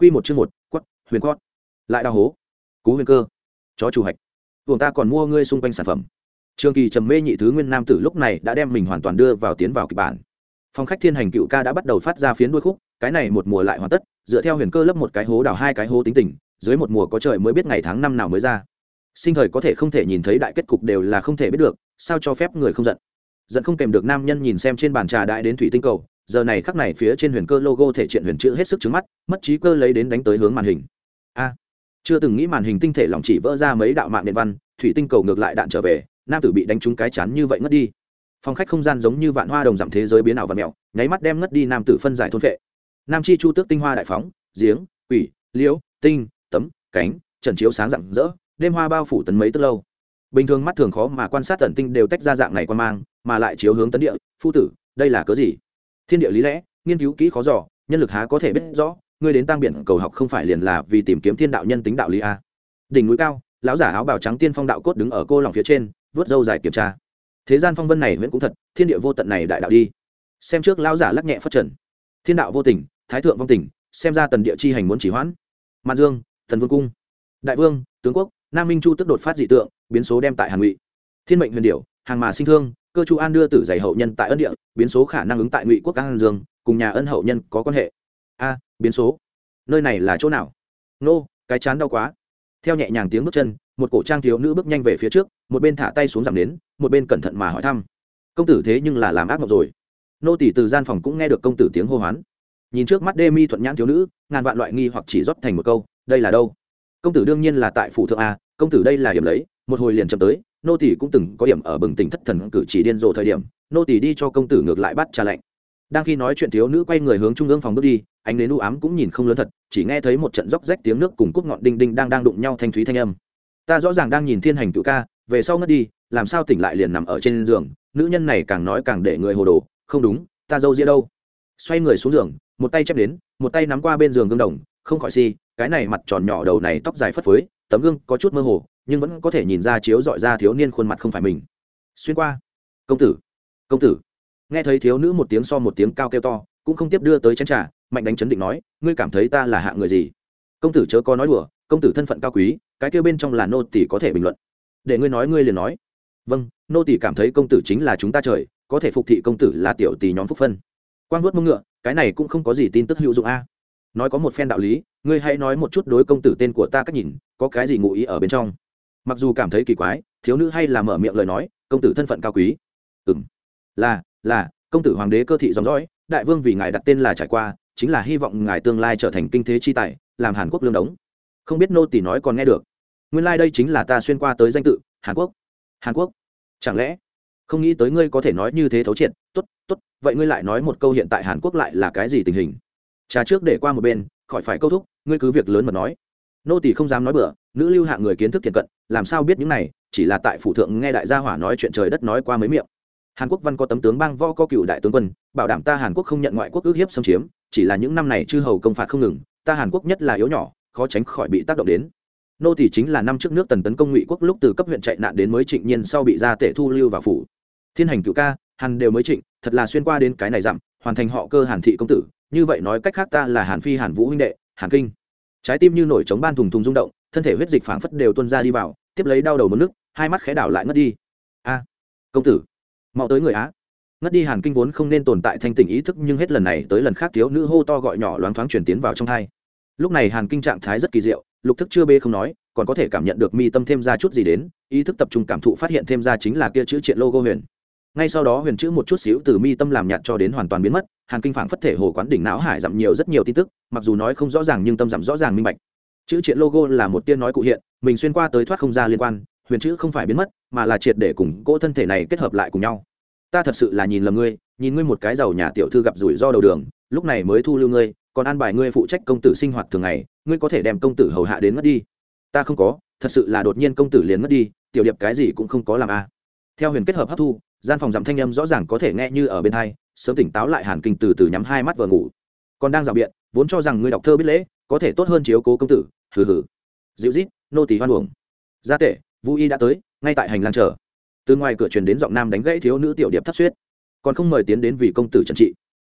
Quy một chương một, quất, huyền quất. Lại đào hố. Cú huyền cơ. Chó chủ hạch. chúng ta còn mua ngươi xung quanh sản phẩm. Trường Kỳ trầm mê nhị thứ nguyên nam tử lúc này đã đem mình hoàn toàn đưa vào tiến vào kịch bản. Phong khách thiên hành cựu ca đã bắt đầu phát ra phiến đuôi khúc, cái này một mùa lại hoàn tất, dựa theo huyền cơ lấp một cái hố đào hai cái hố tính tình, dưới một mùa có trời mới biết ngày tháng năm nào mới ra. Sinh thời có thể không thể nhìn thấy đại kết cục đều là không thể biết được, sao cho phép người không giận. Giận không kèm được nam nhân nhìn xem trên bàn trà đại đến thủy tinh cầu, giờ này khắc này phía trên huyền cơ logo thể triện huyền chữ hết sức trứng mắt mất trí cơ lấy đến đánh tới hướng màn hình. A chưa từng nghĩ màn hình tinh thể lỏng chỉ vỡ ra mấy đạo mạng điện văn thủy tinh cầu ngược lại đạn trở về nam tử bị đánh trúng cái chán như vậy ngất đi. Phòng khách không gian giống như vạn hoa đồng giảm thế giới biến ảo và mèo, nháy mắt đem ngất đi nam tử phân giải thôn vệ nam chi chu tước tinh hoa đại phóng giếng quỷ liễu tinh tấm cánh trần chiếu sáng rạng rỡ đêm hoa bao phủ tấn mấy tức lâu. Bình thường mắt thường khó mà quan sát tận tinh đều tách ra dạng này quan mang mà lại chiếu hướng tấn địa phu tử đây là cớ gì? Thiên địa lý lẽ nghiên cứu kỹ khó giỏ nhân lực há có thể biết rõ ngươi đến tăng biển cầu học không phải liền là vì tìm kiếm thiên đạo nhân tính đạo lý a đỉnh núi cao lão giả áo bào trắng tiên phong đạo cốt đứng ở cô lòng phía trên vớt dâu dài kiểm tra. Thế gian phong vân này vẫn cũng thật thiên địa vô tận này đại đạo đi. Xem trước lão giả lắc nhẹ phát trần. Thiên đạo vô tình thái thượng vong tình xem ra tần địa chi hành muốn chỉ hoãn. Mạn dương thần vương cung. Đại vương tướng quốc nam minh chu tức đột phát dị tượng biến số đem tại hàn ngụy. Thiên mệnh huyền điệu hàng mà sinh thương cơ chu an đưa tử giày hậu nhân tại ân địa, biến số khả năng ứng tại ngụy quốc an dương, cùng nhà ân hậu nhân có quan hệ. A, biến số. Nơi này là chỗ nào? Nô, cái chán đau quá. Theo nhẹ nhàng tiếng bước chân, một cổ trang thiếu nữ bước nhanh về phía trước, một bên thả tay xuống giảm đến một bên cẩn thận mà hỏi thăm. Công tử thế nhưng là làm ác mộng rồi. Nô tỷ từ gian phòng cũng nghe được công tử tiếng hô hoán. Nhìn trước mắt đê mi thuận nhãn thiếu nữ, ngàn vạn loại nghi hoặc chỉ rót thành một câu, đây là đâu? Công tử đương nhiên là tại phủ thượng a, công tử đây là hiểm lấy, một hồi liền chậm tới, nô tỷ cũng từng có điểm ở bừng tỉnh thất thần cử chỉ điên rồ thời điểm, nô tỷ đi cho công tử ngược lại bắt trà lạnh. Đang khi nói chuyện thiếu nữ quay người hướng trung ương phòng bước đi, ánh đến u ám cũng nhìn không lớn thật, chỉ nghe thấy một trận róc rách tiếng nước cùng cúc ngọn đinh đinh đang đang đụng nhau thanh thúy thanh âm. Ta rõ ràng đang nhìn thiên hành cựu ca, về sau ngất đi, làm sao tỉnh lại liền nằm ở trên giường, nữ nhân này càng nói càng để người hồ đồ, không đúng, ta dâu ria đâu. Xoay người xuống giường, một tay chép đến một tay nắm qua bên giường gương đồng, không khỏi si cái này mặt tròn nhỏ đầu này tóc dài phất phới, tấm gương có chút mơ hồ, nhưng vẫn có thể nhìn ra chiếu dọi ra thiếu niên khuôn mặt không phải mình. Xuyên qua. Công tử. Công tử. Nghe thấy thiếu nữ một tiếng so một tiếng cao kêu to, cũng không tiếp đưa tới chén trà, mạnh đánh chấn định nói, ngươi cảm thấy ta là hạ người gì? Công tử chớ có nói đùa, công tử thân phận cao quý, cái kêu bên trong là nô tỷ có thể bình luận. Để ngươi nói ngươi liền nói. Vâng nô tỷ cảm thấy công tử chính là chúng ta trời, có thể phục thị công tử là tiểu tỷ nhóm phúc phân. Quang vuốt mông ngựa, cái này cũng không có gì tin tức hữu dụng a nói có một phen đạo lý, ngươi hãy nói một chút đối công tử tên của ta cách nhìn, có cái gì ngụ ý ở bên trong. Mặc dù cảm thấy kỳ quái, thiếu nữ hay là mở miệng lời nói, công tử thân phận cao quý. Ừ m là là, công tử hoàng đế cơ thị dòng dõi, đại vương vì ngài đặt tên là trải qua, chính là hy vọng ngài tương lai trở thành kinh thế chi tài, làm hàn quốc lương đống. Không biết nô tỷ nói còn nghe được. Nguyên lai、like、đây chính là ta xuyên qua tới danh tự, hàn quốc. Hàn quốc. Chẳng lẽ, không nghĩ tới ngươi có thể nói như thế thấu triệt t ố t t ố t vậy ngươi lại nói một câu hiện tại hàn quốc lại là cái gì tình hình? Trà trước để qua một bên, khỏi phải câu thúc, ngươi cứ việc lớn mà nói. Nô tỷ không dám nói bừa, nữ lưu hạ người kiến thức thiện cận, làm sao biết những này, chỉ là tại phủ thượng nghe đại gia hỏa nói chuyện trời đất nói qua mấy miệng. Hàn quốc văn có tấm tướng bang võ có cựu đại tướng quân, bảo đảm ta hàn quốc không nhận ngoại quốc ước hiếp xâm chiếm, chỉ là những năm này chư hầu công phạt không ngừng, ta hàn quốc nhất là yếu nhỏ, khó tránh khỏi bị tác động đến. Nô tỷ chính là năm trước nước tần tấn công ngụy quốc lúc từ cấp huyện chạy nạn đến mới trịnh nhiên sau bị ra tể thu lưu vào phủ. Thiên hành cựu ca, hàn đều mới trịnh, thật là xuyên qua đến cái này dặm, hoàn thành họ cơ hàn thị công tử như vậy nói cách khác ta là hàn phi, hàn vũ huynh đệ, hàn kinh. Trái tim như nổi trống ban thùng thùng rung động, thân thể huyết dịch phảng phất đều tuôn ra đi vào, tiếp lấy đau đầu mất nước, hai mắt khẽ đảo lại ngất đi. A, công tử, mau tới người á. Ngất đi hàn kinh vốn không nên tồn tại thanh tỉnh ý thức, nhưng hết lần này tới lần khác thiếu nữ hô to gọi nhỏ loáng thoáng chuyển tiến vào trong thai lúc này hàn kinh trạng thái rất kỳ diệu, lục thức chưa bê không nói, còn có thể cảm nhận được mi tâm thêm ra chút gì đến, ý thức tập trung cảm thụ phát hiện thêm ra chính là kia chữ triện logo huyền. Ngay sau đó huyền chữ một chút xíu từ mi tâm làm nhạt cho đến hoàn toàn biến mất hàn kinh phảng phất thể hồ quán đỉnh não hải giảm nhiều rất nhiều tin tức, mặc dù nói không rõ ràng nhưng tâm giảm rõ ràng minh bạch. Chữ triện logo là một tiên nói cụ hiện, mình xuyên qua tới thoát không ra liên quan, huyền chữ không phải biến mất, mà là triệt để cùng cố thân thể này kết hợp lại cùng nhau. Ta thật sự là nhìn lầm ngươi, nhìn ngươi một cái giàu nhà tiểu thư gặp rủi ro đầu đường, lúc này mới thu lưu ngươi, còn an bài ngươi phụ trách công tử sinh hoạt thường ngày, ngươi có thể đem công tử hầu hạ đến mất đi. Ta không có, thật sự là đột nhiên công tử liền mất đi, tiểu điệp cái gì cũng không có làm a theo huyền kết hợp hấp thu, gian phòng giảm thanh âm rõ ràng có thể nghe như ở bên hai sớm tỉnh táo lại hàn kinh từ từ nhắm hai mắt vừa ngủ. Còn đang rào biện, vốn cho rằng ngươi đọc thơ biết lễ, có thể tốt hơn chiếu cố công tử, hừ hừ. Dịu rít nô tỳ hoan uổng. Gia tể vũ y đã tới, ngay tại hành lang chờ. Từ ngoài cửa truyền đến giọng nam đánh gãy thiếu nữ tiểu điệp thắt suyết. Còn không mời tiến đến vì công tử trần trị.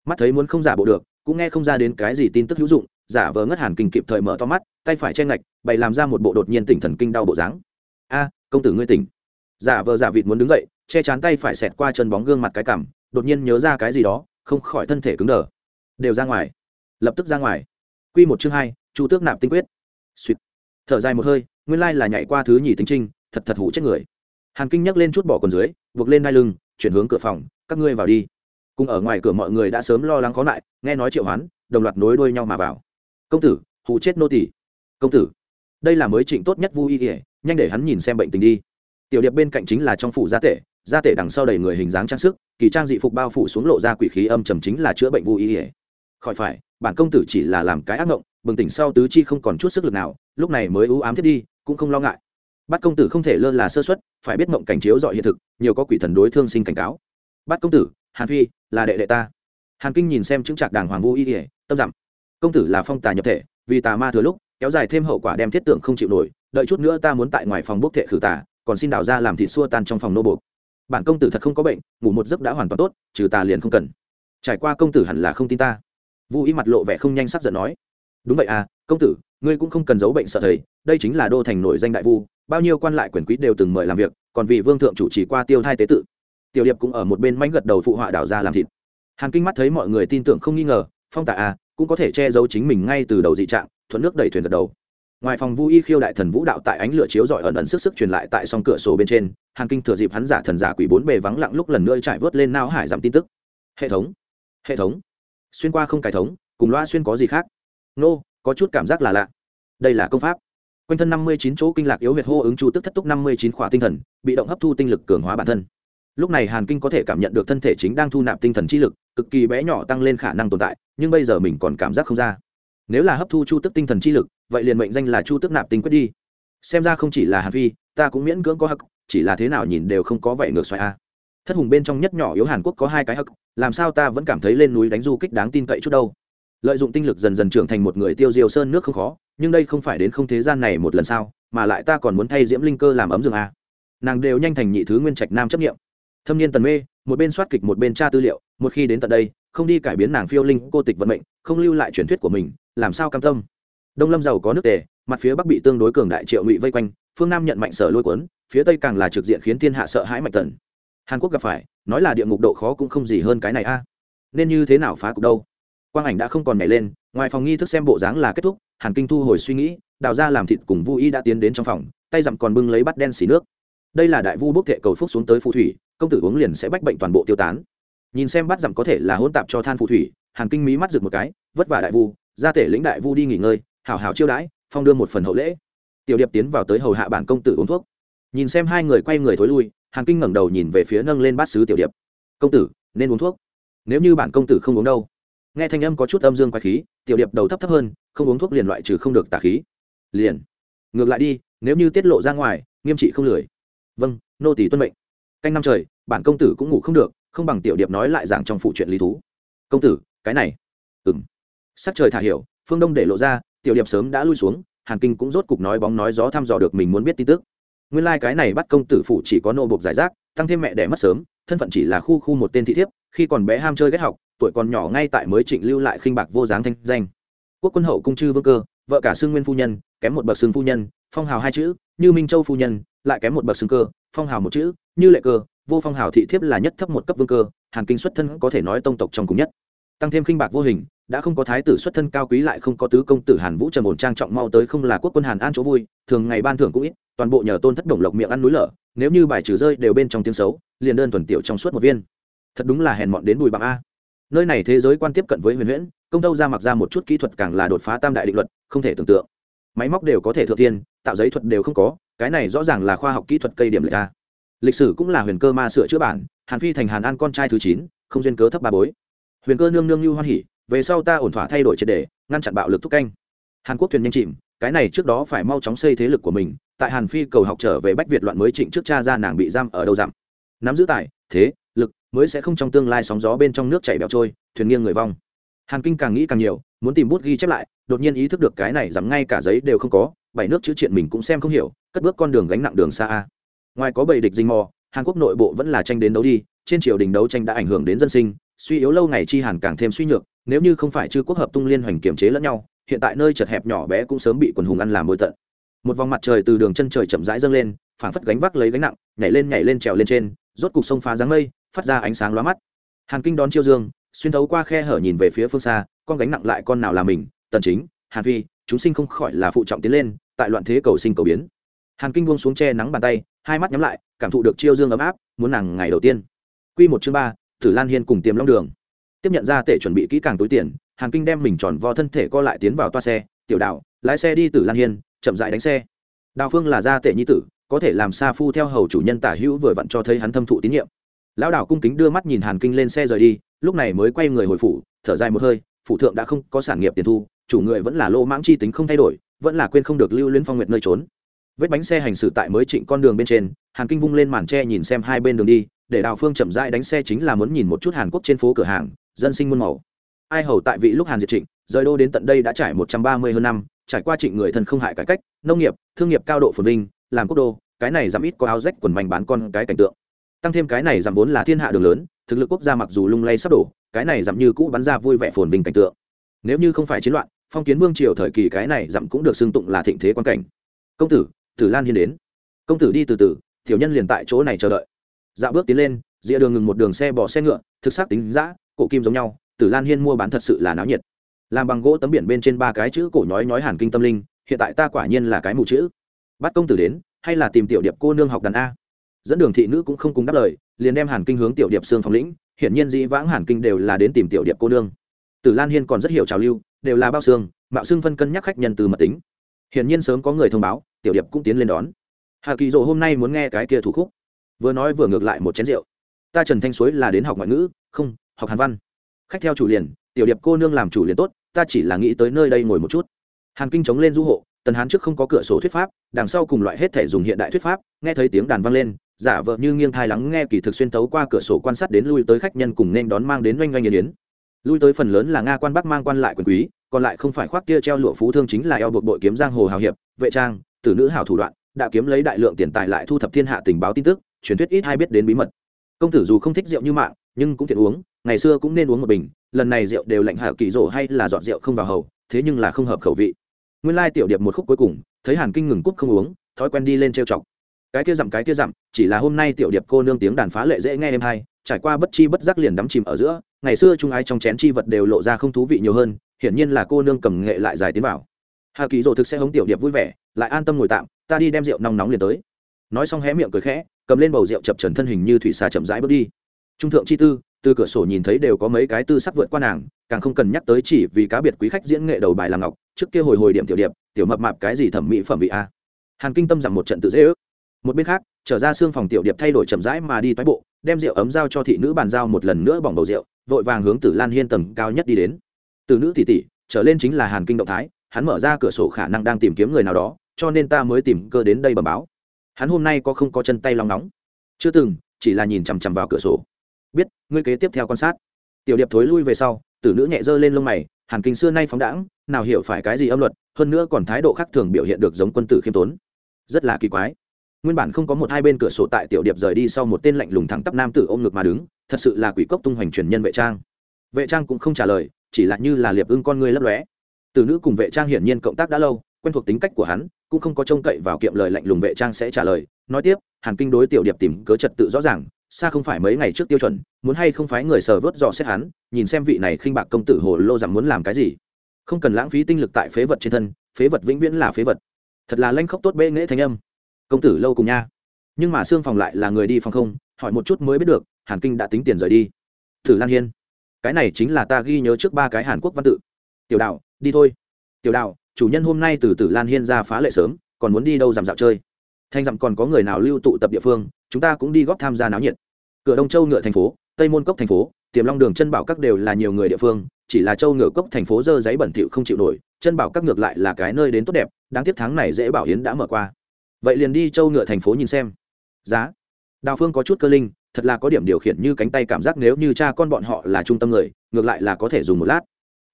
Mắt thấy muốn không giả bộ được, cũng nghe không ra đến cái gì tin tức hữu dụng, giả vờ ngất hàn kinh kịp thời mở to mắt, tay phải che ngạch, bày làm ra một bộ đột nhiên tỉnh thần kinh đau bộ dáng. A, công tử ngươi tỉnh. Giả vờ giả vịt muốn đứng dậy, che chắn tay phải xẹt qua chân bóng gương mặt cái cằm đột nhiên nhớ ra cái gì đó, không khỏi thân thể cứng đờ. Đều ra ngoài. Lập tức ra ngoài. Q một chương hai, chu tước nạp tinh quyết. Suýt thở dài một hơi, nguyên lai là nhảy qua thứ nhì tính trinh, thật thật hủ chết người. Hàn kinh nhấc lên chút bỏ quần dưới, buộc lên đai lưng, chuyển hướng cửa phòng, các ngươi vào đi. Cùng ở ngoài cửa mọi người đã sớm lo lắng khó lại, nghe nói triệu hoán, đồng loạt nối đuôi nhau mà vào. Công tử hụ chết nô tỷ công tử. Đây là mới trịnh tốt nhất vui ỉa nhanh để hắn nhìn xem bệnh tình đi. Tiểu điệp bên cạnh chính là trong phủ gia tể gia tể đằng sau đầy người hình dáng trang sức, kỳ trang dị phục bao phủ xuống lộ ra quỷ khí âm trầm chính là chữa bệnh vui ỉa khỏi phải, bản công tử chỉ là làm cái ác ngộng, bừng tỉnh sau tứ chi không còn chút sức lực nào, lúc này mới ưu ám thiết đi, cũng không lo ngại. Bắt công tử không thể lơ là sơ xuất phải biết mộng cảnh chiếu dọi hiện thực, nhiều có quỷ thần đối thương sinh cảnh cáo. Bắt công tử, hàn phi, là đệ đệ ta. Hàn kinh nhìn xem chứng trạc đàng hoàng vô y ỉa tâm dặm. Công tử là phong tà nhập thể, vì tà ma thừa lúc, kéo dài thêm hậu quả đem thiết tượng không chịu nổi, đợi chút nữa ta muốn tại ngoài phòng bốc thệ khử tà, còn xin đào ra làm thịt xua tan trong phòng nô buộc bản công tử thật không có bệnh, ngủ một giấc đã hoàn toàn tốt, trừ tà liền không cần. Trải qua công tử hẳn là không tin ta. Vũ ý mặt lộ vẻ không nhanh sắc giận nói. Đúng vậy à công tử, ngươi cũng không cần giấu bệnh sợ thầy, đây chính là đô thành nổi danh đại vu, bao nhiêu quan lại quyền quý đều từng mời làm việc, còn vì vương thượng chủ trì qua tiêu thai tế tự. Tiểu điệp cũng ở một bên mánh gật đầu phụ họa đảo ra làm thịt. Hàn kinh mắt thấy mọi người tin tưởng không nghi ngờ, phong tả à cũng có thể che giấu chính mình ngay từ đầu dị trạng, thuận nước đẩy thuyền gật đầu. Ngoài phòng vu y khiêu đại thần vũ đạo tại ánh lửa chiếu rọi ẩn ẩn sức sức truyền lại tại song cửa sổ bên trên hàn kinh thừa dịp hắn giả thần giả quỷ bốn bề vắng lặng lúc lần nữa trải vớt lên não hải giảm tin tức. Hệ thống hệ thống. Xuyên qua không cải thống, cùng loa xuyên có gì khác? Nô, có chút cảm giác là lạ. Đây là công pháp. Quanh thân năm mươi chín chỗ kinh lạc yếu huyệt hô ứng chu tức thất túc năm mươi chín khỏa tinh thần, bị động hấp thu tinh lực cường hóa bản thân. Lúc này hàn kinh có thể cảm nhận được thân thể chính đang thu nạp tinh thần chi lực, cực kỳ bé nhỏ tăng lên khả năng tồn tại, nhưng bây giờ mình còn cảm giác không ra. Nếu là hấp thu chu tức tinh thần chi lực, vậy liền mệnh danh là chu tức nạp tinh quyết đi. Xem ra không chỉ là hàn phi, ta cũng miễn cưỡng có hắc chỉ là thế nào nhìn đều không có vẻ ngược xoay a. Thất hùng bên trong nhất nhỏ yếu hàn quốc có hai cái hắc, làm sao ta vẫn cảm thấy lên núi đánh du kích đáng tin cậy chút đâu. Lợi dụng tinh lực dần dần trưởng thành một người tiêu diêu sơn nước không khó, nhưng đây không phải đến không thế gian này một lần sao, mà lại ta còn muốn thay diễm linh cơ làm ấm giường a. Nàng đều nhanh thành nhị thứ nguyên trạch nam chấp nghiệm thâm niên tần mê, một bên soát kịch một bên tra tư liệu, một khi đến tận đây, không đi cải biến nàng phiêu linh cô tịch vận mệnh, không lưu lại truyền thuyết của mình, làm sao cam tâm. Đông lâm giàu có nước tề, mặt phía bắc bị tương đối cường đại triệu ngụy vây quanh, phương nam nhận mạnh sở lôi cuốn phía tây càng là trực diện khiến thiên hạ sợ hãi mạnh tần. Hàn quốc gặp phải, nói là địa ngục độ khó cũng không gì hơn cái này a. Nên như thế nào phá cục đâu? Quang ảnh đã không còn nhảy lên, ngoài phòng nghi thức xem bộ dáng là kết thúc, hàn kinh thu hồi suy nghĩ, đào ra làm thịt cùng vu y đã tiến đến trong phòng, tay dặm còn bưng lấy bắt đen xỉ nước. Đây là đại vu bốc thệ cầu phúc xuống tới phù thủy, công tử uống liền sẽ bách bệnh toàn bộ tiêu tán. Nhìn xem bắt dặm có thể là hỗn tạp cho than phù thủy, hàn kinh mí mắt rực một cái, vất vả đại vu, ra thể lĩnh đại vu đi nghỉ ngơi, hảo hảo chiêu đãi, phong đưa một phần hậu lễ. Tiểu điệp tiến vào tới hầu hạ bản công tử uống thuốc nhìn xem hai người quay người thối lui, hàn kinh ngẩng đầu nhìn về phía nâng lên bát sứ tiểu điệp. Công tử, nên uống thuốc. Nếu như bản công tử không uống đâu? Nghe thanh âm có chút âm dương quái khí, tiểu điệp đầu thấp thấp hơn, không uống thuốc liền loại trừ không được tà khí. Liền. Ngược lại đi, nếu như tiết lộ ra ngoài, nghiêm trị không lười. Vâng nô tỷ tuân mệnh. Canh năm trời, bản công tử cũng ngủ không được, không bằng tiểu điệp nói lại giảng trong phụ chuyện lý thú. Công tử, cái này. Ừ m sắc trời thả hiểu, phương đông để lộ ra, tiểu điệp sớm đã lui xuống, hàn kinh cũng rốt cục nói bóng nói gió thăm dò được mình muốn biết tin tức nguyên lai、like、cái này bắt công tử phụ chỉ có nô bộc giải rác, tăng thêm mẹ đẻ mất sớm, thân phận chỉ là khu khu một tên thị thiếp, khi còn bé ham chơi ghét học, tuổi còn nhỏ ngay tại mới trịnh lưu lại khinh bạc vô dáng thanh danh. Quốc quân hậu cung chư vương cơ, vợ cả xương nguyên phu nhân, kém một bậc xương phu nhân, phong hào hai chữ, như minh châu phu nhân, lại kém một bậc xương cơ, phong hào một chữ, như lệ cơ, vô phong hào thị thiếp là nhất thấp một cấp vương cơ, hàng kinh xuất thân có thể nói tông tộc trong cùng nhất tăng thêm khinh bạc vô hình, đã không có thái tử xuất thân cao quý lại không có tứ công tử hàn vũ trầm ổn trang trọng mau tới không là quốc quân hàn an chỗ vui, thường ngày ban thưởng cũng ít, toàn bộ nhờ tôn thất đồng lộc miệng ăn núi lở, nếu như bài trừ rơi đều bên trong tiếng xấu, liền đơn thuần tiểu trong suốt một viên. Thật đúng là hèn mọn đến bùi bằng a. Nơi này thế giới quan tiếp cận với huyền huyễn, công tâu ra mặc ra một chút kỹ thuật càng là đột phá tam đại định luật, không thể tưởng tượng. Máy móc đều có thể thượng tiên, tạo giấy thuật đều không có, cái này rõ ràng là khoa học kỹ thuật cây điểm lệ a lịch sử cũng là huyền cơ ma sửa chữa bản, hàn phi thành hàn an con trai thứ chín, không duyên cớ thấp ba bối huyền cơ nương nương như hoan hỉ, về sau ta ổn thỏa thay đổi triệt đề, ngăn chặn bạo lực thúc canh. Hàn quốc thuyền nhanh chìm, cái này trước đó phải mau chóng xây thế lực của mình, tại hàn phi cầu học trở về bách việt loạn mới trịnh trước cha ra nàng bị giam ở đâu giảm? nắm giữ tài, thế, lực, mới sẽ không trong tương lai sóng gió bên trong nước chảy bẹo trôi, thuyền nghiêng người vong. Hàn kinh càng nghĩ càng nhiều, muốn tìm bút ghi chép lại, đột nhiên ý thức được cái này dám ngay cả giấy đều không có, bảy nước chữ triện mình cũng xem không hiểu, cất bước con đường gánh nặng đường xa a. Ngoài có bầy địch dinh mò, hàn quốc nội bộ vẫn là tranh đến đấu đi, trên triều đình đấu tranh đã ảnh hưởng đến dân sinh suy yếu lâu ngày chi hàn càng thêm suy nhược, nếu như không phải chư quốc hợp tung liên hoành kiểm chế lẫn nhau, hiện tại nơi chật hẹp nhỏ bé cũng sớm bị quần hùng ăn làm bôi tận. Một vòng mặt trời từ đường chân trời chậm rãi dâng lên, phảng phất gánh vác lấy gánh nặng, nhảy lên nhảy lên trèo lên trên, rốt cục sông phá dáng mây, phát ra ánh sáng lóa mắt. Hàn kinh đón chiêu dương, xuyên thấu qua khe hở nhìn về phía phương xa, con gánh nặng lại con nào là mình, tần chính, hàn phi, chúng sinh không khỏi là phụ trọng tiến lên, tại loạn thế cầu sinh cầu biến. Hàn kinh buông xuống che nắng bàn tay, hai mắt nhắm lại, cảm thụ được chiêu dương ấm áp, muốn nàng ngày đầu tiên. Quy một chương ba tử lan hiên cùng tiềm long đường. Tiếp nhận ra tệ chuẩn bị kỹ càng túi tiền, hàn kinh đem mình tròn vo thân thể co lại tiến vào toa xe, tiểu đạo, lái xe đi tử lan hiên, chậm rãi đánh xe. Đào phương là gia tệ nhi tử, có thể làm sa phu theo hầu chủ nhân tả hữu vừa vặn cho thấy hắn thâm thụ tín nhiệm. Lão đảo cung kính đưa mắt nhìn hàn kinh lên xe rời đi, lúc này mới quay người hồi phủ, thở dài một hơi, phủ thượng đã không có sản nghiệp tiền thu, chủ người vẫn là lô mãng chi tính không thay đổi, vẫn là quên không được lưu luyến phong nguyệt nơi trốn. Vết bánh xe hành xử tại mới trịnh con đường bên trên, hàn kinh vung lên màn tre nhìn xem hai bên đường đi để đào phương chậm rãi đánh xe chính là muốn nhìn một chút hàn quốc trên phố cửa hàng, dân sinh muôn màu. Ai hầu tại vị lúc hàn diệt trịnh, rời đô đến tận đây đã trải một trăm ba mươi hơn năm, trải qua trịnh người thân không hại cải cách, nông nghiệp, thương nghiệp cao độ phồn vinh, làm quốc đô, cái này giảm ít có áo rách quần mảnh bán con cái cảnh tượng. Tăng thêm cái này giảm vốn là thiên hạ đường lớn, thực lực quốc gia mặc dù lung lay sắp đổ, cái này giảm như cũ bắn ra vui vẻ phồn vinh cảnh tượng. Nếu như không phải chiến loạn, phong kiến vương triều thời kỳ cái này giảm cũng được xưng tụng là thịnh thế quan cảnh. Công tử tử lan hiên đến. Công tử đi từ từ, tiểu nhân liền tại chỗ này chờ đợi dạo bước tiến lên rìa đường ngừng một đường xe bỏ xe ngựa, thực xác tính giã cổ kim giống nhau, tử lan hiên mua bán thật sự là náo nhiệt. Làm bằng gỗ tấm biển bên trên ba cái chữ cổ nhói nhói hàn kinh tâm linh, hiện tại ta quả nhiên là cái mù chữ. Bắt công tử đến, hay là tìm tiểu điệp cô nương học đàn a? Dẫn đường thị nữ cũng không cùng đáp lời, liền đem hàn kinh hướng tiểu điệp xương phòng lĩnh hiện nhiên dĩ vãng hàn kinh đều là đến tìm tiểu điệp cô nương. Tử lan hiên còn rất hiểu trào lưu, đều là bao xương, mạo xương phân cân nhắc khách nhân từ mật tính. Hiển nhiên sớm có người thông báo, tiểu điệp cũng tiến lên đón. Hà kỳ dỗ hôm nay muốn nghe cái kia thủ khúc vừa nói vừa ngược lại một chén rượu. Ta trần thanh suối là đến học ngoại ngữ, không, học hàn văn. Khách theo chủ liền, tiểu điệp cô nương làm chủ liền tốt, ta chỉ là nghĩ tới nơi đây ngồi một chút. Hàn kinh chống lên du hộ, tần hán trước không có cửa sổ thuyết pháp, đằng sau cùng loại hết thể dùng hiện đại thuyết pháp, nghe thấy tiếng đàn vang lên, giả vợ như nghiêng thai lắng nghe kỳ thực xuyên tấu qua cửa sổ quan sát đến lui tới khách nhân cùng nên đón mang đến oanh oanh yên yến. Lui tới phần lớn là nga quan bắc mang quan lại quyền quý, còn lại không phải khoác tia treo lụa phú thương chính là eo buộc bội kiếm giang hồ hào hiệp, vệ trang, tử nữ hảo thủ đoạn, đã kiếm lấy đại lượng tiền tài lại thu thập thiên hạ tình báo tin tức truyền thuyết ít ai biết đến bí mật. Công tử dù không thích rượu như mạng, nhưng cũng tiện uống, ngày xưa cũng nên uống một bình, lần này rượu đều lạnh hạ kỳ rổ hay là dọn rượu không vào hầu, thế nhưng là không hợp khẩu vị. Nguyên lai tiểu điệp một khúc cuối cùng, thấy hàn kinh ngừng cúp không uống, thói quen đi lên trêu chọc. Cái kia dặm cái kia dặm, chỉ là hôm nay tiểu điệp cô nương tiếng đàn phá lệ dễ nghe em hay, trải qua bất chi bất giác liền đắm chìm ở giữa, ngày xưa trung ái trong chén chi vật đều lộ ra không thú vị nhiều hơn, hiển nhiên là cô nương cầm nghệ lại dài tiến vào. Hà kỳ dỗ thực sẽ hống tiểu điệp vui vẻ, lại an tâm ngồi tạm, ta đi đem rượu nóng nóng liền tới nói xong hé miệng cười khẽ, cầm lên bầu rượu chập trần thân hình như thủy xà chậm rãi bước đi. Trung thượng chi tư, từ cửa sổ nhìn thấy đều có mấy cái tư sắc vượt qua nàng, càng không cần nhắc tới chỉ vì cá biệt quý khách diễn nghệ đầu bài làm ngọc, trước kia hồi hồi điểm tiểu điệp, tiểu mập mạp cái gì thẩm mỹ phẩm vị a. Hàn kinh tâm rằng một trận tự dễ ước. Một bên khác, trở ra xương phòng tiểu điệp thay đổi chậm rãi mà đi toái bộ, đem rượu ấm giao cho thị nữ bàn giao một lần nữa bỏng bầu rượu, vội vàng hướng tử lan hiên tầng cao nhất đi đến. Từ nữ tỷ tỷ, trở lên chính là hàn kinh động thái, hắn mở ra cửa sổ khả năng đang tìm kiếm người nào đó, cho nên ta mới tìm cơ đến đây bẩm báo hắn hôm nay có không có chân tay lòng nóng? Chưa từng, chỉ là nhìn chằm chằm vào cửa sổ. Biết, ngươi kế tiếp theo quan sát. Tiểu điệp thối lui về sau, tử nữ nhẹ dơ lên lông mày, hàn kinh xưa nay phóng đãng, nào hiểu phải cái gì âm luật, hơn nữa còn thái độ khác thường biểu hiện được giống quân tử khiêm tốn. Rất là kỳ quái. Nguyên bản không có một hai bên cửa sổ tại tiểu điệp rời đi sau một tên lạnh lùng thẳng tắp nam tử ôm ngực mà đứng, thật sự là quỷ cốc tung hoành truyền nhân vệ trang. Vệ trang cũng không trả lời, chỉ là như là liệp ưng con người lấp lóe. Tử nữ cùng vệ trang hiển nhiên cộng tác đã lâu, quen thuộc tính cách của hắn cũng không có trông cậy vào kiệm lời lạnh lùng vệ trang sẽ trả lời, nói tiếp, hàn kinh đối tiểu điệp tìm cớ trật tự rõ ràng, xa không phải mấy ngày trước tiêu chuẩn, muốn hay không phải người sờ vớt dò xét hắn, nhìn xem vị này khinh bạc công tử hồ lô rằng muốn làm cái gì. Không cần lãng phí tinh lực tại phế vật trên thân, phế vật vĩnh viễn là phế vật. Thật là lanh khóc tốt bệ nghễ thanh âm. Công tử lâu cùng nha. Nhưng mà xương phòng lại là người đi phòng không, hỏi một chút mới biết được, hàn kinh đã tính tiền rời đi. Thử lan hiên. Cái này chính là ta ghi nhớ trước ba cái hàn quốc văn tự. Tiểu đạo, đi thôi. Tiểu đạo chủ nhân hôm nay từ tử lan hiên ra phá lệ sớm, còn muốn đi đâu giảm dạo chơi? Thanh dặm còn có người nào lưu tụ tập địa phương, chúng ta cũng đi góp tham gia náo nhiệt. Cửa đông châu ngựa thành phố, tây môn cốc thành phố, tiềm long đường chân bảo các đều là nhiều người địa phương, chỉ là châu ngựa cốc thành phố dơ giấy bẩn thỉu không chịu nổi, chân bảo các ngược lại là cái nơi đến tốt đẹp, đáng tiếc tháng này dễ bảo hiến đã mở qua. Vậy liền đi châu ngựa thành phố nhìn xem. Giá. Đào phương có chút cơ linh, thật là có điểm điều khiển như cánh tay cảm giác nếu như cha con bọn họ là trung tâm người, ngược lại là có thể dùng một lát.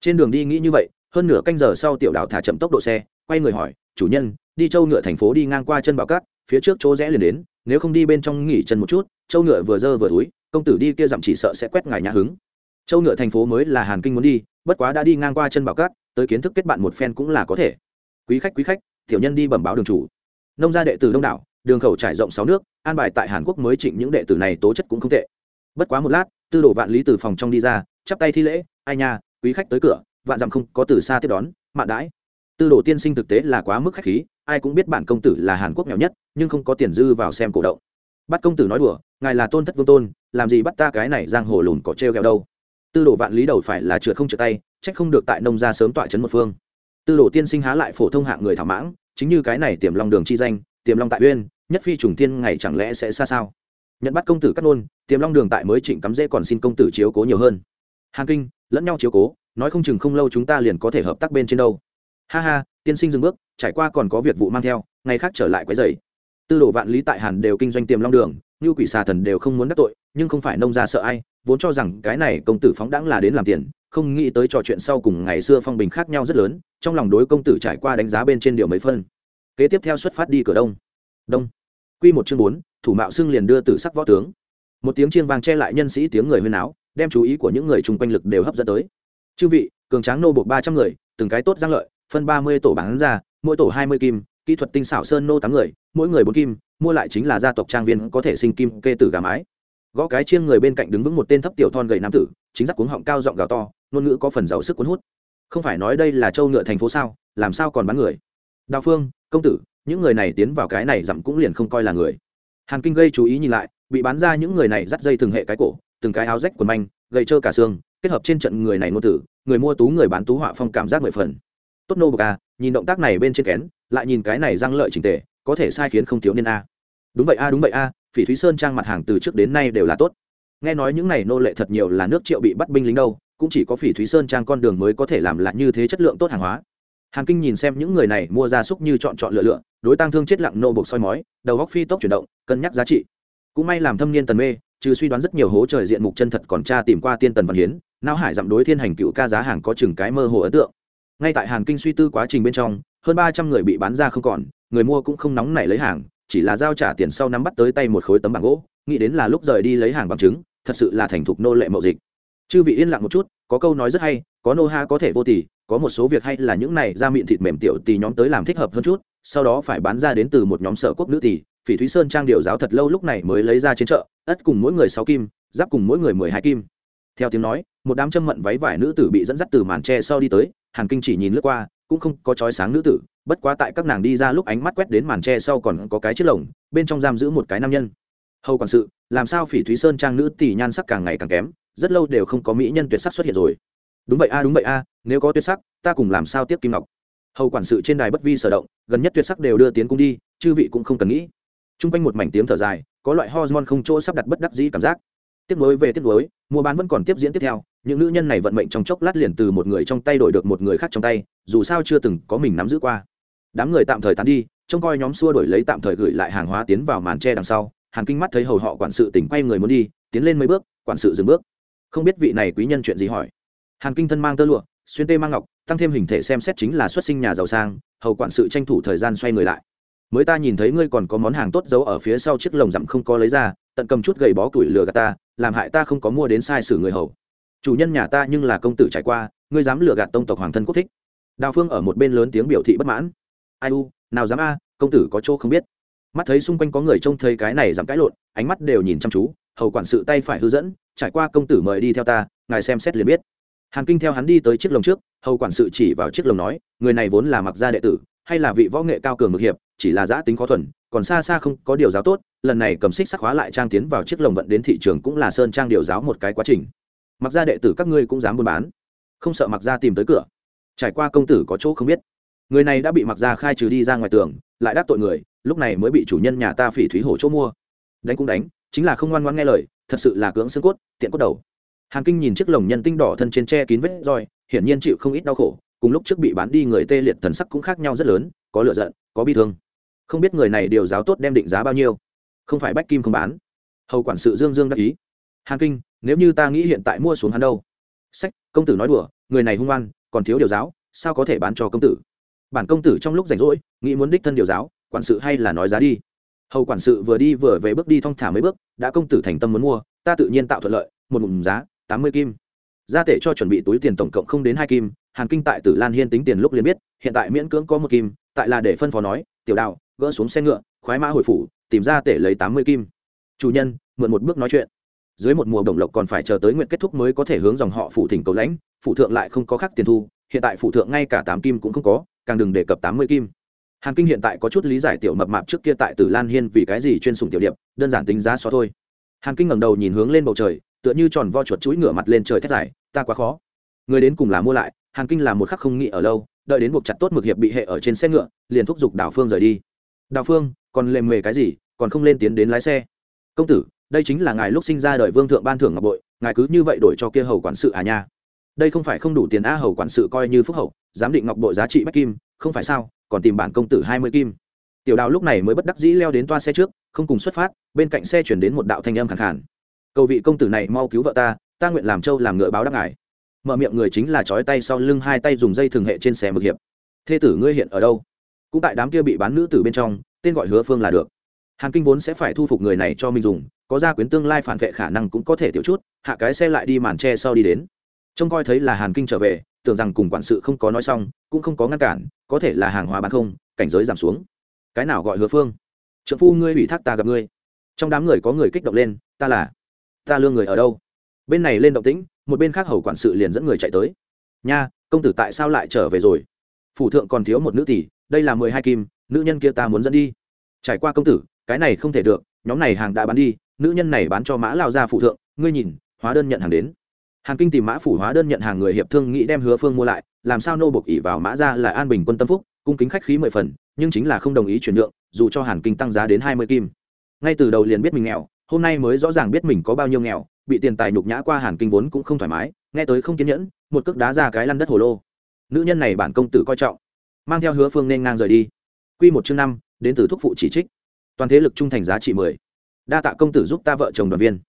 Trên đường đi nghĩ như vậy hơn nửa canh giờ sau tiểu đào thả chậm tốc độ xe, quay người hỏi, chủ nhân, đi châu ngựa thành phố đi ngang qua chân bảo cát, phía trước chỗ rẽ liền đến, nếu không đi bên trong nghỉ chân một chút, châu ngựa vừa dơ vừa túi, công tử đi kia dặm chỉ sợ sẽ quét ngài nhà hứng. Châu ngựa thành phố mới là hàn kinh muốn đi, bất quá đã đi ngang qua chân bảo cát, tới kiến thức kết bạn một phen cũng là có thể. Quý khách quý khách, tiểu nhân đi bẩm báo đường chủ. Nông gia đệ tử đông đảo, đường khẩu trải rộng sáu nước, an bài tại hàn quốc mới trịnh những đệ tử này tố chất cũng không tệ. Bất quá một lát, tư đồ vạn lý từ phòng trong đi ra, chắp tay thi lễ, ai nha, quý khách tới cửa vạn dặm không có từ xa tiếp đón, mạn đãi. Tư đồ tiên sinh thực tế là quá mức khách khí, ai cũng biết bản công tử là hàn quốc nghèo nhất, nhưng không có tiền dư vào xem cổ động. Bắt công tử nói đùa, ngài là tôn thất vương tôn, làm gì bắt ta cái này giang hồ lùn có trêu ghẹo đâu? Tư đồ vạn lý đầu phải là trượt không trượt tay, trách không được tại nông gia sớm tọa chấn một phương. Tư đồ tiên sinh há lại phổ thông hạng người thảo mãng, chính như cái này tiềm long đường chi danh, tiềm long tại uyên, nhất phi trùng tiên ngày chẳng lẽ sẽ xa sao? Nhận bắt công tử cắt nôn tiềm long đường tại mới trịnh cắm dễ còn xin công tử chiếu cố nhiều hơn. Hàn kinh, lẫn nhau chiếu cố nói không chừng không lâu chúng ta liền có thể hợp tác bên trên đâu. Ha ha, tiên sinh dừng bước, trải qua còn có việc vụ mang theo, ngày khác trở lại quấy dày tư đồ vạn lý tại hàn đều kinh doanh tiềm long đường, như quỷ xà thần đều không muốn đắc tội, nhưng không phải nông ra sợ ai, vốn cho rằng cái này công tử phóng đãng là đến làm tiền, không nghĩ tới trò chuyện sau cùng ngày xưa phong bình khác nhau rất lớn, trong lòng đối công tử trải qua đánh giá bên trên điều mấy phân. Kế tiếp theo xuất phát đi cửa đông. Đông. Q một chương bốn, thủ mạo xưng liền đưa tử sắc võ tướng. Một tiếng chiên vang che lại nhân sĩ tiếng người huyên áo đem chú ý của những người chung quanh lực đều hấp dẫn tới chư vị, cường tráng nô buộc ba trăm người, từng cái tốt giang lợi, phân ba mươi tổ bán ra, mỗi tổ hai mươi kim, kỹ thuật tinh xảo sơn nô tám người, mỗi người bốn kim, mua lại chính là gia tộc trang viên có thể sinh kim kê tử gà mái. Gõ cái chiêng người bên cạnh đứng vững một tên thấp tiểu thon gầy nam tử, chính giác cuống họng cao giọng gào to, ngôn ngữ có phần giàu sức cuốn hút. Không phải nói đây là châu ngựa thành phố sao, làm sao còn bán người? Đào phương, công tử, những người này tiến vào cái này dặm cũng liền không coi là người. Hàn kinh gây chú ý nhìn lại, bị bán ra những người này dắt dây từng hệ cái cổ, từng cái áo rách quần manh, gầy trơ cả xương kết hợp trên trận người này ngôn tử người mua tú, người bán tú họa phong cảm giác mười phần. Tốt nô bờ a à, nhìn động tác này bên trên kén, lại nhìn cái này răng lợi trình tề, có thể sai khiến không thiếu niên a. Đúng vậy a, đúng vậy a, phỉ thúy sơn trang mặt hàng từ trước đến nay đều là tốt. Nghe nói những này nô lệ thật nhiều là nước triệu bị bắt binh lính đâu, cũng chỉ có phỉ thúy sơn trang con đường mới có thể làm lại như thế chất lượng tốt hàng hóa. Hàn kinh nhìn xem những người này mua gia súc như chọn chọn lựa lựa, đối tăng thương chết lặng nô buộc soi mói, đầu góc phi tốc chuyển động, cân nhắc giá trị. Cũng may làm thâm niên tần mê, trừ suy đoán rất nhiều hố trời diện mục chân thật còn tra tìm qua tiên tần văn hiến não hải dặm đối thiên hành cựu ca giá hàng có chừng cái mơ hồ ấn tượng. Ngay tại hàn kinh suy tư quá trình bên trong, hơn ba trăm người bị bán ra không còn, người mua cũng không nóng nảy lấy hàng, chỉ là giao trả tiền sau nắm bắt tới tay một khối tấm bảng gỗ, nghĩ đến là lúc rời đi lấy hàng bằng chứng, thật sự là thành thục nô lệ mậu dịch. Chư vị yên lặng một chút, có câu nói rất hay, có nô ha có thể vô tỷ có một số việc hay là những này ra miệng thịt mềm tiểu tỷ nhóm tới làm thích hợp hơn chút, sau đó phải bán ra đến từ một nhóm sở quốc nữ tỷ phỉ thúy sơn trang điều giáo thật lâu lúc này mới lấy ra trên chợ, ất cùng mỗi người sáu kim, giáp cùng mỗi người mười hai kim theo tiếng nói, một đám châm mận váy vải nữ tử bị dẫn dắt từ màn tre sau đi tới, hàn kinh chỉ nhìn lướt qua, cũng không có chói sáng nữ tử, bất quá tại các nàng đi ra lúc ánh mắt quét đến màn tre sau còn có cái chiếc lồng, bên trong giam giữ một cái nam nhân. Hầu quản sự, làm sao phỉ thúy sơn trang nữ tỷ nhan sắc càng ngày càng kém, rất lâu đều không có mỹ nhân tuyệt sắc xuất hiện rồi. Đúng vậy a, đúng vậy a, nếu có tuyệt sắc, ta cùng làm sao tiếp kim ngọc? Hầu quản sự trên đài bất vi sở động, gần nhất tuyệt sắc đều đưa tiến cung đi, chư vị cũng không cần nghĩ. T r u n g quanh một mảnh tiếng thở dài, có loại hormone không chỗ sắp đặt bất đắc dĩ cảm giác tiếp nối về tiếp nối mua bán vẫn còn tiếp diễn tiếp theo, những nữ nhân này vận mệnh trong chốc lát liền từ một người trong tay đổi được một người khác trong tay, dù sao chưa từng có mình nắm giữ qua. Đám người tạm thời tán đi, trông coi nhóm xua đổi lấy tạm thời gửi lại hàng hóa tiến vào màn tre đằng sau hàng kinh mắt thấy hầu họ quản sự tỉnh quay người muốn đi, tiến lên mấy bước, quản sự dừng bước. Không biết vị này quý nhân chuyện gì hỏi. Hàn kinh thân mang tơ lụa, xuyên tê mang ngọc, tăng thêm hình thể xem xét chính là xuất sinh nhà giàu sang, hầu quản sự tranh thủ thời gian xoay người lại. Mới ta nhìn thấy ngươi còn có món hàng tốt giấu ở phía sau chiếc lồng dặm không có lấy ra, tận cầm chút gầy bó củi lừa gạt ta làm hại ta không có mua đến sai sử người hầu. Chủ nhân nhà ta nhưng là công tử trải qua, ngươi dám lừa gạt tông tộc hoàng thân quốc thích. Đào phương ở một bên lớn tiếng biểu thị bất mãn. Ai u, nào dám a, công tử có chỗ không biết. Mắt thấy xung quanh có người trông thấy cái này dám cãi lộn, ánh mắt đều nhìn chăm chú, hầu quản sự tay phải hư dẫn, trải qua công tử mời đi theo ta, ngài xem xét liền biết. Hàn kinh theo hắn đi tới chiếc lồng trước, hầu quản sự chỉ vào chiếc lồng nói, người này vốn là mặc gia đệ tử, hay là vị võ nghệ cao cường ngược hiệp chỉ là giã tính khó thuần, còn xa xa không có điều giáo tốt, lần này cầm xích sắc hóa lại trang tiến vào chiếc lồng vận đến thị trường cũng là sơn trang điều giáo một cái quá trình. Mặc gia đệ tử các ngươi cũng dám buôn bán. Không sợ mặc gia tìm tới cửa. Trải qua công tử có chỗ không biết. Người này đã bị mặc gia khai trừ đi ra ngoài tường, lại đắc tội người, lúc này mới bị chủ nhân nhà ta phỉ thúy hổ chỗ mua. Đánh cũng đánh, chính là không ngoan ngoan nghe lời, thật sự là cưỡng xương cốt, tiện cốt đầu. Hàn kinh nhìn chiếc lồng nhân tinh đỏ thân trên tre kín vết roi, hiển nhiên chịu không ít đau khổ, cùng lúc trước bị bán đi người tê liệt thần sắc cũng khác nhau rất lớn, có lựa giận, có bi thương không biết người này điều giáo tốt đem định giá bao nhiêu. Không phải bách kim không bán. Hầu quản sự dương dương đắc ý. Hàn kinh, nếu như ta nghĩ hiện tại mua xuống hắn đâu? Sách, công tử nói đùa, người này hung oan, còn thiếu điều giáo, sao có thể bán cho công tử? Bản công tử trong lúc rảnh rỗi, nghĩ muốn đích thân điều giáo, quản sự hay là nói giá đi? Hầu quản sự vừa đi vừa về bước đi thong thả mấy bước, đã công tử thành tâm muốn mua, ta tự nhiên tạo thuận lợi, một mùng giá, tám mươi kim. Gia tể cho chuẩn bị túi tiền tổng cộng không đến hai kim, hàn kinh tại tử lan hiên tính tiền lúc liền biết, hiện tại miễn cưỡng có một kim, tại là để phân phó nói, tiểu đạo gỡ xuống xe ngựa, khoái mã hồi phủ, tìm ra tể lấy tám mươi kim. Chủ nhân, mượn một bước nói chuyện. Dưới một mùa đồng lộc còn phải chờ tới nguyện kết thúc mới có thể hướng dòng họ phủ thỉnh cầu lãnh, phủ thượng lại không có khắc tiền thu, hiện tại phủ thượng ngay cả tám kim cũng không có, càng đừng đề cập tám mươi kim. Hàn kinh hiện tại có chút lý giải tiểu mập mạp trước kia tại tử lan hiên vì cái gì chuyên sùng tiểu điệp, đơn giản tính giá xó thôi. Hàn kinh ngẩng đầu nhìn hướng lên bầu trời, tựa như tròn vo chuột chuỗi ngửa mặt lên trời thét dài, ta quá khó. Người đến cùng là mua lại, hàn kinh là một khắc không nghĩ ở lâu, đợi đến buộc chặt tốt mực hiệp bị hệ ở trên xe ngựa, liền thúc giục đảo phương rời đi đào phương, còn lề mề cái gì, còn không lên tiến đến lái xe? Công tử, đây chính là ngài lúc sinh ra đời vương thượng ban thưởng ngọc bội, ngài cứ như vậy đổi cho kia hầu quản sự à nha. Đây không phải không đủ tiền a, hầu quản sự coi như phúc hậu, giám định ngọc bội giá trị bách kim, không phải sao, còn tìm bản công tử hai mươi kim. Tiểu đào lúc này mới bất đắc dĩ leo đến toa xe trước, không cùng xuất phát, bên cạnh xe chuyển đến một đạo thanh âm khẳng khản cầu vị công tử này mau cứu vợ ta ta nguyện làm trâu làm ngựa báo đáp ngài. Mở miệng người chính là trói tay sau lưng hai tay dùng dây thường hệ trên xe mực hiệp. Thê tử ngươi hiện ở đâu? Cũng tại đám kia bị bán nữ tử bên trong, tên gọi hứa phương là được. Hàn kinh vốn sẽ phải thu phục người này cho mình dùng, có gia quyến tương lai phản vệ khả năng cũng có thể tiểu chút, hạ cái xe lại đi màn tre sau đi đến. Trông coi thấy là hàn kinh trở về, tưởng rằng cùng quản sự không có nói xong, cũng không có ngăn cản, có thể là hàng hóa bán không, cảnh giới giảm xuống. Cái nào gọi hứa phương? Trợ phu ngươi ủy thác ta gặp ngươi. Trong đám người có người kích động lên, ta là, ta lương người ở đâu? Bên này lên động tĩnh, một bên khác hầu quản sự liền dẫn người chạy tới. Nha, công tử tại sao lại trở về rồi? Phủ thượng còn thiếu một nữ tỷ đây là mười hai kim, nữ nhân kia ta muốn dẫn đi. Trải qua công tử, cái này không thể được, nhóm này hàng đã bán đi, nữ nhân này bán cho mã lao ra phụ thượng, ngươi nhìn, hóa đơn nhận hàng đến. Hàn kinh tìm mã phủ hóa đơn nhận hàng người hiệp thương nghĩ đem hứa phương mua lại, làm sao nô buộc ỉ vào mã ra là an bình quân tâm phúc, cung kính khách khí mười phần, nhưng chính là không đồng ý chuyển nhượng, dù cho hàn kinh tăng giá đến hai mươi kim. Ngay từ đầu liền biết mình nghèo, hôm nay mới rõ ràng biết mình có bao nhiêu nghèo, bị tiền tài nhục nhã qua hàn kinh vốn cũng không thoải mái, nghe tới không kiên nhẫn, một cước đá ra cái lăn đất hồ lô. Nữ nhân này bản công tử coi trọng mang theo hứa phương nên ngang rời đi. Q một chương năm, đến từ thúc phụ chỉ trích. Toàn thế lực trung thành giá trị mười. Đa tạ công tử giúp ta vợ chồng đoàn viên.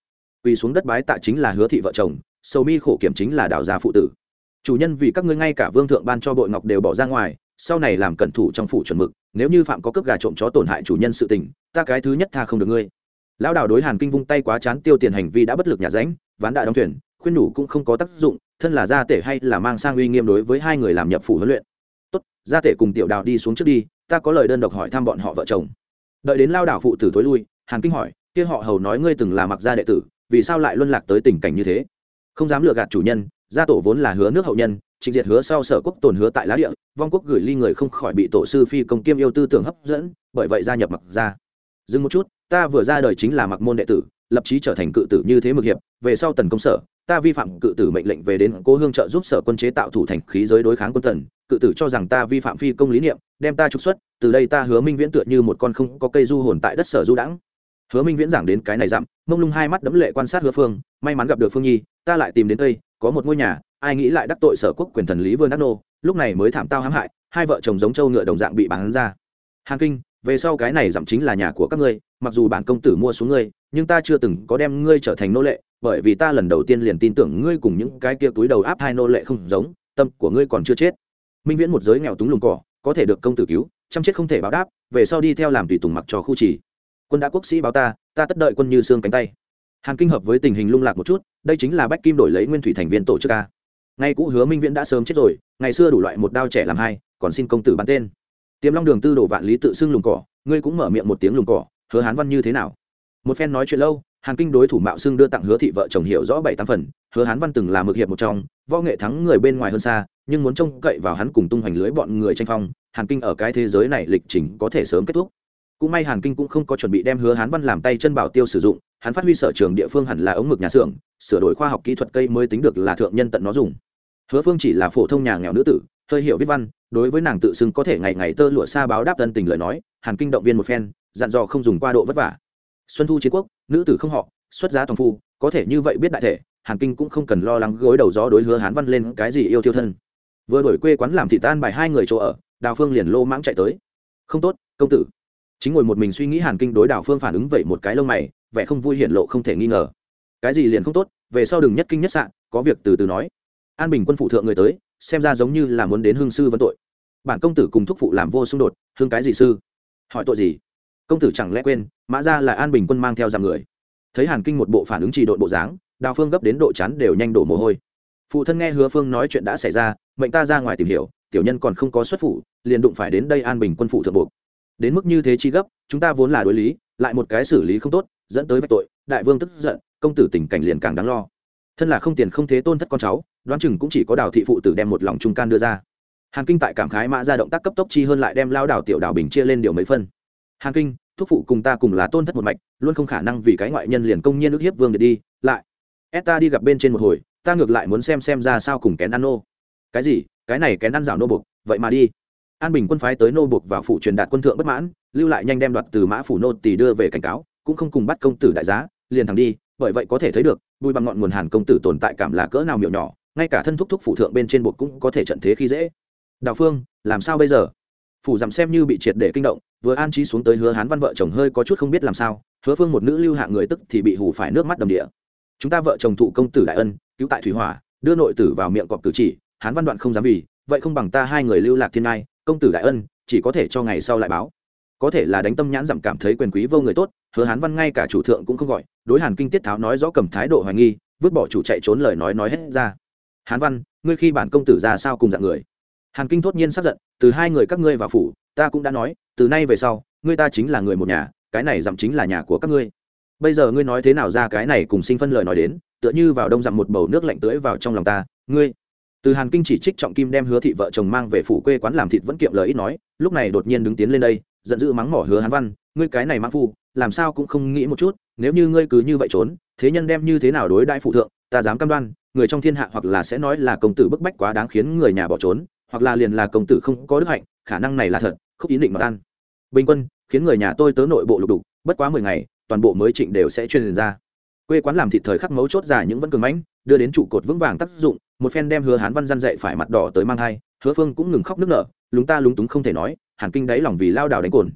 Quỳ xuống đất bái tạ chính là hứa thị vợ chồng, sầu mi khổ kiểm chính là đào gia phụ tử. Chủ nhân vì các ngươi ngay cả vương thượng ban cho bội ngọc đều bỏ ra ngoài, sau này làm cẩn thủ trong phủ chuẩn mực, nếu như phạm có cướp gà trộm chó tổn hại chủ nhân sự tình, ta cái thứ nhất tha không được ngươi. Lão đào đối hàn kinh vung tay quá chán tiêu tiền hành vi đã bất lực nhà ránh, ván đại đóng thuyền, khuyên nhủ cũng không có tác dụng, thân là gia tể hay là mang sang uy nghiêm đối với hai người làm nhập phủ huấn luyện gia tể cùng tiểu đào đi xuống trước đi, ta có lời đơn độc hỏi thăm bọn họ vợ chồng. Đợi đến lao đảo phụ tử thối lui, hàn kinh hỏi, kia họ hầu nói ngươi từng là mặc gia đệ tử, vì sao lại luân lạc tới tình cảnh như thế? Không dám lừa gạt chủ nhân, gia tổ vốn là hứa nước hậu nhân, trịnh diệt hứa sau sở quốc tồn hứa tại lá địa, vong quốc gửi ly người không khỏi bị tổ sư phi công kiêm yêu tư tưởng hấp dẫn, bởi vậy gia nhập mặc gia. Dừng một chút, ta vừa ra đời chính là mặc môn đệ tử, lập chí trở thành cự tử như thế mực hiệp, về sau tần công sở ta vi phạm cự tử mệnh lệnh về đến cố hương trợ giúp sở quân chế tạo thủ thành khí giới đối kháng quân tần, cự tử cho rằng ta vi phạm phi công lý niệm, đem ta trục xuất, từ đây ta hứa minh viễn tựa như một con không có cây du hồn tại đất sở du đãng. Hứa minh viễn giảng đến cái này dặm, mông lung hai mắt đấm lệ quan sát hứa phương, may mắn gặp được phương nhi, ta lại tìm đến tây có một ngôi nhà, ai nghĩ lại đắc tội sở quốc quyền thần lý vương đắc nô, lúc này mới thảm tao hãm hại, hai vợ chồng giống trâu ngựa đồng dạng bị bán ra. Hàn kinh, về sau cái này dặm chính là nhà của các ngươi, mặc dù bản công tử mua xuống ngươi nhưng ta chưa từng có đem ngươi trở thành nô lệ, bởi vì ta lần đầu tiên liền tin tưởng ngươi cùng những cái kia túi đầu áp hai nô lệ không giống, tâm của ngươi còn chưa chết. Minh viễn một giới nghèo túng lùng cỏ, có thể được công tử cứu, chăm chết không thể báo đáp, về sau đi theo làm tùy tùng mặc cho khu trì. Quân đã quốc sĩ báo ta ta tất đợi quân như xương cánh tay. Hàn kinh hợp với tình hình lung lạc một chút, đây chính là bách kim đổi lấy nguyên thủy thành viên tổ chức ca ngay cũ hứa minh viễn đã sớm chết rồi, ngày xưa đủ loại một đao trẻ làm hai, còn xin công tử bắn tên. Tiềm long đường tư đồ vạn lý tự xưng lùng cỏ, ngươi cũng mở miệng một tiếng lùng cỏ, hứa hán văn như thế nào? Một phen nói chuyện lâu, hàn kinh đối thủ mạo xưng đưa tặng hứa thị vợ chồng hiểu rõ bảy tám phần, hứa hán văn từng là mực hiệp một trong, võ nghệ thắng người bên ngoài hơn xa, nhưng muốn trông cậy vào hắn cùng tung hoành lưới bọn người tranh phong, hàn kinh ở cái thế giới này lịch trình có thể sớm kết thúc. Cũng may hàn kinh cũng không có chuẩn bị đem hứa hán văn làm tay chân bảo tiêu sử dụng, hắn phát huy sở trường địa phương hẳn là ống mực nhà xưởng, sửa đổi khoa học kỹ thuật cây mới tính được là thượng nhân tận nó dùng. Hứa phương chỉ là phổ thông nhà nghèo nữ tử, hơi hiểu viết văn, đối với nàng tự xưng có thể ngày ngày tơ lụa xa báo đáp tân tình lời nói, hàn kinh động viên một phen, dặn dò không dùng qua độ vất vả xuân thu chiến quốc, nữ tử không họ, xuất giá toàn phu, có thể như vậy biết đại thể, hàn kinh cũng không cần lo lắng gối đầu gió đối hứa hán văn lên cái gì yêu thiêu thân. Vừa đổi quê quán làm thị tan bài hai người chỗ ở, đào phương liền lô mãng chạy tới. Không tốt, công tử. Chính ngồi một mình suy nghĩ hàn kinh đối đào phương phản ứng vậy một cái lông mày, vẻ không vui hiện lộ không thể nghi ngờ. Cái gì liền không tốt, về sau đừng nhất kinh nhất sạn có việc từ từ nói. An bình quân phụ thượng người tới, xem ra giống như là muốn đến hương sư vấn tội. Bản công tử cùng thúc phụ làm vô xung đột, hương cái gì sư? Hỏi tội gì? Công tử chẳng lẽ quên mã ra là an bình quân mang theo dòng người. Thấy hàn kinh một bộ phản ứng trì đội bộ dáng đào phương gấp đến độ chán đều nhanh đổ mồ hôi. Phụ thân nghe hứa phương nói chuyện đã xảy ra mệnh ta ra ngoài tìm hiểu tiểu nhân còn không có xuất phủ liền đụng phải đến đây an bình quân phụ thượng buộc, đến mức như thế chi gấp chúng ta vốn là đối lý lại một cái xử lý không tốt dẫn tới vạch tội đại vương tức giận công tử tình cảnh liền càng đáng lo. Thân là không tiền không thế tôn thất con cháu đoán chừng cũng chỉ có đào thị phụ tử đem một lòng trung can đưa ra. Hàn kinh tại cảm khái mã ra động tác cấp tốc chi hơn lại đem lao đảo tiểu đảo bình chia lên điều mấy phân hàn kinh, thúc phụ cùng ta cùng là tôn thất một mạch, luôn không khả năng vì cái ngoại nhân liền công nhiên ức hiếp vương để đi, lại. Ép ta đi gặp bên trên một hồi, ta ngược lại muốn xem xem ra sao cùng kén ăn nô. Cái gì? Cái này kén ăn rào nô buộc, vậy mà đi. An bình quân phái tới nô buộc và phụ truyền đạt quân thượng bất mãn, lưu lại nhanh đem đoạt từ mã phủ nô tỳ đưa về cảnh cáo, cũng không cùng bắt công tử đại giá, liền thẳng đi, bởi vậy có thể thấy được, bùi bằng ngọn nguồn hàn công tử tồn tại cảm là cỡ nào miệu nhỏ, ngay cả thân thúc thúc phụ thượng bên trên bột cũng có thể trận thế khi dễ. Đào phương, làm sao bây giờ? Phủ giảm xem như bị triệt để kinh động, vừa an trí xuống tới hứa hán văn vợ chồng hơi có chút không biết làm sao, hứa phương một nữ lưu hạ người tức thì bị hủ phải nước mắt đầm địa. Chúng ta vợ chồng thụ công tử đại ân, cứu tại thủy hỏa, đưa nội tử vào miệng cọp cử chỉ, hán văn đoạn không dám vì, vậy không bằng ta hai người lưu lạc thiên nai công tử đại ân, chỉ có thể cho ngày sau lại báo. Có thể là đánh tâm nhãn giảm cảm thấy quyền quý vô người tốt, hứa hán văn ngay cả chủ thượng cũng không gọi, đối hàn kinh tiết tháo nói rõ cầm thái độ hoài nghi, vứt bỏ chủ chạy trốn lời nói nói hết ra. Hán văn, ngươi khi bản công tử ra sao cùng dạng người? Hàn kinh thốt nhiên sắc giận, từ hai người các ngươi vào phủ, ta cũng đã nói, từ nay về sau, ngươi ta chính là người một nhà, cái này dặm chính là nhà của các ngươi. Bây giờ ngươi nói thế nào ra cái này cùng sinh phân lời nói đến, tựa như vào đông dặm một bầu nước lạnh tưới vào trong lòng ta, ngươi. Từ hàn kinh chỉ trích trọng kim đem hứa thị vợ chồng mang về phủ quê quán làm thịt vẫn kiệm lời ít nói, lúc này đột nhiên đứng tiến lên đây, giận dữ mắng mỏ hứa hán văn, ngươi cái này mãn phu, làm sao cũng không nghĩ một chút, nếu như ngươi cứ như vậy trốn, thế nhân đem như thế nào đối đại phụ thượng, ta dám cam đoan, người trong thiên hạ hoặc là sẽ nói là công tử bức bách quá đáng khiến người nhà bỏ trốn hoặc là liền là công tử không có đức hạnh, khả năng này là thật, không ý định mà tan. Bình quân, khiến người nhà tôi tớ nội bộ lục đục, bất quá mười ngày, toàn bộ mới trịnh đều sẽ truyền ra. Quê quán làm thịt thời khắc mấu chốt dài những vẫn cường mãnh, đưa đến trụ cột vững vàng tác dụng, một phen đem hứa hán văn gian dậy phải mặt đỏ tới mang thai, hứa phương cũng ngừng khóc nức nở, lúng ta lúng túng không thể nói, hàn kinh đáy lòng vì lao đảo đánh cồn.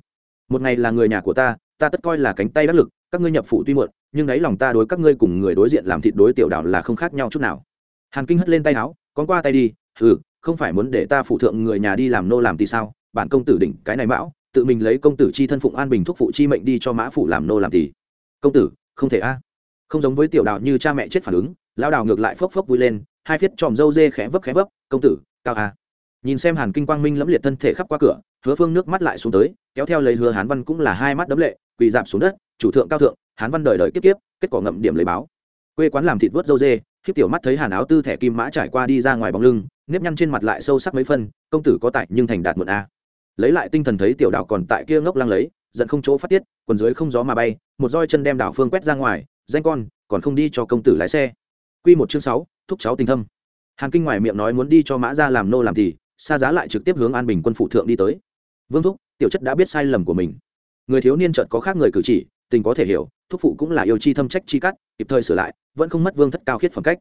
Một ngày là người nhà của ta ta tất coi là cánh tay đắc lực, các ngươi nhập phụ tuy muộn, nhưng đáy lòng ta đối các ngươi cùng người đối diện làm thịt đối tiểu đảo là không khác nhau chút nào. Hàn kinh hất lên tay áo, con qua tay đi ừ không phải muốn để ta phụ thượng người nhà đi làm nô làm thì sao? Bản công tử đỉnh cái này mão, tự mình lấy công tử chi thân phụng an bình thúc phụ chi mệnh đi cho mã phụ làm nô làm thì công tử, không thể a. Không giống với tiểu đào như cha mẹ chết phản ứng, lão đào ngược lại phốc phốc vui lên, hai phiết tròm dâu dê khẽ vấp khẽ vấp, công tử, cao a. Nhìn xem hàn kinh quang minh lẫm liệt thân thể khắp qua cửa, hứa phương nước mắt lại xuống tới, kéo theo lấy hứa hán văn cũng là hai mắt đấm lệ, quỳ dạp xuống đất, chủ thượng, cao thượng, hán văn đời đời kiếp kiếp, kết quả ngậm điểm lấy báo. Quê quán làm thịt vớt dâu dê khiếp tiểu mắt thấy hàn áo tư thẻ kim mã trải qua đi ra ngoài bóng lưng, nếp nhăn trên mặt lại sâu sắc mấy phân, công tử có tại nhưng thành đạt muộn a lấy lại tinh thần thấy tiểu đào còn tại kia ngốc lăng lấy, giận không chỗ phát tiết, quần dưới không gió mà bay, một roi chân đem đảo phương quét ra ngoài, danh con, còn không đi cho công tử lái xe. Quy một chương sáu, thúc cháu tình thâm. Hàn kinh ngoài miệng nói muốn đi cho mã ra làm nô làm thì, xa giá lại trực tiếp hướng an bình quân phụ thượng đi tới. Vương thúc, tiểu chất đã biết sai lầm của mình. Người thiếu niên chợt có khác người cử chỉ, tình có thể hiểu, thúc phụ cũng là yêu chi thâm trách chi cắt, kịp thời sửa lại vẫn không mất vương thất cao khiết phẩm cách.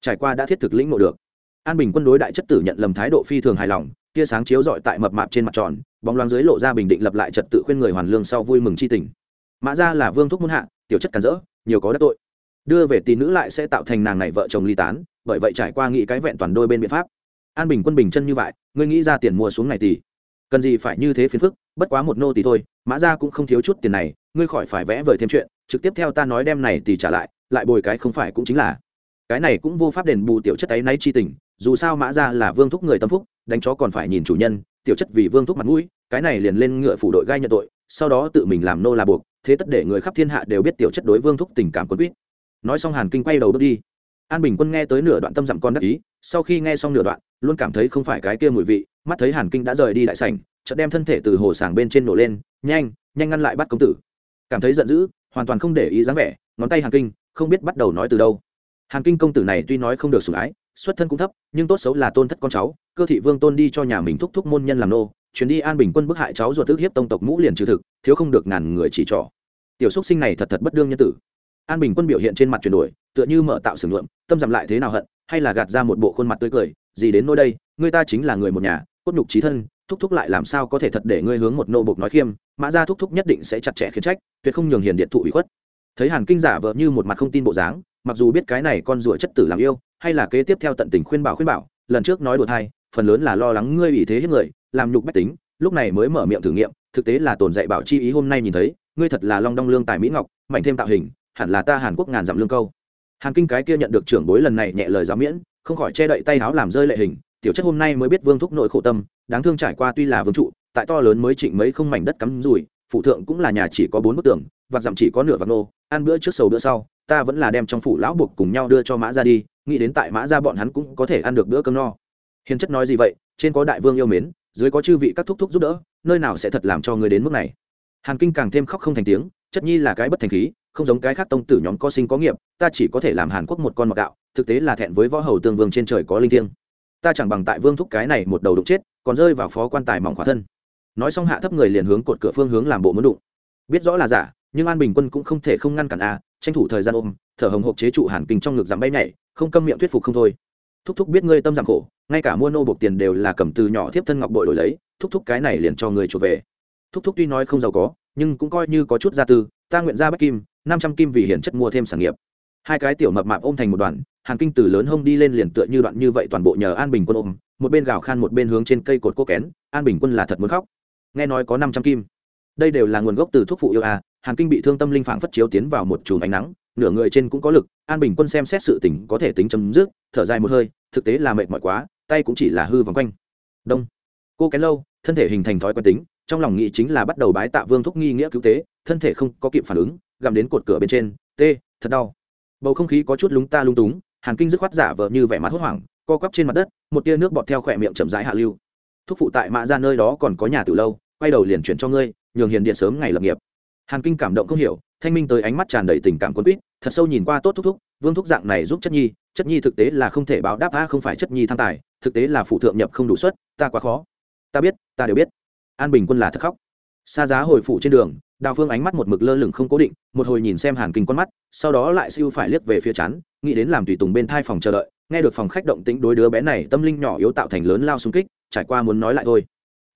Trải qua đã thiết thực lĩnh ngộ được, an bình quân đối đại chất tử nhận lầm thái độ phi thường hài lòng, tia sáng chiếu rọi tại mập mạp trên mặt tròn, bóng loáng dưới lộ ra bình định lập lại trật tự khuyên người hoàn lương sau vui mừng chi tình. Mã ra là vương thúc muôn hạ, tiểu chất cản rỡ, nhiều có đắc tội. Đưa về tỷ nữ lại sẽ tạo thành nàng này vợ chồng ly tán, bởi vậy trải qua nghĩ cái vẹn toàn đôi bên biện pháp. An bình quân bình chân như vậy, ngươi nghĩ ra tiền mua xuống này tỷ? Cần gì phải như thế phiền phức, bất quá một nô tỷ thôi, mã ra cũng không thiếu chút tiền này, ngươi khỏi phải vẽ vời thêm chuyện, trực tiếp theo ta nói đem này tỷ trả lại lại bồi cái không phải cũng chính là. Cái này cũng vô pháp đền bù tiểu chất ấy nay chi tình, dù sao mã ra là vương thúc người tâm phúc, đánh chó còn phải nhìn chủ nhân, tiểu chất vì vương thúc mặt mũi, cái này liền lên ngựa phủ đội gai nhận tội, sau đó tự mình làm nô là buộc, thế tất để người khắp thiên hạ đều biết tiểu chất đối vương thúc tình cảm quân quýt. Nói xong hàn kinh quay đầu bước đi. An bình quân nghe tới nửa đoạn tâm dặm con đắc ý, sau khi nghe xong nửa đoạn, luôn cảm thấy không phải cái kia mùi vị, mắt thấy hàn kinh đã rời đi đại sảnh, chợt đem thân thể từ hồ sàng bên trên nổ lên, nhanh nhanh ngăn lại bắt công tử. Cảm thấy giận dữ, hoàn toàn không để ý dáng vẻ, ngón tay hàn kinh không biết bắt đầu nói từ đâu. Hàn kinh công tử này tuy nói không được sủng ái, xuất thân cũng thấp, nhưng tốt xấu là tôn thất con cháu, cơ thị vương tôn đi cho nhà mình thúc thúc môn nhân làm nô, chuyến đi an bình quân bức hại cháu ruột tức hiếp tông tộc mũ liền trừ thực, thiếu không được ngàn người chỉ trỏ. Tiểu xúc sinh này thật thật bất đương nhân tử. An bình quân biểu hiện trên mặt chuyển đổi, tựa như mở tạo sừng luộm tâm dặm lại thế nào hận, hay là gạt ra một bộ khuôn mặt tươi cười, gì đến nơi đây, người ta chính là người một nhà, cốt nhục trí thân, thúc thúc lại làm sao có thể thật để ngươi hướng một nô bộc nói khiêm, mã ra thúc thúc nhất định sẽ chặt chẽ khiến trách, tuyệt không nhường hiền điện thụ ủy khuất thấy hàn kinh giả vợ như một mặt không tin bộ dáng, mặc dù biết cái này con rủa chất tử làm yêu, hay là kế tiếp theo tận tình khuyên bảo khuyên bảo, lần trước nói đùa thai, phần lớn là lo lắng ngươi ủy thế hết người, làm nhục bách tính, lúc này mới mở miệng thử nghiệm, thực tế là tồn dạy bảo chi ý hôm nay nhìn thấy, ngươi thật là long đong lương tài mỹ ngọc, mạnh thêm tạo hình, hẳn là ta hàn quốc ngàn dặm lương câu. Hàn kinh cái kia nhận được trưởng bối lần này nhẹ lời giáo miễn, không khỏi che đậy tay áo làm rơi lệ hình, tiểu chất hôm nay mới biết vương thúc nội khổ tâm, đáng thương trải qua tuy là vương trụ, tại to lớn mới trịnh mấy không mảnh đất cắm rủi phụ thượng cũng là nhà chỉ có bốn bức tường, vạc dặm chỉ có nửa vạc nô, ăn bữa trước sầu bữa sau, ta vẫn là đem trong phủ lão buộc cùng nhau đưa cho mã ra đi, nghĩ đến tại mã ra bọn hắn cũng có thể ăn được bữa cơm no. Hiền chất nói gì vậy, trên có đại vương yêu mến, dưới có chư vị các thúc thúc giúp đỡ, nơi nào sẽ thật làm cho người đến mức này? Hàn kinh càng thêm khóc không thành tiếng, chất nhi là cái bất thành khí, không giống cái khác tông tử nhóm có sinh có nghiệp, ta chỉ có thể làm hàn quốc một con mọt gạo, thực tế là thẹn với võ hầu tương vương trên trời có linh thiêng. Ta chẳng bằng tại vương thúc cái này một đầu đục chết, còn rơi vào phó quan tài mỏng khỏa thân nói xong hạ thấp người liền hướng cột cửa phương hướng làm bộ muốn đụng. Biết rõ là giả, nhưng an bình quân cũng không thể không ngăn cản a, tranh thủ thời gian ôm, thở hồng hộp chế trụ hàn kinh trong ngực giảm bay nhảy, không câm miệng thuyết phục không thôi. Thúc thúc biết ngươi tâm giảm khổ, ngay cả mua nô buộc tiền đều là cầm từ nhỏ thiếp thân ngọc bội đổi lấy, thúc thúc cái này liền cho người chuộc về. Thúc thúc tuy nói không giàu có, nhưng cũng coi như có chút gia tư, ta nguyện ra bách kim, năm trăm kim vì hiển chất mua thêm sản nghiệp. Hai cái tiểu mập mạp ôm thành một đoàn hàng kinh từ lớn hông đi lên liền tựa như đoạn như vậy toàn bộ nhờ an bình quân ôm, một bên gào khan một bên hướng trên cây cột cô kén, an bình quân là thật muốn khóc nghe nói có năm trăm kim. Đây đều là nguồn gốc từ thuốc phụ yêu a hàn kinh bị thương tâm linh phảng phất chiếu tiến vào một chùm ánh nắng, nửa người trên cũng có lực, an bình quân xem xét sự tỉnh có thể tính chấm dứt, thở dài một hơi, thực tế là mệt mỏi quá, tay cũng chỉ là hư vòng quanh. Đông. Cô kén lâu, thân thể hình thành thói quen tính, trong lòng nghĩ chính là bắt đầu bái tạ vương thúc nghi nghĩa cứu tế, thân thể không có kịp phản ứng, gặm đến cột cửa bên trên, tê, thật đau. Bầu không khí có chút lúng ta lung túng, hàn kinh dứt khoát giả vờ như vẻ mặt hốt hoảng, co quắp trên mặt đất, một tia nước bọt theo khỏe miệng chậm rãi hạ lưu. Thúc phụ tại mạ ra nơi đó còn có nhà từ lâu quay đầu liền chuyển cho ngươi, nhường hiền điện sớm ngày lập nghiệp. Hàn kinh cảm động không hiểu, thanh minh tới ánh mắt tràn đầy tình cảm quân quýt, thật sâu nhìn qua tốt thúc thúc, vương thúc dạng này giúp chất nhi chất nhi thực tế là không thể báo đáp, a, không phải chất nhi tham tài, thực tế là phụ thượng nhập không đủ suất, ta quá khó. Ta biết, ta đều biết. An bình quân là thật khóc. Xa giá hồi phủ trên đường, đào phương ánh mắt một mực lơ lửng không cố định, một hồi nhìn xem hàn kinh con mắt, sau đó lại siêu phải liếc về phía chắn nghĩ đến làm tùy tùng bên thai phòng chờ đợi, nghe được phòng khách động tĩnh đối đứa bé này tâm linh nhỏ yếu tạo thành lớn lao xung kích, trải qua muốn nói lại thôi.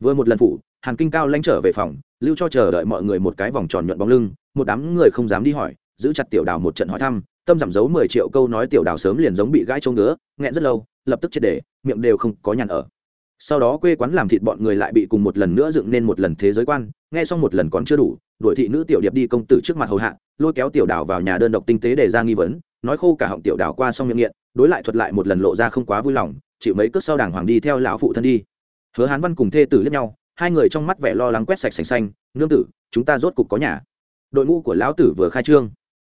Vừa một lần phủ hàn kinh cao lanh trở về phòng, lưu cho chờ đợi mọi người một cái vòng tròn nhuận bóng lưng, một đám người không dám đi hỏi, giữ chặt tiểu đào một trận hỏi thăm, tâm giảm giấu mười triệu câu nói tiểu đào sớm liền giống bị gãi trông ngứa, nghẹn rất lâu, lập tức triệt để, miệng đều không có nhàn ở. Sau đó quê quán làm thịt bọn người lại bị cùng một lần nữa dựng nên một lần thế giới quan, nghe xong một lần còn chưa đủ, đuổi thị nữ tiểu điệp đi công tử trước mặt hầu hạ, lôi kéo tiểu đào vào nhà đơn độc tinh tế để ra nghi vấn, nói khô cả họng tiểu đào qua xong miệng nghiện, đối lại thuật lại một lần lộ ra không quá vui lòng, chịu mấy cước sau đàng hoàng đi theo lão phụ thân đi. Hứa hán văn cùng thê tử lẫn nhau hai người trong mắt vẻ lo lắng quét sạch sành xanh, nương tử, chúng ta rốt cục có nhà. Đội ngũ của lão tử vừa khai trương.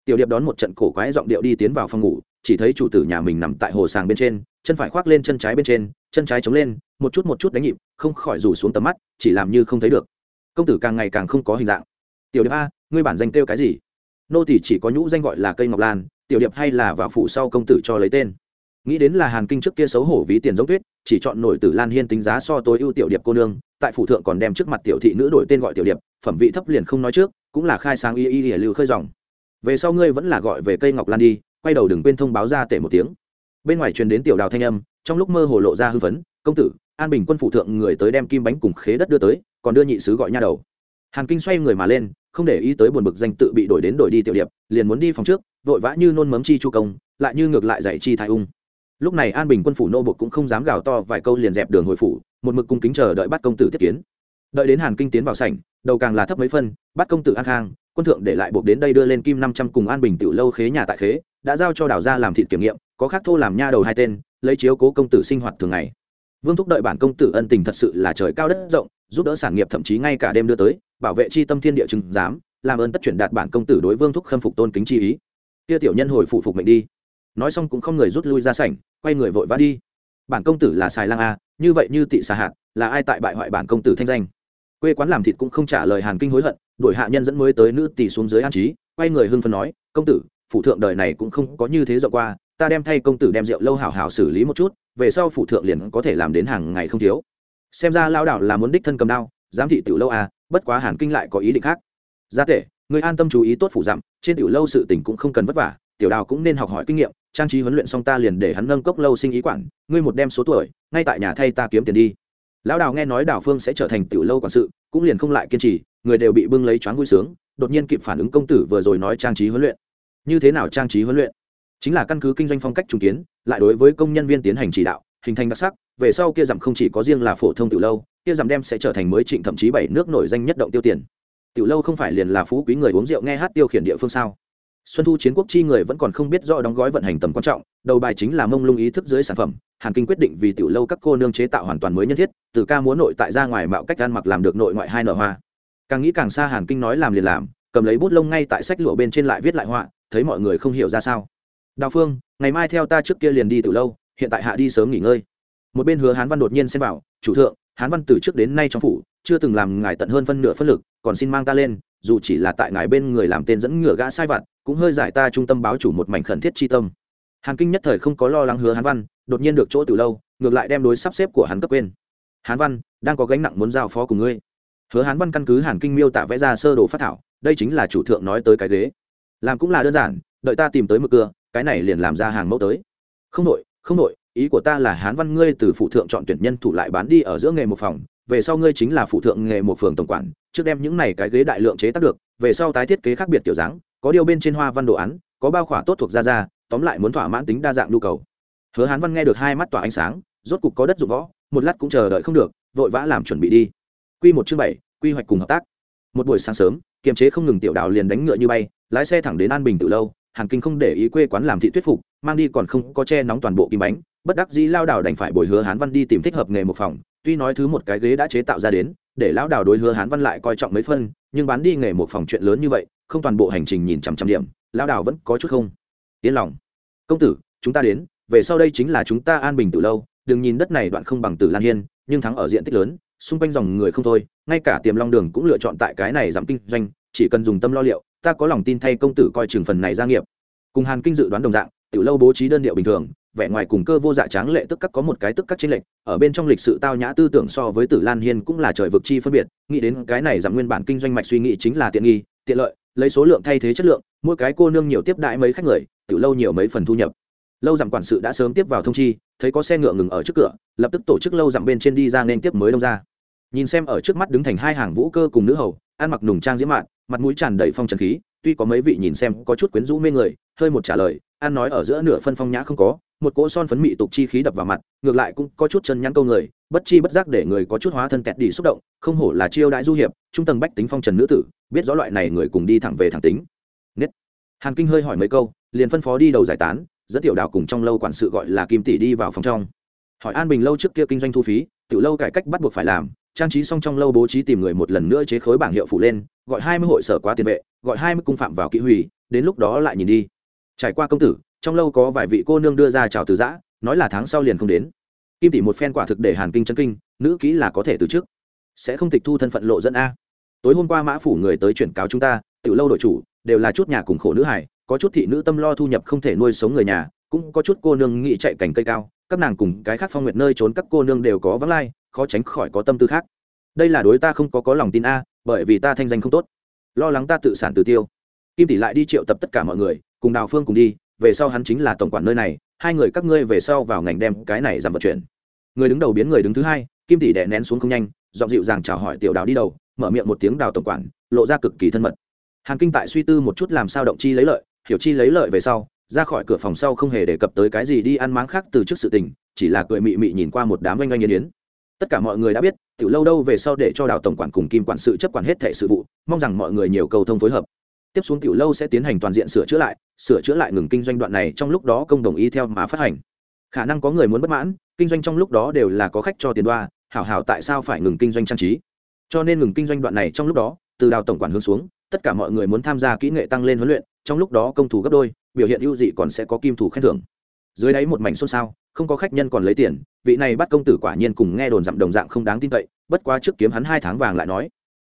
Tiểu điệp đón một trận cổ quái giọng điệu đi tiến vào phòng ngủ, chỉ thấy chủ tử nhà mình nằm tại hồ sàng bên trên, chân phải khoác lên chân trái bên trên, chân trái chống lên, một chút một chút đánh nhịp, không khỏi rủ xuống tầm mắt, chỉ làm như không thấy được. Công tử càng ngày càng không có hình dạng. Tiểu điệp a, ngươi bản danh kêu cái gì? Nô tỷ chỉ có nhũ danh gọi là cây ngọc lan, tiểu điệp hay là vào phụ sau công tử cho lấy tên. Nghĩ đến là hàn kinh trước kia xấu hổ ví tiền giống tuyết chỉ chọn nổi tử lan hiên tính giá so tối ưu tiểu điệp cô nương, tại phủ thượng còn đem trước mặt tiểu thị nữ đổi tên gọi tiểu điệp, phẩm vị thấp liền không nói trước, cũng là khai sáng y y hỉa lưu khơi dòng. Về sau ngươi vẫn là gọi về cây ngọc lan đi, quay đầu đừng quên thông báo ra tể một tiếng. Bên ngoài truyền đến tiểu đào thanh âm, trong lúc mơ hồ lộ ra hư vấn công tử, an bình quân phụ thượng người tới đem kim bánh cùng khế đất đưa tới, còn đưa nhị sứ gọi nha đầu. Hàn kinh xoay người mà lên, không để ý tới buồn bực danh tự bị đổi đến đổi đi tiểu điệp, liền muốn đi phòng trước, vội vã như nôn mấm chi chu công, lại như ngược lại dạy chi thái ung lúc này an bình quân phủ nô bộc cũng không dám gào to vài câu liền dẹp đường hồi phủ, một mực cung kính chờ đợi bắt công tử tiếp kiến. Đợi đến hàn kinh tiến vào sảnh, đầu càng là thấp mấy phân, bắt công tử an khang, quân thượng để lại buộc đến đây đưa lên kim năm trăm cùng an bình tiểu lâu khế nhà tại khế, đã giao cho đào gia làm thịt kiểm nghiệm, có khác thô làm nha đầu hai tên, lấy chiếu cố công tử sinh hoạt thường ngày. Vương thúc đợi bản công tử ân tình thật sự là trời cao đất rộng, giúp đỡ sản nghiệp thậm chí ngay cả đêm đưa tới, bảo vệ chi tâm thiên địa chứng giám, làm ơn tất chuyển đạt bản công tử đối vương thúc khâm phục tôn kính chi ý. Kia tiểu nhân hồi phụ phục mệnh đi. Nói xong cũng không người rút lui ra sảnh quay người vội vã đi. Bản công tử là xài lang a, như vậy như tị xà hạt, là ai tại bại hoại bản công tử thanh danh? Quê quán làm thịt cũng không trả lời hàn kinh hối hận, đuổi hạ nhân dẫn mới tới nữ tỷ xuống dưới an trí, quay người hưng phân nói, công tử phụ thượng đời này cũng không có như thế rộng qua, ta đem thay công tử đem rượu lâu hảo hảo xử lý một chút, về sau phụ thượng liền có thể làm đến hàng ngày không thiếu. Xem ra lao đảo là muốn đích thân cầm đao, giám thị tiểu lâu à bất quá hàn kinh lại có ý định khác. Gia tể người an tâm chú ý tốt phủ dặm, trên tiểu lâu sự tình cũng không cần vất vả, tiểu đào cũng nên học hỏi kinh nghiệm trang trí huấn luyện xong ta liền để hắn nâng cốc lâu sinh ý quản, ngươi một đem số tuổi, ngay tại nhà thay ta kiếm tiền đi. Lão đào nghe nói đào phương sẽ trở thành tiểu lâu quản sự, cũng liền không lại kiên trì, người đều bị bưng lấy choáng vui sướng, đột nhiên kịp phản ứng công tử vừa rồi nói trang trí huấn luyện. Như thế nào trang trí huấn luyện? Chính là căn cứ kinh doanh phong cách trùng kiến, lại đối với công nhân viên tiến hành chỉ đạo, hình thành đặc sắc, về sau kia giảm không chỉ có riêng là phổ thông tiểu lâu, kia giảm đem sẽ trở thành mới trịnh thậm chí bảy nước nổi danh nhất động tiêu tiền. Tiểu lâu không phải liền là phú quý người uống rượu nghe hát tiêu khiển địa phương sao? Xuân thu chiến quốc chi người vẫn còn không biết do đóng gói vận hành tầm quan trọng, đầu bài chính là mông lung ý thức dưới sản phẩm, hàn kinh quyết định vì tiểu lâu các cô nương chế tạo hoàn toàn mới nhân thiết, từ ca múa nội tại ra ngoài mạo cách ăn mặc làm được nội ngoại hai nở hoa. Càng nghĩ càng xa hàn kinh nói làm liền làm, cầm lấy bút lông ngay tại sách lụa bên trên lại viết lại họa, thấy mọi người không hiểu ra sao. Đào phương, ngày mai theo ta trước kia liền đi từ lâu, hiện tại hạ đi sớm nghỉ ngơi. Một bên hứa hán văn đột nhiên xem vào, chủ thượng, hán văn từ trước đến nay trong phủ, chưa từng làm ngài tận hơn phân nửa phân lực, còn xin mang ta lên, dù chỉ là tại ngài bên người làm tên dẫn ngựa gã sai vặt cũng hơi giải ta trung tâm báo chủ một mảnh khẩn thiết chi tâm. Hàn kinh nhất thời không có lo lắng hứa hán văn, đột nhiên được chỗ từ lâu, ngược lại đem đối sắp xếp của hắn cấp quên. Hán văn, đang có gánh nặng muốn giao phó cùng ngươi. Hứa hán văn căn cứ hàn kinh miêu tả vẽ ra sơ đồ phát thảo, đây chính là chủ thượng nói tới cái ghế. Làm cũng là đơn giản, đợi ta tìm tới mực cưa cái này liền làm ra hàng mẫu tới. Không đội không đội ý của ta là hán văn ngươi từ phụ thượng chọn tuyển nhân thủ lại bán đi ở giữa nghề một phòng, về sau ngươi chính là phụ thượng nghề một phường tổng quản, trước đem những này cái ghế đại lượng chế tác được, về sau tái thiết kế khác biệt kiểu dáng có điều bên trên hoa văn đồ án, có bao khỏa tốt thuộc ra ra, tóm lại muốn thỏa mãn tính đa dạng nhu cầu. Hứa hán văn nghe được hai mắt tỏa ánh sáng, rốt cục có đất dụng võ, một lát cũng chờ đợi không được, vội vã làm chuẩn bị đi. Quy một chương bảy, quy hoạch cùng hợp tác. Một buổi sáng sớm, kiềm chế không ngừng tiểu đào liền đánh ngựa như bay, lái xe thẳng đến an bình từ lâu, hàn kinh không để ý quê quán làm thị thuyết phục, mang đi còn không có che nóng toàn bộ kim bánh, bất đắc dĩ lao đào đành phải bồi hứa hán văn đi tìm thích hợp nghề một phòng, tuy nói thứ một cái ghế đã chế tạo ra đến, để lão đào đối hứa hán văn lại coi trọng mấy phân, nhưng bán đi nghề một phòng chuyện lớn như vậy không toàn bộ hành trình nhìn chằm chằm điểm, lão đảo vẫn có chút không. Yên lòng. Công tử, chúng ta đến, về sau đây chính là chúng ta an bình từ lâu, đừng nhìn đất này đoạn không bằng tử lan hiên, nhưng thắng ở diện tích lớn, xung quanh dòng người không thôi, ngay cả tiềm long đường cũng lựa chọn tại cái này giảm kinh doanh, chỉ cần dùng tâm lo liệu, ta có lòng tin thay công tử coi trường phần này gia nghiệp. Cùng hàn kinh dự đoán đồng dạng, tiểu lâu bố trí đơn điệu bình thường, vẻ ngoài cùng cơ vô dạ tráng lệ tức các có một cái tức các trên lệnh ở bên trong lịch sự tao nhã tư tưởng so với tử lan hiên cũng là trời vực chi phân biệt, nghĩ đến cái này giảm nguyên bản kinh doanh mạch suy nghĩ chính là tiện nghi, tiện lợi lấy số lượng thay thế chất lượng, mỗi cái cô nương nhiều tiếp đại mấy khách người tự lâu nhiều mấy phần thu nhập. Lâu dặm quản sự đã sớm tiếp vào thông chi, thấy có xe ngựa ngừng ở trước cửa, lập tức tổ chức lâu dặm bên trên đi ra nên tiếp mới đông ra. Nhìn xem ở trước mắt đứng thành hai hàng vũ cơ cùng nữ hầu, ăn mặc nùng trang diễm mạn, mặt mũi tràn đầy phong trần khí, tuy có mấy vị nhìn xem có chút quyến rũ mê người, hơi một trả lời an nói ở giữa nửa phân phong nhã không có một cỗ son phấn mị tục chi khí đập vào mặt, ngược lại cũng có chút chân nhăn câu người, bất chi bất giác để người có chút hóa thân kẹt đi xúc động, không hổ là chiêu đại du hiệp, trung tầng bách tính phong trần nữ tử, biết rõ loại này người cùng đi thẳng về thẳng tính. Nết. hàn kinh hơi hỏi mấy câu, liền phân phó đi đầu giải tán, dẫn tiểu đào cùng trong lâu quản sự gọi là kim tỷ đi vào phòng trong. Hỏi an bình lâu trước kia kinh doanh thu phí, tiểu lâu cải cách bắt buộc phải làm, trang trí xong trong lâu bố trí tìm người một lần nữa chế khối bảng hiệu phụ lên, gọi hai mươi hội sở quá tiền vệ, gọi hai mươi cung phạm vào kỹ hủy, đến lúc đó lại nhìn đi. Trải qua công tử trong lâu có vài vị cô nương đưa ra chào từ giã, nói là tháng sau liền không đến. Kim tỷ một phen quả thực để hàn kinh chân kinh, nữ kỹ là có thể từ trước sẽ không tịch thu thân phận lộ dẫn a. Tối hôm qua mã phủ người tới chuyển cáo chúng ta, tiểu lâu đội chủ, đều là chút nhà cùng khổ nữ hải có chút thị nữ tâm lo thu nhập không thể nuôi sống người nhà, cũng có chút cô nương nghĩ chạy cành cây cao, các nàng cùng cái khác phong nguyệt nơi trốn các cô nương đều có vắng lai, khó tránh khỏi có tâm tư khác. Đây là đối ta không có có lòng tin a, bởi vì ta thanh danh không tốt. Lo lắng ta tự sản tự tiêu. Kim tỷ lại đi triệu tập tất cả mọi người, cùng đào phương cùng đi về sau hắn chính là tổng quản nơi này, hai người các ngươi về sau vào ngành đem cái này giảm vận chuyển. Người đứng đầu biến người đứng thứ hai, kim tỷ đè nén xuống không nhanh, giọng dịu dàng chào hỏi tiểu đào đi đầu, mở miệng một tiếng đào tổng quản, lộ ra cực kỳ thân mật. Hàn kinh tại suy tư một chút làm sao động chi lấy lợi, hiểu chi lấy lợi về sau, ra khỏi cửa phòng sau không hề đề cập tới cái gì đi ăn máng khác từ trước sự tình, chỉ là cười mị mị nhìn qua một đám oanh oanh yên yến. Tất cả mọi người đã biết, tiểu lâu đâu về sau để cho đào tổng quản cùng kim quản sự chấp quản hết thẻ sự vụ, mong rằng mọi người nhiều cầu thông phối hợp tiếp xuống tiểu lâu sẽ tiến hành toàn diện sửa chữa lại, sửa chữa lại ngừng kinh doanh đoạn này trong lúc đó công đồng ý theo mà phát hành. Khả năng có người muốn bất mãn, kinh doanh trong lúc đó đều là có khách cho tiền đoa, hảo hảo tại sao phải ngừng kinh doanh trang trí? Cho nên ngừng kinh doanh đoạn này trong lúc đó, từ đào tổng quản hướng xuống, tất cả mọi người muốn tham gia kỹ nghệ tăng lên huấn luyện, trong lúc đó công thủ gấp đôi, biểu hiện ưu dị còn sẽ có kim thủ khen thưởng. Dưới đáy một mảnh xôn xao, không có khách nhân còn lấy tiền, vị này bắt công tử quả nhiên cùng nghe đồn dặm đồng dạng không đáng tin cậy, bất quá trước kiếm hắn hai tháng vàng lại nói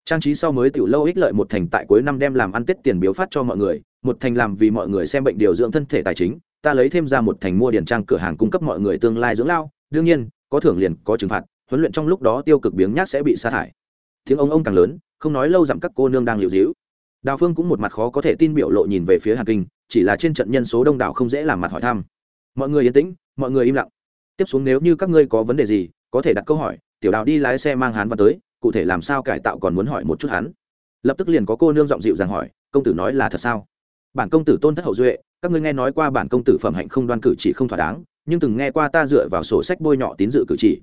trang trí sau mới tiểu lâu ích lợi một thành tại cuối năm đem làm ăn tết tiền biếu phát cho mọi người, một thành làm vì mọi người xem bệnh điều dưỡng thân thể tài chính, ta lấy thêm ra một thành mua điền trang cửa hàng cung cấp mọi người tương lai dưỡng lao, đương nhiên, có thưởng liền, có trừng phạt, huấn luyện trong lúc đó tiêu cực biếng nhác sẽ bị sa thải. Tiếng ông ông càng lớn, không nói lâu dặm các cô nương đang liệu dĩu. Đào phương cũng một mặt khó có thể tin biểu lộ nhìn về phía hàn kinh, chỉ là trên trận nhân số đông đảo không dễ làm mặt hỏi thăm. Mọi người yên tĩnh, mọi người im lặng. Tiếp xuống nếu như các ngươi có vấn đề gì, có thể đặt câu hỏi, tiểu đào đi lái xe mang hán văn tới cụ thể làm sao cải tạo còn muốn hỏi một chút hắn. Lập tức liền có cô nương giọng dịu dàng hỏi, công tử nói là thật sao? Bản công tử tôn thất hậu duệ, các ngươi nghe nói qua bản công tử phẩm hạnh không đoan cử chỉ không thỏa đáng, nhưng từng nghe qua ta dựa vào sổ sách bôi nhọ tín dự cử chỉ.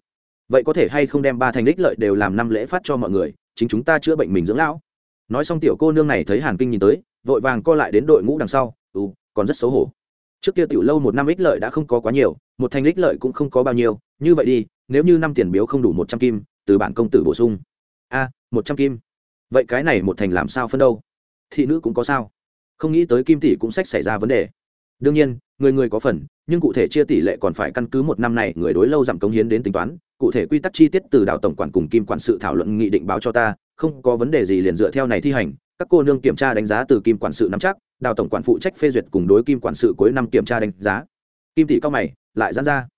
Vậy có thể hay không đem ba thành đích lợi đều làm năm lễ phát cho mọi người, chính chúng ta chữa bệnh mình dưỡng lão. Nói xong tiểu cô nương này thấy hàn kinh nhìn tới, vội vàng co lại đến đội ngũ đằng sau ừ còn rất xấu hổ. Trước kia tiểu lâu một năm ích lợi đã không có quá nhiều, một thành ích lợi cũng không có bao nhiêu, như vậy đi, nếu như năm tiền biếu không đủ một trăm kim từ bản công tử bổ sung. A, một trăm kim. Vậy cái này một thành làm sao phân đâu? Thị nữ cũng có sao? Không nghĩ tới kim tỷ cũng sách xảy ra vấn đề. Đương nhiên, người người có phần, nhưng cụ thể chia tỷ lệ còn phải căn cứ một năm này người đối lâu giảm cống hiến đến tính toán. Cụ thể quy tắc chi tiết từ đào tổng quản cùng kim quản sự thảo luận nghị định báo cho ta, không có vấn đề gì liền dựa theo này thi hành. Các cô nương kiểm tra đánh giá từ kim quản sự nắm chắc đào tổng quản phụ trách phê duyệt cùng đối kim quản sự cuối năm kiểm tra đánh giá. Kim tỷ cao mày, lại dán ra.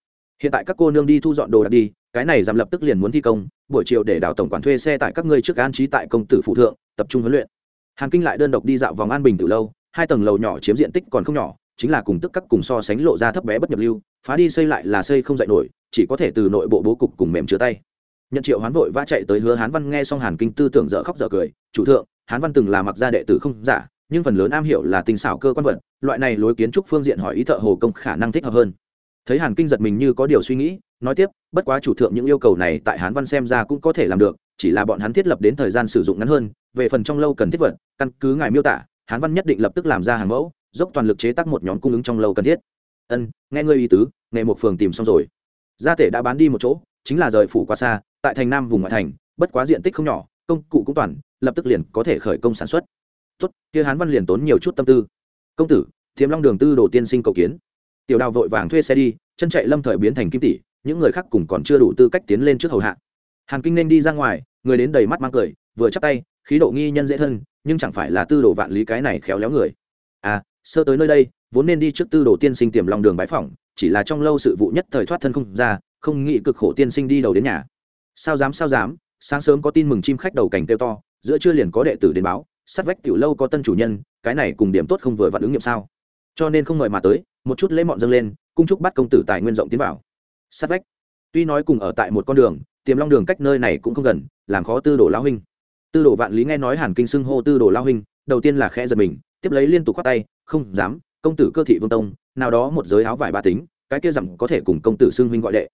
Hiện tại các cô nương đi thu dọn đồ đạc đi cái này giảm lập tức liền muốn thi công, buổi chiều để đào tổng quản thuê xe tại các ngươi trước an trí tại công tử phụ thượng, tập trung huấn luyện. Hàn kinh lại đơn độc đi dạo vòng an bình từ lâu, hai tầng lầu nhỏ chiếm diện tích còn không nhỏ, chính là cùng tức các cùng so sánh lộ ra thấp bé bất nhập lưu, phá đi xây lại là xây không dạy nổi, chỉ có thể từ nội bộ bố cục cùng mềm chứa tay. Nhận triệu hoán vội vã chạy tới hứa hán văn nghe xong hàn kinh tư tưởng dở khóc dở cười, chủ thượng, hán văn từng là mặc gia đệ tử không giả, nhưng phần lớn am hiểu là tình xảo cơ quan vật, loại này lối kiến trúc phương diện hỏi ý thợ hồ công khả năng thích hợp hơn thấy hàn kinh giật mình như có điều suy nghĩ, nói tiếp, bất quá chủ thượng những yêu cầu này tại hán văn xem ra cũng có thể làm được, chỉ là bọn hắn thiết lập đến thời gian sử dụng ngắn hơn, về phần trong lâu cần thiết vật, căn cứ ngài miêu tả, hán văn nhất định lập tức làm ra hàng mẫu, dốc toàn lực chế tác một nhóm cung ứng trong lâu cần thiết. Ân, nghe ngươi ý tứ nghề một phường tìm xong rồi. Gia tể đã bán đi một chỗ, chính là rời phủ quá xa, tại thành nam vùng ngoại thành, bất quá diện tích không nhỏ, công cụ cũng toàn, lập tức liền có thể khởi công sản xuất. Tốt, kia hán văn liền tốn nhiều chút tâm tư. Công tử thiếm long đường tư đồ tiên sinh cầu kiến tiểu đào vội vàng thuê xe đi, chân chạy lâm thời biến thành kim tỷ, những người khác cùng còn chưa đủ tư cách tiến lên trước hầu hạ. Hàn kinh nên đi ra ngoài, người đến đầy mắt mang cười, vừa chắp tay, khí độ nghi nhân dễ thân, nhưng chẳng phải là tư đồ vạn lý cái này khéo léo người. À sơ tới nơi đây, vốn nên đi trước tư đồ tiên sinh tiềm lòng đường bãi phỏng, chỉ là trong lâu sự vụ nhất thời thoát thân không ra, không nghĩ cực khổ tiên sinh đi đầu đến nhà. Sao dám sao dám, sáng sớm có tin mừng chim khách đầu cảnh kêu to, giữa trưa liền có đệ tử đến báo, sát vách tiểu lâu có tân chủ nhân, cái này cùng điểm tốt không vừa vặn ứng nghiệm sao? Cho nên không mời mà tới, một chút lễ mọn dâng lên, cung chúc bắt công tử tài nguyên rộng tiến vào. Sát vách. Tuy nói cùng ở tại một con đường, tiềm long đường cách nơi này cũng không gần, làm khó tư đồ lao huynh. Tư đồ vạn lý nghe nói hàn kinh xưng hô tư đồ lao huynh, đầu tiên là khẽ giật mình, tiếp lấy liên tục khoát tay, không dám, công tử cơ thị vương tông, nào đó một giới áo vải ba tính, cái kia rằng có thể cùng công tử xưng huynh gọi đệ.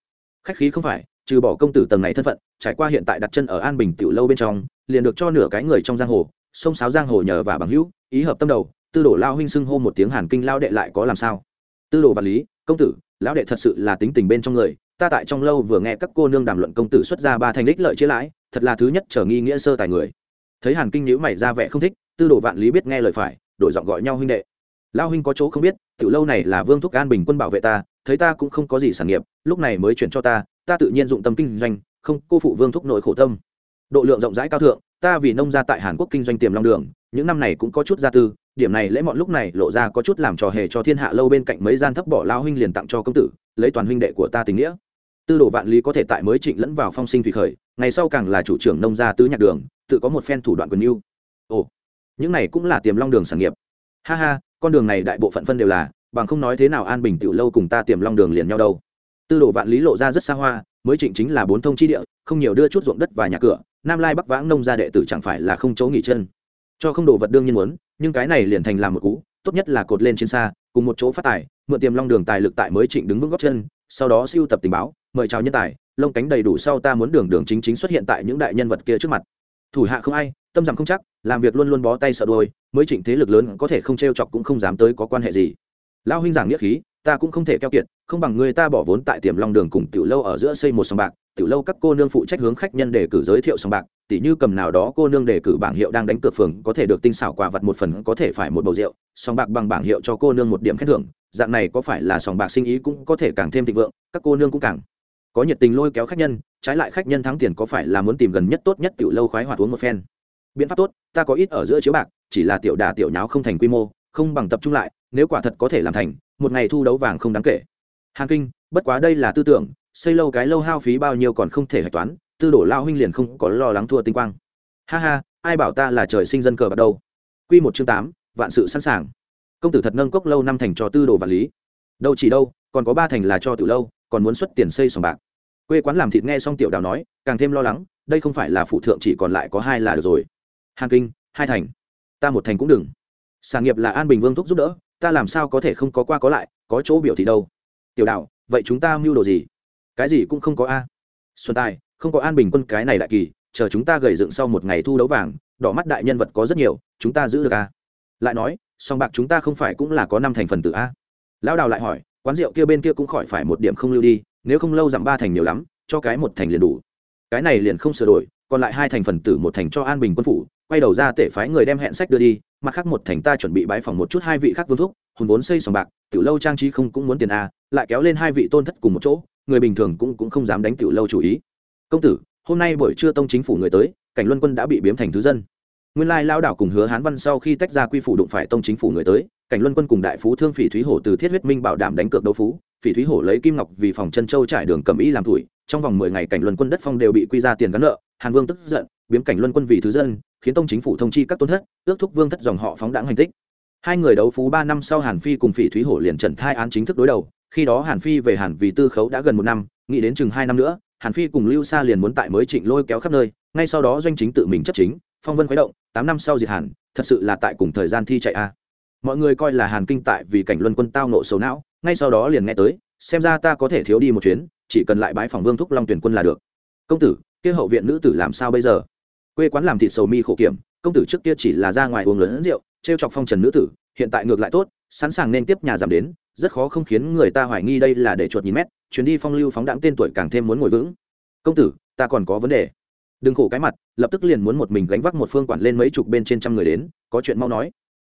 Khách khí không phải, trừ bỏ công tử tầng này thân phận, trải qua hiện tại đặt chân ở an bình tiểu lâu bên trong, liền được cho nửa cái người trong giang hồ, sông sáo giang hồ nhờ và bằng hữu, ý hợp tâm đầu tư đồ lao huynh xưng hô một tiếng hàn kinh lao đệ lại có làm sao? Tư đồ vật lý, công tử, lão đệ thật sự là tính tình bên trong người, ta tại trong lâu vừa nghe các cô nương đàm luận công tử xuất ra ba thành đích lợi chế lãi, thật là thứ nhất trở nghi nghĩa sơ tài người. Thấy hàn kinh nhữ mày ra vẻ không thích, tư đồ vạn lý biết nghe lời phải, đổi giọng gọi nhau huynh đệ. Lao huynh có chỗ không biết, tiểu lâu này là vương thúc an bình quân bảo vệ ta, thấy ta cũng không có gì sản nghiệp, lúc này mới chuyển cho ta ta tự nhiên dụng tâm kinh doanh, không, cô phụ vương thúc nội khổ tâm. Độ lượng rộng rãi cao thượng, ta vì nông gia tại hàn quốc kinh doanh tiềm long đường, những năm này cũng có chút gia tư điểm này lễ mọn lúc này lộ ra có chút làm trò hề cho thiên hạ lâu bên cạnh mấy gian thấp bỏ lao huynh liền tặng cho công tử, lấy toàn huynh đệ của ta tình nghĩa. Tư đồ vạn lý có thể tại mới trịnh lẫn vào phong sinh thủy khởi, ngày sau càng là chủ trưởng nông gia tứ nhạc đường, tự có một phen thủ đoạn quyền mưu ồ, những này cũng là tiềm long đường sản nghiệp. Ha ha, con đường này đại bộ phận phân đều là, bằng không nói thế nào an bình tiểu lâu cùng ta tiềm long đường liền nhau đâu. Tư đồ vạn lý lộ ra rất xa hoa, mới trịnh chính là bốn thông chi địa, không nhiều đưa chút ruộng đất và nhà cửa, nam lai bắc vãng nông gia đệ tử chẳng phải là không chỗ nghỉ chân. Cho không đồ vật đương nhiên muốn nhưng cái này liền thành làm một cú, tốt nhất là cột lên trên xa, cùng một chỗ phát tài, mượn tiềm long đường tài lực tại mới trịnh đứng vững góc chân, sau đó siêu tập tình báo, mời chào nhân tài, lông cánh đầy đủ sau ta muốn đường đường chính chính xuất hiện tại những đại nhân vật kia trước mặt. Thủ hạ không ai, tâm rằng không chắc, làm việc luôn luôn bó tay sợ đôi mới trịnh thế lực lớn có thể không t r e o chọc cũng không dám tới có quan hệ gì. Lao huynh giảng nghĩa khí ta cũng không thể keo kiệt, không bằng người ta bỏ vốn tại tiềm long đường cùng tiểu lâu ở giữa xây một sòng bạc. Tiểu lâu các cô nương phụ trách hướng khách nhân để cử giới thiệu sòng bạc, tỉ như cầm nào đó cô nương để cử bảng hiệu đang đánh cược phường có thể được tinh xảo quà vật một phần có thể phải một bầu rượu, sòng bạc bằng bảng hiệu cho cô nương một điểm khen thưởng. Dạng này có phải là sòng bạc sinh ý cũng có thể càng thêm thịnh vượng, các cô nương cũng càng có nhiệt tình lôi kéo khách nhân, trái lại khách nhân thắng tiền có phải là muốn tìm gần nhất tốt nhất tiểu lâu khoái hoạt uống một phen. Biện pháp tốt, ta có ít ở giữa chiếu bạc, chỉ là tiểu đà tiểu nháo không thành quy mô không bằng tập trung lại, nếu quả thật có thể làm thành, một ngày thu đấu vàng không đáng kể. Hàng kinh, bất quá đây là tư tưởng, xây lâu cái lâu hao phí bao nhiêu còn không thể hạch toán, tư đổ lao huynh liền không có lo lắng thua tinh quang. Ha ha, ai bảo ta là trời sinh dân cờ bắt đầu q một chương tám, vạn sự sẵn sàng. Công tử thật nâng cốc lâu năm thành cho tư đồ vật lý. Đâu chỉ đâu, còn có ba thành là cho từ lâu, còn muốn xuất tiền xây sòng bạc. Quê quán làm thịt nghe xong tiểu đào nói, càng thêm lo lắng, đây không phải là phụ thượng chỉ còn lại có hai là được rồi. Hàng kinh, hai thành. Ta một thành cũng đừng sản nghiệp là an bình vương thúc giúp đỡ, ta làm sao có thể không có qua có lại, có chỗ biểu thị đâu. Tiểu đạo, vậy chúng ta mưu đồ gì? Cái gì cũng không có a. Xuân tài, không có an bình quân cái này đại kỳ, chờ chúng ta gầy dựng sau một ngày thu đấu vàng, đỏ mắt đại nhân vật có rất nhiều, chúng ta giữ được a. Lại nói, song bạc chúng ta không phải cũng là có năm thành phần tử a? Lão đào lại hỏi, quán rượu kia bên kia cũng khỏi phải một điểm không lưu đi, nếu không lâu giảm ba thành nhiều lắm, cho cái một thành liền đủ. Cái này liền không sửa đổi, còn lại hai thành phần tử một thành cho an bình quân phủ, quay đầu ra tể phái người đem hẹn sách đưa đi mặt khác một thành ta chuẩn bị bãi phòng một chút hai vị khác vương thúc, hùn vốn xây sòng bạc, tiểu lâu trang trí không cũng muốn tiền a, lại kéo lên hai vị tôn thất cùng một chỗ, người bình thường cũng cũng không dám đánh tiểu lâu chủ ý. Công tử, hôm nay buổi trưa tông chính phủ người tới, cảnh luân quân đã bị biếm thành thứ dân. Nguyên lai lao đảo cùng hứa hán văn sau khi tách ra quy phủ đụng phải tông chính phủ người tới, cảnh luân quân cùng đại phú thương phỉ thúy hổ từ thiết huyết minh bảo đảm đánh cược đấu phú, phỉ thúy hổ lấy kim ngọc vì phòng chân châu trải đường cầm y làm tuổi trong vòng mười ngày cảnh luân quân đất phong đều bị quy ra tiền gắn nợ, hàn vương tức giận, biếm cảnh luân quân vì thứ dân, khiến tông chính phủ thông chi các tôn thất, ước thúc vương thất dòng họ phóng đãng hành tích. Hai người đấu phú ba năm sau hàn phi cùng phỉ thúy hổ liền trần thai án chính thức đối đầu, khi đó hàn phi về hàn vì tư khấu đã gần một năm, nghĩ đến chừng hai năm nữa, hàn phi cùng lưu sa liền muốn tại mới trịnh lôi kéo khắp nơi, ngay sau đó doanh chính tự mình chấp chính, phong vân khuấy động, tám năm sau diệt hàn, thật sự là tại cùng thời gian thi chạy a. Mọi người coi là hàn kinh tại vì cảnh luân quân tao nộ xấu não, ngay sau đó liền nghe tới, xem ra ta có thể thiếu đi một chuyến chỉ cần lại bãi phòng vương thúc long tuyển quân là được công tử kia hậu viện nữ tử làm sao bây giờ quê quán làm thịt sầu mi khổ kiểm công tử trước kia chỉ là ra ngoài uống lớn rượu t r e o chọc phong trần nữ tử hiện tại ngược lại tốt sẵn sàng nên tiếp nhà giảm đến rất khó không khiến người ta hoài nghi đây là để chuột nhìn mét chuyến đi phong lưu phóng đáng tên tuổi càng thêm muốn ngồi vững công tử ta còn có vấn đề đừng khổ cái mặt lập tức liền muốn một mình gánh vác một phương quản lên mấy chục bên trên trăm người đến có chuyện mau nói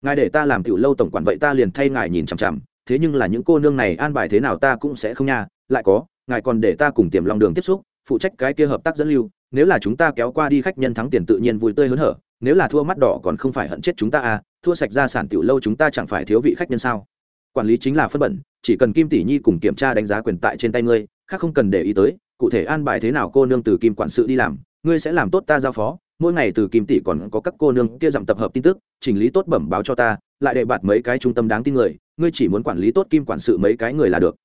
ngài để ta làm tiểu lâu tổng quản vậy ta liền thay ngài nhìn chằm chằm thế nhưng là những cô nương này an bài thế nào ta cũng sẽ không nha lại có ngài còn để ta cùng tiềm long đường tiếp xúc, phụ trách cái kia hợp tác dẫn lưu, nếu là chúng ta kéo qua đi khách nhân thắng tiền tự nhiên vui tươi hớn hở, nếu là thua mắt đỏ còn không phải hận chết chúng ta à thua sạch gia sản tiểu lâu chúng ta chẳng phải thiếu vị khách nhân sao? Quản lý chính là phân bẩn, chỉ cần kim tỷ nhi cùng kiểm tra đánh giá quyền tại trên tay ngươi, khác không cần để ý tới, cụ thể an bài thế nào cô nương từ kim quản sự đi làm, ngươi sẽ làm tốt ta giao phó, mỗi ngày từ kim tỷ còn có các cô nương kia dặm tập hợp tin tức, chỉnh lý tốt bẩm báo cho ta, lại để bạt mấy cái trung tâm đáng tin người, ngươi chỉ muốn quản lý tốt kim quản sự mấy cái người là được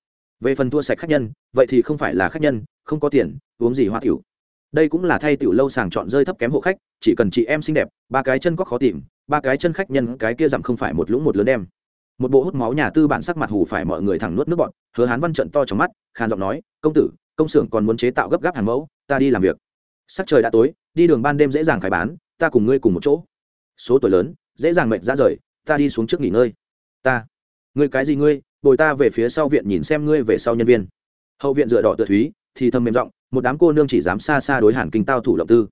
về phần thua sạch khách nhân, vậy thì không phải là khách nhân, không có tiền, uống gì hoa tiểu. Đây cũng là thay tiểu lâu sàng chọn rơi thấp kém hộ khách, chỉ cần chị em xinh đẹp, ba cái chân có khó tìm, ba cái chân khách nhân, cái kia dặm không phải một lũng một lớn đem. Một bộ hút máu nhà tư bản sắc mặt hù phải mọi người thẳng nuốt nước bọn hứa hán văn trận to trong mắt, khàn giọng nói, công tử, công xưởng còn muốn chế tạo gấp gáp hàng mẫu, ta đi làm việc. Sắc trời đã tối, đi đường ban đêm dễ dàng khai bán, ta cùng ngươi cùng một chỗ. Số tuổi lớn, dễ dàng mệnh ra rời, ta đi xuống trước nghỉ ngơi. Ta. Ngươi cái gì ngươi? Bồi ta về phía sau viện nhìn xem ngươi về sau nhân viên. Hậu viện dựa đỏ tựa thúy, thì thầm mềm giọng, một đám cô nương chỉ dám xa xa đối hàn kinh tao thủ động tư.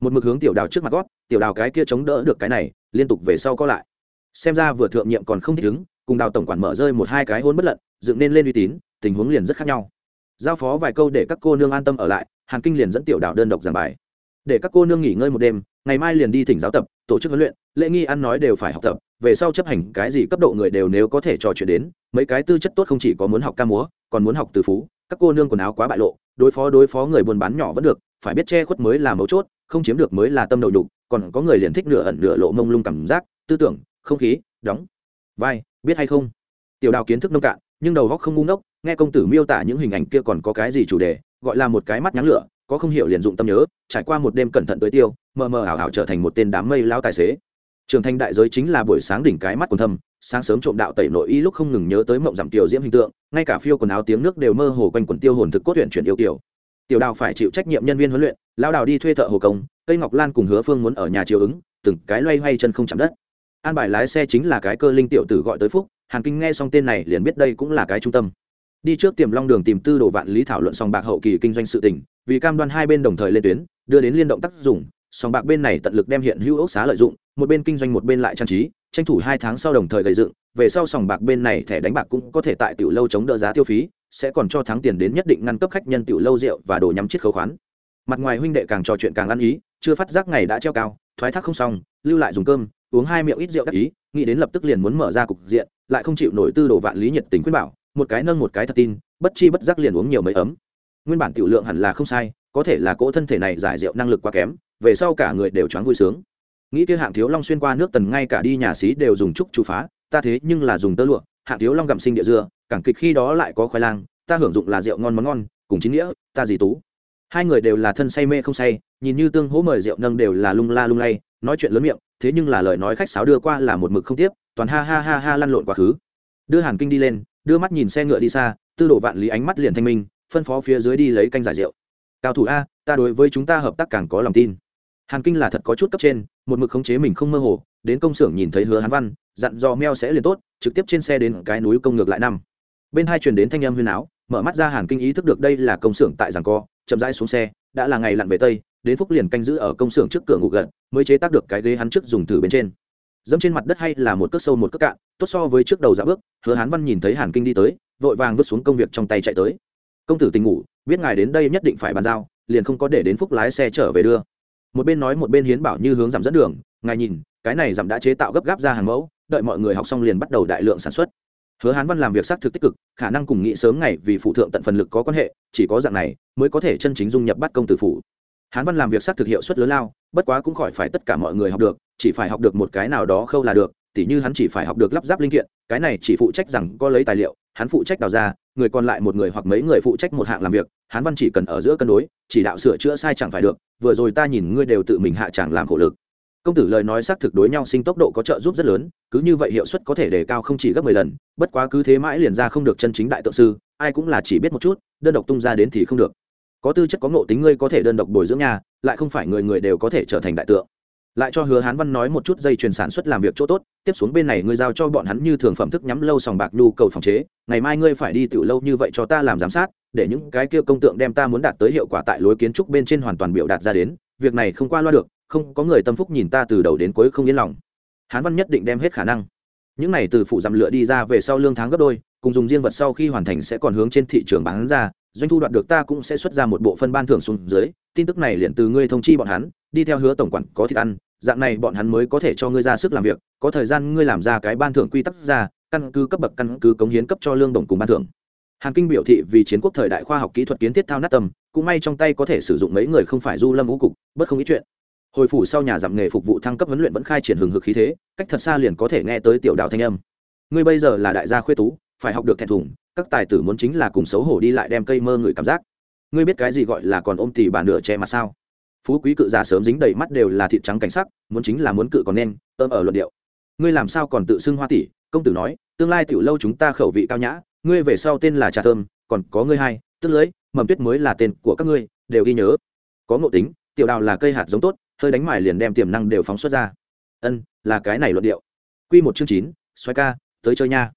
Một mực hướng tiểu đào trước mặt gót, tiểu đào cái kia chống đỡ được cái này, liên tục về sau có lại. Xem ra vừa thượng nhiệm còn không thích ứng, cùng đào tổng quản mở rơi một hai cái hôn bất lận, dựng nên lên uy tín, tình huống liền rất khác nhau. Giao phó vài câu để các cô nương an tâm ở lại, hàn kinh liền dẫn tiểu đào đơn độc giảng bài. Để các cô nương nghỉ ngơi một đêm, ngày mai liền đi thỉnh giáo tập, tổ chức huấn luyện, lễ nghi ăn nói đều phải học tập về sau chấp hành cái gì cấp độ người đều nếu có thể trò chuyện đến, mấy cái tư chất tốt không chỉ có muốn học ca múa, còn muốn học từ phú. Các cô nương quần áo quá bại lộ, đối phó đối phó người buôn bán nhỏ vẫn được, phải biết che khuất mới là mấu chốt, không chiếm được mới là tâm đầu nhục, còn có người liền thích nửa ẩn nửa lộ mông lung cảm giác, tư tưởng, không khí, đóng vai, biết hay không? Tiểu đào kiến thức nông cạn, nhưng đầu góc không ngu ngốc, nghe công tử miêu tả những hình ảnh kia còn có cái gì chủ đề, gọi là một cái mắt nhắn lửa, có không hiểu liền dụng tâm nhớ, trải qua một đêm cẩn thận tới tiêu, mờ mờ ảo ảo trở thành một tên đám mây lao tài xế trường thành đại giới chính là buổi sáng đỉnh cái mắt còn thâm, sáng sớm trộm đạo tẩy nội y lúc không ngừng nhớ tới mộng giảm tiểu diễm hình tượng, ngay cả phiêu quần áo tiếng nước đều mơ hồ quanh quần tiêu hồn thực cốt huyện chuyển yêu kiểu. Tiểu đào phải chịu trách nhiệm nhân viên huấn luyện lao đào đi thuê thợ hồ công, cây ngọc lan cùng hứa phương muốn ở nhà chiều ứng, từng cái loay hoay chân không chạm đất. An bài lái xe chính là cái cơ linh tiểu tử gọi tới phúc, hàn kinh nghe xong tên này liền biết đây cũng là cái trung tâm. Đi trước tiềm long đường tìm tư đồ vạn lý thảo luận song bạc hậu kỳ kinh doanh sự tỉnh vì cam đoan hai bên đồng thời lên tuyến, đưa đến liên động tác dụng sòng bạc bên này tận lực đem hiện hữu ốc xá lợi dụng, một bên kinh doanh một bên lại trang trí, tranh thủ hai tháng sau đồng thời gây dựng, về sau sòng bạc bên này thẻ đánh bạc cũng có thể tại tiểu lâu chống đỡ giá tiêu phí, sẽ còn cho thắng tiền đến nhất định ngăn cấp khách nhân tiểu lâu rượu và đồ nhắm chiết khấu khoán. Mặt ngoài huynh đệ càng trò chuyện càng ăn ý, chưa phát giác ngày đã treo cao, thoái thác không xong, lưu lại dùng cơm, uống hai miệng ít rượu đắc ý, nghĩ đến lập tức liền muốn mở ra cục diện, lại không chịu nổi tư đồ vạn lý nhiệt tình khuyên bảo, một cái nâng một cái thật tin, bất chi bất giác liền uống nhiều mấy ấm. Nguyên bản tiểu lượng hẳn là không sai, có thể là cỗ thân thể này giải rượu năng lực quá kém về sau cả người đều choáng vui sướng. Nghĩ kia hạng thiếu long xuyên qua nước tần ngay cả đi nhà xí đều dùng trúc chủ phá, ta thế nhưng là dùng tơ lụa, hạng thiếu long gặm sinh địa dưa cảng kịch khi đó lại có khoai lang, ta hưởng dụng là rượu ngon món ngon, cùng chính nghĩa, ta gì tú. Hai người đều là thân say mê không say, nhìn như tương hỗ mời rượu nâng đều là lung la lung lay, nói chuyện lớn miệng, thế nhưng là lời nói khách sáo đưa qua là một mực không tiếp, toàn ha ha ha ha lăn lộn quá khứ. Đưa hàn kinh đi lên, đưa mắt nhìn xe ngựa đi xa, tư đồ vạn lý ánh mắt liền thanh minh, phân phó phía dưới đi lấy canh giải rượu. Cao thủ a, ta đối với chúng ta hợp tác càng có lòng tin hàn kinh là thật có chút cấp trên, một mực khống chế mình không mơ hồ, đến công xưởng nhìn thấy hứa hán văn, dặn dò meo sẽ liền tốt, trực tiếp trên xe đến cái núi công ngược lại năm. Bên hai truyền đến thanh âm huyên áo, mở mắt ra hàn kinh ý thức được đây là công xưởng tại giảng co, chậm rãi xuống xe, đã là ngày lặn về tây, đến phúc liền canh giữ ở công xưởng trước cửa ngủ gật, mới chế tác được cái ghế hắn trước dùng thử bên trên. Dẫm trên mặt đất hay là một cước sâu một cước cạn, tốt so với trước đầu dạ bước, hứa hán văn nhìn thấy hàn kinh đi tới, vội vàng vứt xuống công việc trong tay chạy tới. Công tử tình ngủ, biết ngài đến đây nhất định phải bàn giao, liền không có để đến phúc lái xe trở về đưa một bên nói một bên hiến bảo như hướng giảm dẫn đường, ngài nhìn, cái này giảm đã chế tạo gấp gáp ra hàng mẫu, đợi mọi người học xong liền bắt đầu đại lượng sản xuất. Hứa hán văn làm việc xác thực tích cực, khả năng cùng nghĩ sớm ngày vì phụ thượng tận phần lực có quan hệ, chỉ có dạng này mới có thể chân chính dung nhập bắt công tử phủ. Hán văn làm việc xác thực hiệu suất lớn lao, bất quá cũng khỏi phải tất cả mọi người học được, chỉ phải học được một cái nào đó khâu là được, tỉ như hắn chỉ phải học được lắp ráp linh kiện, cái này chỉ phụ trách rằng có lấy tài liệu, hắn phụ trách đào ra người còn lại một người hoặc mấy người phụ trách một hạng làm việc, hán văn chỉ cần ở giữa cân đối, chỉ đạo sửa chữa sai chẳng phải được, vừa rồi ta nhìn ngươi đều tự mình hạ chẳng làm khổ lực. Công tử lời nói xác thực đối nhau sinh tốc độ có trợ giúp rất lớn, cứ như vậy hiệu suất có thể đề cao không chỉ gấp mười lần, bất quá cứ thế mãi liền ra không được chân chính đại tự sư, ai cũng là chỉ biết một chút, đơn độc tung ra đến thì không được. Có tư chất có ngộ tính ngươi có thể đơn độc bồi dưỡng nhà, lại không phải người người đều có thể trở thành đại tượng lại cho hứa hán văn nói một chút dây chuyền sản xuất làm việc chỗ tốt, tiếp xuống bên này ngươi giao cho bọn hắn như thường phẩm thức nhắm lâu sòng bạc nhu cầu phòng chế, ngày mai ngươi phải đi tiểu lâu như vậy cho ta làm giám sát, để những cái kia công tượng đem ta muốn đạt tới hiệu quả tại lối kiến trúc bên trên hoàn toàn biểu đạt ra đến, việc này không qua loa được, không có người tâm phúc nhìn ta từ đầu đến cuối không yên lòng. Hán văn nhất định đem hết khả năng. Những này từ phụ giảm lựa đi ra về sau lương tháng gấp đôi, cùng dùng riêng vật sau khi hoàn thành sẽ còn hướng trên thị trường bán ra, doanh thu đoạt được ta cũng sẽ xuất ra một bộ phân ban thưởng xuống dưới, tin tức này liền từ ngươi thông chi bọn hắn, đi theo hứa tổng quản có thịt ăn dạng này bọn hắn mới có thể cho ngươi ra sức làm việc có thời gian ngươi làm ra cái ban thưởng quy tắc ra căn cứ cấp bậc căn cứ cống hiến cấp cho lương đồng cùng ban thưởng. Hàn kinh biểu thị vì chiến quốc thời đại khoa học kỹ thuật kiến thiết thao nát tầm, cũng may trong tay có thể sử dụng mấy người không phải du lâm ngũ cục bất không ít chuyện. Hồi phủ sau nhà giảm nghề phục vụ thăng cấp huấn luyện vẫn khai triển hừng hực khí thế cách thật xa liền có thể nghe tới tiểu đạo thanh âm. Ngươi bây giờ là đại gia khuê tú phải học được thẹn thùng các tài tử muốn chính là cùng xấu hổ đi lại đem cây mơ người cảm giác. Ngươi biết cái gì gọi là còn ôm tỉ bà nửa che mặt sao? Phú quý cự giả sớm dính đầy mắt đều là thịt trắng cảnh sắc, muốn chính là muốn cự còn nên, ôm ở luận điệu. Ngươi làm sao còn tự xưng hoa tỷ? Công tử nói, tương lai tiểu lâu chúng ta khẩu vị cao nhã, ngươi về sau tên là trà thơm, còn có ngươi hai, tức lưới, mầm tuyết mới là tên của các ngươi, đều ghi nhớ. Có ngộ tính, tiểu đào là cây hạt giống tốt, hơi đánh mải liền đem tiềm năng đều phóng xuất ra. Ân, là cái này luận điệu. Quy một chương chín xoay ca, tới chơi nha.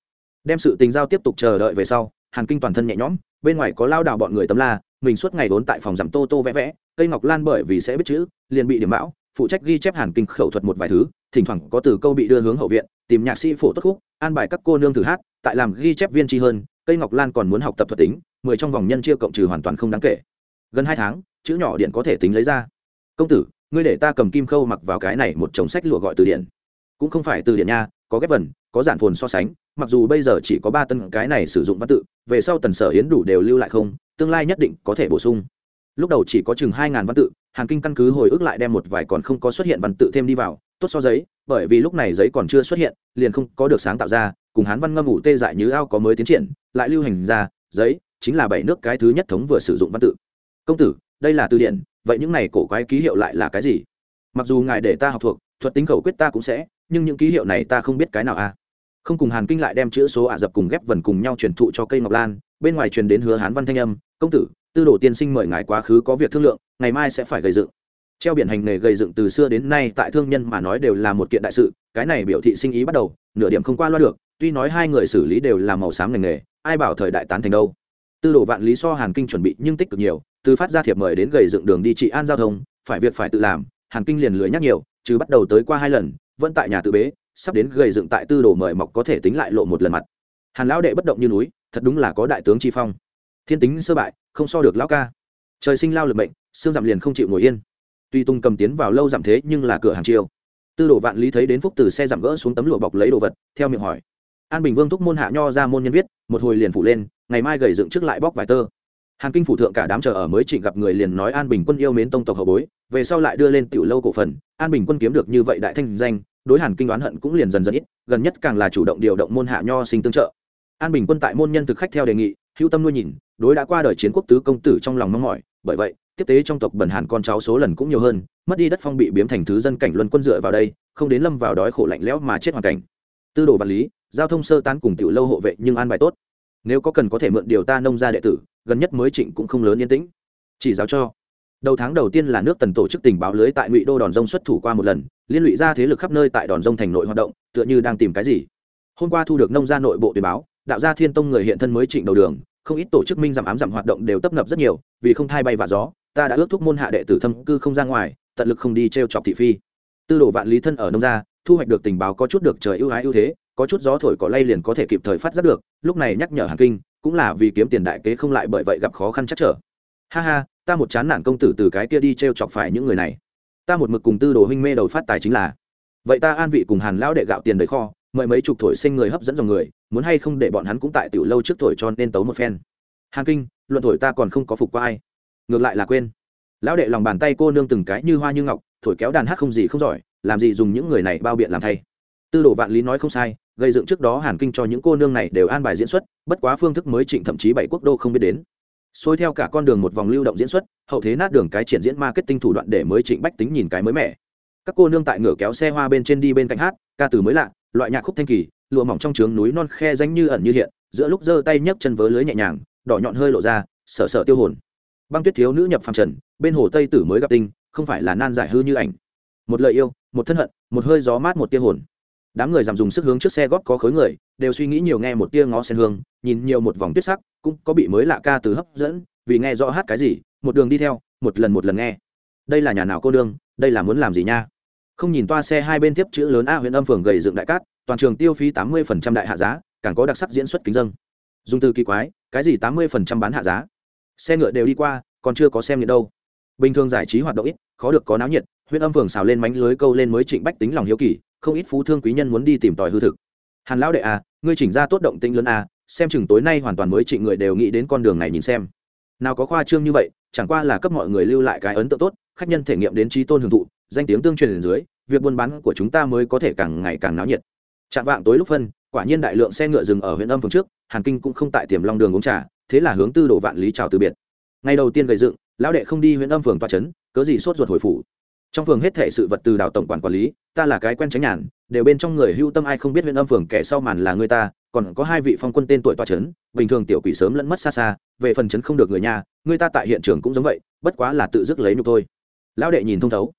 Đem sự tình giao tiếp tục chờ đợi về sau, hàn kinh toàn thân nhẹ nhõm, bên ngoài có lao đào bọn người tấm la mình suốt ngày đốn tại phòng giảm tô tô vẽ vẽ, cây ngọc lan bởi vì sẽ biết chữ, liền bị điểm bão phụ trách ghi chép hàn kinh khẩu thuật một vài thứ, thỉnh thoảng có từ câu bị đưa hướng hậu viện, tìm nhạc sĩ phổ tốt khúc, an bài các cô nương thử hát, tại làm ghi chép viên tri hơn, cây ngọc lan còn muốn học tập thuật tính, mười trong vòng nhân chia cộng trừ hoàn toàn không đáng kể. Gần hai tháng, chữ nhỏ điện có thể tính lấy ra. Công tử, ngươi để ta cầm kim khâu mặc vào cái này một chồng sách lụa gọi từ điện cũng không phải từ điển nha, có ghép vần, có giản phồn so sánh, mặc dù bây giờ chỉ có ba tân cái này sử dụng văn tự, về sau tần sở hiến đủ đều lưu lại không, tương lai nhất định có thể bổ sung. Lúc đầu chỉ có chừng hai ngàn văn tự, hàn kinh căn cứ hồi ức lại đem một vài còn không có xuất hiện văn tự thêm đi vào, tốt so giấy, bởi vì lúc này giấy còn chưa xuất hiện, liền không có được sáng tạo ra, cùng hán văn ngâm ngủ tê dại như ao có mới tiến triển, lại lưu hành ra, giấy, chính là bảy nước cái thứ nhất thống vừa sử dụng văn tự. Công tử, đây là từ điển, vậy những này cổ quái ký hiệu lại là cái gì? Mặc dù ngài để ta học thuộc, thuật tính khẩu quyết ta cũng sẽ nhưng những ký hiệu này ta không biết cái nào a à. không cùng hàn kinh lại đem chữ số ả dập cùng ghép vần cùng nhau truyền thụ cho cây ngọc lan, bên ngoài truyền đến hứa hán văn thanh âm, công tử, tư đồ tiên sinh mời ngài quá khứ có việc thương lượng, ngày mai sẽ phải gây dựng treo biển hành nghề gây dựng từ xưa đến nay tại thương nhân mà nói đều là một kiện đại sự, cái này biểu thị sinh ý bắt đầu, nửa điểm không qua loa được, tuy nói hai người xử lý đều là màu xám ngành nghề, ai bảo thời đại tán thành đâu tư đồ vạn lý so hàn kinh chuẩn bị nhưng tích cực nhiều, từ phát ra thiệp mời đến gầy dựng đường đi trị an giao thông, phải việc phải tự làm, hàn kinh liền lưới nhắc nhiều chứ bắt đầu tới qua hai lần vẫn tại nhà tự bế, sắp đến gầy dựng tại tư đồ mời mọc có thể tính lại lộ một lần mặt. Hàn lão đệ bất động như núi, thật đúng là có đại tướng chi phong. Thiên tính sơ bại, không so được lão ca. Trời sinh lao lực mệnh, xương dặm liền không chịu ngồi yên. Tuy tung cầm tiến vào lâu dặm thế nhưng là cửa hàng chiêu. Tư đồ vạn lý thấy đến phúc từ xe giảm gỡ xuống tấm lụa bọc lấy đồ vật, theo miệng hỏi. An bình vương thúc môn hạ nho ra môn nhân viết, một hồi liền phủ lên, ngày mai gầy dựng trước lại bóc vài tơ hàn kinh phủ thượng cả đám chờ ở mới trịnh gặp người liền nói an bình quân yêu mến tông tộc hậu bối, về sau lại đưa lên tiểu lâu cổ phần. An bình quân kiếm được như vậy đại thanh danh, đối hàn kinh đoán hận cũng liền dần dần ít, gần nhất càng là chủ động điều động môn hạ nho sinh tương trợ. An bình quân tại môn nhân thực khách theo đề nghị hữu tâm nuôi nhìn, đối đã qua đời chiến quốc tứ công tử trong lòng mong mỏi, bởi vậy, tiếp tế trong tộc bẩn hàn con cháu số lần cũng nhiều hơn, mất đi đất phong bị biếm thành thứ dân cảnh luân quân dựa vào đây, không đến lâm vào đói khổ lạnh lẽo mà chết hoàn cảnh. Tư đồ vật lý, giao thông sơ tán cùng tiểu lâu hộ vệ nhưng an bài tốt nếu có cần có thể mượn điều ta nông ra đệ tử, gần nhất mới trịnh cũng không lớn yên tĩnh. Chỉ giáo cho. Đầu tháng đầu tiên là nước tần tổ chức tình báo lưới tại ngụy đô đòn rông xuất thủ qua một lần, liên lụy ra thế lực khắp nơi tại đòn rông thành nội hoạt động, tựa như đang tìm cái gì. Hôm qua thu được nông gia nội bộ tuyên báo, đạo gia thiên tông người hiện thân mới trịnh đầu đường, không ít tổ chức minh giảm ám giảm hoạt động đều tấp nập rất nhiều, vì không thay bay và gió, ta đã ước thúc môn hạ đệ tử thâm cư không ra ngoài, tận lực không đi t r e o chọc thị phi. Tư đồ vạn lý thân ở nông gia, thu hoạch được tình báo có chút được trời ưu ái ưu thế có chút gió thổi cỏ lay liền có thể kịp thời phát giác được, lúc này nhắc nhở hàn kinh, cũng là vì kiếm tiền đại kế không lại bởi vậy gặp khó khăn chắc trở. Ha ha, ta một chán nản công tử từ cái kia đi t r e o chọc phải những người này. Ta một mực cùng tư đồ huynh mê đầu phát tài chính là. Vậy ta an vị cùng hàn lão đệ gạo tiền đầy kho, mời mấy chục thổi sinh người hấp dẫn dòng người, muốn hay không để bọn hắn cũng tại tiểu lâu trước thổi cho nên tấu một phen. Hàn kinh, luận thổi ta còn không có phục qua ai. Ngược lại là quên. Lão đệ lòng bàn tay cô nương từng cái như hoa như ngọc, thổi kéo đàn hát không gì không giỏi, làm gì dùng những người này bao biện làm thay. Tư đồ vạn lý nói không sai gây dựng trước đó hàn kinh cho những cô nương này đều an bài diễn xuất, bất quá phương thức mới trịnh thậm chí bảy quốc đô không biết đến. Xôi theo cả con đường một vòng lưu động diễn xuất, hậu thế nát đường cái triển diễn marketing thủ đoạn để mới trịnh bách tính nhìn cái mới mẻ. Các cô nương tại ngửa kéo xe hoa bên trên đi bên cạnh hát, ca từ mới lạ, loại nhạc khúc thanh kỳ, lụa mỏng trong trướng núi non khe danh như ẩn như hiện, giữa lúc giơ tay nhấc chân vớ lưới nhẹ nhàng, đỏ nhọn hơi lộ ra, sợ sợ tiêu hồn. Băng tuyết thiếu nữ nhập phàm trần, bên hồ tây tử mới gặp tinh, không phải là nan giải hư như ảnh. Một lời yêu, một thân hận, một hơi gió mát một tia hồn đám người giảm dùng sức hướng trước xe góp có khối người, đều suy nghĩ nhiều nghe một tia ngó sen hương, nhìn nhiều một vòng tuyết sắc, cũng có bị mới lạ ca từ hấp dẫn, vì nghe rõ hát cái gì, một đường đi theo, một lần một lần nghe. Đây là nhà nào cô đương, đây là muốn làm gì nha? Không nhìn toa xe hai bên tiếp chữ lớn a huyện âm phường gầy dựng đại cát, toàn trường tiêu phí tám mươi đại hạ giá, càng có đặc sắc diễn xuất kính dân. Dùng từ kỳ quái, cái gì tám mươi bán hạ giá? Xe ngựa đều đi qua, còn chưa có xem nghiện đâu. Bình thường giải trí hoạt động ít, khó được có náo nhiệt, huyện âm phường xào lên mánh lưới câu lên mới trịnh bách tính lòng hiếu kỳ không ít phú thương quý nhân muốn đi tìm tòi hư thực. Hàn lão đệ à ngươi chỉnh ra tốt động tĩnh lớn à xem chừng tối nay hoàn toàn mới trị người đều nghĩ đến con đường này nhìn xem. Nào có khoa trương như vậy, chẳng qua là cấp mọi người lưu lại cái ấn tượng tốt, khách nhân thể nghiệm đến trí tôn hưởng thụ, danh tiếng tương truyền dưới, việc buôn bán của chúng ta mới có thể càng ngày càng náo nhiệt. Chạm vạng tối lúc phân, quả nhiên đại lượng xe ngựa dừng ở huyện âm phường trước, hàn kinh cũng không tại tiềm long đường uống trà, thế là hướng tư đồ vạn lý chào từ biệt. Ngày đầu tiên gây dựng, lão đệ không đi huyện âm phường toa trấn cớ gì sốt ruột hồi phủ? Trong phường hết thể sự vật từ đào tổng quản quản lý, ta là cái quen tránh nhàn, đều bên trong người hưu tâm ai không biết huyện âm phường kẻ sau màn là người ta, còn có hai vị phong quân tên tuổi toa trấn bình thường tiểu quỷ sớm lẫn mất xa xa, về phần trấn không được người nhà, người ta tại hiện trường cũng giống vậy, bất quá là tự dứt lấy nhục thôi. Lão đệ nhìn thông thấu.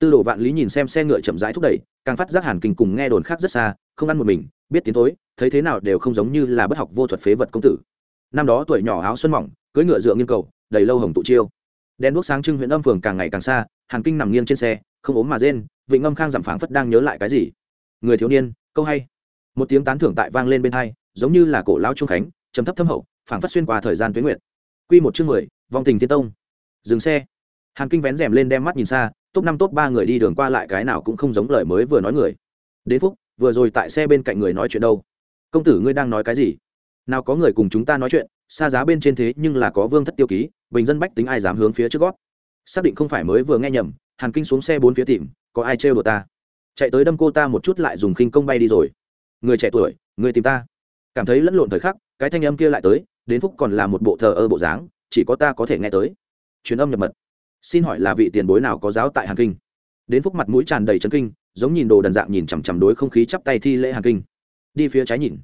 Tư đồ vạn lý nhìn xem xe ngựa chậm rãi thúc đẩy, càng phát giác hàn kinh cùng nghe đồn khác rất xa, không ăn một mình, biết tiến tối thấy thế nào đều không giống như là bất học vô thuật phế vật công tử. Năm đó tuổi nhỏ áo xuân mỏng, cưỡi ngựa dựa nghiêng cầu, đầy lâu hồng tụ chiêu đèn đuốc sáng trưng huyện âm phường càng ngày càng xa hàn kinh nằm nghiêng trên xe, không ốm mà rên, vịnh âm khang giảm phảng phất đang nhớ lại cái gì. Người thiếu niên, câu hay. Một tiếng tán thưởng tại vang lên bên hai, giống như là cổ lao trung khánh, trầm thấp thâm hậu, phảng phất xuyên qua thời gian tuyến nguyện quy một chương mười vòng tình thiên tông. Dừng xe. Hàn kinh vén rèm lên đem mắt nhìn xa, top năm, top ba người đi đường qua lại cái nào cũng không giống lời mới vừa nói người. Đến phúc, vừa rồi tại xe bên cạnh người nói chuyện đâu? Công tử ngươi đang nói cái gì? Nào có người cùng chúng ta nói chuyện? Xa giá bên trên thế nhưng là có vương thất tiêu ký, bình dân bách tính ai dám hướng phía trước gót? Xác định không phải mới vừa nghe nhầm, hàn kinh xuống xe bốn phía tìm, có ai trêu đồ ta? Chạy tới đâm cô ta một chút lại dùng khinh công bay đi rồi. Người trẻ tuổi, người tìm ta. Cảm thấy lẫn lộn thời khắc, cái thanh âm kia lại tới, đến phúc còn là một bộ thờ ơ bộ dáng, chỉ có ta có thể nghe tới. Truyền âm nhập mật. Xin hỏi là vị tiền bối nào có giáo tại hàn kinh? Đến phúc mặt mũi tràn đầy trấn kinh, giống nhìn đồ đần dạng nhìn chằm chằm đối không khí chắp tay thi lễ hàn kinh. Đi phía trái nhìn.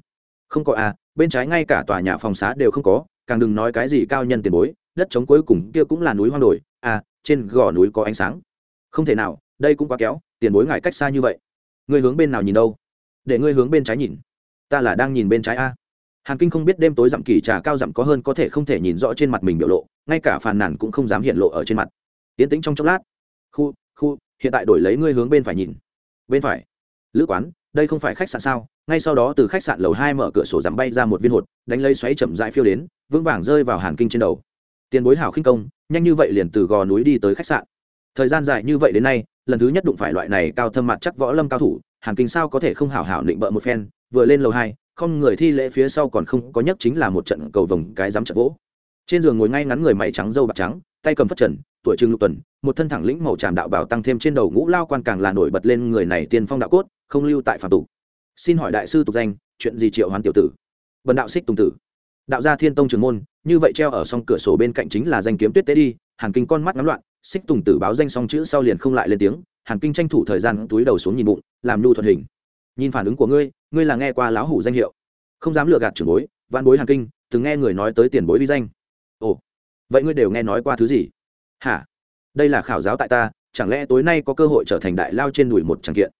Không có à bên trái ngay cả tòa nhà phòng xá đều không có, càng đừng nói cái gì cao nhân tiền bối, đất trống cuối cùng kia cũng là núi hoang đồi à trên gò núi có ánh sáng. Không thể nào, đây cũng quá kéo, tiền bối ngại cách xa như vậy. Ngươi hướng bên nào nhìn đâu? Để ngươi hướng bên trái nhìn. Ta là đang nhìn bên trái a. Hàn kinh không biết đêm tối dặm kỳ trà cao dặm có hơn có thể không thể nhìn rõ trên mặt mình biểu lộ, ngay cả phàn nàn cũng không dám hiện lộ ở trên mặt. Tiến tĩnh trong chốc lát. Khu khu, hiện tại đổi lấy ngươi hướng bên phải nhìn. Bên phải. Lữ quán, đây không phải khách sạn sao? Ngay sau đó từ khách sạn lầu hai mở cửa sổ giảm bay ra một viên hột, đánh lấy xoáy chậm dại phiêu đến, vững vàng rơi vào hàn kinh trên đầu. Tiền bối hảo khinh công, nhanh như vậy liền từ gò núi đi tới khách sạn. Thời gian dài như vậy đến nay, lần thứ nhất đụng phải loại này cao thâm mặt chắc võ lâm cao thủ, hàn kinh sao có thể không hảo hảo định bợ một phen, vừa lên lầu hai, không người thi lễ phía sau còn không có nhất chính là một trận cầu vồng cái dám trận vỗ. Trên giường ngồi ngay ngắn người mày trắng dâu bạc trắng, tay cầm phất trần, tuổi trưng lục tuần, một thân thẳng lĩnh màu tràm đạo bảo tăng thêm trên đầu ngũ lao quan càng là nổi bật lên người này tiên phong đạo cốt, không lưu tại phạm tục xin hỏi đại sư tục danh, chuyện gì triệu hoán tiểu tử? Vần đạo xích tùng tử. Đạo gia thiên tông trường môn, như vậy treo ở song cửa sổ bên cạnh chính là danh kiếm tuyết tế đi, hàn kinh con mắt ngắm loạn, xích tùng tử báo danh xong chữ sau liền không lại lên tiếng, hàn kinh tranh thủ thời gian túi đầu xuống nhìn bụng, làm nhu thuận hình. Nhìn phản ứng của ngươi ngươi là nghe qua lão hủ danh hiệu. Không dám lừa gạt trưởng bối văn bối hàn kinh, từng nghe người nói tới tiền bối vi danh. Ồ, vậy ngươi đều nghe nói qua thứ gì? Hả? Đây là khảo giáo tại ta, chẳng lẽ tối nay có cơ hội trở thành đại lao trên đùi một tràng kiện?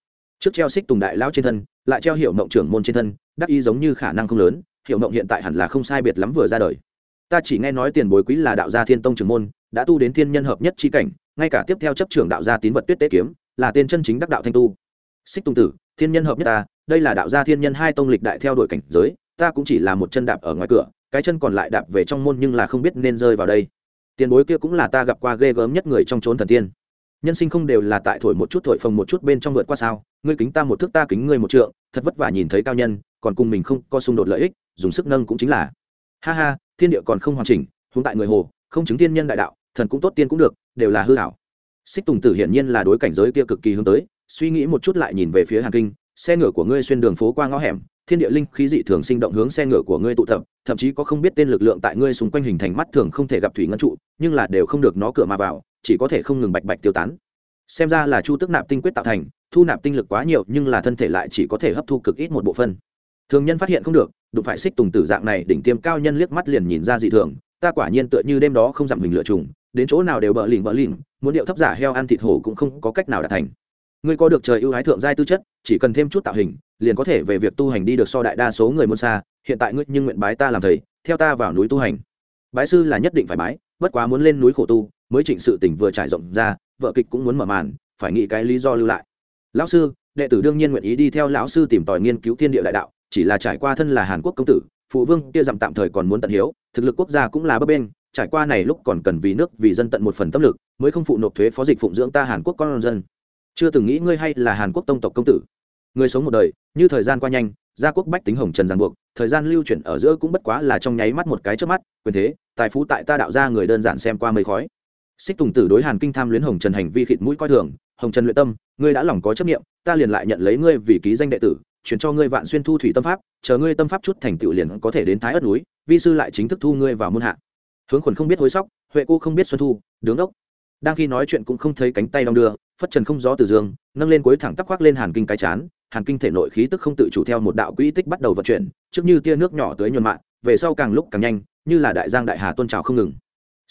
Trước treo xích tùng đại lao trên thân, lại treo hiệu mộng trưởng môn trên thân, đắc ý giống như khả năng không lớn, hiệu mộng hiện tại hẳn là không sai biệt lắm vừa ra đời. Ta chỉ nghe nói tiền bối quý là đạo gia thiên tông trưởng môn, đã tu đến thiên nhân hợp nhất chi cảnh, ngay cả tiếp theo chấp trưởng đạo gia tín vật tuyết tế kiếm, là tên chân chính đắc đạo thanh tu. Xích tùng tử, thiên nhân hợp nhất ta, đây là đạo gia thiên nhân hai tông lịch đại theo đuổi cảnh giới, ta cũng chỉ là một chân đạp ở ngoài cửa, cái chân còn lại đạp về trong môn nhưng là không biết nên rơi vào đây. Tiền bối kia cũng là ta gặp qua ghê gớm nhất người trong trốn thần tiên nhân sinh không đều là tại thổi một chút thổi phồng một chút bên trong vượt qua sao, ngươi kính ta một thước ta kính ngươi một trượng, thật vất vả nhìn thấy cao nhân, còn cùng mình không có xung đột lợi ích, dùng sức nâng cũng chính là. Ha ha, thiên địa còn không hoàn chỉnh, huống tại người hồ, không chứng thiên nhân đại đạo, thần cũng tốt tiên cũng được, đều là hư hảo xích tùng tử hiển nhiên là đối cảnh giới kia cực kỳ hướng tới, suy nghĩ một chút lại nhìn về phía hàn kinh, xe ngựa của ngươi xuyên đường phố qua ngõ hẻm, thiên địa linh khí dị thường sinh động hướng xe ngựa của ngươi tụ tập, thậm chí có không biết tên lực lượng tại ngươi xung quanh hình thành mắt thường không thể gặp thủy ngân trụ, nhưng là đều không được nó cửa mà vào chỉ có thể không ngừng bạch bạch tiêu tán. Xem ra là chu tức nạp tinh quyết tạo thành, thu nạp tinh lực quá nhiều nhưng là thân thể lại chỉ có thể hấp thu cực ít một bộ phân thường nhân phát hiện không được, đụng phải xích tùng tử dạng này đỉnh tiêm cao nhân liếc mắt liền nhìn ra dị thường, ta quả nhiên tựa như đêm đó không dặm mình lựa trùng, đến chỗ nào đều bỡ lỉnh bỡ lỉnh, muốn điệu thấp giả heo ăn thịt hổ cũng không có cách nào đạt thành. Ngươi có được trời ưu ái thượng giai tư chất, chỉ cần thêm chút tạo hình, liền có thể về việc tu hành đi được so đại đa số người muôn xa, hiện tại ngươi nhưng nguyện bái ta làm thầy, theo ta vào núi tu hành. Bái sư là nhất định phải bái, bất quá muốn lên núi khổ tu mới chỉnh sự tỉnh vừa trải rộng ra, vợ kịch cũng muốn mở màn, phải nghĩ cái lý do lưu lại. Lão sư, đệ tử đương nhiên nguyện ý đi theo lão sư tìm tòi nghiên cứu thiên địa đại đạo, chỉ là trải qua thân là hàn quốc công tử, phụ vương kia dặm tạm thời còn muốn tận hiếu, thực lực quốc gia cũng là bấp bên trải qua này lúc còn cần vì nước, vì dân tận một phần tâm lực, mới không phụ nộp thuế phó dịch phụng dưỡng ta hàn quốc con dân. Chưa từng nghĩ ngươi hay là hàn quốc tông tộc công tử. Người sống một đời, như thời gian qua nhanh, gia quốc bách tính hồng trần giang buộc, thời gian lưu chuyển ở giữa cũng bất quá là trong nháy mắt một cái trước mắt, quyền thế, tài phú tại ta đạo ra người đơn giản xem qua mây khói xích tùng tử đối hàn kinh tham luyến hồng trần hành vi khịt mũi coi thường, hồng trần luyện tâm, ngươi đã lòng có chấp nghiệm ta liền lại nhận lấy ngươi vì ký danh đệ tử, chuyển cho ngươi vạn xuyên thu thủy tâm pháp, chờ ngươi tâm pháp chút thành tựu liền có thể đến thái ất núi, vi sư lại chính thức thu ngươi vào môn hạ. Hướng khuẩn không biết hối sóc, huệ cô không biết xuân thu, đứng ốc. Đang khi nói chuyện cũng không thấy cánh tay đong đưa, phất trần không gió từ dương, nâng lên cuối thẳng tắc khoác lên hàn kinh cái chán, hàn kinh thể nội khí tức không tự chủ theo một đạo quỹ tích bắt đầu vận chuyển, trước như tia nước nhỏ tới nhuần mạng về sau càng lúc càng nhanh, như là đại giang đại hà tôn trào không ngừng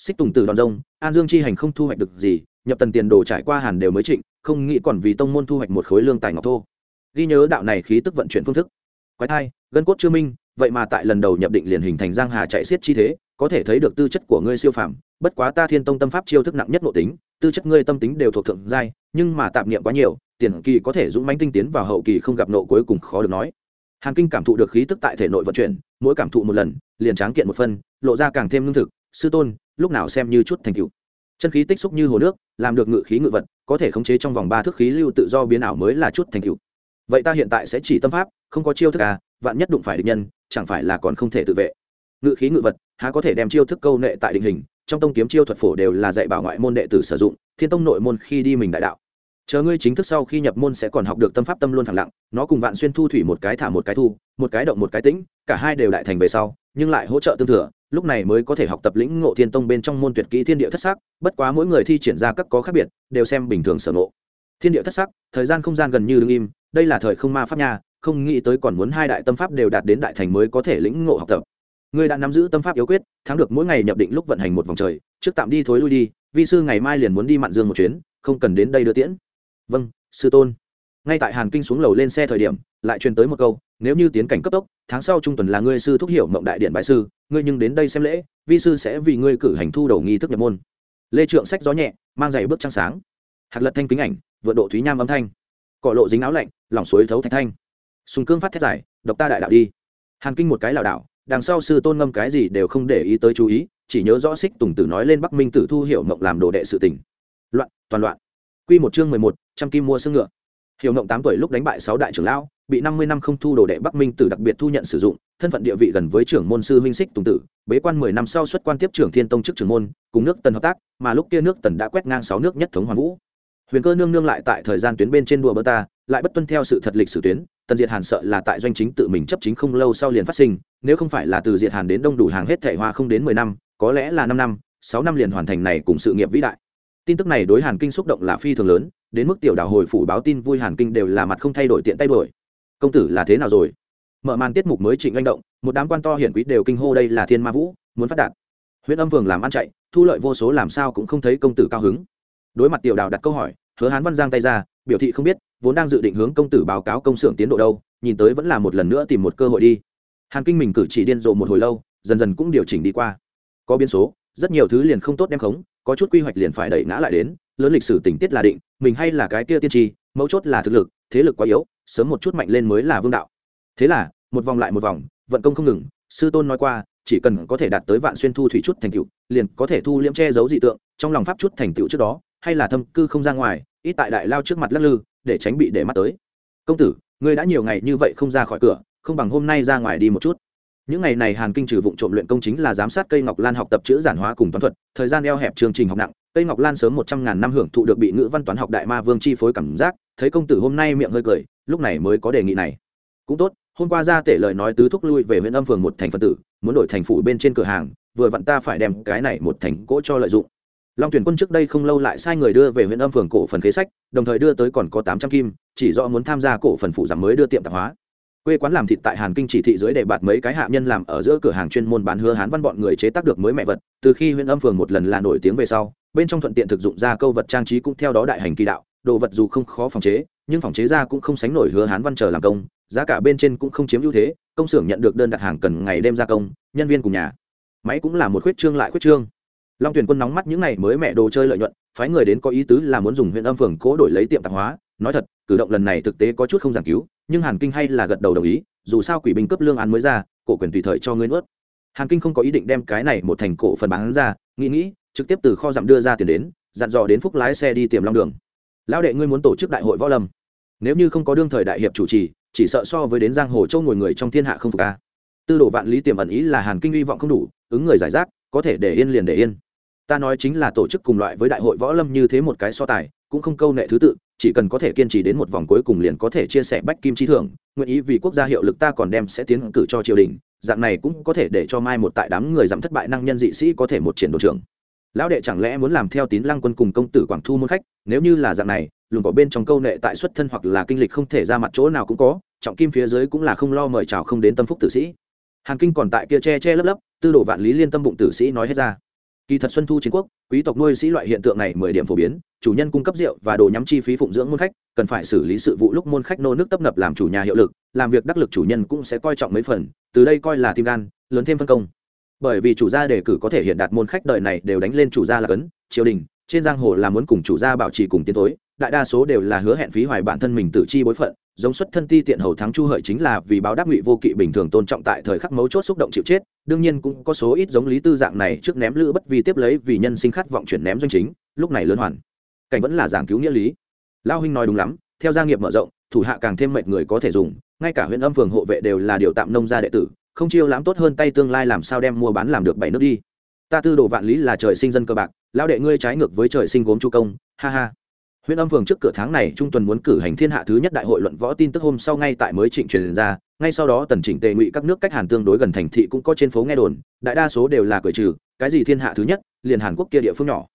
xích tùng từ đòn rông, an dương chi hành không thu hoạch được gì, nhập tần tiền đồ trải qua hàn đều mới trịnh, không nghĩ còn vì tông môn thu hoạch một khối lương tài ngọc thô. Ghi nhớ đạo này khí tức vận chuyển phương thức. Quái thai, gân cốt chưa minh, vậy mà tại lần đầu nhập định liền hình thành giang hà chạy xiết chi thế, có thể thấy được tư chất của ngươi siêu phàm, bất quá ta thiên tông tâm pháp chiêu thức nặng nhất nội tính, tư chất ngươi tâm tính đều thuộc thượng giai, nhưng mà tạp niệm quá nhiều, tiền kỳ có thể dũng mãnh tinh tiến vào hậu kỳ không gặp nộ cuối cùng khó được nói. Hàn kinh cảm thụ được khí tức tại thể nội vận chuyển, mỗi cảm thụ một lần, liền tráng kiện một phân, lộ ra càng thêm lương thực, sư tôn lúc nào xem như chút thành tựu. Chân khí tích xúc như hồ nước, làm được ngự khí ngự vật, có thể khống chế trong vòng ba thước khí lưu tự do biến ảo mới là chút thành tựu. Vậy ta hiện tại sẽ chỉ tâm pháp, không có chiêu thức à vạn nhất đụng phải địch nhân, chẳng phải là còn không thể tự vệ. Ngự khí ngự vật, há có thể đem chiêu thức câu nệ tại định hình, trong tông kiếm chiêu thuật phổ đều là dạy bảo ngoại môn đệ tử sử dụng, thiên tông nội môn khi đi mình đại đạo. Chờ ngươi chính thức sau khi nhập môn sẽ còn học được tâm pháp tâm luôn thẳng lặng, nó cùng vạn xuyên thu thủy một cái thả một cái thu, một cái động một cái tĩnh, cả hai đều đại thành về sau, nhưng lại hỗ trợ tương thừa lúc này mới có thể học tập lĩnh ngộ thiên tông bên trong môn tuyệt kỹ thiên địa thất sắc, bất quá mỗi người thi triển ra các có khác biệt, đều xem bình thường sở ngộ. Thiên địa thất sắc, thời gian không gian gần như đ ứ n g im, đây là thời không ma pháp nha, không nghĩ tới còn muốn hai đại tâm pháp đều đạt đến đại thành mới có thể lĩnh ngộ học tập. Ngươi đã nắm giữ tâm pháp yếu quyết, thắng được mỗi ngày nhập định lúc vận hành một vòng trời, trước tạm đi thối lui đi, vi sư ngày mai liền muốn đi mặn dương một chuyến, không cần đến đây đưa tiễn. Vâng sư tôn. Ngay tại hàn kinh xuống lầu lên xe thời điểm, lại truyền tới một câu nếu như tiến cảnh cấp tốc, tháng sau trung tuần là ngươi sư thúc hiểu mộng đại điện bài sư, ngươi nhưng đến đây xem lễ, vi sư sẽ vì ngươi cử hành thu đầu nghi thức nhập môn. Lê trượng sách gió nhẹ, mang giày bước trăng sáng. Hạt lật thanh kính ảnh, vượt độ thúy nham âm thanh. Cọ lộ dính áo lạnh lỏng suối thấu thanh thanh. Sùng cương phát thét giải độc ta đại đạo đi. Hàn kinh một cái lảo đạo đằng sau sư tôn ngâm cái gì đều không để ý tới chú ý, chỉ nhớ rõ xích tùng tử nói lên bắc minh tử thu hiểu mộng làm đồ đệ sự tình. Loạn, toàn loạn. Quy một chương mười một, trăm kim mua xương ngựa hiểu ngộng tám tuổi lúc đánh bại sáu đại trưởng lão, bị năm mươi năm không thu đồ đệ bắc minh tử đặc biệt thu nhận sử dụng, thân phận địa vị gần với trưởng môn sư huynh xích tùng tử, bế quan mười năm sau xuất quan tiếp trưởng thiên tông chức trưởng môn, cùng nước tần hợp tác, mà lúc kia nước tần đã quét ngang sáu nước nhất thống hoàn vũ. Huyền cơ nương nương lại tại thời gian tuyến bên trên đùa bơ ta, lại bất tuân theo sự thật lịch sử tuyến, tần diệt hàn sợ là tại doanh chính tự mình chấp chính không lâu sau liền phát sinh, nếu không phải là từ diệt hàn đến đông đủ hàng hết thể hoa không đến mười năm, có lẽ là năm năm, sáu năm liền hoàn thành này cùng sự nghiệp vĩ đại tin tức này đối hàn kinh xúc động là phi thường lớn, đến mức tiểu đảo hồi phủ báo tin vui hàn kinh đều là mặt không thay đổi tiện tay đổi công tử là thế nào rồi? Mở màn tiết mục mới trịnh anh động, một đám quan to hiển quý đều kinh hô đây là thiên ma vũ, muốn phát đạt. Huyện âm vương làm ăn chạy, thu lợi vô số làm sao cũng không thấy công tử cao hứng. Đối mặt tiểu đào đặt câu hỏi, hứa hán văn giang tay ra, biểu thị không biết, vốn đang dự định hướng công tử báo cáo công xưởng tiến độ đâu, nhìn tới vẫn là một lần nữa tìm một cơ hội đi. Hàn kinh mình cử chỉ điên rộ một hồi lâu, dần dần cũng điều chỉnh đi qua. Có biến số, rất nhiều thứ liền không tốt đem khống có chút quy hoạch liền phải đẩy ngã lại đến, lớn lịch sử tình tiết là định, mình hay là cái kia tiên tri, mấu chốt là thực lực, thế lực quá yếu, sớm một chút mạnh lên mới là vương đạo. Thế là, một vòng lại một vòng, vận công không ngừng, sư tôn nói qua, chỉ cần có thể đạt tới vạn xuyên thu thủy chút thành tựu, liền có thể thu liễm che giấu dị tượng, trong lòng pháp chút thành tựu trước đó, hay là thâm cư không ra ngoài, ít tại đại lao trước mặt lắc lư, để tránh bị để mắt tới. Công tử, ngươi đã nhiều ngày như vậy không ra khỏi cửa, không bằng hôm nay ra ngoài đi một chút những ngày này hàn kinh trừ vụ trộm luyện công chính là giám sát cây ngọc lan học tập chữ giản hóa cùng toán thuật, thời gian eo hẹp chương trình học nặng, cây ngọc lan sớm một trăm ngàn năm hưởng thụ được bị ngữ văn toán học đại ma vương chi phối cảm giác, thấy công tử hôm nay miệng hơi cười, lúc này mới có đề nghị này. Cũng tốt, hôm qua ra tể lời nói tứ thúc lui về huyện âm phường một thành phân tử, muốn đổi thành phủ bên trên cửa hàng, vừa vặn ta phải đem cái này một thành cỗ cho lợi dụng. Long tuyển quân trước đây không lâu lại sai người đưa về huyện âm phường cổ phần kế sách, đồng thời đưa tới còn có tám trăm kim, chỉ do muốn tham gia cổ phần phụ giảm mới đưa tiệm tạp hóa quê quán làm thịt tại hàn kinh chỉ thị dưới để bạt mấy cái hạ nhân làm ở giữa cửa hàng chuyên môn bán hứa hán văn bọn người chế tác được mới mẹ vật. Từ khi huyện âm phường một lần là nổi tiếng về sau, bên trong thuận tiện thực dụng ra câu vật trang trí cũng theo đó đại hành kỳ đạo, đồ vật dù không khó phòng chế, nhưng phòng chế ra cũng không sánh nổi hứa hán văn chờ làm công, giá cả bên trên cũng không chiếm ưu thế, công xưởng nhận được đơn đặt hàng cần ngày đêm gia công, nhân viên cùng nhà. Máy cũng là một khuyết trương lại khuyết trương. Long tuyển quân nóng mắt những ngày mới mẹ đồ chơi lợi nhuận, phái người đến có ý tứ là muốn dùng huyện âm phường cố đổi lấy tiệm tạp hóa. Nói thật, cử động lần này thực tế có chút không giảng cứu nhưng hàn kinh hay là gật đầu đồng ý dù sao quỷ binh cấp lương án mới ra cổ quyền tùy thời cho ngươi nuốt hàn kinh không có ý định đem cái này một thành cổ phần bán ra nghĩ nghĩ trực tiếp từ kho dặm đưa ra tiền đến dặn dò đến phúc lái xe đi tiềm long đường lão đệ ngươi muốn tổ chức đại hội võ lâm nếu như không có đương thời đại hiệp chủ trì chỉ sợ so với đến giang hồ châu ngồi người trong thiên hạ không phục ca tư đồ vạn lý tiềm ẩn ý là hàn kinh hy vọng không đủ ứng người giải rác có thể để yên liền để yên ta nói chính là tổ chức cùng loại với đại hội võ lâm như thế một cái so tài cũng không câu nệ thứ tự chỉ cần có thể kiên trì đến một vòng cuối cùng liền có thể chia sẻ bách kim chi thưởng, nguyện ý vì quốc gia hiệu lực ta còn đem sẽ tiến cử cho triều đình, dạng này cũng có thể để cho mai một tại đám người giảm thất bại năng nhân dị sĩ có thể một triển đồ trưởng. Lão đệ chẳng lẽ muốn làm theo tín lăng quân cùng công tử quảng thu môn khách, nếu như là dạng này lùn có bên trong câu nệ tại xuất thân hoặc là kinh lịch không thể ra mặt chỗ nào cũng có, trọng kim phía dưới cũng là không lo mời chào không đến tâm phúc tử sĩ. Hàn kinh còn tại kia che che lấp lấp, tư đồ vạn lý liên tâm bụng tử sĩ nói hết ra kỳ thật xuân thu chiến quốc, quý tộc nuôi sĩ loại hiện tượng này mười điểm phổ biến, chủ nhân cung cấp rượu và đồ nhắm chi phí phụng dưỡng môn khách, cần phải xử lý sự vụ lúc môn khách nô nước tấp nập làm chủ nhà hiệu lực, làm việc đắc lực chủ nhân cũng sẽ coi trọng mấy phần, từ đây coi là tim gan, lớn thêm phân công. Bởi vì chủ gia đề cử có thể hiện đạt môn khách đời này đều đánh lên chủ gia là cấn, triều đình, trên giang hồ là muốn cùng chủ gia bảo trì cùng tiến thối đại đa số đều là hứa hẹn phí hoài bản thân mình tự chi bối phận, giống xuất thân ti tiện hầu thắng chu hợi chính là vì báo đáp ngụy vô kỵ bình thường tôn trọng tại thời khắc mấu chốt xúc động chịu chết, đương nhiên cũng có số ít giống lý tư dạng này trước ném lữ bất vì tiếp lấy vì nhân sinh khát vọng chuyển ném doanh chính, lúc này lớn hoàn. Cảnh vẫn là giảng cứu nghĩa lý. Lao huynh nói đúng lắm, theo gia nghiệp mở rộng, thủ hạ càng thêm mệnh người có thể dùng, ngay cả huyện âm phường hộ vệ đều là điều tạm nông gia đệ tử, không chiêu lãm tốt hơn tay tương lai làm sao đem mua bán làm được bảy nước đi. Ta tư đồ vạn lý là trời sinh dân cơ bạc lao đệ ngươi trái ngược với trời sinh gốm chu công, ha ha huyện âm phường trước cửa tháng này trung tuần muốn cử hành thiên hạ thứ nhất đại hội luận võ tin tức hôm sau ngay tại mới trịnh truyền ra, ngay sau đó tần chỉnh tề ngụy các nước cách hàn tương đối gần thành thị cũng có trên phố nghe đồn, đại đa số đều là cởi trừ, cái gì thiên hạ thứ nhất, liền hàn quốc kia địa phương nhỏ.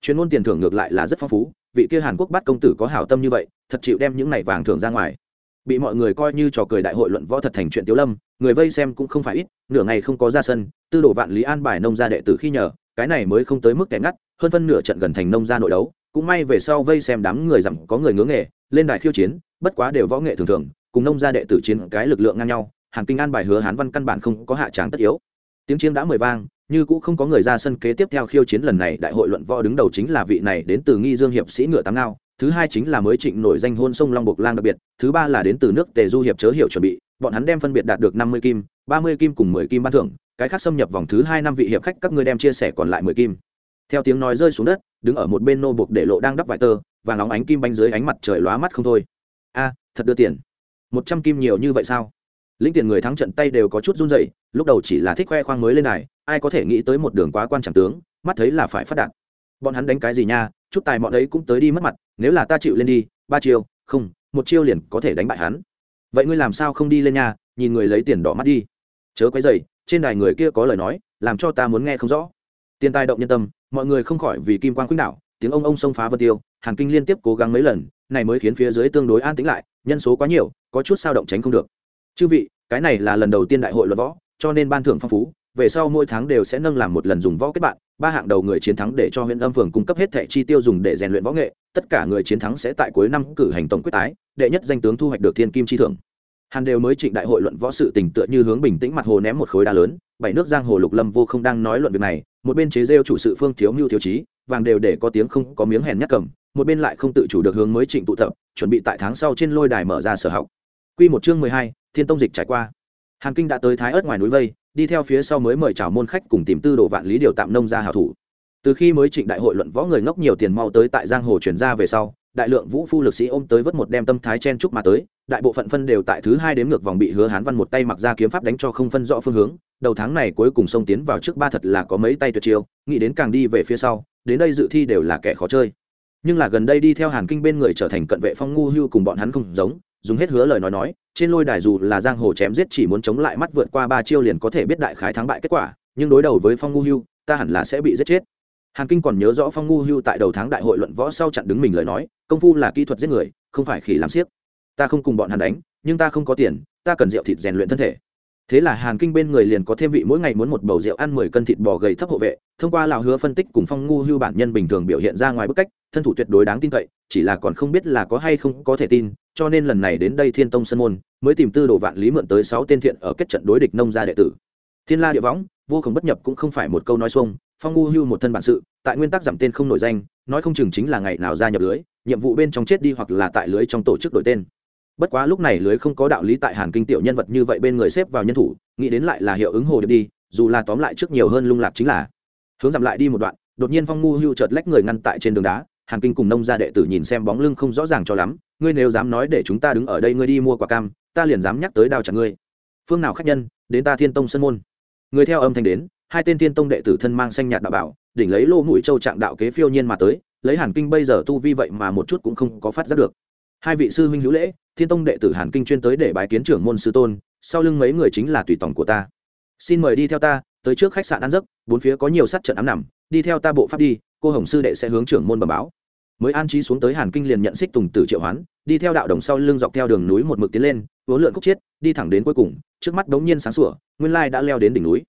Chuyên môn tiền thưởng ngược lại là rất phong phú, vị kia hàn quốc bắt công tử có hảo tâm như vậy, thật chịu đem những này vàng thưởng ra ngoài. Bị mọi người coi như trò cười đại hội luận võ thật thành chuyện tiếu lâm, người vây xem cũng không phải ít, nửa ngày không có ra sân, tư đồ vạn lý an bài nông gia đệ tử khi nhờ, cái này mới không tới mức kẻ ngắt, hơn phân nửa trận gần thành nông gia nội đấu cũng may về sau vây xem đám người rằng có người ngưỡng nghề, lên đài khiêu chiến, bất quá đều võ nghệ thường thường, cùng nông gia đệ tử chiến cái lực lượng ngang nhau, hàn kinh an bài hứa hán văn căn bản không có hạ tráng tất yếu. Tiếng chiến đã mười vang, như cũng không có người ra sân kế tiếp theo khiêu chiến lần này, đại hội luận võ đứng đầu chính là vị này đến từ nghi dương hiệp sĩ ngựa tám ngao, thứ hai chính là mới trịnh nổi danh hôn sông long bộc lang đặc biệt, thứ ba là đến từ nước tề du hiệp chớ hiệu chuẩn bị, bọn hắn đem phân biệt đạt được năm mươi kim, ba mươi kim cùng mười kim ban thưởng, cái khác xâm nhập vòng thứ hai năm vị hiệp khách các ngươi đem chia sẻ còn lại mười kim theo tiếng nói rơi xuống đất, đứng ở một bên nô buộc để lộ đang đắp vải tơ, và nóng ánh kim banh dưới ánh mặt trời lóa mắt không thôi. A, thật đưa tiền. Một trăm kim nhiều như vậy sao? Lĩnh tiền người thắng trận tay đều có chút run dậy lúc đầu chỉ là thích khoe khoang mới lên này ai có thể nghĩ tới một đường quá quan trọng tướng, mắt thấy là phải phát đạt. Bọn hắn đánh cái gì nha, chút tài bọn ấy cũng tới đi mất mặt, nếu là ta chịu lên đi, ba chiêu, không, một chiêu liền có thể đánh bại hắn. Vậy ngươi làm sao không đi lên nhà nhìn người lấy tiền đỏ mắt đi. Chớ quấy dày trên đài người kia có lời nói, làm cho ta muốn nghe không rõ. Tiền tài động nhân tâm mọi người không khỏi vì kim quan khuynh đảo, tiếng ông ông xông phá vân tiêu, hàn kinh liên tiếp cố gắng mấy lần, này mới khiến phía dưới tương đối an tĩnh lại, nhân số quá nhiều, có chút sao động tránh không được. Chư vị, cái này là lần đầu tiên đại hội luật võ, cho nên ban thưởng phong phú, về sau mỗi tháng đều sẽ nâng làm một lần dùng võ kết bạn, ba hạng đầu người chiến thắng để cho huyện âm phường cung cấp hết thẻ chi tiêu dùng để rèn luyện võ nghệ, tất cả người chiến thắng sẽ tại cuối năm cử hành tổng quyết tái, đệ nhất danh tướng thu hoạch được thiên kim chi thưởng. Hàn đều mới trịnh đại hội luận võ sự tình tựa như hướng bình tĩnh mặt hồ ném một khối đá lớn, bảy nước giang hồ lục lâm vô không đang nói luận việc này một bên chế rêu chủ sự phương thiếu mưu thiếu trí vàng đều để có tiếng không có miếng hèn nhắc cầm một bên lại không tự chủ được hướng mới trịnh tụ tập chuẩn bị tại tháng sau trên lôi đài mở ra sở học Quy một chương mười hai, Thiên Tông dịch trải qua. Hàn Kinh đã tới Thái ớt ngoài núi vây, đi theo phía sau mới mời chào môn khách cùng tìm tư đồ vạn lý điều tạm nông gia hảo thủ. Từ khi mới trịnh đại hội luận võ người ngốc nhiều tiền mau tới tại giang hồ chuyển ra về sau, đại lượng vũ phu lực sĩ ôm tới vớt một đem tâm thái chen chúc mà tới, đại bộ phận phân đều tại thứ hai đếm ngược vòng bị Hứa Hán Văn một tay mặc ra kiếm pháp đánh cho không phân rõ phương hướng, đầu tháng này cuối cùng xông tiến vào trước ba thật là có mấy tay tuyệt chiêu, nghĩ đến càng đi về phía sau, đến đây dự thi đều là kẻ khó chơi. Nhưng là gần đây đi theo Hàn Kinh bên người trở thành cận vệ phong ngu hưu cùng bọn hắn không giống, dùng hết hứa lời nói nói trên lôi đài dù là giang hồ chém giết chỉ muốn chống lại mắt vượt qua ba chiêu liền có thể biết đại khái thắng bại kết quả nhưng đối đầu với phong ngu hưu ta hẳn là sẽ bị giết chết. Hàn kinh còn nhớ rõ phong ngu hưu tại đầu tháng đại hội luận võ sau chặn đứng mình lời nói công phu là kỹ thuật giết người không phải khỉ làm siếc ta không cùng bọn hắn đánh nhưng ta không có tiền ta cần rượu thịt rèn luyện thân thể thế là hàn kinh bên người liền có thêm vị mỗi ngày muốn một bầu rượu ăn mười cân thịt bò gầy thấp hộ vệ, thông qua lào hứa phân tích cùng phong ngu hưu bản nhân bình thường biểu hiện ra ngoài bức cách, thân thủ tuyệt đối đáng tin cậy, chỉ là còn không biết là có hay không có thể tin, cho nên lần này đến đây thiên tông sân môn, mới tìm tư đồ vạn lý mượn tới sáu tên thiện ở kết trận đối địch nông gia đệ tử. Thiên la địa võng, vô cùng bất nhập cũng không phải một câu nói xuông, phong ngu hưu một thân bản sự, tại nguyên tắc giảm tên không nổi danh, nói không chừng chính là ngày nào ra nhập lưới, nhiệm vụ bên trong chết đi hoặc là tại lưới trong tổ chức đổi tên bất quá lúc này lưới không có đạo lý tại hàn kinh tiểu nhân vật như vậy bên người xếp vào nhân thủ, nghĩ đến lại là hiệu ứng hồ điệp đi, dù là tóm lại trước nhiều hơn lung lạc chính là. Hướng dặm lại đi một đoạn, đột nhiên phong ngu hưu chợt lách người ngăn tại trên đường đá, hàn kinh cùng nông gia đệ tử nhìn xem bóng lưng không rõ ràng cho lắm, ngươi nếu dám nói để chúng ta đứng ở đây ngươi đi mua quả cam, ta liền dám nhắc tới đao chặt ngươi. Phương nào khách nhân, đến ta thiên tông sân môn. Người theo âm thanh đến, hai tên thiên tông đệ tử thân mang xanh nhạt đạo bảo, đỉnh lấy lô mũi châu trạng đạo kế phiêu nhiên mà tới, lấy hàn kinh bây giờ tu vi vậy mà một chút cũng không có phát giác được. Hai vị sư huynh hữu lễ thiên tông đệ tử hàn kinh chuyên tới để bái kiến trưởng môn sư tôn, sau lưng mấy người chính là tùy tòng của ta. Xin mời đi theo ta, tới trước khách sạn ăn giấc, bốn phía có nhiều sát trận ám nằm, đi theo ta bộ pháp đi, cô hồng sư đệ sẽ hướng trưởng môn bẩm báo. Mới an trí xuống tới hàn kinh liền nhận xích tùng tử triệu hoán, đi theo đạo đồng sau lưng dọc theo đường núi một mực tiến lên vốn lượn khúc chiết, đi thẳng đến cuối cùng, trước mắt đống nhiên sáng sủa, nguyên lai đã leo đến đỉnh núi.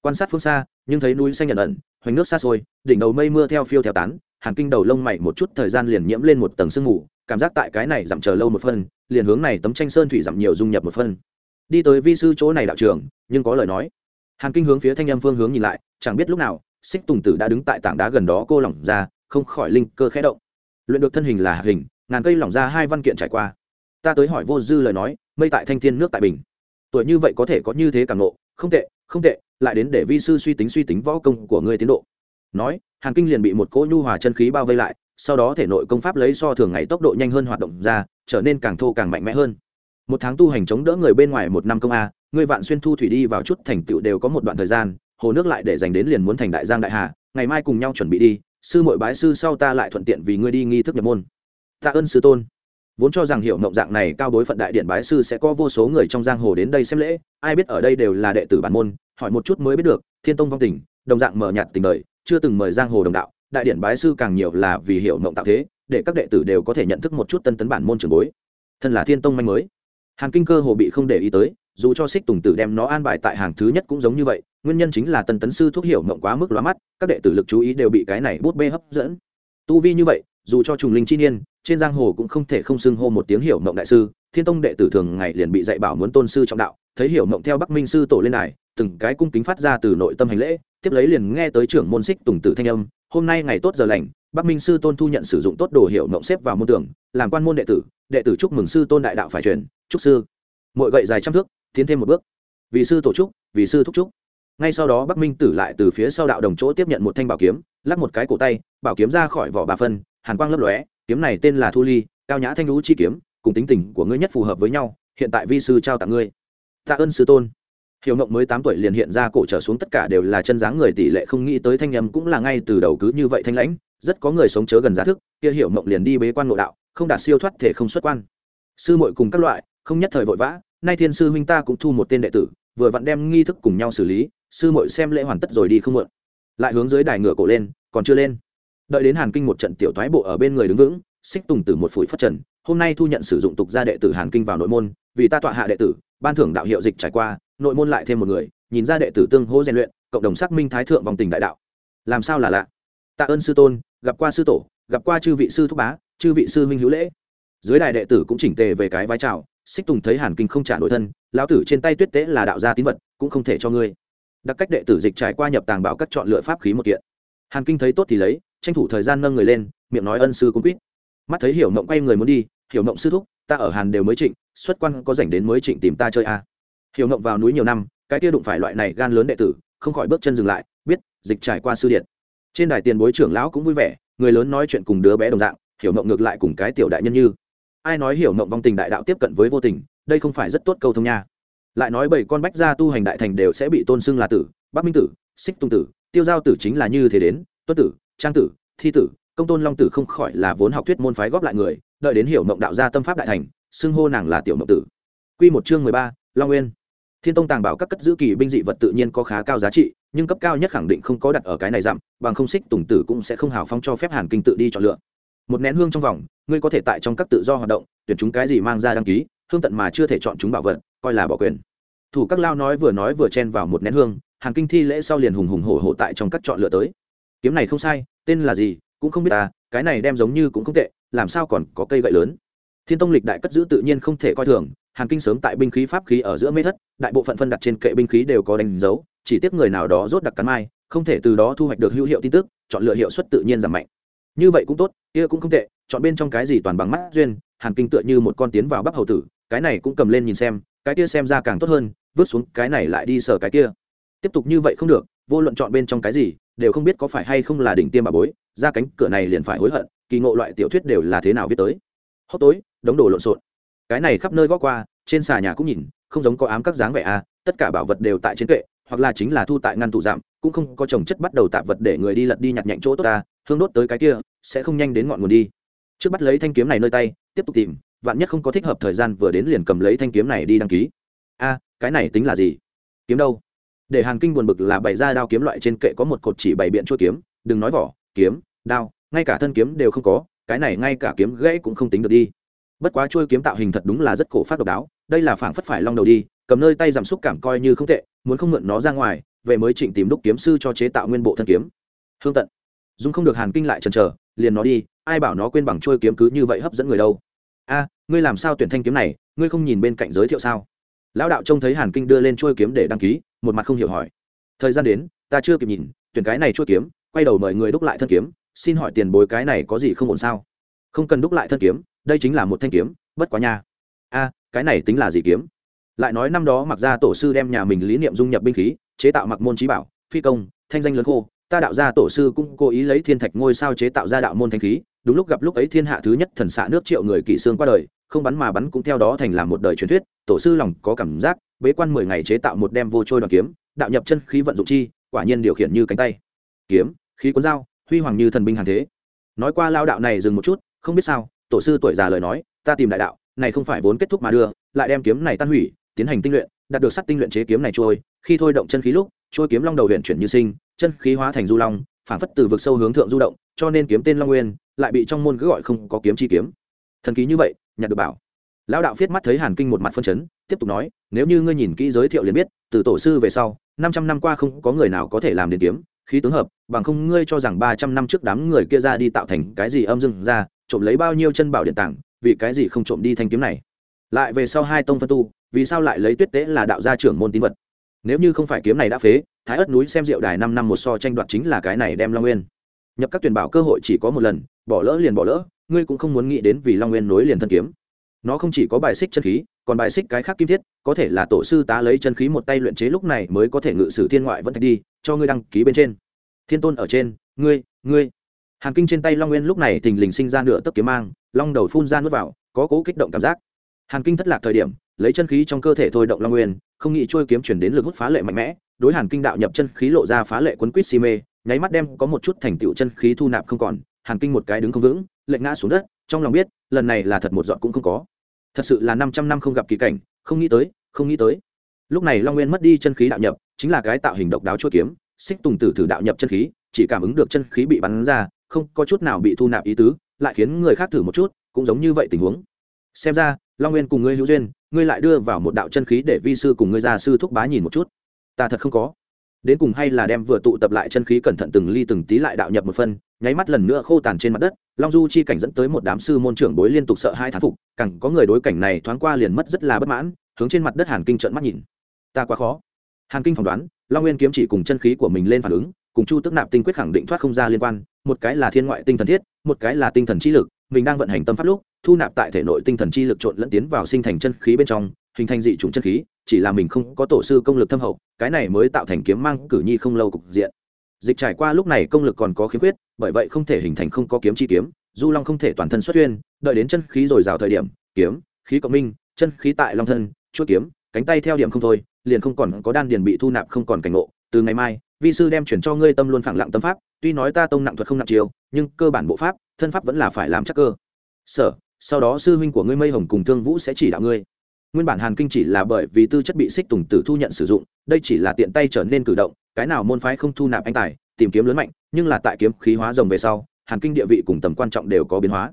Quan sát phương xa, nhưng thấy núi xanh nhận ẩn, hoành nước xa xôi, đỉnh đầu mây mưa theo phiêu theo tán, hàn kinh đầu lông mày một chút thời gian liền nhiễm lên một tầng sương mù cảm giác tại cái này giảm chờ lâu một phân, liền hướng này tấm tranh sơn thủy giảm nhiều dung nhập một phân. Đi tới vi sư chỗ này đạo trường, nhưng có lời nói. Hàn kinh hướng phía thanh âm phương hướng nhìn lại, chẳng biết lúc nào, xích tùng tử đã đứng tại tảng đá gần đó cô lỏng ra, không khỏi linh cơ khẽ động. Luyện được thân hình là hình, ngàn cây lỏng ra hai văn kiện trải qua. Ta tới hỏi vô dư lời nói, mây tại thanh thiên nước tại bình. Tuổi như vậy có thể có như thế càng nộ không tệ không tệ, lại đến để vi sư suy tính suy tính võ công của ngươi tiến độ. Nói, hàn kinh liền bị một cỗ nhu hòa chân khí bao vây lại sau đó thể nội công pháp lấy so thường ngày tốc độ nhanh hơn hoạt động ra, trở nên càng thô càng mạnh mẽ hơn. Một tháng tu hành chống đỡ người bên ngoài một năm công a, người vạn xuyên thu thủy đi vào chút thành tựu đều có một đoạn thời gian, hồ nước lại để dành đến liền muốn thành đại giang đại hà, ngày mai cùng nhau chuẩn bị đi, sư mội bái sư sau ta lại thuận tiện vì ngươi đi nghi thức nhập môn. Tạ ơn sư tôn. Vốn cho rằng hiểu mộng dạng này cao bối phận đại điện bái sư sẽ có vô số người trong giang hồ đến đây xem lễ, ai biết ở đây đều là đệ tử bản môn, hỏi một chút mới biết được, thiên tông vong tình, đồng dạng mở nhạt tình đời, chưa từng mời giang hồ đồng đạo đại điện bái sư càng nhiều là vì hiểu mộng tạo thế, để các đệ tử đều có thể nhận thức một chút tân tấn bản môn trường bối. Thân là thiên tông manh mới, hàn kinh cơ hồ bị không để ý tới, dù cho xích tùng tử đem nó an bài tại hàng thứ nhất cũng giống như vậy, nguyên nhân chính là tân tấn sư thuốc hiểu mộng quá mức lóa mắt, các đệ tử lực chú ý đều bị cái này bút bê hấp dẫn. Tu vi như vậy, dù cho trùng linh chi niên, trên giang hồ cũng không thể không xưng hô một tiếng hiểu mộng đại sư, thiên tông đệ tử thường ngày liền bị dạy bảo muốn tôn sư trọng đạo, thấy hiểu mộng theo bắc minh sư tổ lên này từng cái cung kính phát ra từ nội tâm hành lễ tiếp lấy liền nghe tới trưởng môn xích tùng tử thanh âm, hôm nay ngày tốt giờ lành, bắc minh sư tôn thu nhận sử dụng tốt đồ hiệu mộng xếp vào môn tưởng làm quan môn đệ tử đệ tử chúc mừng sư tôn đại đạo phải truyền, chúc sư. Mọi gậy dài trăm thước, tiến thêm một bước. Vì sư tổ trúc vì sư thúc trúc ngay sau đó bắc minh tử lại từ phía sau đạo đồng chỗ tiếp nhận một thanh bảo kiếm, lắc một cái cổ tay, bảo kiếm ra khỏi vỏ bà phân, hàn quang lấp lóe, kiếm này tên là thu ly, cao nhã thanh lũ chi kiếm, cùng tính tình của ngươi nhất phù hợp với nhau, hiện tại vi sư trao tặng ngươi. Tạ ơn sư tôn hiểu ngộng mới tám tuổi liền hiện ra cổ trở xuống tất cả đều là chân dáng người tỷ lệ không nghĩ tới thanh âm cũng là ngay từ đầu cứ như vậy thanh lãnh, rất có người sống chớ gần giá thức, kia hiểu ngộng liền đi bế quan ngộ đạo, không đạt siêu thoát thể không xuất quan. Sư muội cùng các loại, không nhất thời vội vã, nay thiên sư huynh ta cũng thu một tên đệ tử, vừa vặn đem nghi thức cùng nhau xử lý, sư muội xem lễ hoàn tất rồi đi không muộn. Lại hướng dưới đài ngựa cổ lên, còn chưa lên. Đợi đến hàn kinh một trận tiểu thoái bộ ở bên người đứng vững, xích tùng từ một phủi phát trần, hôm nay thu nhận sử dụng tục gia đệ tử hàn kinh vào nội môn, vì ta tọa hạ đệ tử, ban thưởng đạo hiệu dịch trải qua nội môn lại thêm một người, nhìn ra đệ tử tương hô rèn luyện, cộng đồng xác minh thái thượng vòng tình đại đạo. Làm sao là lạ? Tạ ơn sư tôn, gặp qua sư tổ, gặp qua chư vị sư thúc bá, chư vị sư huynh hữu lễ. Dưới đài đệ tử cũng chỉnh tề về cái vai trào, xích tùng thấy hàn kinh không trả nổi thân, lão tử trên tay tuyết tế là đạo gia tín vật, cũng không thể cho ngươi. Đặc cách đệ tử dịch trải qua nhập tàng bảo các chọn lựa pháp khí một kiện. Hàn kinh thấy tốt thì lấy, tranh thủ thời gian nâng người lên, miệng nói ân sư cũng quýt. Mắt thấy hiểu mộng quay người muốn đi, hiểu mộng sư thúc, ta ở hàn đều mới trịnh, xuất quan có dành đến mới trịnh tìm ta chơi à hiểu ngộng vào núi nhiều năm, cái kia đụng phải loại này gan lớn đệ tử, không khỏi bước chân dừng lại, biết, dịch trải qua sư điện. Trên đài tiền bối trưởng lão cũng vui vẻ, người lớn nói chuyện cùng đứa bé đồng dạng, hiểu ngộng ngược lại cùng cái tiểu đại nhân như. Ai nói hiểu ngộng vong tình đại đạo tiếp cận với vô tình, đây không phải rất tốt câu thông nha. Lại nói bảy con bách gia tu hành đại thành đều sẽ bị tôn xưng là tử, bắc minh tử, xích tung tử, tiêu giao tử chính là như thế đến, tuất tử, trang tử, thi tử, công tôn long tử không khỏi là vốn học thuyết môn phái góp lại người, đợi đến hiểu mộng đạo gia tâm pháp đại thành, xưng hô nàng là tiểu mộng tử. Q một chương mười ba, long nguyên thiên tông tàng bảo các cất giữ kỳ binh dị vật tự nhiên có khá cao giá trị, nhưng cấp cao nhất khẳng định không có đặt ở cái này giảm. bằng không xích tùng tử cũng sẽ không hào phong cho phép hàn kinh tự đi chọn lựa. Một nén hương trong vòng, ngươi có thể tại trong các tự do hoạt động, tuyển chúng cái gì mang ra đăng ký, hương tận mà chưa thể chọn chúng bảo vật, coi là bỏ quyền. Thủ các lao nói vừa nói vừa chen vào một nén hương, hàn kinh thi lễ sau liền hùng hùng hổ hổ tại trong các chọn lựa tới. Kiếm này không sai, tên là gì, cũng không biết ta, cái này đem giống như cũng không tệ, làm sao còn có cây gậy lớn. Thiên tông lịch đại cất giữ tự nhiên không thể coi thường hàn kinh sớm tại binh khí pháp khí ở giữa mê thất, đại bộ phận phân đặt trên kệ binh khí đều có đánh dấu, chỉ tiếc người nào đó rốt đặc cắn mai, không thể từ đó thu hoạch được hữu hiệu tin tức, chọn lựa hiệu suất tự nhiên giảm mạnh. Như vậy cũng tốt, kia cũng không tệ, chọn bên trong cái gì toàn bằng mắt duyên, hàn kinh tựa như một con tiến vào bắp hầu tử, cái này cũng cầm lên nhìn xem, cái kia xem ra càng tốt hơn, vứt xuống cái này lại đi sờ cái kia. Tiếp tục như vậy không được, vô luận chọn bên trong cái gì, đều không biết có phải hay không là đỉnh tiêm bà bối, ra cánh cửa này liền phải hối hận, kỳ ngộ loại tiểu thuyết đều là thế nào viết tới. Hốc tối, đống đồ lộn xộn cái này khắp nơi gõ qua trên xà nhà cũng nhìn không giống có ám các dáng vẻ a à, tất cả bảo vật đều tại trên kệ hoặc là chính là thu tại ngăn tủ giảm cũng không có trồng chất bắt đầu tạp vật để người đi lật đi nhặt nhạnh chỗ tốt ta hương đốt tới cái kia sẽ không nhanh đến ngọn nguồn đi. Trước bắt lấy thanh kiếm này nơi tay tiếp tục tìm vạn nhất không có thích hợp thời gian vừa đến liền cầm lấy thanh kiếm này đi đăng ký. A cái này tính là gì? Kiếm đâu? Để hàn kinh buồn bực là bày ra đao kiếm loại trên kệ có một cột chỉ bày biện chua kiếm đừng nói vỏ kiếm đao ngay cả thân kiếm đều không có cái này ngay cả kiếm gãy cũng không tính được đi bất quá chuôi kiếm tạo hình thật đúng là rất cổ phát độc đáo, đây là phảng phất phải long đầu đi, cầm nơi tay giảm xúc cảm coi như không tệ, muốn không mượn nó ra ngoài, về mới chỉnh tìm đúc kiếm sư cho chế tạo nguyên bộ thân kiếm. Hương tận. Dung không được hàn kinh lại chần chờ, liền nó đi, ai bảo nó quên bằng trôi kiếm cứ như vậy hấp dẫn người đâu. A, ngươi làm sao tuyển thanh kiếm này, ngươi không nhìn bên cạnh giới thiệu sao? Lão đạo trông thấy hàn kinh đưa lên trôi kiếm để đăng ký, một mặt không hiểu hỏi. Thời gian đến, ta chưa kịp nhìn, tuyển cái này trôi kiếm, quay đầu mời người đúc lại thân kiếm, xin hỏi tiền bối cái này có gì không ổn sao? Không cần đúc lại thân kiếm đây chính là một thanh kiếm, bất quá nha. A, cái này tính là gì kiếm? Lại nói năm đó mặc ra tổ sư đem nhà mình lý niệm dung nhập binh khí, chế tạo mặc môn trí bảo, phi công, thanh danh lớn khô. Ta đạo gia tổ sư cũng cố ý lấy thiên thạch ngôi sao chế tạo ra đạo môn thanh khí. Đúng lúc gặp lúc ấy thiên hạ thứ nhất thần xạ nước triệu người kỵ xương qua đời, không bắn mà bắn cũng theo đó thành làm một đời truyền thuyết. Tổ sư lòng có cảm giác, bế quan mười ngày chế tạo một đem vô trôi đoàn kiếm, đạo nhập chân khí vận dụng chi, quả nhiên điều khiển như cánh tay. Kiếm, khí cuốn dao, huy hoàng như thần binh hàng thế. Nói qua lao đạo này dừng một chút, không biết sao tổ sư tuổi già lời nói, ta tìm đại đạo, này không phải vốn kết thúc mà đưa, lại đem kiếm này tan hủy, tiến hành tinh luyện, đạt được sắt tinh luyện chế kiếm này trôi, khi thôi động chân khí lúc, trôi kiếm long đầu huyện chuyển như sinh, chân khí hóa thành du long, phản phất từ vực sâu hướng thượng du động, cho nên kiếm tên long nguyên, lại bị trong môn cứ gọi không có kiếm chi kiếm. Thần ký như vậy, nhặt được bảo. Lão đạo viết mắt thấy hàn kinh một mặt phân chấn, tiếp tục nói, nếu như ngươi nhìn kỹ giới thiệu liền biết, từ tổ sư về sau, năm trăm năm qua không có người nào có thể làm đến kiếm, khí tướng hợp, bằng không ngươi cho rằng ba trăm năm trước đám người kia ra đi tạo thành cái gì âm dưng ra trộm lấy bao nhiêu chân bảo điện tảng, vì cái gì không trộm đi thanh kiếm này? Lại về sau hai tông phân tu, vì sao lại lấy tuyết tế là đạo gia trưởng môn tín vật? Nếu như không phải kiếm này đã phế, thái ất núi xem rượu đài năm năm một so tranh đoạt chính là cái này đem long nguyên. Nhập các tuyển bảo cơ hội chỉ có một lần, bỏ lỡ liền bỏ lỡ, ngươi cũng không muốn nghĩ đến vì long nguyên nối liền thân kiếm. Nó không chỉ có bài xích chân khí, còn bài xích cái khác kim thiết, có thể là tổ sư tá lấy chân khí một tay luyện chế lúc này mới có thể ngự sử thiên ngoại vẫn thạch đi, cho ngươi đăng ký bên trên. Thiên tôn ở trên, ngươi ngươi hàn kinh trên tay long nguyên lúc này thình lình sinh ra nửa tấc kiếm mang, long đầu phun ra nuốt vào, có cố kích động cảm giác. Hàn kinh thất lạc thời điểm, lấy chân khí trong cơ thể thôi động long nguyên, không nghĩ trôi kiếm chuyển đến lực hút phá lệ mạnh mẽ, đối hàn kinh đạo nhập chân khí lộ ra phá lệ quấn quýt si mê, nháy mắt đem có một chút thành tựu chân khí thu nạp không còn, hàn kinh một cái đứng không vững lệnh ngã xuống đất, trong lòng biết, lần này là thật một dọn cũng không có. Thật sự là năm trăm năm không gặp kỳ cảnh, không nghĩ tới, không nghĩ tới. Lúc này long nguyên mất đi chân khí đạo nhập, chính là cái tạo hình độc đáo chua kiếm, xích tùng tử thử đạo nhập chân khí, chỉ cảm ứng được chân khí bị bắn ra không có chút nào bị thu nạp ý tứ, lại khiến người khác thử một chút, cũng giống như vậy tình huống. Xem ra, long nguyên cùng ngươi hữu duyên, ngươi lại đưa vào một đạo chân khí để vi sư cùng ngươi gia sư thúc bá nhìn một chút. Ta thật không có. Đến cùng hay là đem vừa tụ tập lại chân khí cẩn thận từng ly từng tí lại đạo nhập một phân, nháy mắt lần nữa khô tàn trên mặt đất, long du chi cảnh dẫn tới một đám sư môn trưởng bối liên tục sợ hai thán phục cẳng có người đối cảnh này thoáng qua liền mất rất là bất mãn, hướng trên mặt đất hàn kinh trợn mắt nhìn. Ta quá khó. Hàn kinh phỏng đoán, long nguyên kiếm chỉ cùng chân khí của mình lên phản ứng, cùng chu tức nạp tinh quyết khẳng định thoát không ra liên quan một cái là thiên ngoại tinh thần thiết, một cái là tinh thần chi lực, mình đang vận hành tâm pháp lúc, thu nạp tại thể nội tinh thần chi lực trộn lẫn tiến vào sinh thành chân khí bên trong, hình thành dị chủng chân khí, chỉ là mình không có tổ sư công lực thâm hậu, cái này mới tạo thành kiếm mang cử nhi không lâu cục diện. Dịch trải qua lúc này công lực còn có khiếm khuyết, bởi vậy không thể hình thành không có kiếm chi kiếm, du long không thể toàn thân xuất huyên, đợi đến chân khí dồi dào thời điểm, kiếm, khí cộng minh, chân khí tại long thân chuốt kiếm, cánh tay theo điểm không thôi, liền không còn có đan điền bị thu nạp không còn cảnh ngộ, từ ngày mai vi sư đem chuyển cho ngươi tâm luôn phẳng lặng tâm pháp, tuy nói ta tông nặng thuật không nặng chiều nhưng cơ bản bộ pháp, thân pháp vẫn là phải làm chắc cơ. Sở, sau đó sư huynh của ngươi mây hồng cùng thương vũ sẽ chỉ đạo ngươi. Nguyên bản hàn kinh chỉ là bởi vì tư chất bị xích tùng tử thu nhận sử dụng, đây chỉ là tiện tay trở nên cử động, cái nào môn phái không thu nạp anh tài, tìm kiếm lớn mạnh, nhưng là tại kiếm khí hóa rồng về sau, hàn kinh địa vị cùng tầm quan trọng đều có biến hóa.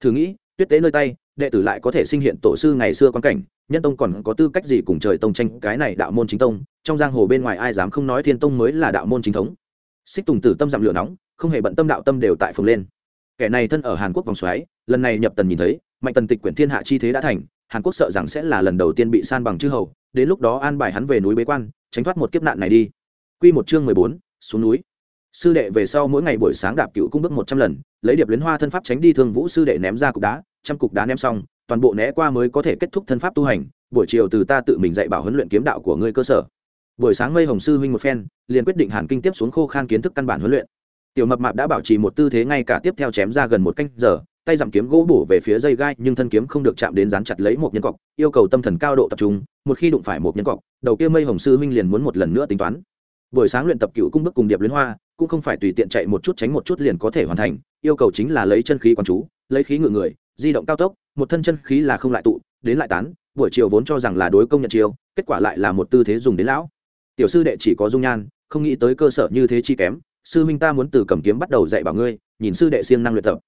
Thử nghĩ, tuyết tế nơi tay đệ tử lại có thể sinh hiện tổ sư ngày xưa quan cảnh, nhân tông còn có tư cách gì cùng trời tông tranh cái này đạo môn chính tông? Trong giang hồ bên ngoài ai dám không nói thiên tông mới là đạo môn chính thống? Xích tùng tử tâm dặm lửa nóng, không hề bận tâm đạo tâm đều tại phồng lên. Kẻ này thân ở hàn quốc vòng xoáy, lần này nhập tần nhìn thấy, mạnh tần tịch quyển thiên hạ chi thế đã thành, hàn quốc sợ rằng sẽ là lần đầu tiên bị san bằng chư hầu, đến lúc đó an bài hắn về núi bế quan, tránh thoát một kiếp nạn này đi. Quy một chương mười bốn, xuống núi. Sư đệ về sau mỗi ngày buổi sáng đạp cựu cung bước một trăm lần, lấy điệp luyến hoa thân pháp tránh đi thương vũ sư đệ ném ra cục đá trăm cục đá ném xong, toàn bộ né qua mới có thể kết thúc thân pháp tu hành, buổi chiều từ ta tự mình dạy bảo huấn luyện kiếm đạo của ngươi cơ sở. Buổi sáng mây hồng sư huynh một phen, liền quyết định hàn kinh tiếp xuống khô khan kiến thức căn bản huấn luyện. Tiểu mập mạp đã bảo trì một tư thế ngay cả tiếp theo chém ra gần một canh giờ, tay giảm kiếm gỗ bổ về phía dây gai, nhưng thân kiếm không được chạm đến dán chặt lấy một nhân cọc, yêu cầu tâm thần cao độ tập trung, một khi đụng phải một nhân cọc, đầu kia mây hồng sư huynh liền muốn một lần nữa tính toán. Buổi sáng luyện tập cựu cung bức cùng điệp luyến hoa, cũng không phải tùy tiện chạy một chút tránh một chút liền có thể hoàn thành, yêu cầu chính là lấy chân khí quán chú, lấy khí ngự người di động cao tốc, một thân chân khí là không lại tụ, đến lại tán, buổi chiều vốn cho rằng là đối công nhận chiêu, kết quả lại là một tư thế dùng đến lão. Tiểu sư đệ chỉ có dung nhan, không nghĩ tới cơ sở như thế chi kém, sư minh ta muốn từ cầm kiếm bắt đầu dạy bảo ngươi, nhìn sư đệ siêng năng luyện tập.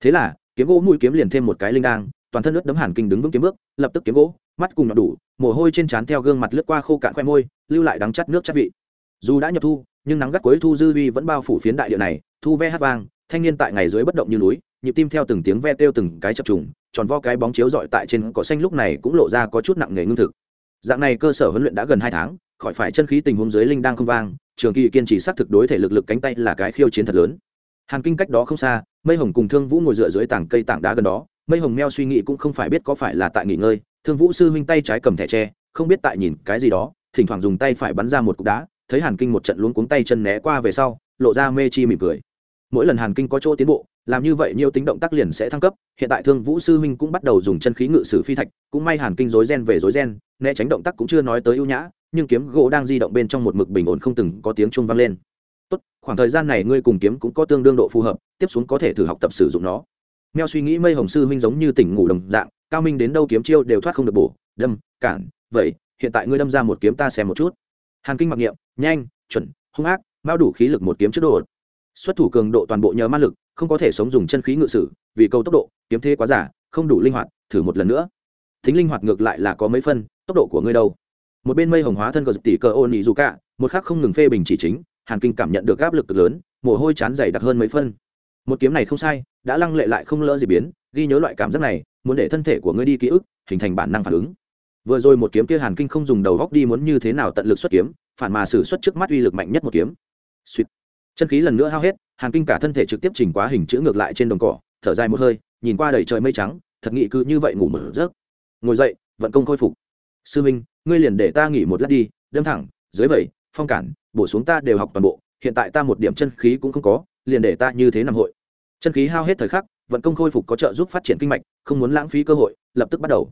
Thế là, kiếm gỗ mũi kiếm liền thêm một cái linh đang toàn thân ướt đấm hàn kinh đứng vững kiếm bước, lập tức kiếm gỗ, mắt cùng nhọn đủ, mồ hôi trên trán theo gương mặt lướt qua khô cạn khoe môi, lưu lại đắng chắt nước chắt vị. Dù đã nhập thu, nhưng nắng gắt cuối thu dư vi vẫn bao phủ phiến đại địa này, thu ve hát vang, thanh niên tại ngày dưới bất động như núi nhịp tim theo từng tiếng ve kêu từng cái chập trùng, tròn vo cái bóng chiếu dọi tại trên cỏ xanh lúc này cũng lộ ra có chút nặng nề ngưng thực. Dạng này cơ sở huấn luyện đã gần hai tháng, khỏi phải chân khí tình huống dưới linh đang không vang, trường kỳ kiên trì xác thực đối thể lực lực cánh tay là cái khiêu chiến thật lớn. Hàn kinh cách đó không xa, mây hồng cùng thương vũ ngồi dựa dưới tảng cây tảng đá gần đó. Mây hồng meo suy nghĩ cũng không phải biết có phải là tại nghỉ ngơi, thương vũ sư huynh tay trái cầm thẻ tre, không biết tại nhìn cái gì đó, thỉnh thoảng dùng tay phải bắn ra một cục đá, thấy hàn kinh một trận luống cuống tay chân né qua về sau, lộ ra mê chi mỉm cười mỗi lần hàn kinh có chỗ tiến bộ, làm như vậy nhiều tính động tác liền sẽ thăng cấp. Hiện tại thương vũ sư huynh cũng bắt đầu dùng chân khí ngự sử phi thạch, cũng may hàn kinh rối gen về rối gen né tránh động tác cũng chưa nói tới ưu nhã, nhưng kiếm gỗ đang di động bên trong một mực bình ổn không từng có tiếng chuông vang lên. Tốt, khoảng thời gian này ngươi cùng kiếm cũng có tương đương độ phù hợp, tiếp xuống có thể thử học tập sử dụng nó. Meo suy nghĩ mây hồng sư huynh giống như tỉnh ngủ đồng dạng, cao minh đến đâu kiếm chiêu đều thoát không được bổ, đâm, cản, vậy, hiện tại ngươi đâm ra một kiếm ta xem một chút. Hàn kinh mặc niệm, nhanh, chuẩn, hung ác mao đủ khí lực một kiếm trước đột xuất thủ cường độ toàn bộ nhờ ma lực, không có thể sống dùng chân khí ngự sử, vì câu tốc độ, kiếm thế quá giả không đủ linh hoạt, thử một lần nữa. Thính linh hoạt ngược lại là có mấy phân, tốc độ của ngươi đâu? Một bên mây hồng hóa thân cờ tỷ cờ ôn nhị dù cả, một khác không ngừng phê bình chỉ chính, hàn kinh cảm nhận được áp lực cực lớn, mồ hôi chán dày đặc hơn mấy phân. Một kiếm này không sai, đã lăng lệ lại không lỡ gì biến, ghi nhớ loại cảm giác này, muốn để thân thể của ngươi đi ký ức, hình thành bản năng phản ứng. Vừa rồi một kiếm kia hàn kinh không dùng đầu góc đi muốn như thế nào tận lực xuất kiếm, phản mà xử xuất trước mắt uy lực mạnh nhất một kiếm. Suýt chân khí lần nữa hao hết, hàn kinh cả thân thể trực tiếp chỉnh quá hình chữ ngược lại trên đồng cỏ, thở dài một hơi, nhìn qua đầy trời mây trắng, thật nghị cứ như vậy ngủ mở rớt ngồi dậy, vận công khôi phục. Sư minh, ngươi liền để ta nghỉ một lát đi, đâm thẳng, dưới vậy phong cản, bổ xuống ta đều học toàn bộ, hiện tại ta một điểm chân khí cũng không có, liền để ta như thế nằm hội. Chân khí hao hết thời khắc, vận công khôi phục có trợ giúp phát triển kinh mạch, không muốn lãng phí cơ hội, lập tức bắt đầu.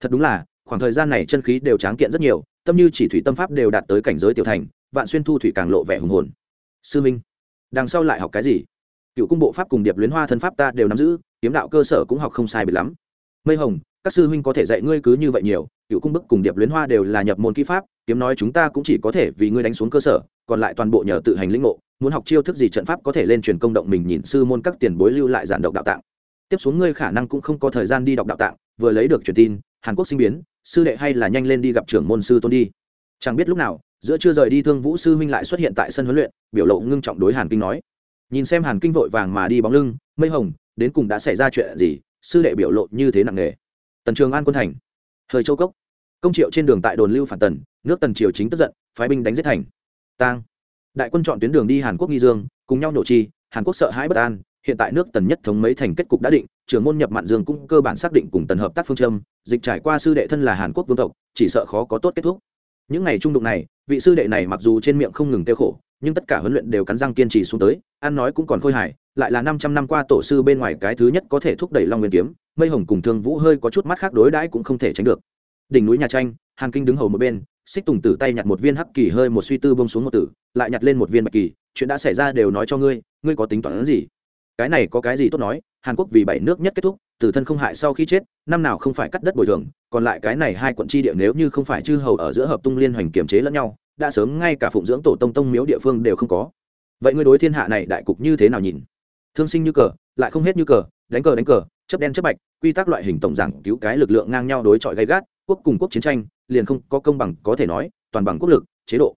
Thật đúng là, khoảng thời gian này chân khí đều tráng kiện rất nhiều, tâm như chỉ thủy tâm pháp đều đạt tới cảnh giới tiểu thành, vạn xuyên thu thủy càng lộ vẻ hùng hồn sư minh, đằng sau lại học cái gì? Cựu cung bộ pháp cùng điệp luyến hoa thân pháp ta đều nắm giữ, kiếm đạo cơ sở cũng học không sai biệt lắm. Mây hồng, các sư huynh có thể dạy ngươi cứ như vậy nhiều, cựu cung bức cùng điệp luyến hoa đều là nhập môn kỹ pháp, kiếm nói chúng ta cũng chỉ có thể vì ngươi đánh xuống cơ sở, còn lại toàn bộ nhờ tự hành lĩnh ngộ, muốn học chiêu thức gì trận pháp có thể lên truyền công động mình nhìn sư môn các tiền bối lưu lại giản độc đạo tạng. Tiếp xuống ngươi khả năng cũng không có thời gian đi đọc đạo tạng, vừa lấy được truyền tin, hàn quốc sinh biến, sư đệ hay là nhanh lên đi gặp trưởng môn sư tôn đi. Chẳng biết lúc nào giữa chưa rời đi thương vũ sư huynh lại xuất hiện tại sân huấn luyện, biểu lộ ngưng trọng đối hàn kinh nói. Nhìn xem hàn kinh vội vàng mà đi bóng lưng, mây hồng, đến cùng đã xảy ra chuyện gì, sư đệ biểu lộ như thế nặng nề. Tần trường an quân thành. Hơi châu cốc. Công triệu trên đường tại đồn lưu phản tần, nước tần triều chính tức giận, phái binh đánh giết thành. Tang. Đại quân chọn tuyến đường đi hàn quốc nghi dương, cùng nhau nổ chi, hàn quốc sợ hãi bất an, hiện tại nước tần nhất thống mấy thành kết cục đã định, trưởng môn nhập mạn dương cũng cơ bản xác định cùng tần hợp tác phương châm, dịch trải qua sư đệ thân là hàn quốc vương tộc, chỉ sợ khó có tốt kết thúc những ngày trung đụng này, vị sư đệ này mặc dù trên miệng không ngừng tiêu khổ, nhưng tất cả huấn luyện đều cắn răng kiên trì xuống tới, ăn nói cũng còn khôi hài, lại là năm trăm năm qua tổ sư bên ngoài cái thứ nhất có thể thúc đẩy long nguyên kiếm, mây hồng cùng thương vũ hơi có chút mắt khác đối đãi cũng không thể tránh được. Đỉnh núi nhà tranh, hàn kinh đứng hầu một bên, xích tùng tử tay nhặt một viên hắc kỳ hơi một suy tư bông xuống một tử, lại nhặt lên một viên bạch kỳ, chuyện đã xảy ra đều nói cho ngươi ngươi có tính toán gì? Cái này có cái gì tốt nói hàn quốc vì bảy nước nhất kết thúc tử thân không hại sau khi chết, năm nào không phải cắt đất bồi thường, còn lại cái này hai quận tri địa nếu như không phải chư hầu ở giữa hợp tung liên hoành kiềm chế lẫn nhau, đã sớm ngay cả phụng dưỡng tổ tông tông miếu địa phương đều không có. Vậy ngươi đối thiên hạ này đại cục như thế nào nhìn? Thương sinh như cờ, lại không hết như cờ, đánh cờ đánh cờ, chấp đen chấp bạch, quy tắc loại hình tổng giảng cứu cái lực lượng ngang nhau đối chọi gay gắt, quốc cùng quốc chiến tranh, liền không có công bằng có thể nói, toàn bằng quốc lực, chế độ.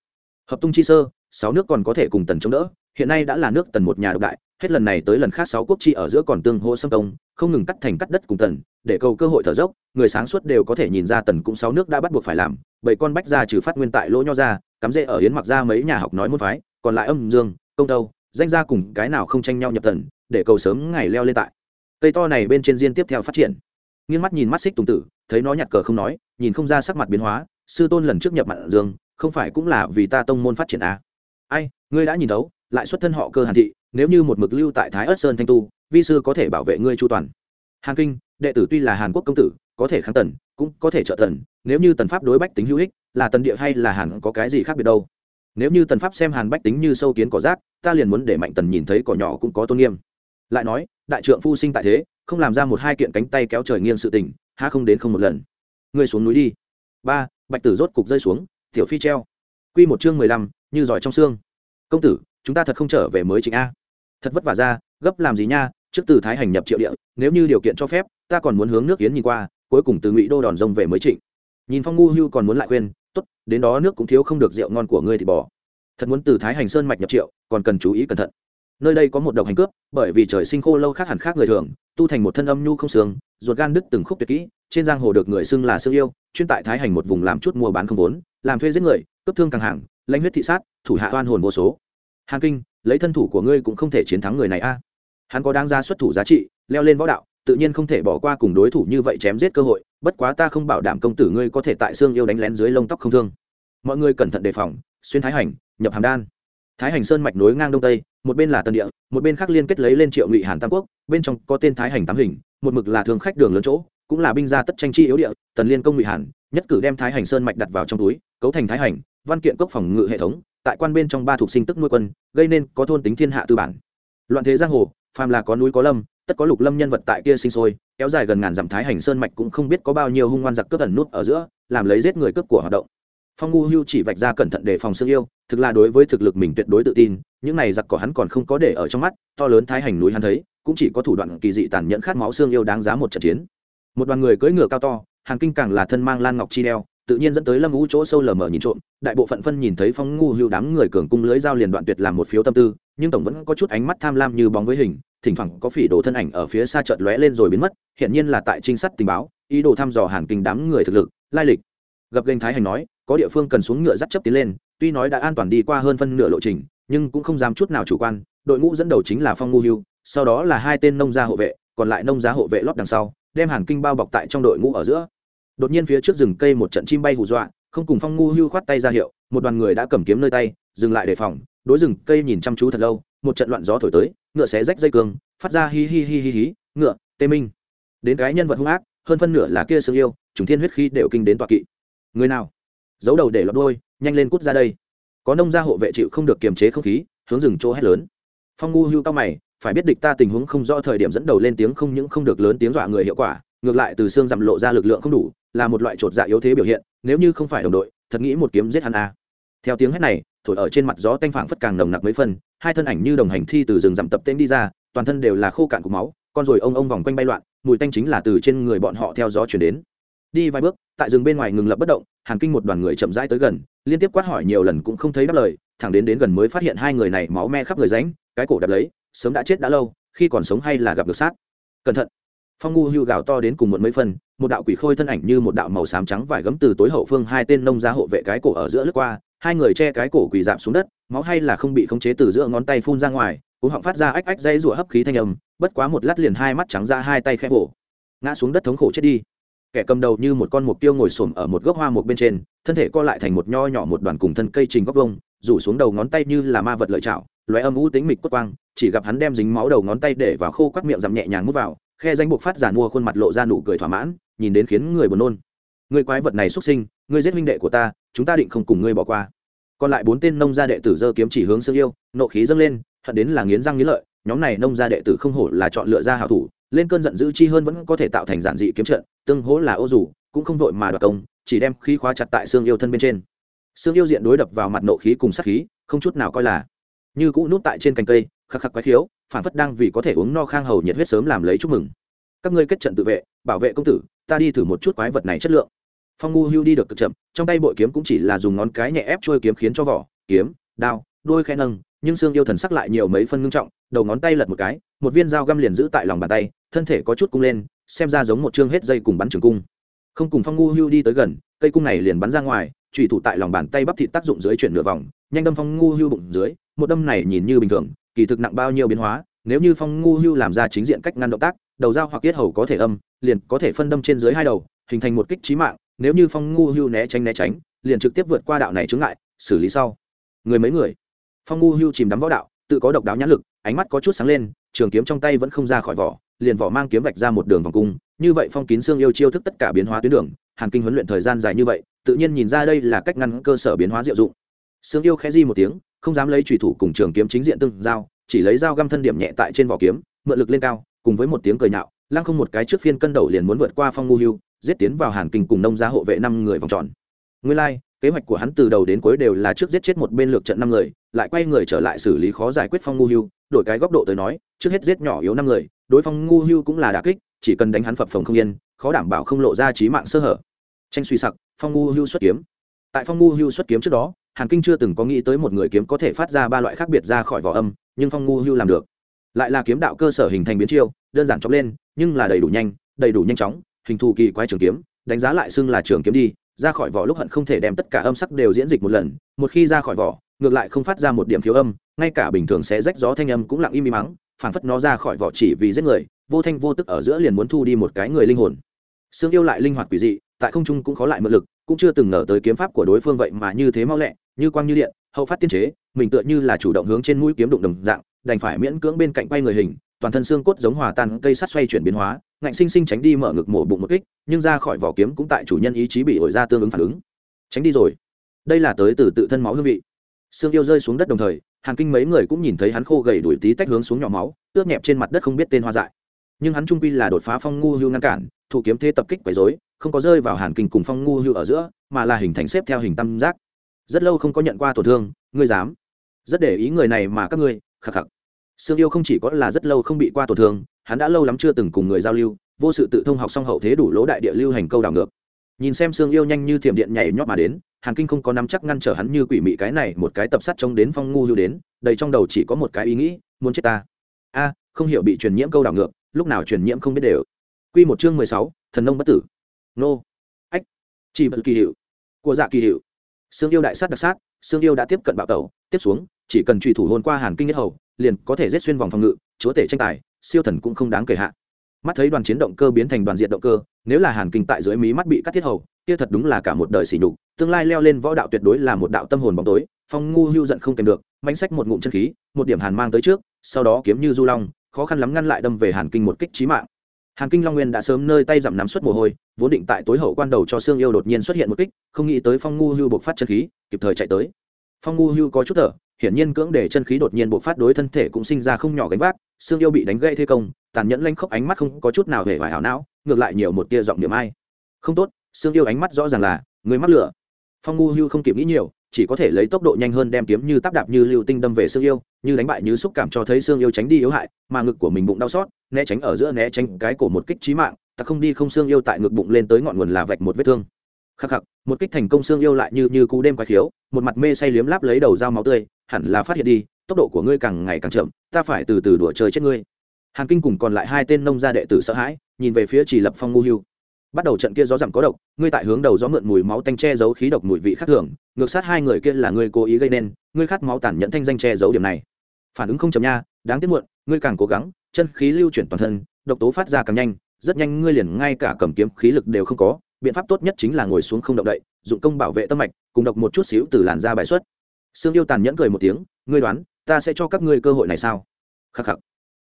Hợp tung chi sơ, sáu nước còn có thể cùng tần chống đỡ, hiện nay đã là nước tần một nhà độc đại hết lần này tới lần khác sáu quốc chi ở giữa còn tương hô xâm công, không ngừng cắt thành cắt đất cùng tần, để cầu cơ hội thở dốc, người sáng suốt đều có thể nhìn ra tần cũng sáu nước đã bắt buộc phải làm, bảy con bách ra trừ phát nguyên tại lỗ nho ra cắm rễ ở yến mặc ra mấy nhà học nói môn phái, còn lại âm dương, công đâu danh ra cùng cái nào không tranh nhau nhập tần, để cầu sớm ngày leo lên tại cây to này bên trên diên tiếp theo phát triển nghiêng mắt nhìn mắt xích tùng tử, thấy nó nhặt cờ không nói, nhìn không ra sắc mặt biến hóa, sư tôn lần trước nhập mặn dương, không phải cũng là vì ta tông môn phát triển à. ai, ngươi đã nhìn đấu lại xuất thân họ cơ hàn thị, nếu như một mực lưu tại thái ất sơn thanh tu, vi sư có thể bảo vệ ngươi chu toàn. Hàn kinh, đệ tử tuy là hàn quốc công tử, có thể kháng tần, cũng có thể trợ tần, nếu như tần pháp đối bách tính hữu ích, là tần địa hay là hàn có cái gì khác biệt đâu? Nếu như tần pháp xem hàn bách tính như sâu kiến cỏ rác, ta liền muốn để mạnh tần nhìn thấy cỏ nhỏ cũng có tôn nghiêm. Lại nói, đại trượng phu sinh tại thế, không làm ra một hai kiện cánh tay kéo trời nghiêng sự tình ha không đến không một lần. Ngươi xuống núi đi. Ba, bạch tử rốt cục rơi xuống, tiểu phi treo. Quy một chương mười lăm, như giỏi trong xương. Công tử chúng ta thật không trở về mới chính a. Thật vất vả ra, gấp làm gì nha, trước từ thái hành nhập triệu địa, nếu như điều kiện cho phép, ta còn muốn hướng nước yến nhìn qua, cuối cùng từ ngụy đô đòn rông về mới trịnh. Nhìn phong ngu hưu còn muốn lại khuyên, tốt, đến đó nước cũng thiếu không được rượu ngon của ngươi thì bỏ. Thật muốn từ thái hành sơn mạch nhập triệu, còn cần chú ý cẩn thận. Nơi đây có một độc hành cướp, bởi vì trời sinh khô lâu khác hẳn khác người thường, tu thành một thân âm nhu không sướng, ruột gan đứt từng khúc tuyệt kỹ, trên giang hồ được người xưng là xương yêu, chuyên tại thái hành một vùng làm chút mua bán không vốn, làm thuê giết người, cướp thương càng hàng, lãnh huyết thị sát, thủ hạ oan hồn vô số hàn kinh, lấy thân thủ của ngươi cũng không thể chiến thắng người này a. Hắn có đáng ra xuất thủ giá trị, leo lên võ đạo, tự nhiên không thể bỏ qua cùng đối thủ như vậy chém giết cơ hội, bất quá ta không bảo đảm công tử ngươi có thể tại xương yêu đánh lén dưới lông tóc không thương. Mọi người cẩn thận đề phòng, xuyên thái hành, nhập hàm đan. Thái hành sơn mạch nối ngang đông tây, một bên là tân địa, một bên khác liên kết lấy lên triệu ngụy hàn tam quốc, bên trong có tên thái hành tám hình, một mực là thường khách đường lớn chỗ, cũng là binh gia tất tranh chi yếu địa, tần liên công ngụy hàn, nhất cử đem thái hành sơn mạch đặt vào trong túi, cấu thành thái hành, văn kiện cốc phòng ngự hệ thống tại quan bên trong ba thuộc sinh tức nuôi quân, gây nên có thôn tính thiên hạ tư bản. Loạn thế giang hồ, phàm là có núi có lâm, tất có lục lâm nhân vật tại kia sinh sôi, kéo dài gần ngàn dặm thái hành sơn mạch cũng không biết có bao nhiêu hung ngoan giặc cướp ẩn nút ở giữa, làm lấy giết người cướp của hoạt động. Phong ngu hưu chỉ vạch ra cẩn thận đề phòng xương yêu, thực là đối với thực lực mình tuyệt đối tự tin, những này giặc cỏ hắn còn không có để ở trong mắt, to lớn thái hành núi hắn thấy, cũng chỉ có thủ đoạn kỳ dị tàn nhẫn khát máu xương yêu đáng giá một trận chiến. Một đoàn người cưỡi ngựa cao to, hàng kinh càng là thân mang lan ngọc chi đeo tự nhiên dẫn tới lâm ngũ chỗ sâu lờ mờ nhìn trộm, đại bộ phận phân nhìn thấy phong ngu hưu đám người cường cung lưới giao liền đoạn tuyệt làm một phiếu tâm tư, nhưng tổng vẫn có chút ánh mắt tham lam như bóng với hình, thỉnh thoảng có phỉ đồ thân ảnh ở phía xa chợt lóe lên rồi biến mất hiện nhiên là tại trinh sát tình báo, ý đồ thăm dò hàn kinh đám người thực lực, lai lịch. Gặp gành thái hành nói, có địa phương cần xuống ngựa dắt chấp tiến lên, tuy nói đã an toàn đi qua hơn phân nửa lộ trình, nhưng cũng không dám chút nào chủ quan, đội ngũ dẫn đầu chính là phong ngu hưu, sau đó là hai tên nông gia hộ vệ, còn lại nông gia hộ vệ lót đằng sau, đem hàn kinh bao bọc tại trong đội ngũ ở giữa đột nhiên phía trước rừng cây một trận chim bay hù dọa, không cùng phong ngu hưu khoát tay ra hiệu, một đoàn người đã cầm kiếm nơi tay, dừng lại đề phòng, đối rừng cây nhìn chăm chú thật lâu, một trận loạn gió thổi tới, ngựa xé rách dây cương, phát ra hi hi hi hi hi, ngựa, tê minh. Đến cái nhân vật hung ác, hơn phân nửa là kia sương yêu chúng thiên huyết khi đều kinh đến tọa kỵ. Người nào? Giấu đầu để lọt đôi, nhanh lên cút ra đây. Có nông gia hộ vệ chịu không được kiềm chế không khí, hướng rừng chỗ hét lớn. Phong ngu hưu cao mày, phải biết địch ta tình huống không rõ thời điểm dẫn đầu lên tiếng không những không được lớn tiếng dọa người hiệu quả, ngược lại từ xương giảm lộ ra lực lượng không đủ là một loại trột dạ yếu thế biểu hiện, nếu như không phải đồng đội, thật nghĩ một kiếm giết hắn a à. theo tiếng hét này, thổi ở trên mặt gió tanh phảng phất càng nồng nặc mấy phân hai thân ảnh như đồng hành thi từ rừng rậm tập tên đi ra, toàn thân đều là khô cạn cục máu, con rồi ông ông vòng quanh bay loạn, mùi tanh chính là từ trên người bọn họ theo gió chuyển đến đi vài bước, tại rừng bên ngoài ngừng lập bất động, hàn kinh một đoàn người chậm rãi tới gần, liên tiếp quát hỏi nhiều lần cũng không thấy đáp lời, thẳng đến đến gần mới phát hiện hai người này máu me khắp người ránh cái cổ đập lấy, sớm đã chết đã lâu, khi còn sống hay là gặp được sát cẩn thận phong ngu hưu gào to đến cùng một mấy phần một đạo quỷ khôi thân ảnh như một đạo màu xám trắng vải gấm từ tối hậu phương hai tên nông gia hộ vệ cái cổ ở giữa lướt qua, hai người che cái cổ quỳ dạp xuống đất, máu hay là không bị khống chế từ giữa ngón tay phun ra ngoài cũng họng phát ra ách ách dây rủa hấp khí thanh âm, bất quá một lát liền hai mắt trắng ra hai tay khẽ vỗ ngã xuống đất thống khổ chết đi. Kẻ cầm đầu như một con mục tiêu ngồi xổm ở một gốc hoa một bên trên, thân thể co lại thành một nho nhỏ một đoàn cùng thân cây trình góc vông rủ xuống đầu ngón tay như là ma vật lợi chảo loài âm u tính mịch quất quang, chỉ gặp hắn đem dính máu đầu ngón tay để vào khô quắt miệng dằm nhẹ nhàng mút vào, khe danh buộc phát giả mua khuôn mặt lộ ra nụ cười thỏa mãn nhìn đến khiến người buồn nôn. Người quái vật này xuất sinh ngươi giết huynh đệ của ta, chúng ta định không cùng ngươi bỏ qua. Còn lại bốn tên nông gia đệ tử dơ kiếm chỉ hướng sương yêu, nộ khí dâng lên, hận đến là nghiến răng nghiến lợi, nhóm này nông gia đệ tử không hổ là chọn lựa ra hảo thủ, lên cơn giận dữ chi hơn vẫn có thể tạo thành giản dị kiếm trận, tương hỗ là ô dù, cũng không vội mà đoạt công, chỉ đem khí khóa chặt tại xương yêu thân bên trên. Xương yêu diện đối đập vào mặt nộ khí cùng sát khí, không chút nào coi là. Như cũ núp tại trên cành cây, khắc khắc quái khiếu, phản phất đang vì có thể uống no khang hầu nhiệt huyết sớm làm lấy chúc mừng các ngươi kết trận tự vệ, bảo vệ công tử, ta đi thử một chút quái vật này chất lượng. Phong ngu hưu đi được cực chậm, trong tay bội kiếm cũng chỉ là dùng ngón cái nhẹ ép trôi kiếm khiến cho vỏ, kiếm, đao đôi khe nâng, nhưng xương yêu thần sắc lại nhiều mấy phân ngưng trọng, đầu ngón tay lật một cái, một viên dao găm liền giữ tại lòng bàn tay, thân thể có chút cung lên, xem ra giống một chương hết dây cùng bắn trường cung. Không cùng phong ngu hưu đi tới gần, cây cung này liền bắn ra ngoài trùy thủ tại lòng bàn tay bắp thịt tác dụng dưới chuyển nửa vòng, nhanh đâm phong ngu hưu bụng dưới, một đâm này nhìn như bình thường, kỳ thực nặng bao nhiêu biến hóa, nếu như phong ngu hưu làm ra chính diện cách ngăn động tác đầu dao hoặc tiết hầu có thể âm, liền có thể phân đâm trên dưới hai đầu, hình thành một kích trí mạng, nếu như phong ngu hưu né tránh né tránh, liền trực tiếp vượt qua đạo này chướng ngại, xử lý sau. Người mấy người? Phong ngu hưu chìm đắm võ đạo, tự có độc đáo nhãn lực, ánh mắt có chút sáng lên, trường kiếm trong tay vẫn không ra khỏi vỏ, liền vỏ mang kiếm vạch ra một đường vòng cung, như vậy phong kín xương yêu chiêu thức tất cả biến hóa tuyến đường, hàn kinh huấn luyện thời gian dài như vậy, tự nhiên nhìn ra đây là cách ngăn cơ sở biến hóa diệu dụng. Xương yêu khẽ di một tiếng, không dám lấy trùy thủ cùng trường kiếm chính diện tương giao, chỉ lấy dao găm thân điểm nhẹ tại trên vỏ kiếm, mượn lực lên cao cùng với một tiếng cười nhạo, lăng không một cái trước phiên cân đầu liền muốn vượt qua phong ngu hưu, giết tiến vào hàn kinh cùng nông gia hộ vệ năm người vòng tròn. Nguyên lai, kế hoạch của hắn từ đầu đến cuối đều là trước giết chết một bên lược trận năm người, lại quay người trở lại xử lý khó giải quyết phong ngu hưu, đổi cái góc độ tới nói, trước hết giết nhỏ yếu năm người, đối phong ngu hưu cũng là đà kích, chỉ cần đánh hắn phập phồng không yên, khó đảm bảo không lộ ra trí mạng sơ hở. Tranh suy sặc, phong ngu hưu xuất kiếm. Tại phong ngu hưu xuất kiếm trước đó, hàn kinh chưa từng có nghĩ tới một người kiếm có thể phát ra ba loại khác biệt ra khỏi vỏ âm, nhưng phong ngu hưu làm được lại là kiếm đạo cơ sở hình thành biến chiêu, đơn giản chóng lên, nhưng là đầy đủ nhanh, đầy đủ nhanh chóng, hình thù kỳ quái trường kiếm, đánh giá lại xưng là trường kiếm đi, ra khỏi vỏ lúc hận không thể đem tất cả âm sắc đều diễn dịch một lần, một khi ra khỏi vỏ, ngược lại không phát ra một điểm thiếu âm, ngay cả bình thường sẽ rách gió thanh âm cũng lặng im im mắng, phảng phất nó ra khỏi vỏ chỉ vì giết người, vô thanh vô tức ở giữa liền muốn thu đi một cái người linh hồn. Xương yêu lại linh hoạt quỷ dị, tại không trung cũng khó lại mượn lực, cũng chưa từng ngờ tới kiếm pháp của đối phương vậy mà như thế mau lẹ, như quang như điện, hậu phát tiên chế, mình tựa như là chủ động hướng trên mũi kiếm đụng đồng dạng đành phải miễn cưỡng bên cạnh quay người hình, toàn thân xương cốt giống hòa tan, cây sắt xoay chuyển biến hóa, ngạnh sinh sinh tránh đi mở ngực mổ bụng một kích, nhưng ra khỏi vỏ kiếm cũng tại chủ nhân ý chí bị ổi ra tương ứng phản ứng. Tránh đi rồi. Đây là tới từ tự thân máu hương vị. Xương yêu rơi xuống đất đồng thời, hàn kinh mấy người cũng nhìn thấy hắn khô gầy đuổi tí tách hướng xuống nhỏ máu, ướt nhẹp trên mặt đất không biết tên hoa dại. Nhưng hắn trung quy là đột phá phong ngu hưu ngăn cản, thủ kiếm thế tập kích quấy dối không có rơi vào hàn kinh cùng phong ngu hưu ở giữa, mà là hình thành xếp theo hình tam giác. Rất lâu không có nhận qua tổn thương, ngươi dám. Rất để ý người này mà các ngươi khạc khạc Sương Yêu không chỉ có là rất lâu không bị qua tổn thương, hắn đã lâu lắm chưa từng cùng người giao lưu, vô sự tự thông học xong hậu thế đủ lỗ đại địa lưu hành câu đảo ngược. Nhìn xem Sương Yêu nhanh như thiểm điện nhảy nhót mà đến, Hàn Kinh không có nắm chắc ngăn trở hắn như quỷ mị cái này, một cái tập sát chống đến phong ngu lưu đến, đầy trong đầu chỉ có một cái ý nghĩ, muốn chết ta. A, không hiểu bị truyền nhiễm câu đảo ngược, lúc nào truyền nhiễm không biết đều. Quy một chương mười sáu, thần nông bất tử. Nô. Ách. Chỉ bật kỳ hiệu. Của dạ kỳ hiệu. Sương Yêu đại sát đặc sát, Sương Yêu đã tiếp cận bạo tẩu, tiếp xuống, chỉ cần truy thủ hồn qua Hàn Kinh nhất hầu, liền có thể giết xuyên vòng phòng ngự chúa tể tranh tài siêu thần cũng không đáng kể hạ. Mắt thấy đoàn chiến động cơ biến thành đoàn diện động cơ nếu là hàn kinh tại dưới mí mắt bị cắt thiết hầu kia thật đúng là cả một đời sỉ nhục tương lai leo lên võ đạo tuyệt đối là một đạo tâm hồn bóng tối phong ngu hưu giận không kèm được mãnh sách một ngụm chân khí một điểm hàn mang tới trước sau đó kiếm như du long khó khăn lắm ngăn lại đâm về hàn kinh một kích chí mạng hàn kinh long nguyên đã sớm nơi tay giảm nắm suất mồ hôi, vốn định tại tối hậu quan đầu cho xương yêu đột nhiên xuất hiện một kích, không nghĩ tới phong ngu hưu bộc phát chân khí, kịp thời chạy tới. Phong ngu hưu có chút thở, hiển nhiên cưỡng để chân khí đột nhiên bộc phát đối thân thể cũng sinh ra không nhỏ gánh vác xương yêu bị đánh gãy thế công, tàn nhẫn lanh khốc ánh mắt không có chút nào hề vải hảo não, ngược lại nhiều một tia giọng niệm ai. Không tốt xương yêu ánh mắt rõ ràng là, người mắc lửa. Phong ngu hưu không kịp nghĩ nhiều chỉ có thể lấy tốc độ nhanh hơn đem kiếm như tắp đạp như lưu tinh đâm về xương yêu, như đánh bại như xúc cảm cho thấy xương yêu tránh đi yếu hại, mà ngực của mình bụng đau xót, né tránh ở giữa né tránh cái cổ một kích trí mạng, ta không đi không xương yêu tại ngực bụng lên tới ngọn nguồn là vạch một vết thương. Khắc khắc, một kích thành công xương yêu lại như như cú đêm quái khiếu, một mặt mê say liếm láp lấy đầu dao máu tươi, hẳn là phát hiện đi, tốc độ của ngươi càng ngày càng chậm, ta phải từ từ đùa chơi chết ngươi. Hàn kinh cùng còn lại hai tên nông gia đệ tử sợ hãi, nhìn về phía chỉ lập phong ngu hưu bắt đầu trận kia gió giảm có độc, ngươi tại hướng đầu gió mượn mùi máu tanh che giấu khí độc mùi vị khác thường, ngược sát hai người kia là ngươi cố ý gây nên, ngươi khát máu tàn nhẫn thanh danh che giấu điểm này. Phản ứng không chậm nha, đáng tiếc muộn, ngươi càng cố gắng, chân khí lưu chuyển toàn thân, độc tố phát ra càng nhanh, rất nhanh ngươi liền ngay cả cầm kiếm khí lực đều không có, biện pháp tốt nhất chính là ngồi xuống không động đậy, dụng công bảo vệ tâm mạch, cùng độc một chút xíu từ làn da bài xuất. Sương yêu tàn nhẫn cười một tiếng, ngươi đoán, ta sẽ cho các ngươi cơ hội này sao? Khắc khắc.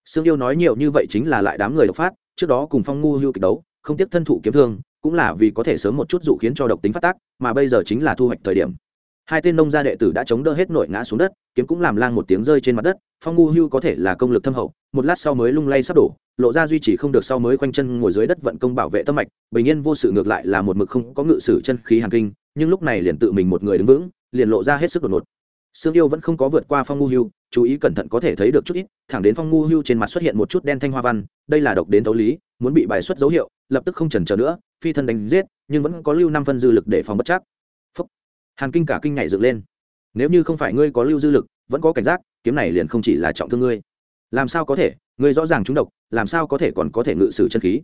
Sương yêu nói nhiều như vậy chính là lại đám người độc phát, trước đó cùng phong ngu hưu kịch đấu không tiếp thân thủ kiếm thương, cũng là vì có thể sớm một chút dụ khiến cho độc tính phát tác, mà bây giờ chính là thu hoạch thời điểm. Hai tên nông gia đệ tử đã chống đỡ hết nội ngã xuống đất, kiếm cũng làm lang một tiếng rơi trên mặt đất, phong ngu hưu có thể là công lực thâm hậu, một lát sau mới lung lay sắp đổ, lộ ra duy trì không được sau mới quanh chân ngồi dưới đất vận công bảo vệ tâm mạch, bình yên vô sự ngược lại là một mực không có ngự sử chân khí hàn kinh, nhưng lúc này liền tự mình một người đứng vững, liền lộ ra hết sức đột ngột. Sương yêu vẫn không có vượt qua phong ngu hưu, chú ý cẩn thận có thể thấy được chút ít, thẳng đến phong ngu hưu trên mặt xuất hiện một chút đen thanh hoa văn, đây là độc đến tấu lý, muốn bị bài xuất dấu hiệu lập tức không chần chờ nữa, phi thân đánh giết, nhưng vẫn có lưu năm phân dư lực để phòng bất chắc. Phúc. hàn kinh cả kinh nhảy dựng lên. Nếu như không phải ngươi có lưu dư lực, vẫn có cảnh giác, kiếm này liền không chỉ là trọng thương ngươi. Làm sao có thể? Ngươi rõ ràng trúng độc, làm sao có thể còn có thể ngự sử chân khí?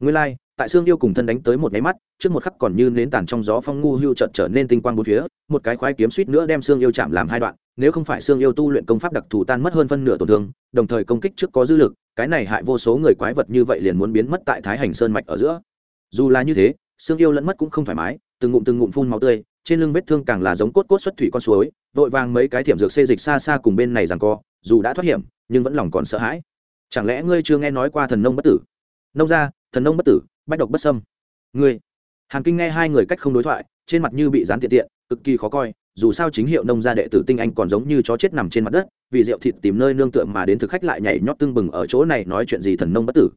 Nguyên lai, like, tại xương yêu cùng thân đánh tới một cái mắt trước một khắc còn như nến tàn trong gió phong ngu hưu chợt trở nên tinh quang bốn phía một cái khoái kiếm suýt nữa đem xương yêu chạm làm hai đoạn nếu không phải xương yêu tu luyện công pháp đặc thù tan mất hơn phân nửa tổn thương đồng thời công kích trước có dư lực cái này hại vô số người quái vật như vậy liền muốn biến mất tại thái hành sơn mạch ở giữa. Dù là như thế xương yêu lẫn mất cũng không thoải mái từng ngụm từng ngụm phun máu tươi trên lưng vết thương càng là giống cốt cốt xuất thủy con suối vội vàng mấy cái thiểm dược xê dịch xa xa cùng bên này giằng co dù đã thoát hiểm nhưng vẫn lòng còn sợ hãi. Chẳng lẽ ngươi chưa nghe nói qua thần nông bất tử? Nông gia thần nông bất tử, bách độc bất sâm ngươi, hàn kinh nghe hai người cách không đối thoại, trên mặt như bị dán tiện tiện, cực kỳ khó coi, dù sao chính hiệu nông gia đệ tử tinh anh còn giống như chó chết nằm trên mặt đất, vì rượu thịt tìm nơi nương tựa mà đến thực khách lại nhảy nhót tưng bừng ở chỗ này nói chuyện gì thần nông bất tử.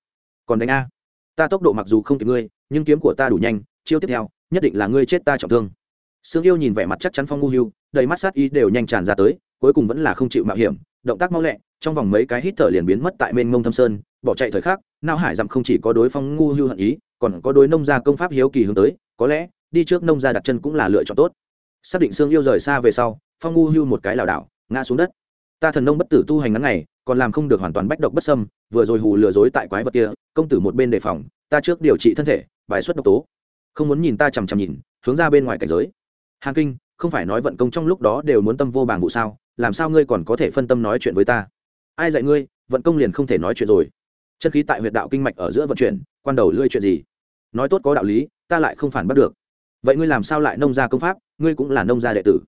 Còn đánh a. Ta tốc độ mặc dù không kịp ngươi, nhưng kiếm của ta đủ nhanh, chiêu tiếp theo, nhất định là ngươi chết ta trọng thương. Sương yêu nhìn vẻ mặt chắc chắn phong ngu hưu, đầy mắt sát ý đều nhanh tràn ra tới, cuối cùng vẫn là không chịu mạo hiểm, động tác mau lẹ, trong vòng mấy cái hít thở liền biến mất tại mênh mông thâm sơn bỏ chạy thời khắc, nao hải dặm không chỉ có đối phong ngu hưu hận ý, còn có đối nông gia công pháp hiếu kỳ hướng tới, có lẽ, đi trước nông gia đặt chân cũng là lựa chọn tốt. Xác định xương yêu rời xa về sau, phong ngu hưu một cái lảo đảo, ngã xuống đất. Ta thần nông bất tử tu hành ngắn ngày, còn làm không được hoàn toàn bách độc bất sâm vừa rồi hù lừa dối tại quái vật kia, công tử một bên đề phòng, ta trước điều trị thân thể, bài xuất độc tố. Không muốn nhìn ta chằm chằm nhìn, hướng ra bên ngoài cảnh giới. Hàn kinh, không phải nói vận công trong lúc đó đều muốn tâm vô bảng vụ sao, làm sao ngươi còn có thể phân tâm nói chuyện với ta? Ai dạy ngươi, vận công liền không thể nói chuyện rồi chân khí tại huyệt đạo kinh mạch ở giữa vận chuyển, quan đầu lươi chuyện gì? Nói tốt có đạo lý, ta lại không phản bắt được. Vậy ngươi làm sao lại nông gia công pháp? Ngươi cũng là nông gia đệ tử.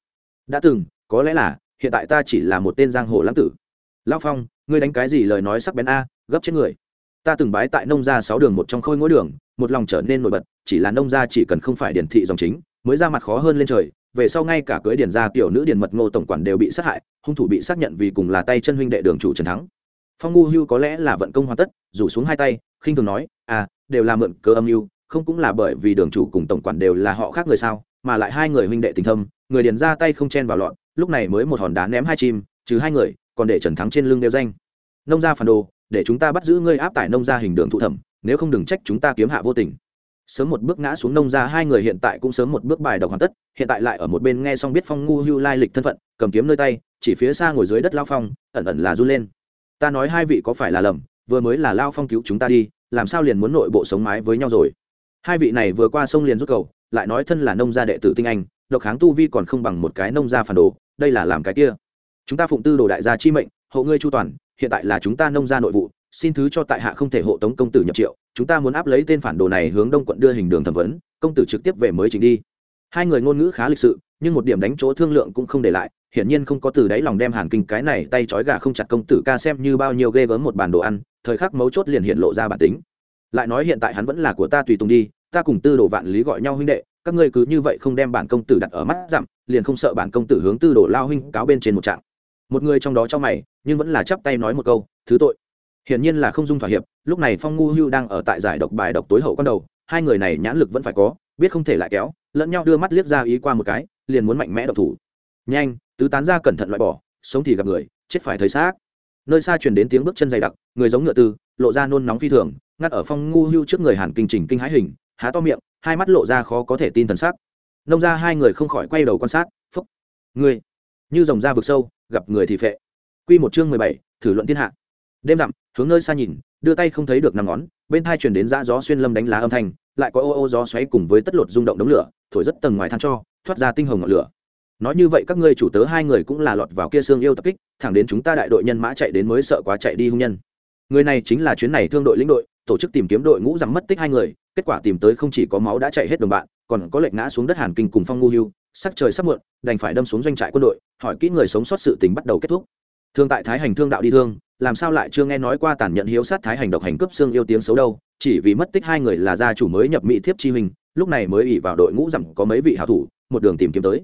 Đã từng, có lẽ là, hiện tại ta chỉ là một tên giang hồ lãng tử. Lao phong, ngươi đánh cái gì lời nói sắc bén a, gấp chết người. Ta từng bái tại nông gia sáu đường một trong khôi ngỗi đường, một lòng trở nên nổi bật, chỉ là nông gia chỉ cần không phải điển thị dòng chính, mới ra mặt khó hơn lên trời. Về sau ngay cả cưới điển gia tiểu nữ điển mật ngô tổng quản đều bị sát hại, hung thủ bị xác nhận vì cùng là tay chân huynh đệ đường chủ trần thắng phong ngu hưu có lẽ là vận công hoàn tất, rủ xuống hai tay, khinh thường nói à đều là mượn cơ âm mưu, không cũng là bởi vì đường chủ cùng tổng quản đều là họ khác người sao, mà lại hai người huynh đệ tình thâm, người điền ra tay không chen vào lọn lúc này mới một hòn đá ném hai chim, trừ hai người, còn để trần thắng trên lưng đeo danh. Nông gia phản đồ, để chúng ta bắt giữ ngươi áp tải nông gia hình đường thụ thẩm, nếu không đừng trách chúng ta kiếm hạ vô tình. Sớm một bước ngã xuống nông gia, hai người hiện tại cũng sớm một bước bài độc hoàn tất, hiện tại lại ở một bên nghe xong biết phong ngu hưu lai lịch thân phận, cầm kiếm nơi tay, chỉ phía xa ngồi dưới đất lao phong, ẩn ẩn là run lên ta nói hai vị có phải là lầm, vừa mới là lao phong cứu chúng ta đi, làm sao liền muốn nội bộ sống mái với nhau rồi? Hai vị này vừa qua sông liền rút cầu, lại nói thân là nông gia đệ tử tinh anh, độc kháng tu vi còn không bằng một cái nông gia phản đồ, đây là làm cái kia. Chúng ta phụng tư đồ đại gia chi mệnh, hộ ngươi chu toàn, hiện tại là chúng ta nông gia nội vụ, xin thứ cho tại hạ không thể hộ tống công tử nhập triệu, chúng ta muốn áp lấy tên phản đồ này hướng đông quận đưa hình đường thẩm vấn, công tử trực tiếp về mới trình đi. Hai người ngôn ngữ khá lịch sự, nhưng một điểm đánh chỗ thương lượng cũng không để lại hiển nhiên không có từ đáy lòng đem hàn kinh cái này tay trói gà không chặt công tử ca xem như bao nhiêu ghê gớm một bàn đồ ăn, thời khắc mấu chốt liền hiện lộ ra bản tính. Lại nói hiện tại hắn vẫn là của ta tùy tùng đi, ta cùng tư đồ vạn lý gọi nhau huynh đệ, các ngươi cứ như vậy không đem bản công tử đặt ở mắt dặm, liền không sợ bản công tử hướng tư đồ lao huynh cáo bên trên một trạng. Một người trong đó cho mày, nhưng vẫn là chắp tay nói một câu, thứ tội. Hiển nhiên là không dung thỏa hiệp, lúc này phong ngu hưu đang ở tại giải độc bài độc tối hậu con đầu, hai người này nhãn lực vẫn phải có, biết không thể lại kéo, lẫn nhau đưa mắt liếc ra ý qua một cái, liền muốn mạnh mẽ độc thủ nhanh, tứ tán ra cẩn thận loại bỏ, sống thì gặp người, chết phải thấy xác. Nơi xa truyền đến tiếng bước chân dày đặc, người giống ngựa tư, lộ ra nôn nóng phi thường, ngắt ở phong ngu hưu trước người hàn kinh trình kinh hãi hình, há to miệng, hai mắt lộ ra khó có thể tin thần sắc. Nông ra hai người không khỏi quay đầu quan sát, phúc. Người, như dòng da vực sâu, gặp người thì phệ. Q một chương mười bảy, thử luận thiên hạ. Đêm dặm, hướng nơi xa nhìn, đưa tay không thấy được năm ngón, bên thai truyền đến dã gió xuyên lâm đánh lá âm thanh, lại có ô ô gió xoáy cùng với tất lột rung động đống lửa, thổi rất tầng ngoài than cho, thoát ra tinh hồng ngọn lửa nói như vậy các ngươi chủ tớ hai người cũng là lọt vào kia xương yêu tập kích, thẳng đến chúng ta đại đội nhân mã chạy đến mới sợ quá chạy đi hung nhân. Người này chính là chuyến này thương đội lĩnh đội, tổ chức tìm kiếm đội ngũ rằng mất tích hai người, kết quả tìm tới không chỉ có máu đã chạy hết đồng bạn, còn có lệnh ngã xuống đất hàn kinh cùng phong ngu hưu, sắc trời sắp muộn, đành phải đâm xuống doanh trại quân đội, hỏi kỹ người sống sót sự tình bắt đầu kết thúc. Thương tại thái hành thương đạo đi thương, làm sao lại chưa nghe nói qua tàn nhận hiếu sát thái hành độc hành cướp xương yêu tiếng xấu đâu, chỉ vì mất tích hai người là gia chủ mới nhập mỹ thiếp chi hình lúc này mới ỉ vào đội ngũ rằng có mấy vị hảo thủ, một đường tìm kiếm tới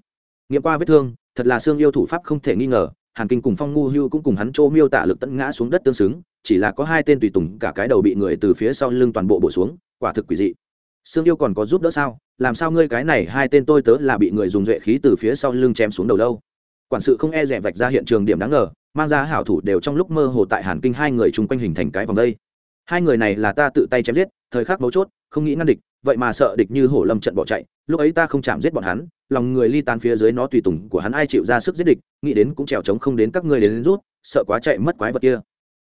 nghiệm qua vết thương, thật là xương yêu thủ pháp không thể nghi ngờ, hàn kinh cùng phong ngu hưu cũng cùng hắn chỗ miêu tả lực tận ngã xuống đất tương xứng, chỉ là có hai tên tùy tùng, cả cái đầu bị người từ phía sau lưng toàn bộ bổ xuống, quả thực quỷ dị. Xương yêu còn có giúp đỡ sao? Làm sao ngươi cái này hai tên tôi tớ là bị người dùng duệ khí từ phía sau lưng chém xuống đầu lâu quản sự không e rẻ vạch ra hiện trường điểm đáng ngờ, mang ra hảo thủ đều trong lúc mơ hồ tại hàn kinh hai người chung quanh hình thành cái vòng đây. Hai người này là ta tự tay chém giết, thời khắc mấu chốt, không nghĩ ngăn địch vậy mà sợ địch như hổ lâm trận bỏ chạy lúc ấy ta không chạm giết bọn hắn lòng người ly tan phía dưới nó tùy tùng của hắn ai chịu ra sức giết địch nghĩ đến cũng trèo trống không đến các ngươi đến, đến rút sợ quá chạy mất quái vật kia.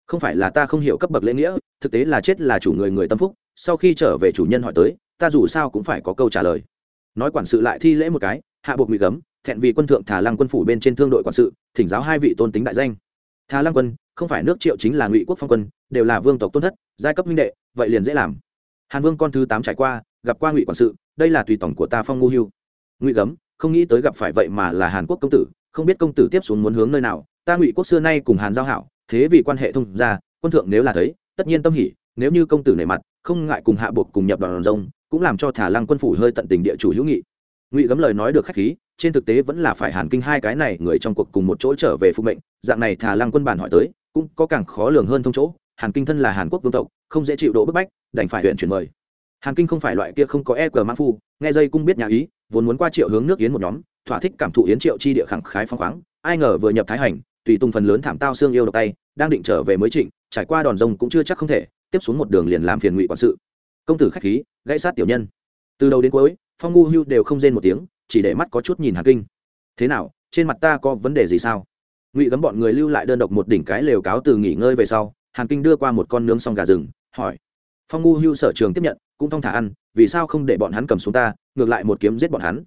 Không phải là ta không hiểu cấp bậc lễ nghĩa thực tế là chết là chủ người người tâm phúc sau khi trở về chủ nhân hỏi tới ta dù sao cũng phải có câu trả lời. Nói quản sự lại thi lễ một cái hạ buộc ngụy gấm thẹn vì quân thượng thả lăng quân phủ bên trên thương đội quản sự thỉnh giáo hai vị tôn tính đại danh. Thả lăng quân không phải nước triệu chính là ngụy quốc phong quân đều là vương tộc tôn thất giai cấp minh đệ vậy liền dễ làm hàn vương con thứ tám trải qua, gặp qua ngụy quản sự, đây là tùy tổng của ta phong Ngô hưu. Ngụy gấm, không nghĩ tới gặp phải vậy mà là hàn quốc công tử, không biết công tử tiếp xuống muốn hướng nơi nào, ta ngụy quốc xưa nay cùng hàn giao hảo, thế vì quan hệ thông ra quân thượng nếu là thấy, tất nhiên tâm hỉ, nếu như công tử nể mặt, không ngại cùng hạ buộc cùng nhập đoàn rông cũng làm cho thả lăng quân phủ hơi tận tình địa chủ hữu nghị. Ngụy gấm lời nói được khách khí, trên thực tế vẫn là phải hàn kinh hai cái này người trong cuộc cùng một chỗ trở về phục mệnh, dạng này thả lăng quân bản hỏi tới, cũng có càng khó lường hơn thông chỗ, hàn kinh thân là hàn quốc vương tộc, không dễ chịu độ bức bách đành phải huyện chuyển mời. Hàn kinh không phải loại kia không có e cờ mãn phu, nghe dây cung biết nhà ý, vốn muốn qua triệu hướng nước yến một nhóm, thỏa thích cảm thụ yến triệu chi địa khẳng khái phong khoáng, ai ngờ vừa nhập thái hành, tùy tung phần lớn thảm tao xương yêu độc tay, đang định trở về mới trịnh, trải qua đòn rông cũng chưa chắc không thể, tiếp xuống một đường liền làm phiền ngụy quản sự. Công tử khách khí, gãy sát tiểu nhân. Từ đầu đến cuối, phong ngu hưu đều không rên một tiếng, chỉ để mắt có chút nhìn hàn kinh. Thế nào, trên mặt ta có vấn đề gì sao? Ngụy gấm bọn người lưu lại đơn độc một đỉnh cái lều cáo từ nghỉ ngơi về sau, hàn kinh đưa qua một con nướng xong gà rừng, hỏi phong ngu hưu sở trường tiếp nhận, cũng thong thả ăn, vì sao không để bọn hắn cầm xuống ta, ngược lại một kiếm giết bọn hắn?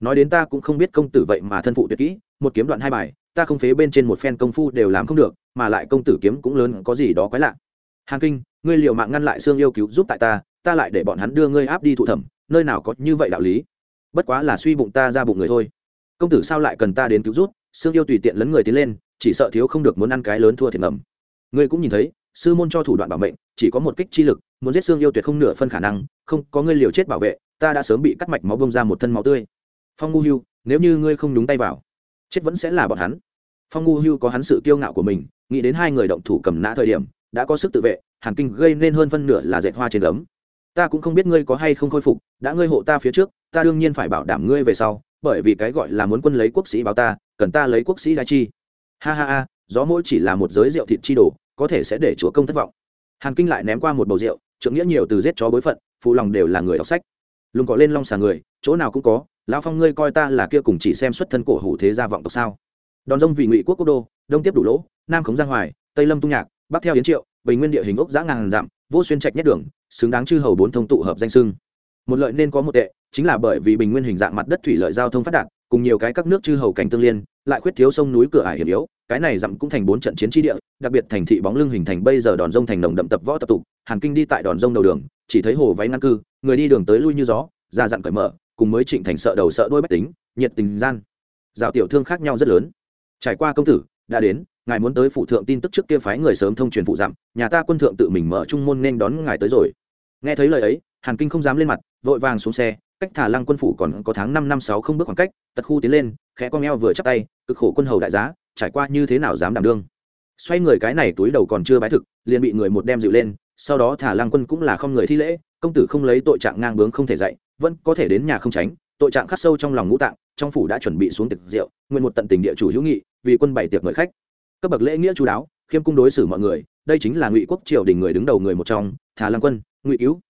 Nói đến ta cũng không biết công tử vậy mà thân phụ tuyệt kỹ, một kiếm đoạn hai bài, ta không phế bên trên một phen công phu đều làm không được, mà lại công tử kiếm cũng lớn, có gì đó quái lạ. Hàn kinh, ngươi liều mạng ngăn lại xương yêu cứu giúp tại ta ta lại để bọn hắn đưa ngươi áp đi thụ thẩm, nơi nào có như vậy đạo lý? Bất quá là suy bụng ta ra bụng người thôi. Công tử sao lại cần ta đến cứu rút xương yêu tùy tiện lấn người tiến lên, chỉ sợ thiếu không được muốn ăn cái lớn thua thiệt ngầm. Ngươi cũng nhìn thấy, sư môn cho thủ đoạn bảo mệnh, chỉ có một kích chi lực muốn giết xương yêu tuyệt không nửa phân khả năng, không, có ngươi liều chết bảo vệ, ta đã sớm bị cắt mạch máu bông ra một thân máu tươi. Phong ngu hưu, nếu như ngươi không đúng tay vào, chết vẫn sẽ là bọn hắn. Phong ngu hưu có hắn sự kiêu ngạo của mình, nghĩ đến hai người động thủ cầm nã thời điểm, đã có sức tự vệ, hàn kinh gây nên hơn phân nửa là dệt hoa trên gấm. Ta cũng không biết ngươi có hay không khôi phục, đã ngươi hộ ta phía trước, ta đương nhiên phải bảo đảm ngươi về sau, bởi vì cái gọi là muốn quân lấy quốc sĩ báo ta, cần ta lấy quốc sĩ đa chi. Ha ha ha, gió mỗi chỉ là một giới rượu thịt chi đồ, có thể sẽ để chúa công thất vọng. Hàn kinh lại ném qua một bầu rượu trượng nghĩa nhiều từ giết chó bối phận, phụ lòng đều là người đọc sách. Lùng có lên long xà người, chỗ nào cũng có, lão phong ngươi coi ta là kia cùng chỉ xem xuất thân cổ hủ thế gia vọng tộc sao? Đòn rông vì ngụy quốc quốc đô, đông tiếp đủ lỗ, nam khống giang hoài, tây lâm tung nhạc, bắc theo yến triệu, bình nguyên địa hình ốc giã ngàn dặm, vô xuyên trạch nhất đường, xứng đáng chư hầu bốn thông tụ hợp danh sưng một lợi nên có một tệ, chính là bởi vì bình nguyên hình dạng mặt đất thủy lợi giao thông phát đạt cùng nhiều cái các nước chư hầu cảnh tương liên, lại khuyết thiếu sông núi cửa ải hiểm yếu, cái này dặm cũng thành bốn trận chiến tri địa, đặc biệt thành thị bóng lưng hình thành bây giờ đòn rông thành nồng đậm tập võ tập tục, hàn kinh đi tại đòn rông đầu đường, chỉ thấy hồ váy ngăn cư, người đi đường tới lui như gió, ra dặn cởi mở, cùng mới trịnh thành sợ đầu sợ đôi bách tính, nhiệt tình gian. Dạo tiểu thương khác nhau rất lớn. Trải qua công tử, đã đến, ngài muốn tới phụ thượng tin tức trước kia phái người sớm thông truyền phụ dặm, nhà ta quân thượng tự mình mở trung môn nên đón ngài tới rồi. Nghe thấy lời ấy, hàn kinh không dám lên mặt, vội vàng xuống xe cách thả lăng quân phủ còn có tháng năm năm sáu không bước khoảng cách, tật khu tiến lên, khẽ con eo vừa chắp tay, cực khổ quân hầu đại giá, trải qua như thế nào dám đảm đương. Xoay người cái này túi đầu còn chưa bái thực, liền bị người một đem dịu lên, sau đó thả lăng quân cũng là không người thi lễ, công tử không lấy tội trạng ngang bướng không thể dạy, vẫn có thể đến nhà không tránh, tội trạng khắc sâu trong lòng ngũ tạng, trong phủ đã chuẩn bị xuống tiệc rượu, nguyện một tận tình địa chủ hữu nghị, vì quân bảy tiệc mời khách. Cấp bậc lễ nghĩa chú đáo, khiêm cung đối xử mọi người, đây chính là ngụy quốc triều đình người đứng đầu người một trong, thả lăng quân, ngụy cứu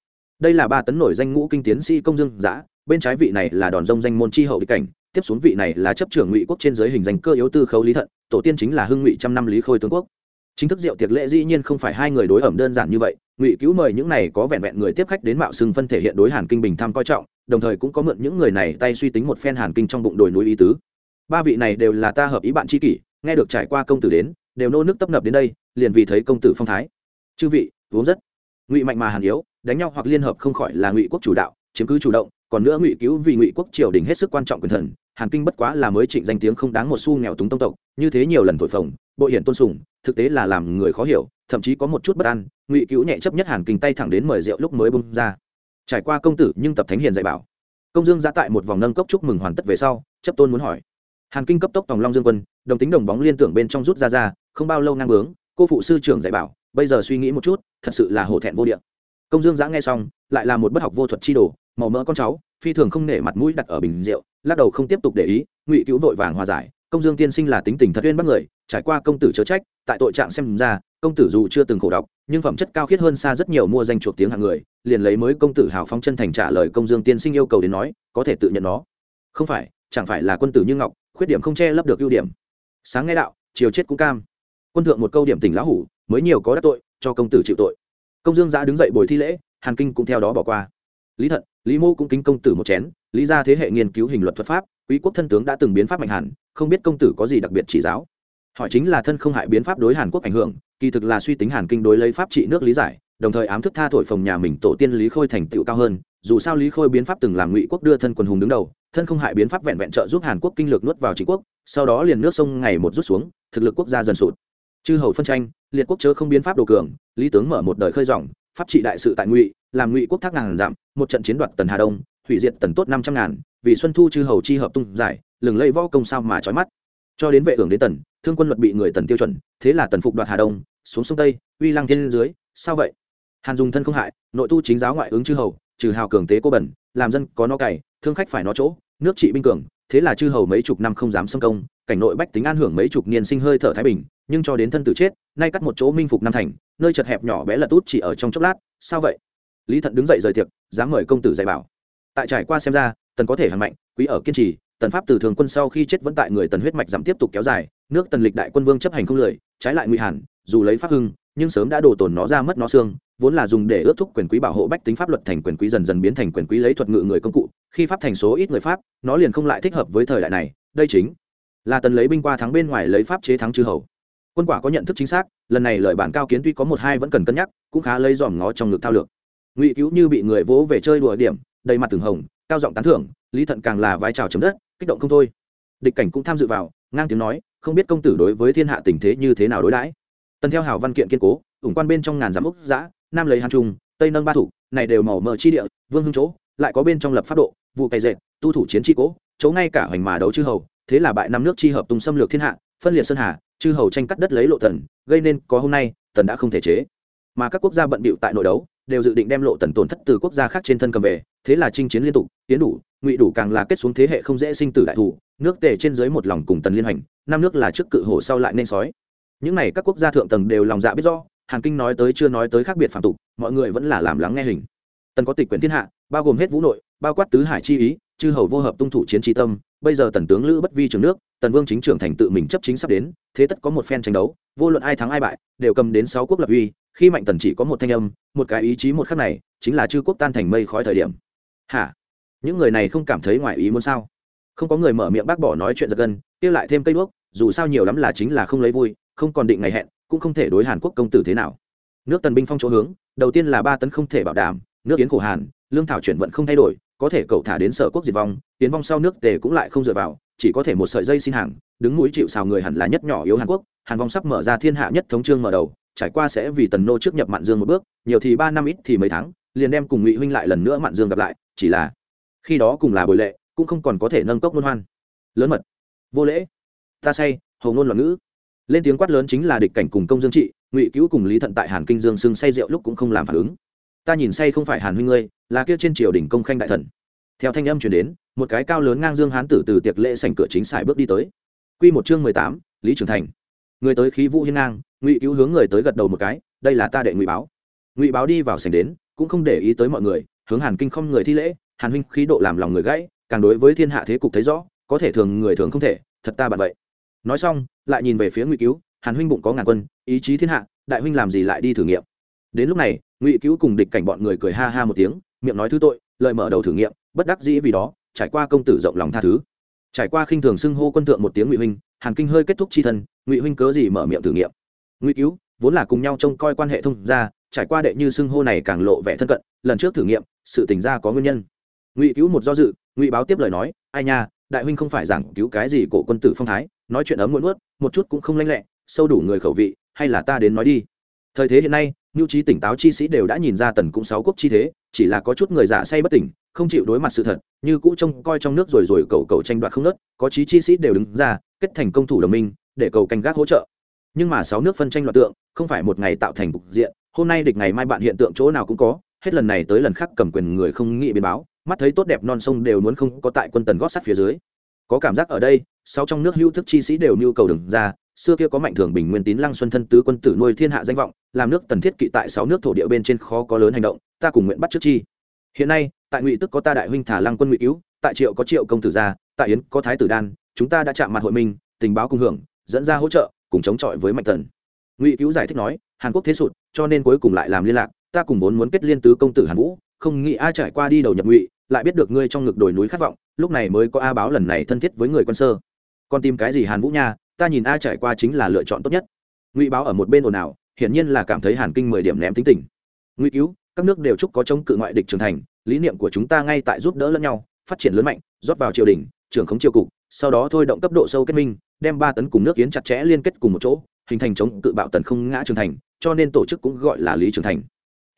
đây là ba tấn nổi danh ngũ kinh tiến sĩ công dương giã, bên trái vị này là đòn rông danh môn tri hậu địch cảnh, tiếp xuống vị này là chấp trưởng ngụy quốc trên giới hình danh cơ yếu tư khấu lý thận, tổ tiên chính là hưng ngụy trăm năm lý khôi tướng quốc. Chính thức diệu tiệc lễ dĩ nhiên không phải hai người đối ẩm đơn giản như vậy, ngụy cứu mời những này có vẹn vẹn người tiếp khách đến mạo xưng phân thể hiện đối hàn kinh bình tham coi trọng, đồng thời cũng có mượn những người này tay suy tính một phen hàn kinh trong bụng đồi núi ý tứ. Ba vị này đều là ta hợp ý bạn tri kỷ, nghe được trải qua công tử đến, đều nô nước tấp nập đến đây, liền vì thấy công tử phong thái. Chư vị, uống rất. Ngụy mạnh mà hàn yếu đánh nhau hoặc liên hợp không khỏi là ngụy quốc chủ đạo, chiếm cứ chủ động, còn nữa ngụy cứu vì ngụy quốc triều đình hết sức quan trọng quyền thần, hàn kinh bất quá là mới trịnh danh tiếng không đáng một xu nghèo túng tông tộc, như thế nhiều lần thổi phồng, bộ hiển tôn sùng, thực tế là làm người khó hiểu, thậm chí có một chút bất an, ngụy cứu nhẹ chấp nhất hàn kinh tay thẳng đến mời rượu lúc mới bung ra. Trải qua công tử nhưng tập thánh hiền dạy bảo. Công dương ra tại một vòng nâng cốc chúc mừng hoàn tất về sau, chấp tôn muốn hỏi. Hàn kinh cấp tốc tòng long dương quân, đồng tính đồng bóng liên tưởng bên trong rút ra ra, không bao lâu ngang bướng, cô phụ sư trưởng dạy bảo, bây giờ suy nghĩ một chút, thật sự là hổ thẹn vô địa công dương giã nghe xong, lại là một bất học vô thuật chi đồ, màu mỡ con cháu, phi thường không nể mặt mũi đặt ở bình rượu, lắc đầu không tiếp tục để ý, ngụy cứu vội vàng hòa giải, công dương tiên sinh là tính tình thật uyên bắt người, trải qua công tử chớ trách, tại tội trạng xem ra, công tử dù chưa từng khổ đọc nhưng phẩm chất cao khiết hơn xa rất nhiều mua danh chuộc tiếng hạng người, liền lấy mới công tử hào phóng chân thành trả lời công dương tiên sinh yêu cầu đến nói, có thể tự nhận nó. Không phải, chẳng phải là quân tử như ngọc, khuyết điểm không che lấp được ưu điểm. Sáng nghe đạo chiều chết cũng cam. Quân thượng một câu điểm tỉnh lão hủ, mới nhiều có đắc tội, cho công tử chịu tội công dương giã đứng dậy bồi thi lễ hàn kinh cũng theo đó bỏ qua. Lý thận lý mô cũng kính công tử một chén lý ra thế hệ nghiên cứu hình luật thuật pháp quý quốc thân tướng đã từng biến pháp mạnh hẳn, không biết công tử có gì đặc biệt chỉ giáo. Hỏi chính là thân không hại biến pháp đối hàn quốc ảnh hưởng kỳ thực là suy tính hàn kinh đối lấy pháp trị nước lý giải đồng thời ám thức tha thổi phòng nhà mình tổ tiên lý khôi thành tựu cao hơn dù sao lý khôi biến pháp từng làm ngụy quốc đưa thân quần hùng đứng đầu thân không hại biến pháp vẹn vẹn trợ giúp hàn quốc kinh lược nuốt vào chính quốc sau đó liền nước sông ngày một rút xuống thực lực quốc gia dần sụt. Chư hầu phân tranh liệt quốc chớ không biến pháp đồ cường, lý tướng mở một đời khơi dòng, pháp trị đại sự tại ngụy, làm ngụy quốc thác ngàn giảm một trận chiến đoạt tần hà đông, hủy diệt tần tốt năm trăm ngàn, vì xuân thu chư hầu chi hợp tung giải, lừng lây võ công sao mà trói mắt. Cho đến vệ hưởng đến tần, thương quân luật bị người tần tiêu chuẩn, thế là tần phục đoạt hà đông, xuống sông tây, uy lăng thiên dưới, sao vậy? Hàn dùng thân không hại, nội tu chính giáo ngoại ứng chư hầu, trừ hào cường tế cô bẩn, làm dân có no cày thương khách phải nó chỗ, nước trị binh cường, thế là chư hầu mấy chục năm không dám xâm công, cảnh nội bách tính an hưởng mấy chục niên sinh hơi thở thái bình, nhưng cho đến thân tử chết, nay cắt một chỗ minh phục nam thành, nơi chật hẹp nhỏ bé lật út chỉ ở trong chốc lát, sao vậy? Lý thận đứng dậy rời tiệc, dám mời công tử dạy bảo. Tại trải qua xem ra, tần có thể hàn mạnh, quý ở kiên trì, tần pháp từ thường quân sau khi chết vẫn tại người tần huyết mạch giảm tiếp tục kéo dài, nước tần lịch đại quân vương chấp hành không lười trái lại nguy hẳn dù lấy pháp hưng, nhưng sớm đã đổ tồn nó ra mất nó xương, vốn là dùng để ước thúc quyền quý bảo hộ bách tính pháp luật thành quyền quý dần dần biến thành quyền quý lấy thuật ngự người công cụ khi pháp thành số ít người pháp, nó liền không lại thích hợp với thời đại này, đây chính là tần lấy binh qua thắng bên ngoài lấy pháp chế thắng chư hầu. Quân quả có nhận thức chính xác, lần này lời bản cao kiến tuy có một hai vẫn cần cân nhắc, cũng khá lấy dòm ngó trong ngực thao lược. Ngụy cứu như bị người vỗ về chơi đùa điểm, đầy mặt từng hồng, cao giọng tán thưởng, lý thận càng là vai trào chấm đất, kích động không thôi. Địch cảnh cũng tham dự vào, ngang tiếng nói, không biết công tử đối với thiên hạ tình thế như thế nào đối đãi. Tần theo hảo văn kiện kiên cố, ủng quan bên trong ngàn giám úc giã nam lấy hàn trung, tây nâng ba thủ, này đều màu mờ chi địa, vương hưng chỗ lại có bên trong lập pháp độ, vụ cày dệt, tu thủ chiến tri cố, chấu ngay cả hoành mà đấu chư hầu, thế là bại năm nước chi hợp tung xâm lược thiên hạ, phân liệt sơn hà, chư hầu tranh cắt đất lấy lộ tần, gây nên có hôm nay, tần đã không thể chế. Mà các quốc gia bận bịu tại nội đấu, đều dự định đem lộ tần tổn thất từ quốc gia khác trên thân cầm về, thế là chinh chiến liên tục, tiến đủ, ngụy đủ càng là kết xuống thế hệ không dễ sinh tử đại thủ, nước tề trên dưới một lòng cùng tần liên hành, năm nước là trước cự hổ sau lại nên sói. Những này các quốc gia thượng tầng đều lòng dạ biết rõ, hàn kinh nói tới chưa nói tới khác biệt phản tục, mọi người vẫn là làm lắng nghe hình tần có tịch quyền thiên hạ, bao gồm hết vũ nội, bao quát tứ hải chi ý, chư hầu vô hợp tung thủ chiến tri tâm, bây giờ tần tướng lữ bất vi trường nước, tần vương chính trưởng thành tự mình chấp chính sắp đến, thế tất có một phen tranh đấu, vô luận ai thắng ai bại, đều cầm đến sáu quốc lập uy, khi mạnh tần chỉ có một thanh âm, một cái ý chí một khắc này, chính là chư quốc tan thành mây khói thời điểm. Hả? Những người này không cảm thấy ngoài ý muốn sao? Không có người mở miệng bác bỏ nói chuyện giật gân, kia lại thêm cây đuốc, dù sao nhiều lắm là chính là không lấy vui, không còn định ngày hẹn, cũng không thể đối hàn quốc công tử thế nào. Nước tần binh phong chỗ hướng, đầu tiên là ba tấn không thể bảo đảm nước yến khổ hàn, lương thảo chuyển vận không thay đổi, có thể cậu thả đến sở quốc diệt vong, tiến vong sau nước tề cũng lại không dựa vào, chỉ có thể một sợi dây xin hàng, đứng mũi chịu xào người hẳn là nhất nhỏ yếu hàn quốc, hàn vong sắp mở ra thiên hạ nhất thống trương mở đầu, trải qua sẽ vì tần nô trước nhập mạn dương một bước, nhiều thì ba năm ít thì mấy tháng, liền đem cùng ngụy huynh lại lần nữa mạn dương gặp lại, chỉ là khi đó cùng là bồi lệ cũng không còn có thể nâng cốc luân hoan. Lớn mật, vô lễ, ta say, hầu ngôn loạn ngữ. Lên tiếng quát lớn chính là địch cảnh cùng công dương trị, ngụy cứu cùng lý thận tại hàn kinh dương sưng say rượu lúc cũng không làm phản ứng ta nhìn say không phải hàn huynh ngươi, là kia trên triều đình công khanh đại thần. Theo thanh âm chuyển đến, một cái cao lớn ngang dương hán tử từ tiệc lễ sảnh cửa chính xài bước đi tới. Quy một chương mười tám, lý trường thành. Người tới khí vũ hiên ngang, ngụy cứu hướng người tới gật đầu một cái, đây là ta đệ ngụy báo. Ngụy báo đi vào sảnh đến, cũng không để ý tới mọi người, hướng hàn kinh không người thi lễ, hàn huynh khí độ làm lòng người gãy, càng đối với thiên hạ thế cục thấy rõ, có thể thường người thường không thể, thật ta bạn vậy. Nói xong, lại nhìn về phía ngụy cứu, hàn huynh bụng có ngàn quân, ý chí thiên hạ, đại huynh làm gì lại đi thử nghiệm đến lúc này, ngụy cứu cùng địch cảnh bọn người cười ha ha một tiếng, miệng nói thứ tội, lời mở đầu thử nghiệm, bất đắc dĩ vì đó, trải qua công tử rộng lòng tha thứ. Trải qua khinh thường xưng hô quân thượng một tiếng ngụy huynh, hàn kinh hơi kết thúc chi thân, ngụy huynh cớ gì mở miệng thử nghiệm? Ngụy cứu, vốn là cùng nhau trông coi quan hệ thông ra trải qua đệ như xưng hô này càng lộ vẻ thân cận, lần trước thử nghiệm, sự tình ra có nguyên nhân. Ngụy cứu một do dự, ngụy báo tiếp lời nói, ai nha, đại huynh không phải giảng cứu cái gì cổ quân tử phong thái, nói chuyện ấm muộn ướt một chút cũng không lanh lẹ, sâu đủ người khẩu vị, hay là ta đến nói đi. Thời thế hiện nay nhu trí tỉnh táo chi sĩ đều đã nhìn ra tần cũng sáu quốc chi thế, chỉ là có chút người giả say bất tỉnh, không chịu đối mặt sự thật, như cũ trông coi trong nước rồi rồi cầu cầu tranh đoạt không nớt, có chí chi sĩ đều đứng ra, kết thành công thủ đồng minh, để cầu canh gác hỗ trợ. Nhưng mà sáu nước phân tranh loạt tượng, không phải một ngày tạo thành cục diện, hôm nay địch ngày mai bạn hiện tượng chỗ nào cũng có, hết lần này tới lần khác cầm quyền người không nghĩ biến báo, mắt thấy tốt đẹp non sông đều muốn không có tại quân tần gót sắt phía dưới. Có cảm giác ở đây sau trong nước hữu thức chi sĩ đều nhu cầu đừng ra xưa kia có mạnh thường bình nguyên tín lăng xuân thân tứ quân tử nuôi thiên hạ danh vọng, làm nước tần thiết kỵ tại sáu nước thổ địa bên trên khó có lớn hành động, ta cùng nguyện bắt trước chi. Hiện nay, tại ngụy tức có ta đại huynh thả lăng quân ngụy cứu, tại triệu có triệu công tử gia, tại yến có thái tử đan, chúng ta đã chạm mặt hội minh, tình báo cùng hưởng, dẫn ra hỗ trợ, cùng chống chọi với mạnh tần. Ngụy cứu giải thích nói, hàn quốc thế sụt, cho nên cuối cùng lại làm liên lạc, ta cùng vốn muốn kết liên tứ công tử hàn vũ, không nghĩ ai trải qua đi đầu nhập ngụy, lại biết được ngươi trong ngực đồi núi khát vọng, lúc này mới có a báo lần này thân thiết với người quân sơ. Con tìm cái gì hàn vũ nha ta nhìn a trải qua chính là lựa chọn tốt nhất. Ngụy báo ở một bên ồn ào, hiển nhiên là cảm thấy hàn kinh mười điểm ném tính tình. Ngụy cứu, các nước đều chúc có chống cự ngoại địch trưởng thành, lý niệm của chúng ta ngay tại giúp đỡ lẫn nhau, phát triển lớn mạnh, rót vào triều đình, trưởng khống triều cục, sau đó thôi động cấp độ sâu kết minh, đem ba tấn cùng nước kiến chặt chẽ liên kết cùng một chỗ, hình thành chống cự bạo tần không ngã trưởng thành, cho nên tổ chức cũng gọi là lý trưởng thành.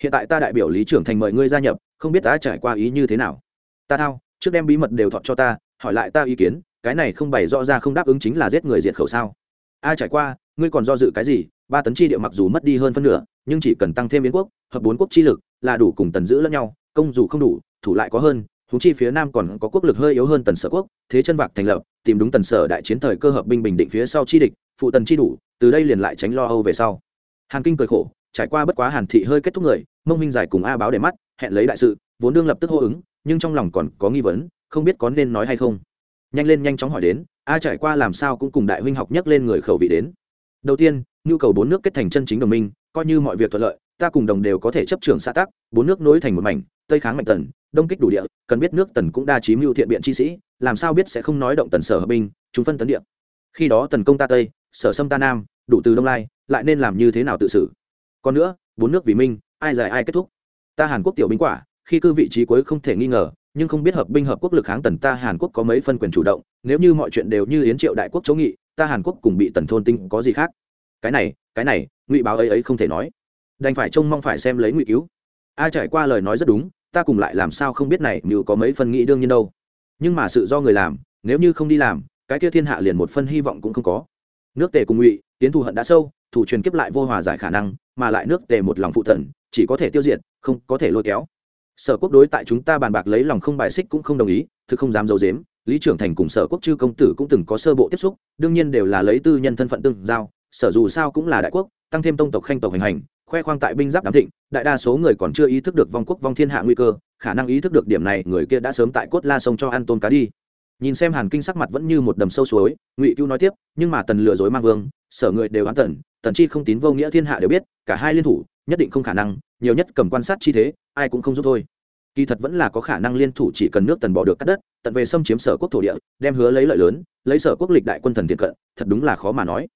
Hiện tại ta đại biểu lý trưởng thành mời ngươi gia nhập, không biết ta trải qua ý như thế nào. Ta thao, trước đem bí mật đều thọt cho ta, hỏi lại ta ý kiến cái này không bày rõ ra không đáp ứng chính là giết người diệt khẩu sao? A, trải qua, ngươi còn do dự cái gì? Ba tấn chi địa mặc dù mất đi hơn phân nửa, nhưng chỉ cần tăng thêm biến quốc, hợp bốn quốc chi lực, là đủ cùng tần giữ lẫn nhau, công dù không đủ, thủ lại có hơn thú chi phía nam còn có quốc lực hơi yếu hơn tần sở quốc, thế chân vạc thành lập, tìm đúng tần sở đại chiến thời cơ hợp binh bình định phía sau chi địch, phụ tần chi đủ, từ đây liền lại tránh lo âu về sau. Hàn kinh cười khổ, trải qua bất quá hàn thị hơi kết thúc người, mông minh giải cùng a báo để mắt, hẹn lấy đại sự, vốn đương lập tức hô ứng, nhưng trong lòng còn có nghi vấn, không biết có nên nói hay không nhanh lên nhanh chóng hỏi đến, a, trải qua làm sao cũng cùng đại huynh học nhắc lên người khẩu vị đến? Đầu tiên, nhu cầu bốn nước kết thành chân chính đồng minh, coi như mọi việc thuận lợi, ta cùng đồng đều có thể chấp trường xã tắc, bốn nước nối thành một mảnh, tây kháng mạnh tần, đông kích đủ địa, cần biết nước tần cũng đa chí mưu thiện biện chi sĩ, làm sao biết sẽ không nói động tần sở hợp binh, chúng phân tấn địa. Khi đó tần công ta tây, sở xâm ta nam, đủ từ đông lai, lại nên làm như thế nào tự xử? Còn nữa, bốn nước vì minh, ai dài ai kết thúc? Ta hàn quốc tiểu binh quả, khi cư vị trí cuối không thể nghi ngờ nhưng không biết hợp binh hợp quốc lực kháng tần ta hàn quốc có mấy phân quyền chủ động, nếu như mọi chuyện đều như yến triệu đại quốc chống nghị, ta hàn quốc cùng bị tần thôn tinh có gì khác? Cái này cái này, ngụy báo ấy ấy không thể nói. Đành phải trông mong phải xem lấy ngụy cứu. A trải qua lời nói rất đúng, ta cùng lại làm sao không biết này như có mấy phần nghĩ đương nhiên đâu. Nhưng mà sự do người làm, nếu như không đi làm, cái kia thiên hạ liền một phân hy vọng cũng không có. Nước tề cùng ngụy tiến thù hận đã sâu thủ truyền kiếp lại vô hòa giải khả năng, mà lại nước tề một lòng phụ thần chỉ có thể tiêu diệt, không có thể lôi kéo sở quốc đối tại chúng ta bàn bạc lấy lòng không bài xích cũng không đồng ý, thực không dám d i ấ u dếm lý trưởng thành cùng sở quốc chư công tử cũng từng có sơ bộ tiếp xúc, đương nhiên đều là lấy tư nhân thân phận tương giao, sở dù sao cũng là đại quốc, tăng thêm tông tộc khanh tộc hành hành, khoe khoang tại binh giáp đám thịnh, đại đa số người còn chưa ý thức được vong quốc vong thiên hạ nguy cơ, khả năng ý thức được điểm này, người kia đã sớm tại cốt la sông cho ăn tôn cá đi. Nhìn xem hàn kinh sắc mặt vẫn như một đầm sâu suối, ngụy cứu nói tiếp, nhưng mà tần lừa dối mang vương, sở người đều án tần tần chi không tín vô nghĩa thiên hạ đều biết, cả hai liên thủ, nhất định không khả năng, nhiều nhất cầm quan sát chi thế ai cũng không giúp thôi. Kỳ thật vẫn là có khả năng liên thủ chỉ cần nước tần bỏ được cắt đất, tận về xâm chiếm sở quốc thổ địa, đem hứa lấy lợi lớn, lấy sở quốc lịch đại quân thần thiện cận, thật đúng là khó mà nói.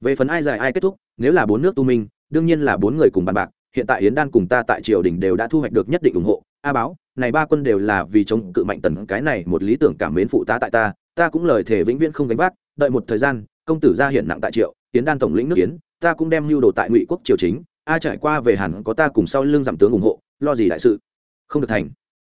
Về phần ai dài ai kết thúc, nếu là bốn nước tu minh, đương nhiên là bốn người cùng bàn bạc, hiện tại yến đan cùng ta tại triều đình đều đã thu hoạch được nhất định ủng hộ. A báo, này ba quân đều là vì chống cự mạnh tần, cái này một lý tưởng cảm mến phụ tá tại ta ta cũng lời thể vĩnh viễn không gánh vác, đợi một thời gian, công tử ra hiện nặng tại triệu yến đan tổng lĩnh nước yến, ta cũng đem lưu đồ tại ngụy quốc triều chính, a trải qua về hẳn có ta cùng sau lưng giảm tướng ủng hộ lo gì đại sự? Không được thành.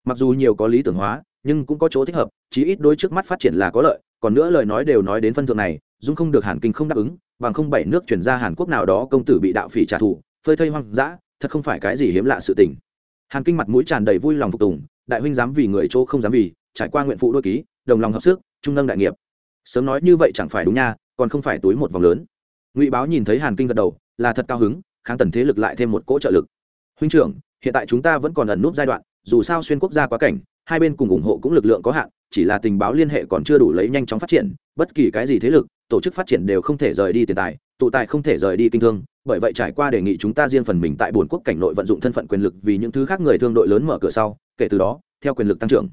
Mặc dù nhiều có lý tưởng hóa, nhưng cũng có chỗ thích hợp, chí ít đôi trước mắt phát triển là có lợi, còn nữa lời nói đều nói đến phân thượng này, dung không được hàn kinh không đáp ứng, bằng không bảy nước chuyển ra hàn quốc nào đó công tử bị đạo phỉ trả thù, phơi thây hoang dã, thật không phải cái gì hiếm lạ sự tình. Hàn kinh mặt mũi tràn đầy vui lòng phục tùng, đại huynh dám vì người chỗ không dám vì, trải qua nguyện phụ đôi ký, đồng lòng hợp sức, trung nâng đại nghiệp. Sớm nói như vậy chẳng phải đúng nha, còn không phải túi một vòng lớn. Ngụy báo nhìn thấy hàn kinh gật đầu, là thật cao hứng, kháng tần thế lực lại thêm một cỗ trợ lực. Huynh trưởng hiện tại chúng ta vẫn còn ẩn nút giai đoạn, dù sao xuyên quốc gia quá cảnh, hai bên cùng ủng hộ cũng lực lượng có hạn, chỉ là tình báo liên hệ còn chưa đủ lấy nhanh chóng phát triển, bất kỳ cái gì thế lực, tổ chức phát triển đều không thể rời đi tiền tài, tụ tài không thể rời đi kinh thương, bởi vậy trải qua đề nghị chúng ta riêng phần mình tại bốn quốc cảnh nội vận dụng thân phận quyền lực vì những thứ khác người thương đội lớn mở cửa sau, kể từ đó, theo quyền lực tăng trưởng.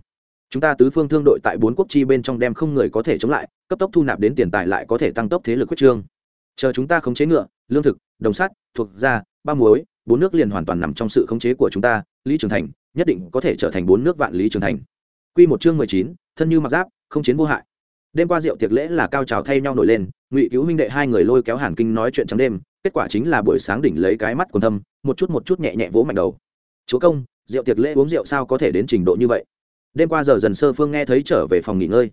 Chúng ta tứ phương thương đội tại bốn quốc chi bên trong đem không người có thể chống lại, cấp tốc thu nạp đến tiền tài lại có thể tăng tốc thế lực quyết trương. Chờ chúng ta khống chế ngựa, lương thực, đồng sắt, thuộc da, ba muối bốn nước liền hoàn toàn nằm trong sự khống chế của chúng ta, lý trường thành nhất định có thể trở thành bốn nước vạn lý trường thành. Quy một chương mười chín, thân như mặc giáp, không chiến vô hại. Đêm qua rượu tiệc lễ là cao trào thay nhau nổi lên, ngụy cứu huynh đệ hai người lôi kéo hàn kinh nói chuyện trắng đêm, kết quả chính là buổi sáng đỉnh lấy cái mắt quần thâm, một chút một chút nhẹ nhẹ vỗ mạnh đầu. Chúa công, rượu tiệc lễ uống rượu sao có thể đến trình độ như vậy? Đêm qua giờ dần sơ phương nghe thấy trở về phòng nghỉ ngơi.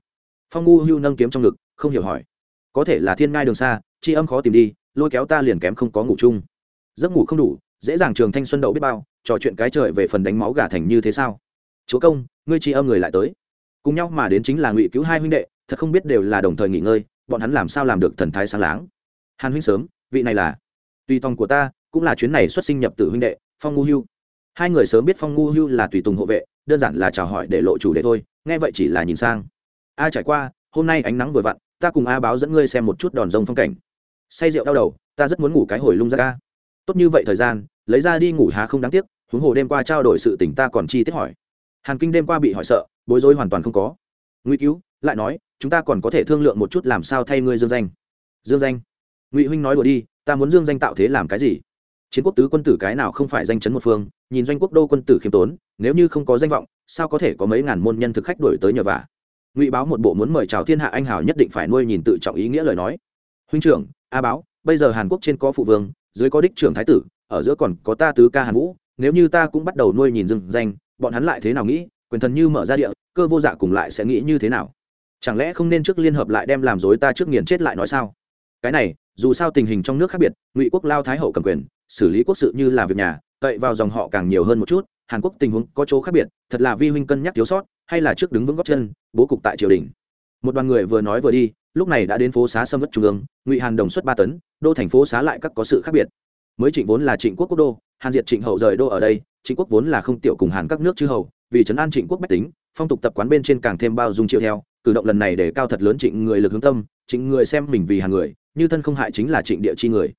Phong ngu hưu nâng kiếm trong ngực, không hiểu hỏi. Có thể là thiên ngai đường xa, chi âm khó tìm đi, lôi kéo ta liền kém không có ngủ chung. Giấc ngủ không đủ dễ dàng trường thanh xuân đậu biết bao, trò chuyện cái trời về phần đánh máu gà thành như thế sao? Chúa công, ngươi tri âm người lại tới. Cùng nhau mà đến chính là ngụy cứu hai huynh đệ, thật không biết đều là đồng thời nghỉ ngơi, bọn hắn làm sao làm được thần thái sáng láng. Hàn huynh sớm, vị này là. Tùy tòng của ta, cũng là chuyến này xuất sinh nhập tử huynh đệ, phong ngu hưu. Hai người sớm biết phong ngu hưu là tùy tùng hộ vệ, đơn giản là chào hỏi để lộ chủ đề thôi, nghe vậy chỉ là nhìn sang. A trải qua, hôm nay ánh nắng vừa vặn, ta cùng a báo dẫn ngươi xem một chút đòn rông phong cảnh. Say rượu đau đầu, ta rất muốn ngủ cái hồi lung ra ca tốt như vậy thời gian, lấy ra đi ngủ há không đáng tiếc, huống hồ đêm qua trao đổi sự tình ta còn chi tiết hỏi. Hàn kinh đêm qua bị hỏi sợ, bối rối hoàn toàn không có. Nguy cứu lại nói, chúng ta còn có thể thương lượng một chút làm sao thay ngươi dương danh. Dương danh? Ngụy huynh nói đùa đi, ta muốn dương danh tạo thế làm cái gì? Chiến quốc tứ quân tử cái nào không phải danh chấn một phương, nhìn doanh quốc đô quân tử khiêm tốn, nếu như không có danh vọng, sao có thể có mấy ngàn môn nhân thực khách đổi tới nhờ vả? Ngụy báo một bộ muốn mời chào thiên hạ anh hào nhất định phải nuôi nhìn tự trọng ý nghĩa lời nói. Huynh trưởng, a báo, bây giờ hàn quốc trên có phụ vương dưới có đích trưởng thái tử, ở giữa còn có ta tứ ca hàn vũ, nếu như ta cũng bắt đầu nuôi nhìn dừng danh, bọn hắn lại thế nào nghĩ, quyền thần như mở ra địa, cơ vô dạ cùng lại sẽ nghĩ như thế nào? Chẳng lẽ không nên trước liên hợp lại đem làm dối ta trước nghiền chết lại nói sao? Cái này, dù sao tình hình trong nước khác biệt, ngụy quốc lao thái hậu cầm quyền, xử lý quốc sự như là việc nhà, cậy vào dòng họ càng nhiều hơn một chút, hàn quốc tình huống có chỗ khác biệt, thật là vi huynh cân nhắc thiếu sót, hay là trước đứng vững góc chân, bố cục tại triều đình. Một đoàn người vừa nói vừa đi, lúc này đã đến phố xá sâm vất trung ương, ngụy hàn đồng xuất ba tấn đô thành phố xá lại các có sự khác biệt. Mới trịnh vốn là trịnh quốc quốc đô, hàn diệt trịnh hậu rời đô ở đây, trịnh quốc vốn là không tiểu cùng hàn các nước chư hầu, vì trấn an trịnh quốc bách tính, phong tục tập quán bên trên càng thêm bao dung chịu theo, cử động lần này để cao thật lớn trịnh người lực hướng tâm, trịnh người xem mình vì hàng người, như thân không hại chính là trịnh địa chi người.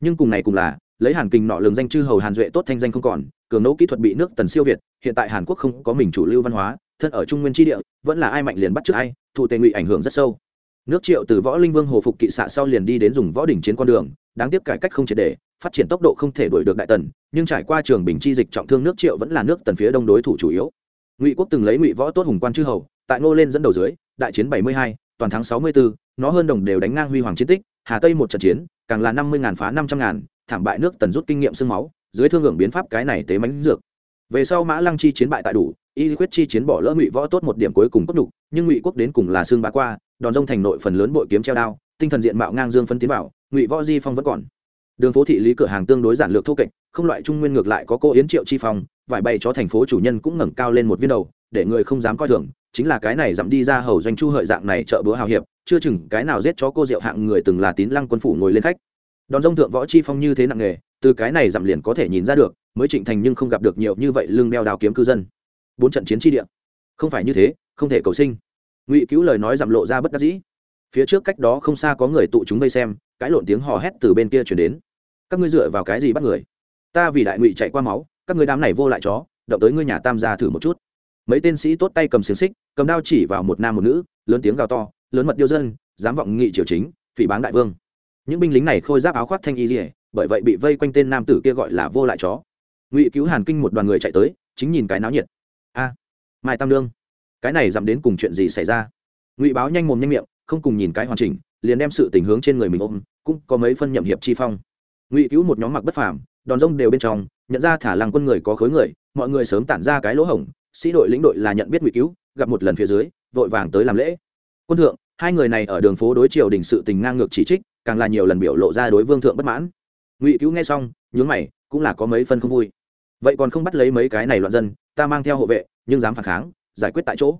Nhưng cùng này cùng là, lấy hàn kinh nọ lường danh chư hầu hàn duệ tốt thanh danh không còn, cường nỗ kỹ thuật bị nước tần siêu việt, hiện tại hàn quốc không có mình chủ lưu văn hóa, thân ở trung nguyên tri địa, vẫn là ai mạnh liền bắt trước ai, thụ tề ngụy ảnh hưởng rất sâu nước triệu từ võ linh vương hồ phục kỵ xạ sau liền đi đến dùng võ đỉnh chiến con đường, đáng tiếc cải cách không triệt để, phát triển tốc độ không thể đuổi được đại tần, nhưng trải qua trường bình chi dịch trọng thương nước triệu vẫn là nước tần phía đông đối thủ chủ yếu. Ngụy quốc từng lấy ngụy võ tốt hùng quan chư hầu, tại ngô lên dẫn đầu dưới, đại chiến bảy mươi hai, toàn thắng sáu mươi bốn nó hơn đồng đều đánh ngang huy hoàng chiến tích, hà tây một trận chiến, càng là năm mươi ngàn phá năm trăm ngàn, thảm bại nước tần rút kinh nghiệm sương máu, dưới thương hưởng biến pháp cái này tế mánh dược. Về sau mã lăng chi chiến bại tại đủ, y quyết chi chiến bỏ lỡ ngụy võ tốt một điểm cuối cùng cốt nhục, nhưng ngụy quốc đến cùng là xương bá qua đòn rông thành nội phần lớn bội kiếm treo đao, tinh thần diện mạo ngang dương phân tiến bảo ngụy võ di phong vẫn còn. Đường phố thị lý cửa hàng tương đối giản lược thô kệch, không loại trung nguyên ngược lại có cô yến triệu chi phong, vải bày cho thành phố chủ nhân cũng ngẩng cao lên một viên đầu, để người không dám coi thường, chính là cái này dặm đi ra hầu doanh chu hợi dạng này chợ búa hào hiệp, chưa chừng cái nào giết chó cô rượu hạng người từng là tín lăng quân phủ ngồi lên khách. Đòn rông thượng võ chi phong như thế nặng nghề từ cái này dặm liền có thể nhìn ra được, mới trịnh thành nhưng không gặp được nhiều như vậy lưng đeo đào kiếm cư dân. Bốn trận chiến tri địa. Không phải như thế, không thể cầu sinh ngụy cứu lời nói giảm lộ ra bất đắc dĩ. Phía trước cách đó không xa có người tụ chúng vây xem Cãi lộn tiếng hò hét từ bên kia chuyển đến. Các ngươi dựa vào cái gì bắt người? Ta vì đại ngụy chạy qua máu, các người đám này vô lại chó, động tới ngươi nhà tam gia thử một chút. Mấy tên sĩ tốt tay cầm xiềng xích, cầm đao chỉ vào một nam một nữ, lớn tiếng gào to, lớn mật điêu dân, dám vọng nghị triều chính, phỉ báng đại vương. Những binh lính này khôi giáp áo khoác thanh y dỉa bởi vậy bị vây quanh tên nam tử kia gọi là vô lại chó. Ngụy cứu hàn kinh một đoàn người chạy tới, chính nhìn cái náo nhiệt. A, mai tam lương cái này dặm đến cùng chuyện gì xảy ra? Ngụy báo nhanh mồm nhanh miệng, không cùng nhìn cái hoàn chỉnh, liền đem sự tình hướng trên người mình ôm, cũng có mấy phân nhậm hiệp chi phong. Ngụy cứu một nhóm mặc bất phàm, đòn rông đều bên trong, nhận ra thả làng quân người có khối người, mọi người sớm tản ra cái lỗ hổng, sĩ đội lĩnh đội là nhận biết ngụy cứu, gặp một lần phía dưới, vội vàng tới làm lễ. Quân thượng, hai người này ở đường phố đối triều đình sự tình ngang ngược chỉ trích, càng là nhiều lần biểu lộ ra đối vương thượng bất mãn. Ngụy cứu nghe xong, nhướng mày, cũng là có mấy phân không vui. Vậy còn không bắt lấy mấy cái này loạn dân, ta mang theo hộ vệ, nhưng dám phản kháng giải quyết tại chỗ.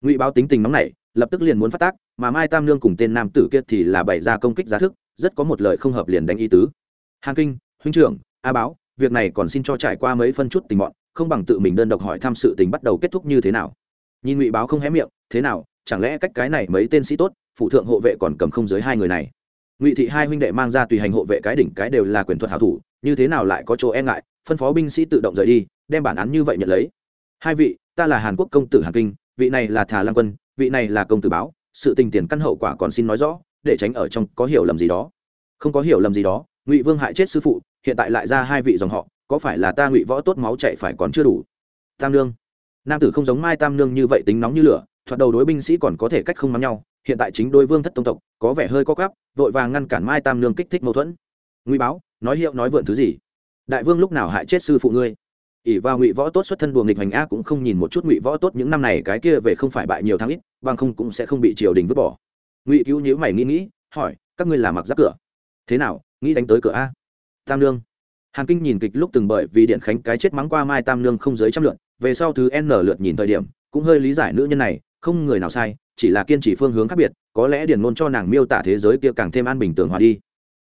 Ngụy báo tính tình nóng này lập tức liền muốn phát tác, mà mai tam lương cùng tên nam tử kia thì là bày ra công kích giá thức, rất có một lời không hợp liền đánh ý tứ. Hàn kinh, huynh trưởng, a báo, việc này còn xin cho trải qua mấy phân chút tình bọn, không bằng tự mình đơn độc hỏi thăm sự tình bắt đầu kết thúc như thế nào. Nhìn ngụy báo không hé miệng, thế nào, chẳng lẽ cách cái này mấy tên sĩ tốt, phụ thượng hộ vệ còn cầm không dưới hai người này? Ngụy thị hai huynh đệ mang ra tùy hành hộ vệ cái đỉnh cái đều là quyền thuật hảo thủ, như thế nào lại có chỗ e ngại, phân phó binh sĩ tự động rời đi, đem bản án như vậy nhận lấy. Hai vị ta là hàn quốc công tử hàn kinh, vị này là thà lan quân, vị này là công tử báo, sự tình tiền căn hậu quả còn xin nói rõ, để tránh ở trong có hiểu lầm gì đó. Không có hiểu lầm gì đó, ngụy vương hại chết sư phụ, hiện tại lại ra hai vị dòng họ, có phải là ta ngụy võ tốt máu chạy phải còn chưa đủ? Tam nương. Nam tử không giống mai tam nương như vậy tính nóng như lửa, thoạt đầu đối binh sĩ còn có thể cách không mắng nhau, hiện tại chính đôi vương thất tông tộc, có vẻ hơi co gắp vội vàng ngăn cản mai tam nương kích thích mâu thuẫn. Ngụy báo, nói hiệu nói vượn thứ gì? Đại vương lúc nào hại chết sư phụ ngươi? Ỷ vào ngụy võ tốt xuất thân đùa nghịch hành a cũng không nhìn một chút ngụy võ tốt những năm này cái kia về không phải bại nhiều tháng ít, bằng không cũng sẽ không bị triều đình vứt bỏ. Ngụy cứu nhữ mày nghĩ nghĩ, hỏi, các ngươi là mặc giáp cửa? Thế nào, nghĩ đánh tới cửa a? Tam nương. Hàn kinh nhìn kịch lúc từng bởi vì điện khánh cái chết mắng qua mai tam nương không dưới trăm lượt, về sau thứ n lượt nhìn thời điểm, cũng hơi lý giải nữ nhân này, không người nào sai, chỉ là kiên trì phương hướng khác biệt, có lẽ điển ngôn cho nàng miêu tả thế giới kia càng thêm an bình tường hòa đi.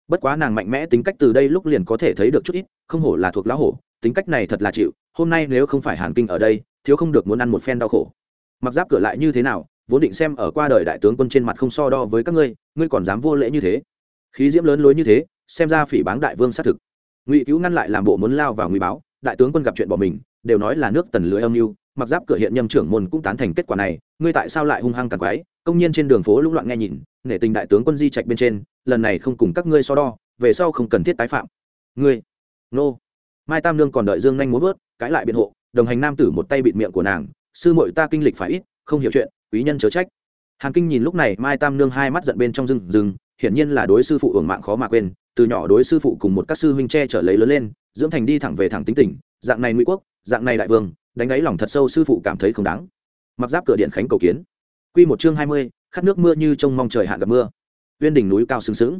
Bất quá nàng mạnh mẽ tính cách từ đây lúc liền có thể thấy được chút ít, không hổ là thuộc lão hổ tính cách này thật là chịu, hôm nay nếu không phải hàn kinh ở đây, thiếu không được muốn ăn một phen đau khổ. Mặc giáp cửa lại như thế nào, vốn định xem ở qua đời đại tướng quân trên mặt không so đo với các ngươi ngươi còn dám vô lễ như thế? Khí diễm lớn lối như thế, xem ra phỉ báng đại vương xác thực. Ngụy cứu ngăn lại làm bộ muốn lao vào ngụy báo, đại tướng quân gặp chuyện bỏ mình, đều nói là nước tần lưới âm mưu, mặc giáp cửa hiện nhâm trưởng môn cũng tán thành kết quả này, ngươi tại sao lại hung hăng càng quái? Công nhiên trên đường phố lũng loạn nghe nhìn, nể tình đại tướng quân di trạch bên trên, lần này không cùng các ngươi so đo, về sau không cần thiết tái phạm. Ngươi, nô mai tam lương còn đợi dương nhanh muốn vớt, cãi lại biện hộ, đồng hành nam tử một tay bịt miệng của nàng, sư muội ta kinh lịch phải ít, không hiểu chuyện, quý nhân chớ trách. Hàn kinh nhìn lúc này, mai tam nương hai mắt giận bên trong rừng rừng hiển nhiên là đối sư phụ hưởng mạng khó mà quên, từ nhỏ đối sư phụ cùng một các sư huynh tre trở lấy lớn lên, dưỡng thành đi thẳng về thẳng tính tình, dạng này ngụy quốc, dạng này đại vương, đánh ấy lòng thật sâu sư phụ cảm thấy không đáng. Mặc giáp cửa điện khánh cầu kiến. Q một chương hai mươi, khát nước mưa như trông mong trời hạn gặp mưa. Uyên đỉnh núi cao sừng sững.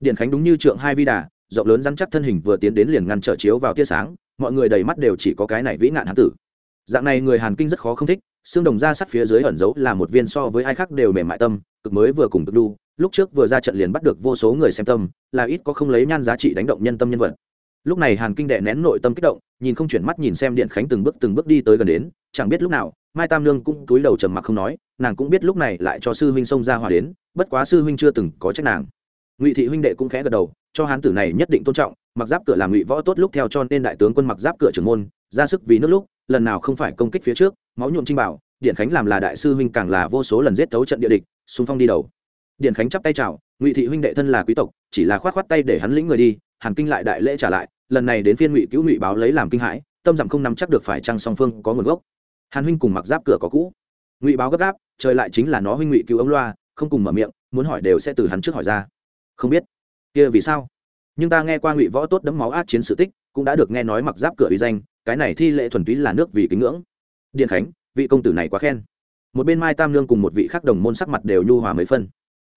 Điện khánh đúng như trượng hai vi đà rộng lớn rắn chắc thân hình vừa tiến đến liền ngăn trở chiếu vào tia sáng, mọi người đầy mắt đều chỉ có cái này vĩ nạn hán tử. Dạng này người hàn kinh rất khó không thích, xương đồng ra sắt phía dưới ẩn giấu là một viên so với ai khác đều mềm mại tâm, cực mới vừa cùng cực đu, lúc trước vừa ra trận liền bắt được vô số người xem tâm, là ít có không lấy nhan giá trị đánh động nhân tâm nhân vật. Lúc này hàn kinh đệ nén nội tâm kích động, nhìn không chuyển mắt nhìn xem điện khánh từng bước từng bước đi tới gần đến, chẳng biết lúc nào, mai tam lương cũng túi đầu trầm mặc không nói, nàng cũng biết lúc này lại cho sư huynh xông ra hòa đến, bất quá sư huynh chưa từng có trách nàng. Ngụy thị huynh đệ cũng khẽ gật đầu cho hán tử này nhất định tôn trọng, mặc giáp cửa làm ngụy võ tốt lúc theo cho nên đại tướng quân mặc giáp cửa trưởng môn, ra sức vì nước lúc, lần nào không phải công kích phía trước, máu nhuộm trinh bảo điện khánh làm là đại sư huynh càng là vô số lần giết tấu trận địa địch, xung phong đi đầu. Điện khánh chắp tay chào, ngụy thị huynh đệ thân là quý tộc, chỉ là khoát khoát tay để hắn lĩnh người đi, hàn kinh lại đại lễ trả lại, lần này đến phiên ngụy cứu ngụy báo lấy làm kinh hãi, tâm rằng không nắm chắc được phải chăng song phương có nguồn gốc. Hàn huynh cùng mặc giáp cửa có cũ. Ngụy báo gấp gáp, trời lại chính là nó huynh ngụy cứu ống loa, không cùng mở miệng, muốn hỏi đều sẽ từ hắn trước hỏi ra. Không biết kia vì sao? Nhưng ta nghe qua ngụy võ tốt đấm máu át chiến sự tích, cũng đã được nghe nói mặc giáp cửa uy danh, cái này thi lệ thuần túy là nước vì kính ngưỡng. Điện khánh, vị công tử này quá khen. Một bên mai tam lương cùng một vị khác đồng môn sắc mặt đều nhu hòa mấy phân.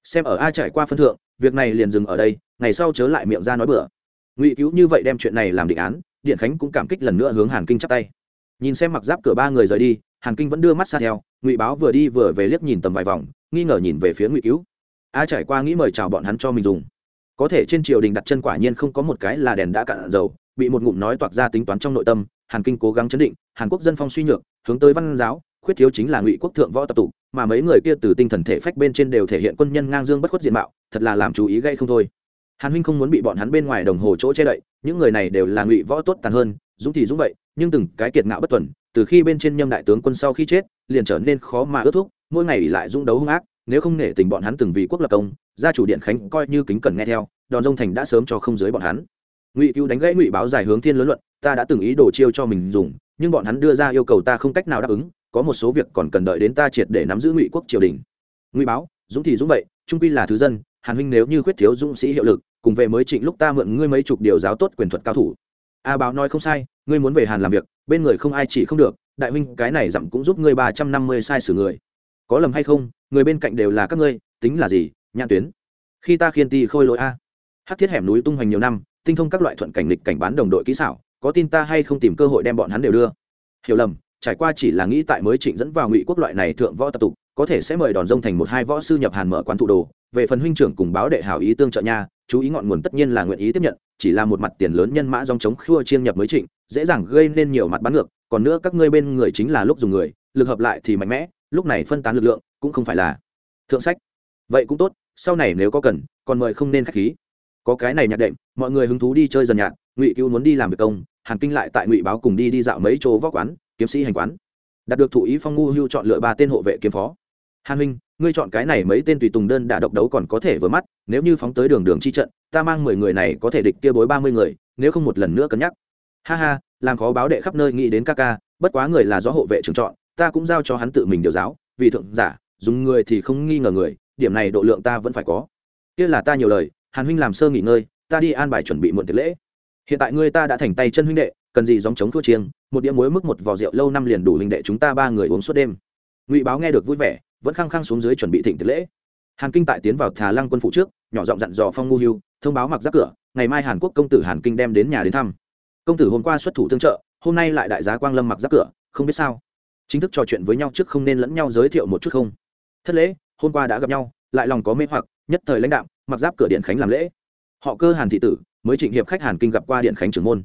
Xem ở ai trải qua phân thượng, việc này liền dừng ở đây, ngày sau chớ lại miệng ra nói bừa. Ngụy cứu như vậy đem chuyện này làm định án, điện khánh cũng cảm kích lần nữa hướng hàn kinh chắp tay. Nhìn xem mặc giáp cửa ba người rời đi, hàn kinh vẫn đưa mắt xa theo, ngụy báo vừa đi vừa về liếc nhìn tầm vài vòng, nghi ngờ nhìn về phía ngụy cứu. A trải qua nghĩ mời chào bọn hắn cho mình dùng có thể trên triều đình đặt chân quả nhiên không có một cái là đèn đã cạn dầu, bị một ngụm nói toạc ra tính toán trong nội tâm, hàn kinh cố gắng chấn định, hàn quốc dân phong suy nhược, hướng tới văn giáo, khuyết thiếu chính là ngụy quốc thượng võ tập tụ mà mấy người kia từ tinh thần thể phách bên trên đều thể hiện quân nhân ngang dương bất khuất diện mạo, thật là làm chú ý gây không thôi. Hàn huynh không muốn bị bọn hắn bên ngoài đồng hồ chỗ che đậy, những người này đều là ngụy võ tốt tàn hơn, dũng thì dũng vậy, nhưng từng cái kiệt ngạo bất tuần, từ khi bên trên nhâm đại tướng quân sau khi chết, liền trở nên khó mà ước thúc, mỗi ngày lại dũng đấu hung ác, nếu không nể tình bọn hắn từng vì quốc lập công gia chủ điện khánh coi như kính cẩn nghe theo, đòn dông thành đã sớm cho không dưới bọn hắn. Ngụy cứu đánh gãy ngụy báo giải hướng thiên lớn luận, ta đã từng ý đồ chiêu cho mình dùng, nhưng bọn hắn đưa ra yêu cầu ta không cách nào đáp ứng, có một số việc còn cần đợi đến ta triệt để nắm giữ ngụy quốc triều đình. Ngụy báo, dũng thì dũng vậy, trung quy là thứ dân, hàn huynh nếu như khuyết thiếu dũng sĩ hiệu lực, cùng về mới trịnh lúc ta mượn ngươi mấy chục điều giáo tốt quyền thuật cao thủ. A báo nói không sai, ngươi muốn về hàn làm việc, bên người không ai chỉ không được, đại huynh, cái này dặm cũng giúp ngươi ba trăm năm mươi sai sử người. Có lầm hay không, người bên cạnh đều là các ngươi, tính là gì nhãn tuyến. Khi ta khiên ti khôi lỗi a. Hát thiết hẻm núi tung hoành nhiều năm, tinh thông các loại thuận cảnh lịch cảnh bán đồng đội kỹ xảo, có tin ta hay không tìm cơ hội đem bọn hắn đều đưa. Hiểu lầm, trải qua chỉ là nghĩ tại mới trịnh dẫn vào ngụy quốc loại này thượng võ tập tục, có thể sẽ mời đòn rông thành một hai võ sư nhập hàn mở quán thủ đồ. Về phần huynh trưởng cùng báo đệ hảo ý tương trợ nha, chú ý ngọn nguồn tất nhiên là nguyện ý tiếp nhận, chỉ là một mặt tiền lớn nhân mã dòng chống khua chiên nhập mới trịnh, dễ dàng gây nên nhiều mặt bán ngược, còn nữa các ngươi bên người chính là lúc dùng người, lực hợp lại thì mạnh mẽ, lúc này phân tán lực lượng cũng không phải là thượng sách. Vậy cũng tốt sau này nếu có cần, còn mời không nên k h á c h khí. Có cái này nhạc đệm, mọi người hứng thú đi chơi dần nhạc ngụy cứu muốn đi làm việc công, hàn kinh lại tại ngụy báo cùng đi đi dạo mấy chỗ vóc quán, kiếm sĩ hành quán. Đạt được thụ ý phong ngu hưu chọn lựa ba tên hộ vệ kiếm phó. Hàn huynh ngươi chọn cái này mấy tên tùy tùng đơn đã độc đấu còn có thể vừa mắt, nếu như phóng tới đường đường chi trận, ta mang mười người này có thể địch kia bối ba mươi người, nếu không một lần nữa cân nhắc. Ha ha, làm khó báo đệ khắp nơi nghĩ đến ca ca, bất quá người là do hộ vệ trường chọn, ta cũng giao cho hắn tự mình điều giáo, vì thượng giả, dùng người thì không nghi ngờ người điểm này độ lượng ta vẫn phải có. Kia là ta nhiều lời, hàn huynh làm sơ nghỉ ngơi, ta đi an bài chuẩn bị muộn tiệc lễ. Hiện tại ngươi ta đã thành tay chân huynh đệ, cần gì dòng chống thua chiêng, một đĩa muối mức một vò rượu lâu năm liền đủ huynh đệ chúng ta ba người uống suốt đêm. Ngụy báo nghe được vui vẻ, vẫn khăng khăng xuống dưới chuẩn bị thịnh tiệc lễ. Hàn kinh tại tiến vào thà lăng quân phủ trước, nhỏ giọng dặn dò phong ngu hưu, thông báo mặc giáp cửa, ngày mai hàn quốc công tử hàn kinh đem đến nhà đến thăm. Công tử hôm qua xuất thủ tương trợ, hôm nay lại đại giá quang lâm mặc giáp cửa, không biết sao. Chính thức trò chuyện với nhau trước không nên lẫn nhau giới thiệu một chút không? Thất lễ hôm qua đã gặp nhau, lại lòng có mê hoặc, nhất thời lãnh đạo mặc giáp cửa điện khánh làm lễ. Họ cơ hàn thị tử, mới trịnh hiệp khách hàn kinh gặp qua điện khánh trưởng môn.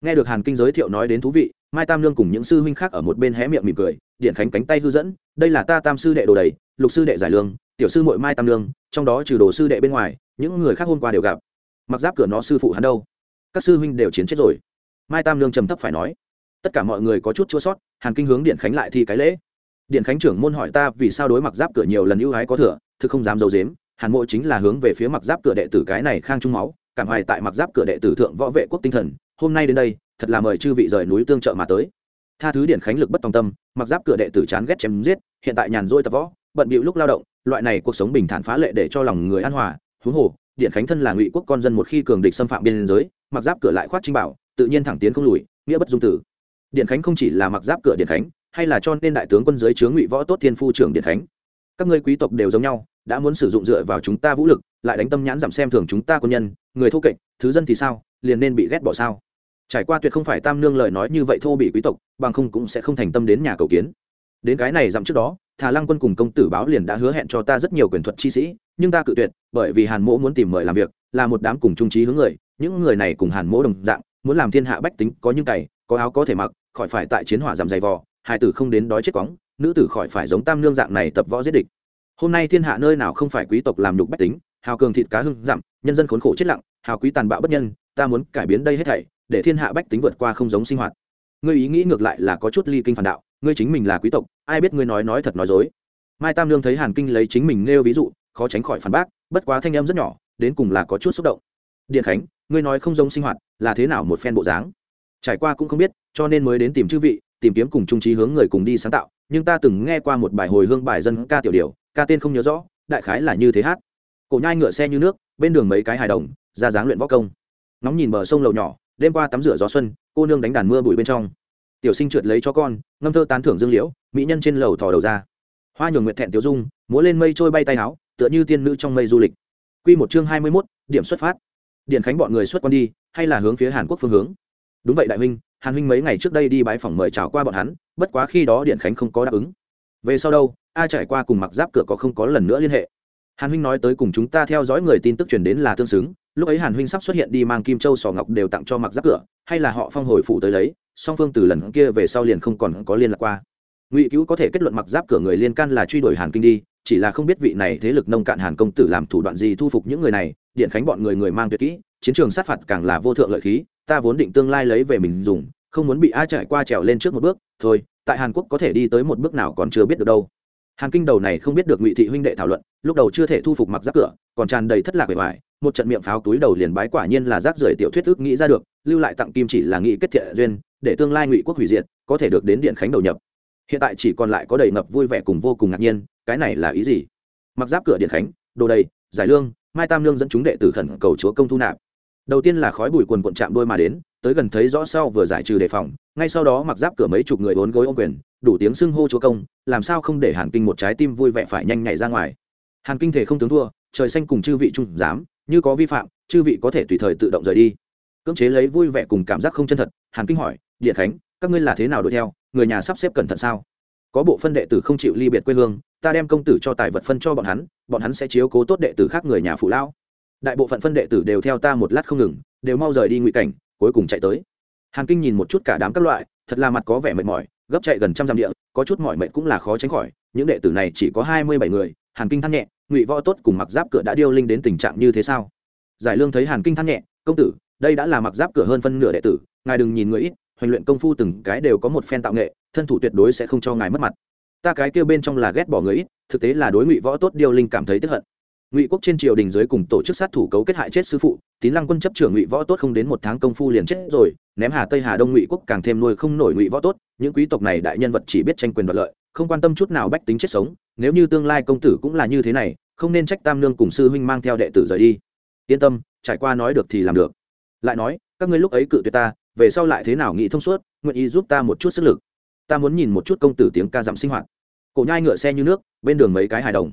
Nghe được hàn kinh giới thiệu nói đến thú vị, mai tam lương cùng những sư huynh khác ở một bên hé miệng mỉm cười, điện khánh cánh tay hư dẫn, đây là ta tam sư đệ đồ đầy, lục sư đệ giải lương, tiểu sư mội mai tam lương trong đó trừ đồ sư đệ bên ngoài, những người khác hôm qua đều gặp. Mặc giáp cửa nó sư phụ hắn đâu? Các sư huynh đều chiến chết rồi. Mai tam lương trầm thấp phải nói. Tất cả mọi người có chút chua sót, hàn kinh hướng điện khánh lại thi cái lễ điện khánh trưởng môn hỏi ta vì sao đối mặc giáp cửa nhiều lần ưu ái có thừa, thực không dám d i ấ u dếm hàn mộ chính là hướng về phía mặc giáp cửa đệ tử cái này khang trung máu, cảm hoài tại mặc giáp cửa đệ tử thượng võ vệ quốc tinh thần, hôm nay đến đây, thật là mời chư vị rời núi tương trợ mà tới. Tha thứ điện khánh lực bất tòng tâm, mặc giáp cửa đệ tử chán ghét chém giết, hiện tại nhàn rỗi tập võ, bận bịu lúc lao động, loại này cuộc sống bình thản phá lệ để cho lòng người an hòa, huống hồ điện khánh thân là ngụy quốc con dân một khi cường địch xâm phạm biên giới, mặc giáp cửa lại khoát trinh bảo, tự nhiên thẳng tiến không lùi, nghĩa bất dung tử. Điện khánh không chỉ là mặc giáp cửa điện khánh hay là cho nên đại tướng quân giới chướng ngụy võ tốt thiên phu trưởng điện thánh, các ngươi quý tộc đều giống nhau đã muốn sử dụng dựa vào chúng ta vũ lực lại đánh tâm nhãn giảm xem thường chúng ta quân nhân người thô kệch thứ dân thì sao liền nên bị ghét bỏ sao? Trải qua tuyệt không phải tam nương lời nói như vậy thô bị quý tộc bằng không cũng sẽ không thành tâm đến nhà cầu kiến. Đến cái này dặm trước đó thà lăng quân cùng công tử báo liền đã hứa hẹn cho ta rất nhiều quyền thuật chi sĩ nhưng ta cự tuyệt bởi vì hàn mỗ muốn tìm mời làm việc là một đám cùng trung trí hướng người những người này cùng hàn mỗ đồng dạng muốn làm thiên hạ bách tính có những cày có áo có thể mặc khỏi phải tại chiến hỏa giảm dày vò hai tử không đến đói chết quóng, nữ tử khỏi phải giống tam nương dạng này tập võ giết địch. Hôm nay thiên hạ nơi nào không phải quý tộc làm nhục bách tính, hào cường thịt cá hưng dặm, nhân dân khốn khổ chết lặng, hào quý tàn bạo bất nhân, ta muốn cải biến đây hết thảy, để thiên hạ bách tính vượt qua không giống sinh hoạt. Ngươi ý nghĩ ngược lại là có chút ly kinh phản đạo, ngươi chính mình là quý tộc, ai biết ngươi nói nói thật nói dối. Mai tam lương thấy hàn kinh lấy chính mình nêu ví dụ, khó tránh khỏi phản bác, bất quá thanh em rất nhỏ, đến cùng là có chút xúc động. Điện khánh, ngươi nói không giống sinh hoạt, là thế nào một phen bộ dáng? Trải qua cũng không biết, cho nên mới đến tìm chư vị tìm kiếm cùng trung trí hướng người cùng đi sáng tạo, nhưng ta từng nghe qua một bài hồi hương bài dân ca tiểu điều ca tên không nhớ rõ, đại khái là như thế hát. Cổ nhai ngựa xe như nước, bên đường mấy cái hài đồng, ra dáng luyện võ công. Nóng nhìn bờ sông lầu nhỏ, đêm qua tắm rửa gió xuân, cô nương đánh đàn mưa bụi bên trong. Tiểu sinh trượt lấy cho con, ngâm thơ tán thưởng dương liễu, mỹ nhân trên lầu thò đầu ra. Hoa nhường nguyện thẹn tiểu dung, múa lên mây trôi bay tay áo, tựa như tiên nữ trong mây du lịch. Quy một chương hai mươi mốt, điểm xuất phát. Điện khánh bọn người xuất quan đi, hay là hướng phía hàn quốc phương hướng? Đúng vậy đại huynh, hàn huynh mấy ngày trước đây đi bãi phòng mời chào qua bọn hắn, bất quá khi đó điện khánh không có đáp ứng. Về sau đâu, a trải qua cùng mặc giáp cửa có không có lần nữa liên hệ. Hàn huynh nói tới cùng chúng ta theo dõi người tin tức truyền đến là tương xứng, lúc ấy hàn huynh sắp xuất hiện đi mang kim châu sò ngọc đều tặng cho mặc giáp cửa, hay là họ phong hồi phụ tới lấy, song phương từ lần kia về sau liền không còn có liên lạc qua. Ngụy cứu có thể kết luận mặc giáp cửa người liên can là truy đuổi hàn kinh đi, chỉ là không biết vị này thế lực nông cạn hàn công tử làm thủ đoạn gì thu phục những người này điện khánh bọn người người mang tuyệt kỹ, chiến trường sát phạt càng là vô thượng lợi khí, ta vốn định tương lai lấy về mình dùng, không muốn bị ai trải qua trèo lên trước một bước, thôi, tại hàn quốc có thể đi tới một bước nào còn chưa biết được đâu. Hàn kinh đầu này không biết được ngụy thị huynh đệ thảo luận, lúc đầu chưa thể thu phục mặc giáp cửa, còn tràn đầy thất lạc bề ngoài một trận miệng pháo túi đầu liền bái quả nhiên là rác rưởi tiểu thuyết ước nghĩ ra được, lưu lại tặng kim chỉ là nghĩ kết thiện duyên, để tương lai ngụy quốc hủy diệt, có thể được đến điện khánh đầu nhập. Hiện tại chỉ còn lại có đầy ngập vui vẻ cùng vô cùng ngạc nhiên, cái này là ý gì? Mặc giáp cửa điện khánh, đồ đầy, giải lương mai tam lương dẫn chúng đệ tử khẩn cầu chúa công thu nạp. Đầu tiên là khói bụi quần quận chạm đôi mà đến, tới gần thấy rõ sau vừa giải trừ đề phòng, ngay sau đó mặc giáp cửa mấy chục người vốn gối ô quyền, đủ tiếng xưng hô chúa công, làm sao không để hàn kinh một trái tim vui vẻ phải nhanh nhảy ra ngoài. Hàn kinh thể không tướng thua, trời xanh cùng chư vị trung giám, như có vi phạm, chư vị có thể tùy thời tự động rời đi. Cưỡng chế lấy vui vẻ cùng cảm giác không chân thật, hàn kinh hỏi, điện khánh, các ngươi là thế nào đuổi theo? Người nhà sắp xếp cẩn thận sao? Có bộ phân đệ tử không chịu ly biệt quê hương ta đem công tử cho tài vật phân cho bọn hắn bọn hắn sẽ chiếu cố tốt đệ tử khác người nhà phụ lão. Đại bộ phận phân đệ tử đều theo ta một lát không ngừng, đều mau rời đi ngụy cảnh, cuối cùng chạy tới. Hàn kinh nhìn một chút cả đám các loại, thật là mặt có vẻ mệt mỏi, gấp chạy gần trăm dặm địa, có chút mỏi mệt cũng là khó tránh khỏi, những đệ tử này chỉ có hai mươi bảy người, hàn kinh than nhẹ, ngụy võ tốt cùng mặc giáp cửa đã điêu linh đến tình trạng như thế sao? Giải lương thấy hàn kinh than nhẹ, công tử, đây đã là mặc giáp cửa hơn phân nửa đệ tử, ngài đừng nhìn người ít hoành luyện công phu từng cái đều có một phen tạo nghệ, thân thủ tuyệt đối sẽ không cho ngài mất mặt ta cái kêu bên trong là ghét bỏ người ít, thực tế là đối ngụy võ tốt điều linh cảm thấy tức hận. Ngụy quốc trên triều đình dưới cùng tổ chức sát thủ cấu kết hại chết sư phụ, tín lăng quân chấp trưởng ngụy võ tốt không đến một tháng công phu liền chết rồi, ném hà tây hà đông ngụy quốc càng thêm nuôi không nổi ngụy võ tốt, những quý tộc này đại nhân vật chỉ biết tranh quyền đoạt lợi, không quan tâm chút nào bách tính chết sống, nếu như tương lai công tử cũng là như thế này, không nên trách tam nương cùng sư huynh mang theo đệ tử rời đi. Yên tâm, trải qua nói được thì làm được. Lại nói, các ngươi lúc ấy cự tuyệt ta, về sau lại thế nào nghĩ thông suốt, nguyện ý giúp ta một chút sức lực ta muốn nhìn một chút công tử tiếng ca dặm sinh hoạt. Cổ nhai ngựa xe như nước, bên đường mấy cái hài đồng.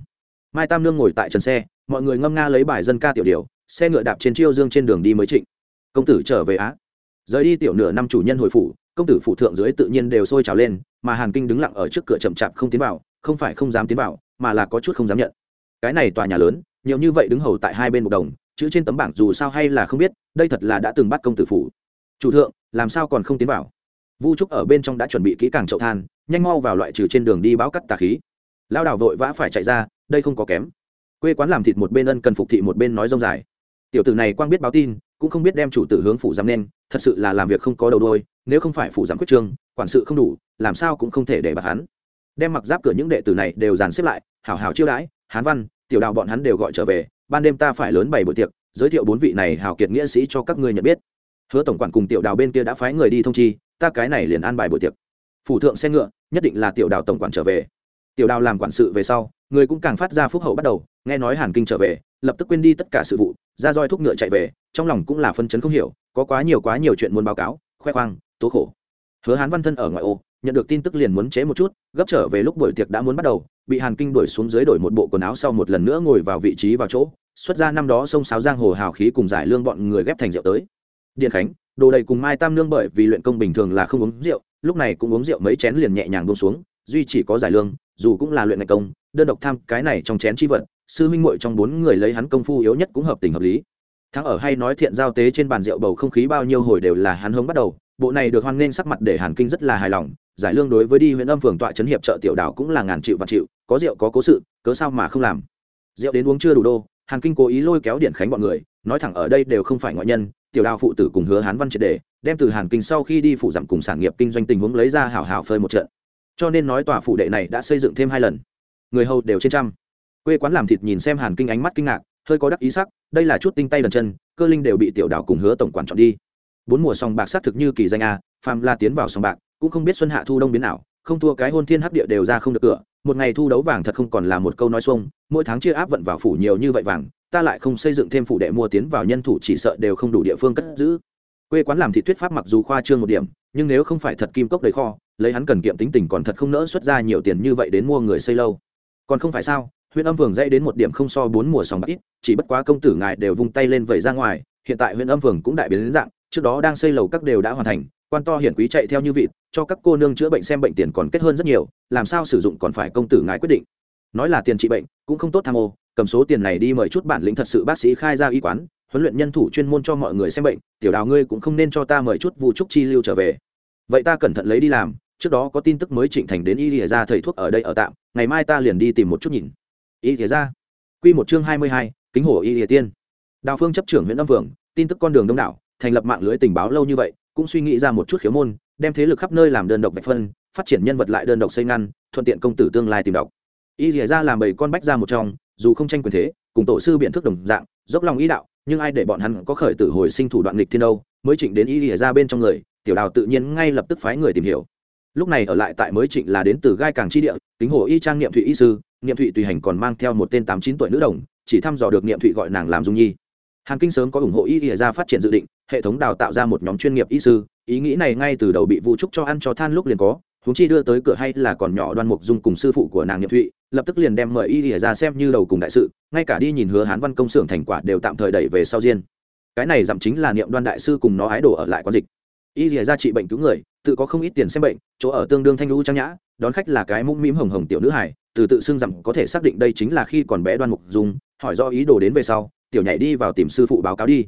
Mai tam nương ngồi tại trần xe, mọi người ngâm nga lấy bài dân ca tiểu điều xe ngựa đạp trên chiêu dương trên đường đi mới trịnh. Công tử trở về á. Rời đi tiểu nửa năm chủ nhân hồi phủ, công tử phủ thượng dưới tự nhiên đều sôi trào lên, mà hàn kinh đứng lặng ở trước cửa chậm chạp không tiến vào, không phải không dám tiến vào, mà là có chút không dám nhận. Cái này tòa nhà lớn, nhiều như vậy đứng hầu tại hai bên một đồng, chữ trên tấm bảng dù sao hay là không biết, đây thật là đã từng bắt công tử phủ. Chủ thượng, làm sao còn không tiến vào? Vu trúc ở bên trong đã chuẩn bị kỹ càng chậu than, nhanh mau vào loại trừ trên đường đi báo cắt tà khí. Lao đảo vội vã phải chạy ra, đây không có kém. Quê quán làm thịt một bên ân cần phục thị một bên nói rông dài. Tiểu tử này quang biết báo tin, cũng không biết đem chủ tử hướng phủ giám nên, thật sự là làm việc không có đầu đôi nếu không phải phủ giám quyết trương, quản sự không đủ, làm sao cũng không thể để bạc hắn. Đem mặc giáp cửa những đệ tử này đều dàn xếp lại, hảo hảo chiêu đãi, hán văn, tiểu Đào bọn hắn đều gọi trở về, ban đêm ta phải lớn bày buổi tiệc, giới thiệu bốn vị này hào kiệt nghĩa sĩ cho các ngươi nhận biết. Hứa tổng quản cùng tiểu đào bên kia đã phái người đi thông chi ta cái này liền an bài buổi tiệc. Phủ thượng xe ngựa, nhất định là tiểu đào tổng quản trở về. Tiểu đào làm quản sự về sau, người cũng càng phát ra phúc hậu bắt đầu, nghe nói hàn kinh trở về, lập tức quên đi tất cả sự vụ, ra roi thúc ngựa chạy về, trong lòng cũng là phân chấn không hiểu, có quá nhiều quá nhiều chuyện muốn báo cáo, khoe khoang, tố khổ. Hứa hán văn thân ở ngoại ô, nhận được tin tức liền muốn chế một chút, gấp trở về lúc buổi tiệc đã muốn bắt đầu, bị hàn kinh đuổi xuống dưới đổi một bộ quần áo sau một lần nữa ngồi vào vị trí vào chỗ, xuất ra năm đó sông sáo giang hồ hào khí cùng giải lương bọn người ghép thành rượu tới. Điện khánh đồ đầy cùng mai tam nương bởi vì luyện công bình thường là không uống rượu, lúc này cũng uống rượu mấy chén liền nhẹ nhàng bông xuống, duy chỉ có giải lương, dù cũng là luyện ngày công, đơn độc tham cái này trong chén chi vật, sư minh muội trong bốn người lấy hắn công phu yếu nhất cũng hợp tình hợp lý. Thắng ở hay nói thiện giao tế trên bàn rượu bầu không khí bao nhiêu hồi đều là hắn hống bắt đầu, bộ này được hoan nghênh sắc mặt để hàn kinh rất là hài lòng, giải lương đối với đi huyện âm phường tọa trấn hiệp trợ tiểu đảo cũng là ngàn chịu và chịu, có rượu có cố sự, cớ sao mà không làm. Rượu đến uống chưa đủ đô, hàn kinh cố ý lôi kéo điện khánh bọn người, nói thẳng ở đây đều không phải ngoại nhân tiểu đào phụ tử cùng hứa hán văn triệt đề đem từ hàn kinh sau khi đi phụ giảm cùng sản nghiệp kinh doanh tình huống lấy ra hảo hảo phơi một trận. Cho nên nói tòa phủ đệ này đã xây dựng thêm hai lần. Người hầu đều trên trăm. Quê quán làm thịt nhìn xem hàn kinh ánh mắt kinh ngạc, hơi có đắc ý sắc, đây là chút tinh tay đần chân, cơ linh đều bị tiểu Đào cùng hứa tổng quản chọn đi. Bốn mùa sòng bạc xác thực như kỳ danh a, phàm la tiến vào sòng bạc, cũng không biết xuân hạ thu đông biến nào, không thua cái hôn thiên hấp địa đều ra không được cửa, một ngày thu đấu vàng thật không còn là một câu nói xuông, mỗi tháng chia áp vận vào phủ nhiều như vậy vàng ta lại không xây dựng thêm phủ đệ mua tiến vào nhân thủ chỉ sợ đều không đủ địa phương cất giữ. Quê quán làm thị thuyết pháp mặc dù khoa trương một điểm, nhưng nếu không phải thật kim cốc đầy kho, lấy hắn cần kiệm tính tình còn thật không nỡ xuất ra nhiều tiền như vậy đến mua người xây lâu. Còn không phải sao, huyện âm Vương dãy đến một điểm không so bốn mùa sòng bạc ít, chỉ bất quá công tử ngài đều vung tay lên vẩy ra ngoài, hiện tại huyện âm Vương cũng đại biến đến dạng, trước đó đang xây lầu các đều đã hoàn thành, quan to hiển quý chạy theo như vịt, cho các cô nương chữa bệnh xem bệnh tiền còn kết hơn rất nhiều, làm sao sử dụng còn phải công tử ngài quyết định. Nói là tiền trị bệnh, cũng không tốt tham ô cầm số tiền này đi mời chút bản lĩnh thật sự bác sĩ khai ra y quán, huấn luyện nhân thủ chuyên môn cho mọi người xem bệnh, tiểu đào ngươi cũng không nên cho ta mời chút vụ trúc chi lưu trở về. Vậy ta cẩn thận lấy đi làm, trước đó có tin tức mới trịnh thành đến y lìa ra thầy thuốc ở đây ở tạm, ngày mai ta liền đi tìm một chút nhìn. Y lìa ra. Q một chương hai mươi hai, kính hồ y lìa tiên. Đào phương chấp trưởng huyện âm phường tin tức con đường đông đảo, thành lập mạng lưới tình báo lâu như vậy, cũng suy nghĩ ra một chút khiếu môn, đem thế lực khắp nơi làm đơn độc vạch phân, phát triển nhân vật lại đơn độc xây ngăn, thuận tiện công tử tương lai tìm đọc. Y lìa ra làm bảy con bách ra một trong dù không tranh quyền thế, cùng tổ sư biện thức đồng dạng, dốc lòng ý đạo, nhưng ai để bọn hắn có khởi tử hồi sinh thủ đoạn nghịch thiên đâu, mới trịnh đến y lìa ra bên trong người, tiểu đào tự nhiên ngay lập tức phái người tìm hiểu. Lúc này ở lại tại mới trịnh là đến từ gai càng chi địa, kính hồ y trang niệm thụy y sư, niệm thụy tùy hành còn mang theo một tên tám chín tuổi nữ đồng, chỉ thăm dò được niệm thụy gọi nàng làm dung nhi. Hàn kinh sớm có ủng hộ y ỉa ra phát triển dự định, hệ thống đào tạo ra một nhóm chuyên nghiệp y sư, ý nghĩ này ngay từ đầu bị vũ trúc cho ăn cho than lúc liền có huống chi đưa tới cửa hay là còn nhỏ đoan mục dung cùng sư phụ của nàng niệm thụy, lập tức liền đem mời y ỉa ra xem như đầu cùng đại sự, ngay cả đi nhìn hứa hán văn công xưởng thành quả đều tạm thời đẩy về sau diên cái này giảm chính là niệm đoan đại sư cùng nó ái đồ ở lại quan dịch. Y ỉa ra trị bệnh cứu người, tự có không ít tiền xem bệnh, chỗ ở tương đương thanh lũ trang nhã, đón khách là cái mũm mĩm hồng hồng tiểu nữ hải từ tự xưng rằng có thể xác định đây chính là khi còn bé đoan mục dung, hỏi do ý đồ đến về sau, tiểu nhảy đi vào tìm sư phụ báo cáo đi.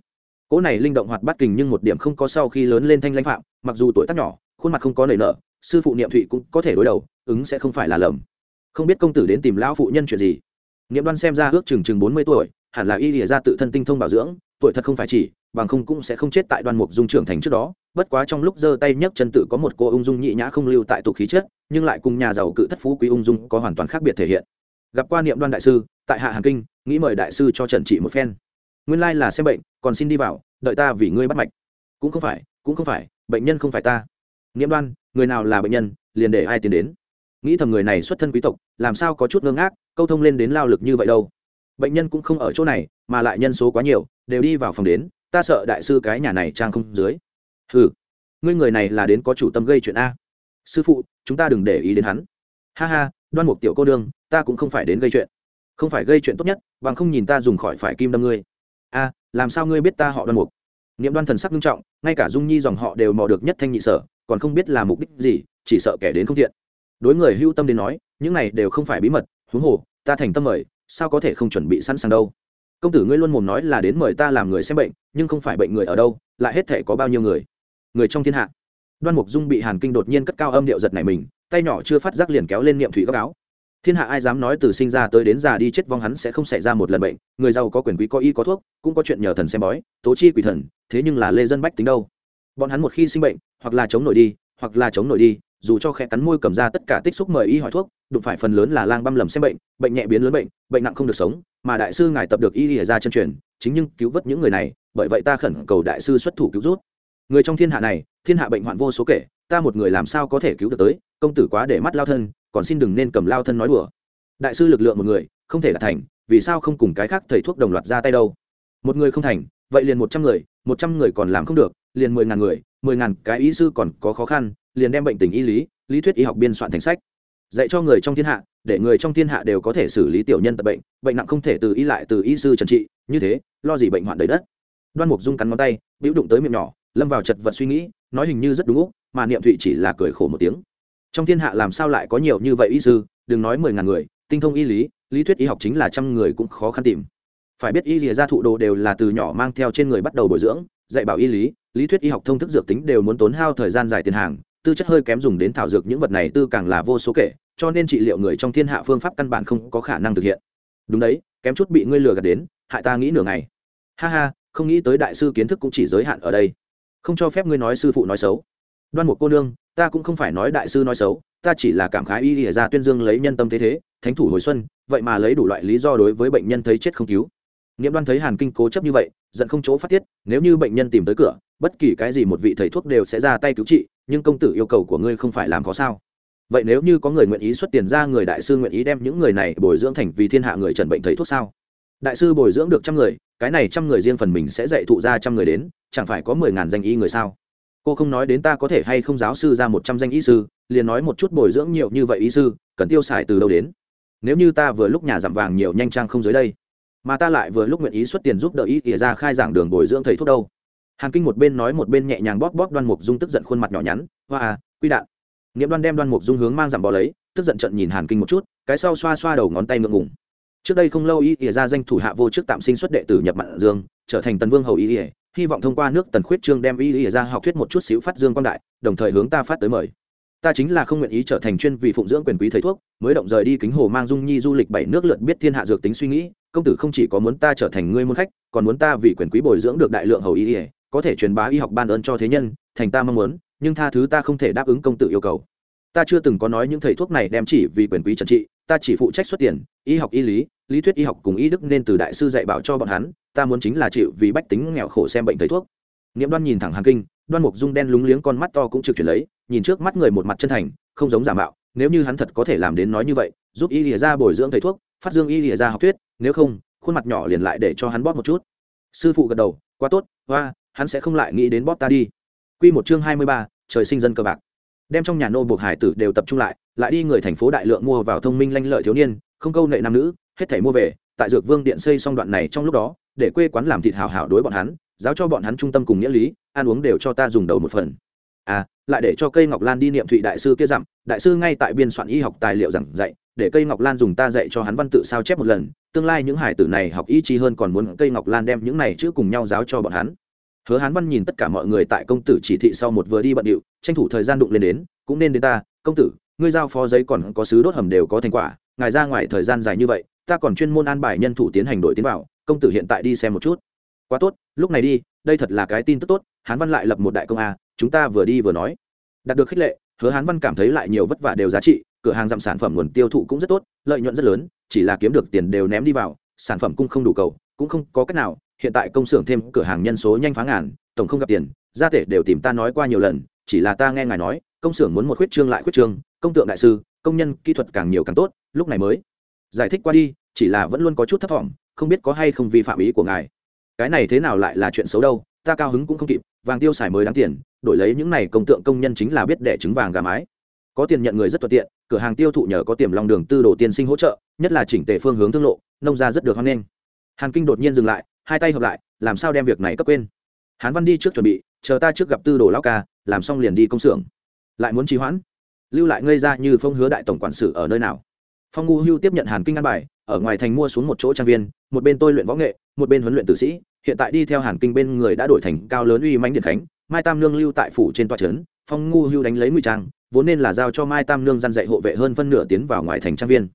Cỗ này linh động hoạt bát kình nhưng một điểm không có sau khi lớn lên thanh lãnh phạm, mặc dù tuổi tác nhỏ, khuôn mặt không có nảy nở sư phụ niệm thụy cũng có thể đối đầu ứng sẽ không phải là lầm. Không biết công tử đến tìm lão phụ nhân chuyện gì? Niệm đoan xem ra ước chừng chừng bốn mươi tuổi hẳn là y lìa ra tự thân tinh thông bảo dưỡng tuổi thật không phải chỉ bằng không cũng sẽ không chết tại đoan mục dung trưởng thành trước đó. Bất quá trong lúc giơ tay nhấc chân tự có một cô ung dung nhị nhã không lưu tại tục khí chết, nhưng lại cùng nhà giàu cự thất phú quý ung dung có hoàn toàn khác biệt thể hiện. Gặp qua niệm đoan đại sư tại hạ hàn kinh nghĩ mời đại sư cho trần trị một phen. Nguyên lai là xem bệnh còn xin đi vào đợi ta vì ngươi bắt mạch. Cũng không phải cũng không phải bệnh nhân không phải ta niệm đoan, người nào là bệnh nhân, liền để ai tiến đến. Nghĩ thầm người này xuất thân quý tộc, làm sao có chút ngơ ngác, câu thông lên đến lao lực như vậy đâu. Bệnh nhân cũng không ở chỗ này, mà lại nhân số quá nhiều, đều đi vào phòng đến, ta sợ đại sư cái nhà này trang không dưới. Ừ ngươi người này là đến có chủ tâm gây chuyện a. Sư phụ, chúng ta đừng để ý đến hắn. Ha ha, đoan mục tiểu cô đương ta cũng không phải đến gây chuyện. Không phải gây chuyện tốt nhất, bằng không nhìn ta dùng khỏi phải kim đâm ngươi. A, làm sao ngươi biết ta họ đoan mục? Niệm đoan thần sắc nghiêm trọng, ngay cả dung nhi dòng họ đều mò được nhất thanh nhị sở còn không biết là mục đích gì, chỉ sợ kẻ đến không thiện. Đối người hưu tâm đến nói, những này đều không phải bí mật, huống hồ, ta thành tâm mời, sao có thể không chuẩn bị sẵn sàng đâu? Công tử ngươi luôn mồm nói là đến mời ta làm người xem bệnh, nhưng không phải bệnh người ở đâu, lại hết thể có bao nhiêu người? Người trong thiên hạ. Đoan mục dung bị hàn kinh đột nhiên cất cao âm điệu giật này mình, tay nhỏ chưa phát giác liền kéo lên niệm thủy góc áo. Thiên hạ ai dám nói từ sinh ra tới đến già đi chết vong hắn sẽ không xảy ra một lần bệnh, người giàu có quyền quý có y có thuốc, cũng có chuyện nhờ thần xem bói, tố chi quỷ thần, thế nhưng là lê dân bách tính đâu? Bọn hắn một khi sinh bệnh, hoặc là chống nổi đi, hoặc là chống nổi đi, dù cho khẽ cắn môi cầm ra tất cả tích xúc mời y hỏi thuốc, đụng phải phần lớn là lang băm lầm xem bệnh bệnh nhẹ biến lớn bệnh bệnh nặng không được sống, mà đại sư ngài tập được y lìa ra chân truyền, chính nhưng cứu vớt những người này, bởi vậy ta khẩn cầu đại sư xuất thủ cứu rút người trong thiên hạ này, thiên hạ bệnh hoạn vô số kể, ta một người làm sao có thể cứu được tới, công tử quá để mắt lao thân, còn xin đừng nên cầm lao thân nói đùa. Đại sư lực lượng một người, không thể đạt thành, vì sao không cùng cái khác thầy thuốc đồng loạt ra tay đâu? Một người không thành, vậy liền một trăm người, một trăm người còn làm không được liền mười ngàn người, mười ngàn cái y sư còn có khó khăn, liền đem bệnh tình y lý lý thuyết y học biên soạn thành sách. Dạy cho người trong thiên hạ, để người trong thiên hạ đều có thể xử lý tiểu nhân tật bệnh bệnh nặng không thể từ y lại từ y sư trần trị, như thế, lo gì bệnh hoạn đầy đất. Đoan mục dung cắn ngón tay, bĩu đụng tới miệng nhỏ, lâm vào chật vật suy nghĩ, nói hình như rất đúng úc, mà niệm thụy chỉ là cười khổ một tiếng. Trong thiên hạ làm sao lại có nhiều như vậy y sư, đừng nói mười ngàn người, tinh thông y lý lý thuyết y học chính là trăm người cũng khó khăn tìm. Phải biết y lìa ra thụ đồ đều là từ nhỏ mang theo trên người bắt đầu bồi dưỡng, dạy bảo y lý lý thuyết y học thông thức dược tính đều muốn tốn hao thời gian dài tiền hàng, tư chất hơi kém dùng đến thảo dược những vật này tư càng là vô số kể, cho nên trị liệu người trong thiên hạ phương pháp căn bản không có khả năng thực hiện. Đúng đấy, kém chút bị ngươi lừa gạt đến, hại ta nghĩ nửa ngày. Ha ha, không nghĩ tới đại sư kiến thức cũng chỉ giới hạn ở đây. Không cho phép ngươi nói sư phụ nói xấu. Đoan một cô nương, ta cũng không phải nói đại sư nói xấu, ta chỉ là cảm khái y ỉa ra tuyên dương lấy nhân tâm thế thế, thánh thủ hồi xuân, vậy mà lấy đủ loại lý do đối với bệnh nhân thấy chết không cứu nghiễm đoan thấy hàn kinh cố chấp như vậy, giận không chỗ phát tiết, nếu như bệnh nhân tìm tới cửa, bất kỳ cái gì một vị thầy thuốc đều sẽ ra tay cứu trị, nhưng công tử yêu cầu của ngươi không phải làm có sao? Vậy nếu như có người nguyện ý xuất tiền ra, người đại sư nguyện ý đem những người này bồi dưỡng thành vì thiên hạ người trần bệnh thầy thuốc sao? Đại sư bồi dưỡng được trăm người, cái này trăm người riêng phần mình sẽ dạy thụ ra trăm người đến, chẳng phải có mười ngàn danh y người sao? Cô không nói đến ta có thể hay không giáo sư ra một trăm danh y sư, liền nói một chút bồi dưỡng nhiều như vậy y sư, cần tiêu xài từ đâu đến? Nếu như ta vừa lúc nhà giảm vàng nhiều, nhanh trang không dưới đây mà ta lại vừa lúc nguyện ý xuất tiền giúp đỡ y ỉa ra khai giảng đường bồi dưỡng thầy thuốc đâu. Hàn kinh một bên nói một bên nhẹ nhàng bóp bóp đoan mục dung tức giận khuôn mặt nhỏ nhắn. Hoa à quy đạn. Nghiệm đoan đem đoan mục dung hướng mang giảm bò lấy, tức giận trận nhìn hàn kinh một chút, cái sau xoa xoa đầu ngón tay ngượng ngùng. Trước đây không lâu y ỉa ra danh thủ hạ vô chức tạm sinh xuất đệ tử nhập mặn dương, trở thành tần vương hầu y ỉa hy vọng thông qua nước tần khuyết trương đem y ỉa ra học thuyết một chút xíu phát dương quan đại, đồng thời hướng ta phát tới mời. Ta chính là không nguyện ý trở thành chuyên vì phụng dưỡng quyền quý thầy thuốc, mới động rời đi kính hồ mang dung nhi du lịch bảy nước lượt biết thiên hạ dược tính suy nghĩ công tử không chỉ có muốn ta trở thành ngươi môn khách, còn muốn ta vì quyền quý bồi dưỡng được đại lượng hầu y ỉa có thể truyền bá y học ban ơn cho thế nhân, thành ta mong muốn, nhưng tha thứ ta không thể đáp ứng công tử yêu cầu. Ta chưa từng có nói những thầy thuốc này đem chỉ vì quyền quý trần trị, ta chỉ phụ trách xuất tiền, y học y lý lý thuyết y học cùng y đức nên từ đại sư dạy bảo cho bọn hắn, ta muốn chính là chịu vì bách tính nghèo khổ xem bệnh thầy thuốc. Niệm đoan nhìn thẳng hàn kinh, đoan mục dung đen lúng liếng con mắt to cũng trực chuyển lấy, nhìn trước mắt người một mặt chân thành, không giống giả mạo, nếu như hắn thật có thể làm đến nói như vậy, giúp y lìa ra bồi dưỡng thầy thuốc, phát dương y lìa ra học thuyết nếu không khuôn mặt nhỏ liền lại để cho hắn bóp một chút sư phụ gật đầu quá tốt hoa hắn sẽ không lại nghĩ đến bóp ta đi Quy một chương hai mươi ba, trời sinh dân cờ bạc. Đem trong nhà nô buộc hải tử đều tập trung lại, lại đi người thành phố đại lượng mua vào thông minh lanh lợi thiếu niên, không câu nệ nam nữ, hết thảy mua về, tại Dược Vương điện xây xong đoạn này trong lúc đó, để quê quán làm thịt hảo hảo đối bọn hắn, giáo cho bọn hắn trung tâm cùng nghĩa lý, ăn uống đều cho ta dùng đầu một phần. À, lại để cho cây Ngọc Lan đi niệm thụy đại sư kia dặm, đại sư ngay tại biên soạn y học tài liệu giảng dạy, để cây Ngọc Lan dùng ta dạy cho hắn văn tự sao chép một lần, tương lai những hải tử này học y chí hơn còn muốn cây Ngọc Lan đem những này chữ cùng nhau giáo cho bọn hắn. Hứa hán văn nhìn tất cả mọi người tại công tử chỉ thị sau một vừa đi bận điệu tranh thủ thời gian đụng lên đến cũng nên đến ta công tử ngươi giao phó giấy còn có sứ đốt hầm đều có thành quả ngài ra ngoài thời gian dài như vậy ta còn chuyên môn an bài nhân thủ tiến hành đội tiến vào công tử hiện tại đi xem một chút. Quá tốt lúc này đi đây thật là cái tin tức tốt hán văn lại lập một đại công a chúng ta vừa đi vừa nói. Đạt được khích lệ hứa hán văn cảm thấy lại nhiều vất vả đều giá trị cửa hàng giảm sản phẩm nguồn tiêu thụ cũng rất tốt lợi nhuận rất lớn chỉ là kiếm được tiền đều ném đi vào sản phẩm cung không đủ cầu cũng không có cách nào hiện tại công xưởng thêm cửa hàng nhân số nhanh phá ngàn tổng không gặp tiền gia thể đều tìm ta nói qua nhiều lần chỉ là ta nghe ngài nói công xưởng muốn một khuyết trương lại khuyết trương công tượng đại sư công nhân kỹ thuật càng nhiều càng tốt lúc này mới giải thích qua đi chỉ là vẫn luôn có chút thấp vọng, không biết có hay không vi phạm ý của ngài. Cái này thế nào lại là chuyện xấu đâu ta cao hứng cũng không kịp vàng tiêu xài mới đáng tiền đổi lấy những này công tượng công nhân chính là biết đẻ trứng vàng gà mái có tiền nhận người rất thuận tiện, cửa hàng tiêu thụ nhờ có tiềm long đường tư đồ tiên sinh hỗ trợ, nhất là chỉnh tề phương hướng thương lộ, nông ra rất được hoan nghênh. Hàn kinh đột nhiên dừng lại, hai tay hợp lại, làm sao đem việc này cấp quên? Hán văn đi trước chuẩn bị, chờ ta trước gặp tư đồ lao ca, làm xong liền đi công xưởng. Lại muốn trì hoãn? Lưu lại ngây ra như phong hứa đại tổng quản sự ở nơi nào? Phong ngu hưu tiếp nhận hàn kinh ăn bài, ở ngoài thành mua xuống một chỗ trang viên, một bên tôi luyện võ nghệ, một bên huấn luyện tử sĩ. Hiện tại đi theo hàn kinh bên người đã đổi thành cao lớn uy mãnh điện khánh mai tam lương lưu tại phủ trên toa trấn, phong ngu hưu đánh lấy ngụy trang vốn nên là giao cho mai tam nương gian dạy hộ vệ hơn phân nửa tiến vào ngoài thành trang viên.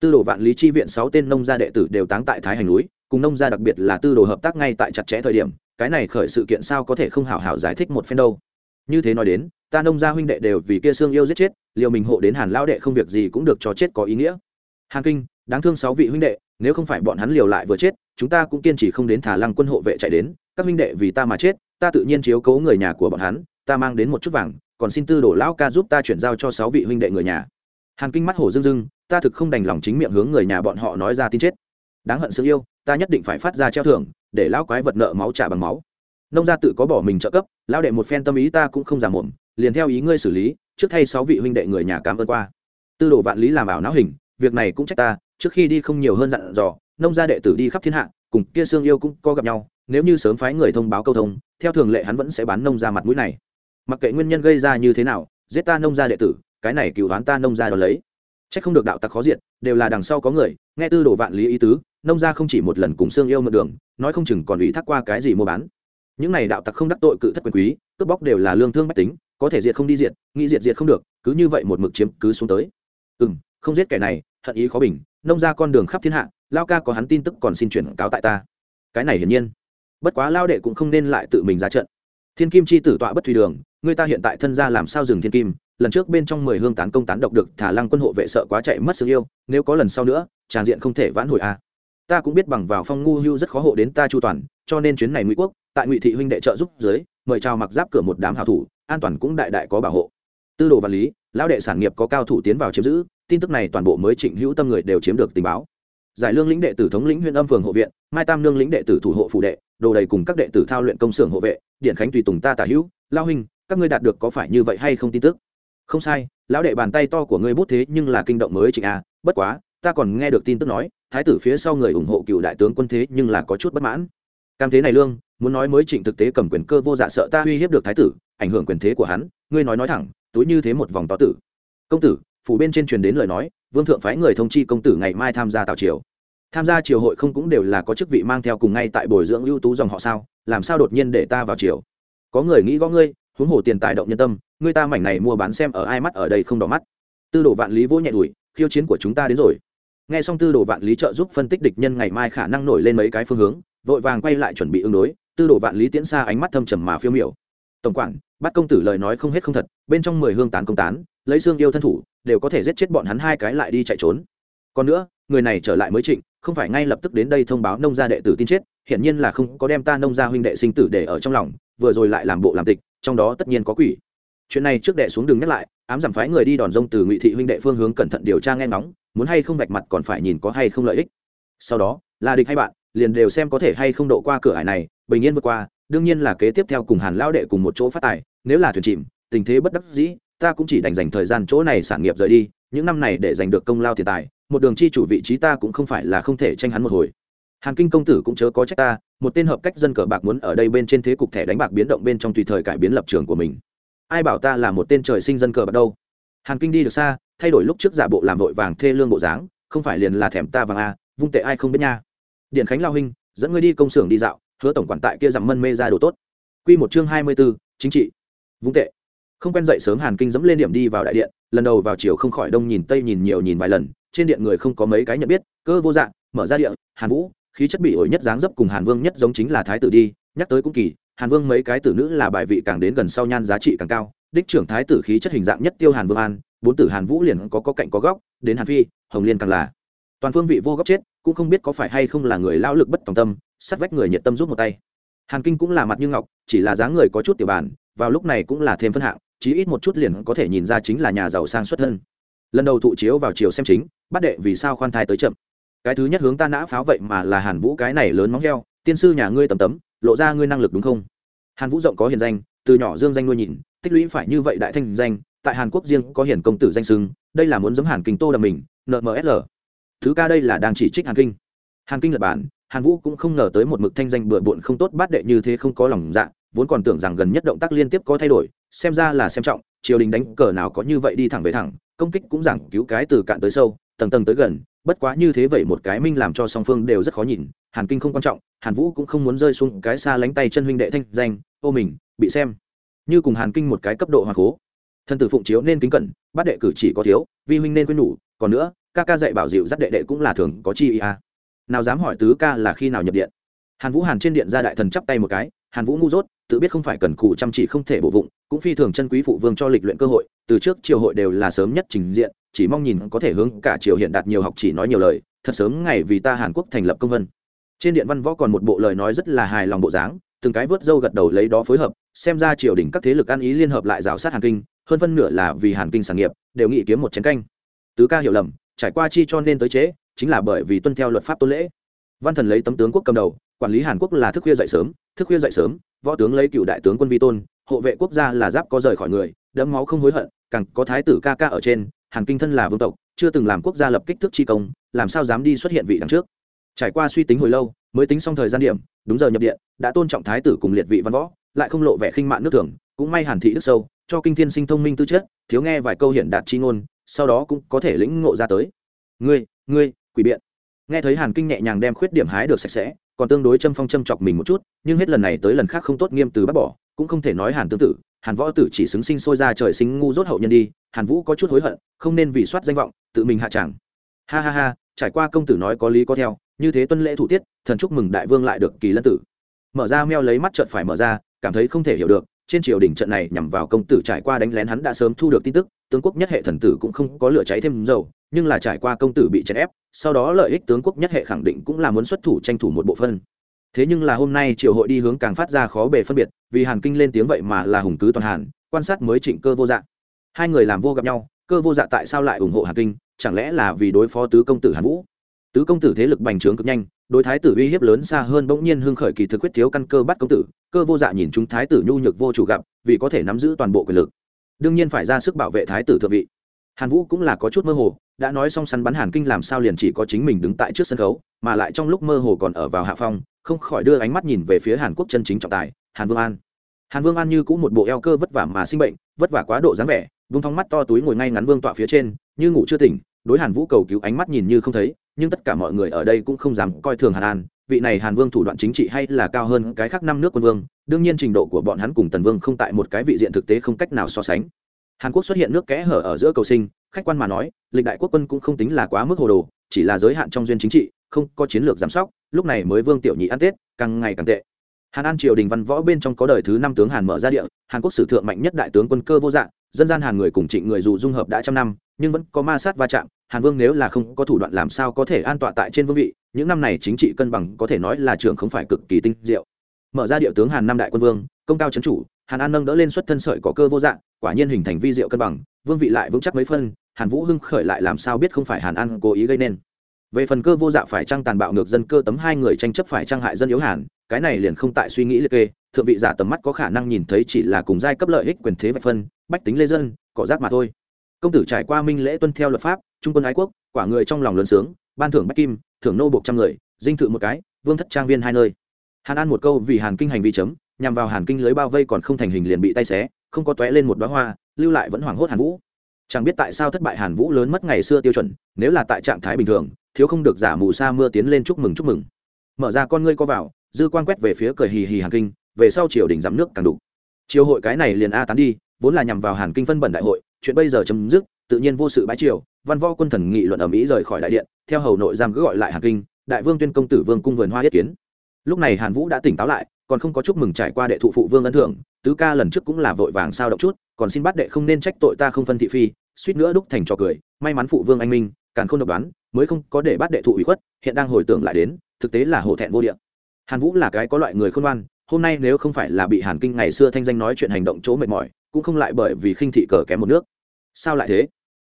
Tư đồ vạn lý chi viện sáu tên nông gia đệ tử đều táng tại thái hành núi, cùng nông gia đặc biệt là tư đồ hợp tác ngay tại chặt chẽ thời điểm, cái này khởi sự kiện sao có thể không hảo hảo giải thích một phen đâu. Như thế nói đến, ta nông gia huynh đệ đều vì kia xương yêu giết chết, liều mình hộ đến hàn lao đệ không việc gì cũng được cho chết có ý nghĩa. Hàn kinh, đáng thương sáu vị huynh đệ, nếu không phải bọn hắn liều lại vừa chết, chúng ta cũng kiên trì không đến thả lăng quân hộ vệ chạy đến, các huynh đệ vì ta mà chết, ta tự nhiên chiếu cố người nhà của bọn hắn, ta mang đến một chút vàng còn xin tư đồ lão ca giúp ta chuyển giao cho sáu vị huynh đệ người nhà. Hàn kinh mắt hồ dưng dưng ta thực không đành lòng chính miệng hướng người nhà bọn họ nói ra tin chết. Đáng hận sự yêu, ta nhất định phải phát ra treo thưởng, để lão quái vật nợ máu trả bằng máu. Nông gia tự có bỏ mình trợ cấp, lão đệ một phen tâm ý ta cũng không giảm mồm liền theo ý ngươi xử lý, trước thay sáu vị huynh đệ người nhà cảm ơn qua. Tư đồ vạn lý làm ảo não hình, việc này cũng trách ta, trước khi đi không nhiều hơn dặn dò, nông gia đệ tử đi khắp thiên hạ, cùng kia xương yêu cũng có gặp nhau, nếu như sớm phái người thông báo câu thông, theo thường lệ hắn vẫn sẽ bán nông gia mặt mũi này mặc kệ nguyên nhân gây ra như thế nào, giết ta nông gia đệ tử, cái này cựu đoán ta nông gia đ ó lấy. C h ắ c không được đạo tặc khó diện đều là đằng sau có người, nghe tư đồ vạn lý ý tứ, nông gia không chỉ một lần cùng xương yêu mượn đường, nói không chừng còn ủy thác qua cái gì mua bán. Những này đạo tặc không đắc tội cự thất quyền quý, cướp bóc đều là lương thương bách tính, có thể diệt không đi diệt, nghĩ diệt diệt không được, cứ như vậy một mực chiếm cứ xuống tới. Ừ m không giết kẻ này, hận ý khó bình, nông ra con đường khắp thiên hạ, lao ca có hắn tin tức còn xin chuyển cáo tại ta. Cái này hiển nhiên. Bất quá lao đệ cũng không nên lại tự mình ra trận thiên kim chi tử tọa bất thủy đường, người ta hiện tại thân ra làm sao dừng thiên kim, lần trước bên trong mười hương tán công tán độc được thả lăng quân hộ vệ sợ quá chạy mất sự yêu, nếu có lần sau nữa, tràng diện không thể vãn hồi a à. ta cũng biết bằng vào phong ngu hưu rất khó hộ đến ta chu toàn, cho nên chuyến này ngụy quốc, tại ngụy thị huynh đệ trợ giúp dưới, mời chào mặc giáp cửa một đám hảo thủ, an toàn cũng đại đại có bảo hộ tư đồ văn lý, lão đệ sản nghiệp có cao thủ tiến vào chiếm giữ, tin tức này toàn bộ mới trịnh hữu tâm người đều chiếm được tình báo giải lương lĩnh đệ tử thống lĩnh huyện âm phường hộ viện, mai tam lương lĩnh đệ tử thủ hộ phụ đệ đồ đầy cùng các đệ tử thao luyện công xưởng hộ vệ điện khánh tùy tùng ta tả hữu lao huynh, các ngươi đạt được có phải như vậy hay không tin tức? Không sai, lão đệ bàn tay to của ngươi bút thế nhưng là kinh động mới trịnh a, bất quá, ta còn nghe được tin tức nói, thái tử phía sau người ủng hộ cựu đại tướng quân thế nhưng là có chút bất mãn. Cam thế này lương, muốn nói mới trịnh thực tế cầm quyền cơ vô dạ sợ ta uy hiếp được thái tử, ảnh hưởng quyền thế của hắn, ngươi nói nói thẳng, túi như thế một vòng to tử. Công tử, phủ bên trên truyền đến lời nói, vương thượng phái người thông chi công tử ngày mai tham gia tào triều tham gia triều hội không cũng đều là có chức vị mang theo cùng ngay tại bồi dưỡng ưu tú dòng họ sao, làm sao đột nhiên để ta vào triều? Có người nghĩ gõ ngươi, huống hồ tiền tài động nhân tâm, ngươi ta mảnh này mua bán xem ở ai mắt ở đây không đỏ mắt. Tư đồ vạn lý vỗ nhẹ đùi khiêu chiến của chúng ta đến rồi. Nghe xong tư đồ vạn lý trợ giúp phân tích địch nhân ngày mai khả năng nổi lên mấy cái phương hướng, vội vàng quay lại chuẩn bị ứng đối, tư đồ vạn lý tiễn xa ánh mắt thâm trầm mà phiêu miểu. Tổng quản, bắt công tử lời nói không hết không thật, bên trong mười hương tán công tán, lấy xương yêu thân thủ, đều có thể giết chết bọn hắn hai cái lại đi chạy trốn. Còn nữa, người này trở lại mới trịnh không phải ngay lập tức đến đây thông báo nông gia đệ tử tin chết, hiển nhiên là không có đem ta nông gia huynh đệ sinh tử để ở trong lòng, vừa rồi lại làm bộ làm tịch, trong đó tất nhiên có quỷ. Chuyện này trước đệ xuống đường nhắc lại, ám giảm phái người đi đòn rông từ ngụy thị huynh đệ phương hướng cẩn thận điều tra nghe ngóng, muốn hay không vạch mặt còn phải nhìn có hay không lợi ích. Sau đó, là địch hay bạn, liền đều xem có thể hay không độ qua cửa ải này, bình yên vượt qua, đương nhiên là kế tiếp theo cùng hàn lao đệ cùng một chỗ phát tài, nếu là thuyền chìm, tình thế bất đắc dĩ, ta cũng chỉ đành dành thời gian chỗ này sản nghiệp rời đi, những năm này để giành được công lao tiền tài một đường chi chủ vị trí ta cũng không phải là không thể tranh hắn một hồi. Hàn kinh công tử cũng chớ có trách ta một tên hợp cách dân cờ bạc muốn ở đây bên trên thế cục thẻ đánh bạc biến động bên trong tùy thời cải biến lập trường của mình. Ai bảo ta là một tên trời sinh dân cờ bạc đâu? Hàn kinh đi được xa thay đổi lúc trước giả bộ làm vội vàng thê lương bộ dáng không phải liền là thèm ta vàng a vung tệ ai không biết nha. Điện khánh lao huynh dẫn ngươi đi công xưởng đi dạo hứa tổng quản tại kia dặm mân mê ra đồ tốt. Quy một chương hai mươi bốn chính trị. vung tệ. Không quen dậy sớm Hàn Kinh dẫm lên điểm đi vào đại điện, lần đầu vào chiều không khỏi đông nhìn tây nhìn nhiều nhìn vài lần, trên điện người không có mấy cái nhận biết, cơ vô dạng, mở ra điện, Hàn Vũ, khí chất bị ổi nhất dáng dấp cùng Hàn Vương nhất giống chính là thái tử đi, nhắc tới cũng kỳ, Hàn Vương mấy cái tử nữ là bài vị càng đến gần sau nhan giá trị càng cao, đích trưởng thái tử khí chất hình dạng nhất tiêu Hàn Vương An, bốn tử Hàn Vũ liền có có cạnh có góc, đến Hàn Phi, Hồng Liên càng là. Toàn phương vị vô góc chết, cũng không biết có phải hay không là người lão lực bất tòng tâm, sát vách người nhiệt tâm giúp một tay. Hàn kinh cũng là mặt như ngọc chỉ là dáng người có chút tiểu bản vào lúc này cũng là thêm phân hạng chí ít một chút liền có thể nhìn ra chính là nhà giàu sang xuất thân. Lần đầu thụ chiếu vào chiều xem chính bắt đệ vì sao khoan thai tới chậm. Cái thứ nhất hướng ta nã pháo vậy mà là hàn vũ cái này lớn móng heo, tiên sư nhà ngươi tầm tấm, lộ ra ngươi năng lực đúng không? Hàn vũ rộng có hiền danh, từ nhỏ dương danh nuôi nhìn, tích lũy phải như vậy đại thanh danh, tại hàn quốc riêng có hiền công tử danh sưng đây là muốn giấm hàn kinh tô đầm mình nmsl thứ ca đây là đang chỉ trích hàn kinh. Hàn kinh lập bản, hàn vũ cũng không ngờ tới một mực thanh danh bừa bộn không tốt bát đệ như thế không có lòng dạ vốn còn tưởng rằng gần nhất động tác liên tiếp có thay đổi, xem ra là xem trọng, triều đình đánh cờ nào có như vậy đi thẳng về thẳng, công kích cũng giảng cứu cái từ cạn tới sâu tầng tầng tới gần, bất quá như thế vậy một cái minh làm cho song phương đều rất khó nhìn, hàn kinh không quan trọng, hàn vũ cũng không muốn rơi xuống cái xa lánh tay chân huynh đệ thanh danh, ô mình, bị xem. Như cùng hàn kinh một cái cấp độ hoàng cố thân tử phụng chiếu nên kính cẩn bắt đệ cử chỉ có thiếu, vi huynh nên quên nhủ, còn nữa, ca ca dạy bảo dịu dắt đệ đệ cũng là thường có chi ý à nào dám hỏi tứ ca là khi nào nhập điện? Hàn vũ hàn trên điện ra đại thần chắp tay một cái, hàn vũ ngu dốt, tự biết không phải cần cù chăm chỉ không thể bổ vụng, cũng phi thường chân quý phụ vương cho lịch luyện cơ hội từ trước triều hội đều là sớm nhất trình diện, chỉ mong nhìn có thể hướng cả triều hiện đạt nhiều học chỉ nói nhiều lời, thật sớm ngày vì ta hàn quốc thành lập công vân. Trên điện văn võ còn một bộ lời nói rất là hài lòng bộ dáng, từng cái vớt dâu gật đầu lấy đó phối hợp, xem ra triều đình các thế lực ăn ý liên hợp lại rào sát hàn kinh, hơn phân nửa là vì hàn kinh sản nghiệp, đều nghĩ kiếm một chén canh. Tứ ca hiểu lầm, trải qua chi cho nên tới chế, chính là bởi vì tuân theo luật pháp tôn lễ. Văn thần lấy tấm tướng quốc cầm đầu, quản lý hàn quốc là thức khuya dậy sớm, thức khuya dậy sớm, võ tướng lấy cựu đại tướng quân vi tôn, hộ vệ quốc gia là giáp có rời khỏi người đẫm máu không hối hận, càng có thái tử ca ca ở trên, hàn kinh thân là vương tộc, chưa từng làm quốc gia lập kích thước chi công, làm sao dám đi xuất hiện vị đằng trước. Trải qua suy tính hồi lâu, mới tính xong thời gian điểm, đúng giờ nhập điện, đã tôn trọng thái tử cùng liệt vị văn võ, lại không lộ vẻ khinh mạn nước thường, cũng may hàn thị đức sâu, cho kinh thiên sinh thông minh tư chất, thiếu nghe vài câu hiện đạt chi ngôn, sau đó cũng có thể lĩnh ngộ ra tới. Ngươi ngươi, quỷ biện. Nghe thấy hàn kinh nhẹ nhàng đem khuyết điểm hái được sạch sẽ, còn tương đối châm phong châm chọc mình một chút, nhưng hết lần này tới lần khác không tốt nghiêm từ bác bỏ, cũng không thể nói hàn tương tự hàn võ tử chỉ xứng sinh sôi ra trời sinh ngu dốt hậu nhân đi, hàn vũ có chút hối hận, không nên vì soát danh vọng, tự mình hạ chẳng ha ha ha, trải qua công tử nói có lý có theo, như thế tuân lễ thủ tiết, thần chúc mừng đại vương lại được kỳ lân tử. Mở ra meo lấy mắt trợn phải mở ra, cảm thấy không thể hiểu được, trên triều đình trận này nhằm vào công tử trải qua đánh lén hắn đã sớm thu được tin tức, tướng quốc nhất hệ thần tử cũng không có lửa cháy thêm dầu, nhưng là trải qua công tử bị chèn ép, sau đó lợi ích tướng quốc nhất hệ khẳng định cũng là muốn xuất thủ tranh thủ một bộ phân thế nhưng là hôm nay triều hội đi hướng càng phát ra khó bề phân biệt, vì hàn kinh lên tiếng vậy mà là hùng cứ toàn hàn, quan sát mới trịnh cơ vô dạ. Hai người làm vô gặp nhau, cơ vô dạ tại sao lại ủng hộ hàn kinh, chẳng lẽ là vì đối phó tứ công tử hàn vũ? Tứ công tử thế lực bành trướng cực nhanh, đối thái tử uy hiếp lớn xa hơn bỗng nhiên hưng khởi kỳ thực quyết thiếu căn cơ bắt công tử, cơ vô dạ nhìn chúng thái tử nhu nhược vô chủ gặp, vì có thể nắm giữ toàn bộ quyền lực. Đương nhiên phải ra sức bảo vệ thái tử thượng vị. Hàn vũ cũng là có chút mơ hồ đã nói xong săn bắn hàn kinh làm sao liền chỉ có chính mình đứng tại trước sân khấu, mà lại trong lúc mơ hồ còn ở vào hạ phong, không khỏi đưa ánh mắt nhìn về phía hàn quốc chân chính trọng tài, hàn vương an. Hàn vương an như cũng một bộ eo cơ vất vả mà sinh bệnh, vất vả quá độ dáng vẻ vương thong mắt to túi ngồi ngay ngắn vương tọa phía trên, như ngủ chưa tỉnh, đối hàn vũ cầu cứu ánh mắt nhìn như không thấy, nhưng tất cả mọi người ở đây cũng không dám coi thường hàn an, vị này hàn vương thủ đoạn chính trị hay là cao hơn cái khác năm nước quân vương, đương nhiên trình độ của bọn hắn cùng tần vương không tại một cái vị diện thực tế không cách nào so sánh. Hàn quốc xuất hiện nước kẽ hở ở giữa cầu sinh khách quan mà nói, lịch đại quốc quân cũng không tính là quá mức hồ đồ, chỉ là giới hạn trong duyên chính trị, không có chiến lược giám sóc, lúc này mới vương tiểu nhị ăn tết, càng ngày càng tệ. Hàn an triều đình văn võ bên trong có đời thứ năm tướng hàn mở ra địa, hàn quốc sử thượng mạnh nhất đại tướng quân cơ vô dạng dân gian hàn người cùng trịnh người dù dung hợp đã trăm năm, nhưng vẫn có ma sát va chạm, hàn vương nếu là không có thủ đoạn làm sao có thể an tọa tại trên vương vị, những năm này chính trị cân bằng có thể nói là trường không phải cực kỳ tinh diệu. Mở ra địa tướng hàn năm đại quân vương, công cao chấn chủ hàn an nâng đỡ lên xuất thân sợi có cơ vô dạng, quả nhiên hình thành vi diệu cân bằng, vương vị lại vững chắc mấy phân, hàn vũ hưng khởi lại làm sao biết không phải hàn an cố ý gây nên. Về phần cơ vô dạ phải trăng tàn bạo ngược dân cơ tấm hai người tranh chấp phải trang hại dân yếu hàn, cái này liền không tại suy nghĩ liệt kê, thượng vị giả tầm mắt có khả năng nhìn thấy chỉ là cùng giai cấp lợi ích quyền thế vạch phân, bách tính lê dân cỏ rác mà thôi. Công tử trải qua minh lễ tuân theo luật pháp, trung quân ái quốc, quả người trong lòng lớn sướng, ban thưởng bách kim, thưởng nô buộc trăm người, dinh thự một cái, vương thất trang viên hai nơi. Hàn an một câu vì hàn kinh hành vi chấm nhằm vào hàn kinh lưới bao vây còn không thành hình liền bị tay xé, không có tóe lên một đoá hoa, lưu lại vẫn hoảng hốt hàn vũ. Chẳng biết tại sao thất bại hàn vũ lớn mất ngày xưa tiêu chuẩn, nếu là tại trạng thái bình thường, thiếu không được giả mù sa mưa tiến lên chúc mừng chúc mừng. Mở ra con ngươi co vào, dư quan quét về phía cười hì hì hàn kinh, về sau triều đình giảm nước càng đủ. Triều hội cái này liền a tán đi, vốn là nhằm vào hàn kinh phân bẩn đại hội, chuyện bây giờ chấm dứt, tự nhiên vô sự bái triều, văn võ quân thần nghị luận ở mỹ rời khỏi đại điện, theo hầu nội giam cứ gọi lại hàn kinh, đại vương tuyên công tử vương cung vườn hoa yết kiến lúc này hàn vũ đã tỉnh táo lại, còn không có chúc mừng trải qua đệ thụ phụ vương ân thưởng, tứ ca lần trước cũng là vội vàng sao động chút, còn xin bắt đệ không nên trách tội ta không phân thị phi, suýt nữa đúc thành trò cười, may mắn phụ vương anh minh, càng không độc đoán, mới không có để bắt đệ thụ ủy khuất, hiện đang hồi tưởng lại đến, thực tế là hổ thẹn vô địa. Hàn vũ là cái có loại người khôn ngoan, hôm nay nếu không phải là bị hàn kinh ngày xưa thanh danh nói chuyện hành động chỗ mệt mỏi, cũng không lại bởi vì khinh thị cờ kém một nước. Sao lại thế?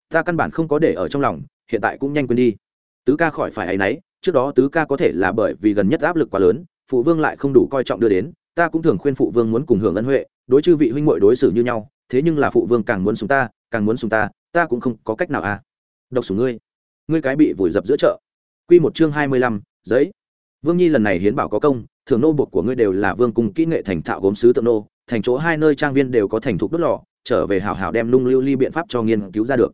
Ta căn bản không có để ở trong lòng, hiện tại cũng nhanh quên đi. Tứ ca khỏi phải áy náy trước đó tứ ca có thể là bởi vì gần nhất áp lực quá lớn, phụ vương lại không đủ coi trọng đưa đến, ta cũng thường khuyên phụ vương muốn cùng hưởng ân huệ, đối chư vị huynh muội đối xử như nhau, thế nhưng là phụ vương càng muốn sùng ta, càng muốn sùng ta ta cũng không có cách nào à. Độc sùng ngươi ngươi cái bị vùi dập giữa chợ. Quy một chương hai mươi lăm, giấy. Vương nhi lần này hiến bảo có công, thường nô buộc của ngươi đều là vương cung kỹ nghệ thành thạo gốm sứ tượng nô, thành chỗ hai nơi trang viên đều có thành thục đốt lò, trở về hảo hảo đem nung lưu ly biện pháp cho nghiên cứu ra được.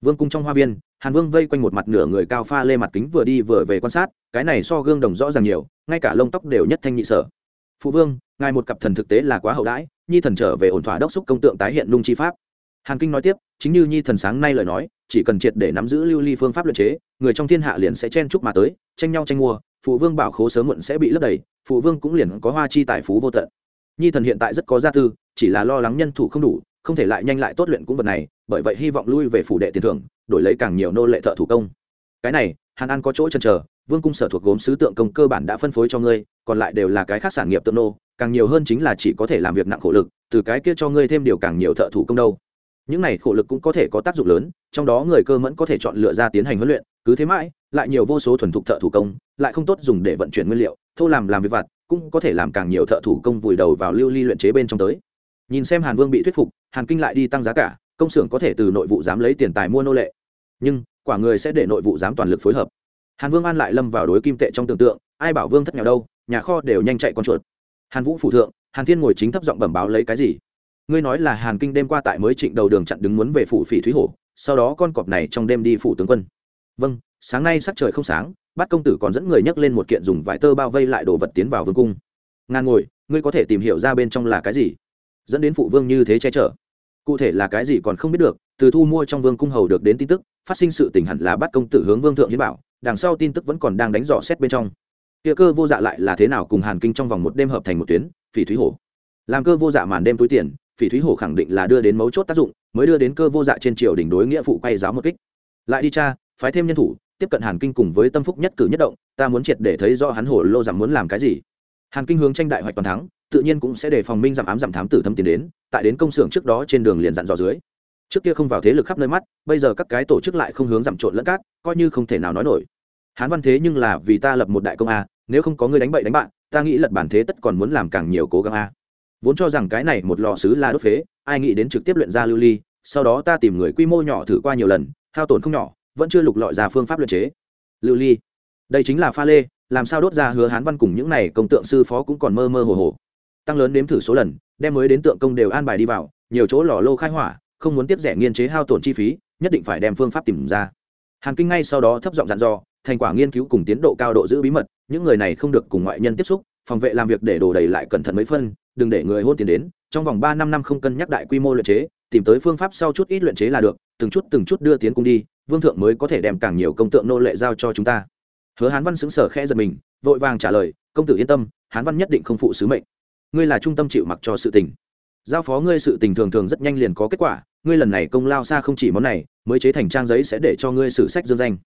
Vương cung trong hoa viên hàn vương vây quanh một mặt nửa người cao pha lê mặt kính vừa đi vừa về quan sát, cái này so gương đồng rõ ràng nhiều, ngay cả lông tóc đều nhất thanh nhị sở. Phụ vương, ngài một cặp thần thực tế là quá hậu đãi, nhi thần trở về ổn thỏa đốc xúc công tượng tái hiện nung chi pháp. Hàn kinh nói tiếp, chính như nhi thần sáng nay lời nói, chỉ cần triệt để nắm giữ lưu ly phương pháp luật chế, người trong thiên hạ liền sẽ chen chúc mà tới, tranh nhau tranh mua, phụ vương bảo khố sớm muộn sẽ bị lấp đầy, phụ vương cũng liền có hoa chi tài phú vô tận. Nhi thần hiện tại rất có gia tư, chỉ là lo lắng nhân thủ không đủ không thể lại nhanh lại tốt luyện cũng vật này, bởi vậy hy vọng lui về phủ đệ tiền thưởng, đổi lấy càng nhiều nô lệ thợ thủ công. Cái này, hàn an có chỗ chân chờ, vương cung sở thuộc gốm sứ tượng công cơ bản đã phân phối cho ngươi, còn lại đều là cái khác sản nghiệp tượng nô, càng nhiều hơn chính là chỉ có thể làm việc nặng khổ lực, từ cái kia cho ngươi thêm điều càng nhiều thợ thủ công đâu. Những này khổ lực cũng có thể có tác dụng lớn, trong đó người cơ mẫn có thể chọn lựa ra tiến hành huấn luyện, cứ thế mãi, lại nhiều vô số thuần thục thợ thủ công, lại không tốt dùng để vận chuyển nguyên liệu, thô làm làm việc vặt, cũng có thể làm càng nhiều thợ thủ công vùi đầu vào lưu ly luyện chế bên trong tới nhìn xem hàn vương bị thuyết phục, hàn kinh lại đi tăng giá cả, công xưởng có thể từ nội vụ dám lấy tiền tài mua nô lệ. Nhưng, quả người sẽ để nội vụ dám toàn lực phối hợp. Hàn vương an lại lâm vào đối kim tệ trong tưởng tượng, ai bảo vương thất nghèo đâu, nhà kho đều nhanh chạy con chuột. Hàn vũ phủ thượng, hàn thiên ngồi chính thấp giọng bẩm báo lấy cái gì? Ngươi nói là hàn kinh đêm qua tại mới trịnh đầu đường chặn đứng muốn về phủ phỉ thúy hổ, sau đó con cọp này trong đêm đi phủ tướng quân. Vâng sáng nay sắc trời không sáng bắt công tử còn dẫn người nhấc lên một kiện dùng vải tơ bao vây lại đồ vật tiến vào vương cung. Ngàn ngồi, ngươi có thể tìm hiểu ra bên trong là cái gì? Dẫn đến phụ vương như thế che chở. Cụ thể là cái gì còn không biết được, từ thu mua trong vương cung hầu được đến tin tức, phát sinh sự tình hẳn là bắt công tử hướng vương thượng hiến bảo, đằng sau tin tức vẫn còn đang đánh dò xét bên trong. Kia cơ vô dạ lại là thế nào cùng hàn kinh trong vòng một đêm hợp thành một tuyến, phỉ thúy hổ. Làm cơ vô dạ màn đêm túi tiền, phỉ thúy hổ khẳng định là đưa đến mấu chốt tác dụng, mới đưa đến cơ vô dạ trên triều đỉnh đối nghĩa phụ quay giáo một kích. Lại đi cha, phái thêm nhân thủ, tiếp cận hàn kinh cùng với tâm phúc nhất cử nhất động, ta muốn triệt để thấy rõ hắn hổ lô rằng muốn làm cái gì. Hàn kinh hướng tranh đại hoạch toàn thắng tự nhiên cũng sẽ để phòng minh giảm ám giảm thám tử thâm tiến đến, tại đến công xưởng trước đó trên đường liền dặn dò dưới. Trước kia không vào thế lực khắp nơi mắt, bây giờ các cái tổ chức lại không hướng giảm trộn lẫn cát, coi như không thể nào nói nổi. Hán văn thế nhưng là vì ta lập một đại công a, nếu không có người đánh bậy đánh bạn, ta nghĩ lật bản thế tất còn muốn làm càng nhiều cố gắng a. Vốn cho rằng cái này một lò sứ là đốt phế, ai nghĩ đến trực tiếp luyện ra lưu ly, sau đó ta tìm người quy mô nhỏ thử qua nhiều lần, hao tổn không nhỏ, vẫn chưa lục lọi ra phương pháp luyện chế. Lưu ly, đây chính là pha lê, làm sao đốt ra hứa hán văn cùng những này công tượng sư phó cũng còn mơ mơ hồ hồ tăng lớn đếm thử số lần, đem mới đến tượng công đều an bài đi vào, nhiều chỗ lò lô khai hỏa, không muốn tiếp rẻ nghiên chế hao tổn chi phí, nhất định phải đem phương pháp tìm ra. Hàn kinh ngay sau đó thấp giọng dặn dò, thành quả nghiên cứu cùng tiến độ cao độ giữ bí mật, những người này không được cùng ngoại nhân tiếp xúc, phòng vệ làm việc để đổ đầy lại cẩn thận mấy phân, đừng để người hôn tiền đến, trong vòng ba năm năm không cân nhắc đại quy mô luyện chế, tìm tới phương pháp sau chút ít luyện chế là được, từng chút từng chút đưa tiến cung đi, vương thượng mới có thể đem càng nhiều công tượng nô lệ giao cho chúng ta. Hứa hán văn xứng sở khẽ giật mình, vội vàng trả lời, công tử yên tâm, hán văn nhất định không phụ sứ mệnh ngươi là trung tâm chịu mặc cho sự tình. Giao phó ngươi sự tình thường thường rất nhanh liền có kết quả, ngươi lần này công lao xa không chỉ món này, mới chế thành trang giấy sẽ để cho ngươi sử sách dương danh.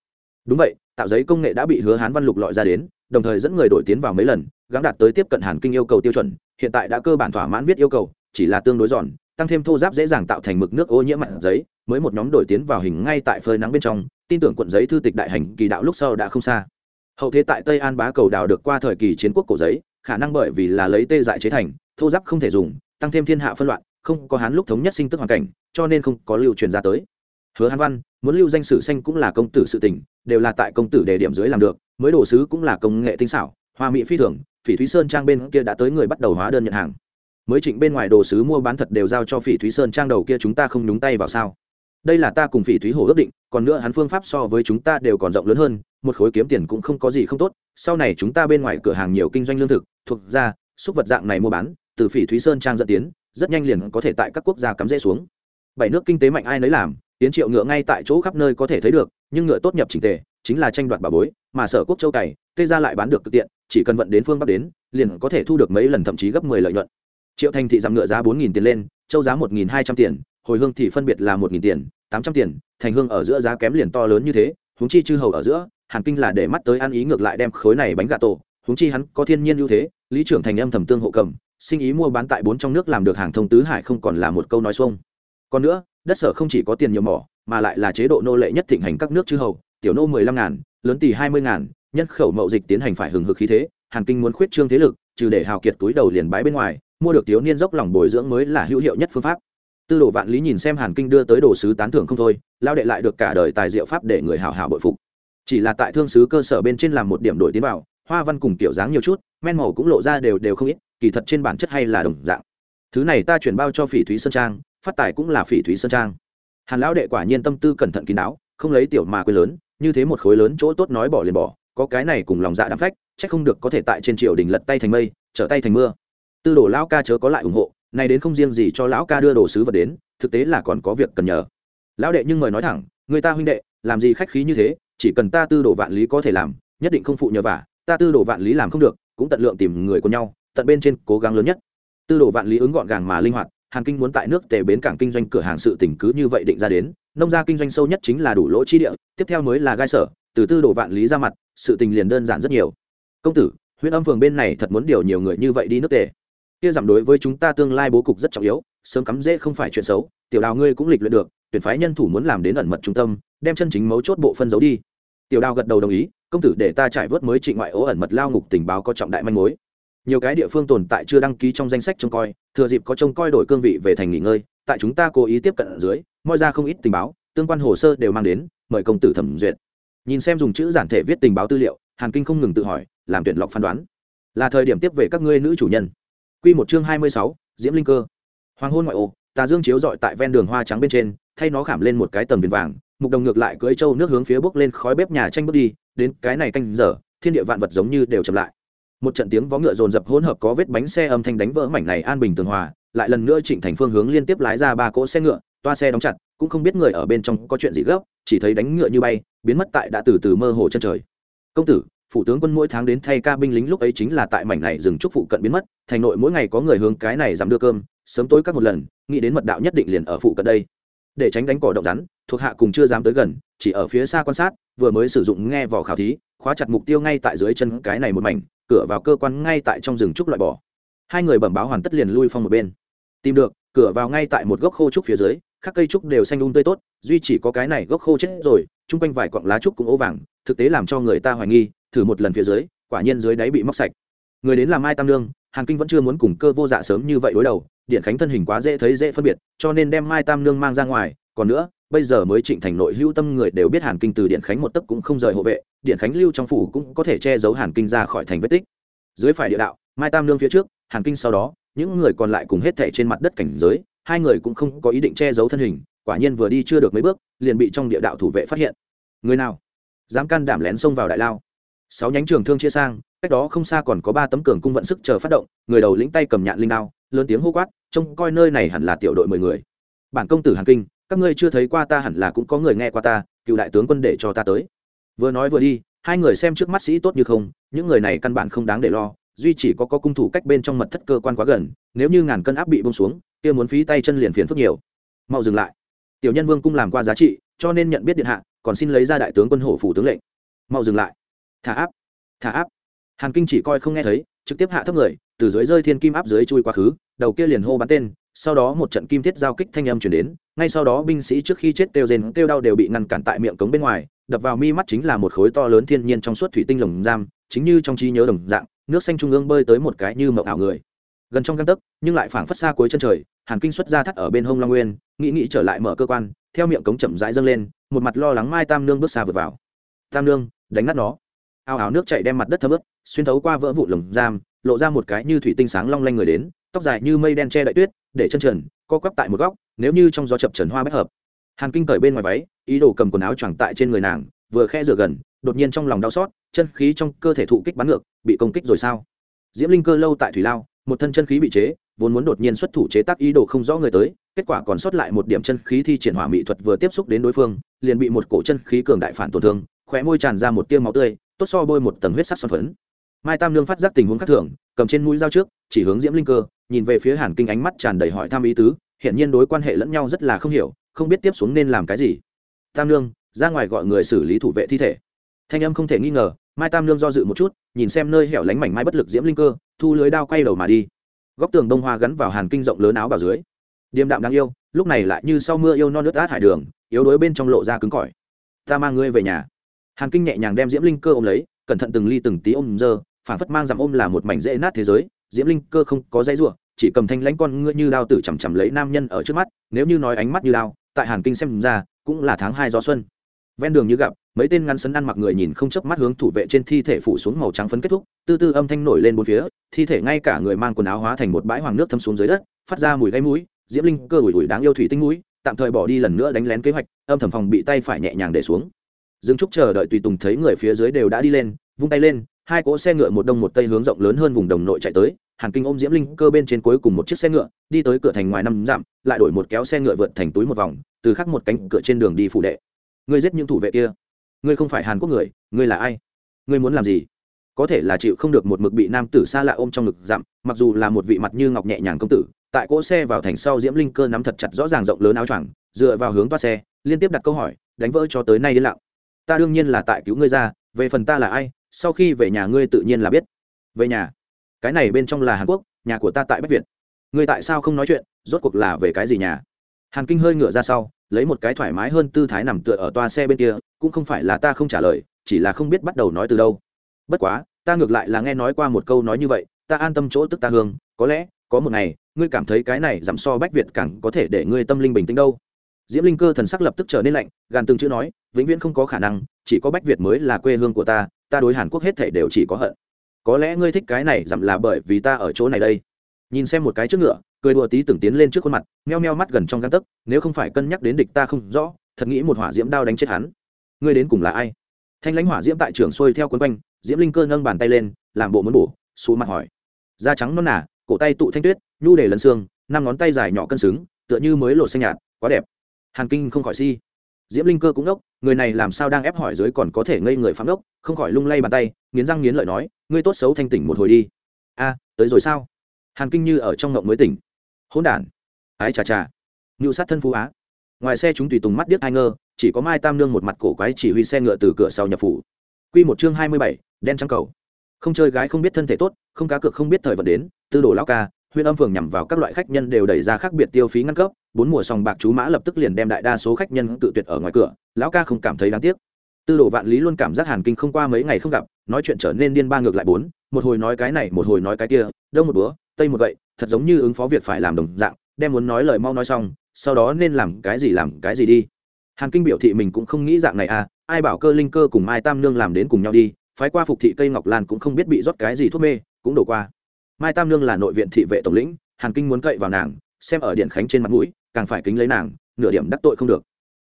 Đúng vậy, tạo giấy công nghệ đã bị hứa hán văn lục lọi ra đến, đồng thời dẫn người đổi tiến vào mấy lần gắn đạt tới tiếp cận hàn kinh yêu cầu tiêu chuẩn, hiện tại đã cơ bản thỏa mãn viết yêu cầu, chỉ là tương đối giòn, tăng thêm thô giáp dễ dàng tạo thành mực nước ô nhiễm mặt giấy, mới một nhóm đổi tiến vào hình ngay tại phơi nắng bên trong, tin tưởng quận giấy thư tịch đại hành kỳ đạo lúc sau đã không xa. Hậu thế tại tây an bá cầu đào được qua thời kỳ chiến quốc cổ giấy khả năng bởi vì là lấy tê dại chế thành, thô giáp không thể dùng, tăng thêm thiên hạ phân loạn, không có hán lúc thống nhất sinh tức hoàn cảnh, cho nên không có lưu truyền ra tới. Hứa hán văn, muốn lưu danh sử xanh cũng là công tử sự tình, đều là tại công tử đề điểm dưới làm được, mới đồ sứ cũng là công nghệ tinh xảo, hoa mỹ phi thường, phỉ thúy sơn trang bên kia đã tới người bắt đầu hóa đơn nhận hàng. Mới trịnh bên ngoài đồ sứ mua bán thật đều giao cho phỉ thúy sơn trang đầu kia chúng ta không đúng tay vào sao? Đây là ta cùng phỉ thúy hồ ước định, còn nữa hắn phương pháp so với chúng ta đều còn rộng lớn hơn, một khối kiếm tiền cũng không có gì không tốt, sau này chúng ta bên ngoài cửa hàng nhiều kinh doanh lương thực, thuộc ra xúc vật dạng này mua bán, từ phỉ thúy sơn trang dẫn tiến, rất nhanh liền có thể tại các quốc gia cắm rễ xuống. Bảy nước kinh tế mạnh ai nấy làm, tiến triệu ngựa ngay tại chỗ khắp nơi có thể thấy được, nhưng ngựa tốt nhập trình tề, chính là tranh đoạt bà bối, mà sở quốc châu cày, tê ra lại bán được cực tiện, chỉ cần vận đến phương bắc đến, liền có thể thu được mấy lần thậm chí gấp mười lợi nhuận. Triệu thành thị giảm ngựa giá bốn nghìn tiền lên, châu giá một nghìn hai trăm tiền hồi hương thì phân biệt là một nghìn tiền, tám trăm tiền, thành hương ở giữa giá kém liền to lớn như thế, huống chi chư hầu ở giữa, hàn kinh là để mắt tới ăn ý ngược lại đem khối này bánh gà tổ, huống chi hắn có thiên nhiên ưu thế, lý trưởng thành âm thầm tương hộ cầm, sinh ý mua bán tại bốn trong nước làm được hàng thông tứ hải không còn là một câu nói xuông. Còn nữa, đất sở không chỉ có tiền nhiều mỏ, mà lại là chế độ nô lệ nhất thịnh hành các nước chư hầu, tiểu nô mười lăm ngàn, lớn tỷ hai mươi ngàn, nhân khẩu mậu dịch tiến hành phải hừng hực khí thế, hàn kinh muốn khuyết trương thế lực, trừ để hào kiệt túi đầu liền bái bên ngoài, mua được thiếu niên dốc lòng bồi dưỡng mới là hữu hiệu nhất phương pháp tư đồ vạn lý nhìn xem hàn kinh đưa tới đồ sứ tán thưởng không thôi lao đệ lại được cả đời tài diệu pháp để người hào hào bội phục. Chỉ là tại thương sứ cơ sở bên trên làm một điểm đổi tiến vào, hoa văn cùng kiểu dáng nhiều chút, men màu cũng lộ ra đều đều không ít, kỳ thật trên bản chất hay là đồng dạng. Thứ này ta chuyển bao cho phỉ thúy sơn trang, phát tài cũng là phỉ thúy sơn trang. Hàn lão đệ quả nhiên tâm tư cẩn thận kín đáo, không lấy tiểu mà quê lớn, như thế một khối lớn chỗ tốt nói bỏ liền bỏ, có cái này cùng lòng dạ đám phách, chắc không được có thể tại trên triều đình lật tay thành mây, trở tay thành mưa. Tư đồ lão ca chớ có lại ủng hộ này đến không riêng gì cho lão ca đưa đồ sứ vật đến, thực tế là còn có việc cần nhờ. Lão đệ nhưng mời nói thẳng, người ta huynh đệ, làm gì khách khí như thế, chỉ cần ta tư đồ vạn lý có thể làm, nhất định không phụ nhờ vả, ta tư đồ vạn lý làm không được, cũng tận lượng tìm người của nhau, tận bên trên cố gắng lớn nhất. Tư đồ vạn lý ứng gọn gàng mà linh hoạt hàng kinh muốn tại nước tề bến cảng kinh doanh cửa hàng sự tỉnh cứ như vậy định ra đến, nông gia kinh doanh sâu nhất chính là đủ lỗ chi địa, tiếp theo mới là gai sở, từ tư đồ vạn lý ra mặt, sự tình liền đơn giản rất nhiều. Công tử, huyện âm phường bên này thật muốn điều nhiều người như vậy đi nước tề kia giảm đối với chúng ta tương lai bố cục rất trọng yếu, sớm cắm dễ không phải chuyện xấu, tiểu đào ngươi cũng lịch luyện được, tuyển phái nhân thủ muốn làm đến ẩn mật trung tâm, đem chân chính mấu chốt bộ phân giấu đi. Tiểu đào gật đầu đồng ý, công tử để ta trải vớt mới trị ngoại ố ẩn mật lao ngục tình báo có trọng đại manh mối. Nhiều cái địa phương tồn tại chưa đăng ký trong danh sách trông coi, thừa dịp có trông coi đổi cương vị về thành nghỉ ngơi, tại chúng ta cố ý tiếp cận ở dưới, moi ra không ít tình báo, tương quan hồ sơ đều mang đến, mời công tử thẩm duyệt. Nhìn xem dùng chữ giản thể viết tình báo tư liệu, hàn kinh không ngừng tự hỏi, làm tuyển lọc phán đoán. Là thời điểm tiếp về các ngươi nữ chủ nhân. Quy một chương hai mươi sáu, diễm linh cơ. Hoàng hôn ngoại ô, tà dương chiếu rọi tại ven đường hoa trắng bên trên, thay nó khảm lên một cái tầng viền vàng, mục đồng ngược lại cưỡi châu nước hướng phía bước lên khói bếp nhà tranh bước đi, đến cái này canh giờ, thiên địa vạn vật giống như đều chậm lại. Một trận tiếng vó ngựa dồn dập hỗn hợp có vết bánh xe âm thanh đánh vỡ mảnh này an bình tường hòa, lại lần nữa trịnh thành phương hướng liên tiếp lái ra ba cỗ xe ngựa, toa xe đóng chặt, cũng không biết người ở bên trong có chuyện gì gấp, chỉ thấy đánh ngựa như bay, biến mất tại đã từ từ mơ hồ chân trời. Công tử phủ tướng quân mỗi tháng đến thay ca binh lính lúc ấy chính là tại mảnh này dừng trúc phụ cận biến mất, thành nội mỗi ngày có người hướng cái này giảm đưa cơm, sớm tối các một lần, nghĩ đến mật đạo nhất định liền ở phụ cận đây. Để tránh đánh cỏ động rắn, thuộc hạ cùng chưa dám tới gần, chỉ ở phía xa quan sát, vừa mới sử dụng nghe vỏ khảo thí, khóa chặt mục tiêu ngay tại dưới chân cái này một mảnh, cửa vào cơ quan ngay tại trong rừng trúc loại bỏ. Hai người bẩm báo hoàn tất liền lui phong một bên. Tìm được, cửa vào ngay tại một gốc khô trúc phía dưới các cây trúc đều xanh um tươi tốt, duy chỉ có cái này gốc khô chết rồi, chung quanh vài cọng lá trúc cũng ố vàng, thực tế làm cho người ta hoài nghi thử một lần phía dưới, quả nhiên dưới đáy bị móc sạch. Người đến làm mai tam lương Hàn kinh vẫn chưa muốn cùng cơ vô dạ sớm như vậy đối đầu, điện khánh thân hình quá dễ thấy dễ phân biệt, cho nên đem mai tam nương mang ra ngoài. Còn nữa, bây giờ mới trịnh thành nội hữu tâm người đều biết hàn kinh từ điện khánh một tấc cũng không rời hộ vệ, điện khánh lưu trong phủ cũng có thể che giấu hàn kinh ra khỏi thành vết tích. Dưới phải địa đạo, mai tam nương phía trước, hàn kinh sau đó, những người còn lại cùng hết thẻ trên mặt đất cảnh giới, hai người cũng không có ý định che giấu thân hình, quả nhiên vừa đi chưa được mấy bước, liền bị trong địa đạo thủ vệ phát hiện. Người nào? Dám can đảm lén xông vào đại lao sáu nhánh trường thương chia sang, cách đó không xa còn có ba tấm cường cung vận sức chờ phát động, người đầu lĩnh tay cầm nhạn linh đao, lớn tiếng hô quát, trông coi nơi này hẳn là tiểu đội mười người. Bản công tử hàn kinh, các ngươi chưa thấy qua ta hẳn là cũng có người nghe qua ta, cựu đại tướng quân để cho ta tới. Vừa nói vừa đi, hai người xem trước mắt sĩ tốt như không, những người này căn bản không đáng để lo, duy chỉ có có cung thủ cách bên trong mật thất cơ quan quá gần, nếu như ngàn cân áp bị bông xuống, kia muốn phí tay chân liền phiền phức nhiều. Mau dừng lại. Tiểu nhân vương cung làm qua giá trị, cho nên nhận biết điện hạ, còn xin lấy ra đại tướng quân hổ phủ tướng lệnh. Mau dừng lại thả áp thả áp. Hàn kinh chỉ coi không nghe thấy, trực tiếp hạ thấp người, từ dưới rơi thiên kim áp dưới chui quá khứ, đầu kia liền hô bắn tên, sau đó một trận kim thiết giao kích thanh âm chuyển đến, ngay sau đó binh sĩ trước khi chết kêu rền kêu đau đều bị ngăn cản tại miệng cống bên ngoài, đập vào mi mắt chính là một khối to lớn thiên nhiên trong suốt thủy tinh lồng giam, chính như trong trí nhớ đồng dạng, nước xanh trung ương bơi tới một cái như mộng ảo người. Gần trong găng tấc, nhưng lại phảng phất xa cuối chân trời, hàn kinh xuất ra thắt ở bên hông long nguyên, nghĩ nghĩ trở lại mở cơ quan, theo miệng cống chậm rãi dâng lên, một mặt lo lắng mai tam nương bước xa vượt vào. Tam nương, đánh nát nó ao áo nước chảy đem mặt đất thấm ướt, xuyên thấu qua vỡ vụ lồng giam, lộ ra một cái như thủy tinh sáng long lanh người đến, tóc dài như mây đen che đậy tuyết, để chân trần, co quắp tại một góc, nếu như trong gió chập trần hoa bách hợp. Hàn kinh cởi bên ngoài váy, ý đồ cầm quần áo choàng tại trên người nàng, vừa khe rửa gần, đột nhiên trong lòng đau xót, chân khí trong cơ thể thụ kích bắn ngược, bị công kích rồi sao? Diễm linh cơ lâu tại thủy lao, một thân chân khí bị chế, vốn muốn đột nhiên xuất thủ chế tác ý đồ không rõ người tới, kết quả còn sót lại một điểm chân khí thi triển hỏa mỹ thuật vừa tiếp xúc đến đối phương, liền bị một cổ chân khí cường đại phản tổn thương, khóe môi tràn ra một tiêu máu tươi tốt so bôi một tầng huyết sắc son phấn. Mai tam lương phát giác tình huống khác thường, cầm trên mũi dao trước, chỉ hướng diễm linh cơ, nhìn về phía hàn kinh ánh mắt tràn đầy hỏi thăm ý tứ hiện nhiên đối quan hệ lẫn nhau rất là không hiểu, không biết tiếp xuống nên làm cái gì. Tam lương, ra ngoài gọi người xử lý thủ vệ thi thể. Thanh âm không thể nghi ngờ, mai tam lương do dự một chút, nhìn xem nơi hẻo lánh mảnh mai bất lực diễm linh cơ, thu lưới đao quay đầu mà đi. Góc tường đông hoa gắn vào hàn kinh rộng lớn áo vào dưới. Điềm đạm đáng yêu, lúc này lại như sau mưa yêu non nước át hải đường, yếu đuối bên trong lộ ra cứng cỏi. Ta mang ngươi về nhà hàn kinh nhẹ nhàng đem diễm linh cơ ôm lấy, cẩn thận từng ly từng tí ôm dơ phản phất mang dằm ôm là một mảnh dễ nát thế giới. Diễm linh cơ không có dãy ruộng chỉ cầm thanh lãnh con ngươi như đao tử chằm chằm lấy nam nhân ở trước mắt, nếu như nói ánh mắt như đao, tại hàn kinh xem ra, cũng là tháng hai gió xuân. Ven đường như gặp, mấy tên ngăn sấn ăn mặc người nhìn không chớp mắt hướng thủ vệ trên thi thể phủ xuống màu trắng phấn kết thúc, tư tư âm thanh nổi lên bốn phía, thi thể ngay cả người mang quần áo hóa thành một bãi hoàng nước thâm xuống dưới đất, phát ra mùi gáy mũi, diễm linh cơ ủi ủi đáng yêu thủy tinh mũi, tạm thời bỏ đi lần nữa đánh lén kế hoạch, âm thầm phòng bị tay phải nhẹ nhàng để xuống dừng trúc chờ đợi tùy tùng thấy người phía dưới đều đã đi lên, vung tay lên, hai cỗ xe ngựa một đông một tây hướng rộng lớn hơn vùng đồng nội chạy tới, hàn kinh ôm diễm linh cơ bên trên cuối cùng một chiếc xe ngựa, đi tới cửa thành ngoài năm dặm, lại đổi một kéo xe ngựa vượt thành túi một vòng, từ khắc một cánh cửa trên đường đi phủ đệ. Ngươi giết những thủ vệ kia. Ngươi không phải hàn quốc người, ngươi là ai? Ngươi muốn làm gì? Có thể là chịu không được một mực bị nam tử xa lạ ôm trong ngực dặm, mặc dù là một vị mặt như ngọc nhẹ nhàng công tử, tại cỗ xe vào thành sau diễm linh cơ nắm thật chặt rõ ràng rộng lớn áo choàng, dựa vào hướng toa xe, liên tiếp đặt câu hỏi, đánh vỡ cho tới nay đến lặng ta đương nhiên là tại cứu ngươi ra, về phần ta là ai, sau khi về nhà ngươi tự nhiên là biết. Về nhà. Cái này bên trong là hàn quốc, nhà của ta tại bách việt. Ngươi tại sao không nói chuyện, rốt cuộc là về cái gì nhà? Hàn kinh hơi ngửa ra sau, lấy một cái thoải mái hơn tư thái nằm tựa ở toa xe bên kia, cũng không phải là ta không trả lời, chỉ là không biết bắt đầu nói từ đâu. Bất quá, ta ngược lại là nghe nói qua một câu nói như vậy, ta an tâm chỗ tức ta hương, có lẽ, có một ngày, ngươi cảm thấy cái này giảm so bách việt càng có thể để ngươi tâm linh bình tĩnh đâu diễm linh cơ thần sắc lập tức trở nên lạnh, gàn từng chữ nói, vĩnh viễn không có khả năng, chỉ có bách việt mới là quê hương của ta ta đối hàn quốc hết thể đều chỉ có hận. Có lẽ ngươi thích cái này giảm là bởi vì ta ở chỗ này đây. Nhìn xem một cái trước ngựa, cười đùa tí tưởng tiến lên trước khuôn mặt, meo meo mắt gần trong găng tấc, nếu không phải cân nhắc đến địch ta không rõ, thật nghĩ một hỏa diễm đao đánh chết hắn. Ngươi đến cùng là ai? Thanh lãnh hỏa diễm tại trường xuôi theo quấn quanh, diễm linh cơ nâng bàn tay lên, làm bộ muốn bổ xuống mặt hỏi. Da trắng non nả cổ tay tụ thanh tuyết, nhu để lấn xương, năm ngón tay dài nhỏ cân xứng, tựa như mới lột xanh nhạt, quá đẹp hàn kinh không khỏi si. Diễm linh cơ cũng đốc, người này làm sao đang ép hỏi dưới còn có thể ngây người phạm đốc, không khỏi lung lay bàn tay, nghiến răng nghiến lợi nói, ngươi tốt xấu thanh tỉnh một hồi đi. A, tới rồi sao? Hàn kinh như ở trong ngộng mới tỉnh. Hỗn đản. Ái chà chà. Nhu sát thân phú á. Ngoài xe chúng tùy tùng mắt điếc ai ngơ, chỉ có mai tam nương một mặt cổ quái chỉ huy xe ngựa từ cửa sau nhập phủ. Q một chương hai mươi bảy, đen trắng cầu. Không chơi gái không biết thân thể tốt, không cá cược không biết thời vật đến, tư đồ lão ca huyện âm phường nhằm vào các loại khách nhân đều đẩy ra khác biệt tiêu phí ngăn cấp, bốn mùa sòng bạc chú mã lập tức liền đem đại đa số khách nhân tự tuyệt ở ngoài cửa, lão ca không cảm thấy đáng tiếc. Tư đồ vạn lý luôn cảm giác hàn kinh không qua mấy ngày không gặp, nói chuyện trở nên điên ba ngược lại bốn, một hồi nói cái này, một hồi nói cái kia, đông một búa tây một gậy, thật giống như ứng phó việc phải làm đồng dạng, đem muốn nói lời mau nói xong, sau đó nên làm cái gì làm cái gì đi. Hàn kinh biểu thị mình cũng không nghĩ dạng này à ai bảo cơ linh cơ cùng mai tam nương làm đến cùng nhau đi, phái qua phục thị cây ngọc lan cũng không biết bị rót cái gì thuốc mê, cũng đổ qua mai tam nương là nội viện thị vệ tổng lĩnh, hàn kinh muốn cậy vào nàng, xem ở điện khánh trên mặt mũi, càng phải kính lấy nàng, nửa điểm đắc tội không được.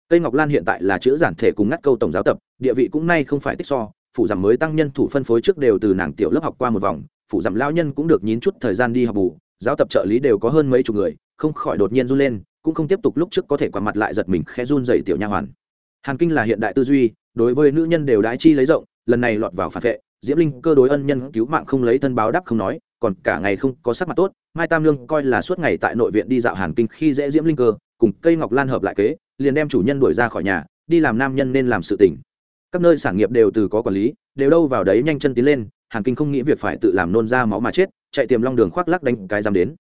Cây ngọc lan hiện tại là chữ giản thể cùng ngắt câu tổng giáo tập, địa vị cũng nay không phải tích so, phủ giảm mới tăng nhân thủ phân phối trước đều từ nàng tiểu lớp học qua một vòng, phủ giảm lao nhân cũng được nhín chút thời gian đi học bù, giáo tập trợ lý đều có hơn mấy chục người, không khỏi đột nhiên run lên, cũng không tiếp tục lúc trước có thể quả mặt lại giật mình khẽ run dày tiểu nha hoàn. Hàn kinh là hiện đại tư duy, đối với nữ nhân đều đái chi lấy rộng, lần này lọt vào phản vệ, diễm linh cơ đối ân nhân cứu mạng không lấy thân báo đáp không nói còn cả ngày không có sắc mặt tốt, mai tam lương coi là suốt ngày tại nội viện đi dạo hàn kinh khi dễ diễm linh cơ, cùng cây ngọc lan hợp lại kế, liền đem chủ nhân đuổi ra khỏi nhà, đi làm nam nhân nên làm sự tỉnh các nơi sản nghiệp đều từ có quản lý, đều đâu vào đấy nhanh chân tiến lên, hàn kinh không nghĩ việc phải tự làm nôn ra máu mà chết, chạy tiềm long đường khoác lắc đánh cái dám đến.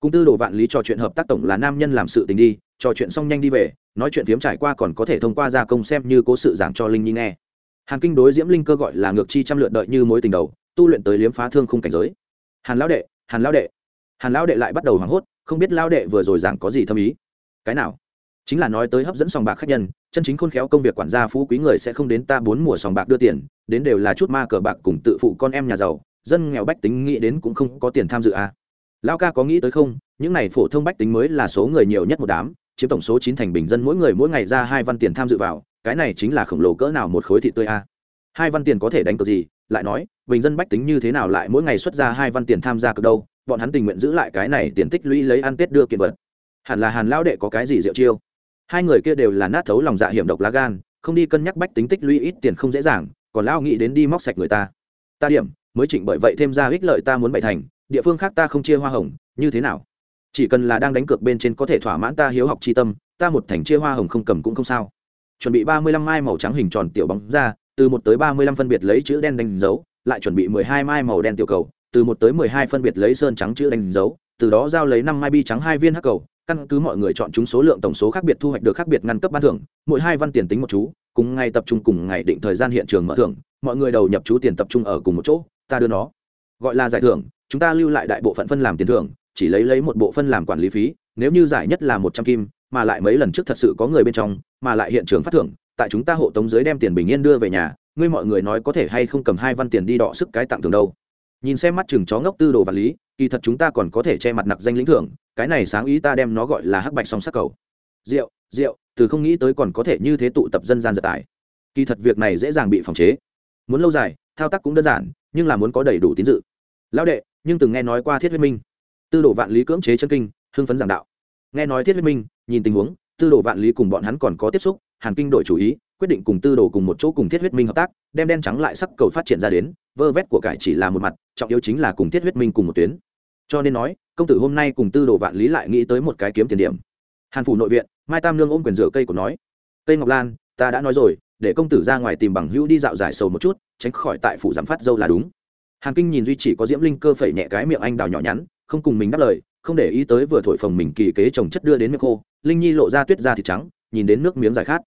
Cung tư đồ vạn lý trò chuyện hợp tác tổng là nam nhân làm sự tình đi, trò chuyện xong nhanh đi về, nói chuyện phiếm trải qua còn có thể thông qua gia công xem như cố sự giảng cho linh nhi nghe. Hàn kinh đối diễm linh cơ gọi là ngược chi trăm lượt đợi như mối tình đầu, tu luyện tới liếm phá thương khung cảnh giới hàn lão đệ, hàn lão đệ. Hàn lão đệ lại bắt đầu hoảng hốt, không biết lão đệ vừa rồi giảng có gì thâm ý. Cái nào? Chính là nói tới hấp dẫn sòng bạc khách nhân, chân chính khôn khéo công việc quản gia phú quý người sẽ không đến ta bốn mùa sòng bạc đưa tiền, đến đều là chút ma cờ bạc cùng tự phụ con em nhà giàu, dân nghèo bách tính nghĩ đến cũng không có tiền tham dự à. lão ca có nghĩ tới không? Những này phổ thông bách tính mới là số người nhiều nhất một đám, chiếm tổng số chín thành bình dân mỗi người mỗi ngày ra hai văn tiền tham dự vào, cái này chính là khổng lồ cỡ nào một khối thị tươi a hai văn tiền có thể đánh cược gì? Lại nói bình dân bách tính như thế nào lại mỗi ngày xuất ra hai văn tiền tham gia cược đâu, bọn hắn tình nguyện giữ lại cái này tiền tích lũy lấy ăn tết đưa kiện vật. Hẳn là hàn lão đệ có cái gì diệu chiêu? Hai người kia đều là nát thấu lòng dạ hiểm độc lá gan, không đi cân nhắc bách tính tích lũy ít tiền không dễ dàng, còn lão nghĩ đến đi móc sạch người ta. Ta điểm, mới chỉnh bởi vậy thêm ra ích lợi ta muốn bày thành, địa phương khác ta không chia hoa hồng, như thế nào? Chỉ cần là đang đánh cược bên trên có thể thỏa mãn ta hiếu học chi tâm, ta một thành chia hoa hồng không cầm cũng không sao. Chuẩn bị ba mươi lăm mai màu trắng hình tròn tiểu bóng ra, từ một tới ba mươi lăm phân biệt lấy chữ đen đánh dấu lại chuẩn bị mười hai mai màu đen tiểu cầu, từ một tới mười hai phân biệt lấy sơn trắng chữ đánh dấu, từ đó giao lấy năm mai bi trắng hai viên hắc cầu, căn cứ mọi người chọn chúng số lượng tổng số khác biệt thu hoạch được khác biệt ngăn cấp ban thưởng, mỗi hai văn tiền tính một chú, cùng ngày tập trung cùng ngày định thời gian hiện trường mở thưởng, mọi người đầu nhập chú tiền tập trung ở cùng một chỗ, ta đưa nó. Gọi là giải thưởng, chúng ta lưu lại đại bộ phận phân làm tiền thưởng, chỉ lấy lấy một bộ phân làm quản lý phí, nếu như giải nhất là một trăm kim, mà lại mấy lần trước thật sự có người bên trong, mà lại hiện trường phát thưởng, tại chúng ta hộ tống dưới đem tiền bình yên đưa về nhà ngươi mọi người nói có thể hay không cầm hai văn tiền đi đọ sức cái tặng thưởng đâu? Nhìn xem mắt chừng chó ngốc tư đồ vật lý, kỳ thật chúng ta còn có thể che mặt nặc danh lĩnh thưởng, cái này sáng ý ta đem nó gọi là hắc bạch song sắc cầu. Rượu rượu, từ không nghĩ tới còn có thể như thế tụ tập dân gian giật tài. Kỳ thật việc này dễ dàng bị phòng chế. Muốn lâu dài, thao tác cũng đơn giản, nhưng là muốn có đầy đủ tín dự. Lão đệ, nhưng từng nghe nói qua thiết huyết minh. Tư đồ vạn lý cưỡng chế chân kinh, hưng phấn giảng đạo. Nghe nói thiết huyết minh, nhìn tình huống, tư đồ vạn lý cùng bọn hắn còn có tiếp xúc, hàn kinh đổi chủ ý quyết định cùng tư đồ cùng một chỗ cùng thiết huyết minh hợp tác, đem đen trắng lại sắc cầu phát triển ra đến, vơ vét của cải chỉ là một mặt, trọng yếu chính là cùng thiết huyết minh cùng một tuyến. Cho nên nói, công tử hôm nay cùng tư đồ vạn lý lại nghĩ tới một cái kiếm tiền điểm. Hàn phủ nội viện, mai tam lương ôm quyền rửa cây của nói, cây ngọc lan, ta đã nói rồi, để công tử ra ngoài tìm bằng hữu đi dạo giải sầu một chút, tránh khỏi tại phủ giám phát dâu là đúng. Hàn kinh nhìn duy chỉ có diễm linh cơ phẩy nhẹ cái miệng anh đào nhỏ nhắn, không cùng mình đáp lời, không để ý tới vừa thổi phồng mình kỳ kế trồng chất đưa đến miệng khô, linh nhi lộ ra tuyết da thịt trắng, nhìn đến nước miếng giải khát.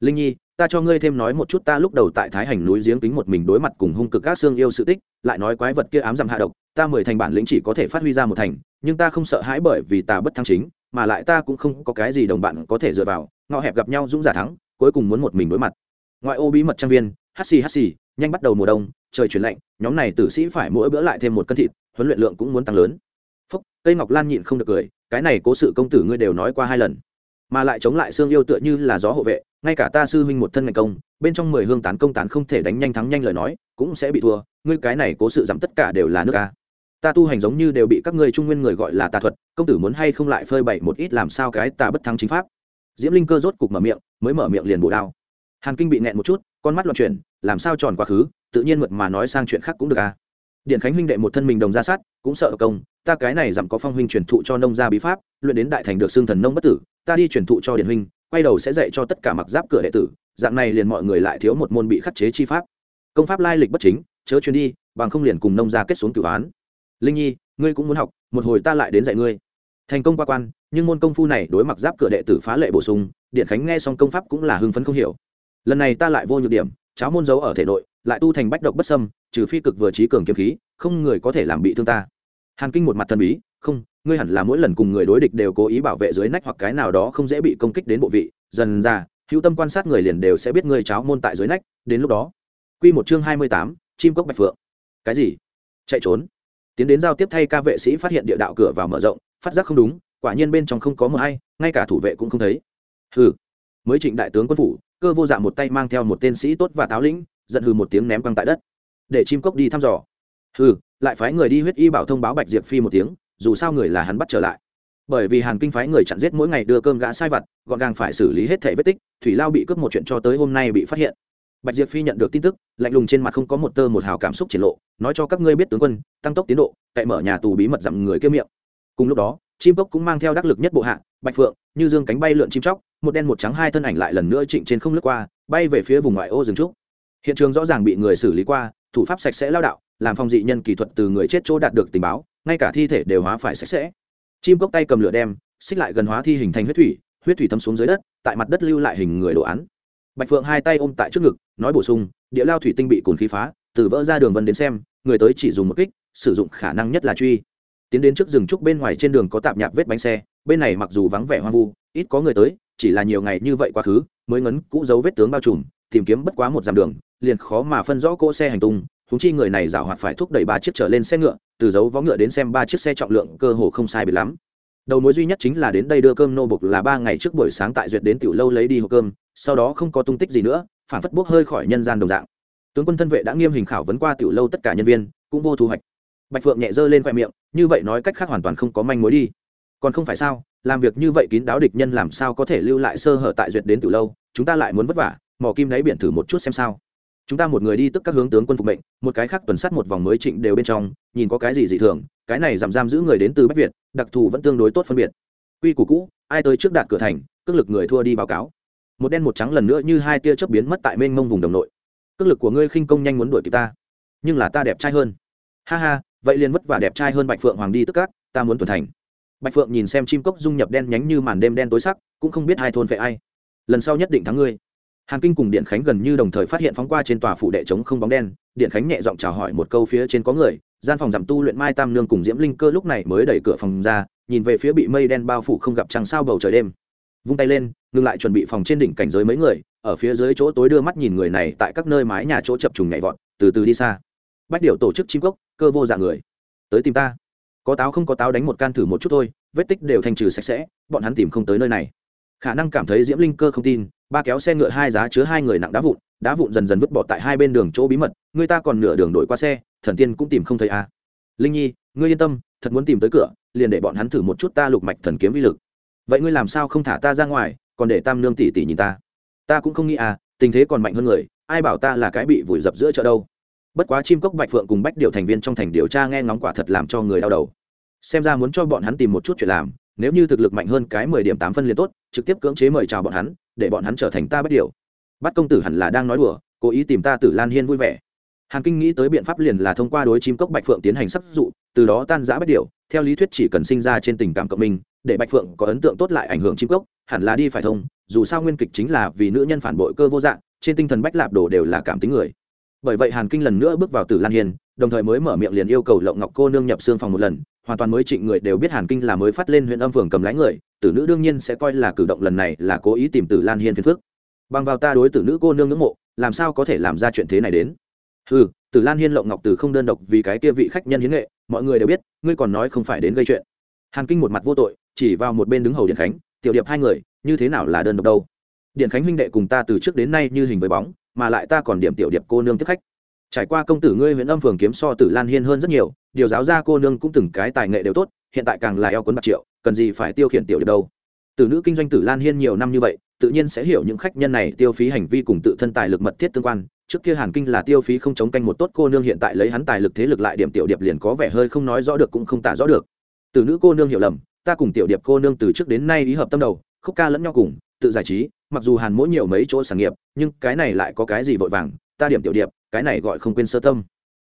Linh nhi ta cho ngươi thêm nói một chút, ta lúc đầu tại thái hành núi giếng kính một mình đối mặt cùng hung cực các xương yêu sự tích, lại nói quái vật kia ám dằm hạ độc, ta mười thành bản lĩnh chỉ có thể phát huy ra một thành, nhưng ta không sợ hãi bởi vì ta bất thắng chính, mà lại ta cũng không có cái gì đồng bạn có thể dựa vào, ngọ hẹp gặp nhau dũng giả thắng, cuối cùng muốn một mình đối mặt. Ngoại ô bí mật trang viên hắt xì hắt xì, nhanh bắt đầu mùa đông, trời chuyển lạnh, nhóm này tử sĩ phải mỗi bữa lại thêm một cân thịt, huấn luyện lượng cũng muốn tăng lớn. Phúc, cây ngọc lan nhịn không được cười, cái này cố sự công tử ngươi đều nói qua hai lần, mà lại chống lại xương yêu tựa như là gió hộ vệ ngay cả ta sư huynh một thân ngành công, bên trong mười hương tán công tán không thể đánh nhanh thắng nhanh lời nói, cũng sẽ bị thua, ngươi cái này cố sự giảm tất cả đều là nước ta. Ta tu hành giống như đều bị các ngươi trung nguyên người gọi là tà thuật, công tử muốn hay không lại phơi bày một ít làm sao cái ta bất thắng chính pháp. Diễm linh cơ rốt cục mở miệng, mới mở miệng liền bổ đao. Hàn kinh bị nẹn một chút, con mắt loạn chuyển, làm sao tròn quá khứ, tự nhiên mượt mà nói sang chuyện khác cũng được à. Điện khánh huynh đệ một thân mình đồng ra sát, cũng sợ công, ta cái này giảm có phong huynh truyền thụ cho nông gia bí pháp, luyện đến đại thành được xương thần nông bất tử, ta đi truyền thụ cho điện huynh quay đầu sẽ dạy cho tất cả mặc giáp cửa đệ tử, dạng này liền mọi người lại thiếu một môn bị khắc chế chi pháp. Công pháp lai lịch bất chính, chớ chuyến đi, bằng không liền cùng nông gia kết xuống cửu án. Linh nhi, ngươi cũng muốn học, một hồi ta lại đến dạy ngươi. Thành công qua quan, nhưng môn công phu này đối mặc giáp cửa đệ tử phá lệ bổ sung, điện khánh nghe xong công pháp cũng là hưng phấn không hiểu. Lần này ta lại vô nhược điểm, cháo môn giấu ở thể nội, lại tu thành bách độc bất sâm trừ phi cực vừa trí cường kiếm khí, không người có thể làm bị thương ta. Hàn kinh một mặt thần bí không, ngươi hẳn là mỗi lần cùng người đối địch đều cố ý bảo vệ dưới nách hoặc cái nào đó không dễ bị công kích đến bộ vị. Dần ra, hữu tâm quan sát người liền đều sẽ biết ngươi cháo môn tại dưới nách. Đến lúc đó q một chương hai mươi tám, chim cốc bạch phượng. Cái gì? Chạy trốn. Tiến đến giao tiếp thay ca vệ sĩ phát hiện địa đạo cửa vào mở rộng, phát giác không đúng, quả nhiên bên trong không có mờ hay ngay cả thủ vệ cũng không thấy. Hừ. Mới trịnh đại tướng quân phủ, cơ vô dạ một tay mang theo một tên sĩ tốt và táo lĩnh, giận hừ một tiếng ném quăng tại đất. Để chim cốc đi thăm dò. Hừ, lại phái người đi huyết y bảo thông báo bạch diệp phi một tiếng dù sao người là hắn bắt trở lại. Bởi vì hàn kinh phái người chặn giết mỗi ngày đưa cơm gã sai vặt, gọn gàng phải xử lý hết thẻ vết tích, thủy lao bị cướp một chuyện cho tới hôm nay bị phát hiện. Bạch diệp phi nhận được tin tức, lạnh lùng trên mặt không có một tơ một hào cảm xúc triển lộ, nói cho các ngươi biết tướng quân, tăng tốc tiến độ, cậy mở nhà tù bí mật dặm người kêu miệng. Cùng lúc đó, chim cốc cũng mang theo đắc lực nhất bộ hạ, bạch phượng, như dương cánh bay lượn chim chóc, một đen một trắng hai thân ảnh lại lần nữa trịnh trên không lướt qua, bay về phía vùng ngoại ô rừng trúc. Hiện trường rõ ràng bị người xử lý qua, thủ pháp sạch sẽ lao đạo, làm phong dị nhân kỹ thuật từ người chết chỗ đạt được tình báo ngay cả thi thể đều hóa phải sạch sẽ. Chim cốc tay cầm lửa đem, xích lại gần hóa thi hình thành huyết thủy huyết thủy thấm xuống dưới đất, tại mặt đất lưu lại hình người đồ án. Bạch phượng hai tay ôm tại trước ngực, nói bổ sung, địa lao thủy tinh bị cồn khí phá, từ vỡ ra đường vân đến xem, người tới chỉ dùng một kích, sử dụng khả năng nhất là truy. Tiến đến trước rừng trúc bên ngoài trên đường có tạp nhạp vết bánh xe, bên này mặc dù vắng vẻ hoang vu, ít có người tới, chỉ là nhiều ngày như vậy quá khứ, mới ngấn cũ dấu vết tướng bao trùm, tìm kiếm bất quá một dặm đường, liền khó mà phân rõ cỗ xe hành tung húng chi người này giảo hoạt phải thúc đẩy ba chiếc trở lên xe ngựa, từ dấu vó ngựa đến xem ba chiếc xe trọng lượng cơ hồ không sai biệt lắm. Đầu mối duy nhất chính là đến đây đưa cơm nô bục là ba ngày trước buổi sáng tại duyệt đến tiểu lâu lấy đi hộp cơm, sau đó không có tung tích gì nữa, phản phất bốc hơi khỏi nhân gian đồng dạng. Tướng quân thân vệ đã nghiêm hình khảo vấn qua tiểu lâu tất cả nhân viên, cũng vô thu hoạch. Bạch phượng nhẹ dơ lên khoe miệng, như vậy nói cách khác hoàn toàn không có manh mối đi. Còn không phải sao, làm việc như vậy kín đáo địch nhân làm sao có thể lưu lại sơ hở tại duyệt đến tiểu lâu, chúng ta lại muốn vất vả mỏ kim đáy biển thử một chút xem sao chúng ta một người đi tức các hướng tướng quân phục mệnh, một cái khác tuần sát một vòng mới trịnh đều bên trong, nhìn có cái gì dị thường, cái này giảm giam giữ người đến từ bách việt, đặc thù vẫn tương đối tốt phân biệt. Quy củ cũ, ai tới trước đạt cửa thành, cước lực người thua đi báo cáo. Một đen một trắng lần nữa như hai tia chớp biến mất tại mênh mông vùng đồng nội. Cước lực của ngươi khinh công nhanh muốn đuổi kịp ta, nhưng là ta đẹp trai hơn. Ha ha, vậy liền vất vả đẹp trai hơn bạch phượng hoàng đi tức các, ta muốn tuần thành. Bạch phượng nhìn xem chim cốc dung nhập đen nhánh như màn đêm đen tối sắc, cũng không biết hai thôn vệ ai. Lần sau nhất định thắng ngươi hàn kinh cùng điện khánh gần như đồng thời phát hiện phóng qua trên tòa phủ đệ chống không bóng đen, điện khánh nhẹ giọng chào hỏi một câu phía trên có người, gian phòng giảm tu luyện mai tam nương cùng diễm linh cơ lúc này mới đẩy cửa phòng ra, nhìn về phía bị mây đen bao phủ không gặp trăng sao bầu trời đêm. Vung tay lên, ngừng lại chuẩn bị phòng trên đỉnh cảnh giới mấy người, ở phía dưới chỗ tối đưa mắt nhìn người này tại các nơi mái nhà chỗ chập trùng nhảy vọt, từ từ đi xa. Bách điệu tổ chức chim cốc, cơ vô dạng người. Tới tìm ta. Có táo không có táo đánh một can thử một chút thôi, vết tích đều thành trừ sạch sẽ, bọn hắn tìm không tới nơi này khả năng cảm thấy diễm linh cơ không tin, ba kéo xe ngựa hai giá chứa hai người nặng đá vụn đá vụn dần dần vứt bỏ tại hai bên đường chỗ bí mật, người ta còn nửa đường đổi qua xe, thần tiên cũng tìm không thấy a. À. linh nhi, ngươi yên tâm, thật muốn tìm tới cửa, liền để bọn hắn thử một chút ta lục mạch thần kiếm vi lực. Vậy ngươi làm sao không thả ta ra ngoài, còn để tam nương tỷ tỷ nhìn ta? Ta cũng không nghĩ à tình thế còn mạnh hơn người, ai bảo ta là cái bị vùi dập giữa chợ đâu? Bất quá chim cốc bạch phượng cùng bách điệu thành viên trong thành điều tra nghe ngóng quả thật làm cho người đau đầu. Xem ra muốn cho bọn hắn tìm một chút chuyện làm nếu như thực lực mạnh hơn cái mười điểm tám phân liền tốt, trực tiếp cưỡng chế mời chào bọn hắn, để bọn hắn trở thành ta bất điều. Bắt công tử hẳn là đang nói đùa, cố ý tìm ta tử lan hiên vui vẻ. Hàn kinh nghĩ tới biện pháp liền là thông qua đối chim cốc bạch phượng tiến hành sắc dụ, từ đó tan giã bất điều. Theo lý thuyết chỉ cần sinh ra trên tình cảm cộng minh để bạch phượng có ấn tượng tốt lại ảnh hưởng chim cốc, hẳn là đi phải thông, dù sao nguyên kịch chính là vì nữ nhân phản bội cơ vô dạng, trên tinh thần bách lạp đồ đều là cảm tính người. Bởi vậy hàn kinh lần nữa bước vào tử lan hiên, đồng thời mới mở miệng liền yêu cầu lộng ngọc cô nương nhập xương phòng một lần hoàn toàn mới trịnh người đều biết hàn kinh là mới phát lên huyện âm phường cầm lái người, tử nữ đương nhiên sẽ coi là cử động lần này là cố ý tìm tử lan hiên phiền phước bằng vào ta đối tử nữ cô nương ngưỡng mộ, làm sao có thể làm ra chuyện thế này đến? Ừ tử lan hiên lộng ngọc từ không đơn độc vì cái kia vị khách nhân hiến nghệ, mọi người đều biết, ngươi còn nói không phải đến gây chuyện. Hàn kinh một mặt vô tội, chỉ vào một bên đứng hầu điện khánh, tiểu điệp hai người, như thế nào là đơn độc đâu? Điện khánh huynh đệ cùng ta từ trước đến nay như hình với bóng, mà lại ta còn điểm tiểu điệp cô nương tiếp khách trải qua công tử ngươi huyện âm phường kiếm so tử lan hiên hơn rất nhiều, điều giáo gia cô nương cũng từng cái tài nghệ đều tốt, hiện tại càng là eo cuốn bạc triệu, cần gì phải tiêu khiển tiểu điệp đâu. Từ nữ kinh doanh tử lan hiên nhiều năm như vậy, tự nhiên sẽ hiểu những khách nhân này tiêu phí hành vi cùng tự thân tài lực mật thiết tương quan. Trước kia hàn kinh là tiêu phí không chống canh một tốt cô nương, hiện tại lấy hắn tài lực thế lực lại điểm tiểu điệp liền có vẻ hơi không nói rõ được cũng không tả rõ được. Từ nữ cô nương hiểu lầm, ta cùng tiểu điệp cô nương từ trước đến nay ý hợp tâm đầu, khúc ca lẫn nhau cùng, tự giải trí, mặc dù hàn mỗi nhiều mấy chỗ sản nghiệp, nhưng cái này lại có cái gì vội vàng, ta điểm tiểu điệp cái này gọi không quên sơ tâm.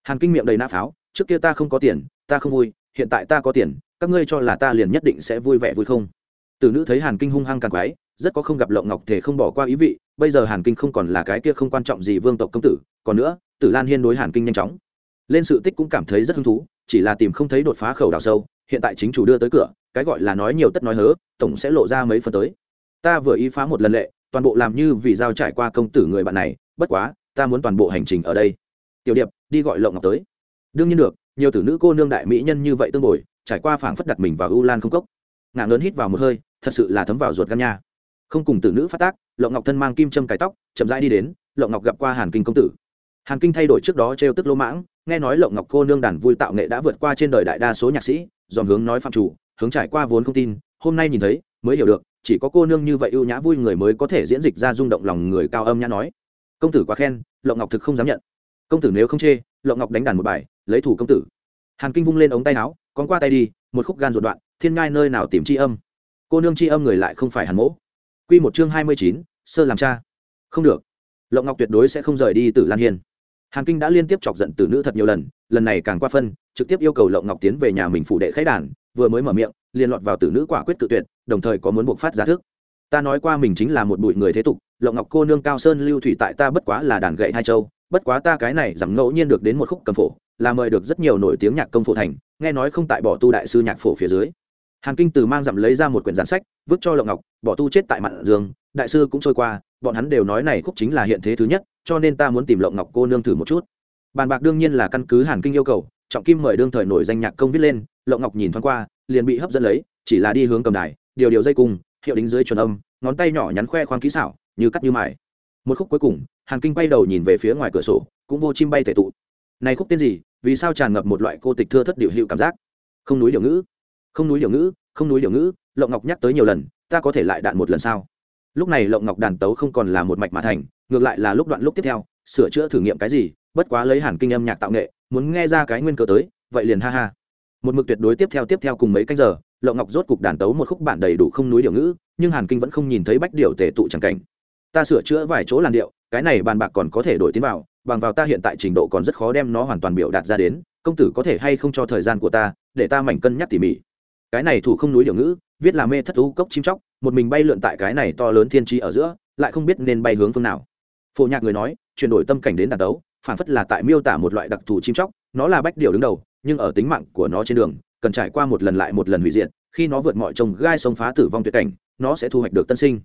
Hàn kinh miệng đầy nã pháo, trước kia ta không có tiền, ta không vui, hiện tại ta có tiền, các ngươi cho là ta liền nhất định sẽ vui vẻ vui không? Từ nữ thấy hàn kinh hung hăng càng quái, rất có không gặp lộng ngọc thể không bỏ qua ý vị, bây giờ hàn kinh không còn là cái kia không quan trọng gì vương tộc công tử, còn nữa, tử lan hiên đối hàn kinh nhanh chóng. Lên sự tích cũng cảm thấy rất hứng thú, chỉ là tìm không thấy đột phá khẩu đào sâu, hiện tại chính chủ đưa tới cửa, cái gọi là nói nhiều tất nói hớ, tổng sẽ lộ ra mấy phần tới. Ta vừa ý phá một lần lệ, toàn bộ làm như vì giao trải qua công tử người bạn này, bất quá ta muốn toàn bộ hành trình ở đây. Tiểu điệp, đi gọi lộng ngọc tới. Đương nhiên được, nhiều tử nữ cô nương đại mỹ nhân như vậy tương bồi, trải qua phảng phất đặt mình vào u lan không cốc. Ngạ lớn hít vào một hơi, thật sự là thấm vào ruột gan nha. Không cùng tử nữ phát tác, lộng ngọc thân mang kim châm cái tóc, chậm rãi đi đến, lộng ngọc gặp qua hàn kinh công tử. Hàn kinh thay đổi trước đó trêu tức lỗ mãng, nghe nói lộng ngọc cô nương đàn vui tạo nghệ đã vượt qua trên đời đại đa số nhạc sĩ, dòm hướng nói phạm chủ, hướng trải qua vốn không tin, hôm nay nhìn thấy, mới hiểu được, chỉ có cô nương như vậy ưu nhã vui người mới có thể diễn dịch ra rung động lòng người cao âm nhã nói công tử quá khen, lộng ngọc thực không dám nhận. Công tử nếu không chê, lộng ngọc đánh đàn một bài, lấy thủ công tử. Hàn kinh vung lên ống tay áo, con qua tay đi, một khúc gan ruột đoạn, thiên ngai nơi nào tìm c h i âm. Cô nương c h i âm người lại không phải hàn mỗ. Q một chương hai mươi chín, sơ làm cha. Không được. Lộng ngọc tuyệt đối sẽ không rời đi từ lan hiên. Hàn kinh đã liên tiếp chọc giận từ nữ thật nhiều lần lần này càng qua phân, trực tiếp yêu cầu lộng ngọc tiến về nhà mình phủ đệ khách đàn, vừa mới mở miệng, liền lọt vào tử nữ quả quyết tự tuyệt, đồng thời có muốn buộc phát giá thức ta nói qua mình chính là một bụi người thế tục, lộng ngọc cô nương cao sơn lưu thủy tại ta bất quá là đàn gậy hai châu, bất quá ta cái này giảm ngẫu nhiên được đến một khúc cầm phổ, là mời được rất nhiều nổi tiếng nhạc công phổ thành, nghe nói không tại bỏ tu đại sư nhạc phổ phía dưới. Hàn kinh từ mang dặm lấy ra một quyển giản sách, vứt cho lộng ngọc, bỏ tu chết tại mạn dương đại sư cũng trôi qua, bọn hắn đều nói này khúc chính là hiện thế thứ nhất, cho nên ta muốn tìm lộng ngọc cô nương thử một chút. Bàn bạc đương nhiên là căn cứ hàn kinh yêu cầu, trọng kim mời đương thời nổi danh nhạc công viết lên, lộng ngọc nhìn thoáng qua, liền bị hấp dẫn lấy, chỉ là đi hướng cầm đài, điều điều dây cung hiệu đính dưới chuẩn âm, ngón tay nhỏ nhắn khoe khoang kỹ xảo, như cắt như mài. Một khúc cuối cùng, hàn kinh bay đầu nhìn về phía ngoài cửa sổ, cũng vô chim bay thể tụ. Này khúc tên gì? Vì sao tràn ngập một loại cô tịch thưa thất điệu hiệu cảm giác? Không núi điệu ngữ. Không núi điệu ngữ, không núi điệu ngữ, lộng ngọc nhắc tới nhiều lần, ta có thể lại đạn một lần sao? Lúc này lộng ngọc đàn tấu không còn là một mạch mà thành, ngược lại là lúc đoạn lúc tiếp theo, sửa chữa thử nghiệm cái gì, bất quá lấy hàn kinh âm nhạc tạo nghệ, muốn nghe ra cái nguyên cơ tới, vậy liền ha ha. Một mực tuyệt đối tiếp theo tiếp theo cùng mấy canh giờ lộng ngọc rốt cục đàn tấu một khúc bản đầy đủ không núi điều ngữ, nhưng hàn kinh vẫn không nhìn thấy bách điệu tề tụ chẳng cảnh. Ta sửa chữa vài chỗ làn điệu, cái này bàn bạc còn có thể đổi tiến vào, bằng vào ta hiện tại trình độ còn rất khó đem nó hoàn toàn biểu đạt ra đến, công tử có thể hay không cho thời gian của ta, để ta mảnh cân nhắc tỉ mỉ. Cái này thủ không núi điều ngữ, viết là mê thất thú cốc chim chóc, một mình bay lượn tại cái này to lớn thiên tri ở giữa, lại không biết nên bay hướng phương nào. Phổ nhạc người nói, chuyển đổi tâm cảnh đến đàn đấu phản phất là tại miêu tả một loại đặc thù chim chóc, nó là bách điều đứng đầu, nhưng ở tính mạng của nó trên đường cần trải qua một lần lại một lần hủy diệt, khi nó vượt mọi trồng gai sông phá tử vong tuyệt cảnh, nó sẽ thu hoạch được tân sinh.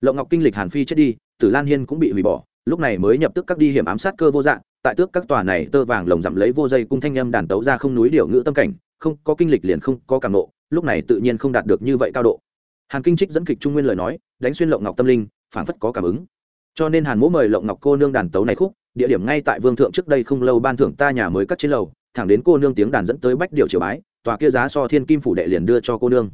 Lộng ngọc kinh lịch hàn phi chết đi, tử lan hiên cũng bị hủy bỏ, lúc này mới nhập tức các đi hiểm ám sát cơ vô dạng, tại tước các tòa này tơ vàng lồng dặm lấy vô dây cung thanh âm đàn tấu ra không núi điệu ngữ tâm cảnh, không có kinh lịch liền không có cảm nộ, lúc này tự nhiên không đạt được như vậy cao độ. Hàn kinh trích dẫn kịch trung nguyên lời nói, đánh xuyên lộng ngọc tâm linh phản phất có cảm ứng. Cho nên hàn mỗ mời lộng ngọc cô nương đàn tấu này khúc, địa điểm ngay tại vương thượng trước đây không lâu ban thưởng ta nhà mới cắt trên lầu, thẳng đến cô nương tiếng đàn dẫn tới bách điệu triều bái tòa kia giá so thiên kim phủ đệ liền đưa cho cô nương.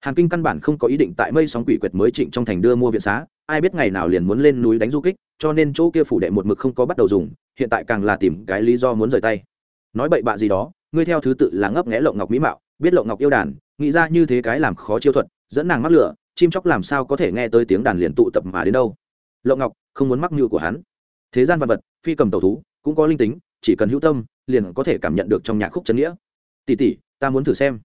Hàn kinh căn bản không có ý định tại mây sóng quỷ quyệt mới trịnh trong thành đưa mua viện xá, ai biết ngày nào liền muốn lên núi đánh du kích, cho nên chỗ kia phủ đệ một mực không có bắt đầu dùng, hiện tại càng là tìm cái lý do muốn rời tay. Nói bậy bạ gì đó, ngươi theo thứ tự là ngấp nghẽ lộng ngọc mỹ mạo, biết lộng ngọc yêu đàn, nghĩ ra như thế cái làm khó chiêu thuật, dẫn nàng mắc lửa, chim chóc làm sao có thể nghe tới tiếng đàn liền tụ tập mà đến đâu. Lộng ngọc, không muốn mắc mưu của hắn. Thế gian vật vật, phi cầm tẩu thú, cũng có linh tính, chỉ cần hữu tâm, liền có thể cảm nhận được trong nhạc khúc chân nghĩa tỷ tỷ, ta muốn thử xem.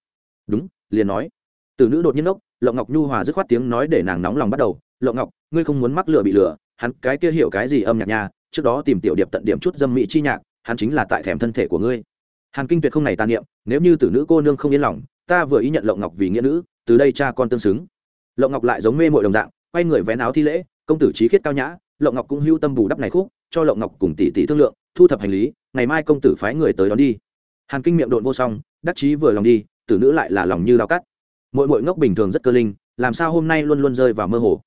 Đúng, liền nói. Từ nữ đột nhiên ốc lộng ngọc nhu hòa dứt khoát tiếng nói để nàng nóng lòng bắt đầu. Lộng ngọc, ngươi không muốn mắc lửa bị lửa, hắn cái kia hiểu cái gì âm nhạc nhà trước đó tìm tiểu điệp tận điểm chút dâm mỹ chi nhạc, hắn chính là tại thèm thân thể của ngươi. Hàn kinh tuyệt không này tàn niệm, nếu như tử nữ cô nương không yên lòng, ta vừa ý nhận lộng ngọc vì nghĩa nữ, từ đây cha con tương xứng. Lộng ngọc lại giống mê mội đồng dạng, quay người vén áo thi lễ, công tử trí khiết cao nhã, lộng ngọc cũng hưu tâm bù đắp này khúc, cho lộng ngọc cùng tỷ tỷ thương lượng, thu thập hành lý, ngày mai công tử phái người tới đón đi hàn kinh miệng độn vô song, đắc chí vừa lòng đi, tử nữ lại là lòng như đau cắt. Mỗi mỗi ngốc bình thường rất cơ linh, làm sao hôm nay luôn luôn rơi vào mơ hồ?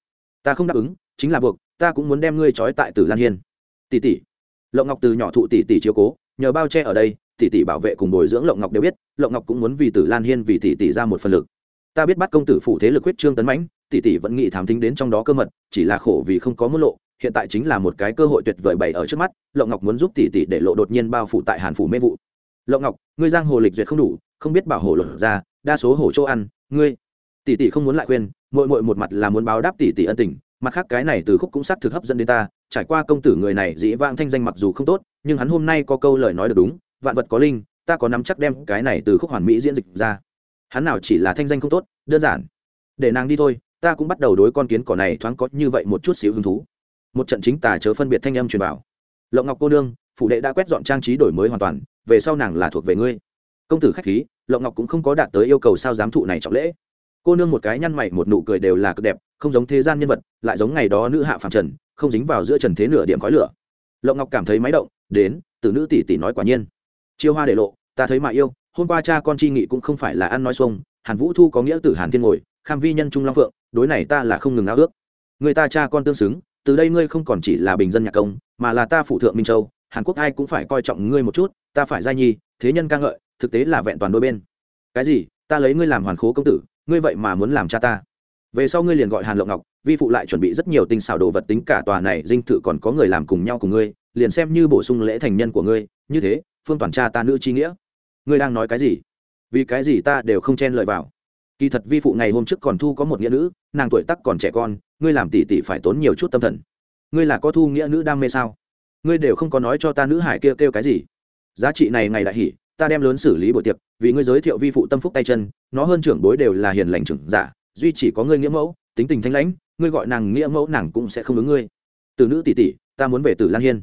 Ta không đáp ứng, chính là buộc, ta cũng muốn đem ngươi trói tại tử lan hiên. Tỷ tỷ. Lộng ngọc từ nhỏ thụ tỷ tỷ chiếu cố, nhờ bao che ở đây, tỷ tỷ bảo vệ cùng bồi dưỡng lộng ngọc đều biết, lộng ngọc cũng muốn vì tử lan hiên, vì tỷ tỷ ra một phần lực. Ta biết bắt công tử phủ thế lực huyết trương tấn mãnh, tỷ tỷ vẫn nghĩ thám tính đến trong đó cơ mật, chỉ là khổ vì không có mức lộ, hiện tại chính là một cái cơ hội tuyệt vời bày ở trước mắt, lộng ngọc muốn giúp tỷ tỷ để lộ đột nhiên bao phủ tại hàn phủ mê vụ lộng ngọc, ngươi giang hồ lịch duyệt không đủ, không biết bảo hộ lộ ra, đa số hổ chỗ ăn, ngươi, tỷ tỷ không muốn lại khuyên mội mội một mặt là muốn báo đáp tỷ tỷ ân tình, mặt khác cái này từ khúc cũng xác thực hấp dẫn đến ta, trải qua công tử người này dĩ vãng thanh danh mặc dù không tốt, nhưng hắn hôm nay có câu lời nói được đúng, vạn vật có linh, ta có nắm chắc đem cái này từ khúc hoàn mỹ diễn dịch ra. Hắn nào chỉ là thanh danh không tốt, đơn giản. Để nàng đi thôi, ta cũng bắt đầu đối con kiến cỏ này thoáng có như vậy một chút xíu hứng thú. Một trận chính tà chớ phân biệt thanh âm truyền bảo lộng ngọc cô nương phụ đệ đã quét dọn trang trí đổi mới hoàn toàn về sau nàng là thuộc về ngươi. Công tử khách khí, lộng ngọc cũng không có đạt tới yêu cầu sao giám thụ này trọng lễ. Cô nương một cái nhăn mày một nụ cười đều là cực đẹp, không giống thế gian nhân vật, lại giống ngày đó nữ hạ phạm trần, không dính vào giữa trần thế nửa điểm khói lửa. Lộng ngọc cảm thấy máy động, đến, từ nữ tỷ tỷ nói quả nhiên. Chiêu hoa để lộ, ta thấy mà yêu, hôm qua cha con chi nghị cũng không phải là ăn nói xuông, hàn vũ thu có nghĩa tử hàn thiên ngồi, kham vi nhân trung long phượng, đối này ta là không ngừng ao ước. Người ta cha con tương xứng, từ đây ngươi không còn chỉ là bình dân nhạc công, mà là ta phụ thượng minh châu hàn quốc ai cũng phải coi trọng ngươi một chút, ta phải giai nhi, thế nhân ca ngợi, thực tế là vẹn toàn đôi bên. Cái gì? Ta lấy ngươi làm hoàn khố công tử, ngươi vậy mà muốn làm cha ta. Về sau ngươi liền gọi hàn lộng ngọc, vi phụ lại chuẩn bị rất nhiều tinh xảo đồ vật tính cả tòa này, dinh thự còn có người làm cùng nhau cùng ngươi, liền xem như bổ sung lễ thành nhân của ngươi, như thế, phương toàn cha ta nữ chi nghĩa. Ngươi đang nói cái gì? Vì cái gì ta đều không chen lợi vào. Kỳ thật vi phụ ngày hôm trước còn thu có một nghĩa nữ, nàng tuổi tắc còn trẻ con, ngươi làm tỷ tỷ phải tốn nhiều chút tâm thần. Ngươi là có thu nghĩa nữ đam mê sao? Ngươi đều không có nói cho ta nữ hải kêu kêu cái gì. Giá trị này ngày đại hỉ ta đem lớn xử lý buổi tiệc, vì ngươi giới thiệu vi phụ tâm phúc tay chân, nó hơn trưởng bối đều là hiền lành trưởng giả, duy chỉ có ngươi nghĩa mẫu, tính tình thanh lãnh, ngươi gọi nàng nghĩa mẫu nàng cũng sẽ không ứng ngươi. Từ nữ tỷ tỷ, ta muốn về từ lan hiên.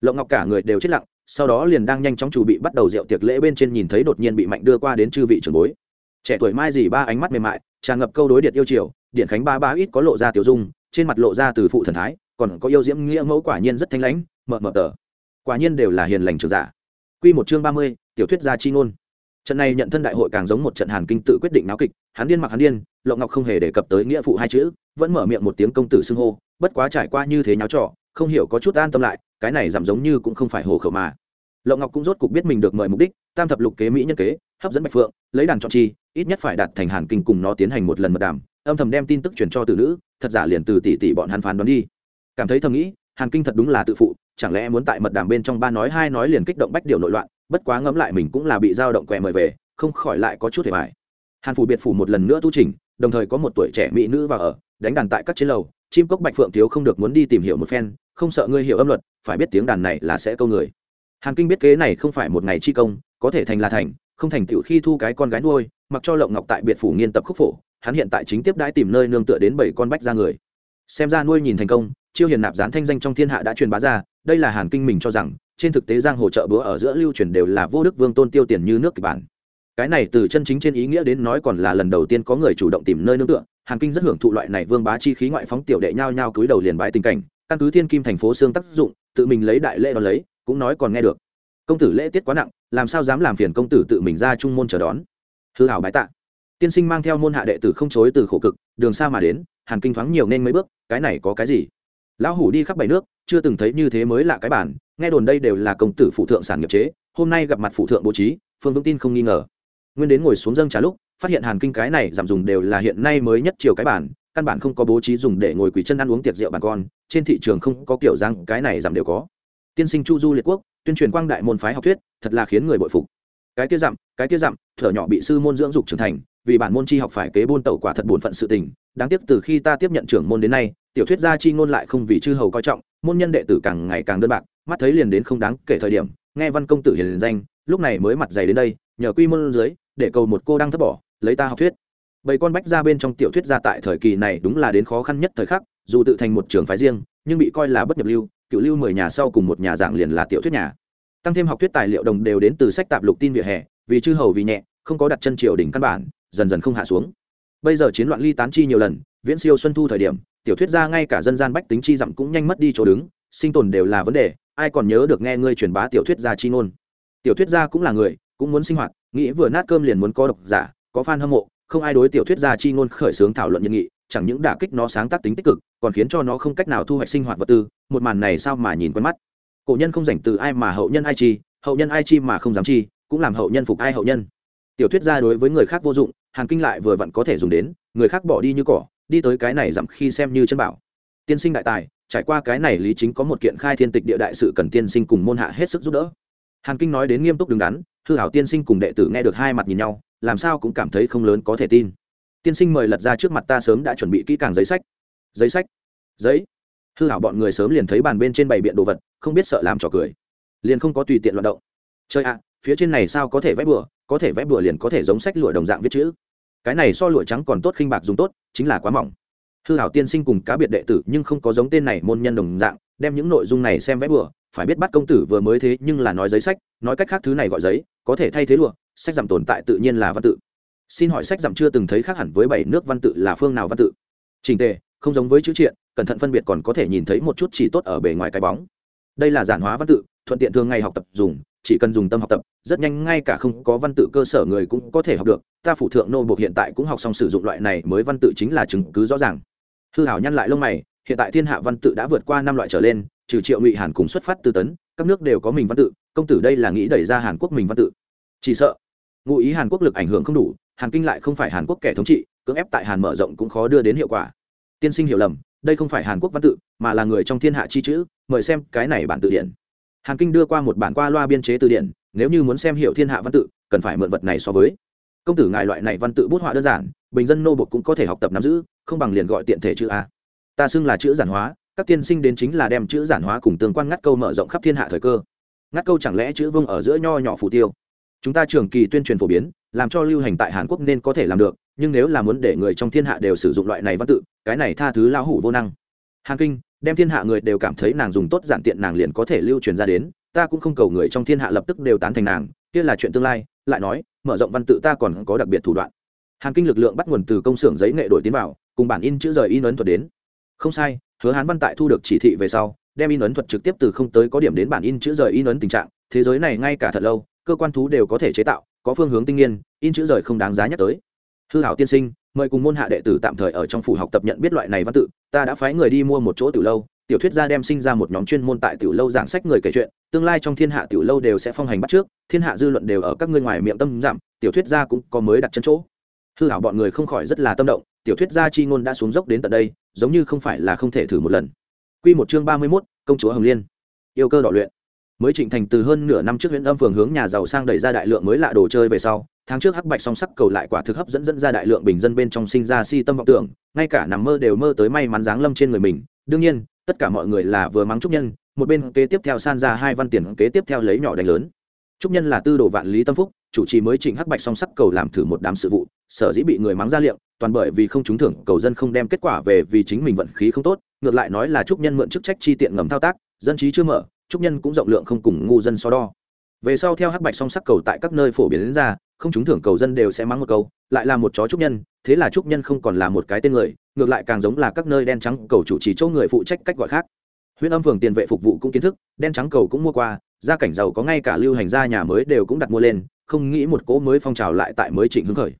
Lộng ngọc cả người đều chết lặng, sau đó liền đang nhanh chóng chuẩn bị bắt đầu rượu tiệc lễ bên trên nhìn thấy đột nhiên bị mạnh đưa qua đến chư vị trưởng bối. Trẻ tuổi mai dì ba ánh mắt mềm mại, tràn ngập câu đối điện yêu chiều, điện khánh ba ba ít có lộ ra tiểu dung, trên mặt lộ ra từ phụ thần thái còn có yêu diễm nghĩa mẫu quả nhiên rất thanh lãnh, mờ mờ tờ. Quả nhiên đều là hiền lành trường giả. Quy một chương ba mươi, tiểu thuyết gia chi ngôn. Trận này nhận thân đại hội càng giống một trận hàn kinh tự quyết định náo kịch, hắn điên mặc hắn điên, lộng ngọc không hề đề cập tới nghĩa phụ hai chữ, vẫn mở miệng một tiếng công tử xưng hô, bất quá trải qua như thế nháo trọ không hiểu có chút an tâm lại, cái này giảm giống như cũng không phải hồ khẩu mà. Lộng ngọc cũng rốt cục biết mình được mời mục đích, tam thập lục kế mỹ nhân kế, hấp dẫn bạch phượng, lấy đàn chọn chi, ít nhất phải đạt thành hàn kinh cùng nó tiến hành một lần mật đàm, âm thầm đem tin tức truyền cho từ nữ, thật giả liền từ tỷ tỷ bọn hắn phán đoán đi cảm thấy thầm nghĩ, hàn kinh thật đúng là tự phụ, chẳng lẽ muốn tại mật đàm bên trong ba nói hai nói liền kích động bách điều nội loạn, bất quá ngẫm lại mình cũng là bị dao động quẹ mời về, không khỏi lại có chút hề mại hàn phủ biệt phủ một lần nữa tu trình đồng thời có một tuổi trẻ mỹ nữ vào ở, đánh đàn tại các chế lầu, chim cốc bạch phượng thiếu không được muốn đi tìm hiểu một phen, không sợ ngươi hiểu âm luật, phải biết tiếng đàn này là sẽ câu người. Hàn kinh biết kế này không phải một ngày chi công, có thể thành là thành, không thành tựu khi thu cái con gái nuôi, mặc cho lộng ngọc tại biệt phủ nghiên tập khúc phổ, hắn hiện tại chính tiếp đãi tìm nơi nương tựa đến bảy con bách ra người. Xem ra nuôi nhìn thành công chiêu hiền nạp gián thanh danh trong thiên hạ đã truyền bá ra, đây là hàn kinh mình cho rằng, trên thực tế giang hồ trợ búa ở giữa lưu truyền đều là vô đức vương tôn tiêu tiền như nước kịch bản. Cái này từ chân chính trên ý nghĩa đến nói còn là lần đầu tiên có người chủ động tìm nơi nương tựa, hàn kinh rất hưởng thụ loại này vương bá chi khí ngoại phóng tiểu đệ nhao nhao cúi đầu liền bái tình cảnh, căn cứ thiên kim thành phố xương tác dụng, tự mình lấy đại lễ đón lấy, cũng nói còn nghe được. Công tử lễ tiết quá nặng, làm sao dám làm phiền công tử tự mình ra trung môn chờ đón? Hư hảo bái tạ. Tiên sinh mang theo môn hạ đệ tử không chối từ khổ cực, đường xa mà đến, hàn kinh thoáng nhiều nên mấy bước, cái này có cái gì? Lão hủ đi khắp bảy nước, chưa từng thấy như thế mới lạ cái bản, nghe đồn đây đều là công tử phụ thượng sản nghiệp chế, hôm nay gặp mặt phụ thượng bố trí, phương vững tin không nghi ngờ. Nguyên đến ngồi xuống dâng trà lúc, phát hiện hàn kinh cái này giảm dùng đều là hiện nay mới nhất chiều cái bản, căn bản không có bố trí dùng để ngồi quỳ chân ăn uống tiệc rượu bàn con, trên thị trường không có kiểu rằng cái này giảm đều có. Tiên sinh chu du liệt quốc, tuyên truyền quang đại môn phái học thuyết, thật là khiến người bội phục. Cái kia dặm cái kia dặm thở nhỏ bị sư môn dưỡng dục trưởng thành vì bản môn chi học phải kế buôn tẩu quả thật buồn phận sự tình, đáng tiếc từ khi ta tiếp nhận trưởng môn đến nay, tiểu thuyết gia chi ngôn lại không vì chư hầu coi trọng, môn nhân đệ tử càng ngày càng đơn bạc, mắt thấy liền đến không đáng kể thời điểm, nghe văn công tử hiền danh, lúc này mới mặt dày đến đây, nhờ quy môn dưới, để cầu một cô đang thất bỏ, lấy ta học thuyết. Bảy con bách ra bên trong tiểu thuyết gia tại thời kỳ này đúng là đến khó khăn nhất thời khắc, dù tự thành một trường phái riêng, nhưng bị coi là bất nhập lưu, cựu lưu mười nhà sau cùng một nhà dạng liền là tiểu thuyết nhà. Tăng thêm học thuyết tài liệu đồng đều đến từ sách tạp lục tin vỉa hè, vì chư hầu vì nhẹ, không có đặt chân triều đỉnh căn bản dần dần không hạ xuống. Bây giờ chiến loạn ly tán chi nhiều lần, viễn siêu xuân thu thời điểm, tiểu thuyết gia ngay cả dân gian bách tính chi dặm cũng nhanh mất đi chỗ đứng, sinh tồn đều là vấn đề, ai còn nhớ được nghe ngươi truyền bá tiểu thuyết gia chi ngôn. Tiểu thuyết gia cũng là người, cũng muốn sinh hoạt, nghĩ vừa nát cơm liền muốn có độc giả, có fan hâm mộ, không ai đối tiểu thuyết gia chi ngôn khởi xướng thảo luận nhân nghị, chẳng những đả kích nó sáng tác tính tích cực, còn khiến cho nó không cách nào thu hoạch sinh hoạt vật tư, một màn này sao mà nhìn quen mắt. Cổ nhân không dành từ ai mà hậu nhân ai chi, hậu nhân ai chi mà không dám chi, cũng làm hậu nhân phục ai hậu nhân. Tiểu thuyết gia đối với người khác vô dụng hàn kinh lại vừa vặn có thể dùng đến, người khác bỏ đi như cỏ, đi tới cái này giảm khi xem như chân bảo. Tiên sinh đại tài, trải qua cái này lý chính có một kiện khai thiên tịch địa đại sự cần tiên sinh cùng môn hạ hết sức giúp đỡ. Hàn kinh nói đến nghiêm túc đứng đắn, hư hảo tiên sinh cùng đệ tử nghe được hai mặt nhìn nhau, làm sao cũng cảm thấy không lớn có thể tin. Tiên sinh mời lật ra trước mặt ta sớm đã chuẩn bị kỹ càng giấy sách. Giấy sách? Giấy? Hư hảo bọn người sớm liền thấy bàn bên trên bày biện đồ vật, không biết sợ làm trò cười. Liền không có tùy tiện loạt động. Chơi ạ phía trên này sao có thể vẽ bừa, có thể vẽ bừa liền có thể giống sách lụa đồng dạng viết chữ. Cái này so lụa trắng còn tốt, khinh bạc dùng tốt, chính là quá mỏng. Hư hảo tiên sinh cùng cá biệt đệ tử nhưng không có giống tên này môn nhân đồng dạng, đem những nội dung này xem vẽ bừa, phải biết bắt công tử vừa mới thế nhưng là nói giấy sách, nói cách khác thứ này gọi giấy, có thể thay thế lụa, sách giảm tồn tại tự nhiên là văn tự. Xin hỏi sách giảm chưa từng thấy khác hẳn với bảy nước văn tự là phương nào văn tự? Trình tề, không giống với chữ triện, cẩn thận phân biệt còn có thể nhìn thấy một chút chỉ tốt ở bề ngoài cái bóng. Đây là giản hóa văn tự, thuận tiện thường ngày học tập dùng chỉ cần dùng tâm học tập, rất nhanh ngay cả không có văn tự cơ sở người cũng có thể học được. Ta phủ thượng nô buộc hiện tại cũng học xong sử dụng loại này mới văn tự chính là chứng cứ rõ ràng. Hư hảo nhăn lại lông mày, hiện tại thiên hạ văn tự đã vượt qua năm loại trở lên, trừ triệu ngụy hàn cùng xuất phát từ tấn, các nước đều có mình văn tự, công tử đây là nghĩ đẩy ra hàn quốc mình văn tự. Chỉ sợ, ngụ ý hàn quốc lực ảnh hưởng không đủ, hàn kinh lại không phải hàn quốc kẻ thống trị, cưỡng ép tại hàn mở rộng cũng khó đưa đến hiệu quả. Tiên sinh hiểu lầm, đây không phải hàn quốc văn tự, mà là người trong thiên hạ chi chữ, mời xem cái này bản tự điển hàn kinh đưa qua một bản qua loa biên chế từ điển, nếu như muốn xem hiểu thiên hạ văn tự, cần phải mượn vật này so với. Công tử ngài loại này văn tự bút họa đơn giản, bình dân nô bộc cũng có thể học tập nắm giữ, không bằng liền gọi tiện thể chữ a. Ta xưng là chữ giản hóa, các tiên sinh đến chính là đem chữ giản hóa cùng tương quan ngắt câu mở rộng khắp thiên hạ thời cơ. Ngắt câu chẳng lẽ chữ vương ở giữa nho nhỏ phủ tiêu? Chúng ta trường kỳ tuyên truyền phổ biến, làm cho lưu hành tại hàn quốc nên có thể làm được, nhưng nếu là muốn để người trong thiên hạ đều sử dụng loại này văn tự, cái này tha thứ lão hủ vô năng. Hàn kinh đem thiên hạ người đều cảm thấy nàng dùng tốt giản tiện nàng liền có thể lưu truyền ra đến, ta cũng không cầu người trong thiên hạ lập tức đều tán thành nàng, kia là chuyện tương lai, lại nói, mở rộng văn tự ta còn có đặc biệt thủ đoạn. Hàn kinh lực lượng bắt nguồn từ công xưởng giấy nghệ đổi tiến vào, cùng bản in chữ rời in ấn thuật đến. Không sai, hứa hán văn tại thu được chỉ thị về sau, đem in ấn thuật trực tiếp từ không tới có điểm đến bản in chữ rời in ấn tình trạng, thế giới này ngay cả thật lâu, cơ quan thú đều có thể chế tạo, có phương hướng tinh nhiên in chữ rời không đáng giá nhắc tới hư hảo tiên sinh mời cùng môn hạ đệ tử tạm thời ở trong phủ học tập nhận biết loại này văn tự ta đã phái người đi mua một chỗ từ lâu tiểu thuyết gia đem sinh ra một nhóm chuyên môn tại tiểu lâu giảng sách người kể chuyện tương lai trong thiên hạ tiểu lâu đều sẽ phong hành bắt trước thiên hạ dư luận đều ở các ngươi ngoài miệng tâm giảm tiểu thuyết gia cũng có mới đặt chân chỗ hư hảo bọn người không khỏi rất là tâm động tiểu thuyết gia chi ngôn đã xuống dốc đến tận đây giống như không phải là không thể thử một lần Quy một chương ba mươi 31, công chúa Hồng Liên. Yêu cơ đỏ luyện. Mới Trịnh Thành từ hơn nửa năm trước huyện âm phường hướng nhà giàu sang đẩy ra đại lượng mới lạ đồ chơi về sau, tháng trước hắc bạch song sắc cầu lại quả thực hấp dẫn dẫn ra đại lượng bình dân bên trong sinh ra si tâm vọng tưởng, ngay cả nằm mơ đều mơ tới may mắn dáng lâm trên người mình. Đương nhiên, tất cả mọi người là vừa mắng trúc nhân, một bên kế tiếp theo san ra hai văn tiền kế tiếp theo lấy nhỏ đánh lớn. Trúc nhân là tư đồ vạn lý tâm phúc, chủ trì mới Trịnh hắc bạch song sắc cầu làm thử một đám sự vụ, sở dĩ bị người mắng ra liệm, toàn bởi vì không trúng thưởng cầu dân không đem kết quả về vì chính mình vận khí không tốt, ngược lại nói là trúc nhân mượn chức trách chi tiện ngầm thao tác dân trí chưa mở trúc nhân cũng rộng lượng không cùng ngu dân so đo về sau theo hắc bạch song sắc cầu tại các nơi phổ biến đến ra, không trúng thưởng cầu dân đều sẽ mắng một câu, lại là một chó trúc nhân, thế là trúc nhân không còn là một cái tên người, ngược lại càng giống là các nơi đen trắng cầu chủ trì chỗ người phụ trách cách gọi khác. Huyện âm phường tiền vệ phục vụ cũng kiến thức, đen trắng cầu cũng mua qua, gia cảnh giàu có ngay cả lưu hành gia nhà mới đều cũng đặt mua lên, không nghĩ một cỗ mới phong trào lại tại mới trịnh hứng khởi.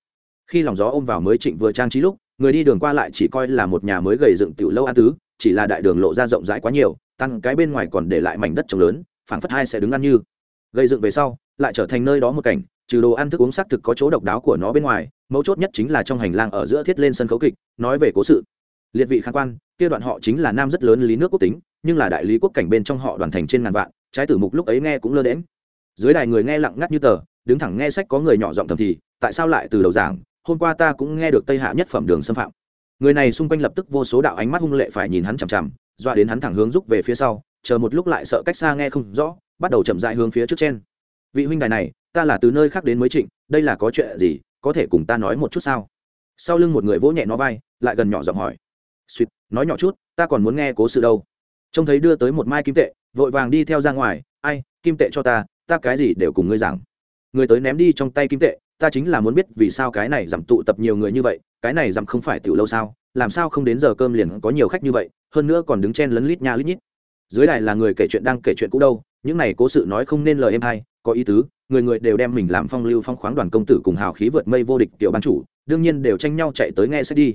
Khi lòng gió ôm vào mới trịnh vừa trang trí lúc, người đi đường qua lại chỉ coi là một nhà mới gầy dựng tiểu lâu an tứ, chỉ là đại đường lộ ra rộng rãi quá nhiều, tăng cái bên ngoài còn để lại mảnh đất trồng lớn, phảng phất hai sẽ đứng ăn như gây dựng về sau, lại trở thành nơi đó một cảnh, trừ đồ ăn thức uống xác thực có chỗ độc đáo của nó bên ngoài, mấu chốt nhất chính là trong hành lang ở giữa thiết lên sân khấu kịch, nói về cố sự. Liệt vị khang quan, kia đoạn họ chính là nam rất lớn lý nước quốc tính, nhưng là đại lý quốc cảnh bên trong họ đoàn thành trên ngàn vạn, trái tử mục lúc ấy nghe cũng lơ đễm dưới đài người nghe lặng ngắt như tờ, đứng thẳng nghe sách có người nhỏ giọng thầm thì, tại sao lại từ đầu giảng, hôm qua ta cũng nghe được tây hạ nhất phẩm đường xâm phạm. Người này xung quanh lập tức vô số đạo ánh mắt hung lệ phải nhìn hắn chằm chằm doa đến hắn thẳng hướng rúc về phía sau, chờ một lúc lại sợ cách xa nghe không rõ bắt đầu chậm dại hướng phía trước trên vị huynh đài này, ta là từ nơi khác đến mới trịnh, đây là có chuyện gì, có thể cùng ta nói một chút sao? Sau lưng một người vỗ nhẹ nó vai, lại gần nhỏ giọng hỏi. Suýt nói nhỏ chút, ta còn muốn nghe cố sự đâu. Trông thấy đưa tới một mai kim tệ, vội vàng đi theo ra ngoài, ai, kim tệ cho ta ta cái gì đều cùng ngươi giảng. Người tới ném đi trong tay kim tệ, ta chính là muốn biết vì sao cái này giảm tụ tập nhiều người như vậy, cái này giảm không phải tiểu lâu sao, làm sao không đến giờ cơm liền có nhiều khách như vậy, hơn nữa còn đứng chen lấn lít nha lít nhít. Dưới đài là người kể chuyện đang kể chuyện cũ đâu những này cố sự nói không nên lời em hay có ý tứ, người người đều đem mình làm phong lưu phong khoáng đoàn công tử cùng hào khí vượt mây vô địch tiểu ban chủ, đương nhiên đều tranh nhau chạy tới nghe sách đi.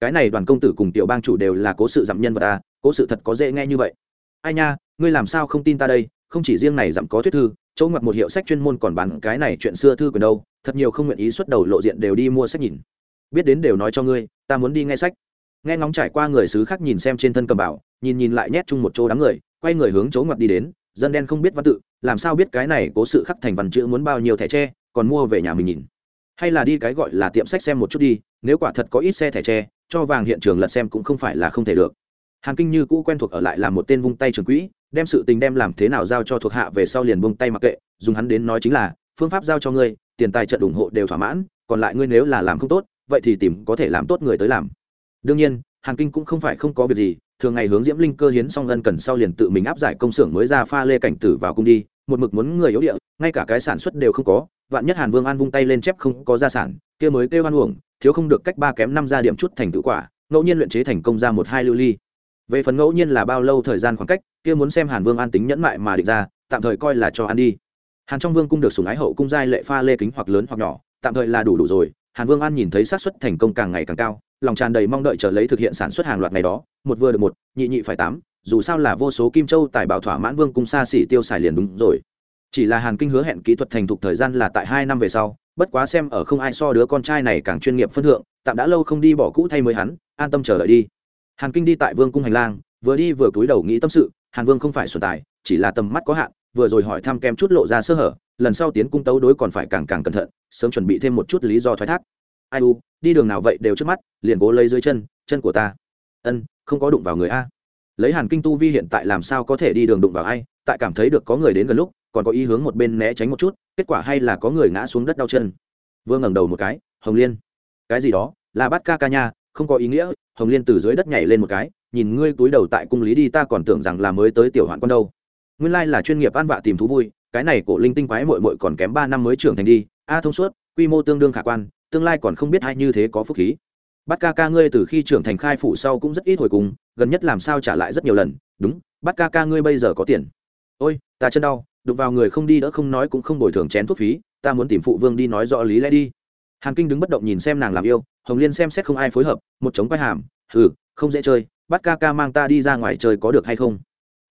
Cái này đoàn công tử cùng tiểu bang chủ đều là cố sự dặm nhân vật à cố sự thật có dễ nghe như vậy. Ai nha, ngươi làm sao không tin ta đây, không chỉ riêng này dặm có thuyết thư, chỗ ngoặt một hiệu sách chuyên môn còn bán cái này chuyện xưa thư quyền đâu, thật nhiều không nguyện ý xuất đầu lộ diện đều đi mua sách nhìn. Biết đến đều nói cho ngươi, ta muốn đi nghe sách. Nghe ngóng trải qua người xứ khác nhìn xem trên thân cầm bảo, nhìn nhìn lại nhét chung một chỗ đám người, quay người hướng chỗ ngoặt đi đến dân đen không biết văn tự, làm sao biết cái này cố sự khắc thành văn chữ muốn bao nhiêu thẻ tre, còn mua về nhà mình nhìn. Hay là đi cái gọi là tiệm sách xem một chút đi, nếu quả thật có ít xe thẻ tre, cho vàng hiện trường lật xem cũng không phải là không thể được. Hàn kinh như cũ quen thuộc ở lại làm một tên vung tay trường quỹ, đem sự tình đem làm thế nào giao cho thuộc hạ về sau liền vung tay mặc kệ, dùng hắn đến nói chính là, phương pháp giao cho ngươi, tiền tài trận ủng hộ đều thỏa mãn, còn lại ngươi nếu là làm không tốt, vậy thì tìm có thể làm tốt người tới làm. Đương nhiên, hàn kinh cũng không phải không có việc gì thường ngày hướng diễm linh cơ hiến xong ân cần sau liền tự mình áp giải công xưởng mới ra pha lê cảnh tử vào cung đi, một mực muốn người yếu địa, ngay cả cái sản xuất đều không có, vạn nhất hàn vương an vung tay lên chép không có gia sản, kia mới kêu an uổng, thiếu không được cách ba kém năm ra điểm chút thành tự quả, ngẫu nhiên luyện chế thành công ra một hai lưu ly. Về phần ngẫu nhiên là bao lâu thời gian khoảng cách, kia muốn xem hàn vương an tính nhẫn mại mà định ra, tạm thời coi là cho ăn đi. Hàn trong vương cung được sùng ái hậu cung giai lệ pha lê kính hoặc lớn hoặc nhỏ, tạm thời là đủ đủ rồi, hàn vương an nhìn thấy xác suất thành công càng ngày càng cao lòng tràn đầy mong đợi chờ lấy thực hiện sản xuất hàng loạt ngày đó, một vừa được một, nhị nhị phải tám, dù sao là vô số kim châu tài bảo thỏa mãn vương cung xa xỉ tiêu xài liền đúng rồi. Chỉ là hàn kinh hứa hẹn kỹ thuật thành thục thời gian là tại hai năm về sau, bất quá xem ở không ai so đứa con trai này càng chuyên nghiệp phân thượng, tạm đã lâu không đi bỏ cũ thay mới hắn, an tâm chờ đợi đi. Hàn kinh đi tại vương cung hành lang, vừa đi vừa cúi đầu nghĩ tâm sự, hàn vương không phải xuân tài, chỉ là tầm mắt có hạn, vừa rồi hỏi thăm kem chút lộ ra sơ hở, lần sau tiến cung tấu đối còn phải càng càng cẩn thận, sớm chuẩn bị thêm một chút lý do thoái thác ai u, đi đường nào vậy đều trước mắt, liền cố lấy dưới chân chân của ta. Ân, không có đụng vào người a. Lấy hàn kinh tu vi hiện tại làm sao có thể đi đường đụng vào ai, tại cảm thấy được có người đến gần lúc, còn có ý hướng một bên né tránh một chút, kết quả hay là có người ngã xuống đất đau chân. Vương ngẩng đầu một cái, hồng liên. Cái gì đó? Là bắt ca ca nha, không có ý nghĩa. Hồng liên từ dưới đất nhảy lên một cái, nhìn ngươi túi đầu tại cung lý đi, ta còn tưởng rằng là mới tới tiểu hoạn con đâu. Nguyên lai là chuyên nghiệp ăn vạ tìm thú vui, cái này cổ linh tinh quái mội mội còn kém ba năm mới trưởng thành đi. A thông suốt, quy mô tương đương khả quan tương lai còn không biết ai như thế có phúc khí. Bắt ca ca ngươi từ khi trưởng thành khai phủ sau cũng rất ít hồi cùng, gần nhất làm sao trả lại rất nhiều lần, đúng bắt ca ca ngươi bây giờ có tiền. Ôi, ta chân đau, đụng vào người không đi đỡ không nói cũng không bồi thường chén thuốc phí, ta muốn tìm phụ vương đi nói rõ lý lẽ đi. Hàn kinh đứng bất động nhìn xem nàng làm yêu, hồng liên xem xét không ai phối hợp, một chống quay hàm, hừ, không dễ chơi bắt ca ca mang ta đi ra ngoài chơi có được hay không?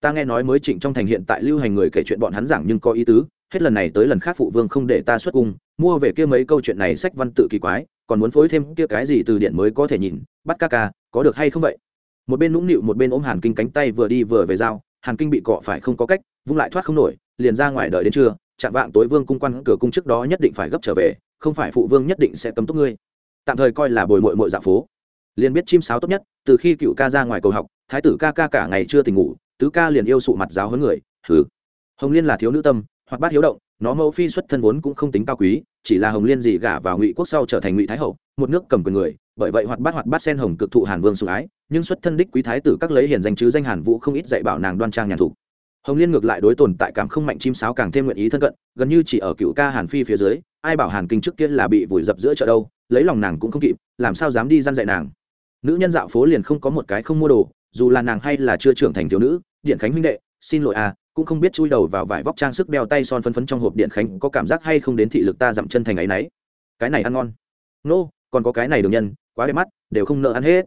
Ta nghe nói mới trịnh trong thành hiện tại lưu hành người kể chuyện bọn hắn giảng nhưng có ý tứ hết lần này tới lần khác phụ vương không để ta xuất cung, mua về kia mấy câu chuyện này sách văn tự kỳ quái, còn muốn phối thêm kia cái gì từ điển mới có thể nhìn, bắt ca ca, có được hay không vậy? Một bên nũng nịu một bên ôm hàn kinh cánh tay vừa đi vừa về dao hàn kinh bị cọ phải không có cách, vung lại thoát không nổi, liền ra ngoài đợi đến trưa, chạm vạng tối vương cung quan cửa cung trước đó nhất định phải gấp trở về, không phải phụ vương nhất định sẽ cấm túc ngươi. Tạm thời coi là bồi mội mội dạ phố. Liền biết chim sáo tốt nhất, từ khi cựu ca ra ngoài cầu học, thái tử ca ca cả ngày chưa tỉnh ngủ, tứ ca liền yêu sụ mặt giáo hơn người, hừ. Hồng liên là thiếu nữ tâm hoặc bát hiếu động, nó mẫu phi xuất thân vốn cũng không tính cao quý, chỉ là hồng liên dị gả vào ngụy quốc sau trở thành ngụy thái hậu, một nước cầm quyền người, bởi vậy hoạt bát hoạt bát sen hồng cực thụ hàn vương sủng ái, nhưng xuất thân đích quý thái tử các lấy hiền danh chứ danh hàn vũ không ít dạy bảo nàng đoan trang nhàn thủ. Hồng liên ngược lại đối tồn tại cảm không mạnh chim sáo càng thêm nguyện ý thân cận, gần như chỉ ở cựu ca hàn phi phía dưới, ai bảo hàn kinh trước kia là bị vùi dập giữa chợ đâu, lấy lòng nàng cũng không kịp, làm sao dám đi gian dạy nàng. Nữ nhân dạo phố liền không có một cái không mua đồ, dù là nàng hay là chưa trưởng thành thiếu nữ, điện khánh huynh đệ, xin lỗi à cũng không biết chui đầu vào vải vóc trang sức đeo tay son phấn phấn trong hộp điện khánh có cảm giác hay không đến thị lực ta dặm chân thành ấy nấy. Cái này ăn ngon. Nô、no, còn có cái này đường nhân quá đẹp mắt đều không nợ ăn hết.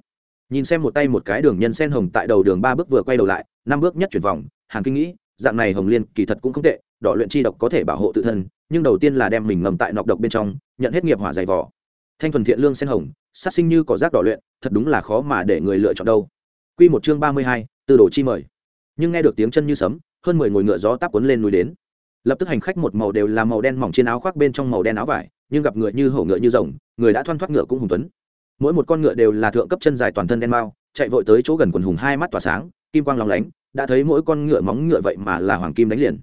Nhìn xem một tay một cái đường nhân sen hồng tại đầu đường ba bước vừa quay đầu lại năm bước nhất chuyển vòng hàng kinh nghĩ dạng này hồng liên kỳ thật cũng không tệ đỏ luyện chi độc có thể bảo hộ tự thân nhưng đầu tiên là đem mình ngầm tại nọc độc bên trong nhận hết nghiệp hỏa dày vỏ. Thanh thuần thiện lương sen hồng sát sinh như cỏ rác đỏ luyện thật đúng là khó mà để người lựa chọn đâu. Quy một chương ba mươi hai, từ đồ chi mời. Nhưng nghe được tiếng chân như sấm, hơn mười ngồi ngựa gió táp cuốn lên núi đến. Lập tức hành khách một màu đều là màu đen mỏng trên áo khoác bên trong màu đen áo vải, nhưng gặp ngựa như hổ ngựa như rồng, người đã thoăn thoát ngựa cũng hùng tuấn. Mỗi một con ngựa đều là thượng cấp chân dài toàn thân đen mao, chạy vội tới chỗ gần quần hùng hai mắt tỏa sáng, kim quang lóng lánh, đã thấy mỗi con ngựa móng ngựa vậy mà là hoàng kim đánh liền.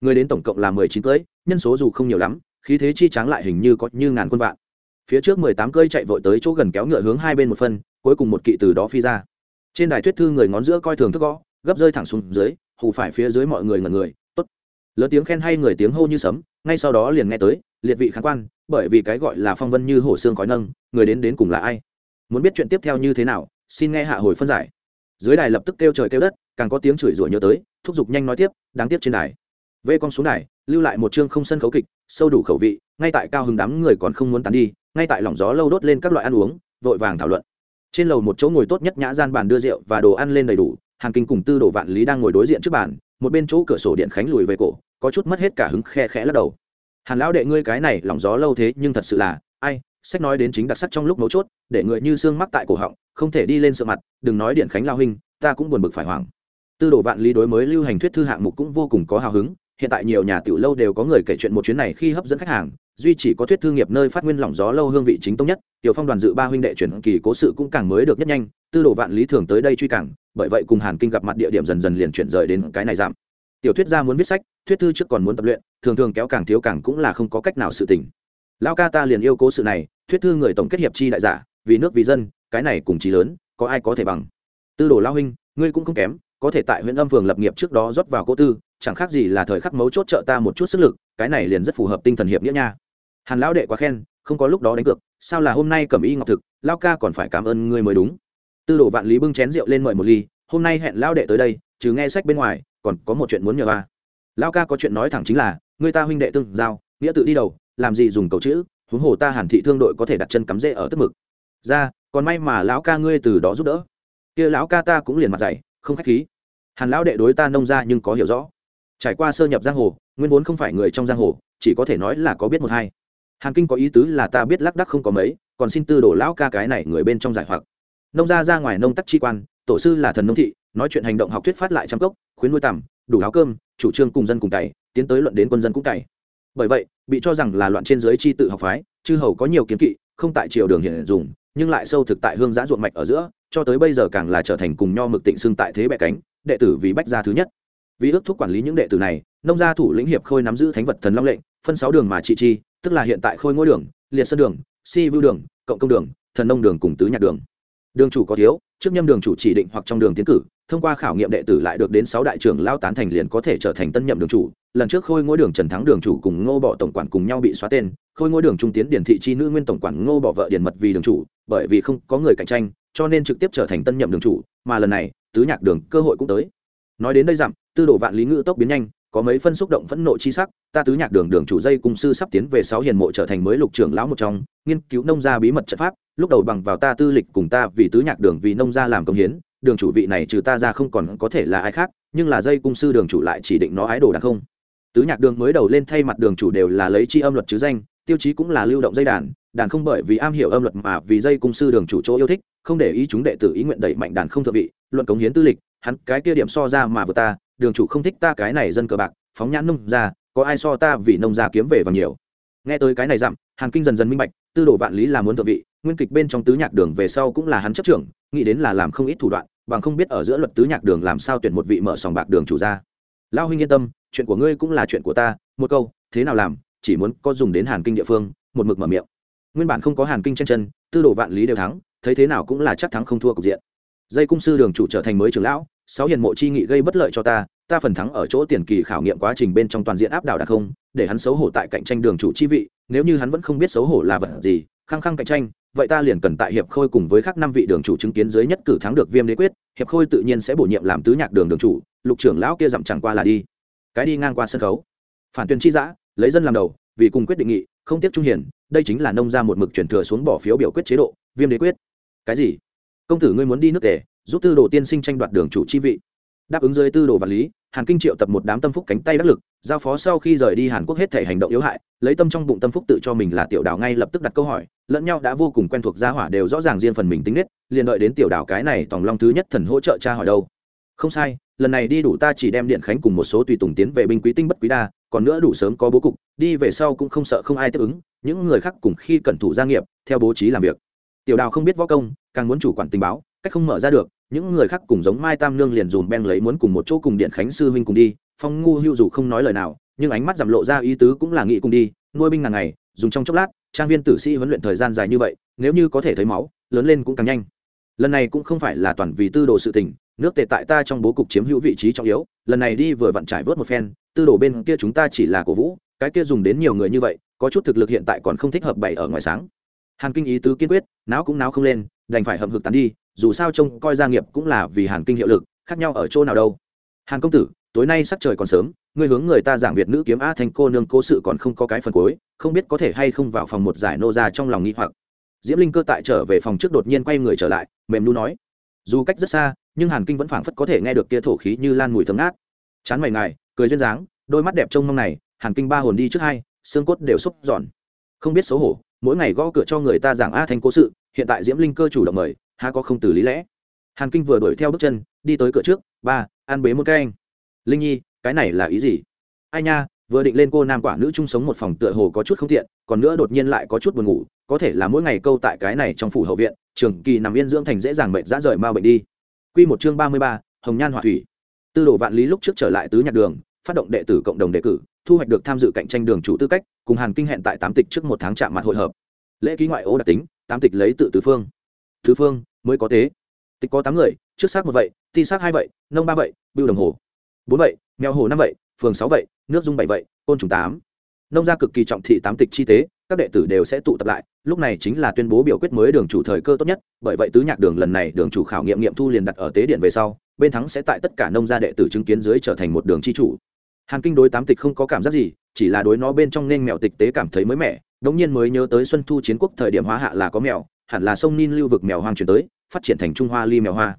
Người đến tổng cộng là mười chín cưỡi, nhân số dù không nhiều lắm, khí thế chi tráng lại hình như có như ngàn quân vạn. Phía trước mười tám cơi chạy vội tới chỗ gần kéo ngựa hướng hai bên một phân, cuối cùng một kỵ từ đó phi ra trên đài thuyết thư người ngón giữa coi thường thức gõ gấp rơi thẳng xuống dưới hù phải phía dưới mọi người ngẩn người, tốt. Lớn tiếng khen hay người tiếng hô như sấm, ngay sau đó liền nghe tới, liệt vị khán quan, bởi vì cái gọi là phong vân như hổ xương khói nâng, người đến đến cùng là ai? Muốn biết chuyện tiếp theo như thế nào, xin nghe hạ hồi phân giải. Dưới đài lập tức kêu trời kêu đất, càng có tiếng chửi rủa nhớ tới, thúc giục nhanh nói tiếp, đáng tiếc trên đài. Vê con xuống đài, lưu lại một chương không sân khấu kịch, sâu đủ khẩu vị, ngay tại cao hứng đám người còn không muốn tán đi, ngay tại lỏng gió lâu đốt lên các loại ăn uống, vội vàng thảo luận. Trên lầu một chỗ ngồi tốt nhất nhã gian bàn đưa rượu và đồ ăn lên đầy đủ hàng kinh cùng tư đồ vạn lý đang ngồi đối diện trước bàn, một bên chỗ cửa sổ điện khánh lùi về cổ, có chút mất hết cả hứng khe khẽ lắc đầu. Hàn lão đệ ngươi cái này lỏng gió lâu thế nhưng thật sự là, ai, sách nói đến chính đặc sắc trong lúc mấu chốt, để người như xương mắc tại cổ họng, không thể đi lên sợ mặt, đừng nói điện khánh lao huynh, ta cũng buồn bực phải hoảng. Tư đồ vạn lý đối mới lưu hành thuyết thư hạng mục cũng vô cùng có hào hứng, hiện tại nhiều nhà tiểu lâu đều có người kể chuyện một chuyến này khi hấp dẫn khách hàng, duy chỉ có thuyết thư nghiệp nơi phát nguyên lỏng gió lâu hương vị chính tông nhất, tiểu phong đoàn dự ba huynh đệ chuyển kỳ cố sự cũng càng mới được nhất nhanh, tư đồ vạn lý thường tới đây truy cảng bởi vậy cùng hàn kinh gặp mặt địa điểm dần dần liền chuyển rời đến cái này giảm. Tiểu thuyết gia muốn viết sách, thuyết thư trước còn muốn tập luyện, thường thường kéo càng thiếu càng cũng là không có cách nào sự tình. Lao ca ta liền yêu cố sự này, thuyết thư người tổng kết hiệp chi đại giả, vì nước vì dân, cái này cùng chí lớn, có ai có thể bằng? Tư đồ lao huynh, ngươi cũng không kém, có thể tại huyện âm phường lập nghiệp trước đó rót vào cố tư, chẳng khác gì là thời khắc mấu chốt trợ ta một chút sức lực, cái này liền rất phù hợp tinh thần hiệp nghĩa nha. Hàn lão đệ quá khen, không có lúc đó đánh cược, sao là hôm nay cầm y ngọc thực lao ca còn phải cảm ơn ngươi mới đúng tư đồ vạn lý bưng chén rượu lên mời một ly, hôm nay hẹn lao đệ tới đây chứ nghe sách bên ngoài, còn có một chuyện muốn nhờ ba. Lao ca có chuyện nói thẳng chính là, người ta huynh đệ tương giao, nghĩa tự đi đầu, làm gì dùng cầu chữ, huống hồ ta hàn thị thương đội có thể đặt chân cắm rễ ở tức mực. Ra, còn may mà lão ca ngươi từ đó giúp đỡ. Kia lão ca ta cũng liền mặt dày, không khách khí. Hàn lão đệ đối ta nông ra nhưng có hiểu rõ. Trải qua sơ nhập giang hồ, nguyên vốn không phải người trong giang hồ, chỉ có thể nói là có biết một hai. Hàn kinh có ý tứ là ta biết lác đắc không có mấy, còn xin tư đổ lão ca cái này người bên trong giải hoặc nông ra ra ngoài nông tắc chi quan, tổ sư là thần nông thị, nói chuyện hành động học thuyết phát lại trăm cốc, khuyến nuôi tằm, đủ áo cơm, chủ trương cùng dân cùng cày, tiến tới luận đến quân dân cũng cày. Bởi vậy, bị cho rằng là loạn trên giới chi tự học phái, chư hầu có nhiều kiến kỵ, không tại triều đường hiện dùng, nhưng lại sâu thực tại hương giã ruộng mạch ở giữa, cho tới bây giờ càng là trở thành cùng nho mực tịnh xưng tại thế bệ cánh, đệ tử vì bách gia thứ nhất. Vì ước thúc quản lý những đệ tử này, nông gia thủ lĩnh hiệp khôi nắm giữ thánh vật thần long lệnh, phân sáu đường mà trị chi, tức là hiện tại khôi ngôi đường, liệt sơn đường, si vưu đường, cộng công đường, thần nông đường cùng tứ nhạc đường đường chủ có thiếu, trước nhâm đường chủ chỉ định hoặc trong đường tiến cử, thông qua khảo nghiệm đệ tử lại được đến sáu đại trưởng lao tán thành liền có thể trở thành tân nhậm đường chủ. Lần trước khôi ngôi đường trần thắng đường chủ cùng ngô bỏ tổng quản cùng nhau bị xóa tên, khôi ngôi đường trung tiến điển thị chi nữ nguyên tổng quản ngô bỏ vợ điển mật vì đường chủ, bởi vì không có người cạnh tranh, cho nên trực tiếp trở thành tân nhậm đường chủ, mà lần này, tứ nhạc đường cơ hội cũng tới. Nói đến đây dặm, tư đồ vạn lý ngữ tốc biến nhanh, có mấy phân xúc động phẫn nộ chi sắc, ta tứ nhạc đường đường chủ dây cung sư sắp tiến về sáu hiền mộ trở thành mới lục trưởng lão một trong, nghiên cứu nông gia bí mật trận pháp lúc đầu bằng vào ta tư lịch cùng ta vì tứ nhạc đường vì nông gia làm công hiến, đường chủ vị này trừ ta ra không còn có thể là ai khác, nhưng là dây cung sư đường chủ lại chỉ định nó ái đồ đàn không. Tứ nhạc đường mới đầu lên thay mặt đường chủ đều là lấy chi âm luật chứ danh, tiêu chí cũng là lưu động dây đàn đàn không bởi vì am hiểu âm luật mà vì dây cung sư đường chủ chỗ yêu thích, không để ý chúng đệ tử ý nguyện đẩy mạnh đàn không thợ vị, luận cống hiến tư lịch, hắn cái kia điểm so ra mà vừa ta, đường chủ không thích ta cái này dân cờ bạc, phóng nhãn nông ra có ai so ta vì nông gia kiếm về và nhiều. Nghe tới cái này dặm, hàn kinh dần dần minh bạch tư đồ vạn lý là muốn thượng vị, nguyên kịch bên trong tứ nhạc đường về sau cũng là hắn chấp trưởng, nghĩ đến là làm không ít thủ đoạn, bằng không biết ở giữa luật tứ nhạc đường làm sao tuyển một vị mở sòng bạc đường chủ ra lao huynh yên tâm, chuyện của ngươi cũng là chuyện của ta, một câu, thế nào làm, chỉ muốn có dùng đến hàn kinh địa phương, một mực mở miệng. Nguyên bản không có hàn kinh chen chân, tư đồ vạn lý đều thắng, thấy thế nào cũng là chắc thắng không thua cục diện. Dây cung sư đường chủ trở thành mới trưởng lão, sáu hiền mộ chi nghị gây bất lợi cho ta ta phần thắng ở chỗ tiền kỳ khảo nghiệm quá trình bên trong toàn diện áp đảo đặc không để hắn xấu hổ tại cạnh tranh đường chủ chi vị, nếu như hắn vẫn không biết xấu hổ là vật gì, khăng khăng cạnh tranh, vậy ta liền cần tại hiệp khôi cùng với các năm vị đường chủ chứng kiến dưới nhất cử thắng được viêm đế quyết, hiệp khôi tự nhiên sẽ bổ nhiệm làm tứ nhạc đường đường chủ, lục trưởng lão kia dặm chẳng qua là đi. Cái đi ngang qua sân khấu. Phản tuyên chi giã lấy dân làm đầu, vì cùng quyết định nghị, không tiếp trung hiển, đây chính là nông ra một mực chuyển thừa xuống bỏ phiếu biểu quyết chế độ, viêm đế quyết. Cái gì? Công tử ngươi muốn đi nước tề, giúp tư đồ tiên sinh tranh đoạt đường chủ chi vị. Đáp ứng dưới tư đồ vật lý hàn kinh triệu tập một đám tâm phúc cánh tay đắc lực, giao phó sau khi rời đi hàn quốc hết thể hành động yếu hại, lấy tâm trong bụng tâm phúc tự cho mình là tiểu đào ngay lập tức đặt câu hỏi, lẫn nhau đã vô cùng quen thuộc gia hỏa đều rõ ràng riêng phần mình tính nết, liền đợi đến tiểu đào cái này tòng long thứ nhất thần hỗ trợ cha hỏi đâu. Không sai, lần này đi đủ ta chỉ đem điện khánh cùng một số tùy tùng tiến về binh quý tinh bất quý đa, còn nữa đủ sớm có bố cục, đi về sau cũng không sợ không ai tiếp ứng, những người khác cùng khi cẩn thủ gia nghiệp, theo bố trí làm việc. Tiểu đào không biết võ công, càng muốn chủ quản tình báo, cách không mở ra được những người khác cùng giống mai tam nương liền dùm beng lấy muốn cùng một chỗ cùng điện khánh sư huynh cùng đi, phong ngu hưu dù không nói lời nào, nhưng ánh mắt giảm lộ ra ý tứ cũng là nghĩ cùng đi, nuôi binh ngàn ngày, dùng trong chốc lát, trang viên tử sĩ huấn luyện thời gian dài như vậy, nếu như có thể thấy máu, lớn lên cũng càng nhanh. Lần này cũng không phải là toàn vì tư đồ sự tình, nước tệ tại ta trong bố cục chiếm hữu vị trí trọng yếu, lần này đi vừa vặn trải vớt một phen, tư đồ bên kia chúng ta chỉ là cổ vũ, cái kia dùng đến nhiều người như vậy, có chút thực lực hiện tại còn không thích hợp bày ở ngoài sáng. Hàn kinh ý tứ kiên quyết, não cũng não không lên, đành phải hậm hực tán đi dù sao trông coi gia nghiệp cũng là vì hàn kinh hiệu lực, khác nhau ở chỗ nào đâu. Hàn công tử, tối nay sắc trời còn sớm, ngươi hướng người ta giảng việt nữ kiếm a thành cô nương cố sự còn không có cái phần cuối, không biết có thể hay không vào phòng một giải nô ra trong lòng nghĩ hoặc. Diễm linh cơ tại trở về phòng trước đột nhiên quay người trở lại, mềm nu nói, dù cách rất xa, nhưng hàn kinh vẫn phảng phất có thể nghe được kia thổ khí như lan mùi thấm ngát. Chán mày ngài, cười duyên dáng, đôi mắt đẹp trông mong này, hàn kinh ba hồn đi trước hai, xương cốt đều xúc giòn. Không biết xấu hổ, mỗi ngày gõ cửa cho người ta giảng a thành cố sự, hiện tại diễm linh cơ chủ động mời ha có không từ lý lẽ hàn kinh vừa đuổi theo bước chân đi tới cửa trước ba ăn bế một cái anh linh nhi cái này là ý gì ai nha vừa định lên cô nam quả nữ chung sống một phòng tựa hồ có chút không tiện còn nữa đột nhiên lại có chút buồn ngủ có thể là mỗi ngày câu tại cái này trong phủ hậu viện trường kỳ nằm yên dưỡng thành dễ dàng mệt dã rời mau bệnh đi Quy một chương ba mươi ba, Hồng Nhan Hỏa Thủy. Tư đồ vạn lý lúc trước trở lại tứ nhạc đường, phát động đệ tử cộng đồng đề cử, thu hoạch được tham dự cạnh tranh đường chủ tư cách, cùng Hàn Kinh hẹn tại tám tịch trước một tháng chạm mặt hội hợp. Lễ ký ngoại ô đặc tính, tám tịch lấy tự tứ phương thứ phương mới có tế. Tịch có tám người, trước xác một vậy, ti xác hai vậy, nông ba vậy, bưu đồng hồ. Bốn vậy, mèo hồ năm vậy, phường sáu vậy, nước dung bảy vậy, côn trùng tám. Nông gia cực kỳ trọng thị tám tịch chi tế, các đệ tử đều sẽ tụ tập lại lúc này chính là tuyên bố biểu quyết mới đường chủ thời cơ tốt nhất bởi vậy tứ nhạc đường lần này đường chủ khảo nghiệm nghiệm thu liền đặt ở tế điện về sau bên thắng sẽ tại tất cả nông gia đệ tử chứng kiến dưới trở thành một đường chi chủ hàn kinh đối tám tịch không có cảm giác gì chỉ là đối nó bên trong nên mèo tịch tế cảm thấy mới mẻ đống nhiên mới nhớ tới xuân thu chiến quốc thời điểm hóa hạ là có mèo, hẳn là sông nin lưu vực mèo hoang chuyển tới, phát triển thành trung hoa ly mèo hoa.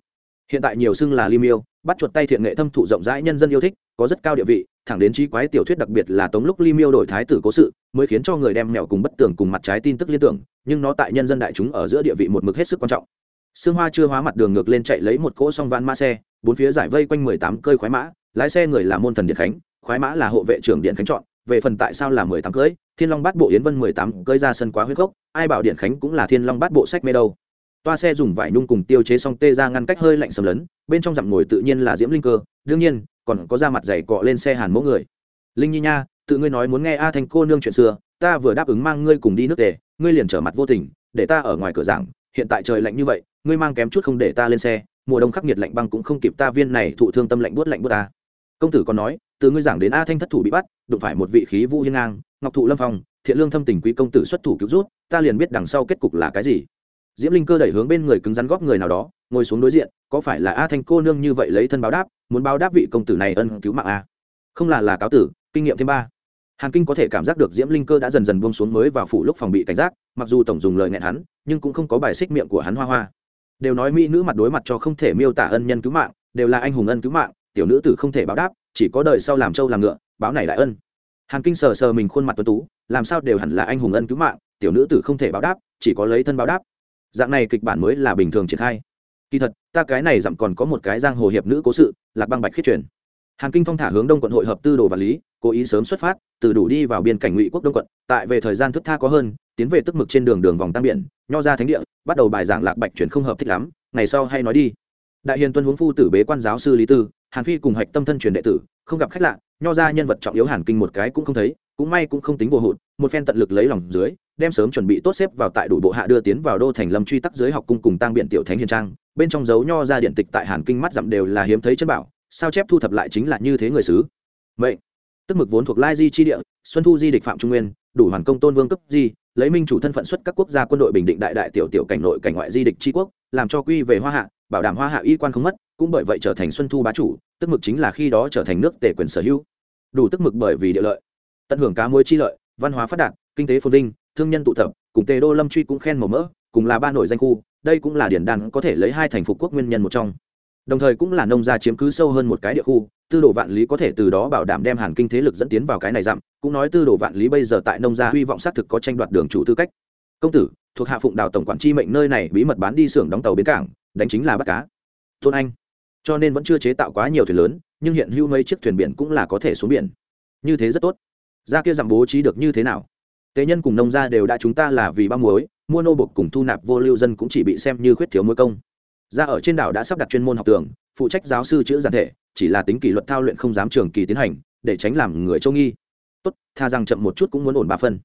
Hiện tại nhiều xưng là ly miêu, bắt chuột tay thiện nghệ thâm thụ rộng rãi nhân dân yêu thích, có rất cao địa vị, thẳng đến trí quái tiểu thuyết đặc biệt là tống lúc ly miêu đổi thái tử cố sự, mới khiến cho người đem mèo cùng bất tường cùng mặt trái tin tức liên tưởng, nhưng nó tại nhân dân đại chúng ở giữa địa vị một mực hết sức quan trọng. Sương hoa chưa hóa mặt đường ngược lên chạy lấy một cỗ song van ma xe, bốn phía giải vây quanh mười tám cơi khoái mã, lái xe người là môn thần điện khánh, khoái mã là hộ vệ trưởng điện khánh chọn về phần tại sao là mười tám cưới, thiên long bát bộ yến vân mười tám cưới ra sân quá huyết gốc, ai bảo điện khánh cũng là thiên long bát bộ sách mê đâu. Toa xe dùng vải nung cùng tiêu chế xong tê ra ngăn cách hơi lạnh sầm lấn, bên trong dặm ngồi tự nhiên là diễm linh cơ, đương nhiên, còn có da mặt dày cọ lên xe hàn mẫu người. Linh nhi nha, tự ngươi nói muốn nghe a thành cô nương chuyện xưa, ta vừa đáp ứng mang ngươi cùng đi nước tề, ngươi liền trở mặt vô tình, để ta ở ngoài cửa giảng, hiện tại trời lạnh như vậy, ngươi mang kém chút không để ta lên xe, mùa đông khắc nghiệt lạnh băng cũng không kịp ta viên này thụ thương tâm lạnh buốt lạnh buốt ta. Công tử còn nói từ ngươi giảng đến a thanh thất thủ bị bắt, đụng phải một vị khí vũ hiên ngang, ngọc thụ lâm phong, thiện lương thâm tình quý công tử xuất thủ cứu rút, ta liền biết đằng sau kết cục là cái gì. Diễm linh cơ đẩy hướng bên người cứng rắn góp người nào đó, ngồi xuống đối diện, có phải là a thanh cô nương như vậy lấy thân báo đáp, muốn báo đáp vị công tử này ân cứu mạng a? Không là là cáo tử, kinh nghiệm thêm ba. Hàn kinh có thể cảm giác được diễm linh cơ đã dần dần buông xuống mới vào phủ lúc phòng bị cảnh giác, mặc dù tổng dùng lời nghẹn hắn, nhưng cũng không có bài xích miệng của hắn hoa hoa. Đều nói mỹ nữ mặt đối mặt cho không thể miêu tả ân nhân cứu mạng, đều là anh hùng ân cứu mạng, tiểu nữ tử không thể báo đáp chỉ có đời sau làm trâu làm ngựa, báo này đại ân. Hàn kinh sờ sờ mình khuôn mặt tuấn tú, làm sao đều hẳn là anh hùng ân cứu mạng, tiểu nữ tử không thể báo đáp, chỉ có lấy thân báo đáp. Dạng này kịch bản mới là bình thường triển khai. Kỳ thật, ta cái này dặm còn có một cái giang hồ hiệp nữ cố sự, lạc băng bạch khiết truyền. Hàn kinh phong thả hướng đông quận hội hợp tư đồ và lý, cố ý sớm xuất phát, từ đủ đi vào biên cảnh ngụy quốc đông quận, tại về thời gian thức tha có hơn, tiến về tức mực trên đường đường vòng tam biển, nho ra thánh địa, bắt đầu bài giảng lạc bạch chuyển không hợp thích lắm, ngày sau hay nói đi. Đại hiền tuân huống phu tử bế quan giáo sư lý tư hàn phi cùng hạch tâm thân truyền đệ tử, không gặp khách lạ, nho ra nhân vật trọng yếu hàn kinh một cái cũng không thấy, cũng may cũng không tính vô hụt, một phen tận lực lấy lòng dưới, đem sớm chuẩn bị tốt xếp vào tại đủ bộ hạ đưa tiến vào đô thành lâm truy tắc dưới học cung cùng tăng biện tiểu thánh hiền trang, bên trong dấu nho ra điện tịch tại hàn kinh mắt dặm đều là hiếm thấy chân bảo, sao chép thu thập lại chính là như thế người xứ. Vậy tức mực vốn thuộc lai di chi địa, xuân thu di địch phạm trung nguyên, đủ hoàn công tôn vương cấp di, lấy minh chủ thân phận xuất các quốc gia quân đội bình định đại đại tiểu tiểu cảnh nội cảnh ngoại di địch tri quốc, làm cho quy về hoa hạ, bảo đảm hoa hạ y quan không mất cũng bởi vậy trở thành xuân thu bá chủ, tức mực chính là khi đó trở thành nước tể quyền sở hữu. Đủ tức mực bởi vì địa lợi, tận hưởng cá muối chi lợi, văn hóa phát đạt, kinh tế phồn vinh, thương nhân tụ tập, cùng tề đô lâm truy cũng khen màu mỡ, cùng là ba nội danh khu, đây cũng là điển đàn có thể lấy hai thành phục quốc nguyên nhân một trong. Đồng thời cũng là nông gia chiếm cứ sâu hơn một cái địa khu, tư đồ vạn lý có thể từ đó bảo đảm đem hàn kinh thế lực dẫn tiến vào cái này dặm, cũng nói tư đồ vạn lý bây giờ tại nông gia hy vọng xác thực có tranh đoạt đường chủ tư cách. Công tử, thuộc hạ phụng đào tổng quản chi mệnh nơi này bí mật bán đi xưởng đóng tàu bến cảng, đánh chính là bắt cá. Tôn anh cho nên vẫn chưa chế tạo quá nhiều thuyền lớn, nhưng hiện hữu mấy chiếc thuyền biển cũng là có thể xuống biển. Như thế rất tốt. Ra kia giảm bố trí được như thế nào? Tế nhân cùng nông gia đều đã chúng ta là vì ba muối, mua nô bộc cùng thu nạp vô lưu dân cũng chỉ bị xem như khuyết thiếu mối công. Ra ở trên đảo đã sắp đặt chuyên môn học tường, phụ trách giáo sư chữ giản thể, chỉ là tính kỷ luật thao luyện không dám trường kỳ tiến hành, để tránh làm người châu nghi. Tốt, tha rằng chậm một chút cũng muốn ổn ba phân.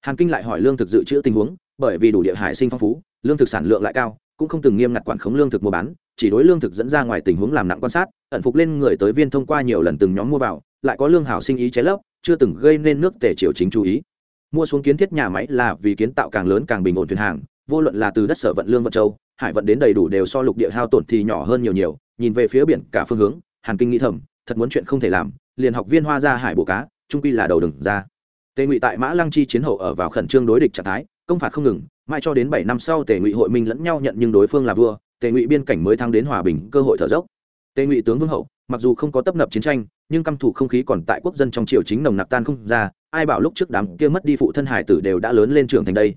Hàn kinh lại hỏi lương thực dự trữ tình huống, bởi vì đủ địa hải sinh phong phú, lương thực sản lượng lại cao, cũng không từng nghiêm ngặt quản khống lương thực mua bán chỉ đối lương thực dẫn ra ngoài tình huống làm nặng quan sát, ẩn phục lên người tới viên thông qua nhiều lần từng nhóm mua vào, lại có lương hảo sinh ý cháy lấp, chưa từng gây nên nước tể triều chính chú ý. Mua xuống kiến thiết nhà máy là vì kiến tạo càng lớn càng bình ổn thuyền hàng, vô luận là từ đất sở vận lương vận châu, hải vận đến đầy đủ đều so lục địa hao tổn thì nhỏ hơn nhiều nhiều, nhìn về phía biển cả phương hướng, hàn kinh nghĩ thầm, thật muốn chuyện không thể làm, liền học viên hoa ra hải bộ cá, trung quy là đầu đừng ra. Tề ngụy tại mã lăng chi chiến hậu ở vào khẩn trương đối địch trạng thái, công phạt không ngừng, mãi cho đến bảy năm sau tề ngụy hội minh lẫn nhau nhận nhưng đối phương là vua tề ngụy biên cảnh mới thăng đến hòa bình cơ hội thở dốc. Tề ngụy tướng vương hậu, mặc dù không có tấp nập chiến tranh, nhưng căm thủ không khí còn tại quốc dân trong triều chính nồng nặc tan không ra, ai bảo lúc trước đám kia mất đi phụ thân hải tử đều đã lớn lên trưởng thành đây.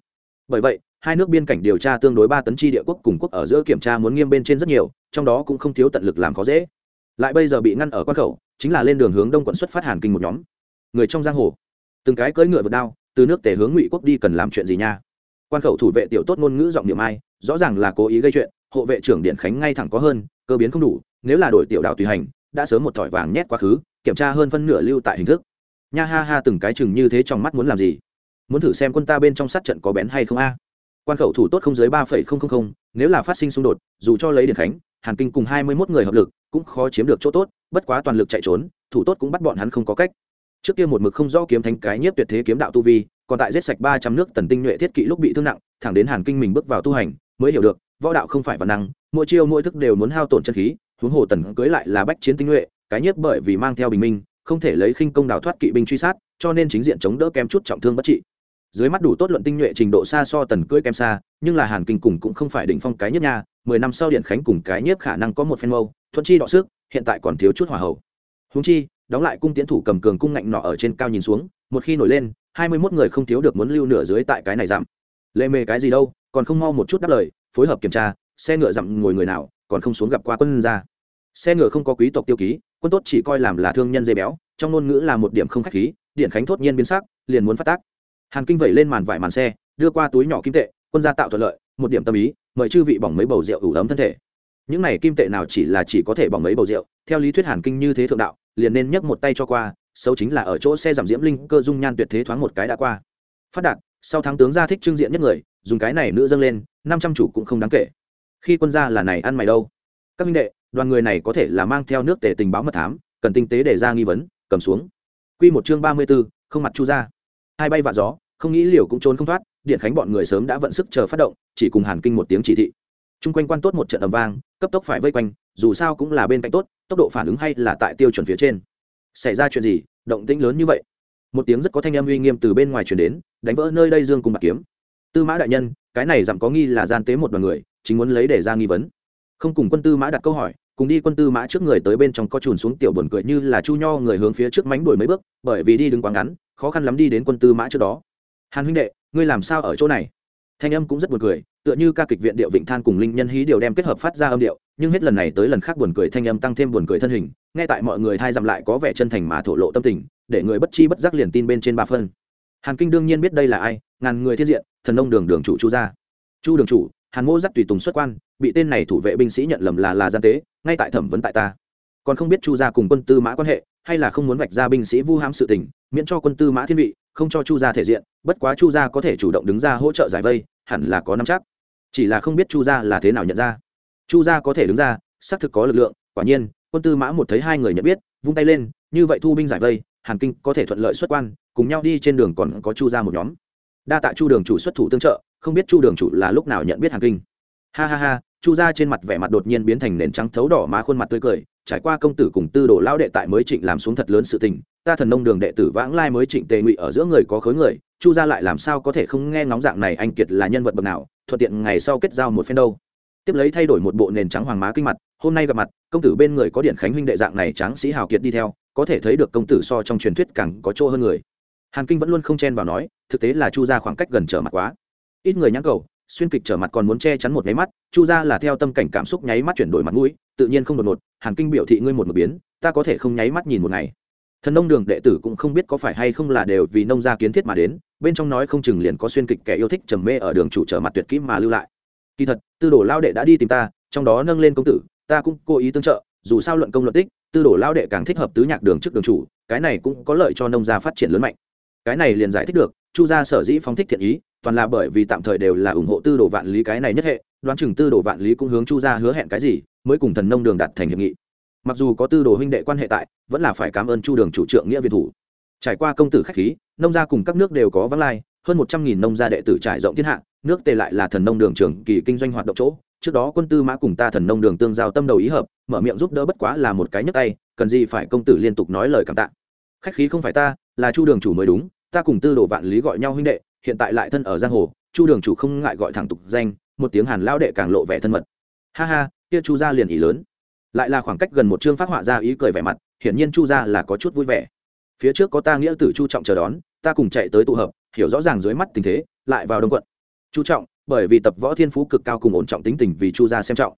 Bởi vậy, hai nước biên cảnh điều tra tương đối ba tấn chi địa quốc cùng quốc ở giữa kiểm tra muốn nghiêm bên trên rất nhiều, trong đó cũng không thiếu tận lực làm khó dễ. Lại bây giờ bị ngăn ở quan khẩu, chính là lên đường hướng đông quận xuất phát hàn kinh một nhóm. Người trong giang hồ, từng cái cưỡi ngựa vượt đao, từ nước tề hướng ngụy quốc đi cần làm chuyện gì nha? Quan khẩu thủ vệ tiểu tốt ngôn ngữ giọng niệm ai, rõ ràng là cố ý gây chuyện hộ vệ trưởng điện khánh ngay thẳng có hơn, cơ biến không đủ, nếu là đổi tiểu đạo tùy hành, đã sớm một thỏi vàng nhét quá khứ, kiểm tra hơn phân nửa lưu tại hình thức. Nha ha ha từng cái chừng như thế trong mắt muốn làm gì? Muốn thử xem quân ta bên trong sát trận có bén hay không a? Quan khẩu thủ tốt không dưới ba phẩy không không không, nếu là phát sinh xung đột, dù cho lấy điện khánh, hàn kinh cùng hai mươi mốt người hợp lực, cũng khó chiếm được chỗ tốt, bất quá toàn lực chạy trốn, thủ tốt cũng bắt bọn hắn không có cách. Trước kia một mực không rõ kiếm thánh cái nhiếp tuyệt thế kiếm đạo tu vi, còn tại giết sạch ba trăm nước tần tinh nhuệ thiết kỵ lúc bị thương nặng thẳng đến hàn kinh mình bước vào tu hành, mới hiểu được, võ đạo không phải văn năng, mỗi chiêu mỗi thức đều muốn hao tổn chân khí, huống hồ tần cưới lại là bách chiến tinh nhuệ, cái nhiếp bởi vì mang theo bình minh, không thể lấy khinh công đào thoát kỵ binh truy sát, cho nên chính diện chống đỡ kém chút trọng thương bất trị. Dưới mắt đủ tốt luận tinh nhuệ trình độ xa so tần cưỡi kém xa, nhưng là hàn kinh cùng cũng không phải đỉnh phong cái nhiếp nha, mười năm sau điện khánh cùng cái nhiếp khả năng có một phen mâu, thuận chi đọ sức, hiện tại còn thiếu chút hỏa hậu húng chi, đóng lại cung tiến thủ cầm cường cung ngạnh nọ ở trên cao nhìn xuống, một khi nổi lên, hai mươi mốt người không thiếu được muốn lưu nửa dưới tại cái này giảm lệ mề cái gì đâu, còn không mau một chút đáp lời, phối hợp kiểm tra, xe ngựa dặm ngồi người nào, còn không xuống gặp qua quân ra xe ngựa không có quý tộc tiêu ký, quân tốt chỉ coi làm là thương nhân dây béo, trong ngôn ngữ là một điểm không khách khí, điện khánh thốt nhiên biến sắc, liền muốn phát tác. Hàn kinh vẩy lên màn vải màn xe, đưa qua túi nhỏ kim tệ, quân gia tạo thuận lợi, một điểm tâm ý, mời chư vị bỏng mấy bầu rượu ủ ấm thân thể. Những này kim tệ nào chỉ là chỉ có thể bỏng mấy bầu rượu, theo lý thuyết hàn kinh như thế thượng đạo, liền nên nhấc một tay cho qua, xấu chính là ở chỗ xe giảm diễm linh cơ dung nhan tuyệt thế thoáng một cái đã qua. Phát đạt sau tháng tướng gia thích trưng diện nhất người dùng cái này nữ dâng lên năm trăm chủ cũng không đáng kể. Khi quân gia là này ăn mày đâu? Các minh đệ đoàn người này có thể là mang theo nước tề tình báo mật thám cần tinh tế để ra nghi vấn cầm xuống. Quy một chương ba mươi 34, không mặt chu ra hai bay vạ gió không nghĩ liều cũng trốn không thoát điện khánh bọn người sớm đã vận sức chờ phát động chỉ cùng hàn kinh một tiếng chỉ thị. Chung quanh quan tốt một trận ầm vang cấp tốc phải vây quanh dù sao cũng là bên cạnh tốt tốc độ phản ứng hay là tại tiêu chuẩn phía trên. Xảy ra chuyện gì động tĩnh lớn như vậy? Một tiếng rất có thanh âm uy nghiêm từ bên ngoài truyền đến, đánh vỡ nơi đây dương cùng bạc kiếm. Tư mã đại nhân, cái này dặm có nghi là gian tế một đoàn người, chính muốn lấy để ra nghi vấn. Không cùng quân tư mã đặt câu hỏi, cùng đi quân tư mã trước người tới bên trong có chùn xuống tiểu buồn cười như là chu nho người hướng phía trước mánh đuổi mấy bước, bởi vì đi đứng quá ngắn, khó khăn lắm đi đến quân tư mã trước đó. Hàn huynh đệ, ngươi làm sao ở chỗ này? Thanh âm cũng rất buồn cười, tựa như ca kịch viện điệu vịnh than cùng linh nhân hí đều đem kết hợp phát ra âm điệu, nhưng hết lần này tới lần khác buồn cười thanh âm tăng thêm buồn cười thân hình ngay tại mọi người thay dặm lại có vẻ chân thành mà thổ lộ tâm tình, để người bất chi bất giác liền tin bên trên ba phân. Hàn kinh đương nhiên biết đây là ai, ngàn người thiên diện, thần nông đường đường chủ chu gia. Chu đường chủ, hàn mô dắt tùy tùng xuất quan, bị tên này thủ vệ binh sĩ nhận lầm là là gian tế, ngay tại thẩm vấn tại ta. Còn không biết chu gia cùng quân tư mã quan hệ, hay là không muốn vạch ra binh sĩ vu hãm sự tình, miễn cho quân tư mã thiên vị, không cho chu gia thể diện, bất quá chu gia có thể chủ động đứng ra hỗ trợ giải vây, hẳn là có năm chắc. Chỉ là không biết chu gia là thế nào nhận ra. Chu gia có thể đứng ra, xác thực có lực lượng, quả nhiên quân tư mã một thấy hai người nhận biết, vung tay lên, như vậy thu binh giải vây, hàn kinh có thể thuận lợi xuất quan, cùng nhau đi trên đường còn có chu gia một nhóm. Đa tạ chu đường chủ xuất thủ tương trợ, không biết chu đường chủ là lúc nào nhận biết hàn kinh. Ha ha ha, chu gia trên mặt vẻ mặt đột nhiên biến thành nền trắng thấu đỏ má khuôn mặt tươi cười, trải qua công tử cùng tư đồ lão đệ tại mới trịnh làm xuống thật lớn sự tình, ta thần nông đường đệ tử vãng lai mới trịnh tề ngụy ở giữa người có khối người, chu gia lại làm sao có thể không nghe ngóng dạng này anh kiệt là nhân vật bậc nào, thuận tiện ngày sau kết giao một phen đâu. Tiếp lấy thay đổi một bộ nền trắng hoàng má kinh mặt hôm nay gặp mặt, công tử bên người có điện khánh huynh đệ dạng này tráng sĩ hào kiệt đi theo, có thể thấy được công tử so trong truyền thuyết càng có chỗ hơn người. Hàn kinh vẫn luôn không chen vào nói, thực tế là chu gia khoảng cách gần trở mặt quá. Ít người nhãn cầu, xuyên kịch trở mặt còn muốn che chắn một nháy mắt, chu gia là theo tâm cảnh cảm xúc nháy mắt chuyển đổi mặt mũi, tự nhiên không đột ngột. Hàn kinh biểu thị ngươi một một biến, ta có thể không nháy mắt nhìn một ngày. Thần nông đường đệ tử cũng không biết có phải hay không là đều vì nông gia kiến thiết mà đến, bên trong nói không chừng liền có xuyên kịch kẻ yêu thích trầm mê ở đường chủ trở mặt tuyệt kỹ mà lưu lại. Kỳ thật, tư đồ lao đệ đã đi tìm ta, trong đó nâng lên công tử ta cũng cố ý tương trợ, dù sao luận công luận tích, tư đồ lao đệ càng thích hợp tứ nhạc đường trước đường chủ, cái này cũng có lợi cho nông gia phát triển lớn mạnh. Cái này liền giải thích được, chu gia sở dĩ phóng thích thiện ý, toàn là bởi vì tạm thời đều là ủng hộ tư đồ vạn lý cái này nhất hệ, đoán chừng tư đồ vạn lý cũng hướng chu gia hứa hẹn cái gì, mới cùng thần nông đường đạt thành hiệp nghị. Mặc dù có tư đồ huynh đệ quan hệ tại, vẫn là phải cảm ơn chu đường chủ trượng nghĩa việt thủ. Trải qua công tử khách khí, nông gia cùng các nước đều có vắng lai, hơn một trăm nghìn nông gia đệ tử trải rộng thiên hạ, nước tề lại là thần nông đường trường kỳ kinh doanh hoạt động chỗ trước đó quân tư mã cùng ta thần nông đường tương giao tâm đầu ý hợp, mở miệng giúp đỡ bất quá là một cái nhấc tay, cần gì phải công tử liên tục nói lời cảm tạ. Khách khí không phải ta, là chu đường chủ mới đúng, ta cùng tư đồ vạn lý gọi nhau huynh đệ, hiện tại lại thân ở giang hồ, chu đường chủ không ngại gọi thẳng tục danh, một tiếng hàn lao đệ càng lộ vẻ thân mật. Ha ha, kia chu gia liền ý lớn. Lại là khoảng cách gần một chương phát họa ra ý cười vẻ mặt, hiển nhiên chu gia là có chút vui vẻ. Phía trước có ta nghĩa tử chu trọng chờ đón, ta cùng chạy tới tụ hợp, hiểu rõ ràng dưới mắt tình thế, lại vào đông quận. Chu trọng bởi vì tập võ thiên phú cực cao cùng ổn trọng tính tình vì chu gia xem trọng.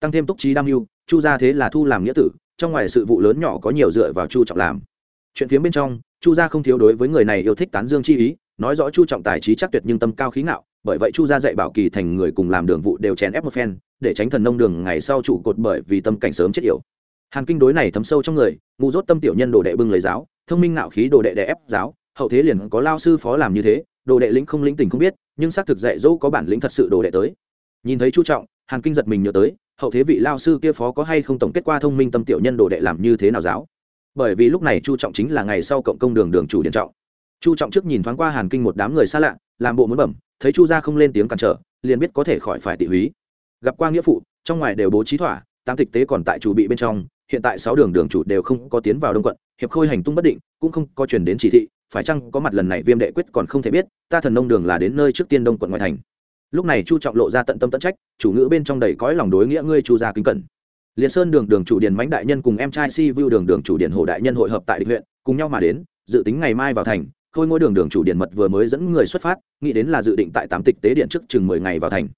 Tăng thêm túc trí đam mưu, chu gia thế là thu làm nghĩa tử, trong ngoài sự vụ lớn nhỏ có nhiều dựa vào chu trọng làm. Chuyện phía bên trong, chu gia không thiếu đối với người này yêu thích tán dương chi ý, nói rõ chu trọng tài trí chắc tuyệt nhưng tâm cao khí ngạo, bởi vậy chu gia dạy bảo kỳ thành người cùng làm đường vụ đều chèn ép một phen, để tránh thần nông đường ngày sau trụ cột bởi vì tâm cảnh sớm chết yểu. Hàn kinh đối này thấm sâu trong người, ngu dốt tâm tiểu nhân đồ đệ bưng lấy giáo, thông minh ngạo khí đồ đệ đè ép giáo, hậu thế liền có lao sư phó làm như thế, đồ đệ lĩnh không lĩnh tình không biết nhưng xác thực dạy dỗ có bản lĩnh thật sự đồ đệ tới. Nhìn thấy chu trọng, hàn kinh giật mình nhớ tới, hậu thế vị lao sư kia phó có hay không tổng kết qua thông minh tâm tiểu nhân đồ đệ làm như thế nào giáo? Bởi vì lúc này chu trọng chính là ngày sau cộng công đường đường chủ điện trọng. Chu trọng trước nhìn thoáng qua hàn kinh một đám người xa lạ, làm bộ muốn bẩm, thấy chu gia không lên tiếng cản trở, liền biết có thể khỏi phải tị húy. Gặp qua nghĩa phụ, trong ngoài đều bố trí thỏa, tám tịch tế còn tại chủ bị bên trong, hiện tại sáu đường đường chủ đều không có tiến vào đông quận, hiệp khôi hành tung bất định, cũng không có chuyển đến chỉ thị phải chăng có mặt lần này viêm đệ quyết còn không thể biết, ta thần nông đường là đến nơi trước tiên đông quận ngoại thành. Lúc này chu trọng lộ ra tận tâm tận trách, chủ ngữ bên trong đầy cõi lòng đối nghĩa ngươi chu gia kính cẩn. Liền sơn đường đường chủ điện mãnh đại nhân cùng em trai si vu đường đường chủ điện hồ đại nhân hội hợp tại địch huyện, cùng nhau mà đến, dự tính ngày mai vào thành, khôi ngôi đường đường chủ điện mật vừa mới dẫn người xuất phát, nghĩ đến là dự định tại tám tịch tế điện trước chừng mười ngày vào thành.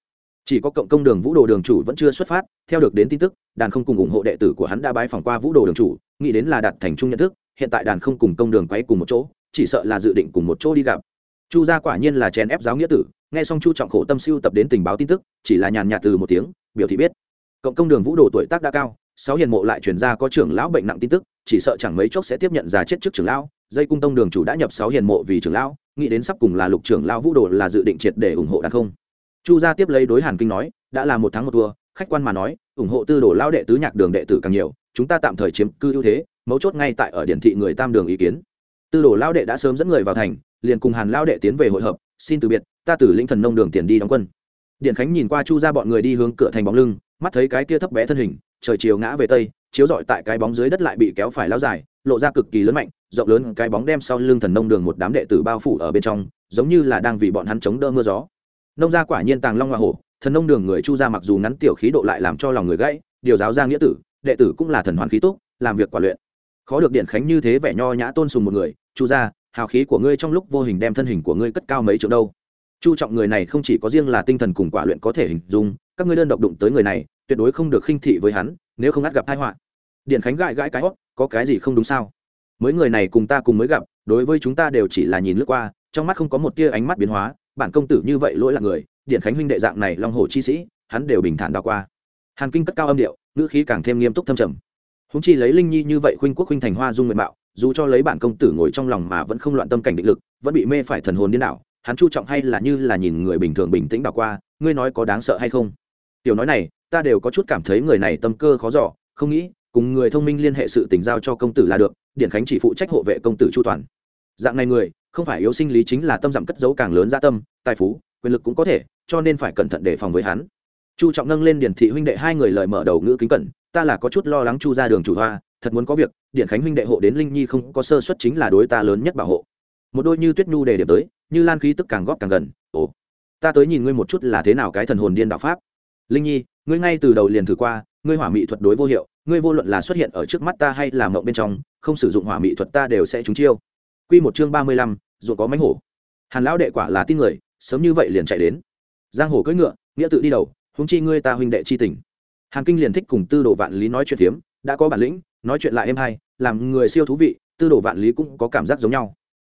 Chỉ có cộng công đường vũ đồ đường chủ vẫn chưa xuất phát, theo được đến tin tức, đàn không cùng ủng hộ đệ tử của hắn đã bái phỏng qua vũ đồ đường chủ, nghĩ đến là đặt thành chung nhận thức, hiện tại đàn không cùng công đường quay cùng một chỗ chỉ sợ là dự định cùng một chỗ đi gặp. Chu gia quả nhiên là chèn ép giáo nghĩa tử, nghe xong chu trọng khổ tâm siêu tập đến tình báo tin tức, chỉ là nhàn nhạt từ một tiếng, biểu thị biết. Cộng công đường vũ đồ tuổi tác đã cao, sáu hiền mộ lại chuyển ra có trưởng lão bệnh nặng tin tức, chỉ sợ chẳng mấy chốc sẽ tiếp nhận già chết trước trưởng lão, dây cung tông đường chủ đã nhập sáu hiền mộ vì trưởng lão, nghĩ đến sắp cùng là lục trưởng lão vũ đồ là dự định triệt để ủng hộ đàn không. Chu gia tiếp lấy đối hàn kinh nói, đã là một tháng một thua, khách quan mà nói, ủng hộ tư đồ lao đệ tứ nhạc đường đệ tử càng nhiều, chúng ta tạm thời chiếm cư ưu thế, mấu chốt ngay tại ở điển thị người tam đường ý kiến tư đồ lao đệ đã sớm dẫn người vào thành, liền cùng hàn lao đệ tiến về hội hợp, xin từ biệt, ta từ linh thần nông đường tiền đi đóng quân. Điện khánh nhìn qua chu ra bọn người đi hướng cửa thành bóng lưng, mắt thấy cái kia thấp bé thân hình, trời chiều ngã về tây, chiếu rọi tại cái bóng dưới đất lại bị kéo phải lao dài, lộ ra cực kỳ lớn mạnh, rộng lớn, cái bóng đem sau lưng thần nông đường một đám đệ tử bao phủ ở bên trong, giống như là đang vì bọn hắn chống đỡ mưa gió. Nông gia quả nhiên tàng long hoa hổ, thần nông đường người chu gia mặc dù ngắn tiểu khí độ lại làm cho lòng người gãy, điều giáo ra nghĩa tử, đệ tử cũng là thần hoàn khí túc, làm việc quả luyện. Khó được điện khánh như thế vẻ nho nhã tôn sùng một người chu gia, hào khí của ngươi trong lúc vô hình đem thân hình của ngươi cất cao mấy trượng đâu. Chu trọng người này không chỉ có riêng là tinh thần cùng quả luyện có thể hình dung, các ngươi đơn độc đụng tới người này, tuyệt đối không được khinh thị với hắn, nếu không ngắt gặp tai họa. Điện khánh gãi gãi cái hót, có cái gì không đúng sao? Mấy người này cùng ta cùng mới gặp, đối với chúng ta đều chỉ là nhìn lướt qua, trong mắt không có một tia ánh mắt biến hóa, bản công tử như vậy lỗi là người, điện khánh huynh đệ dạng này long hồ chi sĩ, hắn đều bình thản đào qua. Hàn kinh cất cao âm điệu, ngữ khí càng thêm nghiêm túc thâm trầm. Húng chi lấy linh nhi như vậy khuynh quốc khuynh thành hoa dung nguyện mạo dù cho lấy bản công tử ngồi trong lòng mà vẫn không loạn tâm cảnh định lực, vẫn bị mê phải thần hồn điên đảo, hắn chu trọng hay là như là nhìn người bình thường bình tĩnh đảo qua, ngươi nói có đáng sợ hay không? Tiểu nói này, ta đều có chút cảm thấy người này tâm cơ khó giỏ không nghĩ, cùng người thông minh liên hệ sự tình giao cho công tử là được, điện khánh chỉ phụ trách hộ vệ công tử chu toàn. Dạng này người, không phải yếu sinh lý chính là tâm giảm cất dấu càng lớn gia tâm, tài phú, quyền lực cũng có thể, cho nên phải cẩn thận đề phòng với hắn. Chu trọng nâng lên điển thị huynh đệ hai người lời mở đầu ngữ kính cẩn, ta là có chút lo lắng chu ra đường chủ hoa thật muốn có việc điện khánh huynh đệ hộ đến linh nhi không có sơ suất chính là đối ta lớn nhất bảo hộ một đôi như tuyết nhu đề điểm tới như lan khí tức càng góp càng gần ồ ta tới nhìn ngươi một chút là thế nào cái thần hồn điên đạo pháp linh nhi ngươi ngay từ đầu liền thử qua ngươi hỏa mỹ thuật đối vô hiệu ngươi vô luận là xuất hiện ở trước mắt ta hay là mộng bên trong không sử dụng hỏa mỹ thuật ta đều sẽ trúng chiêu Quy một chương ba mươi lăm, dù có mánh hổ. Hàn lão đệ quả là tin người, sớm như vậy liền chạy đến. Giang hồ cưỡi ngựa, nghĩa tự đi đầu, huống chi ngươi ta huynh đệ chi tình. Hàn Kinh liền thích cùng Tư Đồ Vạn Lý nói chuyện phiếm, đã có bản lĩnh, nói chuyện lại êm hay, làm người siêu thú vị, Tư Đồ Vạn Lý cũng có cảm giác giống nhau.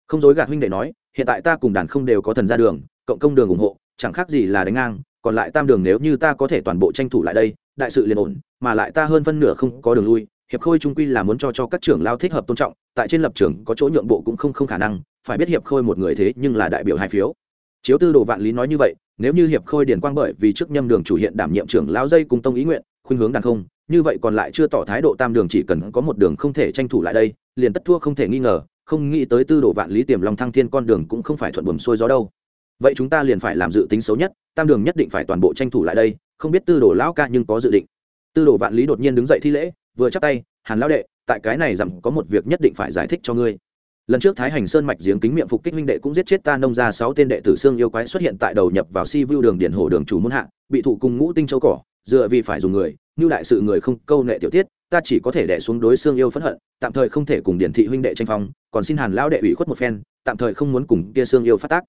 Không dối gạt huynh đệ nói, hiện tại ta cùng đàn không đều có thần ra đường, cộng công đường ủng hộ, chẳng khác gì là đánh ngang, còn lại tam đường nếu như ta có thể toàn bộ tranh thủ lại đây, đại sự liền ổn, mà lại ta hơn phân nửa không có đường lui, hiệp khôi trung quy là muốn cho cho các trưởng lao thích hợp tôn trọng tại trên lập trường có chỗ nhượng bộ cũng không không khả năng phải biết hiệp khôi một người thế nhưng là đại biểu hai phiếu chiếu tư đồ vạn lý nói như vậy nếu như hiệp khôi điền quang bởi vì trước nhâm đường chủ hiện đảm nhiệm trưởng lao dây cùng tông ý nguyện khuynh hướng đàn không, như vậy còn lại chưa tỏ thái độ tam đường chỉ cần có một đường không thể tranh thủ lại đây, liền tất thua không thể nghi ngờ, không nghĩ tới tư đồ vạn lý tiềm lòng thăng thiên con đường cũng không phải thuận buồm xuôi gió đâu. Vậy chúng ta liền phải làm dự tính xấu nhất, tam đường nhất định phải toàn bộ tranh thủ lại đây, không biết tư đồ lão ca nhưng có dự định. Tư đồ vạn lý đột nhiên đứng dậy thi lễ, vừa chắp tay, hàn lão đệ, tại cái này rằng có một việc nhất định phải giải thích cho ngươi. Lần trước thái hành sơn mạch giếng kính miệng phục kích huynh đệ cũng giết chết ta nông ra sáu tên đệ tử xương yêu quái xuất hiện tại đầu nhập vào si vu đường điển hồ đường chủ muôn hạ, bị thụ cùng ngũ tinh châu cỏ dựa vì phải dùng người, như đại sự người không câu nệ tiểu tiết, ta chỉ có thể đẻ xuống đối xương yêu phẫn hận, tạm thời không thể cùng điển thị huynh đệ tranh phong, còn xin hàn lão đệ ủy khuất một phen, tạm thời không muốn cùng kia xương yêu phát tác.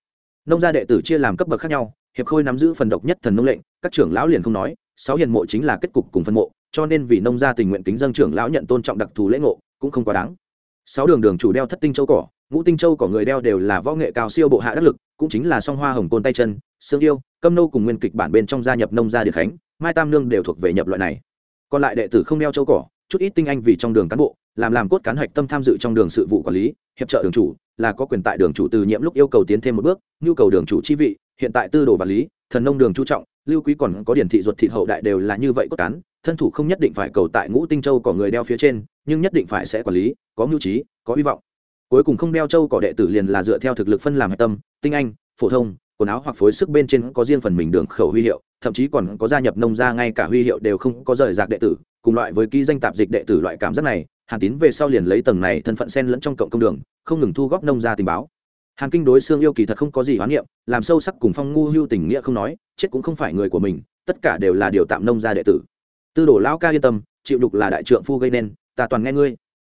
Nông gia đệ tử chia làm cấp bậc khác nhau, hiệp khôi nắm giữ phần độc nhất thần nông lệnh, các trưởng lão liền không nói, sáu hiền mộ chính là kết cục cùng phân mộ, cho nên vì nông gia tình nguyện kính dân trưởng lão nhận tôn trọng đặc thù lễ ngộ, cũng không quá đáng. Sáu đường đường chủ đeo thất tinh châu cỏ, ngũ tinh châu cỏ người đeo đều là võ nghệ cao siêu bộ hạ đắc lực, cũng chính là song hoa hồng côn tay chân, xương yêu, câm nô cùng nguyên kịch bản bên trong gia nhập nông gia điện khánh mai tam nương đều thuộc về nhập loại này. Còn lại đệ tử không đeo châu cỏ, chút ít tinh anh vì trong đường cán bộ, làm làm cốt cán hạch tâm tham dự trong đường sự vụ quản lý, hiệp trợ đường chủ, là có quyền tại đường chủ từ nhiệm lúc yêu cầu tiến thêm một bước, nhu cầu đường chủ chi vị, hiện tại tư đồ vật lý, thần nông đường chú trọng, lưu quý còn có điển thị ruột thịt hậu đại đều là như vậy cốt cán, thân thủ không nhất định phải cầu tại ngũ tinh châu có người đeo phía trên, nhưng nhất định phải sẽ quản lý, có mưu trí, có hy vọng. Cuối cùng không đeo châu cỏ đệ tử liền là dựa theo thực lực phân làm hạch tâm, tinh anh, phổ thông quần áo hoặc phối sức bên trên có riêng phần mình đường khẩu huy hiệu, thậm chí còn có gia nhập nông gia ngay cả huy hiệu đều không có rời rạc đệ tử. Cùng loại với ký danh tạp dịch đệ tử loại cảm giác này, hàn tín về sau liền lấy tầng này thân phận sen lẫn trong cộng công đường, không ngừng thu góp nông gia tình báo. Hàn kinh đối xương yêu kỳ thật không có gì hoán niệm, làm sâu sắc cùng phong ngu hưu tình nghĩa không nói, chết cũng không phải người của mình, tất cả đều là điều tạm nông gia đệ tử. Tư đồ lão ca yên tâm, chịu đục là đại trượng phu gây nên, ta toàn nghe ngươi.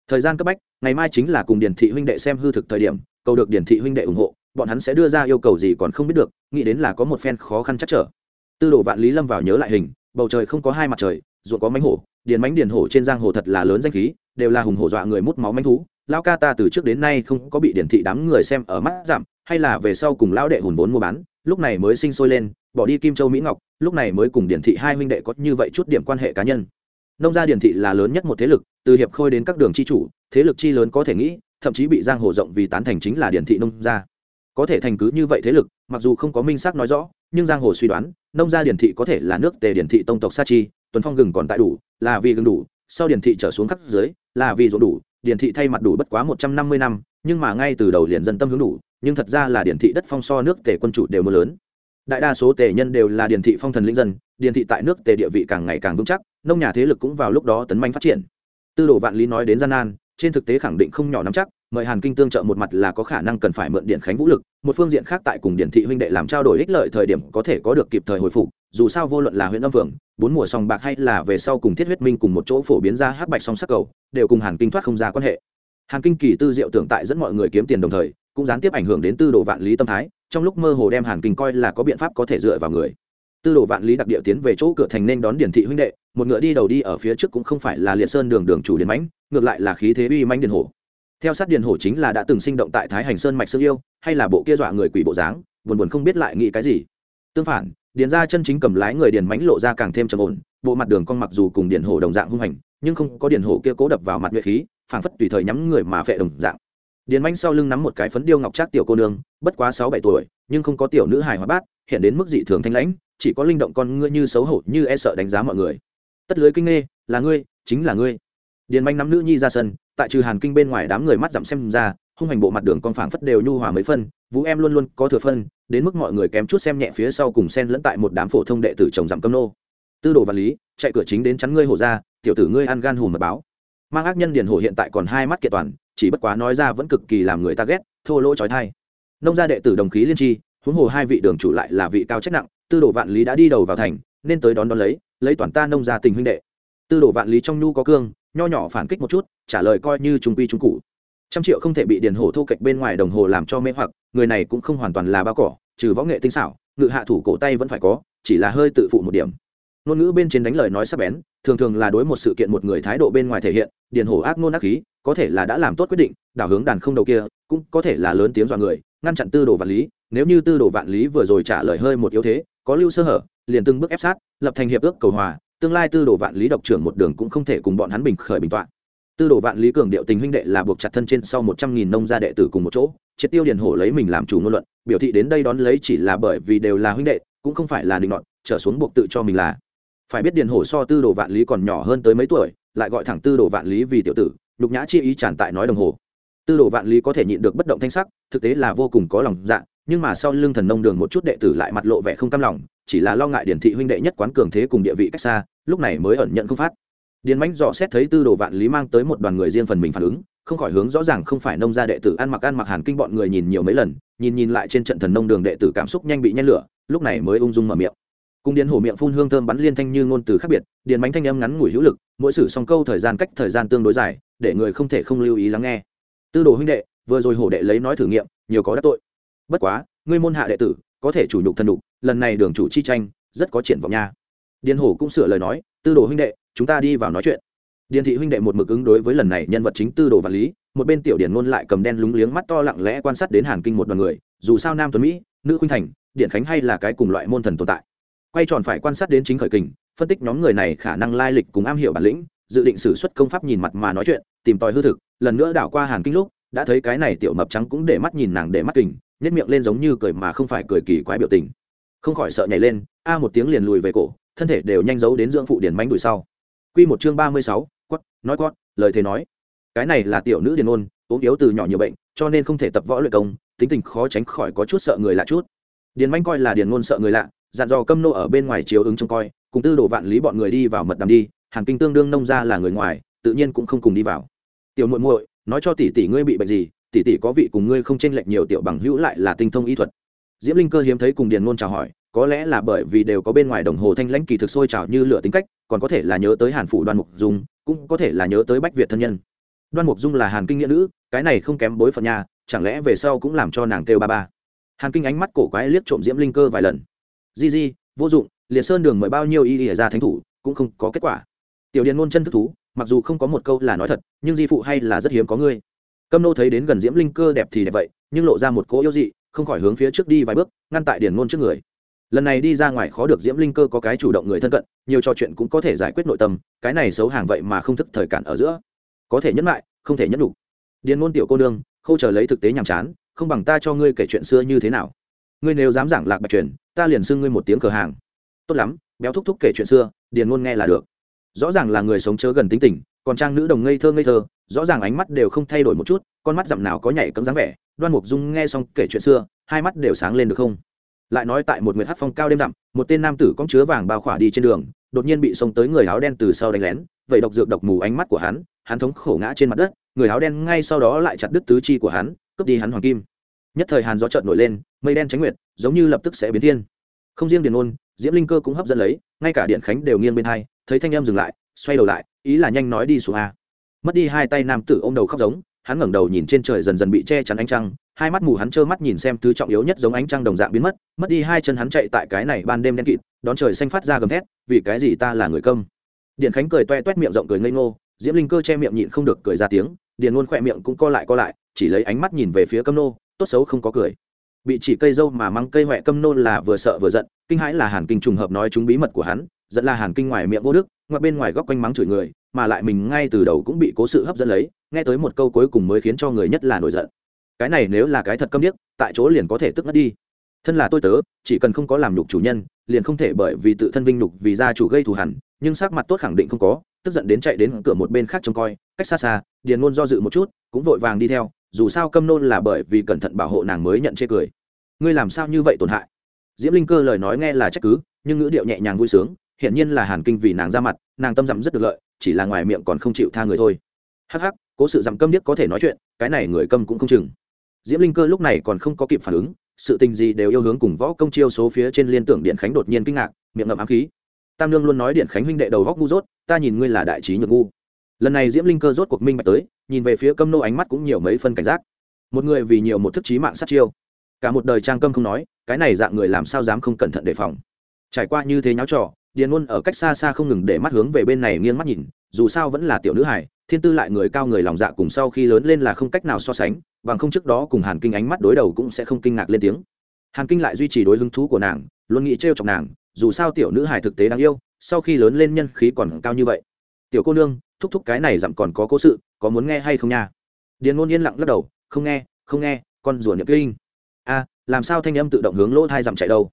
Thời gian cấp bách, ngày mai chính là cùng điển thị huynh đệ xem hư thực thời điểm, cầu được điển thị huynh đệ ủng hộ bọn hắn sẽ đưa ra yêu cầu gì còn không biết được, nghĩ đến là có một phen khó khăn chắc trở. Tư đồ vạn lý lâm vào nhớ lại hình, bầu trời không có hai mặt trời, ruộng có mánh hổ, điền mánh điền hổ trên giang hồ thật là lớn danh khí, đều là hùng hổ dọa người mút máu mánh thú. Lão ca ta từ trước đến nay không có bị điển thị đám người xem ở mắt giảm, hay là về sau cùng lão đệ hùn vốn mua bán, lúc này mới sinh sôi lên, bỏ đi kim châu mỹ ngọc, lúc này mới cùng điển thị hai huynh đệ có như vậy chút điểm quan hệ cá nhân. Nông gia điển thị là lớn nhất một thế lực, từ hiệp khôi đến các đường chi chủ, thế lực chi lớn có thể nghĩ, thậm chí bị giang hồ rộng vì tán thành chính là điển thị nông gia có thể thành cứ như vậy thế lực, mặc dù không có minh xác nói rõ, nhưng giang hồ suy đoán, nông gia điển thị có thể là nước tề điển thị tông tộc sa chi, tuần phong gừng còn tại đủ, là vì gừng đủ, sau điển thị trở xuống khắp dưới, là vì ruộng đủ, điển thị thay mặt đủ bất quá một trăm năm mươi năm, nhưng mà ngay từ đầu liền dân tâm hướng đủ, nhưng thật ra là điển thị đất phong so nước tề quân chủ đều mưa lớn. Đại đa số tề nhân đều là điển thị phong thần linh dân, điển thị tại nước tề địa vị càng ngày càng vững chắc, nông nhà thế lực cũng vào lúc đó tấn manh phát triển. Tư đồ vạn lý nói đến gian nan, trên thực tế khẳng định không nhỏ nắm chắc mời hàn kinh tương trợ một mặt là có khả năng cần phải mượn điện khánh vũ lực một phương diện khác tại cùng điển thị huynh đệ làm trao đổi ích lợi thời điểm có thể có được kịp thời hồi phục dù sao vô luận là huyện âm vượng, bốn mùa sòng bạc hay là về sau cùng thiết huyết minh cùng một chỗ phổ biến ra hắc bạch song sắc cầu đều cùng hàn kinh thoát không ra quan hệ. Hàn kinh kỳ tư diệu tưởng tại dẫn mọi người kiếm tiền đồng thời cũng gián tiếp ảnh hưởng đến tư đồ vạn lý tâm thái trong lúc mơ hồ đem hàn kinh coi là có biện pháp có thể dựa vào người. Tư đồ vạn lý đặc địa tiến về chỗ cửa thành nên đón điển thị huynh đệ một ngựa đi đầu đi ở phía trước cũng không phải là liệt sơn đường đường chủ điền mãnh ngược lại là khí thế uy mãnh điền hổ theo sát điền hổ chính là đã từng sinh động tại thái hành sơn mạch sương yêu, hay là bộ kia dọa người quỷ bộ dáng, buồn buồn không biết lại nghĩ cái gì. Tương phản, điền ra chân chính cầm lái người điền mãnh lộ ra càng thêm trầm ổn, bộ mặt đường con mặc dù cùng điền hổ đồng dạng hung hành, nhưng không có điền hổ kia cố đập vào mặt nhuệ khí, phảng phất tùy thời nhắm người mà phệ đồng dạng. Điền mãnh sau lưng nắm một cái phấn điêu ngọc trác tiểu cô nương, bất quá sáu bảy tuổi, nhưng không có tiểu nữ hài hóa bát, hiện đến mức dị thường thanh lãnh, chỉ có linh động con ngươi như xấu hổ như e sợ đánh giá mọi người. Tất lưới kinh nghe, là ngươi, chính là ngươi. Điền manh nắm nữ nhi ra sân tại trừ hàn kinh bên ngoài đám người mắt dặm xem ra, hung hành bộ mặt đường con phảng phất đều nhu hòa mấy phân, vũ em luôn luôn có thừa phân, đến mức mọi người kém chút xem nhẹ phía sau cùng sen lẫn tại một đám phổ thông đệ tử chồng dặm câm nô. Tư đồ và lý, chạy cửa chính đến chắn ngươi hổ ra, tiểu tử ngươi ăn gan hùm mật báo. Mang ác nhân điền hổ hiện tại còn hai mắt kiện toàn, chỉ bất quá nói ra vẫn cực kỳ làm người ta ghét, thô lỗ trói thai nông gia đệ tử đồng khí liên tri, huống hồ hai vị đường chủ lại là vị cao trách nặng, tư đồ vạn lý đã đi đầu vào thành, nên tới đón đón lấy lấy toàn ta nông gia tình huynh đệ. Tư đồ vạn lý trong nhu có cương nho nhỏ phản kích một chút, trả lời coi như trung quy trung cụ. Trăm triệu không thể bị điền hổ thô kệch bên ngoài đồng hồ làm cho mê hoặc, người này cũng không hoàn toàn là bao cỏ, trừ võ nghệ tinh xảo, ngự hạ thủ cổ tay vẫn phải có, chỉ là hơi tự phụ một điểm. Ngôn ngữ bên trên đánh lời nói sắc bén, thường thường là đối một sự kiện một người thái độ bên ngoài thể hiện, điền hổ ác ngôn ác khí, có thể là đã làm tốt quyết định, đảo hướng đàn không đầu kia, cũng có thể là lớn tiếng dọa người, ngăn chặn tư đồ vạn lý, nếu như tư đồ vạn lý vừa rồi trả lời hơi một yếu thế, có lưu sơ hở, liền từng bước ép sát, lập thành hiệp ước cầu hòa tương lai tư đồ vạn lý độc trưởng một đường cũng không thể cùng bọn hắn bình khởi bình tọa. Tư đồ vạn lý cường điệu tình huynh đệ là buộc chặt thân trên sau một trăm nghìn nông gia đệ tử cùng một chỗ, triệt tiêu điền hổ lấy mình làm chủ ngôn luận, biểu thị đến đây đón lấy chỉ là bởi vì đều là huynh đệ, cũng không phải là định luận trở xuống buộc tự cho mình là. Phải biết điền hổ so tư đồ vạn lý còn nhỏ hơn tới mấy tuổi, lại gọi thẳng tư đồ vạn lý vì tiểu tử, nhục nhã chi ý tràn tại nói đồng hồ. Tư đồ vạn lý có thể nhịn được bất động thanh sắc, thực tế là vô cùng có lòng dạ nhưng mà sau lưng thần nông đường một chút đệ tử lại mặt lộ vẻ không cam lòng, chỉ là lo ngại điển thị huynh đệ nhất quán cường thế cùng địa vị cách xa, lúc này mới ẩn nhận không phát. Điền mãnh dò xét thấy tư đồ vạn lý mang tới một đoàn người riêng phần mình phản ứng, không khỏi hướng rõ ràng không phải nông gia đệ tử ăn mặc ăn mặc hàn kinh bọn người nhìn nhiều mấy lần, nhìn nhìn lại trên trận thần nông đường đệ tử cảm xúc nhanh bị nhen lửa, lúc này mới ung dung mở miệng. Cung điền hổ miệng phun hương thơm bắn liên thanh như ngôn từ khác biệt, điền mãnh thanh âm ngắn ngủi hữu lực, mỗi sử song câu thời gian cách thời gian tương đối dài, để người không thể không lưu ý lắng nghe. Tư đồ huynh đệ, vừa rồi hổ đệ lấy nói thử nghiệm, nhiều có đắc tội bất quá, ngươi môn hạ đệ tử, có thể chủ nhục thần đục lần này đường chủ chi tranh, rất có triển vọng nha. Điền hổ cũng sửa lời nói, tư đồ huynh đệ, chúng ta đi vào nói chuyện. Điền thị huynh đệ một mực ứng đối với lần này nhân vật chính tư đồ vạn lý, một bên tiểu điển ngôn lại cầm đen lúng liếng mắt to lặng lẽ quan sát đến hàn kinh một đoàn người, dù sao nam tuấn mỹ, nữ khuynh thành điện khánh hay là cái cùng loại môn thần tồn tại. Quay tròn phải quan sát đến chính khởi kình, phân tích nhóm người này khả năng lai lịch cùng am hiểu bản lĩnh, dự định xử suất công pháp nhìn mặt mà nói chuyện, tìm tòi hư thực, lần nữa đảo qua hàn kinh lúc, đã thấy cái này tiểu mập trắng cũng để mắt nhìn nàng để mắt kình nhất miệng lên giống như cười mà không phải cười kỳ quái biểu tình. Không khỏi sợ nhảy lên, a một tiếng liền lùi về cổ, thân thể đều nhanh giấu đến dưỡng phụ điển mánh đuổi sau. Quy một chương ba mươi sáu quất nói quất lời thế nói. Cái này là tiểu nữ điền ôn, ốm yếu từ nhỏ nhiều bệnh, cho nên không thể tập võ luyện công, tính tình khó tránh khỏi có chút sợ người lạ chút. Điền manh coi là điền ngôn sợ người lạ, dặn dò câm nô ở bên ngoài chiếu ứng trông coi, cùng tư đồ vạn lý bọn người đi vào mật đàm đi hàng kinh tương đương nông ra là người ngoài, tự nhiên cũng không cùng đi vào. Tiểu muội muội, nói cho tỷ tỷ ngươi bị bệnh gì tỷ tỷ có vị cùng ngươi không chênh lệch nhiều tiểu bằng hữu lại là tinh thông y thuật. Diễm linh cơ hiếm thấy cùng điền ngôn chào hỏi, có lẽ là bởi vì đều có bên ngoài đồng hồ thanh lãnh kỳ thực sôi trào như lửa tính cách, còn có thể là nhớ tới hàn phủ đoan mục dung, cũng có thể là nhớ tới bách việt thân nhân. Đoan mục dung là hàn kinh nghĩa nữ, cái này không kém bối phận nhà chẳng lẽ về sau cũng làm cho nàng kêu ba ba? Hàn kinh ánh mắt cổ quái liếc trộm diễm linh cơ vài lần. Di di, vô dụng, liệt sơn đường mời bao nhiêu y ỉa ra thánh thủ, cũng không có kết quả. Tiểu điền ngôn chân thức thú, mặc dù không có một câu là nói thật, nhưng di phụ hay là rất hiếm có ngươi câm nô thấy đến gần diễm linh cơ đẹp thì đẹp vậy, nhưng lộ ra một cỗ yếu dị, không khỏi hướng phía trước đi vài bước, ngăn tại điền ngôn trước người. Lần này đi ra ngoài khó được diễm linh cơ có cái chủ động người thân cận, nhiều trò chuyện cũng có thể giải quyết nội tâm, cái này xấu hàng vậy mà không thức thời cản ở giữa. Có thể nhẫn lại không thể nhẫn đủ. Điền ngôn tiểu cô nương, khâu chờ lấy thực tế nhàm chán, không bằng ta cho ngươi kể chuyện xưa như thế nào. Ngươi nếu dám giảng lạc bạch truyền, ta liền xưng ngươi một tiếng cửa hàng. Tốt lắm, béo thúc thúc kể chuyện xưa, điền ngôn nghe là được. Rõ ràng là người sống chớ gần tính tình, còn trang nữ đồng ngây thơ ngây thơ rõ ràng ánh mắt đều không thay đổi một chút, con mắt dặm nào có nhảy cấm dáng vẻ, đoan mục dung nghe xong kể chuyện xưa, hai mắt đều sáng lên được không? Lại nói tại một nguyệt hát phong cao đêm dặm, một tên nam tử có chứa vàng bao khỏa đi trên đường, đột nhiên bị xông tới người áo đen từ sau đánh lén, vậy độc dược độc mù ánh mắt của hắn hắn thống khổ ngã trên mặt đất, người áo đen ngay sau đó lại chặt đứt tứ chi của hắn, cướp đi hắn hoàng kim. Nhất thời hàn gió trợn nổi lên, mây đen tránh nguyệt, giống như lập tức sẽ biến thiên. Không riêng điền ôn, diễm linh cơ cũng hấp dẫn lấy, ngay cả điện khánh đều nghiêng bên hai, thấy thanh em dừng lại, xoay đầu lại, ý là nhanh nói đi xuống a mất đi hai tay nam tử ô m đầu khóc giống, hắn ngẩng đầu nhìn trên trời dần dần bị che chắn ánh trăng, hai mắt mù hắn trơ mắt nhìn xem thứ trọng yếu nhất giống ánh trăng đồng dạng biến mất mất đi hai chân hắn chạy tại cái này ban đêm đen kịt, đón trời xanh phát ra gầm thét, vì cái gì ta là người công điện khánh cười toe toét miệng rộng cười ngây ngô, diễm linh cơ che miệng nhịn không được cười ra tiếng, điền ngôn khỏe miệng cũng co lại co lại, chỉ lấy ánh mắt nhìn về phía câm nô, tốt xấu không có cười. Bị chỉ cây dâu mà măng cây huệ câm nô là vừa sợ vừa giận, kinh hãi là hàn kinh trùng hợp nói chúng bí mật của hắn giận là hàn kinh ngoài miệng vô đức ngoài bên ngoài góc quanh mắng chửi người, mà lại mình ngay từ đầu cũng bị cố sự hấp dẫn lấy, nghe tới một câu cuối cùng mới khiến cho người nhất là nổi giận. Cái này nếu là cái thật câm điếc, tại chỗ liền có thể tức ngất đi. Thân là tôi tớ, chỉ cần không có làm nhục chủ nhân, liền không thể bởi vì tự thân vinh nhục vì gia chủ gây thù hẳn nhưng sắc mặt tốt khẳng định không có, tức giận đến chạy đến cửa một bên khác trông coi, cách xa xa, điền ngôn do dự một chút, cũng vội vàng đi theo, dù sao câm nôn là bởi vì cẩn thận bảo hộ nàng mới nhận chê cười. Ngươi làm sao như vậy tổn hại? Diễm linh cơ lời nói nghe là trách cứ, nhưng ngữ điệu nhẹ nhàng vui sướng hiển nhiên là hàn kinh vì nàng ra mặt, nàng tâm dặm rất được lợi, chỉ là ngoài miệng còn không chịu tha người thôi. Hắc hắc, cố sự dặm câm điếc có thể nói chuyện, cái này người câm cũng không chừng. Diễm linh cơ lúc này còn không có kịp phản ứng, sự tình gì đều yêu hướng cùng võ công chiêu số phía trên liên tưởng điện khánh đột nhiên kinh ngạc, miệng ngậm ám khí. Tam lương luôn nói điện khánh huynh đệ đầu góc ngu dốt, ta nhìn ngươi là đại trí nhược ngu. Lần này diễm linh cơ rốt cuộc minh bạch tới, nhìn về phía câm nô ánh mắt cũng nhiều mấy phân cảnh giác. Một người vì nhiều một thức trí mạng sát chiêu. Cả một đời trang câm không nói, cái này dạng người làm sao dám không cẩn thận đề phòng. Trải qua như thế nháo trò điền ngôn ở cách xa xa không ngừng để mắt hướng về bên này nghiêng mắt nhìn, dù sao vẫn là tiểu nữ hải thiên tư lại người cao người lòng dạ cùng sau khi lớn lên là không cách nào so sánh, bằng không trước đó cùng hàn kinh ánh mắt đối đầu cũng sẽ không kinh ngạc lên tiếng. Hàn kinh lại duy trì đối hứng thú của nàng, luôn nghĩ trêu chọc nàng, dù sao tiểu nữ hải thực tế đáng yêu, sau khi lớn lên nhân khí còn cao như vậy. Tiểu cô nương, thúc thúc cái này dặm còn có cố sự, có muốn nghe hay không nha? Điền ngôn yên lặng lắc đầu, không nghe không nghe, con rùa nhập kinh. A làm sao thanh âm tự động hướng lỗ thai dặm chạy đâu?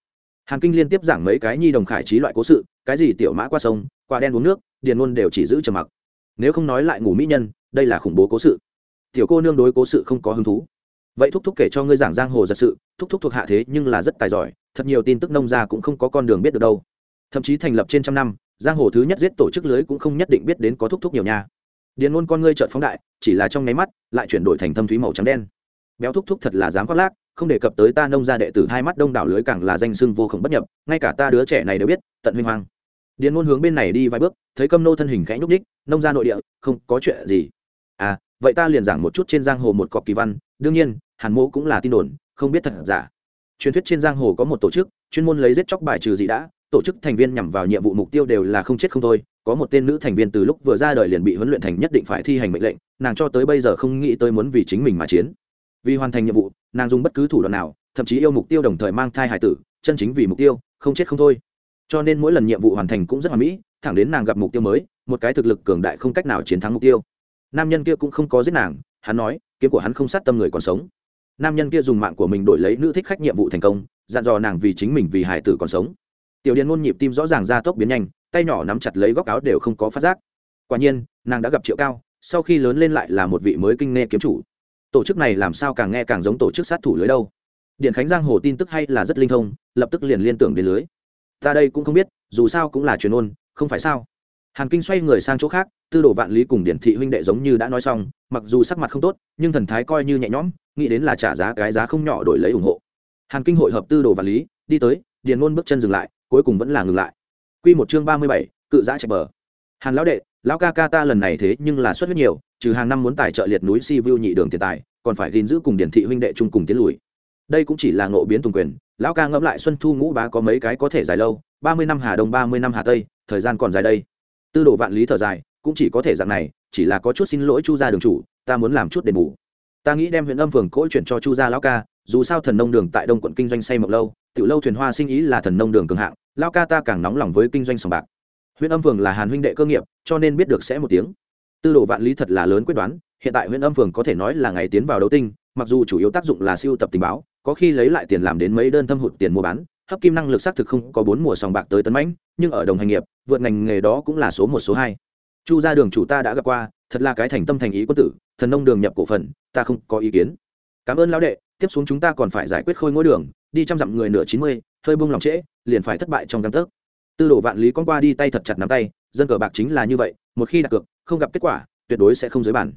Hàn kinh liên tiếp giảng mấy cái nhi đồng khải trí loại cố sự, cái gì tiểu mã qua sông quả đen uống nước, điền ngôn đều chỉ giữ trầm mặc. Nếu không nói lại ngủ mỹ nhân, đây là khủng bố cố sự. Tiểu cô nương đối cố sự không có hứng thú. Vậy thúc thúc kể cho ngươi giảng giang hồ giật sự, thúc thúc thuộc hạ thế nhưng là rất tài giỏi, thật nhiều tin tức nông gia cũng không có con đường biết được đâu. Thậm chí thành lập trên trăm năm, giang hồ thứ nhất giết tổ chức lưới cũng không nhất định biết đến có thúc thúc nhiều nha. Điền ngôn con ngươi trợn phóng đại, chỉ là trong nháy mắt, lại chuyển đổi thành thâm thúy màu trắng đen. Béo thúc thúc thật là dám khoác lác không đề cập tới ta nông gia đệ tử hai mắt đông đảo lưới càng là danh xưng vô khổng bất nhập, ngay cả ta đứa trẻ này đều biết, tận huy hoàng điền ngôn hướng bên này đi vài bước, thấy câm nô thân hình khẽ nhúc ních nông gia nội địa, không có chuyện gì. À vậy ta liền giảng một chút trên giang hồ một cọc kỳ văn, đương nhiên, hàn mô cũng là tin đồn, không biết thật giả. Truyền thuyết trên giang hồ có một tổ chức, chuyên môn lấy giết chóc bài trừ dị đã, tổ chức thành viên nhằm vào nhiệm vụ mục tiêu đều là không chết không thôi, có một tên nữ thành viên từ lúc vừa ra đời liền bị huấn luyện thành nhất định phải thi hành mệnh lệnh, nàng cho tới bây giờ không nghĩ tới muốn vì chính mình mà chiến vì hoàn thành nhiệm vụ, nàng dùng bất cứ thủ đoạn nào, thậm chí yêu mục tiêu đồng thời mang thai hải tử, chân chính vì mục tiêu, không chết không thôi. Cho nên mỗi lần nhiệm vụ hoàn thành cũng rất hoàn mỹ, thẳng đến nàng gặp mục tiêu mới, một cái thực lực cường đại không cách nào chiến thắng mục tiêu. Nam nhân kia cũng không có giết nàng, hắn nói, kiếm của hắn không sát tâm người còn sống. Nam nhân kia dùng mạng của mình đổi lấy nữ thích khách nhiệm vụ thành công, dặn dò nàng vì chính mình vì hải tử còn sống. Tiểu điền ngôn nhịp tim rõ ràng ra tốc biến nhanh, tay nhỏ nắm chặt lấy góc áo đều không có phát giác. Quả nhiên, nàng đã gặp triệu cao, sau khi lớn lên lại là một vị mới kinh nghe kiếm chủ tổ chức này làm sao càng nghe càng giống tổ chức sát thủ lưới đâu? Điện khánh giang hồ tin tức hay là rất linh thông lập tức liền liên tưởng đến lưới. Ta đây cũng không biết dù sao cũng là truyền ôn không phải sao? Hàn kinh xoay người sang chỗ khác tư đồ vạn lý cùng điển thị huynh đệ giống như đã nói xong mặc dù sắc mặt không tốt nhưng thần thái coi như nhẹ nhõm nghĩ đến là trả giá cái giá không nhỏ đổi lấy ủng hộ. Hàn kinh hội hợp tư đồ vạn lý đi tới điền ngôn bước chân dừng lại cuối cùng vẫn là ngừng lại. Quy một chương ba mươi bảy, cự giã chạy bờ. Hàn lão đệ, lão ca ca ta lần này thế nhưng là xuất huyết nhiều, trừ hàng năm muốn tài trợ liệt núi Si vu nhị đường tiền tài, còn phải gìn giữ cùng điển thị huynh đệ chung cùng tiến lùi. Đây cũng chỉ là ngộ biến tùng quyền, lão ca ngẫm lại xuân thu ngũ bá có mấy cái có thể dài lâu, ba mươi năm hà đông ba mươi năm hà tây, thời gian còn dài đây. Tư đồ vạn lý thở dài, cũng chỉ có thể dạng này, chỉ là có chút xin lỗi Chu gia đường chủ, ta muốn làm chút đền bù. Ta nghĩ đem huyện âm phường cỗi chuyển cho Chu gia lão ca, dù sao thần nông đường tại đông quận kinh doanh say mộng lâu, tiểu lâu thuyền hoa sinh ý là thần nông đường cường hạng, lão ca ta càng nóng lòng với kinh doanh sòng bạc huyện âm phường là hàn huynh đệ cơ nghiệp, cho nên biết được sẽ một tiếng. Tư đồ vạn lý thật là lớn quyết đoán, hiện tại huyện âm phường có thể nói là ngày tiến vào đấu tinh, mặc dù chủ yếu tác dụng là siêu tập tình báo, có khi lấy lại tiền làm đến mấy đơn thâm hụt tiền mua bán, hấp kim năng lực xác thực không có bốn mùa sòng bạc tới tấn mãnh, nhưng ở đồng hành nghiệp, vượt ngành nghề đó cũng là số một, số hai. Chu ra đường chủ ta đã gặp qua, thật là cái thành tâm thành ý quân tử, thần nông đường nhập cổ phần, ta không có ý kiến. Cảm ơn lão đệ, tiếp xuống chúng ta còn phải giải quyết khôi ngôi đường, đi trăm dặm người nửa chín mươi, hơi bung lòng trễ, liền phải thất bại trong căn tấc tư đồ vạn lý con qua đi tay thật chặt nắm tay, dân cờ bạc chính là như vậy, một khi đặt cược, không gặp kết quả, tuyệt đối sẽ không giới bản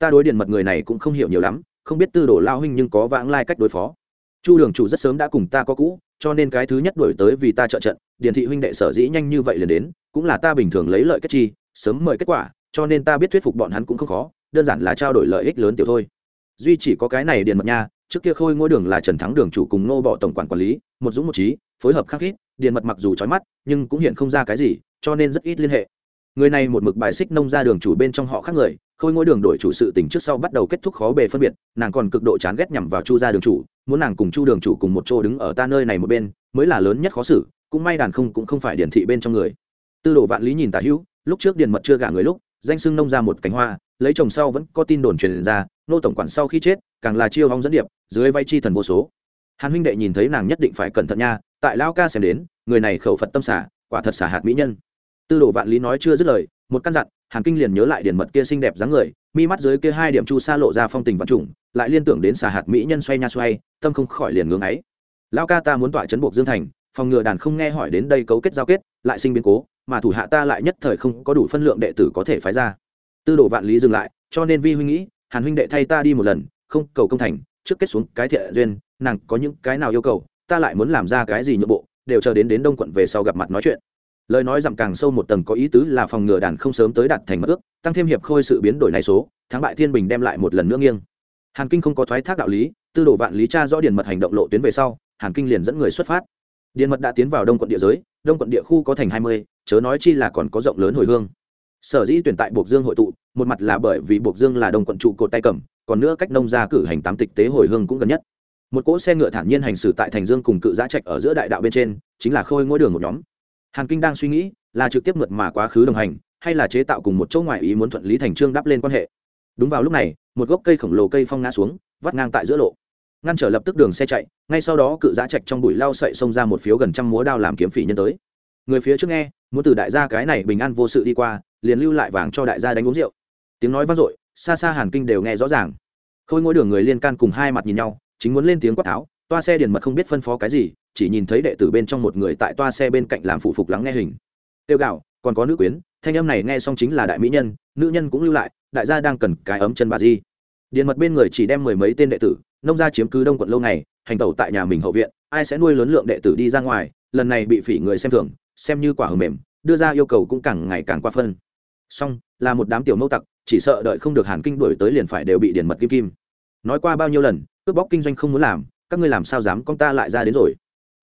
ta đối điện mật người này cũng không hiểu nhiều lắm, không biết tư đồ lao huynh nhưng có vãng lai cách đối phó. Chu đường chủ rất sớm đã cùng ta có cũ, cho nên cái thứ nhất đổi tới vì ta trợ trận, điền thị huynh đệ sở dĩ nhanh như vậy liền đến, cũng là ta bình thường lấy lợi kết chi, sớm mời kết quả, cho nên ta biết thuyết phục bọn hắn cũng không khó, đơn giản là trao đổi lợi ích lớn tiểu thôi. Duy chỉ có cái này điền mật nha, trước kia khôi ngôi đường là trần thắng đường chủ cùng nô bọ tổng quản quản lý, một dũng một trí phối hợp khắc khít điền mật mặc dù trói mắt, nhưng cũng hiện không ra cái gì, cho nên rất ít liên hệ. Người này một mực bài xích nông ra đường chủ bên trong họ khác người, khôi ngôi đường đổi chủ sự tình trước sau bắt đầu kết thúc khó bề phân biệt, nàng còn cực độ chán ghét nhằm vào chu gia đường chủ, muốn nàng cùng chu đường chủ cùng một chỗ đứng ở ta nơi này một bên, mới là lớn nhất khó xử, cũng may đàn không cũng không phải điển thị bên trong người. Tư đồ vạn lý nhìn tả hữu, lúc trước điền mật chưa gả người lúc, danh xưng nông ra một cánh hoa, lấy chồng sau vẫn có tin đồn truyền ra, nô tổng quản sau khi chết, càng là chiêu hong dẫn điệp, dưới vay chi thần vô số. Hàn huynh đệ nhìn thấy nàng nhất định phải cẩn thận nha tại lao ca xem đến, người này khẩu phật tâm xả, quả thật xả hạt mỹ nhân. Tư đồ vạn lý nói chưa dứt lời, một căn dặn, hàn kinh liền nhớ lại điển mật kia xinh đẹp dáng người, mi mắt dưới kia hai điểm chu xa lộ ra phong tình vạn trùng, lại liên tưởng đến xả hạt mỹ nhân xoay nha xoay, tâm không khỏi liền ngưỡng ấy. Lao ca ta muốn tỏa chấn buộc dương thành, phòng ngừa đàn không nghe hỏi đến đây cấu kết giao kết, lại sinh biến cố, mà thủ hạ ta lại nhất thời không có đủ phân lượng đệ tử có thể phái ra. Tư đồ vạn lý dừng lại, cho nên vi huynh nghĩ, hàn huynh đệ thay ta đi một lần, không cầu công thành, trước kết xuống cái thiện duyên, nàng có những cái nào yêu cầu ta lại muốn làm ra cái gì nhượng bộ, đều chờ đến đến đông quận về sau gặp mặt nói chuyện. Lời nói dặm càng sâu một tầng có ý tứ là phòng ngừa đàn không sớm tới đạt thành mất ước, tăng thêm hiệp khôi sự biến đổi này số, thắng bại thiên bình đem lại một lần nữa nghiêng. Hàn kinh không có thoái thác đạo lý, tư đồ vạn lý cha rõ điền mật hành động lộ tuyến về sau, hàn kinh liền dẫn người xuất phát. Điền mật đã tiến vào đông quận địa giới, đông quận địa khu có thành hai mươi, chớ nói chi là còn có rộng lớn hồi hương. Sở dĩ tuyển tại buộc dương hội tụ, một mặt là bởi vì buộc dương là đông quận trụ cột tay cầm, còn nữa cách nông gia cử hành tám tịch tế hồi hương cũng gần nhất một cỗ xe ngựa thản nhiên hành xử tại thành dương cùng cự giã trạch ở giữa đại đạo bên trên, chính là khôi ngôi đường một nhóm. Hàn kinh đang suy nghĩ, là trực tiếp mượt mà quá khứ đồng hành, hay là chế tạo cùng một chỗ ngoại ý muốn thuận lý thành trương đắp lên quan hệ. Đúng vào lúc này, một gốc cây khổng lồ cây phong ngã xuống, vắt ngang tại giữa lộ. Ngăn trở lập tức đường xe chạy, ngay sau đó cự giã trạch trong bụi lao sậy xông ra một phiếu gần trăm múa đao làm kiếm phỉ nhân tới. Người phía trước nghe, muốn từ đại gia cái này bình an vô sự đi qua, liền lưu lại vàng cho đại gia đánh uống rượu. Tiếng nói vang dội, xa xa hàn kinh đều nghe rõ ràng. Khôi ngôi đường người liên can cùng hai mặt nhìn nhau chính muốn lên tiếng quát tháo toa xe điền mật không biết phân phó cái gì chỉ nhìn thấy đệ tử bên trong một người tại toa xe bên cạnh làm phụ phục lắng nghe hình. Tiêu gạo còn có nữ quyến thanh âm này nghe xong chính là đại mỹ nhân nữ nhân cũng lưu lại đại gia đang cần cái ấm chân bà di. Điền mật bên người chỉ đem mười mấy tên đệ tử nông gia chiếm cứ đông quận lâu này, hành tẩu tại nhà mình hậu viện ai sẽ nuôi lớn lượng đệ tử đi ra ngoài lần này bị phỉ người xem thường xem như quả hờ mềm đưa ra yêu cầu cũng càng ngày càng qua phân. Song là một đám tiểu mâu tặc chỉ sợ đợi không được hàn kinh đổi tới liền phải đều bị điền mật kim kim. Nói qua bao nhiêu lần cướp bóc kinh doanh không muốn làm, các ngươi làm sao dám con ta lại ra đến rồi?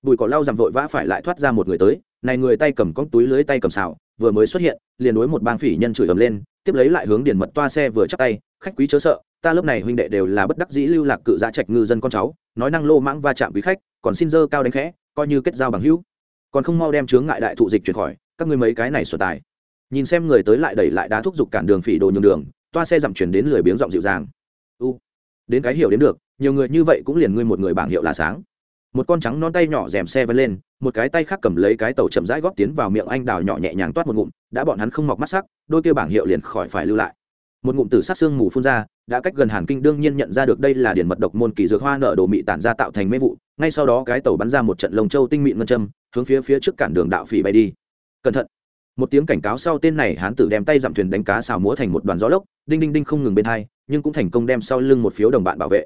Bùi cỏ lau giảm vội vã phải lại thoát ra một người tới, này người tay cầm con túi lưới tay cầm xào, vừa mới xuất hiện, liền đối một bang phỉ nhân chửi ầm lên, tiếp lấy lại hướng điền mật toa xe vừa chắc tay, khách quý chớ sợ, ta lớp này huynh đệ đều là bất đắc dĩ lưu lạc cự giá trạch ngư dân con cháu, nói năng lô mãng va chạm quý khách, còn xin dơ cao đánh khẽ, coi như kết giao bằng hữu. Còn không mau đem chướng ngại đại thụ dịch chuyển khỏi, các ngươi mấy cái này sửa tài. Nhìn xem người tới lại đẩy lại đá thúc giục cản đường phỉ đồ nhường đường, toa xe dặm chuyển đến lười biếng giọng dịu dàng đến cái hiểu đến được, nhiều người như vậy cũng liền ngươi một người bảng hiệu là sáng. Một con trắng non tay nhỏ rèm xe vân lên, một cái tay khác cầm lấy cái tàu chậm rãi góp tiến vào miệng anh đào nhỏ nhẹ nhàng toát một ngụm, đã bọn hắn không mọc mắt sắc, đôi kia bảng hiệu liền khỏi phải lưu lại. Một ngụm tử sát xương mù phun ra, đã cách gần hàn kinh đương nhiên nhận ra được đây là điển mật độc môn kỳ dược hoa nở đồ mị tản ra tạo thành mê vụ, ngay sau đó cái tàu bắn ra một trận lồng châu tinh mịn ngân châm, hướng phía phía trước cản đường đạo phỉ bay đi. Cẩn thận một tiếng cảnh cáo sau tên này hán tử đem tay dặm thuyền đánh cá xào múa thành một đoàn gió lốc, đinh đinh đinh không ngừng bên hai, nhưng cũng thành công đem sau lưng một phiếu đồng bạn bảo vệ.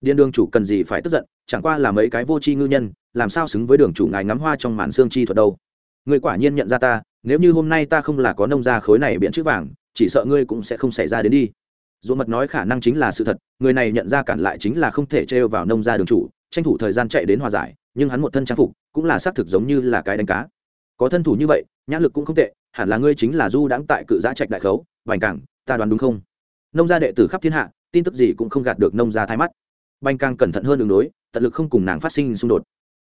Điện đường chủ cần gì phải tức giận, chẳng qua là mấy cái vô tri ngư nhân, làm sao xứng với đường chủ ngài ngắm hoa trong màn xương chi thuật đâu. Người quả nhiên nhận ra ta, nếu như hôm nay ta không là có nông gia khối này biện chữ vàng, chỉ sợ ngươi cũng sẽ không xảy ra đến đi. Dù mật nói khả năng chính là sự thật, người này nhận ra cản lại chính là không thể trêu vào nông gia đường chủ, tranh thủ thời gian chạy đến hòa giải, nhưng hắn một thân trang phục, cũng là xác thực giống như là cái đánh cá. Có thân thủ như vậy nhã lực cũng không tệ, hẳn là ngươi chính là du đãng tại cự giã trạch đại khấu vành cảng, ta đoán đúng không? Nông gia đệ tử khắp thiên hạ, tin tức gì cũng không gạt được nông gia thái mắt. Bành càng cẩn thận hơn đường đối, tận lực không cùng nàng phát sinh xung đột.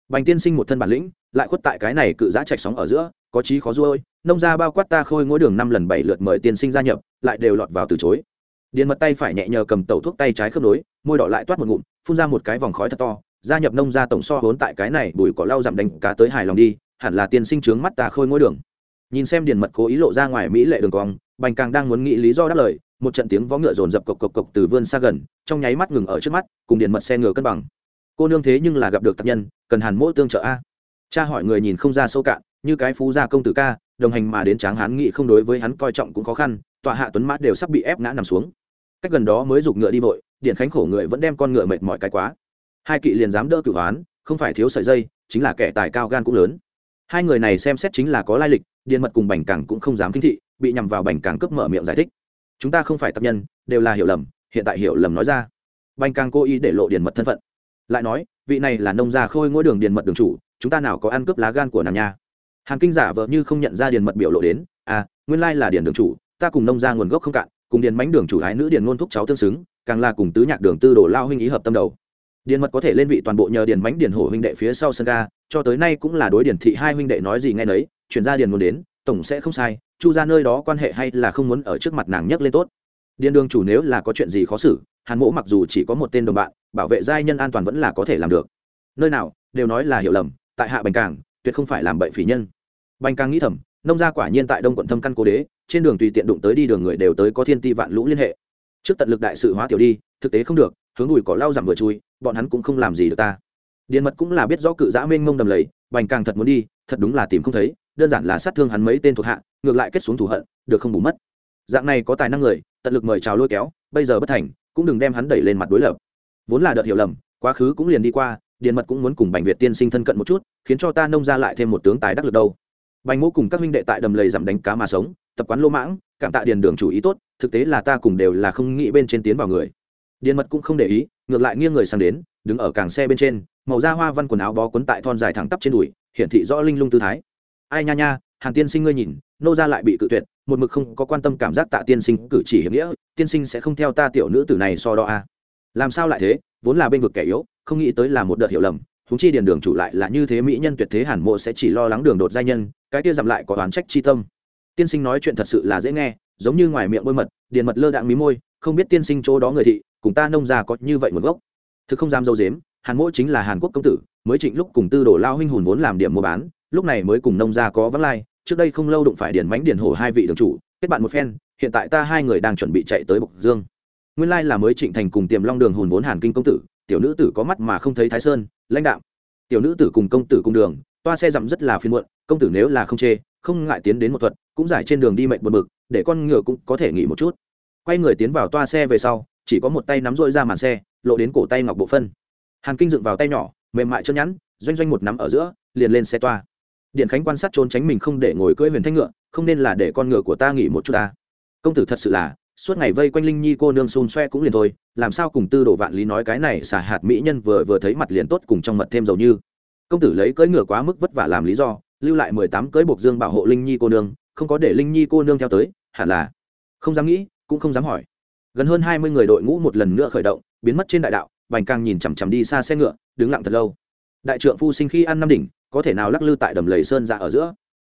Bành tiên sinh một thân bản lĩnh, lại khuất tại cái này cự giã trạch sóng ở giữa, có trí khó ruôi nông gia bao quát ta khôi ngôi đường năm lần bảy lượt mời tiên sinh gia nhập, lại đều lọt vào từ chối. Điện mật tay phải nhẹ nhờ cầm tẩu thuốc tay trái khớp nối, môi đỏ lại toát một ngụm, phun ra một cái vòng khói thật to, gia nhập nông gia tổng so vốn tại cái này bùi cỏ lau giảm đánh cá tới hài lòng đi, hẳn là tiên sinh trướng mắt ta khôi ngôi đường nhìn xem điền mật cố ý lộ ra ngoài mỹ lệ đường cong, bành càng đang muốn nghĩ lý do đáp lời, một trận tiếng vó ngựa dồn dập cộc cộc cộc từ vươn xa gần, trong nháy mắt ngừng ở trước mắt, cùng điền mật xe ngựa cân bằng. Cô nương thế nhưng là gặp được tác nhân, cần hàn mỗ tương trợ a. Cha hỏi người nhìn không ra sâu cạn, như cái phú gia công tử ca, đồng hành mà đến tráng hán nghị không đối với hắn coi trọng cũng khó khăn, tọa hạ tuấn mã đều sắp bị ép ngã nằm xuống. Cách gần đó mới giục ngựa đi vội điện khánh khổ người vẫn đem con ngựa mệt mỏi cái quá. Hai kỵ liền dám đỡ cửu hoán không phải thiếu sợi dây, chính là kẻ tài cao gan cũng lớn hai người này xem xét chính là có lai lịch, điền mật cùng bành cảng cũng không dám kinh thị, bị nhằm vào bành cảng cướp mở miệng giải thích. Chúng ta không phải tập nhân, đều là hiểu lầm, hiện tại hiểu lầm nói ra. Bành càng cố ý để lộ điền mật thân phận. Lại nói, vị này là nông gia khôi ngôi đường điền mật đường chủ, chúng ta nào có ăn cướp lá gan của nàng nha? Hàn kinh giả vợ như không nhận ra điền mật biểu lộ đến à nguyên lai là điền đường chủ, ta cùng nông gia nguồn gốc không cạn, cùng điền mánh đường chủ ái nữ điền ngôn thúc cháu tương xứng, càng là cùng tứ nhạc đường tư đồ lao huynh ý hợp tâm đầu. Điền mật có thể lên vị toàn bộ nhờ điền mánh điền hổ huynh đệ phía sau sân ga cho tới nay cũng là đối điển thị hai huynh đệ nói gì nghe nấy, chuyển ra điền muốn đến, tổng sẽ không sai, chu ra nơi đó quan hệ hay là không muốn ở trước mặt nàng nhấc lên tốt. Điền đường chủ nếu là có chuyện gì khó xử, hàn mỗ mặc dù chỉ có một tên đồng bạn, bảo vệ giai nhân an toàn vẫn là có thể làm được. Nơi nào, đều nói là hiểu lầm, tại hạ bành càng tuyệt không phải làm bậy phỉ nhân. Bành càng nghĩ thầm, nông gia quả nhiên tại đông quận thâm căn cố đế, trên đường tùy tiện đụng tới đi đường người đều tới có thiên ti vạn lũ liên hệ. Trước tận lực đại sự hóa tiểu đi, thực tế không được, hướng đùi cỏ lau giảm vừa chui, bọn hắn cũng không làm gì được ta điện mật cũng là biết rõ cự giã mênh mông đầm lầy, bành càng thật muốn đi, thật đúng là tìm không thấy, đơn giản là sát thương hắn mấy tên thuộc hạ, ngược lại kết xuống thù hận, được không bù mất. Dạng này có tài năng người, tận lực mời chào lôi kéo, bây giờ bất thành, cũng đừng đem hắn đẩy lên mặt đối lập. Vốn là đợt hiểu lầm, quá khứ cũng liền đi qua điện mật cũng muốn cùng bành việt tiên sinh thân cận một chút, khiến cho ta nông ra lại thêm một tướng tài đắc lực đâu. Bành mô cùng các huynh đệ tại đầm lầy giảm đánh cá mà sống, tập quán lô mãng, cảm tạ điền đường chủ ý tốt, thực tế là ta cùng đều là không nghĩ bên trên tiến vào người. Điện mật cũng không để ý, ngược lại nghiêng người sang đến, đứng ở càng xe bên trên màu da hoa văn quần áo bó quấn tại thon dài thẳng tắp trên đùi, hiển thị rõ linh lung tư thái. Ai nha nha hàng tiên sinh ngươi nhìn, nô ra lại bị cự tuyệt, một mực không có quan tâm cảm giác tạ tiên sinh cử chỉ hiểm nghĩa, tiên sinh sẽ không theo ta tiểu nữ tử này so đo a. À. làm sao lại thế? Vốn là bên vực kẻ yếu, không nghĩ tới là một đợt hiểu lầm húng chi điền đường chủ lại là như thế mỹ nhân tuyệt thế hàn mộ sẽ chỉ lo lắng đường đột giai nhân, cái kia dặm lại có đoán trách chi tâm. Tiên sinh nói chuyện thật sự là dễ nghe, giống như ngoài miệng bôi mật, điền mật lơ đạn mí môi, không biết tiên sinh chỗ đó người thị, cùng ta nông già có như vậy một gốc. Thực không dám dâu dếm hàn mỗ chính là hàn quốc công tử, mới trịnh lúc cùng tư đồ lao huynh hùn vốn làm điểm mua bán, lúc này mới cùng nông gia có vắng lai, trước đây không lâu đụng phải điền mánh điền hổ hai vị đường chủ, kết bạn một phen, hiện tại ta hai người đang chuẩn bị chạy tới bộc dương. Nguyên lai là mới trịnh thành cùng tiềm long đường hùn vốn hàn kinh công tử, tiểu nữ tử có mắt mà không thấy thái sơn, lãnh đạo tiểu nữ tử cùng công tử cùng đường, toa xe dặm rất là phiên muộn, công tử nếu là không chê, không ngại tiến đến một thuật, cũng giải trên đường đi mệnh một mực để con ngựa cũng có thể nghỉ một chút. Quay người tiến vào toa xe về sau, chỉ có một tay nắm rỗi ra màn xe, lộ đến cổ tay ngọc bộ phân hàn kinh dựng vào tay nhỏ, mềm mại chân nhẵn doanh doanh một nắm ở giữa, liền lên xe toa. Điện khánh quan sát trốn tránh mình không để ngồi cưỡi huyền thanh ngựa, không nên là để con ngựa của ta nghỉ một chút ta. Công tử thật sự là, suốt ngày vây quanh linh nhi cô nương xôn xoe cũng liền thôi, làm sao cùng tư đồ vạn lý nói cái này xả hạt mỹ nhân vừa vừa thấy mặt liền tốt cùng trong mật thêm dầu như. Công tử lấy cưỡi ngựa quá mức vất vả làm lý do, lưu lại mười tám cưỡi buộc dương bảo hộ linh nhi cô nương, không có để linh nhi cô nương theo tới, hẳn là không dám nghĩ, cũng không dám hỏi. Gần hơn hai mươi người đội ngũ một lần nữa khởi động, biến mất trên đại đạo bành càng nhìn chằm chằm đi xa xe ngựa, đứng lặng thật lâu. Đại trượng phu sinh khi ăn năm đỉnh, có thể nào lắc lư tại đầm lầy sơn dạ ở giữa?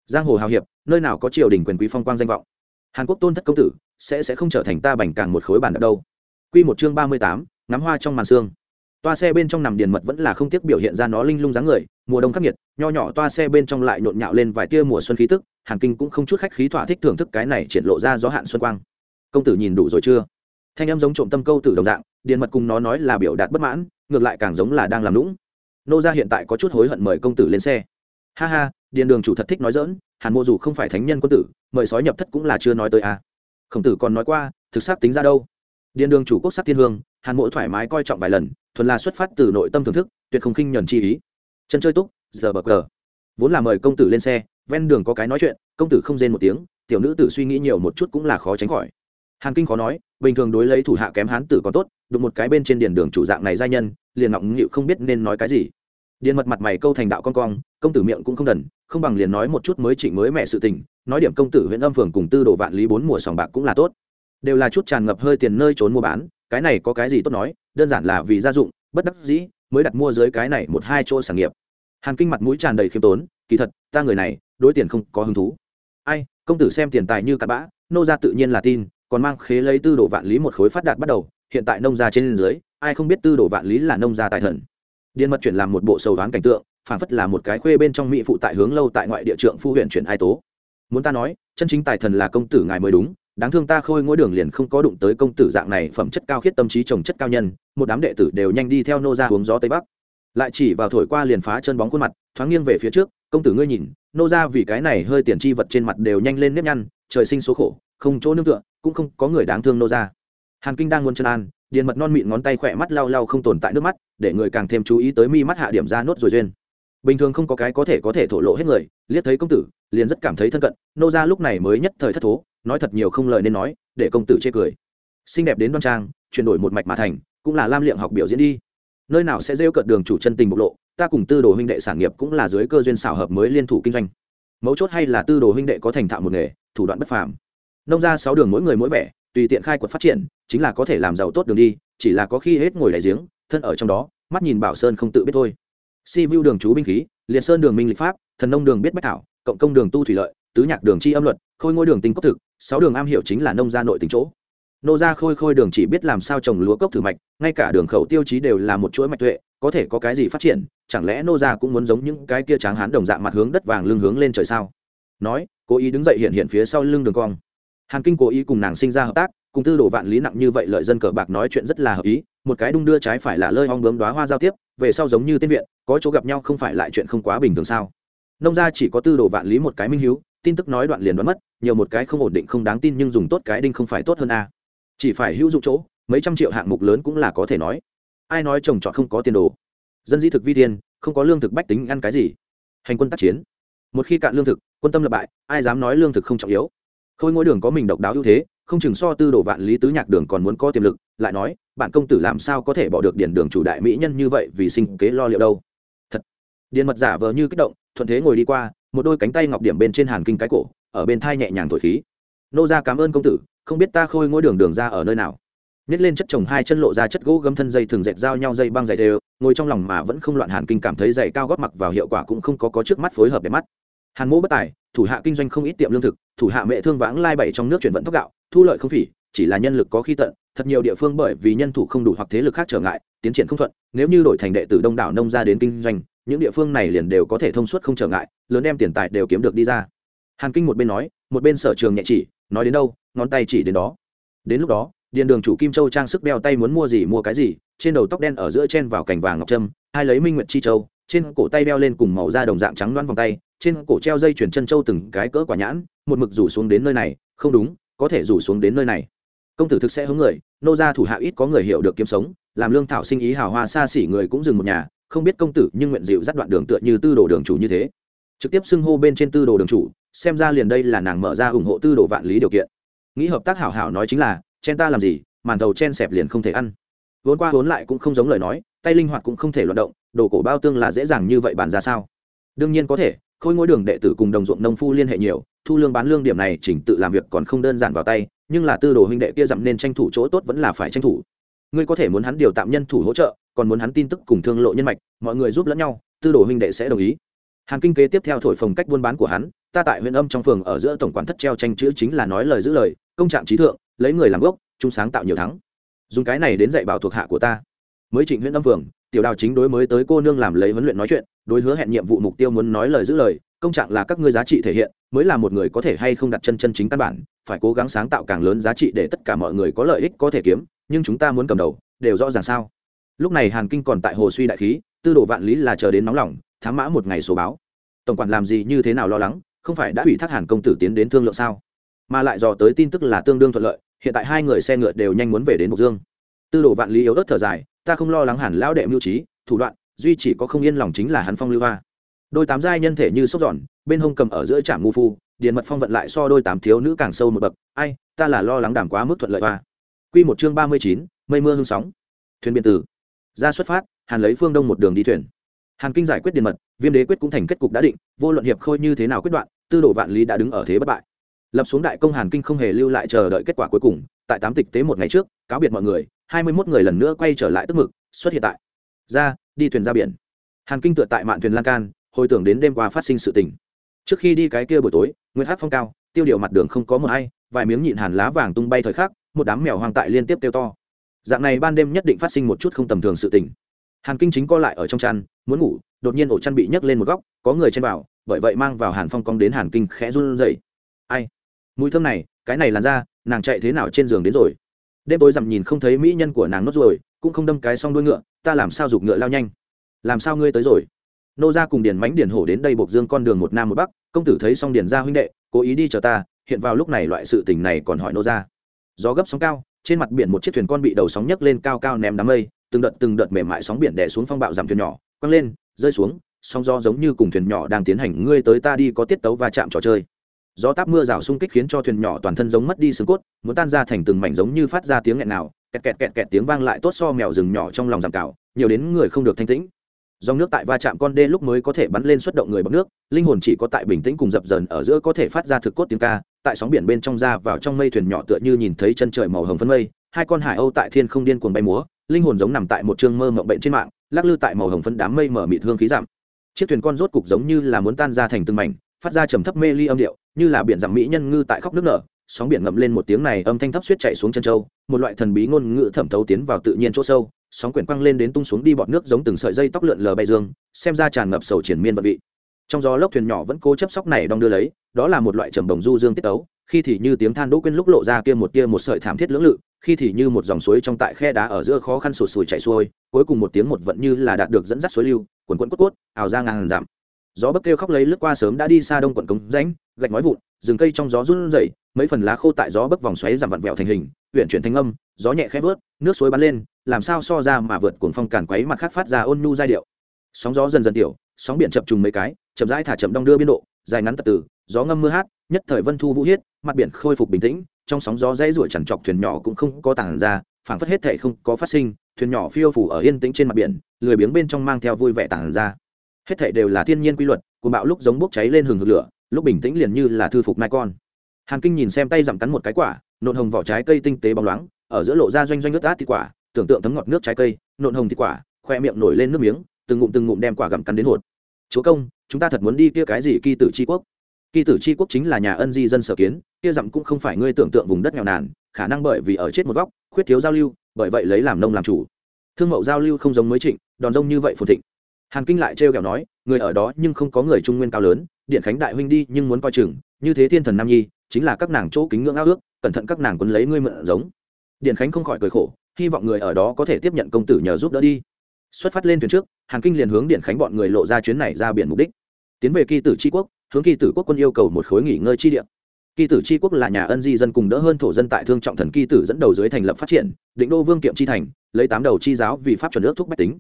Giang hồ hào hiệp, nơi nào có triều đình quyền quý phong quang danh vọng? Hàn quốc tôn thất công tử, sẽ sẽ không trở thành ta bành càng một khối bản đâu. Quy một chương ba mươi tám, ngắm hoa trong màn sương. Toa xe bên trong nằm điền mật vẫn là không tiếc biểu hiện ra nó linh lung dáng người, mùa đông khắc nghiệt, nho nhỏ toa xe bên trong lại nhộn nhạo lên vài tia mùa xuân khí tức, hàn kinh cũng không chút khách khí thỏa thích thưởng thức cái này triển lộ ra gió hạn xuân quang. Công tử nhìn đủ rồi chưa? Thanh em giống trộm tâm câu tử đồng dạng điền mật cùng nó nói là biểu đạt bất mãn, ngược lại càng giống là đang làm lũng nô gia hiện tại có chút hối hận mời công tử lên xe. Ha ha, điền đường chủ thật thích nói dỡn hàn mô dù không phải thánh nhân quân tử, mời sói nhập thất cũng là chưa nói tới à. khổng tử còn nói qua, thực xác tính ra đâu? Điền đường chủ quốc sắc thiên hương, hàn mộ thoải mái coi trọng vài lần, thuần là xuất phát từ nội tâm thưởng thức, tuyệt không khinh nhuần chi ý. Chân chơi túc, giờ bờ cờ. Vốn là mời công tử lên xe, ven đường có cái nói chuyện, công tử không rên một tiếng, tiểu nữ tử suy nghĩ nhiều một chút cũng là khó tránh khỏi. Hàn kinh khó nói bình thường đối lấy thủ hạ kém hán tử còn tốt, đụng một cái bên trên điền đường chủ dạng này giai nhân, liền ngọng nghịu không biết nên nói cái gì. Điền mật mặt mày câu thành đạo con cong, công tử miệng cũng không đần, không bằng liền nói một chút mới chỉnh mới mẹ sự tình, nói điểm công tử huyện âm phường cùng tư đồ vạn lý bốn mùa sòng bạc cũng là tốt. Đều là chút tràn ngập hơi tiền nơi trốn mua bán, cái này có cái gì tốt nói, đơn giản là vì gia dụng, bất đắc dĩ, mới đặt mua dưới cái này một hai chỗ sản nghiệp. Hàn kinh mặt mũi tràn đầy khiêm tốn, kỳ thật, ta người này, đối tiền không có hứng thú. Ai, công tử xem tiền tài như cặp bã, nô ra tự nhiên là tin còn mang khế lấy tư đồ vạn lý một khối phát đạt bắt đầu, hiện tại nông gia trên dưới, ai không biết tư đồ vạn lý là nông gia tài thần. Điên mật chuyển làm một bộ sầu đoán cảnh tượng phản phất là một cái khuê bên trong mỹ phụ tại hướng lâu tại ngoại địa trượng phu huyện chuyển ai tố. Muốn ta nói, chân chính tài thần là công tử ngài mới đúng, đáng thương ta khôi ngôi đường liền không có đụng tới công tử dạng này phẩm chất cao khiết tâm trí trồng chất cao nhân, một đám đệ tử đều nhanh đi theo nô ra hướng gió tây bắc. Lại chỉ vào thổi qua liền phá chân bóng khuôn mặt, thoáng nghiêng về phía trước, công tử ngươi nhìn, nô ra vì cái này hơi tiền chi vật trên mặt đều nhanh lên nếp nhăn, trời sinh số khổ, không chỗ nương tựa cũng không có người đáng thương nô ra. Hàn kinh đang muốn chân an, điền mật non mịn ngón tay khỏe mắt lau lau không tồn tại nước mắt, để người càng thêm chú ý tới mi mắt hạ điểm ra nốt rồi duyên. Bình thường không có cái có thể có thể thổ lộ hết người, liếc thấy công tử, liền rất cảm thấy thân cận, nô ra lúc này mới nhất thời thất thố, nói thật nhiều không lời nên nói, để công tử chê cười. Xinh đẹp đến đoan trang, chuyển đổi một mạch mà thành, cũng là lam liệng học biểu diễn đi. Nơi nào sẽ rêu cận đường chủ chân tình bộc lộ, ta cùng tư đồ huynh đệ sản nghiệp cũng là dưới cơ duyên xảo hợp mới liên thủ kinh doanh. Mấu chốt hay là tư đồ huynh đệ có thành thạo một nghề, thủ đoạn bất phàm nông ra sáu đường mỗi người mỗi vẻ, tùy tiện khai quật phát triển, chính là có thể làm giàu tốt đường đi, chỉ là có khi hết ngồi đại giếng, thân ở trong đó, mắt nhìn bảo sơn không tự biết thôi. Si vu đường chú binh khí, liệt sơn đường minh lịch pháp, thần nông đường biết bách thảo, cộng công đường tu thủy lợi, tứ nhạc đường chi âm luật, khôi ngôi đường tinh cốc thực, sáu đường am hiểu chính là nông gia nội tính chỗ. Nô gia khôi khôi đường chỉ biết làm sao trồng lúa cốc thử mạch, ngay cả đường khẩu tiêu chí đều là một chuỗi mạch tuệ, có thể có cái gì phát triển, chẳng lẽ nô gia cũng muốn giống những cái kia tráng hán đồng dạng mặt hướng đất vàng lưng hướng lên trời sao? Nói, cố ý đứng dậy hiện hiện phía sau lưng đường cong hàn kinh cố ý cùng nàng sinh ra hợp tác, cùng tư đồ vạn lý nặng như vậy lợi dân cờ bạc nói chuyện rất là hợp ý, một cái đung đưa trái phải là lơi ong bướm đoá hoa giao tiếp, về sau giống như tên viện, có chỗ gặp nhau không phải lại chuyện không quá bình thường sao? Nông gia chỉ có tư đồ vạn lý một cái minh hiếu, tin tức nói đoạn liền đoán mất, nhiều một cái không ổn định không đáng tin nhưng dùng tốt cái đinh không phải tốt hơn a. Chỉ phải hữu dụng chỗ, mấy trăm triệu hạng mục lớn cũng là có thể nói. Ai nói trồng trọt không có tiền đồ? Dân di thực vi thiên, không có lương thực bách tính ăn cái gì? Hành quân tác chiến. Một khi cạn lương thực, quân tâm lập bại, ai dám nói lương thực không trọng yếu? Khôi ngôi đường có mình độc đáo ưu thế, không chừng so tư đồ vạn lý tứ nhạc đường còn muốn có tiềm lực, lại nói bạn công tử làm sao có thể bỏ được điền đường chủ đại mỹ nhân như vậy vì sinh kế lo liệu đâu? Thật. Điền mật giả vờ như kích động, thuận thế ngồi đi qua, một đôi cánh tay ngọc điểm bên trên hàn kinh cái cổ, ở bên thai nhẹ nhàng thổi khí. Nô ra cảm ơn công tử, không biết ta khôi ngôi đường đường ra ở nơi nào? Nhét lên chất trồng hai chân lộ ra chất gỗ gấm thân dây thường dệt giao nhau dây băng dày đều, ngồi trong lòng mà vẫn không loạn hàn kinh cảm thấy dày cao gót mặc vào hiệu quả cũng không có có trước mắt phối hợp đẹp mắt hàn mỗ bất tài, thủ hạ kinh doanh không ít tiệm lương thực, thủ hạ mẹ thương vãng lai bảy trong nước chuyển vận thóc gạo, thu lợi không phỉ, chỉ là nhân lực có khi tận, thật nhiều địa phương bởi vì nhân thủ không đủ hoặc thế lực khác trở ngại, tiến triển không thuận, nếu như đổi thành đệ tử đông đảo nông ra đến kinh doanh, những địa phương này liền đều có thể thông suốt không trở ngại, lớn đem tiền tài đều kiếm được đi ra. Hàn kinh một bên nói, một bên sở trường nhẹ chỉ, nói đến đâu, ngón tay chỉ đến đó. Đến lúc đó, điền đường chủ kim châu trang sức đeo tay muốn mua gì mua cái gì, trên đầu tóc đen ở giữa chen vào cành vàng ngọc trâm, hai lấy minh nguyệt chi châu, trên cổ tay đeo lên cùng màu da đồng dạng trắng loan vòng tay trên cổ treo dây chuyển chân châu từng cái cỡ quả nhãn, một mực rủ xuống đến nơi này, không đúng, có thể rủ xuống đến nơi này. Công tử thực sẽ hướng người, nô gia thủ hạ ít có người hiểu được kiếm sống, làm lương thảo sinh ý hào hoa xa xỉ người cũng dừng một nhà, không biết công tử nhưng nguyện dịu dắt đoạn đường tựa như tư đồ đường chủ như thế. Trực tiếp xưng hô bên trên tư đồ đường chủ, xem ra liền đây là nàng mở ra ủng hộ tư đồ vạn lý điều kiện. Nghĩ hợp tác hảo hảo nói chính là, chen ta làm gì, màn đầu chen xẹp liền không thể ăn. Vốn qua vốn lại cũng không giống lời nói, tay linh hoạt cũng không thể loạt động, đồ cổ bao tương là dễ dàng như vậy bàn ra sao? Đương nhiên có thể khôi ngôi đường đệ tử cùng đồng ruộng nông phu liên hệ nhiều, thu lương bán lương điểm này chỉnh tự làm việc còn không đơn giản vào tay, nhưng là tư đồ huynh đệ kia dặm nên tranh thủ chỗ tốt vẫn là phải tranh thủ. Ngươi có thể muốn hắn điều tạm nhân thủ hỗ trợ, còn muốn hắn tin tức cùng thương lộ nhân mạch, mọi người giúp lẫn nhau, tư đồ huynh đệ sẽ đồng ý. Hàn kinh kế tiếp theo thổi phồng cách buôn bán của hắn, ta tại huyện âm trong phường ở giữa tổng quản thất treo tranh chữ chính là nói lời giữ lời, công trạng trí thượng, lấy người làm gốc, chung sáng tạo nhiều thắng. Dùng cái này đến dạy bảo thuộc hạ của ta. Mới trịnh huyện âm phường tiểu đào chính đối mới tới cô nương làm lấy huấn luyện nói chuyện, đối hứa hẹn nhiệm vụ mục tiêu muốn nói lời giữ lời, công trạng là các ngươi giá trị thể hiện, mới là một người có thể hay không đặt chân chân chính căn bản, phải cố gắng sáng tạo càng lớn giá trị để tất cả mọi người có lợi ích có thể kiếm, nhưng chúng ta muốn cầm đầu, đều rõ ràng sao? Lúc này hàn kinh còn tại hồ suy đại khí, tư đồ vạn lý là chờ đến nóng lòng, thám mã một ngày số báo. Tổng quản làm gì như thế nào lo lắng, không phải đã ủy thác hàn công tử tiến đến thương lượng sao? Mà lại dò tới tin tức là tương đương thuận lợi, hiện tại hai người xe ngựa đều nhanh muốn về đến mộc dương. Tư đồ vạn lý yếu ớt thở dài ta không lo lắng hẳn lão đệ mưu trí, thủ đoạn, duy chỉ có không yên lòng chính là hắn phong lưu hoa. Đôi tám giai nhân thể như sốc giòn, bên hông cầm ở giữa trạm ngu phu, điện mật phong vận lại so đôi tám thiếu nữ càng sâu một bậc. Ai, ta là lo lắng đảm quá mức thuận lợi hoa. Q một chương ba mươi chín, mây mưa hương sóng. Thuyền biên tử. Ra xuất phát, hàn lấy phương đông một đường đi thuyền. Hàn kinh giải quyết điện mật, viêm đế quyết cũng thành kết cục đã định, vô luận hiệp khôi như thế nào quyết đoạn, tư đồ vạn lý đã đứng ở thế bất bại. Lập xuống đại công hàn kinh không hề lưu lại chờ đợi kết quả cuối cùng, tại tám tịch tế một ngày trước, cáo biệt mọi người hai mươi mốt người lần nữa quay trở lại tức mực, xuất hiện tại. Ra, đi thuyền ra biển. Hàn kinh tựa tại mạn thuyền lan can, hồi tưởng đến đêm qua phát sinh sự tình. Trước khi đi cái kia buổi tối nguyễn hát phong cao, tiêu điệu mặt đường không có mưa ai, vài miếng nhịn hàn lá vàng tung bay thời khắc, một đám mèo hoang tại liên tiếp kêu to. Dạng này ban đêm nhất định phát sinh một chút không tầm thường sự tình. Hàn kinh chính co lại ở trong chăn, muốn ngủ, đột nhiên ổ chăn bị nhấc lên một góc, có người chen vào, bởi vậy mang vào hàn phong cong đến hàn kinh khẽ run rẩy. Ai? Mùi thơm này, cái này làn ra nàng chạy thế nào trên giường đến rồi? Đêm tối dằm nhìn không thấy mỹ nhân của nàng nốt rồi cũng không đâm cái xong đuôi ngựa, ta làm sao giục ngựa lao nhanh? Làm sao ngươi tới rồi? Nô ra cùng điền mánh điền hổ đến đây buộc dương con đường một nam một bắc, công tử thấy xong điền ra huynh đệ, cố ý đi chờ ta, hiện vào lúc này loại sự tình này còn hỏi nô ra gió gấp sóng cao, trên mặt biển một chiếc thuyền con bị đầu sóng nhấc lên cao cao ném đám mây, từng đợt từng đợt mềm mại sóng biển đè xuống phong bạo giảm thuyền nhỏ, quăng lên, rơi xuống, sóng do giống như cùng thuyền nhỏ đang tiến hành, ngươi tới ta đi có tiết tấu va chạm trò chơi gió táp mưa rào xung kích khiến cho thuyền nhỏ toàn thân giống mất đi xương cốt, muốn tan ra thành từng mảnh giống như phát ra tiếng nghẹn nào, kẹt kẹt kẹt kẹt tiếng vang lại tốt so mèo rừng nhỏ trong lòng giảm cào, nhiều đến người không được thanh tĩnh. Dòng nước tại va chạm con đê lúc mới có thể bắn lên xuất động người bằng nước, linh hồn chỉ có tại bình tĩnh cùng dập dờn ở giữa có thể phát ra thực cốt tiếng ca, tại sóng biển bên trong ra vào trong mây thuyền nhỏ tựa như nhìn thấy chân trời màu hồng phân mây, hai con hải âu tại thiên không điên cuồng bay múa, linh hồn giống nằm tại một chương mơ mộng bệnh trên mạng, lắc lư tại màu hồng phân đám mây mở mịt hương khí giảm. Chiếc thuyền con rốt cục giống như là muốn tan ra thành từng mảnh phát ra trầm thấp mê ly âm điệu, như là biển giảm mỹ nhân ngư tại khóc nước nở, sóng biển ngậm lên một tiếng này âm thanh thấp suýt chạy xuống chân châu, một loại thần bí ngôn ngữ thẩm thấu tiến vào tự nhiên chỗ sâu, sóng quyển quăng lên đến tung xuống đi bọt nước giống từng sợi dây tóc lượn lờ bay dương, xem ra tràn ngập sầu triển miên vật vị. Trong gió lốc thuyền nhỏ vẫn cố chấp sóc này đong đưa lấy, đó là một loại trầm đồng du dương tiết ấu khi thì như tiếng than đỗ quên lúc lộ ra kia một kia một sợi thảm thiết lưỡng lự, khi thì như một dòng suối trong tại khe đá ở giữa khó khăn sụt sùi chảy xuôi, cuối cùng một tiếng một vận như là đạt được dẫn dắt suối lưu quần quần cốt cốt ảo ra ngàn dặm gió bấc kêu khóc lấy lướt qua sớm đã đi xa đông quận cống rãnh, gạch nói vụn, rừng cây trong gió run rẩy, mấy phần lá khô tại gió bấc vòng xoáy giảm vặn vẹo thành hình huyện chuyển thanh âm, gió nhẹ khẽ vớt, nước suối bắn lên, làm sao so ra mà vượt cuồng phong càn quấy mặt khác phát ra ôn nhu giai điệu. Sóng gió dần dần tiểu, sóng biển chập trùng mấy cái, chậm rãi thả chậm đong đưa biên độ, dài ngắn tật từ, gió ngâm mưa hát, nhất thời vân thu vũ hiết, mặt biển khôi phục bình tĩnh, trong sóng gió dãy ruổi chằn chọc thuyền nhỏ cũng không có tảng ra, phảng phất hết thệ không có phát sinh, thuyền nhỏ phiêu phủ ở yên tĩnh trên mặt biển, lười biếng bên trong mang theo vui vẻ tảng ra hết thảy đều là thiên nhiên quy luật, cuồng bạo lúc giống bốc cháy lên hừng hực lửa, lúc bình tĩnh liền như là thư phục mai con. Hàn kinh nhìn xem tay giảm cắn một cái quả, nộn hồng vỏ trái cây tinh tế bóng loáng, ở giữa lộ ra doanh doanh nước át thịt quả, tưởng tượng thấm ngọt nước trái cây, nộn hồng thịt quả, khoe miệng nổi lên nước miếng, từng ngụm từng ngụm đem quả gặm cắn đến hột. Chúa công, chúng ta thật muốn đi kia cái gì kỳ tử tri quốc? Kỳ tử tri quốc chính là nhà ân di dân sở kiến, kia dặm cũng không phải ngươi tưởng tượng vùng đất nghèo nàn, khả năng bởi vì ở chết một góc, khuyết thiếu giao lưu, bởi vậy lấy làm nông làm chủ. Thương mẫu giao lưu không giống mới trịnh, đòn rông như vậy phồn thịnh hàn kinh lại trêu kẹo nói, người ở đó nhưng không có người trung nguyên cao lớn, điện khánh đại huynh đi nhưng muốn coi chừng, như thế thiên thần nam nhi, chính là các nàng chỗ kính ngưỡng ao ước, cẩn thận các nàng quấn lấy ngươi mượn giống. Điện khánh không khỏi cười khổ, hy vọng người ở đó có thể tiếp nhận công tử nhờ giúp đỡ đi. Xuất phát lên thuyền trước, hàn kinh liền hướng điện khánh bọn người lộ ra chuyến này ra biển mục đích. Tiến về kỳ tử tri quốc, hướng kỳ tử quốc quân yêu cầu một khối nghỉ ngơi chi địa. kỳ tử tri quốc là nhà ân di dân cùng đỡ hơn thổ dân tại thương trọng thần kỳ tử dẫn đầu dưới thành lập phát triển, định đô vương kiệm chi thành, lấy tám đầu chi giáo vì pháp chuẩn ước thúc bách tính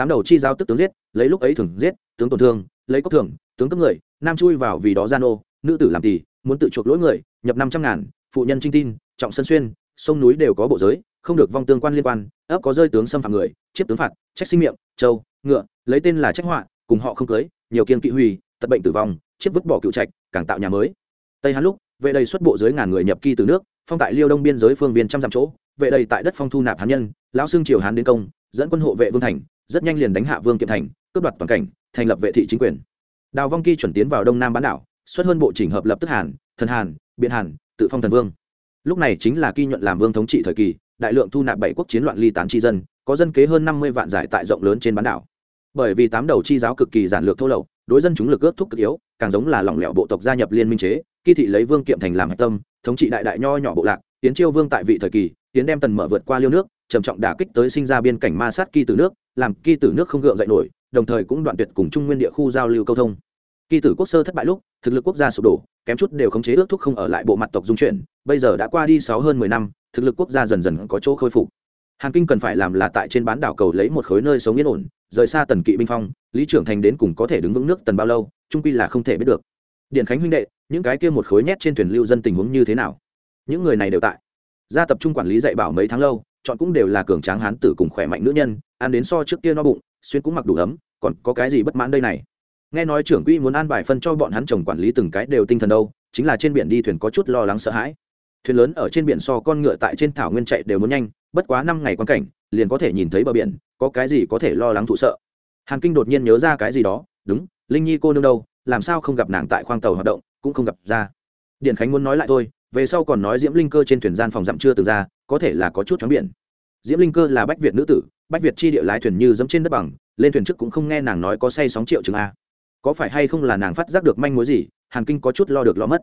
tám đầu chi giao tức tướng giết, lấy lúc ấy thường giết, tướng tổn thương, lấy cốc thường tướng cấp người, nam chui vào vì đó gian ô, nữ tử làm tỷ, muốn tự chuộc lỗi người, nhập năm trăm ngàn, phụ nhân trinh tin, trọng sân xuyên, sông núi đều có bộ giới, không được vong tương quan liên quan, ấp có rơi tướng xâm phạm người, chiếc tướng phạt, trách sinh miệng châu ngựa, lấy tên là trách họa, cùng họ không cưới, nhiều kiên kỵ hủy, tật bệnh tử vong, chiếc vứt bỏ cựu trạch, càng tạo nhà mới. Tây hán lúc, vệ đầy xuất bộ dưới ngàn người nhập kỳ từ nước, phong tại liêu đông biên giới phương viên trăm dặm chỗ, vệ đầy tại đất phong thu nạp hán nhân, lão xương triều hán đến công, dẫn quân hộ vệ vương thành rất nhanh liền đánh hạ vương kiệm thành, cướp đoạt toàn cảnh, thành lập vệ thị chính quyền. Đào vong kỳ chuẩn tiến vào đông nam bán đảo, xuất hơn bộ chỉnh hợp lập tức hàn, thần hàn, biện hàn, tự phong thần vương. Lúc này chính là kỳ nhuận làm vương thống trị thời kỳ, đại lượng thu nạp bảy quốc chiến loạn ly tán tri dân, có dân kế hơn năm mươi vạn giải tại rộng lớn trên bán đảo. Bởi vì tám đầu chi giáo cực kỳ giản lược thô lậu, đối dân chúng lực ước thúc cực yếu, càng giống là lỏng lẻo bộ tộc gia nhập liên minh chế kỳ thị lấy vương kiệm thành làm hạch tâm, thống trị đại đại nho nhỏ bộ lạc, tiến chiêu vương tại vị thời kỳ tiến đem tần mở vượt qua liêu nước, trầm trọng đả kích tới sinh ra biên cảnh ma sát kỳ tử nước, làm kỳ tử nước không gượng dậy nổi, đồng thời cũng đoạn tuyệt cùng trung nguyên địa khu giao lưu câu thông. Kỳ tử quốc sơ thất bại lúc, thực lực quốc gia sụp đổ, kém chút đều khống chế ước thúc không ở lại bộ mặt tộc dung chuyển, bây giờ đã qua đi sáu hơn mười năm, thực lực quốc gia dần dần có chỗ khôi phục. Hàn kinh cần phải làm là tại trên bán đảo cầu lấy một khối nơi sống yên ổn, rời xa tần kỵ binh phong, lý trưởng thành đến cùng có thể đứng vững nước tần bao lâu, trung quy là không thể biết được. Điện khánh huynh đệ, những cái kia một khối nhét trên thuyền lưu dân tình huống như thế nào? Những người này đều tại gia tập trung quản lý dạy bảo mấy tháng lâu, chọn cũng đều là cường tráng hán tử cùng khỏe mạnh nữ nhân, ăn đến so trước kia no bụng, xuyên cũng mặc đủ ấm, còn có cái gì bất mãn đây này? Nghe nói trưởng quỹ muốn an bài phân cho bọn hắn chồng quản lý từng cái đều tinh thần đâu, chính là trên biển đi thuyền có chút lo lắng sợ hãi. Thuyền lớn ở trên biển so con ngựa tại trên thảo nguyên chạy đều muốn nhanh, bất quá năm ngày quan cảnh, liền có thể nhìn thấy bờ biển, có cái gì có thể lo lắng thụ sợ. Hàn kinh đột nhiên nhớ ra cái gì đó, đúng, linh nhi cô nương đâu, làm sao không gặp nàng tại khoang tàu hoạt động, cũng không gặp ra. Điện khánh muốn nói lại thôi về sau còn nói diễm linh cơ trên thuyền gian phòng dặm chưa từng ra, có thể là có chút chóng biển. Diễm linh cơ là bách việt nữ tử, bách việt chi địa lái thuyền như dẫm trên đất bằng, lên thuyền trước cũng không nghe nàng nói có say sóng triệu chừng a. Có phải hay không là nàng phát giác được manh mối gì, hàn kinh có chút lo được lo mất.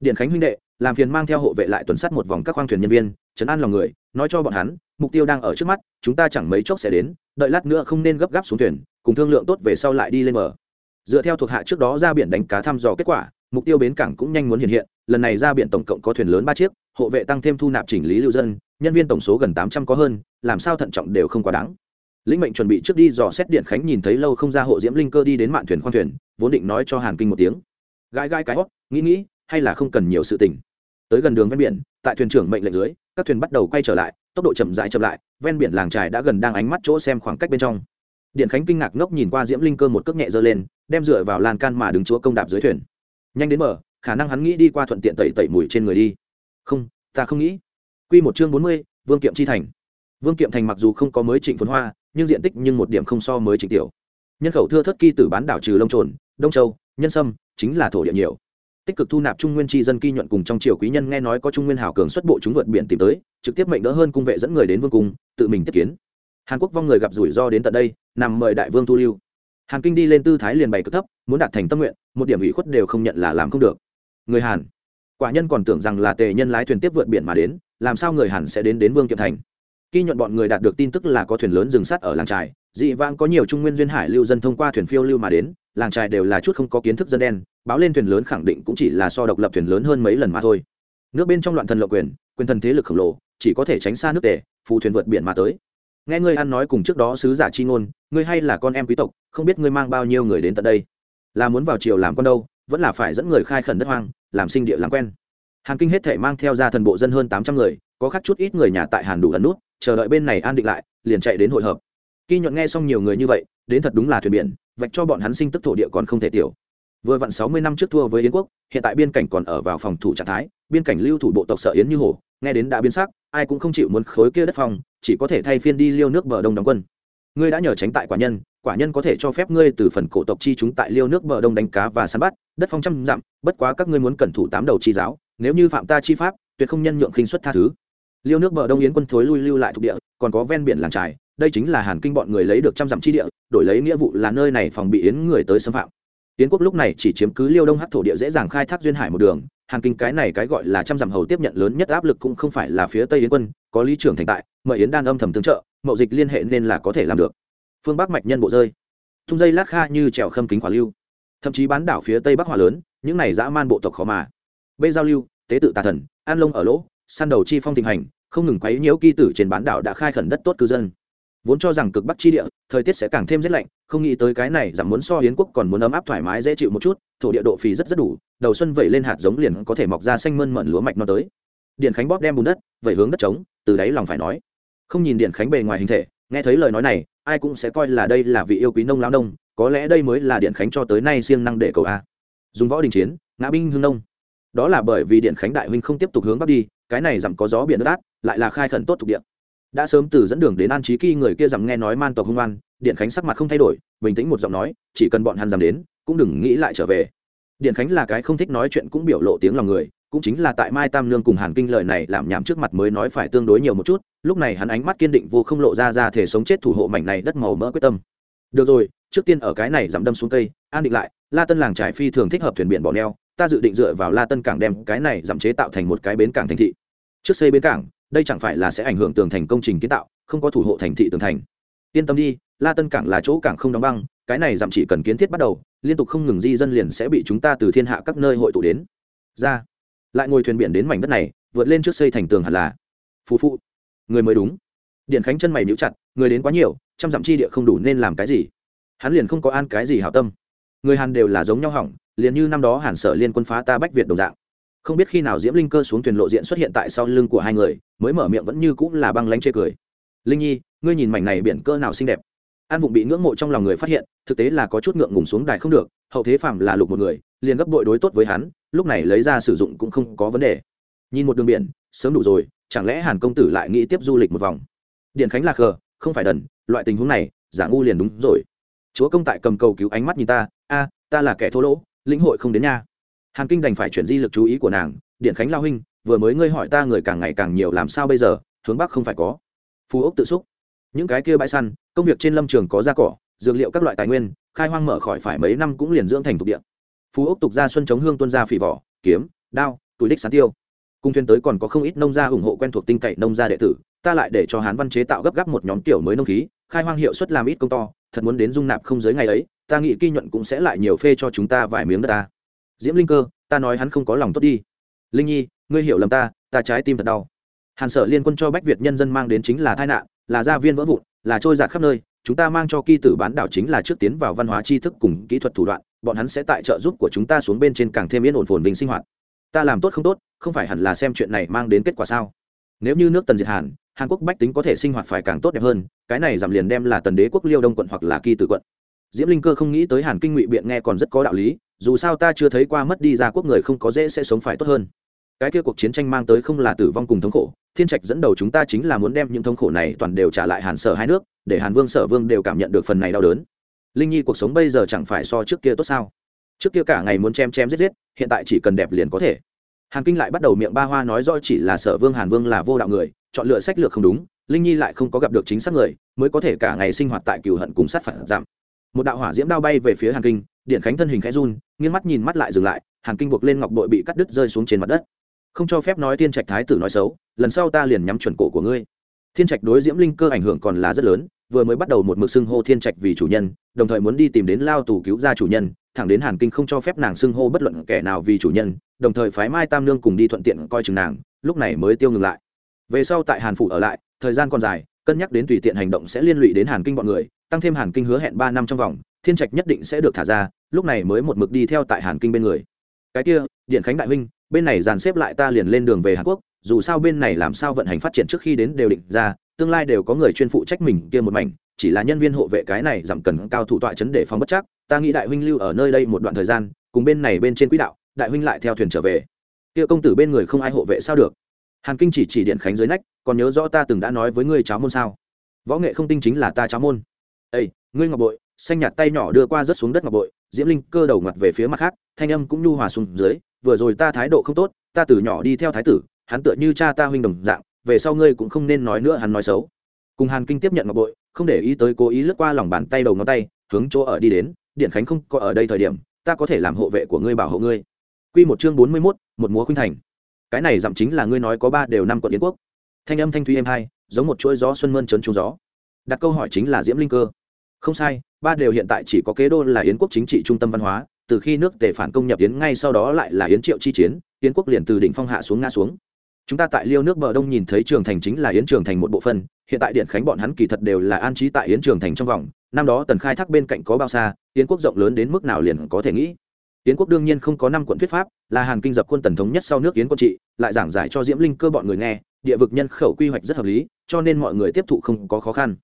Điện khánh huynh đệ, làm phiền mang theo hộ vệ lại tuần sát một vòng các khoang thuyền nhân viên chấn an lòng người, nói cho bọn hắn, mục tiêu đang ở trước mắt, chúng ta chẳng mấy chốc sẽ đến, đợi lát nữa không nên gấp gáp xuống thuyền, cùng thương lượng tốt về sau lại đi lên bờ. Dựa theo thuộc hạ trước đó ra biển đánh cá thăm dò kết quả mục tiêu bến cảng cũng nhanh muốn hiện hiện, lần này ra biển tổng cộng có thuyền lớn ba chiếc, hộ vệ tăng thêm thu nạp chỉnh lý lưu dân, nhân viên tổng số gần tám trăm có hơn, làm sao thận trọng đều không quá đáng. Lĩnh mệnh chuẩn bị trước đi dò xét điện khánh nhìn thấy lâu không ra hộ diễm linh cơ đi đến mạn thuyền khoang thuyền, vốn định nói cho hàn kinh một tiếng. Gãi gãi cái hót, nghĩ nghĩ, hay là không cần nhiều sự tình. Tới gần đường ven biển, tại thuyền trưởng mệnh lệnh dưới, các thuyền bắt đầu quay trở lại, tốc độ chậm rãi chậm lại, ven biển làng trài đã gần đang ánh mắt chỗ xem khoảng cách bên trong. Điện khánh kinh ngạc ngốc nhìn qua diễm linh cơ một cước nhẹ giơ lên, đem dựa vào lan can mà đứng chúa công đạp dưới thuyền nhanh đến mở khả năng hắn nghĩ đi qua thuận tiện tẩy tẩy mùi trên người đi. Không, ta không nghĩ. Q một chương bốn mươi, vương kiệm chi thành. Vương kiệm thành mặc dù không có mới trịnh phấn hoa, nhưng diện tích nhưng một điểm không so mới trịnh tiểu. Nhân khẩu thưa thất kỳ từ bán đảo trừ lông trồn, đông châu, nhân sâm, chính là thổ địa nhiều. Tích cực thu nạp trung nguyên tri dân kỳ nhuận cùng trong triều quý nhân nghe nói có trung nguyên hảo cường xuất bộ chúng vượt biển tìm tới, trực tiếp mệnh đỡ hơn cung vệ dẫn người đến vương cung, tự mình tiếp kiến. Hàn quốc vong người gặp rủi ro đến tận đây, nằm mời đại vương thu lưu. Hàn kinh đi lên tư thái liền bày cực thấp, muốn đạt thành tâm nguyện một điểm ủy khuất đều không nhận là làm không được. Người hàn. Quả nhân còn tưởng rằng là tề nhân lái thuyền tiếp vượt biển mà đến, làm sao người hàn sẽ đến đến vương kiệm thành? Khi nhuận bọn người đạt được tin tức là có thuyền lớn dừng sát ở làng trài, dị vãng có nhiều trung nguyên duyên hải lưu dân thông qua thuyền phiêu lưu mà đến, làng trài đều là chút không có kiến thức dân đen, báo lên thuyền lớn khẳng định cũng chỉ là so độc lập thuyền lớn hơn mấy lần mà thôi. Nước bên trong loạn thần lộ quyền quyền thần thế lực khổng lồ, chỉ có thể tránh xa nước tề, phù thuyền vượt biển mà tới. Nghe ngươi ăn nói cùng trước đó sứ giả chi ngôn, ngươi hay là con em quý tộc, không biết ngươi mang bao nhiêu người đến tận đây là muốn vào triều làm con đâu, vẫn là phải dẫn người khai khẩn đất hoang, làm sinh địa làm quen. Hàn kinh hết thể mang theo ra thần bộ dân hơn tám trăm người, có khác chút ít người nhà tại hàn đủ gần nút, chờ đợi bên này an định lại, liền chạy đến hội hợp. Khi nhuận nghe xong nhiều người như vậy, đến thật đúng là thuyền biển, vạch cho bọn hắn sinh tức thổ địa còn không thể tiểu. Vừa vặn sáu mươi năm trước thua với yến quốc, hiện tại biên cảnh còn ở vào phòng thủ trạng thái, biên cảnh lưu thủ bộ tộc sợ yến như hổ, nghe đến đã biến sắc, ai cũng không chịu muốn khối kia đất phòng, chỉ có thể thay phiên đi liêu nước bờ đông đóng quân ngươi đã nhờ tránh tại quả nhân quả nhân có thể cho phép ngươi từ phần cổ tộc chi chúng tại liêu nước bờ đông đánh cá và săn bắt, đất phong trăm dặm, bất quá các ngươi muốn cẩn thủ tám đầu chi giáo, nếu như phạm ta chi pháp, tuyệt không nhân nhượng khinh xuất tha thứ. Liêu nước bờ đông yến quân thối lui lưu lại thuộc địa, còn có ven biển làng trài, đây chính là hàn kinh bọn người lấy được trăm dặm chi địa, đổi lấy nghĩa vụ là nơi này phòng bị yến người tới xâm phạm. Yến quốc lúc này chỉ chiếm cứ liêu đông hắc thổ địa dễ dàng khai thác duyên hải một đường, hàn kinh cái này cái gọi là trăm dặm hầu tiếp nhận lớn nhất áp lực cũng không phải là phía tây yến quân, có lý trưởng thành tại, mời yến đan âm thầm tương trợ mậu dịch liên hệ nên là có thể làm được. Phương bắc mạch nhân bộ rơi. Thung dây lát kha như trèo khâm kính hỏa lưu. Thậm chí bán đảo phía tây bắc hòa lớn, những này dã man bộ tộc khó mà. Bê giao lưu, tế tự tà thần, an lông ở lỗ, săn đầu chi phong thịnh hành, không ngừng quấy nhiễu kỳ tử trên bán đảo đã khai khẩn đất tốt cư dân. Vốn cho rằng cực bắc chi địa, thời tiết sẽ càng thêm rét lạnh, không nghĩ tới cái này giảm muốn so hiến quốc còn muốn ấm áp thoải mái dễ chịu một chút, thổ địa độ phì rất rất đủ, đầu xuân vẩy lên hạt giống liền có thể mọc ra xanh mơn mận lúa mạch nó tới. Điện khánh bóp đem bùn đất, vẩy hướng đất trống, từ đáy lòng phải nói không nhìn điện khánh bề ngoài hình thể, nghe thấy lời nói này, ai cũng sẽ coi là đây là vị yêu quý nông lao nông, có lẽ đây mới là điện khánh cho tới nay siêng năng để cầu a. Dùng võ đình chiến, ngã binh hương nông. Đó là bởi vì điện khánh đại huynh không tiếp tục hướng bắc đi, cái này giảm có gió biển đất át, lại là khai khẩn tốt thuộc địa. đã sớm từ dẫn đường đến an trí kỳ người kia giảm nghe nói man tộc hung an điện khánh sắc mặt không thay đổi, bình tĩnh một giọng nói, chỉ cần bọn hắn giảm đến, cũng đừng nghĩ lại trở về điện khánh là cái không thích nói chuyện cũng biểu lộ tiếng lòng người, cũng chính là tại mai tam lương cùng hàn kinh lời này làm nhảm trước mặt mới nói phải tương đối nhiều một chút, lúc này hắn ánh mắt kiên định vô không lộ ra ra thể sống chết thủ hộ mảnh này đất màu mỡ quyết tâm. Được rồi, trước tiên ở cái này giảm đâm xuống cây, an định lại, la tân làng trải phi thường thích hợp thuyền biển bỏ neo, ta dự định dựa vào la tân cảng đem cái này giảm chế tạo thành một cái bến cảng thành thị. Trước xây bến cảng, đây chẳng phải là sẽ ảnh hưởng tường thành công trình kiến tạo, không có thủ hộ thành thị tường thành. Yên tâm đi, la tân cảng là chỗ cảng không đóng băng, cái này giảm chỉ cần kiến thiết bắt đầu liên tục không ngừng di dân liền sẽ bị chúng ta từ thiên hạ các nơi hội tụ đến. Ra. Lại ngồi thuyền biển đến mảnh đất này, vượt lên trước xây thành tường hẳn là. Phú phụ người mới đúng. Điện khánh chân mày níu chặt, người đến quá nhiều, trăm dặm chi địa không đủ nên làm cái gì? Hắn liền không có an cái gì hảo tâm. Người hàn đều là giống nhau hỏng, liền như năm đó hàn sở liên quân phá ta bách việt đồng dạng. Không biết khi nào diễm linh cơ xuống thuyền lộ diện xuất hiện tại sau lưng của hai người, mới mở miệng vẫn như cũng là băng lánh chê cười. Linh nhi, ngươi nhìn mảnh này biển cơ nào xinh đẹp an vụng bị ngưỡng mộ trong lòng người phát hiện, thực tế là có chút ngượng ngùng xuống đài không được, hậu thế phạm là lục một người, liền gấp bội đối tốt với hắn, lúc này lấy ra sử dụng cũng không có vấn đề. Nhìn một đường biển, sớm đủ rồi, chẳng lẽ hàn công tử lại nghĩ tiếp du lịch một vòng? Điện khánh lạc khờ không phải đần, loại tình huống này, giả ngu liền đúng rồi. Chúa công tại cầm cầu cứu ánh mắt nhìn ta, a, ta là kẻ thô lỗ, lĩnh hội không đến nha. Hàn kinh đành phải chuyển di lực chú ý của nàng, điện khánh lao huynh, vừa mới ngươi hỏi ta người càng ngày càng nhiều làm sao bây giờ, hướng bắc không phải có. Phù ốc tự xúc. Những cái kia bãi săn công việc trên lâm trường có da cỏ, dược liệu các loại tài nguyên, khai hoang mở khỏi phải mấy năm cũng liền dưỡng thành thuộc địa. Phú ốc tục ra xuân chống hương tuân ra phỉ vỏ, kiếm, đao, túi đích sán tiêu. Cung thuyền tới còn có không ít nông gia ủng hộ quen thuộc tinh cậy nông gia đệ tử, ta lại để cho hán văn chế tạo gấp gáp một nhóm tiểu mới nông khí, khai hoang hiệu suất làm ít công to, thật muốn đến dung nạp không giới ngày ấy, ta nghĩ kỳ nhuận cũng sẽ lại nhiều phê cho chúng ta vài miếng đất ta. Diễm linh cơ, ta nói hắn không có lòng tốt đi. Linh nhi, ngươi hiểu lầm ta ta trái tim thật đau. Hàn sở liên quân cho bách việt nhân dân mang đến chính là tai nạn, là gia viên vỡ vụn là trôi giạt khắp nơi, chúng ta mang cho kỳ tử bán đảo chính là trước tiến vào văn hóa tri thức cùng kỹ thuật thủ đoạn, bọn hắn sẽ tại trợ giúp của chúng ta xuống bên trên càng thêm yên ổn phồn vinh sinh hoạt. Ta làm tốt không tốt, không phải hẳn là xem chuyện này mang đến kết quả sao? Nếu như nước tần diệt hàn hàn quốc bách tính có thể sinh hoạt phải càng tốt đẹp hơn, cái này giảm liền đem là tần đế quốc liêu đông quận hoặc là kỳ tử quận. Diễm linh cơ không nghĩ tới hàn kinh ngụy biện nghe còn rất có đạo lý, dù sao ta chưa thấy qua mất đi ra quốc người không có dễ sẽ sống phải tốt hơn cái kia cuộc chiến tranh mang tới không là tử vong cùng thống khổ, thiên trạch dẫn đầu chúng ta chính là muốn đem những thống khổ này toàn đều trả lại hàn sở hai nước, để hàn vương, sở vương đều cảm nhận được phần này đau đớn. Linh nhi, cuộc sống bây giờ chẳng phải so trước kia tốt sao? Trước kia cả ngày muốn chém chém giết giết, hiện tại chỉ cần đẹp liền có thể. Hàn kinh lại bắt đầu miệng ba hoa nói rõ chỉ là sở vương, hàn vương là vô đạo người, chọn lựa sách lược không đúng, linh nhi lại không có gặp được chính xác người, mới có thể cả ngày sinh hoạt tại cừu hận cùng sát phản giảm. Một đạo hỏa diễm đao bay về phía hàn kinh, điện khánh thân hình khẽ run, nghiêng mắt nhìn mắt lại dừng lại, hàn kinh buộc lên ngọc bội bị cắt đứt rơi xuống trên mặt đất không cho phép nói thiên trạch thái tử nói xấu, lần sau ta liền nhắm chuẩn cổ của ngươi. Thiên trạch đối diễm linh cơ ảnh hưởng còn là rất lớn, vừa mới bắt đầu một mực xưng hô thiên trạch vì chủ nhân, đồng thời muốn đi tìm đến lao tù cứu ra chủ nhân, thẳng đến hàn kinh không cho phép nàng xưng hô bất luận kẻ nào vì chủ nhân, đồng thời phái mai tam nương cùng đi thuận tiện coi chừng nàng, lúc này mới tiêu ngừng lại. Về sau tại hàn phủ ở lại, thời gian còn dài, cân nhắc đến tùy tiện hành động sẽ liên lụy đến hàn kinh bọn người, tăng thêm hàn kinh hứa hẹn ba năm trong vòng, thiên trạch nhất định sẽ được thả ra, lúc này mới một mực đi theo tại hàn kinh bên người. Cái kia, điện khánh đại huynh bên này dàn xếp lại ta liền lên đường về hàn quốc, dù sao bên này làm sao vận hành phát triển trước khi đến đều định ra, tương lai đều có người chuyên phụ trách mình kia một mảnh, chỉ là nhân viên hộ vệ cái này giảm cần cao thủ tọa chấn để phòng bất chắc, ta nghĩ đại huynh lưu ở nơi đây một đoạn thời gian, cùng bên này bên trên quỹ đạo, đại huynh lại theo thuyền trở về. Kia công tử bên người không ai hộ vệ sao được? Hàn kinh chỉ chỉ điện khánh dưới nách, còn nhớ rõ ta từng đã nói với ngươi cháu môn sao? Võ nghệ không tinh chính là ta cháu môn. Ây ngươi ngọc bội, xanh nhạt tay nhỏ đưa qua rớt xuống đất ngọc bội diễm linh cơ đầu ngặt về phía mặt khác thanh âm cũng nhu hòa xuống dưới vừa rồi ta thái độ không tốt ta từ nhỏ đi theo thái tử hắn tựa như cha ta huynh đồng dạng về sau ngươi cũng không nên nói nữa hắn nói xấu cùng hàn kinh tiếp nhận ngọc bội không để ý tới cố ý lướt qua lòng bàn tay đầu ngón tay hướng chỗ ở đi đến điện khánh không có ở đây thời điểm ta có thể làm hộ vệ của ngươi bảo hộ ngươi Quy một chương bốn mươi mốt một múa khuynh thành. Cái này dặm chính là ngươi nói có ba đều năm quận yến quốc. Thanh âm thanh thúy em hai, giống một chuỗi gió xuân mơn trấn trung gió. Đặt câu hỏi chính là Diễm Linh Cơ. Không sai, ba đều hiện tại chỉ có kế đô là yến quốc chính trị trung tâm văn hóa, từ khi nước Tề phản công nhập yến ngay sau đó lại là yến triệu chi chiến, yến quốc liền từ đỉnh phong hạ xuống ngã xuống. Chúng ta tại Liêu nước bờ đông nhìn thấy trường thành chính là yến trường thành một bộ phận, hiện tại điện khánh bọn hắn kỳ thật đều là an trí tại yến trường thành trong vòng, năm đó tần khai thác bên cạnh có bao xa, yến quốc rộng lớn đến mức nào liền có thể nghĩ yến quốc đương nhiên không có năm quận thuyết pháp là hàng kinh dập quân tần thống nhất sau nước yến quân trị lại giảng giải cho diễm linh cơ bọn người nghe địa vực nhân khẩu quy hoạch rất hợp lý cho nên mọi người tiếp thụ không có khó khăn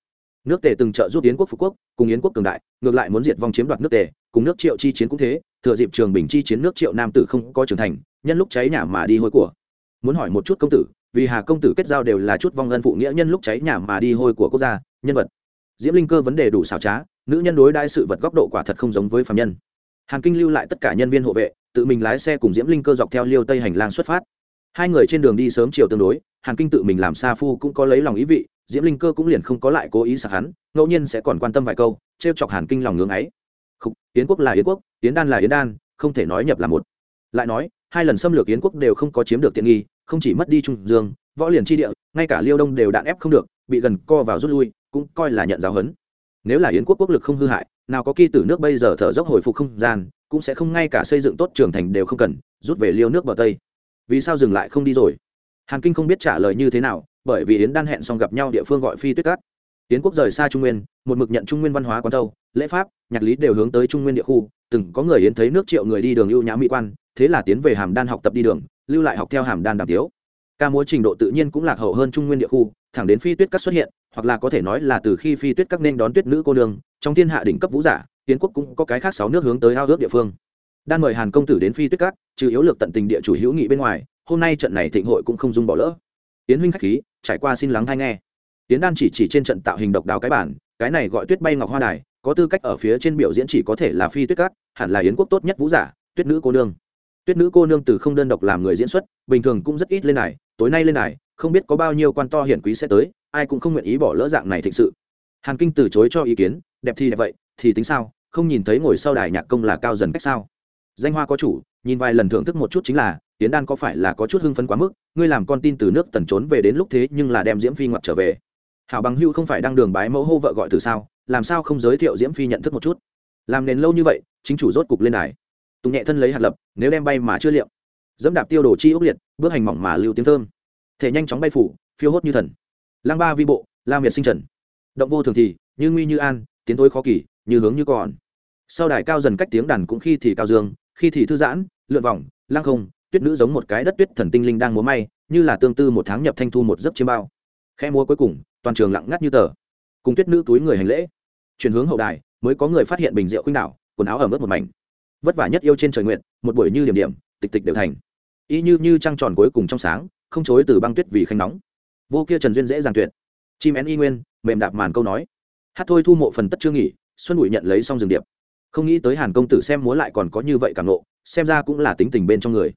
nước tề từng trợ giúp yến quốc phú quốc, cùng yến quốc cường đại, ngược lại muốn diệt vong chiếm đoạt nước tề, cùng nước triệu chi chiến cũng thế, thừa dịp trường bình chi chiến nước triệu nam tử không có trưởng thành, nhân lúc cháy nhà mà đi hôi của. Muốn hỏi một chút công tử, vì hà công tử kết giao đều là chút vong ân phụ nghĩa nhân lúc cháy nhà mà đi hôi của quốc gia, nhân vật. Diễm linh cơ vấn đề đủ xảo trá, nữ nhân đối đãi sự vật góc độ quả thật không giống với phạm nhân. Hàn kinh lưu lại tất cả nhân viên hộ vệ, tự mình lái xe cùng diễm linh cơ dọc theo liêu tây hành lang xuất phát. Hai người trên đường đi sớm chiều tương đối, hàn kinh tự mình làm xa phu cũng có lấy lòng ý vị diễm linh cơ cũng liền không có lại cố ý sạc hắn ngẫu nhiên sẽ còn quan tâm vài câu t r e o chọc hàn kinh lòng ngưng ấy. Khúc, yến quốc là yến quốc yến đan là yến đan không thể nói nhập là một. Lại nói hai lần xâm lược yến quốc đều không có chiếm được tiện nghi không chỉ mất đi trung dương võ liền tri địa ngay cả liêu đông đều đạn ép không được bị gần co vào rút lui cũng coi là nhận giáo huấn. Nếu là yến quốc quốc lực không hư hại nào có kỳ tử nước bây giờ thở dốc hồi phục không gian cũng sẽ không ngay cả xây dựng tốt trường thành đều không cần rút về liêu nước bờ tây. Vì sao dừng lại không đi rồi? Hàn kinh không biết trả lời như thế nào bởi vì yến đan hẹn xong gặp nhau địa phương gọi phi tuyết cát. Yến quốc rời xa trung nguyên một mực nhận trung nguyên văn hóa quán tâu lễ pháp nhạc lý đều hướng tới trung nguyên địa khu. Từng có người yến thấy nước triệu người đi đường ưu nhã mỹ quan thế là tiến về hàm đan học tập đi đường lưu lại học theo hàm đan đàm tiếu. Ca múa trình độ tự nhiên cũng lạc hậu hơn trung nguyên địa khu thẳng đến phi tuyết Cát xuất hiện hoặc là có thể nói là từ khi phi tuyết Cát nên đón tuyết nữ cô nương trong thiên hạ đỉnh cấp vũ giả tiến quốc cũng có cái khác sáu nước hướng tới ao ước địa phương. Đan mời hàn công tử đến phi tuyết Cát, trừ yếu lược tận tình địa chủ hữu nghị bên ngoài hôm nay trận này thịnh hội cũng không dung bỏ lỡ. Yến huynh khách khí trải qua xin lắng hay nghe. Tiến đan chỉ chỉ trên trận tạo hình độc đáo cái bản, cái này gọi tuyết bay ngọc hoa đài, có tư cách ở phía trên biểu diễn chỉ có thể là phi tuyết cát hẳn là yến quốc tốt nhất vũ giả, tuyết nữ cô nương. Tuyết nữ cô nương từ không đơn độc làm người diễn xuất, bình thường cũng rất ít lên này tối nay lên này không biết có bao nhiêu quan to hiển quý sẽ tới, ai cũng không nguyện ý bỏ lỡ dạng này thịnh sự. Hàn kinh từ chối cho ý kiến, đẹp thì đẹp vậy, thì tính sao, không nhìn thấy ngồi sau đài nhạc công là cao dần cách sao. Danh hoa có chủ nhìn vài lần thưởng thức một chút chính là tiến đan có phải là có chút hưng phấn quá mức, ngươi làm con tin từ nước tần trốn về đến lúc thế nhưng là đem diễm phi ngoặt trở về. Hảo bằng hưu không phải đang đường bái mẫu hô vợ gọi từ sao, làm sao không giới thiệu diễm phi nhận thức một chút? Làm nền lâu như vậy, chính chủ rốt cục lên đài. Tùng nhẹ thân lấy hạt lập, nếu đem bay mà chưa liệu. Dẫm đạp tiêu đồ chi ốc liệt, bước hành mỏng mà lưu tiếng thơm. Thể nhanh chóng bay phủ, phiêu hốt như thần. Lang ba vi bộ, la miệt sinh trần. Động vô thường thì, như nguy như an, tiến thối khó kỳ, như hướng như còn. Sau đài cao dần cách tiếng đàn cũng khi thì cao dương, khi thì thư giãn lượn vòng, lăng không, tuyết nữ giống một cái đất tuyết thần tinh linh đang múa may, như là tương tư một tháng nhập thanh thu một giấc chiêm bao. Khe múa cuối cùng, toàn trường lặng ngắt như tờ. Cùng tuyết nữ túi người hành lễ. Chuyển hướng hậu đài, mới có người phát hiện bình rượu khuynh đảo, quần áo ẩm ướt một mảnh. Vất vả nhất yêu trên trời nguyện, một buổi như điểm điểm, tịch tịch đều thành. Y như như trăng tròn cuối cùng trong sáng, không chối từ băng tuyết vì khanh nóng. Vô kia trần duyên dễ dàng tuyệt. Chim én y nguyên, mềm đạp màn câu nói. Hát thôi thu mộ phần tất chưa nghỉ, xuân bụi nhận lấy xong rừng điệp. Không nghĩ tới hàn công tử xem múa lại còn có như vậy cảm nộ xem ra cũng là tính tình bên trong người.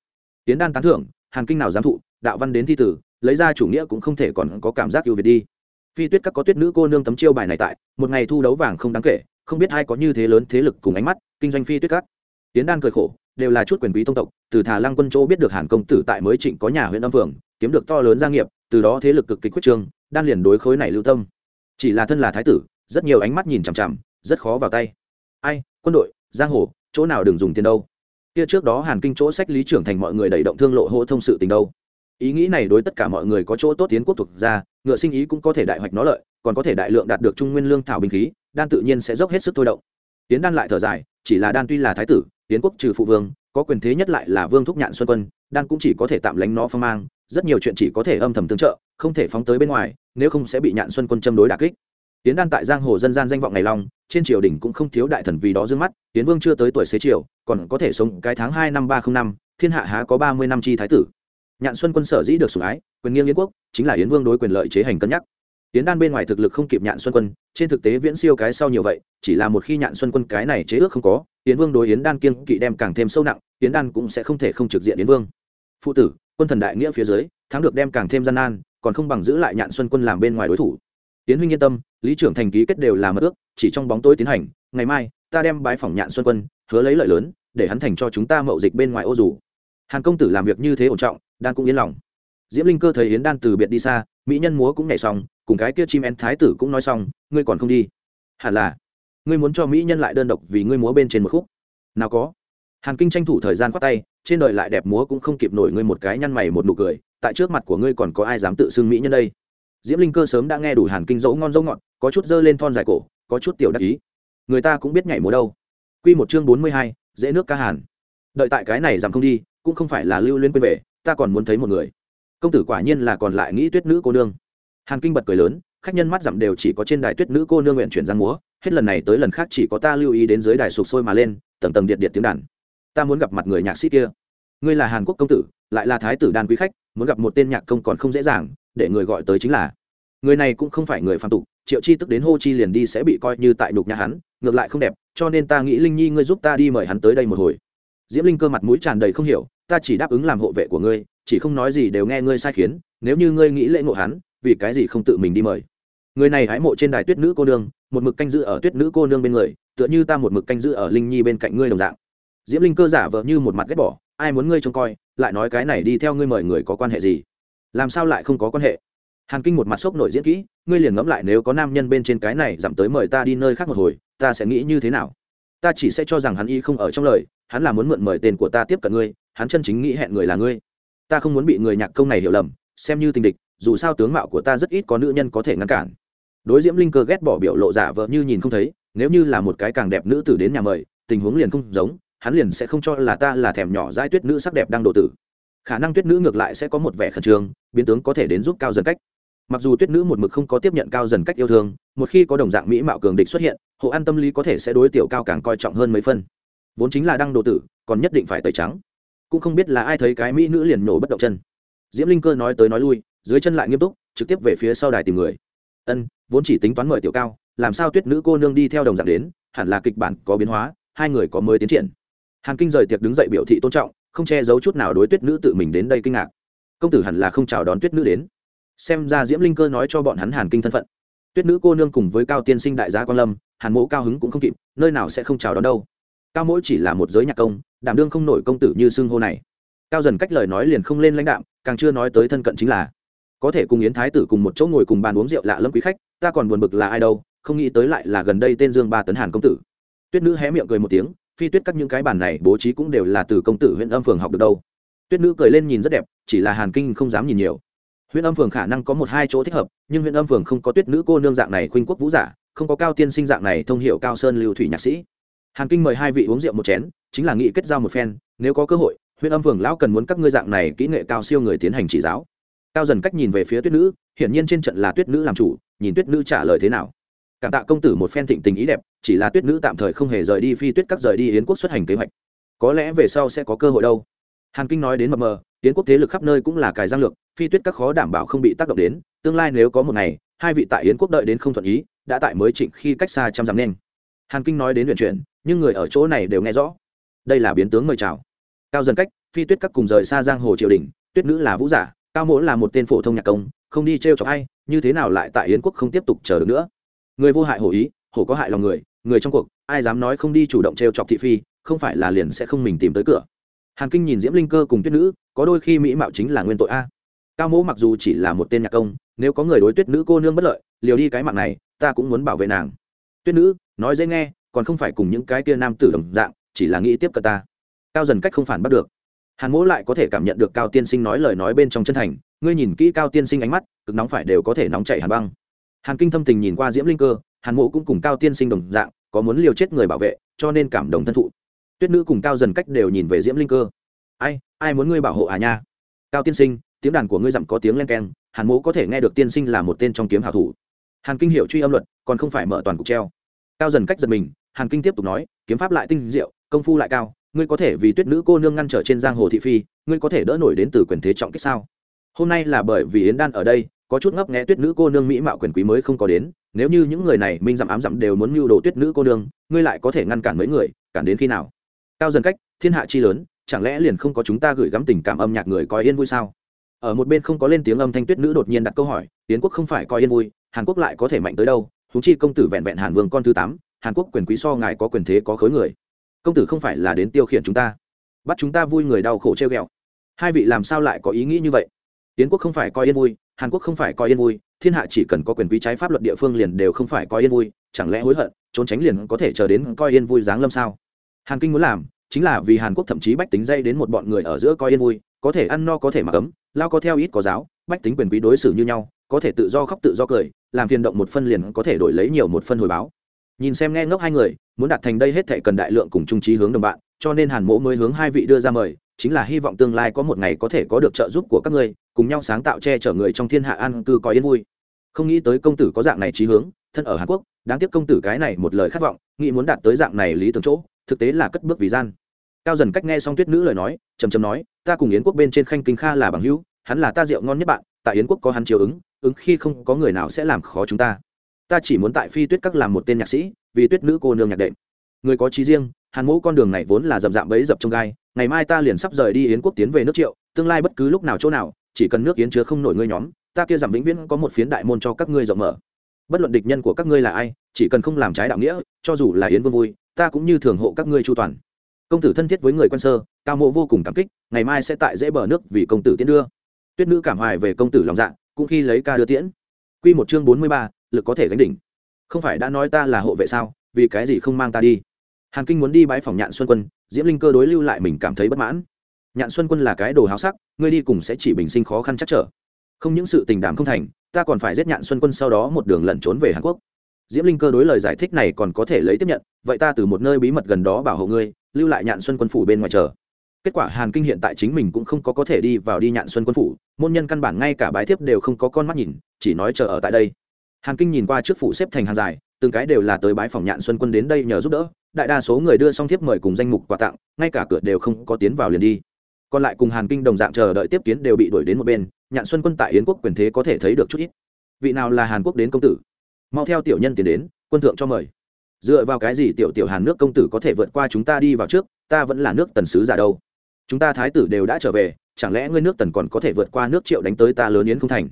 Tiến đan tán thưởng, hàn kinh nào dám thụ, đạo văn đến thi tử, lấy ra chủ nghĩa cũng không thể còn có cảm giác ưu việt đi. Phi tuyết các có tuyết nữ cô nương tấm chiêu bài này tại, một ngày thu đấu vàng không đáng kể, không biết ai có như thế lớn thế lực cùng ánh mắt, kinh doanh phi tuyết các. Tiến đan cười khổ, đều là chút quyền quý tông tộc, từ thà lăng quân châu biết được hàn công tử tại mới trịnh có nhà huyện âm phường, kiếm được to lớn gia nghiệp, từ đó thế lực cực kịch quyết trương đan liền đối khối này lưu tâm. Chỉ là thân là thái tử, rất nhiều ánh mắt nhìn chằm chằm, rất khó vào tay. Ai, quân đội, giang hồ, chỗ nào đừng dùng tiền đâu kia trước đó hàn kinh chỗ sách lý trưởng thành mọi người đẩy động thương lộ hô thông sự tình đâu. Ý nghĩ này đối tất cả mọi người có chỗ tốt tiến quốc thuộc ra, ngựa sinh ý cũng có thể đại hoạch nó lợi, còn có thể đại lượng đạt được trung nguyên lương thảo binh khí, đan tự nhiên sẽ dốc hết sức thôi động. Tiến đan lại thở dài, chỉ là đan tuy là thái tử, tiến quốc trừ phụ vương, có quyền thế nhất lại là vương thúc nhạn xuân quân, đan cũng chỉ có thể tạm lánh nó phong mang, rất nhiều chuyện chỉ có thể âm thầm tương trợ, không thể phóng tới bên ngoài, nếu không sẽ bị nhạn xuân quân châm đối đà kích tiến đan tại giang hồ dân gian danh vọng ngày long, trên triều đình cũng không thiếu đại thần vì đó d mắt, tiến vương chưa tới tuổi xế triều còn có thể sống cái tháng hai năm ba không năm, thiên hạ há có ba mươi năm chi thái tử. Nhạn xuân quân sở dĩ được sủng ái, quyền nghiêng yến quốc, chính là yến vương đối quyền lợi chế hành cân nhắc. Tiến đan bên ngoài thực lực không kịp nhạn xuân quân, trên thực tế viễn siêu cái sau nhiều vậy, chỉ là một khi nhạn xuân quân cái này chế ước không có, yến vương đối yến đan kiên kỵ đem càng thêm sâu nặng, yến đan cũng sẽ không thể không trực diện yến vương. Phụ tử, quân thần đại nghĩa phía dưới, thắng được đem càng thêm gian nan, còn không bằng giữ lại nhạn xuân quân làm bên ngoài đối thủ. Tiến huynh yên tâm lý trưởng thành ký kết đều là mơ ước, chỉ trong bóng tối tiến hành, ngày mai, ta đem bái phỏng nhạn xuân quân, hứa lấy lợi lớn, để hắn thành cho chúng ta mậu dịch bên ngoài ô dù. Hàn công tử làm việc như thế ổn trọng đan cũng yên lòng. Diễm linh cơ thấy yến đan từ biệt đi xa, mỹ nhân múa cũng nhảy xong, cùng cái kia chim én thái tử cũng nói xong, ngươi còn không đi. Hẳn là, ngươi muốn cho mỹ nhân lại đơn độc vì ngươi múa bên trên một khúc. Nào có. Hàn kinh tranh thủ thời gian khoác tay, trên đời lại đẹp múa cũng không kịp nổi ngươi một cái nhăn mày một nụ cười, tại trước mặt của ngươi còn có ai dám tự xưng mỹ nhân đây? Diễm linh cơ sớm đã nghe đủ hàn kinh dỗ ngon dỗ ngọt, có chút dơ lên thon dài cổ, có chút tiểu đắc ý. Người ta cũng biết nhảy múa đâu. Q một chương bốn mươi hai, dễ nước ca hàn. Đợi tại cái này giảm không đi, cũng không phải là lưu liên quên về, ta còn muốn thấy một người. Công tử quả nhiên là còn lại nghĩ tuyết nữ cô nương. Hàn kinh bật cười lớn, khách nhân mắt dặm đều chỉ có trên đài tuyết nữ cô nương nguyện chuyển giang múa, hết lần này tới lần khác chỉ có ta lưu ý đến dưới đài sụp sôi mà lên, tầng tầng điện điện tiếng đàn. Ta muốn gặp mặt người nhạc sĩ kia. Ngươi là hàn quốc công tử, lại là thái tử đàn quý khách, muốn gặp một tên nhạc công còn không dễ dàng để người gọi tới chính là. Người này cũng không phải người phạm tục, triệu chi tức đến hô chi liền đi sẽ bị coi như tại nục nhà hắn, ngược lại không đẹp, cho nên ta nghĩ linh nhi ngươi giúp ta đi mời hắn tới đây một hồi. Diễm linh cơ mặt mũi tràn đầy không hiểu, ta chỉ đáp ứng làm hộ vệ của ngươi, chỉ không nói gì đều nghe ngươi sai khiến, nếu như ngươi nghĩ lễ ngộ hắn, vì cái gì không tự mình đi mời? Người này hái mộ trên đài tuyết nữ cô nương, một mực canh giữ ở tuyết nữ cô nương bên người, tựa như ta một mực canh giữ ở linh nhi bên cạnh ngươi đồng dạng. Diễm linh cơ giả vờ như một mặt ghét bỏ, ai muốn ngươi trông coi, lại nói cái này đi theo ngươi mời người có quan hệ gì? Làm sao lại không có quan hệ? Hàn kinh một mặt sốc nổi diễn kỹ, ngươi liền ngẫm lại nếu có nam nhân bên trên cái này giảm tới mời ta đi nơi khác một hồi, ta sẽ nghĩ như thế nào? Ta chỉ sẽ cho rằng hắn y không ở trong lời, hắn là muốn mượn mời tên của ta tiếp cận ngươi, hắn chân chính nghĩ hẹn người là ngươi. Ta không muốn bị người nhạc công này hiểu lầm, xem như tình địch, dù sao tướng mạo của ta rất ít có nữ nhân có thể ngăn cản. Đối diễm linh cơ ghét bỏ biểu lộ giả vợ như nhìn không thấy, nếu như là một cái càng đẹp nữ tử đến nhà mời, tình huống liền không giống, hắn liền sẽ không cho là ta là thèm nhỏ dai tuyết nữ sắc đẹp đang độ tử khả năng tuyết nữ ngược lại sẽ có một vẻ khẩn trương, biến tướng có thể đến giúp cao dần cách. Mặc dù tuyết nữ một mực không có tiếp nhận cao dần cách yêu thương, một khi có đồng dạng mỹ mạo cường địch xuất hiện, hộ an tâm lý có thể sẽ đối tiểu cao càng coi trọng hơn mấy phân vốn chính là đăng độ tử, còn nhất định phải tẩy trắng. Cũng không biết là ai thấy cái mỹ nữ liền nổ bất động chân. Diễm linh cơ nói tới nói lui, dưới chân lại nghiêm túc, trực tiếp về phía sau đài tìm người. Ân, vốn chỉ tính toán mời tiểu cao, làm sao tuyết nữ cô nương đi theo đồng dạng đến, hẳn là kịch bản có biến hóa, hai người có mới tiến triển. Hàn kinh rời tiệc đứng dậy biểu thị tôn trọng không che giấu chút nào đối tuyết nữ tự mình đến đây kinh ngạc. Công tử hẳn là không chào đón tuyết nữ đến. Xem ra diễm linh cơ nói cho bọn hắn hàn kinh thân phận. Tuyết nữ cô nương cùng với cao tiên sinh đại gia quan lâm, hàn Mỗ cao hứng cũng không kịp, nơi nào sẽ không chào đón đâu. Cao mỗi chỉ là một giới nhạc công, đảm đương không nổi công tử như xưng hô này. Cao dần cách lời nói liền không lên lãnh đạm, càng chưa nói tới thân cận chính là. Có thể cùng yến thái tử cùng một chỗ ngồi cùng bàn uống rượu lạ lâm quý khách, ta còn buồn bực là ai đâu, không nghĩ tới lại là gần đây tên dương ba tấn hàn công tử. Tuyết nữ hé miệng cười một tiếng phi tuyết các những cái bản này bố trí cũng đều là từ công tử huyện âm phường học được đâu. Tuyết nữ cười lên nhìn rất đẹp, chỉ là hàn kinh không dám nhìn nhiều. Huyện âm phường khả năng có một hai chỗ thích hợp, nhưng huyện âm phường không có tuyết nữ cô nương dạng này khuynh quốc vũ giả, không có cao tiên sinh dạng này thông hiệu cao sơn lưu thủy nhạc sĩ. Hàn kinh mời hai vị uống rượu một chén, chính là nghị kết giao một phen, nếu có cơ hội, huyện âm phường lão cần muốn các ngươi dạng này kỹ nghệ cao siêu người tiến hành chỉ giáo. Cao dần cách nhìn về phía tuyết nữ, hiển nhiên trên trận là tuyết nữ làm chủ, nhìn tuyết nữ trả lời thế nào cảm tạ công tử một phen thịnh tình ý đẹp, chỉ là tuyết nữ tạm thời không hề rời đi phi tuyết các rời đi yến quốc xuất hành kế hoạch. Có lẽ về sau sẽ có cơ hội đâu. Hàn kinh nói đến mập mờ, yến quốc thế lực khắp nơi cũng là cài giang lược, phi tuyết các khó đảm bảo không bị tác động đến, tương lai nếu có một ngày, hai vị tại yến quốc đợi đến không thuận ý, đã tại mới trịnh khi cách xa trăm dặm nên. Hàn kinh nói đến luyện chuyển, nhưng người ở chỗ này đều nghe rõ. Đây là biến tướng mời chào. Cao dần cách, phi tuyết các cùng rời xa giang hồ triều đình, tuyết nữ là vũ giả, cao mỗ là một tên phổ thông nhạc công, không đi t r e o chọc hay như thế nào lại tại yến quốc không tiếp tục chờ được nữa? Người vô hại hổ ý, hổ có hại lòng người người trong cuộc, ai dám nói không đi chủ động t r e o chọc thị phi, không phải là liền sẽ không mình tìm tới cửa. Hàn kinh nhìn diễm linh cơ cùng tuyết nữ, có đôi khi mỹ mạo chính là nguyên tội a. Cao Mẫu mặc dù chỉ là một tên nhạc công, nếu có người đối tuyết nữ cô nương bất lợi, liều đi cái mạng này, ta cũng muốn bảo vệ nàng. Tuyết nữ, nói dễ nghe, còn không phải cùng những cái tia nam tử đồng dạng, chỉ là nghĩ tiếp cận ta. Cao dần cách không phản bắt được. Hàn mỗ lại có thể cảm nhận được cao tiên sinh nói lời nói bên trong chân thành, ngươi nhìn kỹ cao tiên sinh ánh mắt, cực nóng phải đều có thể nóng chảy hàn băng hàn kinh thâm tình nhìn qua diễm linh cơ, hàn mộ cũng cùng cao tiên sinh đồng dạng, có muốn liều chết người bảo vệ, cho nên cảm động thân thụ. Tuyết nữ cùng cao dần cách đều nhìn về diễm linh cơ. Ai ai muốn ngươi bảo hộ à nha? Cao tiên sinh, tiếng đàn của ngươi dặm có tiếng len keng, hàn mộ có thể nghe được tiên sinh là một tên trong kiếm hảo thủ. Hàn kinh hiệu truy âm luật, còn không phải mở toàn cục treo. Cao dần cách giật mình, hàn kinh tiếp tục nói, kiếm pháp lại tinh diệu, công phu lại cao, ngươi có thể vì tuyết nữ cô nương ngăn trở trên giang hồ thị phi, ngươi có thể đỡ nổi đến từ quyền thế trọng kích sao? Hôm nay là bởi vì yến đan ở đây có chút ngấp nghé tuyết nữ cô nương mỹ mạo quyền quý mới không có đến, nếu như những người này minh dặm ám dặm đều muốn mưu đồ tuyết nữ cô nương, ngươi lại có thể ngăn cản mấy người, cản đến khi nào? Cao dần cách, thiên hạ chi lớn, chẳng lẽ liền không có chúng ta gửi gắm tình cảm âm nhạc người coi yên vui sao? Ở một bên không có lên tiếng âm thanh tuyết nữ đột nhiên đặt câu hỏi tiến quốc không phải coi yên vui, hàn quốc lại có thể mạnh tới đâu? Thú chi công tử vẹn vẹn hàn vương con thứ tám, hàn quốc quyền quý so ngài có quyền thế có khối người. Công tử không phải là đến tiêu khiển chúng ta, bắt chúng ta vui người đau khổ treo ghẹo. Hai vị làm sao lại có ý nghĩ như vậy? Tiến quốc không phải coi yên vui hàn quốc không phải coi yên vui, thiên hạ chỉ cần có quyền quý trái pháp luật địa phương liền đều không phải coi yên vui, chẳng lẽ hối hận, trốn tránh liền có thể chờ đến coi yên vui giáng lâm sao? Hàn kinh muốn làm, chính là vì hàn quốc thậm chí bách tính dây đến một bọn người ở giữa coi yên vui, có thể ăn no có thể mặc ấm, lao có theo ít có giáo, bách tính quyền quý đối xử như nhau, có thể tự do khóc tự do cười, làm phiền động một phân liền có thể đổi lấy nhiều một phân hồi báo. Nhìn xem nghe ngốc hai người, muốn đạt thành đây hết thảy cần đại lượng cùng trung trí hướng đồng bạn, cho nên hàn mỗ mới hướng hai vị đưa ra mời, chính là hy vọng tương lai có một ngày có thể có được trợ giúp của các ngươi cùng nhau sáng tạo che chở người trong thiên hạ an cư có yên vui. Không nghĩ tới công tử có dạng này trí hướng, thân ở hàn quốc, đáng tiếc công tử cái này một lời khát vọng, nghĩ muốn đạt tới dạng này lý tưởng chỗ, thực tế là cất bước vì gian. Cao dần cách nghe xong tuyết nữ lời nói, trầm trầm nói, ta cùng yến quốc bên trên khanh kinh kha là bằng hữu, hắn là ta rượu ngon nhất bạn, tại yến quốc có hắn chiều ứng ứng khi không có người nào sẽ làm khó chúng ta. Ta chỉ muốn tại phi tuyết các làm một tên nhạc sĩ, vì tuyết nữ cô nương nhạc đệm. Người có trí riêng, hàn mẫu con đường này vốn là rậm rạm bấy dập trong gai, ngày mai ta liền sắp rời đi yến quốc tiến về nước triệu, tương lai bất cứ lúc nào chỗ nào chỉ cần nước yến chứa không nổi ngươi nhóm, ta kia giảm vĩnh viễn có một phiến đại môn cho các ngươi rộng mở. Bất luận địch nhân của các ngươi là ai, chỉ cần không làm trái đạo nghĩa, cho dù là yến vương vui, ta cũng như thường hộ các ngươi chu toàn. Công tử thân thiết với người quân sơ, cao mộ vô cùng cảm kích, ngày mai sẽ tại dễ bờ nước vì công tử tiến đưa. Tuyết nữ cảm hoài về công tử lòng dạ cũng khi lấy ca đưa tiễn. Quy một chương bốn mươi ba, lực có thể gánh đỉnh. Không phải đã nói ta là hộ vệ sao, vì cái gì không mang ta đi? Hàn kinh muốn đi bãi phòng nhạn xuân quân, diễm linh cơ đối lưu lại mình cảm thấy bất mãn nhạn xuân quân là cái đồ háo sắc, ngươi đi cùng sẽ chỉ bình sinh khó khăn chắc trở. Không những sự tình đảm không thành, ta còn phải giết nhạn xuân quân sau đó một đường lẩn trốn về hàn quốc. Diễm linh cơ đối lời giải thích này còn có thể lấy tiếp nhận, vậy ta từ một nơi bí mật gần đó bảo hộ ngươi, lưu lại nhạn xuân quân phủ bên ngoài chờ. Kết quả hàn kinh hiện tại chính mình cũng không có có thể đi vào đi nhạn xuân quân phủ, môn nhân căn bản ngay cả bái thiếp đều không có con mắt nhìn, chỉ nói chờ ở tại đây. Hàn kinh nhìn qua trước phủ xếp thành hàng dài, từng cái đều là tới bái phòng nhạn xuân quân đến đây nhờ giúp đỡ, đại đa số người đưa xong thiếp mời cùng danh mục quà tặng, ngay cả cửa đều không có tiến vào liền đi còn lại cùng hàn kinh đồng dạng chờ đợi tiếp kiến đều bị đuổi đến một bên, nhạn xuân quân tại yến quốc quyền thế có thể thấy được chút ít. Vị nào là hàn quốc đến công tử? Mau theo tiểu nhân tiến đến, quân thượng cho mời. Dựa vào cái gì tiểu tiểu hàn nước công tử có thể vượt qua chúng ta đi vào trước, ta vẫn là nước tần sứ giả đâu. Chúng ta thái tử đều đã trở về, chẳng lẽ ngươi nước tần còn có thể vượt qua nước triệu đánh tới ta lớn yến không thành?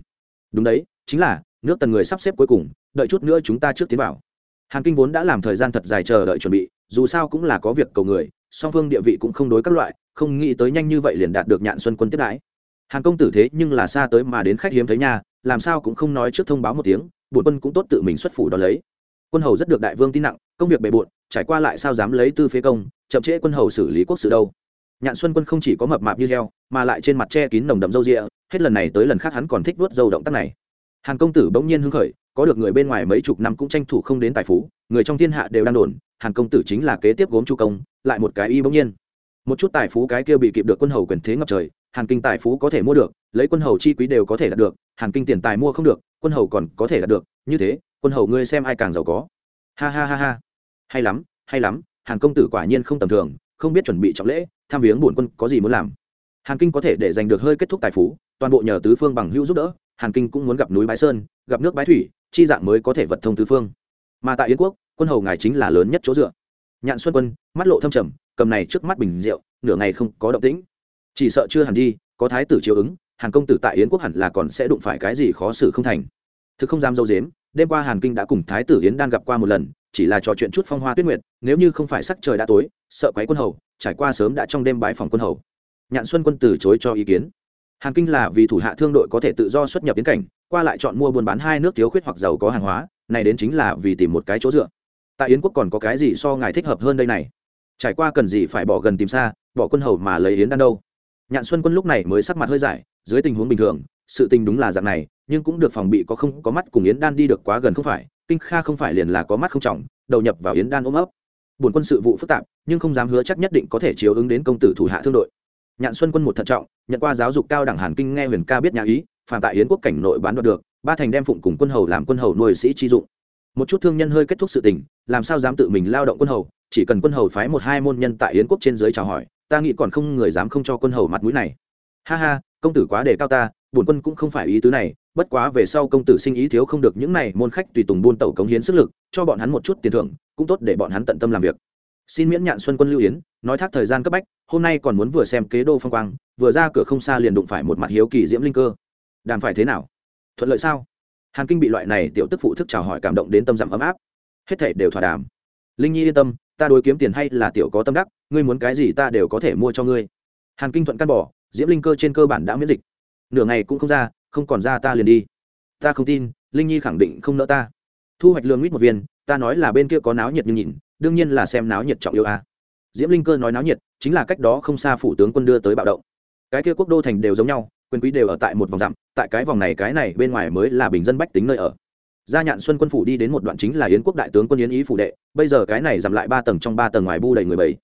Đúng đấy, chính là, nước tần người sắp xếp cuối cùng, đợi chút nữa chúng ta trước tiến vào. Hàn kinh vốn đã làm thời gian thật dài chờ đợi chuẩn bị, dù sao cũng là có việc cầu người song phương địa vị cũng không đối các loại, không nghĩ tới nhanh như vậy liền đạt được nhạn xuân quân tiếp đãi. Hàn công tử thế nhưng là xa tới mà đến khách hiếm thấy nhà, làm sao cũng không nói trước thông báo một tiếng, bổn quân cũng tốt tự mình xuất phủ đón lấy. Quân hầu rất được đại vương tin nặng, công việc bề bộn, trải qua lại sao dám lấy tư phế công, chậm trễ quân hầu xử lý quốc sự đâu. Nhạn xuân quân không chỉ có mập mạp như heo, mà lại trên mặt che kín nồng đậm râu rịa hết lần này tới lần khác hắn còn thích vớt dâu động tác này. Hàn công tử bỗng nhiên hưng khởi, có được người bên ngoài mấy chục năm cũng tranh thủ không đến tài phú, người trong thiên hạ đều đang đồn hàn công tử chính là kế tiếp gốm chu công, lại một cái y bỗng nhiên. Một chút tài phú cái kia bị kịp được quân hầu quyền thế ngập trời, hàn kinh tài phú có thể mua được, lấy quân hầu chi quý đều có thể đạt được, hàn kinh tiền tài mua không được, quân hầu còn có thể đạt được, như thế, quân hầu ngươi xem ai càng giàu có. Ha ha ha ha. Hay lắm hay lắm, hàn công tử quả nhiên không tầm thường, không biết chuẩn bị trọng lễ, tham viếng bổn quân có gì muốn làm. Hàn kinh có thể để giành được hơi kết thúc tài phú, toàn bộ nhờ tứ phương bằng hữu giúp đỡ, hàn kinh cũng muốn gặp núi bái sơn, gặp nước bái thủy, chi dạng mới có thể vật thông tứ phương mà tại yến quốc quân hầu ngài chính là lớn nhất chỗ dựa nhạn xuân quân mắt lộ thâm trầm cầm này trước mắt bình rượu nửa ngày không có động tĩnh chỉ sợ chưa hẳn đi có thái tử chiếu ứng hàn công tử tại yến quốc hẳn là còn sẽ đụng phải cái gì khó xử không thành thực không dám dâu dếm đêm qua hàn kinh đã cùng thái tử yến đan gặp qua một lần chỉ là trò chuyện chút phong hoa tuyết nguyệt nếu như không phải sắc trời đã tối sợ quấy quân hầu trải qua sớm đã trong đêm bái phòng quân hầu nhạn xuân quân từ chối cho ý kiến hàn kinh là vì thủ hạ thương đội có thể tự do xuất nhập yến cảnh qua lại chọn mua buôn bán hai nước thiếu khuyết hoặc giàu có hàng hóa, này đến chính là vì tìm một cái chỗ dựa. Tại yến quốc còn có cái gì so ngài thích hợp hơn đây này? Trải qua cần gì phải bỏ gần tìm xa, bỏ quân hầu mà lấy yến đan đâu? Nhạn xuân quân lúc này mới sắc mặt hơi giải dưới tình huống bình thường, sự tình đúng là dạng này, nhưng cũng được phòng bị có không có mắt cùng yến đan đi được quá gần không phải, kinh kha không phải liền là có mắt không trọng, đầu nhập vào yến đan ôm ấp. Buồn quân sự vụ phức tạp, nhưng không dám hứa chắc nhất định có thể chiếu ứng đến công tử thủ hạ thương đội. Nhạn xuân quân một thận trọng, nhận qua giáo dục cao đẳng hàn kinh nghe huyền ca biết nhà ý phàm tại yến quốc cảnh nội bán đoạt được, ba thành đem phụng cùng quân hầu làm quân hầu nuôi sĩ chi dụng. Một chút thương nhân hơi kết thúc sự tình, làm sao dám tự mình lao động quân hầu, chỉ cần quân hầu phái một hai môn nhân tại yến quốc trên dưới chào hỏi, ta nghĩ còn không người dám không cho quân hầu mặt mũi này. Ha ha, công tử quá đề cao ta, bổn quân cũng không phải ý tứ này, bất quá về sau công tử sinh ý thiếu không được những này môn khách tùy tùng buôn tẩu cống hiến sức lực, cho bọn hắn một chút tiền thưởng, cũng tốt để bọn hắn tận tâm làm việc. Xin miễn nhạn xuân quân lưu yến, nói thác thời gian cấp bách, hôm nay còn muốn vừa xem kế đô phong quang, vừa ra cửa không xa liền đụng phải một mặt hiếu kỳ diễm linh cơ đàm phải thế nào? Thuận lợi sao? Hàn kinh bị loại này tiểu tức phụ thức chào hỏi cảm động đến tâm dặm ấm áp. Hết thể đều thỏa đàm. Linh nhi yên tâm, ta đối kiếm tiền hay là tiểu có tâm đắc, ngươi muốn cái gì ta đều có thể mua cho ngươi. Hàn kinh thuận căn bỏ, diễm linh cơ trên cơ bản đã miễn dịch. Nửa ngày cũng không ra, không còn ra ta liền đi. Ta không tin, linh nhi khẳng định không nỡ ta. Thu hoạch lương mít một viên, ta nói là bên kia có náo nhiệt như nhìn, đương nhiên là xem náo nhiệt trọng yêu a. Diễm linh cơ nói náo nhiệt, chính là cách đó không xa phủ tướng quân đưa tới bạo động. Cái kia quốc đô thành đều giống nhau quyền quý đều ở tại một vòng dặm, tại cái vòng này, cái này bên ngoài mới là bình dân bách tính nơi ở. Gia nhạn xuân quân phủ đi đến một đoạn chính là yến quốc đại tướng quân yến ý phủ đệ, bây giờ cái này giảm lại ba tầng trong ba tầng ngoài bu đầy người bảy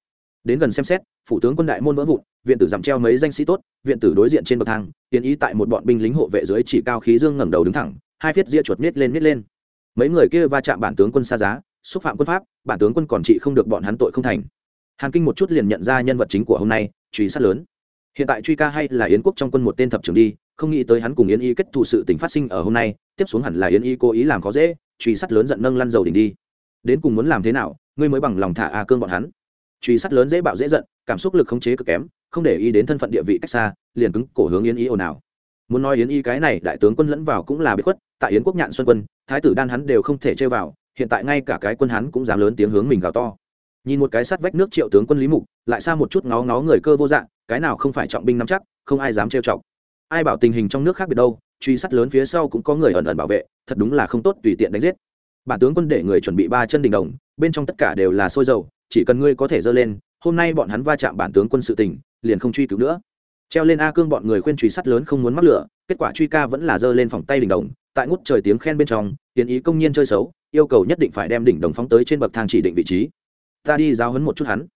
đến gần xem xét, phủ tướng quân đại môn vỡ vụn, viện tử giảm treo mấy danh sĩ tốt, viện tử đối diện trên bậc thang, yến ý tại một bọn binh lính hộ vệ dưới chỉ cao khí dương ngẩng đầu đứng thẳng, hai phiết ria chuột miết lên miết lên. Mấy người kia va chạm bản tướng quân xa giá, xúc phạm quân pháp, bản tướng quân còn trị không được bọn hắn tội không thành. Hàn kinh một chút liền nhận ra nhân vật chính của hôm nay, truy sát lớn hiện tại truy ca hay là yến quốc trong quân một tên thập trưởng đi, không nghĩ tới hắn cùng yến y kết thù sự tình phát sinh ở hôm nay, tiếp xuống hẳn là yến y cố ý làm khó dễ, truy sát lớn giận nâng lăn dầu đỉnh đi. Đến cùng muốn làm thế nào, ngươi mới bằng lòng thả a cương bọn hắn. Truy sát lớn dễ bạo dễ giận, cảm xúc lực khống chế cực kém, không để ý đến thân phận địa vị cách xa, liền cứng cổ hướng yến y ồn ào. Muốn nói yến y cái này đại tướng quân lẫn vào cũng là bị khuất, tại yến quốc nhạn xuân quân, thái tử đan hắn đều không thể chơi vào, hiện tại ngay cả cái quân hắn cũng dám lớn tiếng hướng mình gào to nhìn một cái sắt vách nước triệu tướng quân lý mục, lại xa một chút ngó ngó người cơ vô dạng, cái nào không phải trọng binh nắm chắc, không ai dám trêu chọc. Ai bảo tình hình trong nước khác biệt đâu, truy sát lớn phía sau cũng có người ẩn ẩn bảo vệ, thật đúng là không tốt tùy tiện đánh giết. Bản tướng quân để người chuẩn bị ba chân đình đồng, bên trong tất cả đều là sôi dầu, chỉ cần ngươi có thể dơ lên, hôm nay bọn hắn va chạm bản tướng quân sự tình, liền không truy cứu nữa. Treo lên a cương bọn người khuyên truy sát lớn không muốn mắc lửa, kết quả truy ca vẫn là dơ lên phòng tay đình đồng, tại ngút trời tiếng khen bên trong tiến ý công nhiên chơi xấu, yêu cầu nhất định phải đem đỉnh đồng phóng tới trên bậc thang chỉ định vị trí ta đi giáo hấn một chút hắn.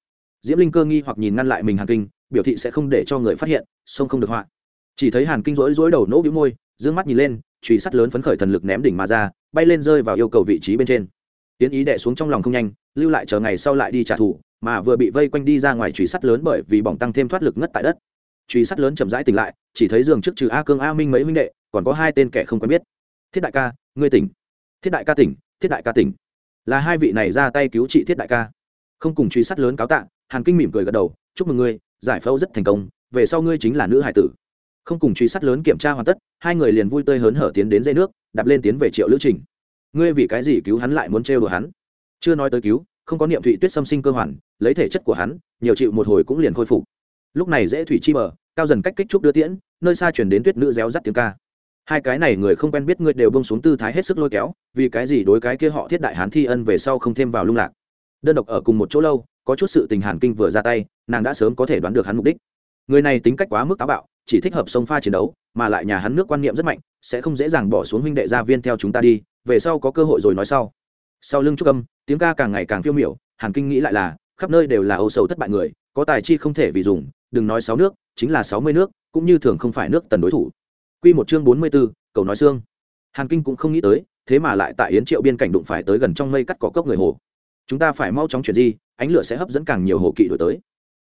Diễm linh cơ nghi hoặc nhìn ngăn lại mình hàn kinh, biểu thị sẽ không để cho người phát hiện sông không được họa. Chỉ thấy hàn kinh rỗi rỗi đầu nỗ bĩu môi d ư ơ n g mắt nhìn lên truy sắt lớn phấn khởi thần lực ném đỉnh mà ra, bay lên rơi vào yêu cầu vị trí bên trên. Tiến ý đẻ xuống trong lòng không nhanh, lưu lại chờ ngày sau lại đi trả thù, mà vừa bị vây quanh đi ra ngoài truy sắt lớn bởi vì bỏng tăng thêm thoát lực ngất tại đất. Truy sắt lớn chậm rãi tỉnh lại, chỉ thấy giường trước trừ a cương a minh mấy huynh đệ, còn có hai tên kẻ không quen biết. Thiết đại ca, ngươi tỉnh. Thiết đại ca tỉnh, thiết đại ca tỉnh. Là hai vị này ra tay cứu trị thiết đại ca không cùng truy sát lớn cáo tạ, hàn kinh mỉm cười gật đầu, chúc mừng ngươi, giải phẫu rất thành công, về sau ngươi chính là nữ hải tử. Không cùng truy sát lớn kiểm tra hoàn tất, hai người liền vui tươi hớn hở tiến đến dây nước, đạp lên tiến về triệu lữ trình. Ngươi vì cái gì cứu hắn lại muốn trêu đùa hắn? Chưa nói tới cứu, không có niệm thụy tuyết xâm sinh cơ hoàn, lấy thể chất của hắn, nhiều chịu một hồi cũng liền khôi phục. Lúc này dễ thủy chi bờ, cao dần cách kích trúc đưa tiễn, nơi xa chuyển đến tuyết nữ réo rắt tiếng ca. Hai cái này người không quen biết ngươi đều bông xuống tư thái hết sức lôi kéo, vì cái gì đối cái kia họ thiết đại hán thi ân về sau không thêm vào lung lạc? Đơn độc ở cùng một chỗ lâu có chút sự tình hàn kinh vừa ra tay nàng đã sớm có thể đoán được hắn mục đích người này tính cách quá mức táo bạo chỉ thích hợp sông pha chiến đấu mà lại nhà hắn nước quan niệm rất mạnh sẽ không dễ dàng bỏ xuống huynh đệ gia viên theo chúng ta đi về sau có cơ hội rồi nói sau sau lưng trúc âm tiếng ca càng ngày càng phiêu miểu hàn kinh nghĩ lại là khắp nơi đều là âu sầu thất bại người có tài chi không thể vì dùng đừng nói sáu nước chính là sáu mươi nước cũng như thường không phải nước tần đối thủ Quy một chương bốn mươi 44, cầu nói xương. Hàn Kinh cũng không nghĩ tới, thế mà lại tại Yến Triệu biên cảnh đụng phải tới gần trong mây cắt cỏ cốc người hồ. Chúng ta phải mau chóng chuyển di, ánh lửa sẽ hấp dẫn càng nhiều hồ kỵ đổi tới.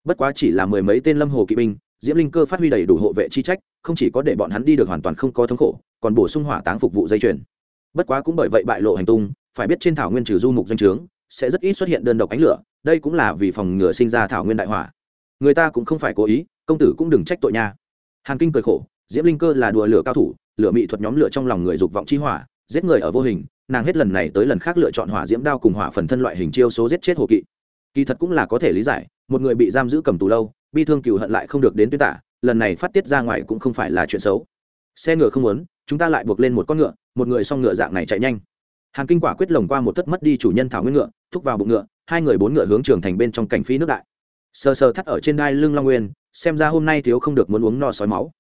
Bất quá chỉ là mười mấy tên lâm hồ kỵ binh, Diễm Linh Cơ phát huy đầy đủ hộ vệ chi trách, không chỉ có để bọn hắn đi được hoàn toàn không có thống khổ, còn bổ sung hỏa táng phục vụ dây chuyền. Bất quá cũng bởi vậy bại lộ hành tung, phải biết trên thảo nguyên trừ du mục doanh trướng, sẽ rất ít xuất hiện đơn độc ánh lửa, đây cũng là vì phòng ngừa sinh ra thảo nguyên đại hỏa. Người ta cũng không phải cố ý, công tử cũng đừng trách tội nha. Hàn Kinh cười khổ, diễm linh cơ là đùa lửa cao thủ lửa mỹ thuật nhóm lửa trong lòng người dục vọng chi hỏa giết người ở vô hình, nàng hết lần này tới lần khác lựa chọn hỏa diễm đao cùng hỏa phần thân loại hình chiêu số giết chết hồ kỵ. Kỳ thật cũng là có thể lý giải, một người bị giam giữ cầm tù lâu, bi thương cựu hận lại không được đến tuyên tả, lần này phát tiết ra ngoài cũng không phải là chuyện xấu. Xe ngựa không muốn, chúng ta lại buộc lên một con ngựa, một người xong ngựa dạng này chạy nhanh. Hàng kinh quả quyết lồng qua một thất mất đi chủ nhân thảo nguyên ngựa, thúc vào bụng ngựa, hai người bốn ngựa hướng trường thành bên trong cảnh phi nước đại. Sờ sờ thắt ở trên đai lưng long nguyên, xem ra hôm nay thiếu không được muốn uống no sói máu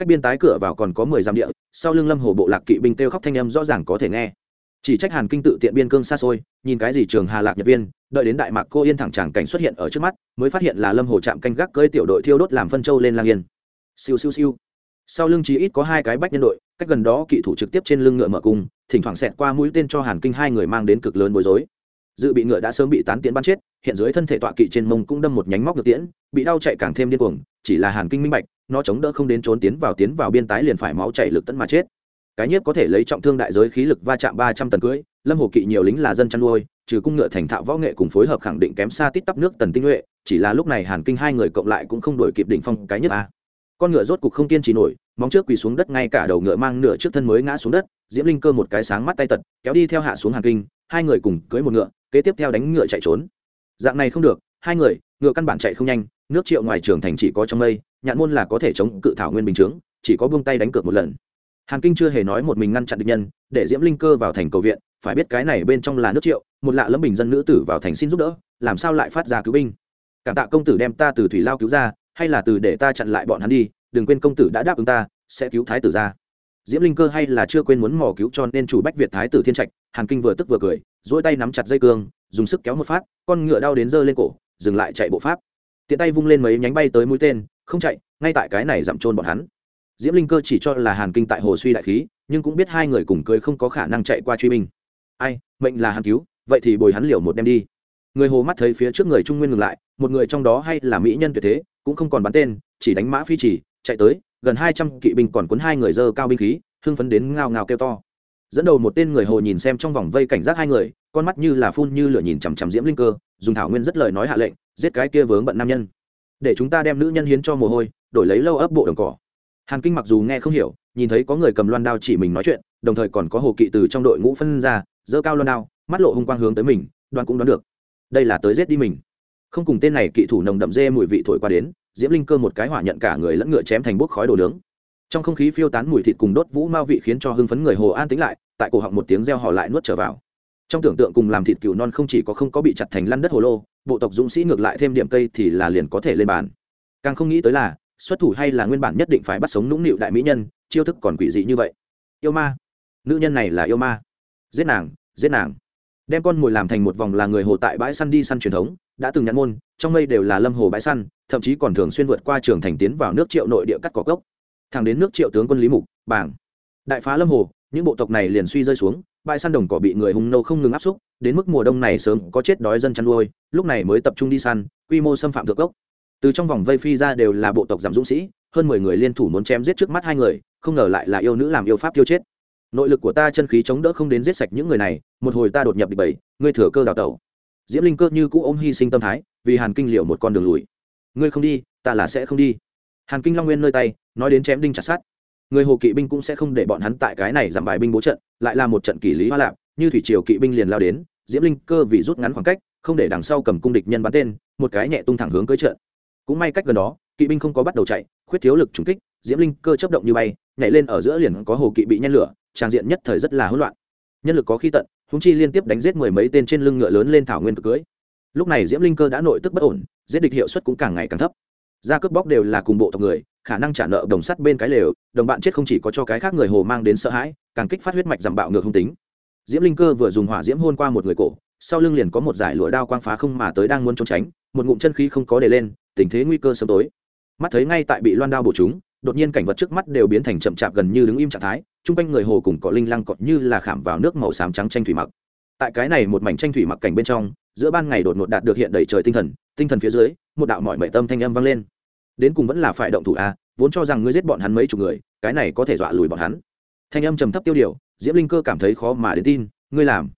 cách biên tái cửa vào còn có mười dặm địa, sau lưng lâm hồ bộ lạc kỵ binh kêu khóc thanh âm rõ ràng có thể nghe. Chỉ trách hàn kinh tự tiện biên cương xa xôi, nhìn cái gì trường hà lạc nhật viên, đợi đến đại mạc cô yên thẳng tràng cảnh xuất hiện ở trước mắt, mới phát hiện là lâm hồ chạm canh gác cơi tiểu đội thiêu đốt làm phân châu lên lang yên. Siêu siêu siêu. Sau lưng chỉ ít có hai cái bách nhân đội, cách gần đó kỵ thủ trực tiếp trên lưng ngựa mở cung, thỉnh thoảng xẹt qua mũi tên cho hàn kinh hai người mang đến cực lớn bối rối. Dự bị ngựa đã sớm bị tán tiễn bắn chết, hiện dưới thân thể tọa kỵ trên mông cũng đâm một nhánh móc ngựa tiễn, bị đau chạy càng thêm điên cuồng chỉ là hàn kinh minh bạch, nó chống đỡ không đến trốn tiến vào tiến vào biên tái liền phải máu chảy lực tận mà chết. Cái nhiếp có thể lấy trọng thương đại giới khí lực va chạm ba trăm tấn cưỡi lâm hồ kỵ nhiều lính là dân chăn nuôi, trừ cung ngựa thành thạo võ nghệ cùng phối hợp khẳng định kém xa tít tắp nước tần tinh nhuệ, chỉ là lúc này hàn kinh hai người cộng lại cũng không đổi kịp đỉnh phong cái nhất a. Con ngựa rốt cục không kiên trì nổi, móng trước quỳ xuống đất ngay cả đầu ngựa mang nửa trước thân mới ngã xuống đất, diễm linh cơ một cái sáng mắt tay tật, kéo đi theo hạ xuống hàn kinh, hai người cùng cưới một ngựa, kế tiếp theo đánh ngựa chạy trốn. Dạng này không được, hai người, ngựa căn bản chạy không nhanh nước triệu ngoài trường thành chỉ có trong mây, nhạn môn là có thể chống cự thảo nguyên bình chướng, chỉ có buông tay đánh cược một lần. Hàn kinh chưa hề nói một mình ngăn chặn địch nhân, để diễm linh cơ vào thành cầu viện, phải biết cái này bên trong là nước triệu, một lạ lẫm bình dân nữ tử vào thành xin giúp đỡ, làm sao lại phát ra cứu binh? Cảm tạ công tử đem ta từ thủy lao cứu ra, hay là từ để ta chặn lại bọn hắn đi, đừng quên công tử đã đáp ứng ta, sẽ cứu thái tử ra. Diễm linh cơ hay là chưa quên muốn mò cứu cho nên chủ bách việt thái tử thiên trạch, hàn kinh vừa tức vừa cười dỗi tay nắm chặt dây cương, dùng sức kéo một phát, con ngựa đau đến giơ lên cổ, dừng lại chạy bộ pháp tiện tay vung lên mấy nhánh bay tới mũi tên, không chạy, ngay tại cái này giảm trôn bọn hắn. Diễm linh cơ chỉ cho là hàn kinh tại hồ suy đại khí, nhưng cũng biết hai người cùng cưới không có khả năng chạy qua truy binh. Ai, mệnh là hàn cứu, vậy thì bồi hắn liều một đem đi. Người hồ mắt thấy phía trước người trung nguyên ngừng lại, một người trong đó hay là mỹ nhân tuyệt thế, cũng không còn bắn tên, chỉ đánh mã phi chỉ, chạy tới, gần hai trăm kỵ binh còn cuốn hai người dơ cao binh khí, hưng phấn đến ngao ngao kêu to. Dẫn đầu một tên người hồ nhìn xem trong vòng vây cảnh giác hai người con mắt như là phun như lửa nhìn chằm chằm diễm linh cơ, dùng thảo nguyên rất lời nói hạ lệnh, giết cái kia vướng bận nam nhân. Để chúng ta đem nữ nhân hiến cho mồ hôi, đổi lấy lâu ấp bộ đồng cỏ. Hàn kinh mặc dù nghe không hiểu, nhìn thấy có người cầm loan đao chỉ mình nói chuyện, đồng thời còn có hồ kỵ từ trong đội ngũ phân ra dơ cao loan đao, mắt lộ hung quang hướng tới mình đoan cũng đoán được. Đây là tới giết đi mình. Không cùng tên này kỵ thủ nồng đậm dê mùi vị thổi qua đến, diễm linh cơ một cái hỏa nhận cả người lẫn ngựa chém thành bốc khói đồ nướng. Trong không khí phiêu tán mùi thịt cùng đốt vũ mao vị khiến cho hưng phấn người hồ an tính lại, tại cổ họng một tiếng reo họ lại nuốt trở vào trong tưởng tượng cùng làm thịt cừu non không chỉ có không có bị chặt thành lăn đất hồ lô, bộ tộc dũng sĩ ngược lại thêm điểm cây thì là liền có thể lên bàn. Càng không nghĩ tới là, xuất thủ hay là nguyên bản nhất định phải bắt sống nũng nịu đại mỹ nhân, chiêu thức còn quỷ dị như vậy. Yêu ma. Nữ nhân này là yêu ma. Giết nàng giết nàng. Đem con mồi làm thành một vòng là người hồ tại bãi săn đi săn truyền thống, đã từng nhãn môn, trong mây đều là lâm hồ bãi săn, thậm chí còn thường xuyên vượt qua trường thành tiến vào nước triệu nội địa cắt cỏ cốc. Thẳng đến nước triệu tướng quân lý mục, bảng. Đại phá lâm hồ, những bộ tộc này liền suy rơi xuống bãi săn đồng cỏ bị người hung nâu không ngừng áp xúc, đến mức mùa đông này sớm có chết đói dân chăn nuôi, lúc này mới tập trung đi săn, quy mô xâm phạm thượng gốc. Từ trong vòng vây phi ra đều là bộ tộc giảm dũng sĩ, hơn mười người liên thủ muốn chém giết trước mắt hai người, không ngờ lại là yêu nữ làm yêu pháp tiêu chết. Nội lực của ta chân khí chống đỡ không đến giết sạch những người này, một hồi ta đột nhập địch bảy ngươi thừa cơ đào tẩu. Diễm linh cơ như cũ ôm hy sinh tâm thái, vì hàn kinh liệu một con đường lùi. Ngươi không đi, ta là sẽ không đi. Hàn kinh long nguyên nơi tay, nói đến chém đinh chặt sát người hồ kỵ binh cũng sẽ không để bọn hắn tại cái này giảm bài binh bố trận, lại là một trận kỷ lý hoa lạp, như thủy triều kỵ binh liền lao đến, diễm linh cơ vì rút ngắn khoảng cách, không để đằng sau cầm cung địch nhân bắn tên, một cái nhẹ tung thẳng hướng cưới trận. Cũng may cách gần đó, kỵ binh không có bắt đầu chạy, khuyết thiếu lực trúng kích, diễm linh cơ chấp động như bay, nhảy lên ở giữa liền có hồ kỵ bị nhen lửa trang diện nhất thời rất là hỗn loạn. Nhân lực có khi tận húng chi liên tiếp đánh giết mười mấy tên trên lưng ngựa lớn lên thảo nguyên cực cưới lúc này diễm linh cơ đã nội tức bất ổn, giết địch hiệu suất cũng càng ngày càng thấp. Gia cướp bóc đều là cùng bộ tộc người, khả năng trả nợ đồng sắt bên cái lều đồng bạn chết không chỉ có cho cái khác người hồ mang đến sợ hãi, càng kích phát huyết mạch giảm bạo ngược hung tính. Diễm linh cơ vừa dùng hỏa diễm hôn qua một người cổ, sau lưng liền có một giải lụa đao quang phá không mà tới đang muốn trốn tránh, một ngụm chân khí không có để lên, tình thế nguy cơ sớm tối. Mắt thấy ngay tại bị loan đao bổ chúng, đột nhiên cảnh vật trước mắt đều biến thành chậm chạp gần như đứng im trạng thái, chung quanh người hồ cùng cọ linh lăng cọt như là khảm vào nước màu xám trắng tranh thủy mặc. Tại cái này một mảnh tranh thủy mặc cảnh bên trong, giữa ban ngày đột ngột đạt được hiện đầy trời tinh thần tinh thần phía dưới, một đạo mọi mệ tâm thanh âm vang lên. Đến cùng vẫn là phải động thủ a vốn cho rằng ngươi giết bọn hắn mấy chục người, cái này có thể dọa lùi bọn hắn. Thanh âm trầm thấp tiêu điều, diễm linh cơ cảm thấy khó mà đến tin, ngươi làm.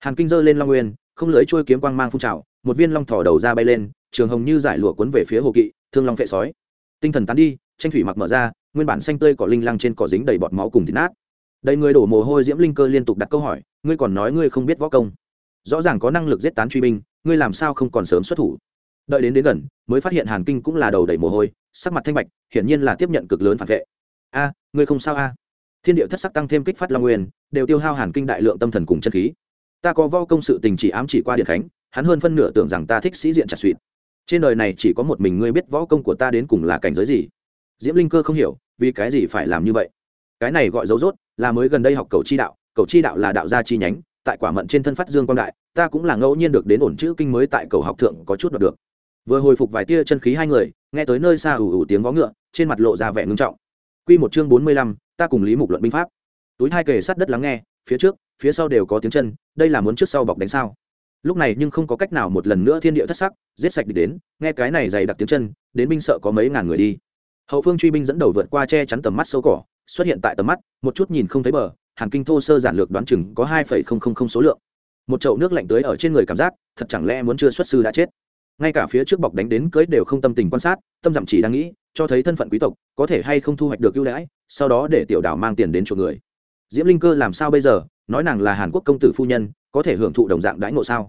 Hàn kinh giơ lên long nguyên, không lưới trôi kiếm quang mang phun trào, một viên long thỏ đầu ra bay lên, trường hồng như giải lụa cuốn về phía hồ kỵ, thương long phệ sói. Tinh thần tán đi, tranh thủy mặc mở ra, nguyên bản xanh tươi cỏ linh lăng trên cỏ dính đầy bọt máu cùng thịt nát. Đầy người đổ mồ hôi, diễm linh cơ liên tục đặt câu hỏi, ngươi còn nói ngươi không biết võ công? Rõ ràng có năng lực giết tán truy binh, ngươi làm sao không còn sớm xuất thủ? Đợi đến đến gần, mới phát hiện hàn kinh cũng là đầu đầy mồ hôi sắc mặt thanh bạch, hiển nhiên là tiếp nhận cực lớn phản vệ. A, ngươi không sao a? Thiên địa thất sắc tăng thêm kích phát long nguyên, đều tiêu hao hàn kinh đại lượng tâm thần cùng chân khí. Ta có vo công sự tình chỉ ám chỉ qua điện khánh, hắn hơn phân nửa tưởng rằng ta thích sĩ diện chặt suỵt trên đời này chỉ có một mình ngươi biết võ công của ta đến cùng là cảnh giới gì. Diễm linh cơ không hiểu, vì cái gì phải làm như vậy? Cái này gọi dấu dốt là mới gần đây học cầu chi đạo, cầu chi đạo là đạo gia chi nhánh, tại quả mận trên thân phát dương quang đại, ta cũng là ngẫu nhiên được đến ổn chữ kinh mới tại cầu học thượng có chút đọc được vừa hồi phục vài tia chân khí hai người, nghe tới nơi xa ủ ủ tiếng vó ngựa, trên mặt lộ ra vẻ ngưng trọng. Q một chương bốn mươi lăm, ta cùng lý mục luận binh pháp. Túi hai kề sát đất lắng nghe, phía trước, phía sau đều có tiếng chân, đây là muốn trước sau bọc đánh sao. Lúc này nhưng không có cách nào một lần nữa thiên địa thất sắc, giết sạch địch đến, nghe cái này dày đặc tiếng chân, đến binh sợ có mấy ngàn người đi. Hậu phương truy binh dẫn đầu vượt qua che chắn tầm mắt sâu cỏ, xuất hiện tại tầm mắt, một chút nhìn không thấy bờ hàng kinh thô sơ giản lược đoán chừng có hai phẩy không không không số lượng. Một chậu nước lạnh tưới ở trên người cảm giác, thật chẳng lẽ muốn chưa xuất sư đã chết? Ngay cả phía trước bọc đánh đến cưới đều không tâm tình quan sát, tâm dặm chỉ đang nghĩ, cho thấy thân phận quý tộc, có thể hay không thu hoạch được ưu đãi, sau đó để tiểu đảo mang tiền đến chuộc người. Diễm linh cơ làm sao bây giờ? Nói nàng là hàn quốc công tử phu nhân, có thể hưởng thụ đồng dạng đãi ngộ sao?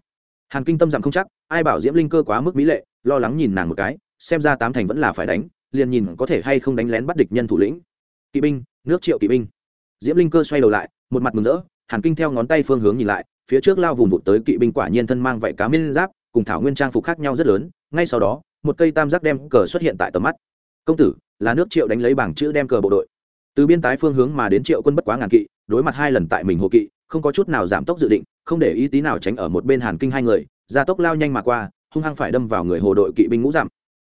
Hàn kinh tâm dặm không chắc, ai bảo diễm linh cơ quá mức mỹ lệ, lo lắng nhìn nàng một cái, xem ra tám thành vẫn là phải đánh, liền nhìn có thể hay không đánh lén bắt địch nhân thủ lĩnh. Kỵ binh, nước triệu kỵ binh. Diễm linh cơ xoay đầu lại, một mặt mừng rỡ, hàn kinh theo ngón tay phương hướng nhìn lại, phía trước lao vùng vụt tới kỵ binh quả nhiên thân mang vảy cá miên giáp cùng thảo nguyên trang phục khác nhau rất lớn, ngay sau đó, một cây tam giác đem cờ xuất hiện tại tầm mắt. Công tử, là nước triệu đánh lấy bảng chữ đem cờ bộ đội. Từ biên tái phương hướng mà đến triệu quân bất quá ngàn kỵ, đối mặt hai lần tại mình hồ kỵ, không có chút nào giảm tốc dự định, không để ý tí nào tránh ở một bên hàn kinh hai người, gia tốc lao nhanh mà qua, hung hăng phải đâm vào người hồ đội kỵ binh ngũ giảm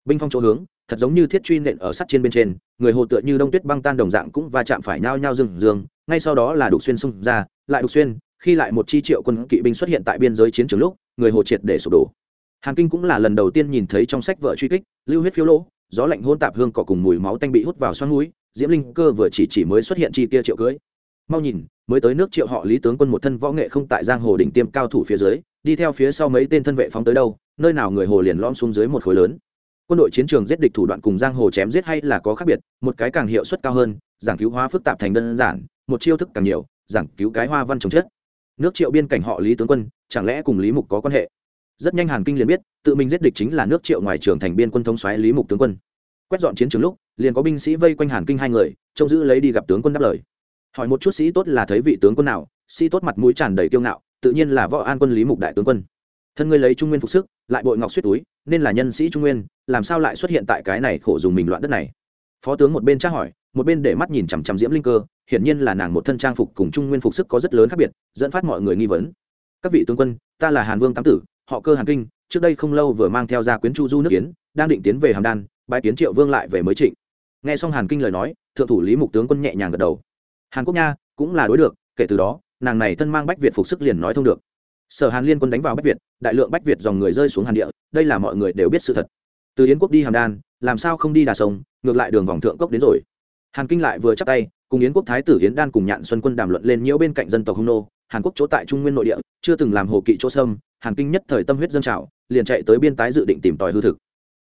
binh phong chỗ hướng, thật giống như thiết truy nện ở sắt trên bên trên, người hồ tựa như đông tuyết băng tan đồng dạng cũng va chạm phải nhao nhao rừng dương ngay sau đó là đục xuyên xung ra, lại đục xuyên khi lại một chi triệu quân kỵ binh xuất hiện tại biên giới chiến trường lúc, người hồ triệt để sụp đổ. Hàn kinh cũng là lần đầu tiên nhìn thấy trong sách vợ truy kích, lưu huyết phiếu lỗ, gió lạnh hôn tạp hương cỏ cùng mùi máu tanh bị hút vào xoắn núi, diễm linh cơ vừa chỉ chỉ mới xuất hiện chi kia triệu cưới. Mau nhìn, mới tới nước triệu họ lý tướng quân một thân võ nghệ không tại giang hồ đỉnh tiêm cao thủ phía dưới, đi theo phía sau mấy tên thân vệ phóng tới đâu, nơi nào người hồ liền lom xuống dưới một khối lớn. Quân đội chiến trường giết địch thủ đoạn cùng giang hồ chém giết hay là có khác biệt, một cái càng hiệu suất cao hơn, giảng cứu hóa phức tạp thành đơn giản, một chiêu thức càng nhiều, giảng cứu cái hoa văn trồng chết nước triệu biên cảnh họ lý tướng quân, chẳng lẽ cùng lý mục có quan hệ? Rất nhanh hàn kinh liền biết, tự mình giết địch chính là nước triệu ngoài trường thành biên quân thống xoáy lý mục tướng quân. Quét dọn chiến trường lúc, liền có binh sĩ vây quanh hàn kinh hai người, trông giữ lấy đi gặp tướng quân đáp lời. Hỏi một chút sĩ tốt là thấy vị tướng quân nào, sĩ tốt mặt mũi tràn đầy kiêu ngạo, tự nhiên là võ an quân lý mục đại tướng quân. Thân ngươi lấy trung nguyên phục sức, lại bội ngọc suýt túi, nên là nhân sĩ trung nguyên, làm sao lại xuất hiện tại cái này khổ dùng mình loạn đất này? Phó tướng một bên tra hỏi một bên để mắt nhìn chằm chằm diễm linh cơ, hiển nhiên là nàng một thân trang phục cùng trung nguyên phục sức có rất lớn khác biệt, dẫn phát mọi người nghi vấn. Các vị tướng quân, ta là hàn vương tám tử, họ cơ hàn kinh, trước đây không lâu vừa mang theo ra quyến chu du nước kiến, đang định tiến về hàm đan bãi kiến triệu vương lại về mới trịnh. Nghe xong hàn kinh lời nói, thượng thủ lý mục tướng quân nhẹ nhàng gật đầu. Hàn quốc nha cũng là đối được, kể từ đó, nàng này thân mang bách việt phục sức liền nói thông được. Sở hàn liên quân đánh vào bách việt, đại lượng bách việt dòng người rơi xuống hàn địa, đây là mọi người đều biết sự thật. Từ yến quốc đi hàm đan, làm sao không đi đà sông, ngược lại đường vòng thượng cốc đến rồi hàn kinh lại vừa chắc tay, cùng yến quốc thái tử yến đan cùng nhạn xuân quân đàm luận lên nhiễu bên cạnh dân tộc hung nô. Hàn quốc chỗ tại trung nguyên nội địa, chưa từng làm hồ kỵ chỗ sâm hàn kinh nhất thời tâm huyết dân trào, liền chạy tới biên tái dự định tìm tòi hư thực.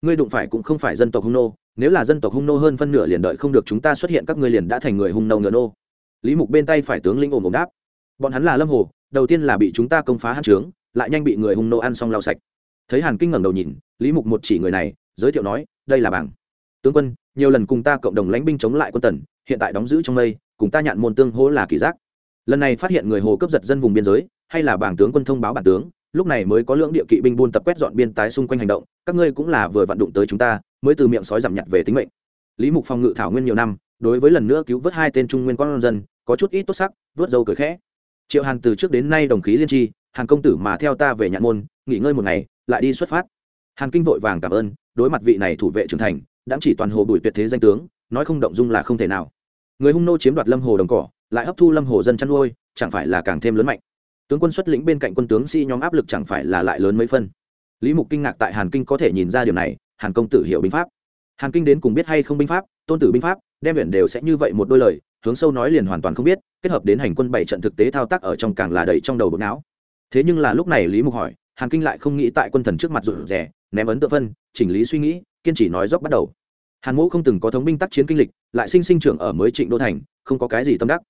Ngươi đụng phải cũng không phải dân tộc hung nô, nếu là dân tộc hung nô hơn phân nửa liền đợi không được chúng ta xuất hiện các ngươi liền đã thành người hung nô ngựa nô. Lý mục bên tay phải tướng lĩnh ồm ồm đáp. Bọn hắn là lâm hồ, đầu tiên là bị chúng ta công phá hãn trướng, lại nhanh bị người hung nô ăn xong lau sạch. Thấy hàn kinh ngẩng đầu nhìn, lý mục một chỉ người này, giới thiệu nói, đây là bảng tướng quân, nhiều lần cùng ta cộng đồng lãnh binh chống lại quân tần, hiện tại đóng giữ trong mây, cùng ta nhạn môn tương hỗ là kỳ giác. Lần này phát hiện người hồ cướp giật dân vùng biên giới, hay là bảng tướng quân thông báo bản tướng, lúc này mới có lượng địa kỵ binh buôn tập quét dọn biên tái xung quanh hành động, các ngươi cũng là vừa vận động tới chúng ta, mới từ miệng sói giảm nhặt về tính mệnh. Lý mục phòng ngự thảo nguyên nhiều năm, đối với lần nữa cứu vớt hai tên trung nguyên con dân, có chút ít tốt sắc, vớt dâu cười khẽ. Triệu hàn từ trước đến nay đồng khí liên tri, hàn công tử mà theo ta về nhạn môn, nghỉ ngơi một ngày, lại đi xuất phát. Hàn kinh vội vàng cảm ơn, đối mặt vị này thủ vệ trưởng thành đã chỉ toàn hồ bùi tuyệt thế danh tướng, nói không động dung là không thể nào. Người hung nô chiếm đoạt lâm hồ đồng cỏ, lại hấp thu lâm hồ dân chăn nuôi, chẳng phải là càng thêm lớn mạnh. Tướng quân xuất lĩnh bên cạnh quân tướng sĩ nhóm áp lực chẳng phải là lại lớn mấy phân. Lý mục kinh ngạc tại hàn kinh có thể nhìn ra điều này, hàn công tử hiểu binh pháp. Hàn kinh đến cùng biết hay không binh pháp, tôn tử binh pháp, đem viện đều sẽ như vậy một đôi lời, hướng sâu nói liền hoàn toàn không biết, kết hợp đến hành quân bảy trận thực tế thao tác ở trong càng là đầy trong đầu bực não. Thế nhưng là lúc này lý mục hỏi, hàn kinh lại không nghĩ tại quân thần trước mặt rụt rè, ném ấn tự phân, chỉnh lý suy nghĩ kiên trì nói dốc bắt đầu. Hàn mẫu không từng có thống binh tác chiến kinh lịch, lại sinh sinh trưởng ở mới trịnh đô thành, không có cái gì tâm đắc.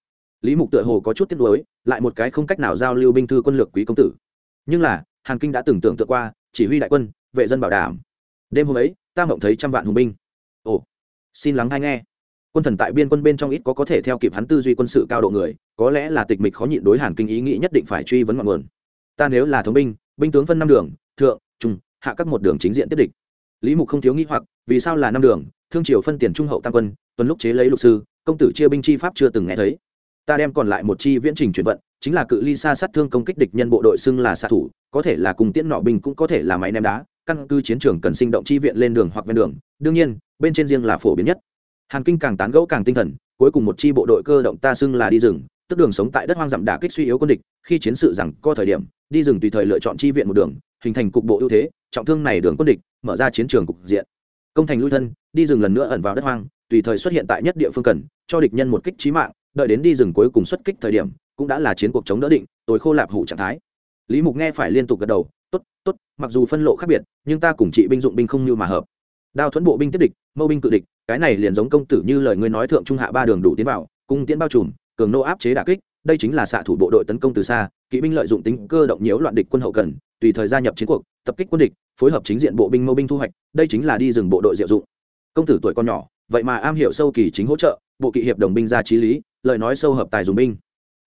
Lý mục tựa hồ có chút tiếc nuối, lại một cái không cách nào giao lưu binh thư quân lược quý công tử. Nhưng là, hàn kinh đã từng tưởng tượng qua, chỉ huy đại quân, vệ dân bảo đảm. Đêm hôm ấy, ta mộng thấy trăm vạn hùng binh. Ồ, xin lắng hay nghe. Quân thần tại biên quân bên trong ít có có thể theo kịp hắn tư duy quân sự cao độ người, có lẽ là tịch mịch khó nhịn đối hàn kinh ý nghĩ nhất định phải truy vấn ngọn nguồn. Ta nếu là thống binh binh tướng phân năm đường, thượng, trung, hạ các một đường chính diện tiếp địch lý mục không thiếu nghĩ hoặc, vì sao là năm đường, thương triều phân tiền trung hậu tam quân, tuần lúc chế lấy lục sư, công tử chia binh chi pháp chưa từng nghe thấy. Ta đem còn lại một chi viễn trình chuyển vận, chính là cự ly xa sát thương công kích địch nhân bộ đội xưng là xạ thủ, có thể là cùng tiễn nọ binh cũng có thể là máy ném đá, căn cứ chiến trường cần sinh động chi viện lên đường hoặc ven đường, đương nhiên, bên trên riêng là phổ biến nhất. Hàn kinh càng tán gẫu càng tinh thần, cuối cùng một chi bộ đội cơ động ta xưng là đi rừng, tức đường sống tại đất hoang dặm đả kích suy yếu quân địch, khi chiến sự rằng có thời điểm, đi rừng tùy thời lựa chọn chi viện một đường hình thành cục bộ ưu thế, trọng thương này đường quân địch, mở ra chiến trường cục diện. Công thành lui thân, đi rừng lần nữa ẩn vào đất hoang, tùy thời xuất hiện tại nhất địa phương cần, cho địch nhân một kích trí mạng, đợi đến đi rừng cuối cùng xuất kích thời điểm, cũng đã là chiến cuộc chống đỡ định, tối khô lạp hủ trạng thái. Lý mục nghe phải liên tục gật đầu, tốt tốt, mặc dù phân lộ khác biệt, nhưng ta cùng trị binh dụng binh không như mà hợp. Đao thuẫn bộ binh tiếp địch, mâu binh cự địch, cái này liền giống công tử như lời ngươi nói thượng trung hạ ba đường đủ tiến vào, cung tiến bao trùm, cường nô áp chế đả kích, đây chính là xạ thủ bộ đội tấn công từ xa, kỵ binh lợi dụng tính cơ động nhiễu loạn địch quân hậu cần tùy thời gia nhập chiến cuộc tập kích quân địch phối hợp chính diện bộ binh mâu binh thu hoạch đây chính là đi rừng bộ đội diệu dụng. Công tử tuổi con nhỏ vậy mà am hiểu sâu kỳ chính hỗ trợ bộ kỵ hiệp đồng binh ra trí lý lời nói sâu hợp tài dùng binh.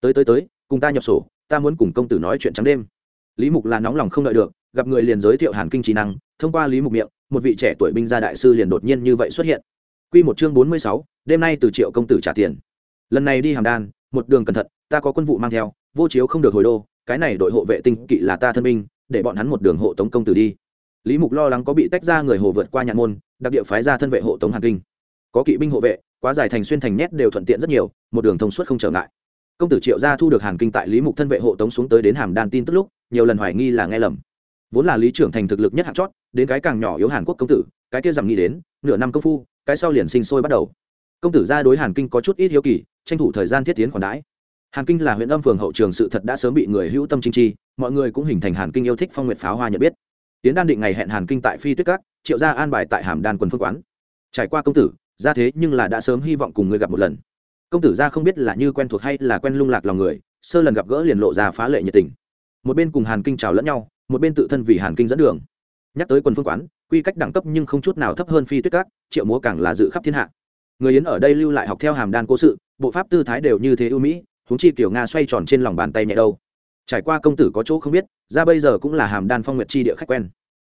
Tới tới tới cùng ta nhập sổ ta muốn cùng công tử nói chuyện trắng đêm. Lý mục là nóng lòng không đợi được gặp người liền giới thiệu hàn kinh trí năng thông qua lý mục miệng một vị trẻ tuổi binh gia đại sư liền đột nhiên như vậy xuất hiện. Quy một chương bốn mươi sáu, đêm nay từ triệu công tử trả tiền. Lần này đi hàm đan một đường cẩn thận ta có quân vụ mang theo vô chiếu không được hồi đô cái này đội hộ vệ tinh kỵ là ta thân binh để bọn hắn một đường hộ tống công tử đi. Lý mục lo lắng có bị tách ra người hồ vượt qua nhạn môn, đặc địa phái ra thân vệ hộ tống hàn kinh. Có kỵ binh hộ vệ, quá dài thành xuyên thành nét đều thuận tiện rất nhiều, một đường thông suốt không trở ngại. Công tử triệu gia thu được hàn kinh tại lý mục thân vệ hộ tống xuống tới đến hàm đan tin tức lúc, nhiều lần hoài nghi là nghe lầm. Vốn là lý trưởng thành thực lực nhất hạng chót, đến cái càng nhỏ yếu hàn quốc công tử, cái kia giảm nghĩ đến, nửa năm công phu, cái sau liền sinh sôi bắt đầu. Công tử ra đối hàn kinh có chút ít hiếu kỳ, tranh thủ thời gian thiết tiến khoản đãi. Hàn kinh là huyện âm phường hậu trường sự thật đã sớm bị người hữu tâm chính chi mọi người cũng hình thành hàn kinh yêu thích phong nguyệt pháo hoa nhận biết. Tiến đan định ngày hẹn hàn kinh tại phi tuyết Cát, triệu gia an bài tại hàm đan quân phương quán. Trải qua công tử ra thế nhưng là đã sớm hy vọng cùng người gặp một lần. Công tử ra không biết là như quen thuộc hay là quen lung lạc lòng người sơ lần gặp gỡ liền lộ ra phá lệ nhiệt tình. Một bên cùng hàn kinh chào lẫn nhau một bên tự thân vì hàn kinh dẫn đường. Nhắc tới quân phương quán quy cách đẳng cấp nhưng không chút nào thấp hơn phi tuyết các triệu múa càng là dự khắp thiên hạ. Người yến ở đây lưu lại học theo hàm đan cố sự bộ pháp tư thái đều như thế ưu mỹ húng chi kiểu nga xoay tròn trên lòng bàn tay nhẹ đâu trải qua công tử có chỗ không biết, ra bây giờ cũng là hàm đan phong nguyệt chi địa khách quen.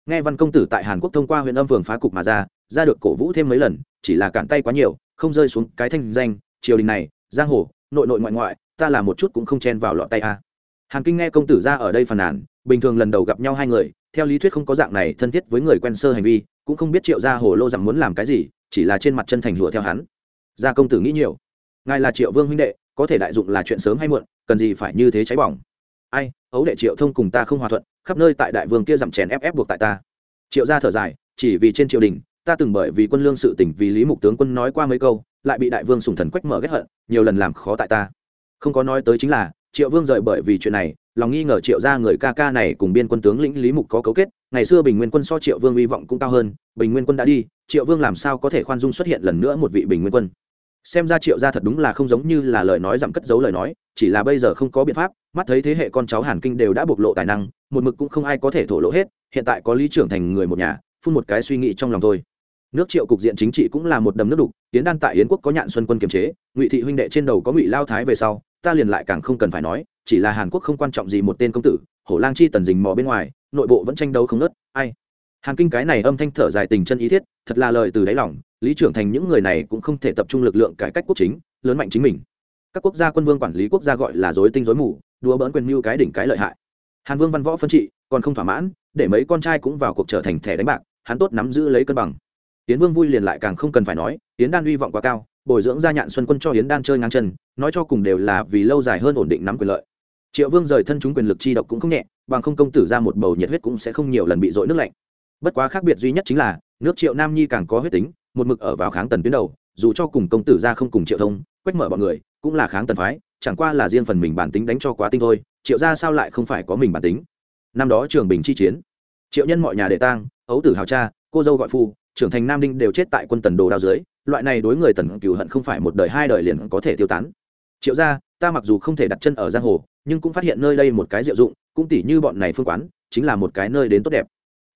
Nghe văn công tử tại hàn quốc thông qua huyện âm vườn phá cục mà ra ra được cổ vũ thêm mấy lần, chỉ là cản tay quá nhiều, không rơi xuống cái thanh danh, triều đình này, giang hồ, nội nội ngoại ngoại, ta là một chút cũng không chen vào lọt tay a. Hàn kinh nghe công tử ra ở đây phàn nàn, bình thường lần đầu gặp nhau hai người, theo lý thuyết không có dạng này thân thiết với người quen sơ hành vi, cũng không biết triệu gia hồ lô rằng muốn làm cái gì, chỉ là trên mặt chân thành hùa theo hắn. Gia công tử nghĩ nhiều. Ngài là triệu vương huynh đệ, có thể đại dụng là chuyện sớm hay muộn, cần gì phải như thế cháy bỏng ai, ấu đệ triệu thông cùng ta không hòa thuận, khắp nơi tại đại vương kia dặm chèn ép ép buộc tại ta. Triệu gia thở dài, chỉ vì trên triều đình, ta từng bởi vì quân lương sự tỉnh vì lý mục tướng quân nói qua mấy câu, lại bị đại vương sùng thần quách mở ghét hận, nhiều lần làm khó tại ta. Không có nói tới chính là, triệu vương rời bởi vì chuyện này, lòng nghi ngờ triệu gia người ca ca này cùng biên quân tướng lĩnh lý mục có cấu kết, ngày xưa bình nguyên quân so triệu vương hy vọng cũng cao hơn, bình nguyên quân đã đi, triệu vương làm sao có thể khoan dung xuất hiện lần nữa một vị bình nguyên quân? Xem ra triệu gia thật đúng là không giống như là lời nói giảm cất giấu lời nói, chỉ là bây giờ không có biện pháp, mắt thấy thế hệ con cháu hàn kinh đều đã bộc lộ tài năng, một mực cũng không ai có thể thổ lộ hết, hiện tại có lý trưởng thành người một nhà, phun một cái suy nghĩ trong lòng thôi. Nước triệu cục diện chính trị cũng là một đầm nước đục tiến đan tại yến quốc có nhạn xuân quân kiềm chế, ngụy thị huynh đệ trên đầu có ngụy lao thái về sau, ta liền lại càng không cần phải nói, chỉ là hàn quốc không quan trọng gì một tên công tử, hổ lang chi tần dình mò bên ngoài, nội bộ vẫn tranh đấu không nớt ai? Hàn kinh cái này âm thanh thở dài tình chân ý thiết, thật là lời từ đáy lòng, lý trưởng thành những người này cũng không thể tập trung lực lượng cải cách quốc chính, lớn mạnh chính mình. Các quốc gia quân vương quản lý quốc gia gọi là dối tinh dối mù, đùa bỡn quyền mưu cái đỉnh cái lợi hại. Hàn vương văn võ phân trị, còn không thỏa mãn, để mấy con trai cũng vào cuộc trở thành thẻ đánh bạc, hắn tốt nắm giữ lấy cân bằng. Yến vương vui liền lại càng không cần phải nói, yến đan hy vọng quá cao, bồi dưỡng gia nhạn xuân quân cho yến đan chơi ngang chân, nói cho cùng đều là vì lâu dài hơn ổn định nắm quyền lợi. Triệu vương rời thân chúng quyền lực chi độc cũng không nhẹ, bằng không công tử ra một bầu nhiệt huyết cũng sẽ không nhiều lần bị dội nước lạnh bất quá khác biệt duy nhất chính là, nước triệu nam nhi càng có huyết tính, một mực ở vào kháng tần tuyến đầu, dù cho cùng công tử ra không cùng triệu thông quách mở bọn người, cũng là kháng tần phái, chẳng qua là riêng phần mình bản tính đánh cho quá tinh thôi, triệu ra sao lại không phải có mình bản tính? Năm đó trường bình chi chiến, triệu nhân mọi nhà đệ tang, ấu tử hào cha, cô dâu gọi phu, trưởng thành nam đinh đều chết tại quân tần đồ đao dưới, loại này đối người tần cửu hận không phải một đời hai đời liền có thể tiêu tán. Triệu ra, ta mặc dù không thể đặt chân ở giang hồ, nhưng cũng phát hiện nơi đây một cái diệu dụng, cũng tỉ như bọn này phương quán, chính là một cái nơi đến tốt đẹp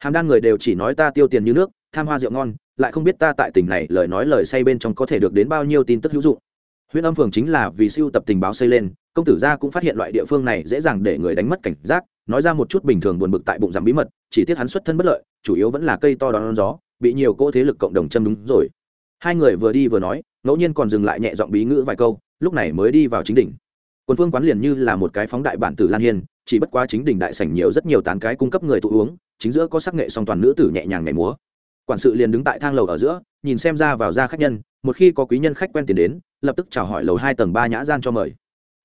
hàm đan người đều chỉ nói ta tiêu tiền như nước, tham hoa rượu ngon, lại không biết ta tại tỉnh này lời nói lời say bên trong có thể được đến bao nhiêu tin tức hữu dụng. Huyện âm phường chính là vì siêu tập tình báo xây lên, công tử gia cũng phát hiện loại địa phương này dễ dàng để người đánh mất cảnh giác, nói ra một chút bình thường buồn bực tại bụng giảm bí mật, chỉ tiếc hắn xuất thân bất lợi, chủ yếu vẫn là cây to đón gió, bị nhiều cỗ thế lực cộng đồng châm đúng rồi. Hai người vừa đi vừa nói, ngẫu nhiên còn dừng lại nhẹ giọng bí ngữ vài câu, lúc này mới đi vào chính đỉnh. Quân phương quán liền như là một cái phóng đại bản tử lan hiên, chỉ bất quá chính đỉnh đại sảnh nhiều rất nhiều tán cái cung cấp người tụ uống chính giữa có sắc nghệ song toàn nữ tử nhẹ nhàng nhảy múa. Quản sự liền đứng tại thang lầu ở giữa, nhìn xem ra vào ra khách nhân, một khi có quý nhân khách quen tiền đến, lập tức chào hỏi lầu hai tầng ba nhã gian cho mời.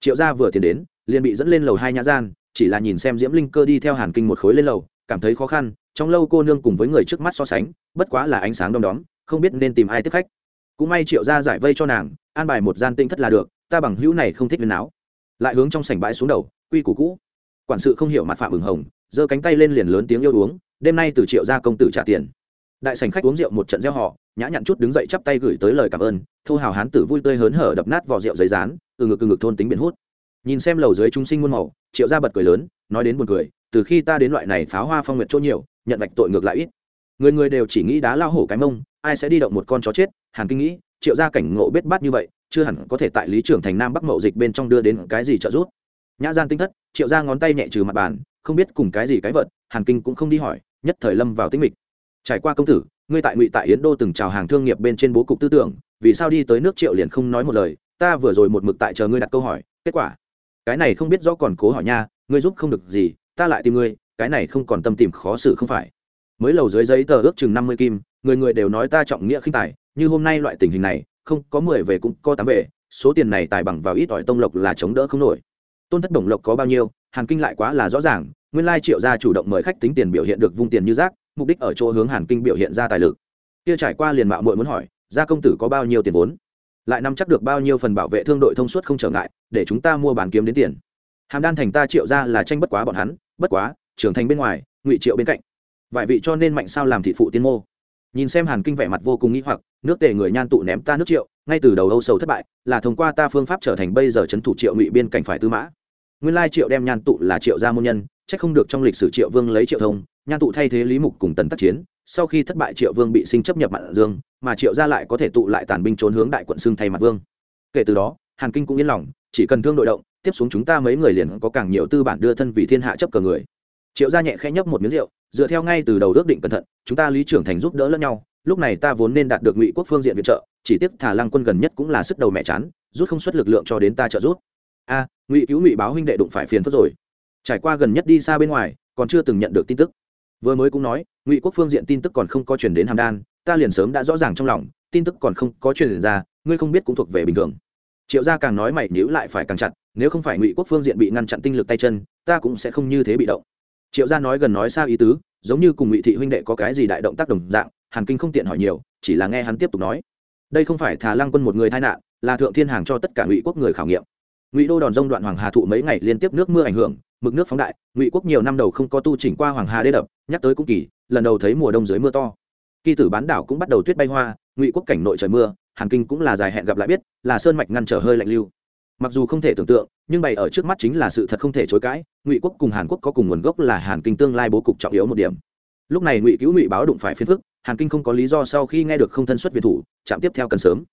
Triệu gia vừa tiền đến, liền bị dẫn lên lầu hai nhã gian, chỉ là nhìn xem diễm linh cơ đi theo hàn kinh một khối lên lầu, cảm thấy khó khăn, trong lâu cô nương cùng với người trước mắt so sánh, bất quá là ánh sáng đom đóm, không biết nên tìm ai tiếp khách. Cũng may triệu gia giải vây cho nàng, an bài một gian tinh thất là được, ta bằng hữu này không thích viên áo. Lại hướng trong sảnh bãi xuống đầu, quy củ cũ. Quản sự không hiểu mặt phạm ửng hồng giơ cánh tay lên liền lớn tiếng yêu uống, đêm nay từ triệu gia công tử trả tiền. Đại sảnh khách uống rượu một trận gieo họ, nhã nhặn chút đứng dậy chắp tay gửi tới lời cảm ơn, thô hào hán tử vui tươi hớn hở đập nát vỏ rượu giấy rán từ ngực từ ngực thôn tính biển hút. Nhìn xem lầu dưới chúng sinh muôn màu, triệu gia bật cười lớn, nói đến buồn cười, từ khi ta đến loại này pháo hoa phong nguyệt chỗ nhiều, nhận vạch tội ngược lại ít. Người người đều chỉ nghĩ đá lao hổ cái mông, ai sẽ đi động một con chó chết, hàn kinh nghĩ, triệu gia cảnh ngộ bết bát như vậy, chưa hẳn có thể tại lý trưởng thành nam bắc mậu dịch bên trong đưa đến cái gì trợ giúp. Nhã gian tinh thất, triệu gia ngón tay nhẹ trừ mặt bàn không biết cùng cái gì cái vật, hàn kinh cũng không đi hỏi nhất thời lâm vào tĩnh mịch. Trải qua công tử ngươi tại ngụy tại yến đô từng chào hàng thương nghiệp bên trên bố cục tư tưởng vì sao đi tới nước triệu liền không nói một lời? Ta vừa rồi một mực tại chờ ngươi đặt câu hỏi kết quả? Cái này không biết rõ còn cố hỏi nha ngươi giúp không được gì ta lại tìm ngươi cái này không còn tâm tìm khó xử không phải. Mới lầu dưới giấy tờ ước chừng năm mươi kim người người đều nói ta trọng nghĩa khinh tài như hôm nay loại tình hình này không có mười về cũng có tám về số tiền này tài bằng vào ít ỏi tông lộc là chống đỡ không nổi. Tôn thất đồng lộc có bao nhiêu hàn kinh lại quá là rõ ràng nguyên lai triệu gia chủ động mời khách tính tiền biểu hiện được vung tiền như rác, mục đích ở chỗ hướng hàn kinh biểu hiện ra tài lực. Kia trải qua liền mạo muội muốn hỏi, gia công tử có bao nhiêu tiền vốn? Lại nắm chắc được bao nhiêu phần bảo vệ thương đội thông suốt không trở ngại, để chúng ta mua bán kiếm đến tiền. Hàm đan thành ta triệu ra là tranh bất quá bọn hắn, bất quá, trưởng thành bên ngoài, ngụy triệu bên cạnh. Vài vị cho nên mạnh sao làm thị phụ tiên mô. Nhìn xem hàn kinh vẻ mặt vô cùng nghĩ hoặc, nước tề người nhan tụ ném ta nước triệu, ngay từ đầu âu sầu thất bại, là thông qua ta phương pháp trở thành bây giờ c h ấ n thủ triệu ngụy biên cảnh phải tư mã nguyên lai triệu đem nhan tụ là triệu gia môn nhân c h ắ c không được trong lịch sử triệu vương lấy triệu thông, nhan tụ thay thế lý mục cùng tần tác chiến, sau khi thất bại triệu vương bị sinh chấp nhập mạn dương, mà triệu gia lại có thể tụ lại tàn binh trốn hướng đại quận xưng thay mặt vương. Kể từ đó, hàn kinh cũng yên lòng, chỉ cần thương đội động, tiếp xuống chúng ta mấy người liền có càng nhiều tư bản đưa thân vì thiên hạ chấp cờ người. Triệu gia nhẹ khẽ nhấp một miếng rượu, dựa theo ngay từ đầu ước định cẩn thận, chúng ta lý trưởng thành giúp đỡ lẫn nhau, lúc này ta vốn nên đạt được ngụy quốc phương diện viện trợ, chỉ tiếc thả lăng quân gần nhất cũng là sức đầu mẹ chán, rút không xuất lực lượng cho đến ta trợ rút a, ngụy cứu ngụy báo huynh đệ đụng phải phiền phức rồi. Trải qua gần nhất đi xa bên ngoài, còn chưa từng nhận được tin tức. Vừa mới cũng nói, ngụy quốc phương diện tin tức còn không có chuyển đến hàm đan, ta liền sớm đã rõ ràng trong lòng, tin tức còn không có truyền ra, ngươi không biết cũng thuộc về bình thường. Triệu gia càng nói mày nhữ lại phải càng chặt, nếu không phải ngụy quốc phương diện bị ngăn chặn tinh lực tay chân, ta cũng sẽ không như thế bị động. Triệu gia nói gần nói xa ý tứ, giống như cùng ngụy thị huynh đệ có cái gì đại động tác đồng dạng, hàn kinh không tiện hỏi nhiều, chỉ là nghe hắn tiếp tục nói. Đây không phải thà lăng quân một người tai nạn, là thượng thiên hàng cho tất cả ngụy quốc người khảo nghiệm ngụy đô đòn rông đoạn hoàng hà thụ mấy ngày liên tiếp nước mưa ảnh hưởng mực nước phóng đại ngụy quốc nhiều năm đầu không có tu chỉnh qua hoàng hà đê đập nhắc tới cũng kỳ lần đầu thấy mùa đông dưới mưa to kỳ tử bán đảo cũng bắt đầu tuyết bay hoa ngụy quốc cảnh nội trời mưa hàn kinh cũng là dài hẹn gặp lại biết là sơn mạch ngăn trở hơi lạnh lưu mặc dù không thể tưởng tượng nhưng bày ở trước mắt chính là sự thật không thể chối cãi ngụy quốc cùng hàn quốc có cùng nguồn gốc là hàn kinh tương lai bố cục trọng yếu một điểm lúc này ngụy cứu ngụy báo đụng phải phiến phức hàn kinh không có lý do sau khi nghe được không thân xuất việt thủ chạm tiếp theo cần sớm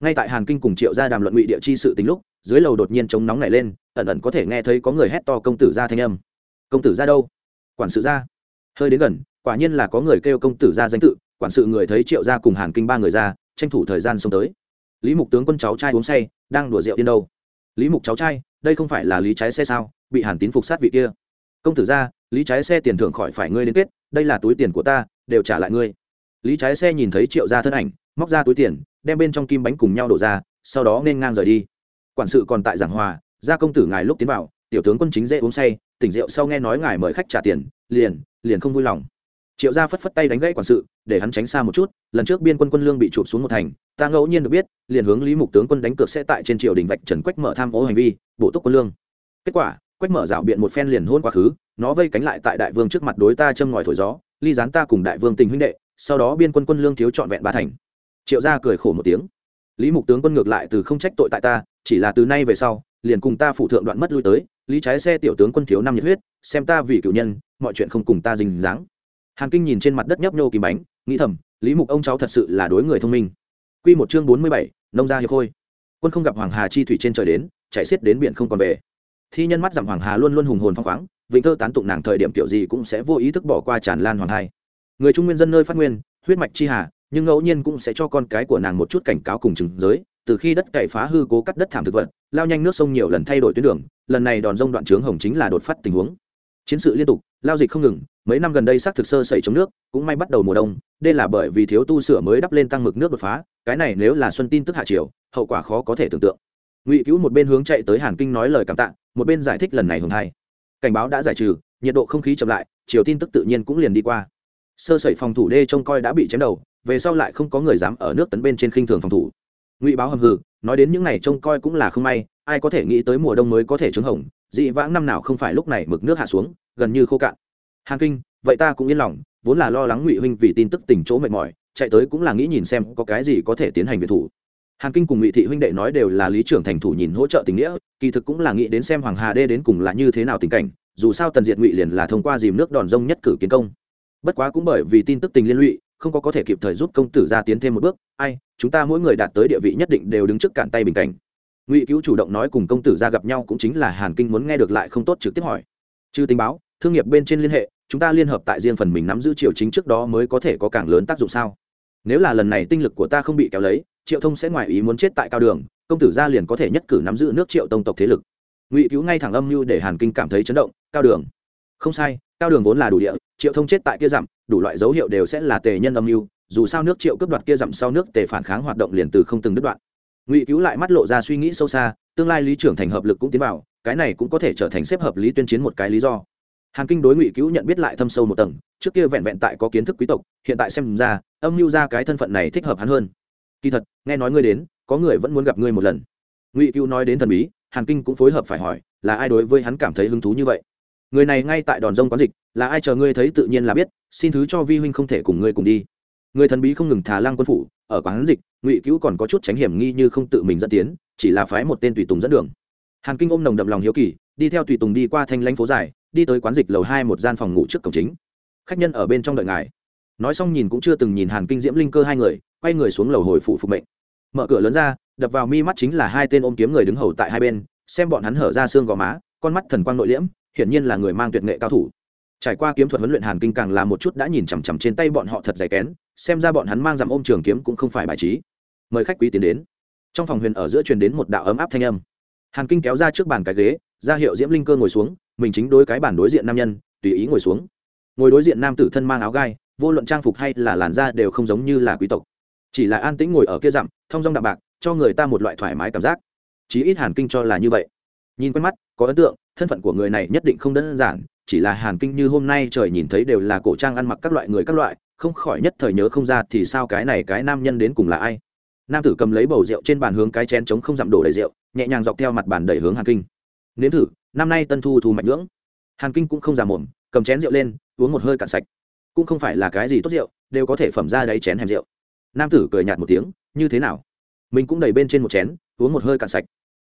ngay tại hàn kinh cùng triệu ra đàm luận ngụy địa chi sự tính lúc, dưới lầu đột nhiên chống nóng nảy lên, ẩn ẩn có thể nghe thấy có người hét to công tử ra thanh âm. Công tử ra đâu? Quản sự ra. Hơi đến gần, quả nhiên là có người kêu công tử ra danh tự, quản sự người thấy triệu ra cùng hàn kinh ba người ra, tranh thủ thời gian xông tới. Lý mục tướng quân cháu trai uống say, đang đùa rượu yên đâu? Lý mục cháu trai, đây không phải là lý trái xe sao? Bị hàn tín phục sát vị kia. Công tử ra, lý trái xe tiền thưởng khỏi phải ngươi đến kết, đây là túi tiền của ta, đều trả lại ngươi. Lý trái xe nhìn thấy triệu gia thân ảnh, móc ra túi tiền đem bên trong kim bánh cùng nhau đổ ra, sau đó nên ngang rời đi. Quản sự còn tại giảng hòa, gia công tử ngài lúc tiến vào, tiểu tướng quân chính dễ uống say, tỉnh rượu sau nghe nói ngài mời khách trả tiền, liền liền không vui lòng. Triệu gia phất phất tay đánh gãy quản sự, để hắn tránh xa một chút, lần trước biên quân quân lương bị chụp xuống một thành, ta ngẫu nhiên được biết, liền hướng lý mục tướng quân đánh cược sẽ tại trên triều đình vạch trần quách mở tham ô hành vi, bổ túc quân lương. Kết quả, quách mở rảo biện một phen liền hôn quá khứ, nó vây cánh lại tại đại vương trước mặt đối ta châm ngòi thổi gió, ly gián ta cùng đại vương tình huynh đệ, sau đó biên quân quân lương thiếu trọn vẹn ba thành triệu gia cười khổ một tiếng. Lý mục tướng quân ngược lại từ không trách tội tại ta, chỉ là từ nay về sau, liền cùng ta phụ thượng đoạn mất lui tới, lý trái xe tiểu tướng quân thiếu năm nhiệt huyết, xem ta vì cựu nhân, mọi chuyện không cùng ta dình dáng. Hàn kinh nhìn trên mặt đất nhấp nhô kìm bánh, nghĩ thầm, lý mục ông cháu thật sự là đối người thông minh. Q một chương bốn mươi bảy, nông gia hiệp khôi quân không gặp hoàng hà chi thủy trên trời đến, chạy xiết đến biển không còn về. Thi nhân mắt dặm hoàng hà luôn luôn hùng hồn phăng khoáng, vịnh thơ tán tụng nàng thời điểm kiểu gì cũng sẽ vô ý thức bỏ qua tràn lan hoàng hai. Người trung nguyên dân nơi phát nguyên, huyết mạch chi hà nhưng ngẫu nhiên cũng sẽ cho con cái của nàng một chút cảnh cáo cùng chừng giới, từ khi đất cày phá hư cố cắt đất thảm thực vật, lao nhanh nước sông nhiều lần thay đổi tuyến đường, lần này đòn rông đoạn trướng hồng chính là đột phát tình huống. Chiến sự liên tục, lao dịch không ngừng, mấy năm gần đây xác thực sơ sẩy chống nước, cũng may bắt đầu mùa đông, đây là bởi vì thiếu tu sửa mới đắp lên tăng mực nước đột phá, cái này nếu là xuân tin tức hạ triều, hậu quả khó có thể tưởng tượng. Ngụy cứu một bên hướng chạy tới hàn kinh nói lời cảm tạ, một bên giải thích lần này hưởng hai cảnh báo đã giải trừ, nhiệt độ không khí chậm lại chiều tin tức tự nhiên cũng liền đi qua. Sơ sẩy phòng thủ đê trông coi đã bị chém đầu về sau lại không có người dám ở nước tấn bên trên khinh thường phòng thủ. Ngụy báo hầm hừ, nói đến những ngày trông coi cũng là không may, ai có thể nghĩ tới mùa đông mới có thể trứng hồng, dị vãng năm nào không phải lúc này mực nước hạ xuống, gần như khô cạn. Hàn kinh, vậy ta cũng yên lòng, vốn là lo lắng ngụy huynh vì tin tức tỉnh chỗ mệt mỏi, chạy tới cũng là nghĩ nhìn xem có cái gì có thể tiến hành việt thủ. Hàn kinh cùng ngụy thị huynh đệ nói đều là lý trưởng thành thủ nhìn hỗ trợ tình nghĩa, kỳ thực cũng là nghĩ đến xem hoàng hà đê đến cùng là như thế nào tình cảnh, dù sao tần diệt ngụy liền là thông qua dìm nước đòn rông nhất cử kiến công. Bất quá cũng bởi vì tin tức tình liên lụy không có có thể kịp thời giúp công tử ra tiến thêm một bước, ai, chúng ta mỗi người đạt tới địa vị nhất định đều đứng trước cản tay bình cảnh. Ngụy cứu chủ động nói cùng công tử ra gặp nhau cũng chính là hàn kinh muốn nghe được lại không tốt trực tiếp hỏi. Trừ tình báo, thương nghiệp bên trên liên hệ, chúng ta liên hợp tại riêng phần mình nắm giữ triệu chính trước đó mới có thể có càng lớn tác dụng sao? Nếu là lần này tinh lực của ta không bị kéo lấy, triệu thông sẽ ngoài ý muốn chết tại cao đường, công tử gia liền có thể nhất cử nắm giữ nước triệu tông tộc thế lực. Ngụy cứu ngay thẳng âm mưu để hàn kinh cảm thấy chấn động, cao đường. Không sai, cao đường vốn là đủ địa, triệu thông chết tại kia giảm đủ loại dấu hiệu đều sẽ là tề nhân âm mưu, dù sao nước triệu cướp đoạt kia dặm sau nước tề phản kháng hoạt động liền từ không từng đứt đoạn. Ngụy cứu lại mắt lộ ra suy nghĩ sâu xa, tương lai lý trưởng thành hợp lực cũng tiến vào, cái này cũng có thể trở thành xếp hợp lý tuyên chiến một cái lý do. Hàn kinh đối ngụy cứu nhận biết lại thâm sâu một tầng, trước kia vẹn vẹn tại có kiến thức quý tộc, hiện tại xem ra, âm mưu ra cái thân phận này thích hợp hắn hơn. Kỳ thật, nghe nói ngươi đến, có người vẫn muốn gặp ngươi một lần. Ngụy cứu nói đến thần bí, hàn kinh cũng phối hợp phải hỏi, là ai đối với hắn cảm thấy hứng thú như vậy? Người này ngay tại đòn rông quán dịch, là ai chờ ngươi thấy tự nhiên là biết, xin thứ cho vi huynh không thể cùng ngươi cùng đi. Người thần bí không ngừng thả lang quân phủ, ở quán dịch, ngụy cứu còn có chút tránh hiểm nghi như không tự mình dẫn tiến, chỉ là phái một tên tùy tùng dẫn đường. Hàn kinh ôm nồng đậm lòng hiếu kỳ, đi theo tùy tùng đi qua thanh lãnh phố dài, đi tới quán dịch lầu hai một gian phòng ngủ trước cổng chính. Khách nhân ở bên trong đợi ngài. Nói xong nhìn cũng chưa từng nhìn hàn kinh diễm linh cơ hai người, quay người xuống lầu hồi phụ phục mệnh. Mở cửa lớn ra, đập vào mi mắt chính là hai tên ôm kiếm người đứng hầu tại hai bên, xem bọn hắn hở ra xương gò má, con mắt thần quang nội liễm hiển nhiên là người mang tuyệt nghệ cao thủ. Trải qua kiếm thuật huấn luyện hàn kinh càng là một chút đã nhìn chằm chằm trên tay bọn họ thật dày kén, xem ra bọn hắn mang dặm ôm trường kiếm cũng không phải bài trí. Mời khách quý tiến đến. Trong phòng huyền ở giữa truyền đến một đạo ấm áp thanh âm. Hàn kinh kéo ra trước bàn cái ghế, ra hiệu diễm linh cơ ngồi xuống, mình chính đối cái bản đối diện nam nhân, tùy ý ngồi xuống. Ngồi đối diện nam tử thân mang áo gai, vô luận trang phục hay là làn da đều không giống như là quý tộc. Chỉ là an tĩnh ngồi ở kia dặm thông dong đạm bạc, cho người ta một loại thoải mái cảm giác. Chí ít hàn kinh cho là như vậy nhìn quen mắt, có ấn tượng, thân phận của người này nhất định không đơn giản, chỉ là hàn kinh như hôm nay trời nhìn thấy đều là cổ trang ăn mặc các loại người các loại, không khỏi nhất thời nhớ không ra thì sao cái này cái nam nhân đến cùng là ai. Nam tử cầm lấy bầu rượu trên bàn hướng cái chén trống không dặm đổ đầy rượu, nhẹ nhàng dọc theo mặt bàn đẩy hướng hàn kinh. Nếm thử, năm nay tân thu thu mạch ngưỡng hàn kinh cũng không già mồm, cầm chén rượu lên, uống một hơi cạn sạch. Cũng không phải là cái gì tốt rượu, đều có thể phẩm ra đáy chén hèm rượu. Nam tử cười nhạt một tiếng, như thế nào? Mình cũng đầy bên trên một chén, uống một hơi cạn sạch.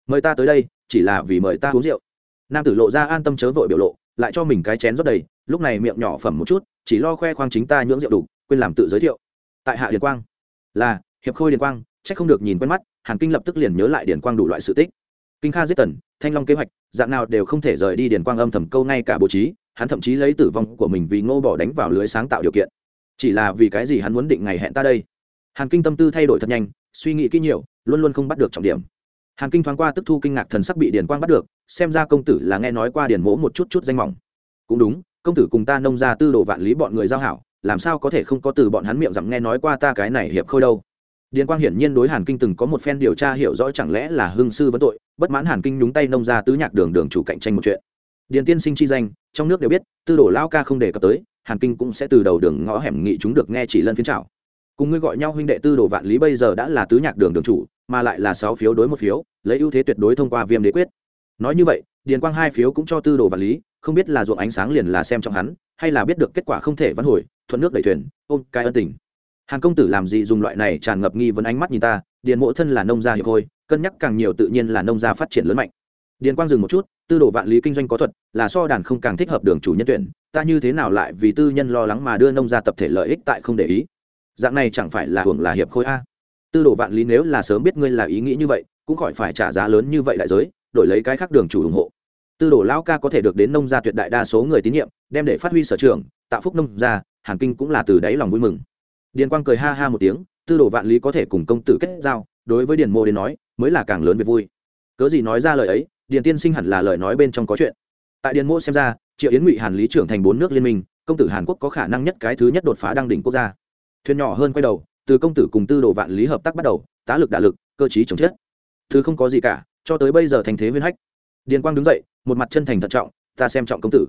Mời ta tới đây chỉ là vì mời ta uống rượu. Nam tử lộ ra an tâm chớ vội biểu lộ, lại cho mình cái chén rót đầy, lúc này miệng nhỏ phẩm một chút, chỉ lo khoe khoang chính ta nhưỡng rượu đủ, quên làm tự giới thiệu. Tại hạ điền quang. Là, hiệp khôi điền quang trách không được nhìn quen mắt, hàn kinh lập tức liền nhớ lại điền quang đủ loại sự tích. Kinh kha giết tần, thanh long kế hoạch, dạng nào đều không thể rời đi điền quang âm thầm câu ngay cả bố trí, hắn thậm chí lấy tử vong của mình vì ngô bỏ đánh vào lưới sáng tạo điều kiện. Chỉ là vì cái gì hắn muốn định ngày hẹn ta đây? Hàn kinh tâm tư thay đổi thật nhanh, suy nghĩ kỹ nhiều, luôn luôn không bắt được trọng điểm hàn kinh thoáng qua tức thu kinh ngạc thần sắc bị điền quang bắt được, xem ra công tử là nghe nói qua điền mỗ một chút chút danh mỏng. Cũng đúng, công tử cùng ta nông ra tư đồ vạn lý bọn người giao hảo, làm sao có thể không có từ bọn hắn miệng dặm nghe nói qua ta cái này hiệp khôi đâu. Điền quang hiển nhiên đối hàn kinh từng có một phen điều tra hiểu rõ chẳng lẽ là hưng sư vấn tội, bất mãn hàn kinh nhúng tay nông ra tứ nhạc đường đường chủ cạnh tranh một chuyện. Điền tiên sinh chi danh, trong nước đều biết, tư đồ lao ca không đề cập tới, hàn kinh cũng sẽ từ đầu đường ngõ hẻm nghị chúng được nghe chỉ lân phiến trào cùng ngươi gọi nhau huynh đệ tư đồ vạn lý bây giờ đã là tứ nhạc đường đường chủ mà lại là sáu phiếu đối một phiếu, lấy ưu thế tuyệt đối thông qua viêm đế quyết. Nói như vậy, điền quang hai phiếu cũng cho tư đồ vạn lý, không biết là ruộng ánh sáng liền là xem trong hắn, hay là biết được kết quả không thể vãn hồi, thuận nước đẩy thuyền, ôm cái ân tình. Hàng công tử làm gì dùng loại này tràn ngập nghi vấn ánh mắt nhìn ta, điền mộ thân là nông gia hiệp thôi cân nhắc càng nhiều tự nhiên là nông gia phát triển lớn mạnh. Điền quang dừng một chút, tư đồ vạn lý kinh doanh có thuật, là so đàn không càng thích hợp đường chủ nhân tuyển, ta như thế nào lại vì tư nhân lo lắng mà đưa nông gia tập thể lợi ích tại không để ý? Dạng này chẳng phải là hưởng là hiệp khôi a? Tư đồ vạn lý nếu là sớm biết ngươi là ý nghĩ như vậy, cũng khỏi phải trả giá lớn như vậy đại giới, đổi lấy cái khác đường chủ ủng hộ. Tư đồ lão ca có thể được đến nông gia tuyệt đại đa số người tín nhiệm, đem để phát huy sở trường, tạo phúc nông gia, hàn kinh cũng là từ đáy lòng vui mừng. Điền quang cười ha ha một tiếng, tư đồ vạn lý có thể cùng công tử kết giao, đối với điền mô đến nói, mới là càng lớn về vui. Cớ gì nói ra lời ấy, điền tiên sinh hẳn là lời nói bên trong có chuyện. Tại điền mô xem ra, triệu yến ngụy hàn lý trưởng thành bốn nước liên minh, công tử hàn quốc có khả năng nhất cái thứ nhất đột phá đăng đỉnh quốc gia. Thuyền nhỏ hơn quay đầu từ công tử cùng tư đồ vạn lý hợp tác bắt đầu, tá lực đả lực, cơ chí chống chết. Thứ không có gì cả, cho tới bây giờ thành thế viên hách. Điền quang đứng dậy, một mặt chân thành thận trọng, ta xem trọng công tử.